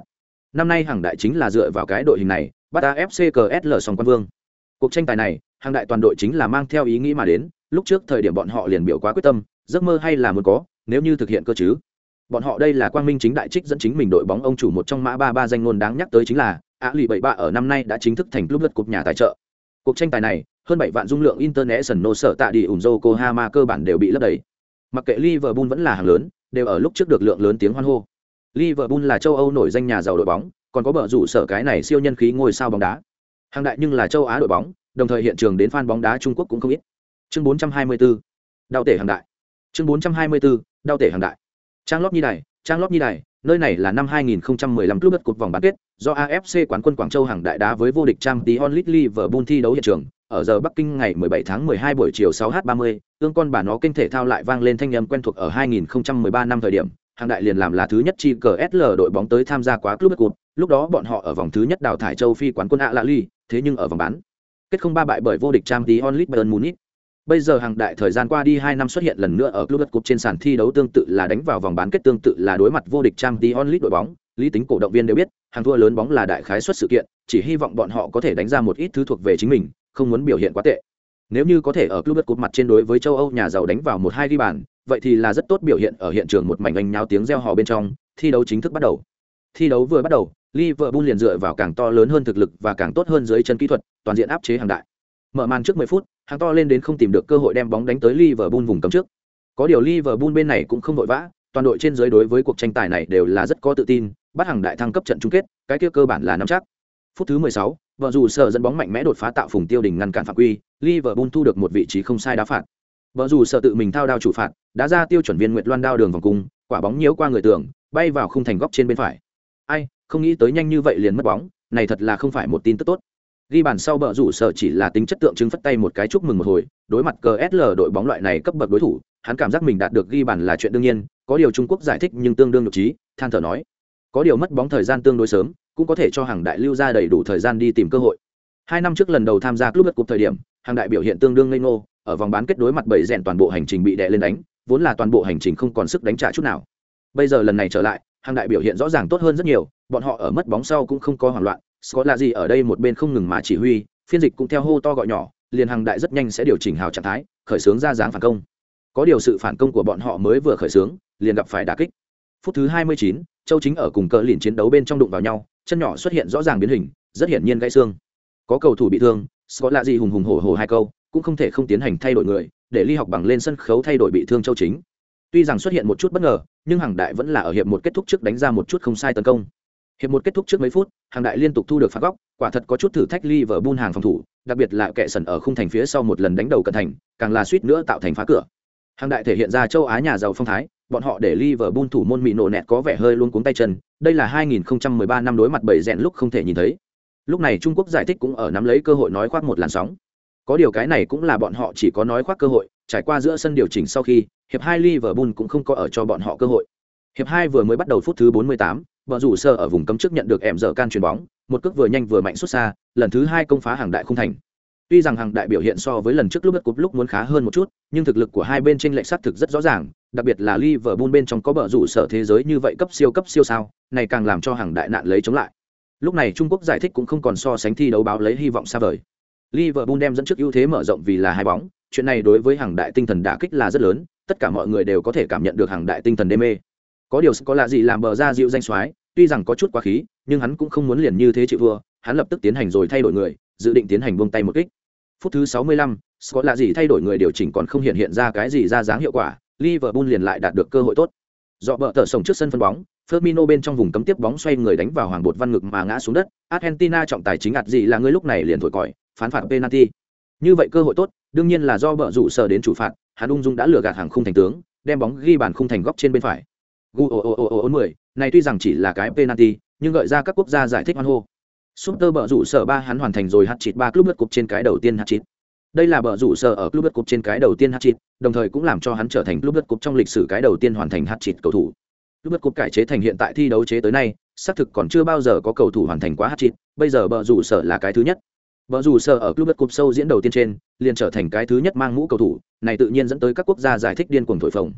[SPEAKER 1] Năm nay hàng đại chính là dựa vào cái đội hình này, bắt AFC KSL sòng quan vương. Cuộc tranh tài này, hàng đại toàn đội chính là mang theo ý nghĩ mà đến, lúc trước thời điểm bọn họ liền biểu quá quyết tâm, giấc mơ hay là muốn có, nếu như thực hiện cơ chứ. Bọn họ đây là quang minh chính đại trích dẫn chính mình đội bóng ông chủ một trong mã ba ba danh ngôn đáng nhắc tới chính là á lì bảy ba ở năm nay đã chính thức thành club lượt cục nhà tài trợ. Cuộc tranh tài này hơn bảy vạn dung lượng international sở tạ đi ủng yokohama cơ bản đều bị lấp đầy. Mặc kệ liverpool vẫn là hàng lớn đều ở lúc trước được lượng lớn tiếng hoan hô. Liverpool là châu âu nổi danh nhà giàu đội bóng còn có bờ rủ sở cái này siêu nhân khí ngôi sao bóng đá hàng đại nhưng là châu á đội bóng, đồng thời hiện trường đến fan bóng đá trung quốc cũng không ít. Chương 424 đau tể hàng đại. Chương 424 đau tể hàng đại. Trang lót nhi đài, trang lót nhi đài, nơi này là năm 2015 club đất cột vòng bán kết, do AFC quán quân Quảng Châu hàng đại đá với vô địch trang Champions League Liverpool thi đấu hiện trường. Ở giờ Bắc Kinh ngày 17 tháng 12 buổi chiều 6h30 tương con bà nó kinh thể thao lại vang lên thanh âm quen thuộc ở 2013 năm thời điểm. Hàng đại liền làm là thứ nhất chi cờ SL đội bóng tới tham gia quá club đất cột lúc đó bọn họ ở vòng thứ nhất đào thải châu Phi quán quân ạ lạ ly thế nhưng ở vòng bán kết không ba bại bởi vô địch trang tí onlit Bayern Munich Bây giờ hàng đại thời gian qua đi hai năm xuất hiện lần nữa ở club đất trên sàn thi đấu tương tự là đánh vào vòng bán kết tương tự là đối mặt vô địch trang tí onlit đội bóng, lý tính cổ động viên đều biết, hàng thua lớn bóng là đại khái xuất sự kiện, chỉ hy vọng bọn họ có thể đánh ra một ít thứ thuộc về chính mình, không muốn biểu hiện quá tệ. Nếu như có thể ở club đất mặt trên đối với châu Âu nhà giàu đánh vào một hai ghi bàn, vậy thì là rất tốt biểu hiện ở hiện trường một mảnh anh nháo tiếng reo hò bên trong, thi đấu chính thức bắt đầu. Thi đấu vừa bắt đầu, Liverpool liền dựa vào càng to lớn hơn thực lực và càng tốt hơn dưới chân kỹ thuật, toàn diện áp chế hàng đại. Mở màn trước 10 phút, hàng to lên đến không tìm được cơ hội đem bóng đánh tới Liverpool vùng cấm trước. Có điều Liverpool bên này cũng không vội vã, toàn đội trên dưới đối với cuộc tranh tài này đều là rất có tự tin, bắt hàng đại thăng cấp trận chung kết, cái kia cơ bản là nắm chắc. Phút thứ 16, vợ dù sở dẫn bóng mạnh mẽ đột phá tạo phùng tiêu đỉnh ngăn cản phạm quy, Liverpool thu được một vị trí không sai đá phạt. Vợ dù sở tự mình thao đao chủ phạt, đá ra tiêu chuẩn viên Nguyệt Loan đao đường vòng cung, quả bóng nhiễu qua người tường, bay vào khung thành góc trên bên phải. Ai, không nghĩ tới nhanh như vậy liền mất bóng, này thật là không phải một tin tức tốt. Ghi bàn sau bờ rủ sở chỉ là tính chất tượng trưng phất tay một cái chúc mừng một hồi đối mặt gsl đội bóng loại này cấp bậc đối thủ hắn cảm giác mình đạt được ghi bàn là chuyện đương nhiên có điều trung quốc giải thích nhưng tương đương nhục trí than thở nói. Có điều mất bóng thời gian tương đối sớm cũng có thể cho hàng đại lưu ra đầy đủ thời gian đi tìm cơ hội. Hai năm trước lần đầu tham gia club đất cục thời điểm hàng đại biểu hiện tương đương ngây ngô ở vòng bán kết đối mặt bảy rèn toàn bộ hành trình bị đè lên đánh vốn là toàn bộ hành trình không còn sức đánh trả chút nào. Bây giờ lần này trở lại hàng đại biểu hiện rõ ràng tốt hơn rất nhiều bọn họ ở mất bóng sau cũng không có hoảng loạn Scott là gì ở đây một bên không ngừng mà chỉ huy, phiên dịch cũng theo hô to gọi nhỏ, liền hàng đại rất nhanh sẽ điều chỉnh hào trạng thái, khởi xướng ra dáng phản công. Có điều sự phản công của bọn họ mới vừa khởi xướng, liền gặp phải đả kích. Phút thứ 29, Châu Chính ở cùng cờ liền chiến đấu bên trong đụng vào nhau, chân nhỏ xuất hiện rõ ràng biến hình, rất hiển nhiên gãy xương. Có cầu thủ bị thương, Scott là gì hùng hùng hổ hổ hai câu, cũng không thể không tiến hành thay đổi người, để ly học bằng lên sân khấu thay đổi bị thương Châu Chính. Tuy rằng xuất hiện một chút bất ngờ, nhưng hàng đại vẫn là ở hiệp một kết thúc trước đánh ra một chút không sai tấn công. Hiệp một kết thúc trước mấy phút, hàng đại liên tục thu được phạt góc, quả thật có chút thử thách Liverpool hàng phòng thủ, đặc biệt là kẻ sần ở khung thành phía sau một lần đánh đầu cận thành, càng là suýt nữa tạo thành phá cửa. Hàng đại thể hiện ra châu Á nhà giàu phong thái, bọn họ để Liverpool thủ môn mị nổ nẹt có vẻ hơi luôn cuống tay chân, đây là 2013 năm đối mặt bảy rèn lúc không thể nhìn thấy. Lúc này Trung Quốc giải thích cũng ở nắm lấy cơ hội nói khoác một làn sóng. Có điều cái này cũng là bọn họ chỉ có nói khoác cơ hội, trải qua giữa sân điều chỉnh sau khi, hiệp 2 Liverpool cũng không có ở cho bọn họ cơ hội. Hiệp 2 vừa mới bắt đầu phút thứ 48, Bờ rủ sơ ở vùng cấm trước nhận được ẻm dở can chuyền bóng, một cước vừa nhanh vừa mạnh xuất xa, lần thứ hai công phá hàng đại không thành. Tuy rằng hàng đại biểu hiện so với lần trước lúc bất cúp lúc muốn khá hơn một chút, nhưng thực lực của hai bên trên lệnh xác thực rất rõ ràng, đặc biệt là Liverpool bên trong có bờ rủ sở thế giới như vậy cấp siêu cấp siêu sao, này càng làm cho hàng đại nạn lấy chống lại. Lúc này trung quốc giải thích cũng không còn so sánh thi đấu báo lấy hy vọng xa vời. Liverpool đem dẫn trước ưu thế mở rộng vì là hai bóng, chuyện này đối với hàng đại tinh thần đả kích là rất lớn, tất cả mọi người đều có thể cảm nhận được hàng đại tinh thần đê mê có điều có là gì làm bờ ra dịu danh soái tuy rằng có chút quá khí nhưng hắn cũng không muốn liền như thế chịu vừa, hắn lập tức tiến hành rồi thay đổi người dự định tiến hành buông tay một kích. Phút thứ 65, Scott là gì thay đổi người điều chỉnh còn không hiện hiện ra cái gì ra dáng hiệu quả Liverpool liền lại đạt được cơ hội tốt. Do bờ tờ sổng trước sân phân bóng Firmino bên trong vùng cấm tiếp bóng xoay người đánh vào hoàng bột văn ngực mà ngã xuống đất Argentina trọng tài chính ạt gì là người lúc này liền thổi còi phán phạt penalty. Như vậy cơ hội tốt đương nhiên là do bờ rủ sở đến chủ phạt hắn ung dung đã lừa gạt hàng khung thành tướng đem bóng ghi bàn khung thành góc trên bên phải gu o o o o mười này tuy rằng chỉ là cái penalty nhưng gợi ra các quốc gia giải thích hoan hô Super bờ rủ sở ba hắn hoàn thành rồi hat trick ba club lượt cục trên cái đầu tiên hat trick. Đây là bờ rủ sở ở club lượt cục trên cái đầu tiên hat trick, đồng thời cũng làm cho hắn trở thành club lượt cục trong lịch sử cái đầu tiên hoàn thành hat trick cầu thủ. Club lượt cục cải chế thành hiện tại thi đấu chế tới nay, xác thực còn chưa bao giờ có cầu thủ hoàn thành quá hat trick, bây giờ bờ rủ sở là cái thứ nhất. Bờ rủ sở ở club lượt cục sâu diễn đầu tiên trên, liền trở thành cái thứ nhất mang mũ cầu thủ, này tự nhiên dẫn tới các quốc gia giải thích điên cuồng thổi phồng.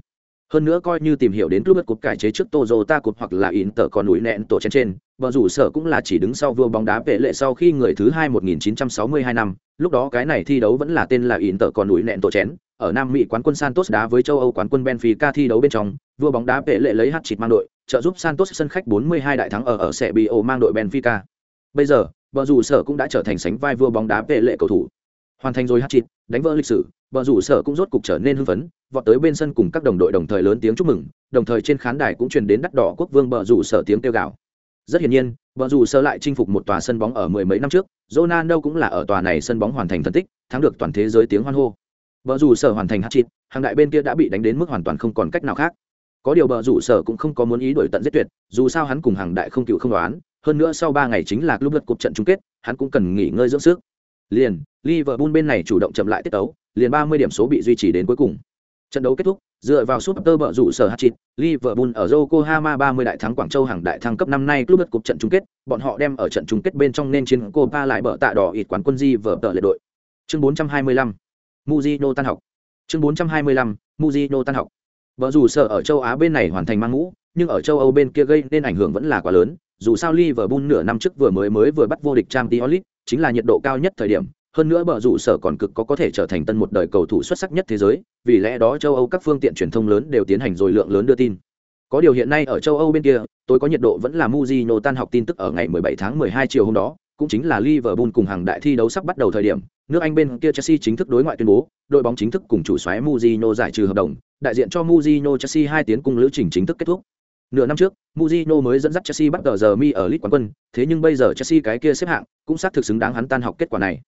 [SPEAKER 1] Hơn nữa coi như tìm hiểu đến club cúp cải chế trước Toyota cúp hoặc là Inter còn núi nẹn tổ trên trên, bờ rủ sở cũng là chỉ đứng sau vua bóng đá vệ lệ sau khi người thứ hai 1962 năm, lúc đó cái này thi đấu vẫn là tên là Inter còn núi nẹn tổ chén, ở Nam Mỹ quán quân Santos đá với châu Âu quán quân Benfica thi đấu bên trong, vua bóng đá vệ lệ lấy hat chịt mang đội, trợ giúp Santos sân khách 42 đại thắng ở ở Serbia mang đội Benfica. Bây giờ, bờ rủ sở cũng đã trở thành sánh vai vua bóng đá vệ lệ cầu thủ. Hoàn thành rồi hat chịt, đánh vỡ lịch sử, bờ rủ sở cũng rốt cục trở nên hưng phấn, vọt tới bên sân cùng các đồng đội đồng thời lớn tiếng chúc mừng, đồng thời trên khán đài cũng truyền đến đắt đỏ quốc vương bờ rủ sở tiếng kêu gào. Rất hiển nhiên, bờ rủ sở lại chinh phục một tòa sân bóng ở mười mấy năm trước, Ronaldo cũng là ở tòa này sân bóng hoàn thành thần tích, thắng được toàn thế giới tiếng hoan hô. Bờ rủ sở hoàn thành hat-trick, hàng đại bên kia đã bị đánh đến mức hoàn toàn không còn cách nào khác. có điều bờ rủ sở cũng không có muốn ý đổi tận giết tuyệt dù sao hắn cùng hàng đại không cựu không đoán hơn nữa sau ba ngày chính là lúc lượt cuộc trận chung kết hắn cũng cần nghỉ ngơi dưỡng sức liền liverpool bên này chủ động chậm lại tiết tấu liền ba mươi điểm số bị duy trì đến cuối cùng trận đấu kết thúc, dựa vào súp tơ bợ rủ sở hạt liverpool ở yokohama 30 đại thắng quảng châu hàng đại thắng cấp năm nay club cuộc trận chung kết, bọn họ đem ở trận chung kết bên trong nên chiến copa lại bờ tạ đỏ ít quán quân di vở tợ lệ đội. Chương 425 Mujino tan học. Chương 425 Mujino tan học. Bờ rủ sở ở châu Á bên này hoàn thành mang ngũ, nhưng ở châu Âu bên kia gây nên ảnh hưởng vẫn là quá lớn. Dù sao Liverpool nửa năm trước vừa mới mới vừa bắt vô địch Champions League, chính là nhiệt độ cao nhất thời điểm hơn nữa bờ rủ sở còn cực có có thể trở thành tân một đời cầu thủ xuất sắc nhất thế giới vì lẽ đó châu âu các phương tiện truyền thông lớn đều tiến hành rồi lượng lớn đưa tin có điều hiện nay ở châu âu bên kia tôi có nhiệt độ vẫn là Mujino tan học tin tức ở ngày 17 tháng 12 chiều hôm đó cũng chính là Liverpool cùng hàng đại thi đấu sắp bắt đầu thời điểm nước Anh bên kia Chelsea chính thức đối ngoại tuyên bố đội bóng chính thức cùng chủ soái Mujino giải trừ hợp đồng đại diện cho Mujino Chelsea hai tiếng cung lữ trình chính thức kết thúc Nửa năm trước, Mourinho mới dẫn dắt Chelsea bắt tờ giờ mi ở League quán quân, thế nhưng bây giờ Chelsea cái kia xếp hạng, cũng xác thực xứng đáng hắn tan học kết quả này.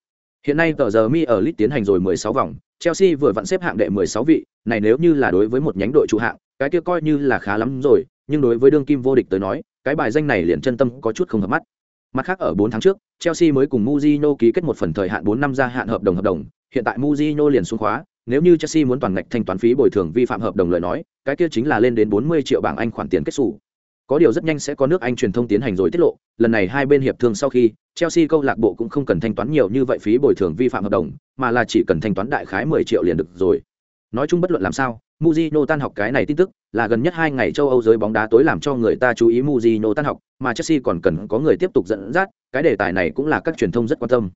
[SPEAKER 1] Hiện nay tờ giờ mi ở League tiến hành rồi 16 vòng, Chelsea vừa vặn xếp hạng đệ 16 vị, này nếu như là đối với một nhánh đội chủ hạng, cái kia coi như là khá lắm rồi, nhưng đối với đương kim vô địch tới nói, cái bài danh này liền chân tâm có chút không hợp mắt. Mặt khác ở 4 tháng trước, Chelsea mới cùng Mourinho ký kết một phần thời hạn 4 năm gia hạn hợp đồng hợp đồng, hiện tại Mourinho liền xuống khóa, nếu như Chelsea muốn toàn ngạch thanh toán phí bồi thường vi phạm hợp đồng lời nói, cái kia chính là lên đến 40 triệu bảng Anh khoản tiền kết sổ có điều rất nhanh sẽ có nước anh truyền thông tiến hành rồi tiết lộ lần này hai bên hiệp thương sau khi chelsea câu lạc bộ cũng không cần thanh toán nhiều như vậy phí bồi thường vi phạm hợp đồng mà là chỉ cần thanh toán đại khái 10 triệu liền được rồi nói chung bất luận làm sao Mujino tan học cái này tin tức là gần nhất hai ngày châu Âu giới bóng đá tối làm cho người ta chú ý Mujino tan học, mà Chelsea còn cần có người tiếp tục dẫn dắt, cái đề tài này cũng là các truyền thông rất quan tâm.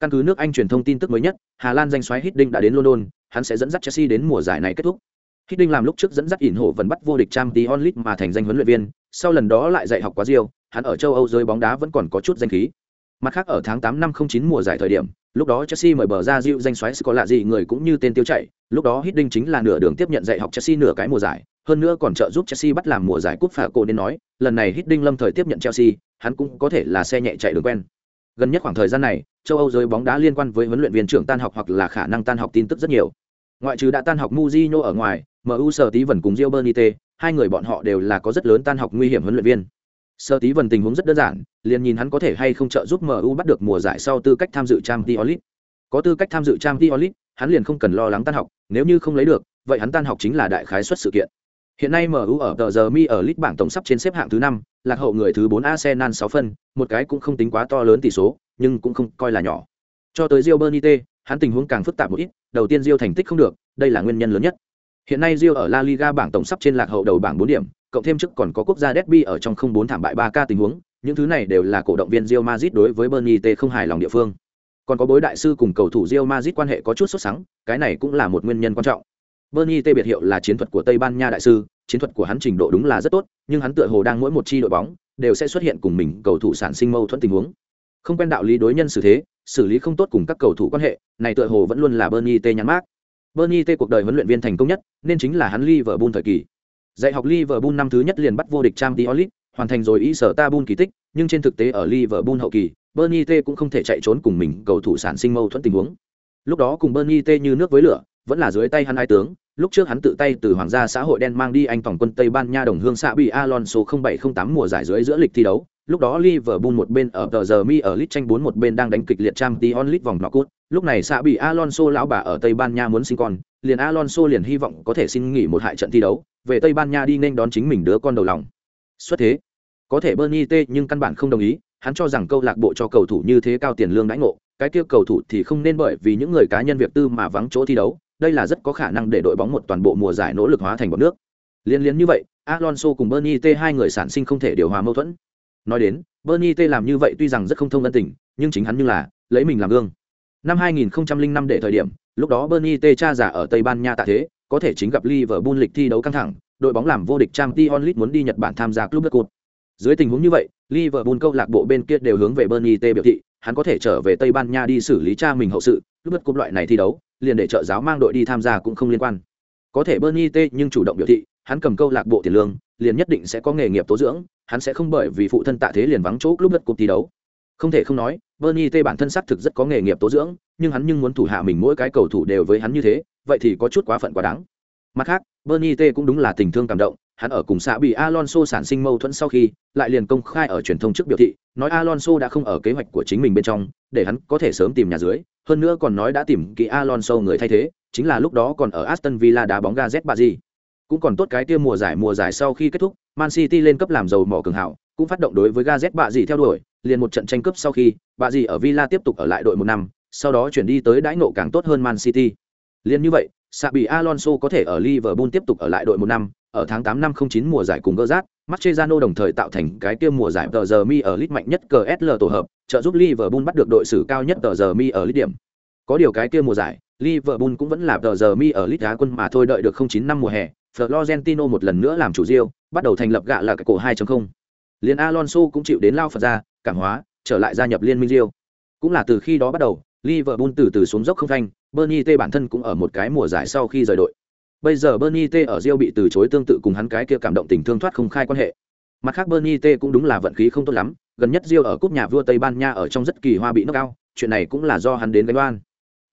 [SPEAKER 1] Căn cứ nước Anh truyền thông tin tức mới nhất, Hà Lan danh soái Hiddink đã đến London, hắn sẽ dẫn dắt Chelsea đến mùa giải này kết thúc. Hiddink làm lúc trước dẫn dắt ỉn hộ vẫn bắt vô địch Champions League mà thành danh huấn luyện viên, sau lần đó lại dạy học quá diêu hắn ở châu Âu giới bóng đá vẫn còn có chút danh khí. Mặt khác ở tháng 8 năm 09 mùa giải thời điểm, lúc đó Chelsea mời bờ ra Rio danh xoáy có lạ gì người cũng như tên tiêu chạy, lúc đó Hiddink chính là nửa đường tiếp nhận dạy học Chelsea nửa cái mùa giải, hơn nữa còn trợ giúp Chelsea bắt làm mùa giải cúp phả cổ nên nói, lần này Hiddink lâm thời tiếp nhận Chelsea, hắn cũng có thể là xe nhẹ chạy đường quen. Gần nhất khoảng thời gian này, châu Âu giới bóng đá liên quan với huấn luyện viên trưởng tan học hoặc là khả năng tan học tin tức rất nhiều. Ngoại trừ đã tan học Mujinho ở ngoài, MU sở tí vẫn cùng rio bernite hai người bọn họ đều là có rất lớn tan học nguy hiểm huấn luyện viên. Sơ tí vần tình huống rất đơn giản, liền nhìn hắn có thể hay không trợ giúp MU bắt được mùa giải sau tư cách tham dự Champions League. Có tư cách tham dự Champions League, hắn liền không cần lo lắng tan học, nếu như không lấy được, vậy hắn tan học chính là đại khái suất sự kiện. Hiện nay MU ở tờ giờ mi ở League bảng tổng sắp trên xếp hạng thứ 5, lạc hậu người thứ 4 Arsenal 6 phân, một cái cũng không tính quá to lớn tỷ số, nhưng cũng không coi là nhỏ. Cho tới Real bernite hắn tình huống càng phức tạp một ít, đầu tiên Real thành tích không được, đây là nguyên nhân lớn nhất. Hiện nay Real ở La Liga bảng tổng sắp trên lạc hậu đầu bảng 4 điểm, cộng thêm trước còn có quốc gia Derby ở trong không bốn thảm bại 3 ca tình huống, những thứ này đều là cổ động viên Real Madrid đối với Bernie T không hài lòng địa phương. Còn có bối đại sư cùng cầu thủ Real Madrid quan hệ có chút sốt sắng, cái này cũng là một nguyên nhân quan trọng. Bernie T biệt hiệu là chiến thuật của Tây Ban Nha đại sư, chiến thuật của hắn trình độ đúng là rất tốt, nhưng hắn tựa hồ đang mỗi một chi đội bóng đều sẽ xuất hiện cùng mình cầu thủ sản sinh mâu thuẫn tình huống. Không quen đạo lý đối nhân xử thế, xử lý không tốt cùng các cầu thủ quan hệ, này tựa hồ vẫn luôn là Bernie T nhắn mác. Bernie T cuộc đời huấn luyện viên thành công nhất, nên chính là hắn Liverpool thời kỳ. Dạy học Liverpool năm thứ nhất liền bắt vô địch Champions League, hoàn thành rồi ý sở Tabun kỳ tích, nhưng trên thực tế ở Liverpool hậu kỳ, Bernie T cũng không thể chạy trốn cùng mình cầu thủ sản sinh mâu thuẫn tình huống. Lúc đó cùng Bernie T như nước với lửa, vẫn là dưới tay hắn hai tướng, lúc trước hắn tự tay từ hoàng gia xã hội đen mang đi anh tổng quân Tây Ban Nha đồng hương xạ bị Alonso 0708 mùa giải dưới giữa lịch thi đấu. Lúc đó Liverpool một bên ở tờ giờ mi ở lit tranh bốn một bên đang đánh kịch liệt trang t onlit vòng nọ cút Lúc này xạ bị Alonso lão bà ở Tây Ban Nha muốn sinh con, liền Alonso liền hy vọng có thể xin nghỉ một hại trận thi đấu, về Tây Ban Nha đi nên đón chính mình đứa con đầu lòng. Xuất thế, có thể Bernie T nhưng căn bản không đồng ý, hắn cho rằng câu lạc bộ cho cầu thủ như thế cao tiền lương đãi ngộ, cái kia cầu thủ thì không nên bởi vì những người cá nhân việc tư mà vắng chỗ thi đấu, đây là rất có khả năng để đội bóng một toàn bộ mùa giải nỗ lực hóa thành bọt nước. Liên liên như vậy, Alonso cùng Bernie T hai người sản sinh không thể điều hòa mâu thuẫn. Nói đến, Bernie T làm như vậy tuy rằng rất không thông ân tình, nhưng chính hắn như là lấy mình làm gương. Năm 2005 để thời điểm, lúc đó Bernie T cha giả ở Tây Ban Nha tại thế, có thể chính gặp Liverpool lịch thi đấu căng thẳng, đội bóng làm vô địch Champions League muốn đi Nhật Bản tham gia Club cột. Dưới tình huống như vậy, Liverpool câu lạc bộ bên kia đều hướng về Bernie T biểu thị, hắn có thể trở về Tây Ban Nha đi xử lý cha mình hậu sự, lúc bất Cup loại này thi đấu, liền để trợ giáo mang đội đi tham gia cũng không liên quan. Có thể Bernie T nhưng chủ động biểu thị, hắn cầm câu lạc bộ tiền lương, liền nhất định sẽ có nghề nghiệp tố dưỡng, hắn sẽ không bởi vì phụ thân tạ thế liền vắng chỗ lúc bất Cup thi đấu. Không thể không nói, Bernie T bản thân xác thực rất có nghề nghiệp tố dưỡng, nhưng hắn nhưng muốn thủ hạ mình mỗi cái cầu thủ đều với hắn như thế, vậy thì có chút quá phận quá đáng. Mặt khác, Bernie T cũng đúng là tình thương cảm động, hắn ở cùng xã bị Alonso sản sinh mâu thuẫn sau khi, lại liền công khai ở truyền thông trước biểu thị, nói Alonso đã không ở kế hoạch của chính mình bên trong, để hắn có thể sớm tìm nhà dưới, hơn nữa còn nói đã tìm kỹ Alonso người thay thế, chính là lúc đó còn ở Aston Villa đá bóng Gazet Bazi. Cũng còn tốt cái kia mùa giải mùa giải sau khi kết thúc, Man City lên cấp làm giàu mỏ cường hảo, cũng phát động đối với Gazet Bazi theo đuổi, liền một trận tranh cướp sau khi, Bazi ở Villa tiếp tục ở lại đội một năm, sau đó chuyển đi tới đãi ngộ càng tốt hơn Man City. Liên như vậy, Sabi Alonso có thể ở Liverpool tiếp tục ở lại đội một năm, ở tháng 8 năm 09 mùa giải cùng gỡ rác, Mascherano đồng thời tạo thành cái kia mùa giải tờ giờ mi ở lit mạnh nhất CSL tổ hợp, trợ giúp Liverpool bắt được đội xử cao nhất tờ giờ mi ở lit điểm. Có điều cái kia mùa giải, Liverpool cũng vẫn là tờ giờ mi ở lit đá quân mà thôi đợi được 09 năm mùa hè, Florentino một lần nữa làm chủ riêu, bắt đầu thành lập gạ là cái cổ 2.0. Liên Alonso cũng chịu đến lao Phật ra, cảm hóa, trở lại gia nhập liên minh riêu. Cũng là từ khi đó bắt đầu, Liverpool từ từ xuống dốc không thanh, Bernie T bản thân cũng ở một cái mùa giải sau khi rời đội. Bây giờ Bernie T ở Rio bị từ chối tương tự cùng hắn cái kia cảm động tình thương thoát không khai quan hệ. Mặt khác Bernie T cũng đúng là vận khí không tốt lắm, gần nhất Rio ở cúp nhà vua Tây Ban Nha ở trong rất kỳ hoa bị knock out, chuyện này cũng là do hắn đến gánh oan.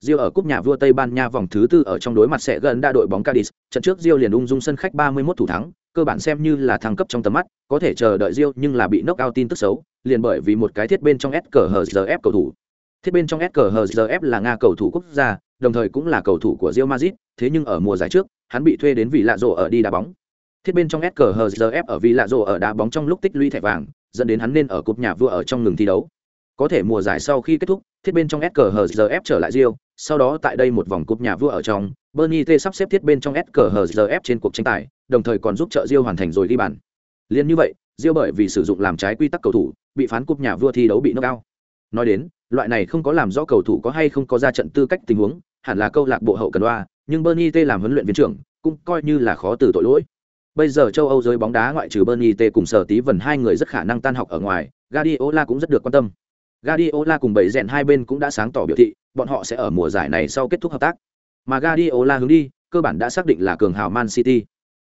[SPEAKER 1] Rio ở cúp nhà vua Tây Ban Nha vòng thứ tư ở trong đối mặt sẽ gần đa đội bóng Cadiz, trận trước Rio liền ung dung sân khách 31 thủ thắng, cơ bản xem như là thăng cấp trong tầm mắt, có thể chờ đợi Rio nhưng là bị knock out tin tức xấu, liền bởi vì một cái thiết bên trong SKHZF cầu thủ. Thiết bên trong SKHZF là Nga cầu thủ quốc gia, đồng thời cũng là cầu thủ của Real Madrid, thế nhưng ở mùa giải trước, hắn bị thuê đến vì lạ rổ ở đi đá bóng. Thiết bên trong sqrf ở vì lạ rổ ở đá bóng trong lúc tích lũy thẻ vàng, dẫn đến hắn nên ở cúp nhà vua ở trong ngừng thi đấu. Có thể mùa giải sau khi kết thúc, thiết bên trong sqrf trở lại Rio. sau đó tại đây một vòng cúp nhà vua ở trong, Bernie T sắp xếp thiết bên trong sqrf trên cuộc tranh tài, đồng thời còn giúp trợ Rio hoàn thành rồi ghi bàn. Liên như vậy, Rio bởi vì sử dụng làm trái quy tắc cầu thủ, bị phán cúp nhà vua thi đấu bị nâng cao. Nói đến, loại này không có làm rõ cầu thủ có hay không có ra trận tư cách tình huống, hẳn là câu lạc bộ hậu cần đoa, nhưng Bernie T làm huấn luyện viên trưởng, cũng coi như là khó từ tội lỗi. Bây giờ châu Âu giới bóng đá ngoại trừ Bernie T cùng Sở Tí Vân hai người rất khả năng tan học ở ngoài, Guardiola cũng rất được quan tâm. Guardiola cùng bảy rèn hai bên cũng đã sáng tỏ biểu thị, bọn họ sẽ ở mùa giải này sau kết thúc hợp tác. Mà Guardiola hướng đi, cơ bản đã xác định là cường hào Man City.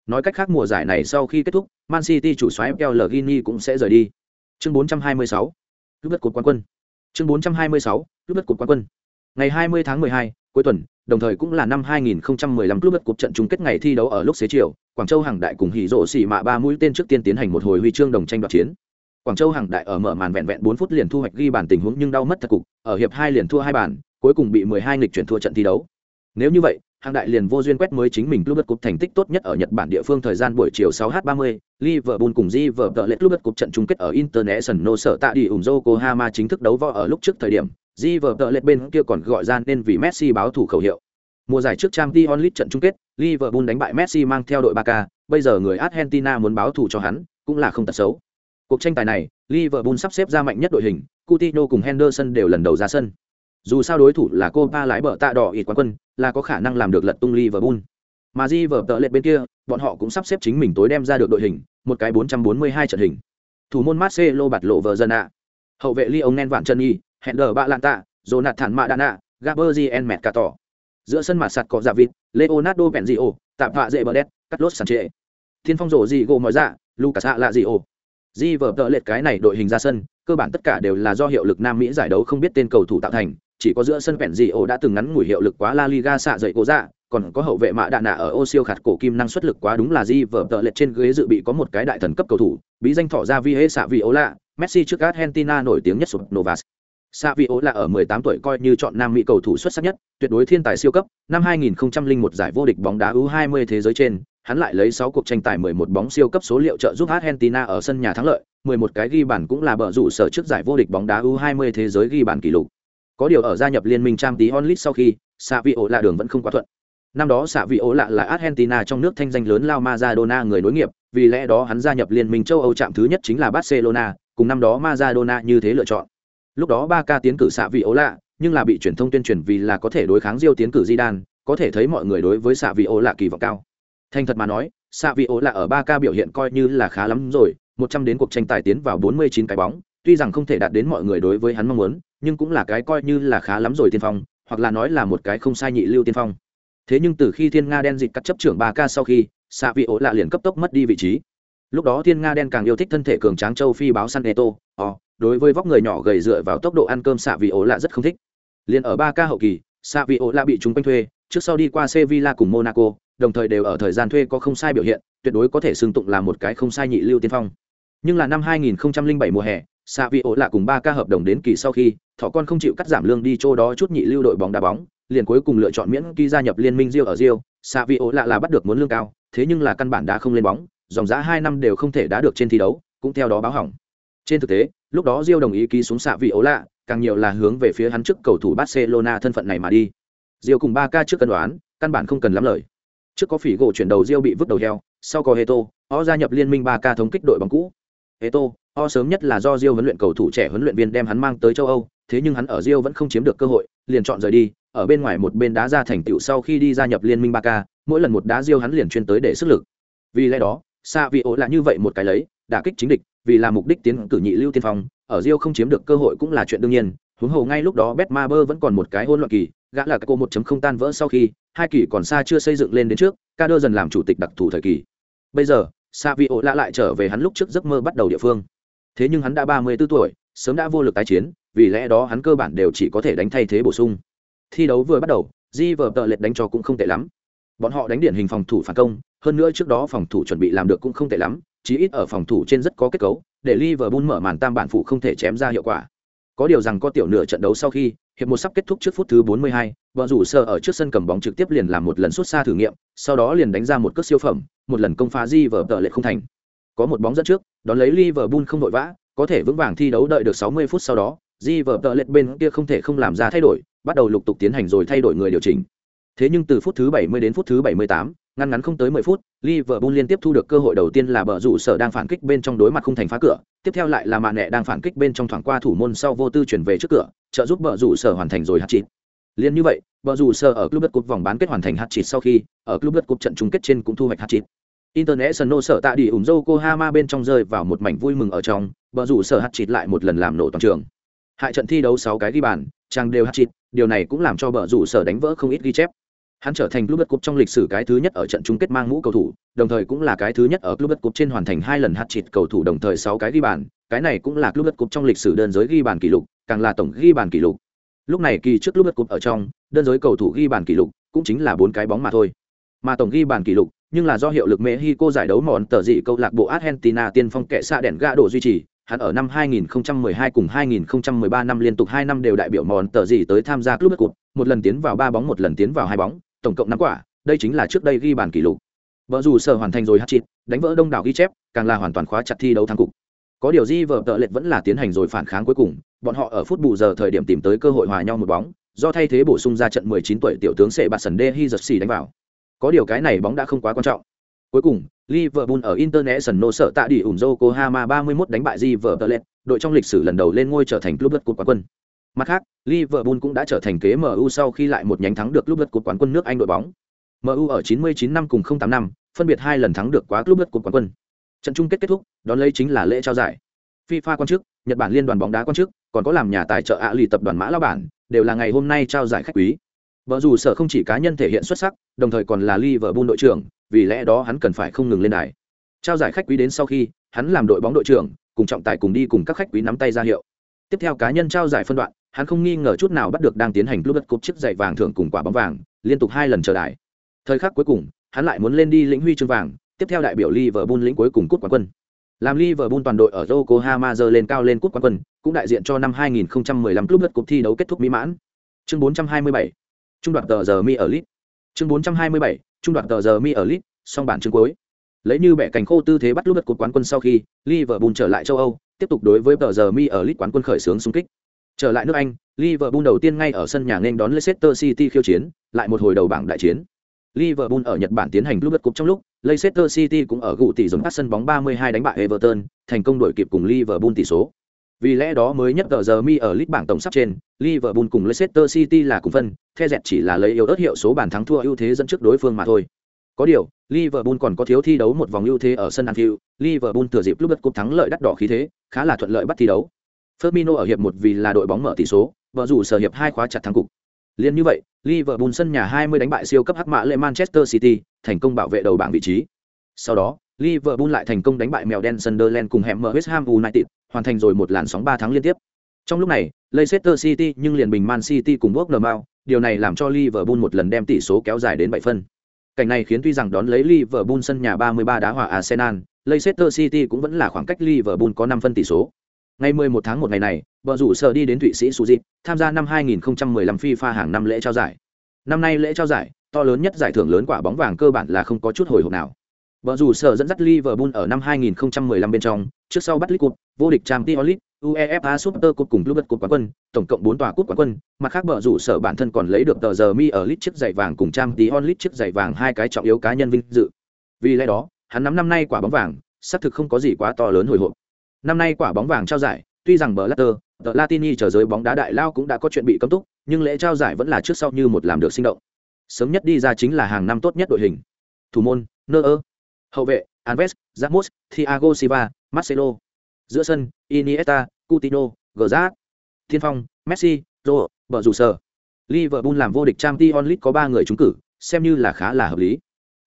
[SPEAKER 1] Nói cách khác mùa giải này sau khi kết thúc, Man City chủ soái FPL Gini cũng sẽ rời đi. Chương 426. Lúc đất cột quán quân. Chương 426. Lúc đất cột quán quân. Ngày 20 tháng 12, cuối tuần, đồng thời cũng là năm 2015 club đất trận chung kết ngày thi đấu ở lúc xế chiều, Quảng Châu hàng đại cùng hỉ Dỗ Sĩ mạ ba mũi tên trước tiên tiến hành một hồi huy chương đồng tranh đoạt chiến. Quảng Châu hàng đại ở mở màn vẹn vẹn 4 phút liền thu hoạch ghi bàn tình huống nhưng đau mất thật cục, ở hiệp 2 liền thua hai bàn, cuối cùng bị 12 nghịch chuyển thua trận thi đấu. Nếu như vậy, hàng đại liền vô duyên quét mới chính mình club đất thành tích tốt nhất ở Nhật Bản địa phương thời gian buổi chiều 6h30, Liverpool cùng River lệ club đất trận chung kết ở International sở tại đi ủng Yokohama chính thức đấu võ ở lúc trước thời điểm, River lệch bên kia còn gọi ra nên vì Messi báo thủ khẩu hiệu. Mùa giải trước Champions League trận chung kết, Liverpool đánh bại Messi mang theo đội Barca, bây giờ người Argentina muốn báo thù cho hắn, cũng là không tật xấu. Cuộc tranh tài này, Liverpool sắp xếp ra mạnh nhất đội hình, Coutinho cùng Henderson đều lần đầu ra sân. Dù sao đối thủ là Copa lái bờ tạ đỏ ít quán quân, là có khả năng làm được lật tung Liverpool. Mà Liverpool lệ bên kia, bọn họ cũng sắp xếp chính mình tối đem ra được đội hình, một cái 442 trận hình. Thủ môn Marcelo bạt lộ vợ dân ạ. Hậu vệ Lionel Vạn Chân Nhi, hẹn đờ bạ lan tạ dồn nạt thản mạ đà nạ gaber gien mẹt cả tỏ Giữa sân mặt sạt có giả dạ vịt, Leonardo Benzio, tạm họa dễ bờ đét, cắt lốt sàn trệ. Thiên phong rổ gì gỗ mọi dạ, Lucas hạ lạ gì ổ Di vở tợ lệch cái này đội hình ra sân, cơ bản tất cả đều là do hiệu lực Nam Mỹ giải đấu không biết tên cầu thủ tạo thành, chỉ có giữa sân bèn dị ổ đã từng ngắn ngủi hiệu lực quá La Liga xạ dậy cố dạ, còn có hậu vệ mạ đạn nạ ở ô siêu khạt cổ kim năng suất lực quá đúng là di vở tợ lệch trên ghế dự bị có một cái đại thần cấp cầu thủ, bí danh thỏ ra vi hê xạ vi ố lạ, Messi trước Argentina nổi tiếng nhất sụp Novas. Sa vị ố là ở 18 tuổi coi như chọn Nam Mỹ cầu thủ xuất sắc nhất, tuyệt đối thiên tài siêu cấp, năm 2001 giải vô địch bóng đá U20 thế giới trên, hắn lại lấy 6 cuộc tranh tài 11 bóng siêu cấp số liệu trợ giúp Argentina ở sân nhà thắng lợi, 11 cái ghi bàn cũng là bờ rủ sở trước giải vô địch bóng đá U20 thế giới ghi bàn kỷ lục. Có điều ở gia nhập liên minh Champions League sau khi, Savio là đường vẫn không quá thuận. Năm đó Savio lạ là Argentina trong nước thanh danh lớn Lao Maradona người nối nghiệp, vì lẽ đó hắn gia nhập liên minh châu Âu chạm thứ nhất chính là Barcelona, cùng năm đó Maradona như thế lựa chọn. Lúc đó ba ca tiến cử xạ vị ố lạ, nhưng là bị truyền thông tuyên truyền vì là có thể đối kháng diêu tiến cử di đan có thể thấy mọi người đối với xạ vị ố lạ kỳ vọng cao. Thành thật mà nói, xạ vị ố lạ ở ba ca biểu hiện coi như là khá lắm rồi, 100 đến cuộc tranh tài tiến vào 49 cái bóng, tuy rằng không thể đạt đến mọi người đối với hắn mong muốn, nhưng cũng là cái coi như là khá lắm rồi tiên phong, hoặc là nói là một cái không sai nhị lưu tiên phong. Thế nhưng từ khi Thiên Nga đen dịch cắt chấp trưởng ba ca sau khi, xạ vị ố lạ liền cấp tốc mất đi vị trí. Lúc đó Thiên Nga đen càng yêu thích thân thể cường tráng châu phi báo San eto o đối với vóc người nhỏ gầy dựa vào tốc độ ăn cơm Savio lạ rất không thích. liền ở ba ca hậu kỳ, Savio lạ bị chúng quanh thuê, trước sau đi qua Sevilla cùng Monaco, đồng thời đều ở thời gian thuê có không sai biểu hiện, tuyệt đối có thể xưng tụng là một cái không sai nhị lưu tiên phong. Nhưng là năm 2007 mùa hè, Savio là cùng ba ca hợp đồng đến kỳ sau khi, thọ con không chịu cắt giảm lương đi chỗ đó chút nhị lưu đội bóng đá bóng, liền cuối cùng lựa chọn miễn ký gia nhập liên minh Rio ở Rio, Savio là là bắt được muốn lương cao, thế nhưng là căn bản đã không lên bóng, dòng giá 2 năm đều không thể đá được trên thi đấu, cũng theo đó báo hỏng. Trên thực tế, lúc đó Rio đồng ý ký xuống Savio lạ, càng nhiều là hướng về phía hắn trước cầu thủ Barcelona thân phận này mà đi. Rio cùng 3 trước cân đoán, căn bản không cần lắm lời. Trước có phỉ gỗ chuyển đầu Rio bị vứt đầu heo, sau có Heto, họ gia nhập liên minh 3 thống kích đội bóng cũ. Heto, họ sớm nhất là do Rio huấn luyện cầu thủ trẻ huấn luyện viên đem hắn mang tới châu Âu, thế nhưng hắn ở Rio vẫn không chiếm được cơ hội, liền chọn rời đi, ở bên ngoài một bên đá ra thành tựu sau khi đi gia nhập liên minh Barca, mỗi lần một đá Rio hắn liền chuyên tới để sức lực. Vì lẽ đó, Savio là như vậy một cái lấy, đả kích chính địch, vì là mục đích tiến cử nhị lưu tiên phong, ở Rio không chiếm được cơ hội cũng là chuyện đương nhiên, huống hồ ngay lúc đó Betmaber vẫn còn một cái hỗn loạn kỳ, gã là cô 1.0 tan vỡ sau khi, hai kỳ còn xa chưa xây dựng lên đến trước, Kader dần làm chủ tịch đặc thù thời kỳ. Bây giờ, Savio lại lại trở về hắn lúc trước giấc mơ bắt đầu địa phương. Thế nhưng hắn đã ba mươi 34 tuổi sớm đã vô lực tái chiến vì lẽ đó hắn cơ bản đều chỉ có thể đánh thay thế bổ sung. Thi đấu vừa bắt đầu di vờ tợ lệch đánh cho cũng không tệ lắm bọn họ đánh điển hình phòng thủ phản công hơn nữa trước đó phòng thủ chuẩn bị làm được cũng không tệ lắm chí ít ở phòng thủ trên rất có kết cấu để Liverpool mở màn tam bản phụ không thể chém ra hiệu quả có điều rằng có tiểu nửa trận đấu sau khi hiệp một sắp kết thúc trước phút thứ 42, vợ rủ sơ ở trước sân cầm bóng trực tiếp liền làm một lần xuất xa thử nghiệm sau đó liền đánh ra một cước siêu phẩm một lần công phá di vờ tợ lệ không thành có một bóng dẫn trước, đón lấy Liverpool không vội vã, có thể vững vàng thi đấu đợi được 60 phút sau đó, Liverpool bên kia không thể không làm ra thay đổi, bắt đầu lục tục tiến hành rồi thay đổi người điều chỉnh. Thế nhưng từ phút thứ 70 đến phút thứ 78, ngăn ngắn không tới 10 phút, Liverpool liên tiếp thu được cơ hội đầu tiên là bờ rủ sở đang phản kích bên trong đối mặt không thành phá cửa, tiếp theo lại là mạn nẹ đang phản kích bên trong thoảng qua thủ môn sau vô tư chuyển về trước cửa, trợ giúp bờ rủ sở hoàn thành rồi hat-trick. Liên như vậy, bờ rủ sở ở club đất cúp vòng bán kết hoàn thành hat-trick sau khi, ở club đất cúp trận chung kết trên cũng thu hoạch hat-trick. International sở tạ đi ủng Yokohama bên trong rơi vào một mảnh vui mừng ở trong, bờ rủ sở hạt chịt lại một lần làm nổ toàn trường. Hại trận thi đấu 6 cái ghi bàn, chàng đều hạt chịt, điều này cũng làm cho bờ rủ sở đánh vỡ không ít ghi chép. Hắn trở thành club cup trong lịch sử cái thứ nhất ở trận chung kết mang mũ cầu thủ, đồng thời cũng là cái thứ nhất ở club cup trên hoàn thành hai lần hat-trick cầu thủ đồng thời 6 cái ghi bàn, cái này cũng là club cup trong lịch sử đơn giới ghi bàn kỷ lục, càng là tổng ghi bàn kỷ lục. Lúc này kỳ trước club cup ở trong, đơn giới cầu thủ ghi bàn kỷ lục cũng chính là 4 cái bóng mà thôi. Mà tổng ghi bàn kỷ lục nhưng là do hiệu lực Mexico giải đấu món tờ dị câu lạc bộ Argentina tiên phong kệ xạ đèn gạ độ duy trì, hắn ở năm 2012 cùng 2013 năm liên tục 2 năm đều đại biểu món tờ dị tới tham gia club cup, một lần tiến vào 3 bóng một lần tiến vào 2 bóng, tổng cộng năm quả, đây chính là trước đây ghi bàn kỷ lục. Vợ dù sở hoàn thành rồi hát chịt đánh vỡ đông đảo ghi chép, càng là hoàn toàn khóa chặt thi đấu thắng cục. Có điều gì vợ tợ lệch vẫn là tiến hành rồi phản kháng cuối cùng, bọn họ ở phút bù giờ thời điểm tìm tới cơ hội hòa nhau một bóng, do thay thế bổ sung ra trận 19 tuổi tiểu tướng sẽ bạt sần đê hi giật xì đánh vào. Có điều cái này bóng đã không quá quan trọng. Cuối cùng, Liverpool ở International sợ tạ đi ủng Yokohama 31 đánh bại di vợ tơ Liverpool, đội trong lịch sử lần đầu lên ngôi trở thành club đất cột quán quân. Mặt khác, Liverpool cũng đã trở thành kế MU sau khi lại một nhánh thắng được club lượt cột quán quân nước Anh đội bóng. MU ở 99 năm cùng 08 năm, phân biệt hai lần thắng được quá club lượt cột quán quân. Trận chung kết kết thúc, đón lấy chính là lễ trao giải. FIFA quan chức, Nhật Bản liên đoàn bóng đá quan chức, còn có làm nhà tài trợ ạ lì tập đoàn Mã Lão bản, đều là ngày hôm nay trao giải khách quý. Vợ dù sở không chỉ cá nhân thể hiện xuất sắc, đồng thời còn là Liverpool đội trưởng, vì lẽ đó hắn cần phải không ngừng lên đài. Trao giải khách quý đến sau khi, hắn làm đội bóng đội trưởng, cùng trọng tài cùng đi cùng các khách quý nắm tay ra hiệu. Tiếp theo cá nhân trao giải phân đoạn, hắn không nghi ngờ chút nào bắt được đang tiến hành club cúp chiếc giày vàng thưởng cùng quả bóng vàng, liên tục hai lần chờ đài. Thời khắc cuối cùng, hắn lại muốn lên đi lĩnh huy chương vàng, tiếp theo đại biểu Liverpool lĩnh cuối cùng cúp quán quân. Làm Liverpool toàn đội ở Yokohama giờ lên cao lên cúp quán quân, cũng đại diện cho năm 2015 club cúp thi đấu kết thúc mỹ mãn. Chương 427 trung đoạt tờ giờ mi ở lit chương bốn trăm hai mươi bảy trung đoạt tờ giờ mi ở lit song bản chương cuối lấy như bẻ cành khô tư thế bắt lúc đất cúp quán quân sau khi liverpool trở lại châu âu tiếp tục đối với tờ giờ mi ở lit quán quân khởi xướng xung kích trở lại nước anh liverpool đầu tiên ngay ở sân nhà nên đón leicester city khiêu chiến lại một hồi đầu bảng đại chiến liverpool ở nhật bản tiến hành lúc đất cúp trong lúc leicester city cũng ở gụ tỷ giống các sân bóng 32 đánh bại everton thành công đổi kịp cùng liverpool tỷ số vì lẽ đó mới nhất tờ giờ mi ở list bảng tổng sắp trên, Liverpool cùng Leicester City là cùng phân, The dẹt chỉ là lấy yếu ớt hiệu số bàn thắng thua ưu thế dẫn trước đối phương mà thôi. Có điều, Liverpool còn có thiếu thi đấu một vòng ưu thế ở sân Anfield, Liverpool thừa dịp lúc bất cúp thắng lợi đắt đỏ khí thế, khá là thuận lợi bắt thi đấu. Firmino ở hiệp một vì là đội bóng mở tỷ số, vợ dù sở hiệp hai khóa chặt thắng cục. Liên như vậy, Liverpool sân nhà 20 đánh bại siêu cấp hắc mã lệ Manchester City, thành công bảo vệ đầu bảng vị trí. Sau đó, Liverpool lại thành công đánh bại mèo đen Sunderland cùng hẻm West Ham United, hoàn thành rồi một làn sóng 3 tháng liên tiếp. Trong lúc này, Leicester City nhưng liền bình Man City cùng Bournemouth, điều này làm cho Liverpool một lần đem tỷ số kéo dài đến 7 phân. Cảnh này khiến tuy rằng đón lấy Liverpool sân nhà 33 đá hòa Arsenal, Leicester City cũng vẫn là khoảng cách Liverpool có 5 phân tỷ số. Ngày 11 tháng 1 ngày này, vợ rủ sở đi đến Thụy Sĩ Suzy, tham gia năm 2015 FIFA hàng năm lễ trao giải. Năm nay lễ trao giải, to lớn nhất giải thưởng lớn quả bóng vàng cơ bản là không có chút hồi hộp nào. Vợ rủ sở dẫn dắt Liverpool ở năm 2015 bên trong, trước sau bắt League Cup, vô địch Champions League, UEFA Super Cup cùng Club Cup quán quân, tổng cộng 4 tòa cúp quán quân, mặt khác bờ rủ sở bản thân còn lấy được tờ giờ mi ở lít chiếc giày vàng cùng Champions League chiếc giày vàng hai cái trọng yếu cá nhân vinh dự. Vì lẽ đó, hắn nắm năm nay quả bóng vàng, xác thực không có gì quá to lớn hồi hộp. Năm nay quả bóng vàng trao giải, tuy rằng bờ Latter, The Latini trở giới bóng đá đại lao cũng đã có chuyện bị cấm túc, nhưng lễ trao giải vẫn là trước sau như một làm được sinh động. Sớm nhất đi ra chính là hàng năm tốt nhất đội hình. Thủ môn, Neuer. Hậu vệ, Alves, Ramos, Thiago Silva, Marcelo. Giữa sân, Iniesta, Coutinho, Gerrard. Thiên phong, Messi, Ro, bờ rủ sở. Liverpool làm vô địch Champions League có 3 người trúng cử, xem như là khá là hợp lý.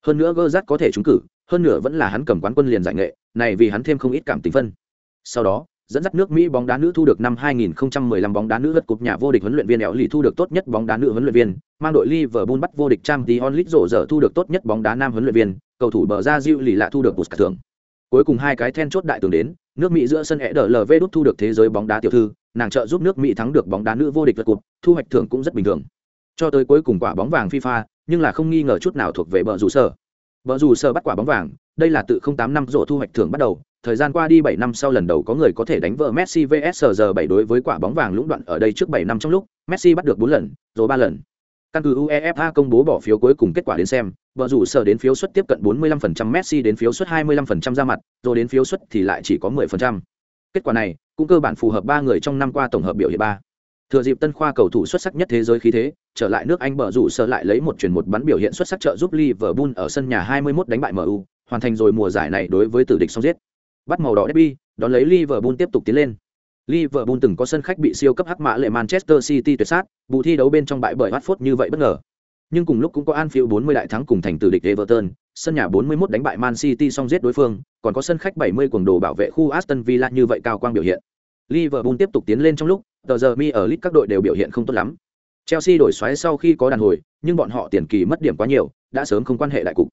[SPEAKER 1] Hơn nữa Gerrard có thể trúng cử, hơn nữa vẫn là hắn cầm quán quân liền giải nghệ, này vì hắn thêm không ít cảm tình phân. Sau đó, dẫn dắt nước Mỹ bóng đá nữ thu được năm 2015 bóng đá nữ lượt cúp nhà vô địch huấn luyện viên Eo Lì thu được tốt nhất bóng đá nữ huấn luyện viên, mang đội Liverpool bắt vô địch Champions League rổ dở thu được tốt nhất bóng đá nam huấn luyện viên, cầu thủ bờ ra Diu lì lạ thu được Puskas thưởng. Cuối cùng hai cái then chốt đại tướng đến, nước Mỹ giữa sân EDLV đút thu được thế giới bóng đá tiểu thư, nàng trợ giúp nước Mỹ thắng được bóng đá nữ vô địch lượt cúp, thu hoạch thưởng cũng rất bình thường. Cho tới cuối cùng quả bóng vàng FIFA, nhưng là không nghi ngờ chút nào thuộc về bờ rủ sở. Bờ rủ sở bắt quả bóng vàng, đây là tự 08 năm rổ thu hoạch thưởng bắt đầu, thời gian qua đi 7 năm sau lần đầu có người có thể đánh vợ Messi vs giờ 7 đối với quả bóng vàng lũng đoạn ở đây trước 7 năm trong lúc, Messi bắt được 4 lần, rồi 3 lần. Căn cứ UEFA công bố bỏ phiếu cuối cùng kết quả đến xem, vợ rủ sở đến phiếu suất tiếp cận 45% Messi đến phiếu suất 25% ra mặt, rồi đến phiếu suất thì lại chỉ có 10%. Kết quả này cũng cơ bản phù hợp ba người trong năm qua tổng hợp biểu hiện ba. Thừa dịp Tân Khoa cầu thủ xuất sắc nhất thế giới khí thế, trở lại nước Anh bờ rủ sở lại lấy một chuyển một bắn biểu hiện xuất sắc trợ giúp Liverpool ở sân nhà 21 đánh bại MU, hoàn thành rồi mùa giải này đối với tử địch song giết. Bắt màu đỏ derby, đón lấy Liverpool tiếp tục tiến lên. Liverpool từng có sân khách bị siêu cấp hắc mã lệ Manchester City tuyệt sát, bù thi đấu bên trong bại bởi Watford như vậy bất ngờ. Nhưng cùng lúc cũng có Anfield 40 đại thắng cùng thành tử địch Everton, sân nhà 41 đánh bại Man City song giết đối phương, còn có sân khách 70 cuồng đồ bảo vệ khu Aston Villa như vậy cao quang biểu hiện. Liverpool tiếp tục tiến lên trong lúc, tờ giờ mi ở Leeds các đội đều biểu hiện không tốt lắm. Chelsea đổi xoáy sau khi có đàn hồi, nhưng bọn họ tiền kỳ mất điểm quá nhiều, đã sớm không quan hệ đại cục.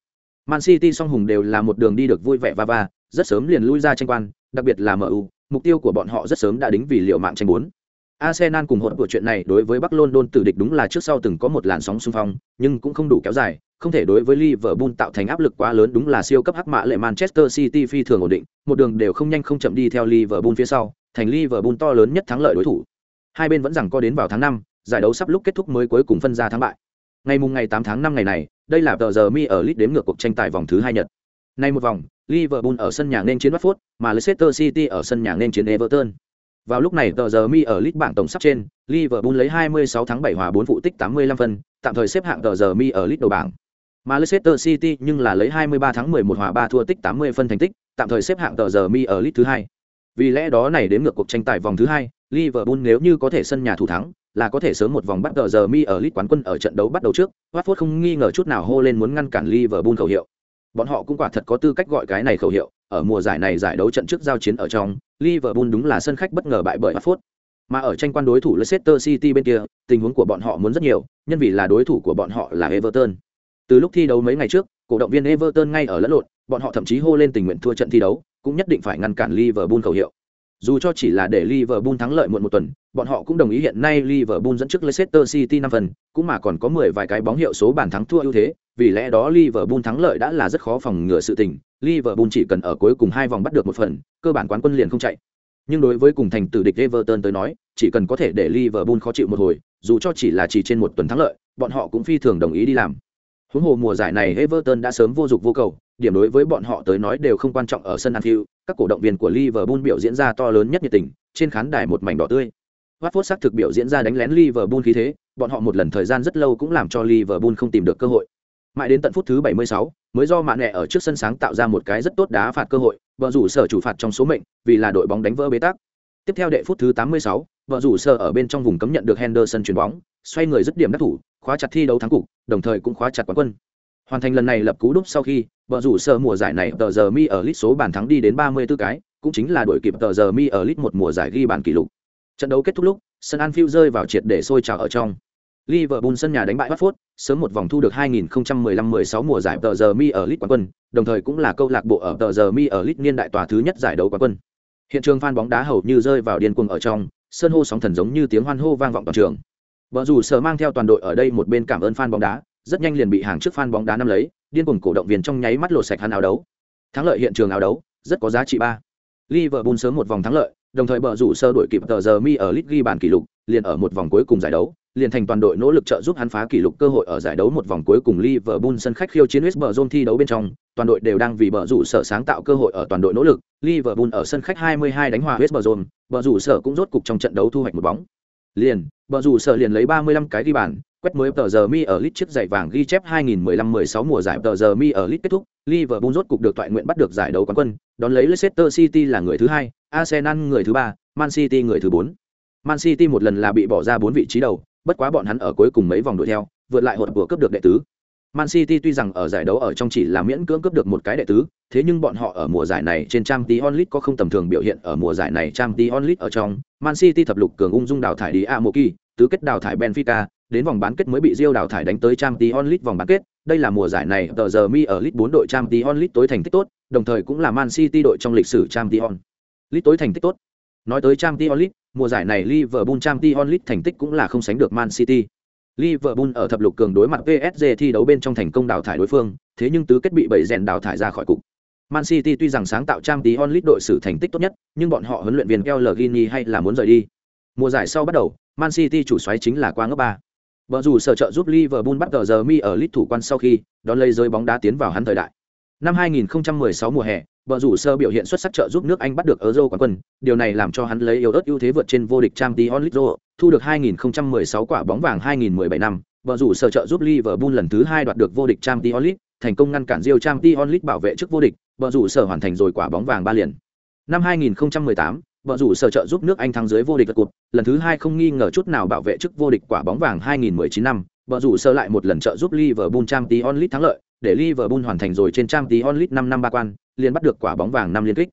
[SPEAKER 1] Man City song hùng đều là một đường đi được vui vẻ va va, rất sớm liền lui ra tranh quan, đặc biệt là MU, mục tiêu của bọn họ rất sớm đã đính vì liệu mạng tranh bốn. Arsenal cùng hỗn của chuyện này đối với Bắc London tử địch đúng là trước sau từng có một làn sóng xung phong, nhưng cũng không đủ kéo dài, không thể đối với Liverpool tạo thành áp lực quá lớn đúng là siêu cấp hắc mã lệ Manchester City phi thường ổn định, một đường đều không nhanh không chậm đi theo Liverpool phía sau, thành Liverpool to lớn nhất thắng lợi đối thủ. Hai bên vẫn rằng có đến vào tháng 5, giải đấu sắp lúc kết thúc mới cuối cùng phân ra thắng bại. Ngày mùng ngày 8 tháng 5 ngày này, đây là tờ giờ mi ở Leeds đếm ngược cuộc tranh tài vòng thứ hai nhật. Nay một vòng, Liverpool ở sân nhà nên chiến Watford, mà Leicester City ở sân nhà nên chiến Everton. Vào lúc này tờ giờ mi ở list bảng tổng sắp trên, Liverpool lấy 26 tháng 7 hòa 4 phụ tích 85 phân, tạm thời xếp hạng tờ giờ mi ở list đầu bảng. Mà Leicester City nhưng là lấy 23 tháng 11 hòa 3 thua tích 80 phân thành tích, tạm thời xếp hạng tờ giờ mi ở list thứ hai. Vì lẽ đó này đến ngược cuộc tranh tài vòng thứ hai, Liverpool nếu như có thể sân nhà thủ thắng, là có thể sớm một vòng bắt tờ giờ mi ở list quán quân ở trận đấu bắt đầu trước, Watford không nghi ngờ chút nào hô lên muốn ngăn cản Liverpool khẩu hiệu. Bọn họ cũng quả thật có tư cách gọi cái này khẩu hiệu, ở mùa giải này giải đấu trận trước giao chiến ở trong, Liverpool đúng là sân khách bất ngờ bại bởi Watford. Mà ở tranh quan đối thủ Leicester City bên kia, tình huống của bọn họ muốn rất nhiều, nhân vì là đối thủ của bọn họ là Everton. Từ lúc thi đấu mấy ngày trước, cổ động viên Everton ngay ở lẫn lộn, bọn họ thậm chí hô lên tình nguyện thua trận thi đấu, cũng nhất định phải ngăn cản Liverpool khẩu hiệu. Dù cho chỉ là để Liverpool thắng lợi muộn một tuần, bọn họ cũng đồng ý hiện nay Liverpool dẫn trước Leicester City 5 phần, cũng mà còn có 10 vài cái bóng hiệu số bàn thắng thua ưu thế, vì lẽ đó Liverpool thắng lợi đã là rất khó phòng ngừa sự tình, Liverpool chỉ cần ở cuối cùng hai vòng bắt được một phần, cơ bản quán quân liền không chạy. Nhưng đối với cùng thành tử địch Everton tới nói, chỉ cần có thể để Liverpool khó chịu một hồi, dù cho chỉ là chỉ trên một tuần thắng lợi, bọn họ cũng phi thường đồng ý đi làm. Huống hồ mùa giải này Everton đã sớm vô dụng vô cầu, điểm đối với bọn họ tới nói đều không quan trọng ở sân Anfield, các cổ động viên của Liverpool biểu diễn ra to lớn nhất nhiệt tình, trên khán đài một mảnh đỏ tươi. Watford sắc thực biểu diễn ra đánh lén Liverpool khí thế, bọn họ một lần thời gian rất lâu cũng làm cho Liverpool không tìm được cơ hội. Mãi đến tận phút thứ 76, mới do mạn nẹ ở trước sân sáng tạo ra một cái rất tốt đá phạt cơ hội, vợ rủ sở chủ phạt trong số mệnh, vì là đội bóng đánh vỡ bế tắc. Tiếp theo đệ phút thứ 86, vợ rủ sở ở bên trong vùng cấm nhận được Henderson chuyền bóng, xoay người dứt điểm đắc thủ, khóa chặt thi đấu thắng cục, đồng thời cũng khóa chặt quán quân. Hoàn thành lần này lập cú đúc sau khi, vợ rủ sở mùa giải này tờ giờ mi ở lit số bàn thắng đi đến 34 cái, cũng chính là đội kịp tờ giờ mi ở lit một mùa giải ghi bàn kỷ lục. Trận đấu kết thúc lúc, sân Anfield rơi vào triệt để sôi trào ở trong. Liverpool sân nhà đánh bại Watford, sớm một vòng thu được 2015-16 mùa giải tờ giờ Mi ở League quán quân, đồng thời cũng là câu lạc bộ ở tờ giờ Mi ở League niên đại tòa thứ nhất giải đấu quán quân. Hiện trường fan bóng đá hầu như rơi vào điên cuồng ở trong, sân hô sóng thần giống như tiếng hoan hô vang vọng toàn trường. Vợ rủ sở mang theo toàn đội ở đây một bên cảm ơn fan bóng đá, rất nhanh liền bị hàng trước fan bóng đá nắm lấy, điên cuồng cổ động viên trong nháy mắt lột sạch hắn áo đấu. Thắng lợi hiện trường áo đấu, rất có giá trị ba. Liverpool sớm một vòng thắng lợi, đồng thời bờ rủ sơ đội kịp tờ giờ mi ở League ghi bàn kỷ lục, liền ở một vòng cuối cùng giải đấu, liền thành toàn đội nỗ lực trợ giúp hắn phá kỷ lục cơ hội ở giải đấu một vòng cuối cùng Liverpool sân khách khiêu chiến West Brom thi đấu bên trong, toàn đội đều đang vì bờ rủ sở sáng tạo cơ hội ở toàn đội nỗ lực. Liverpool ở sân khách 22 đánh hòa West Brom, bờ rủ sở cũng rốt cục trong trận đấu thu hoạch một bóng. Liền, bờ rủ sở liền lấy 35 cái ghi bàn, quét mới tờ giờ mi ở lit chiếc giày vàng ghi chép 2015-16 mùa giải tờ giờ mi ở lit kết thúc, Liverpool rốt cục được toại nguyện bắt được giải đấu quán quân, đón lấy Leicester City là người thứ hai, Arsenal người thứ ba, Man City người thứ bốn. Man City một lần là bị bỏ ra bốn vị trí đầu, bất quá bọn hắn ở cuối cùng mấy vòng đuổi theo, vượt lại hột vừa cướp được đệ tứ. Man City tuy rằng ở giải đấu ở trong chỉ là miễn cưỡng cướp được một cái đệ tứ, thế nhưng bọn họ ở mùa giải này trên trang Champions League có không tầm thường biểu hiện ở mùa giải này trang Champions League ở trong, Man City thập lục cường ung dung đào thải đi Amoki, tứ kết đào thải Benfica, đến vòng bán kết mới bị Real đào thải đánh tới trang Champions League vòng bán kết, đây là mùa giải này tờ giờ mi ở League 4 đội trang Champions League tối thành tích tốt, đồng thời cũng là Man City đội trong lịch sử trang Champions League tối thành tích tốt. Nói tới trang Champions League, mùa giải này Liverpool Champions League thành tích cũng là không sánh được Man City. Liverpool ở thập lục cường đối mặt PSG thi đấu bên trong thành công đào thải đối phương, thế nhưng tứ kết bị bảy rèn đào thải ra khỏi cục. Man City tuy rằng sáng tạo trang tí onlit đội sử thành tích tốt nhất, nhưng bọn họ huấn luyện viên Pellegrini hay là muốn rời đi. Mùa giải sau bắt đầu, Man City chủ xoáy chính là qua ngấp ba. Bở dù sở trợ giúp Liverpool bắt tờ giờ mi ở lít thủ quan sau khi, đón lấy rơi bóng đá tiến vào hắn thời đại. Năm 2016 mùa hè, bờ rủ sơ biểu hiện xuất sắc trợ giúp nước Anh bắt được Euro quán quân, điều này làm cho hắn lấy yếu ớt ưu thế vượt trên vô địch Champions League, thu được 2016 quả bóng vàng 2017 năm, vợ rủ sở trợ giúp Liverpool lần thứ hai đoạt được vô địch Champions League, thành công ngăn cản Real Champions League bảo vệ chức vô địch, vợ rủ sở hoàn thành rồi quả bóng vàng ba liền. Năm 2018, vợ rủ sở trợ giúp nước Anh thắng dưới vô địch cột, lần thứ hai không nghi ngờ chút nào bảo vệ chức vô địch quả bóng vàng 2019 năm, vợ rủ sở lại một lần trợ giúp Liverpool Champions League thắng lợi, để Liverpool hoàn thành rồi trên Champions League 5 năm ba quan, liền bắt được quả bóng vàng năm liên kích.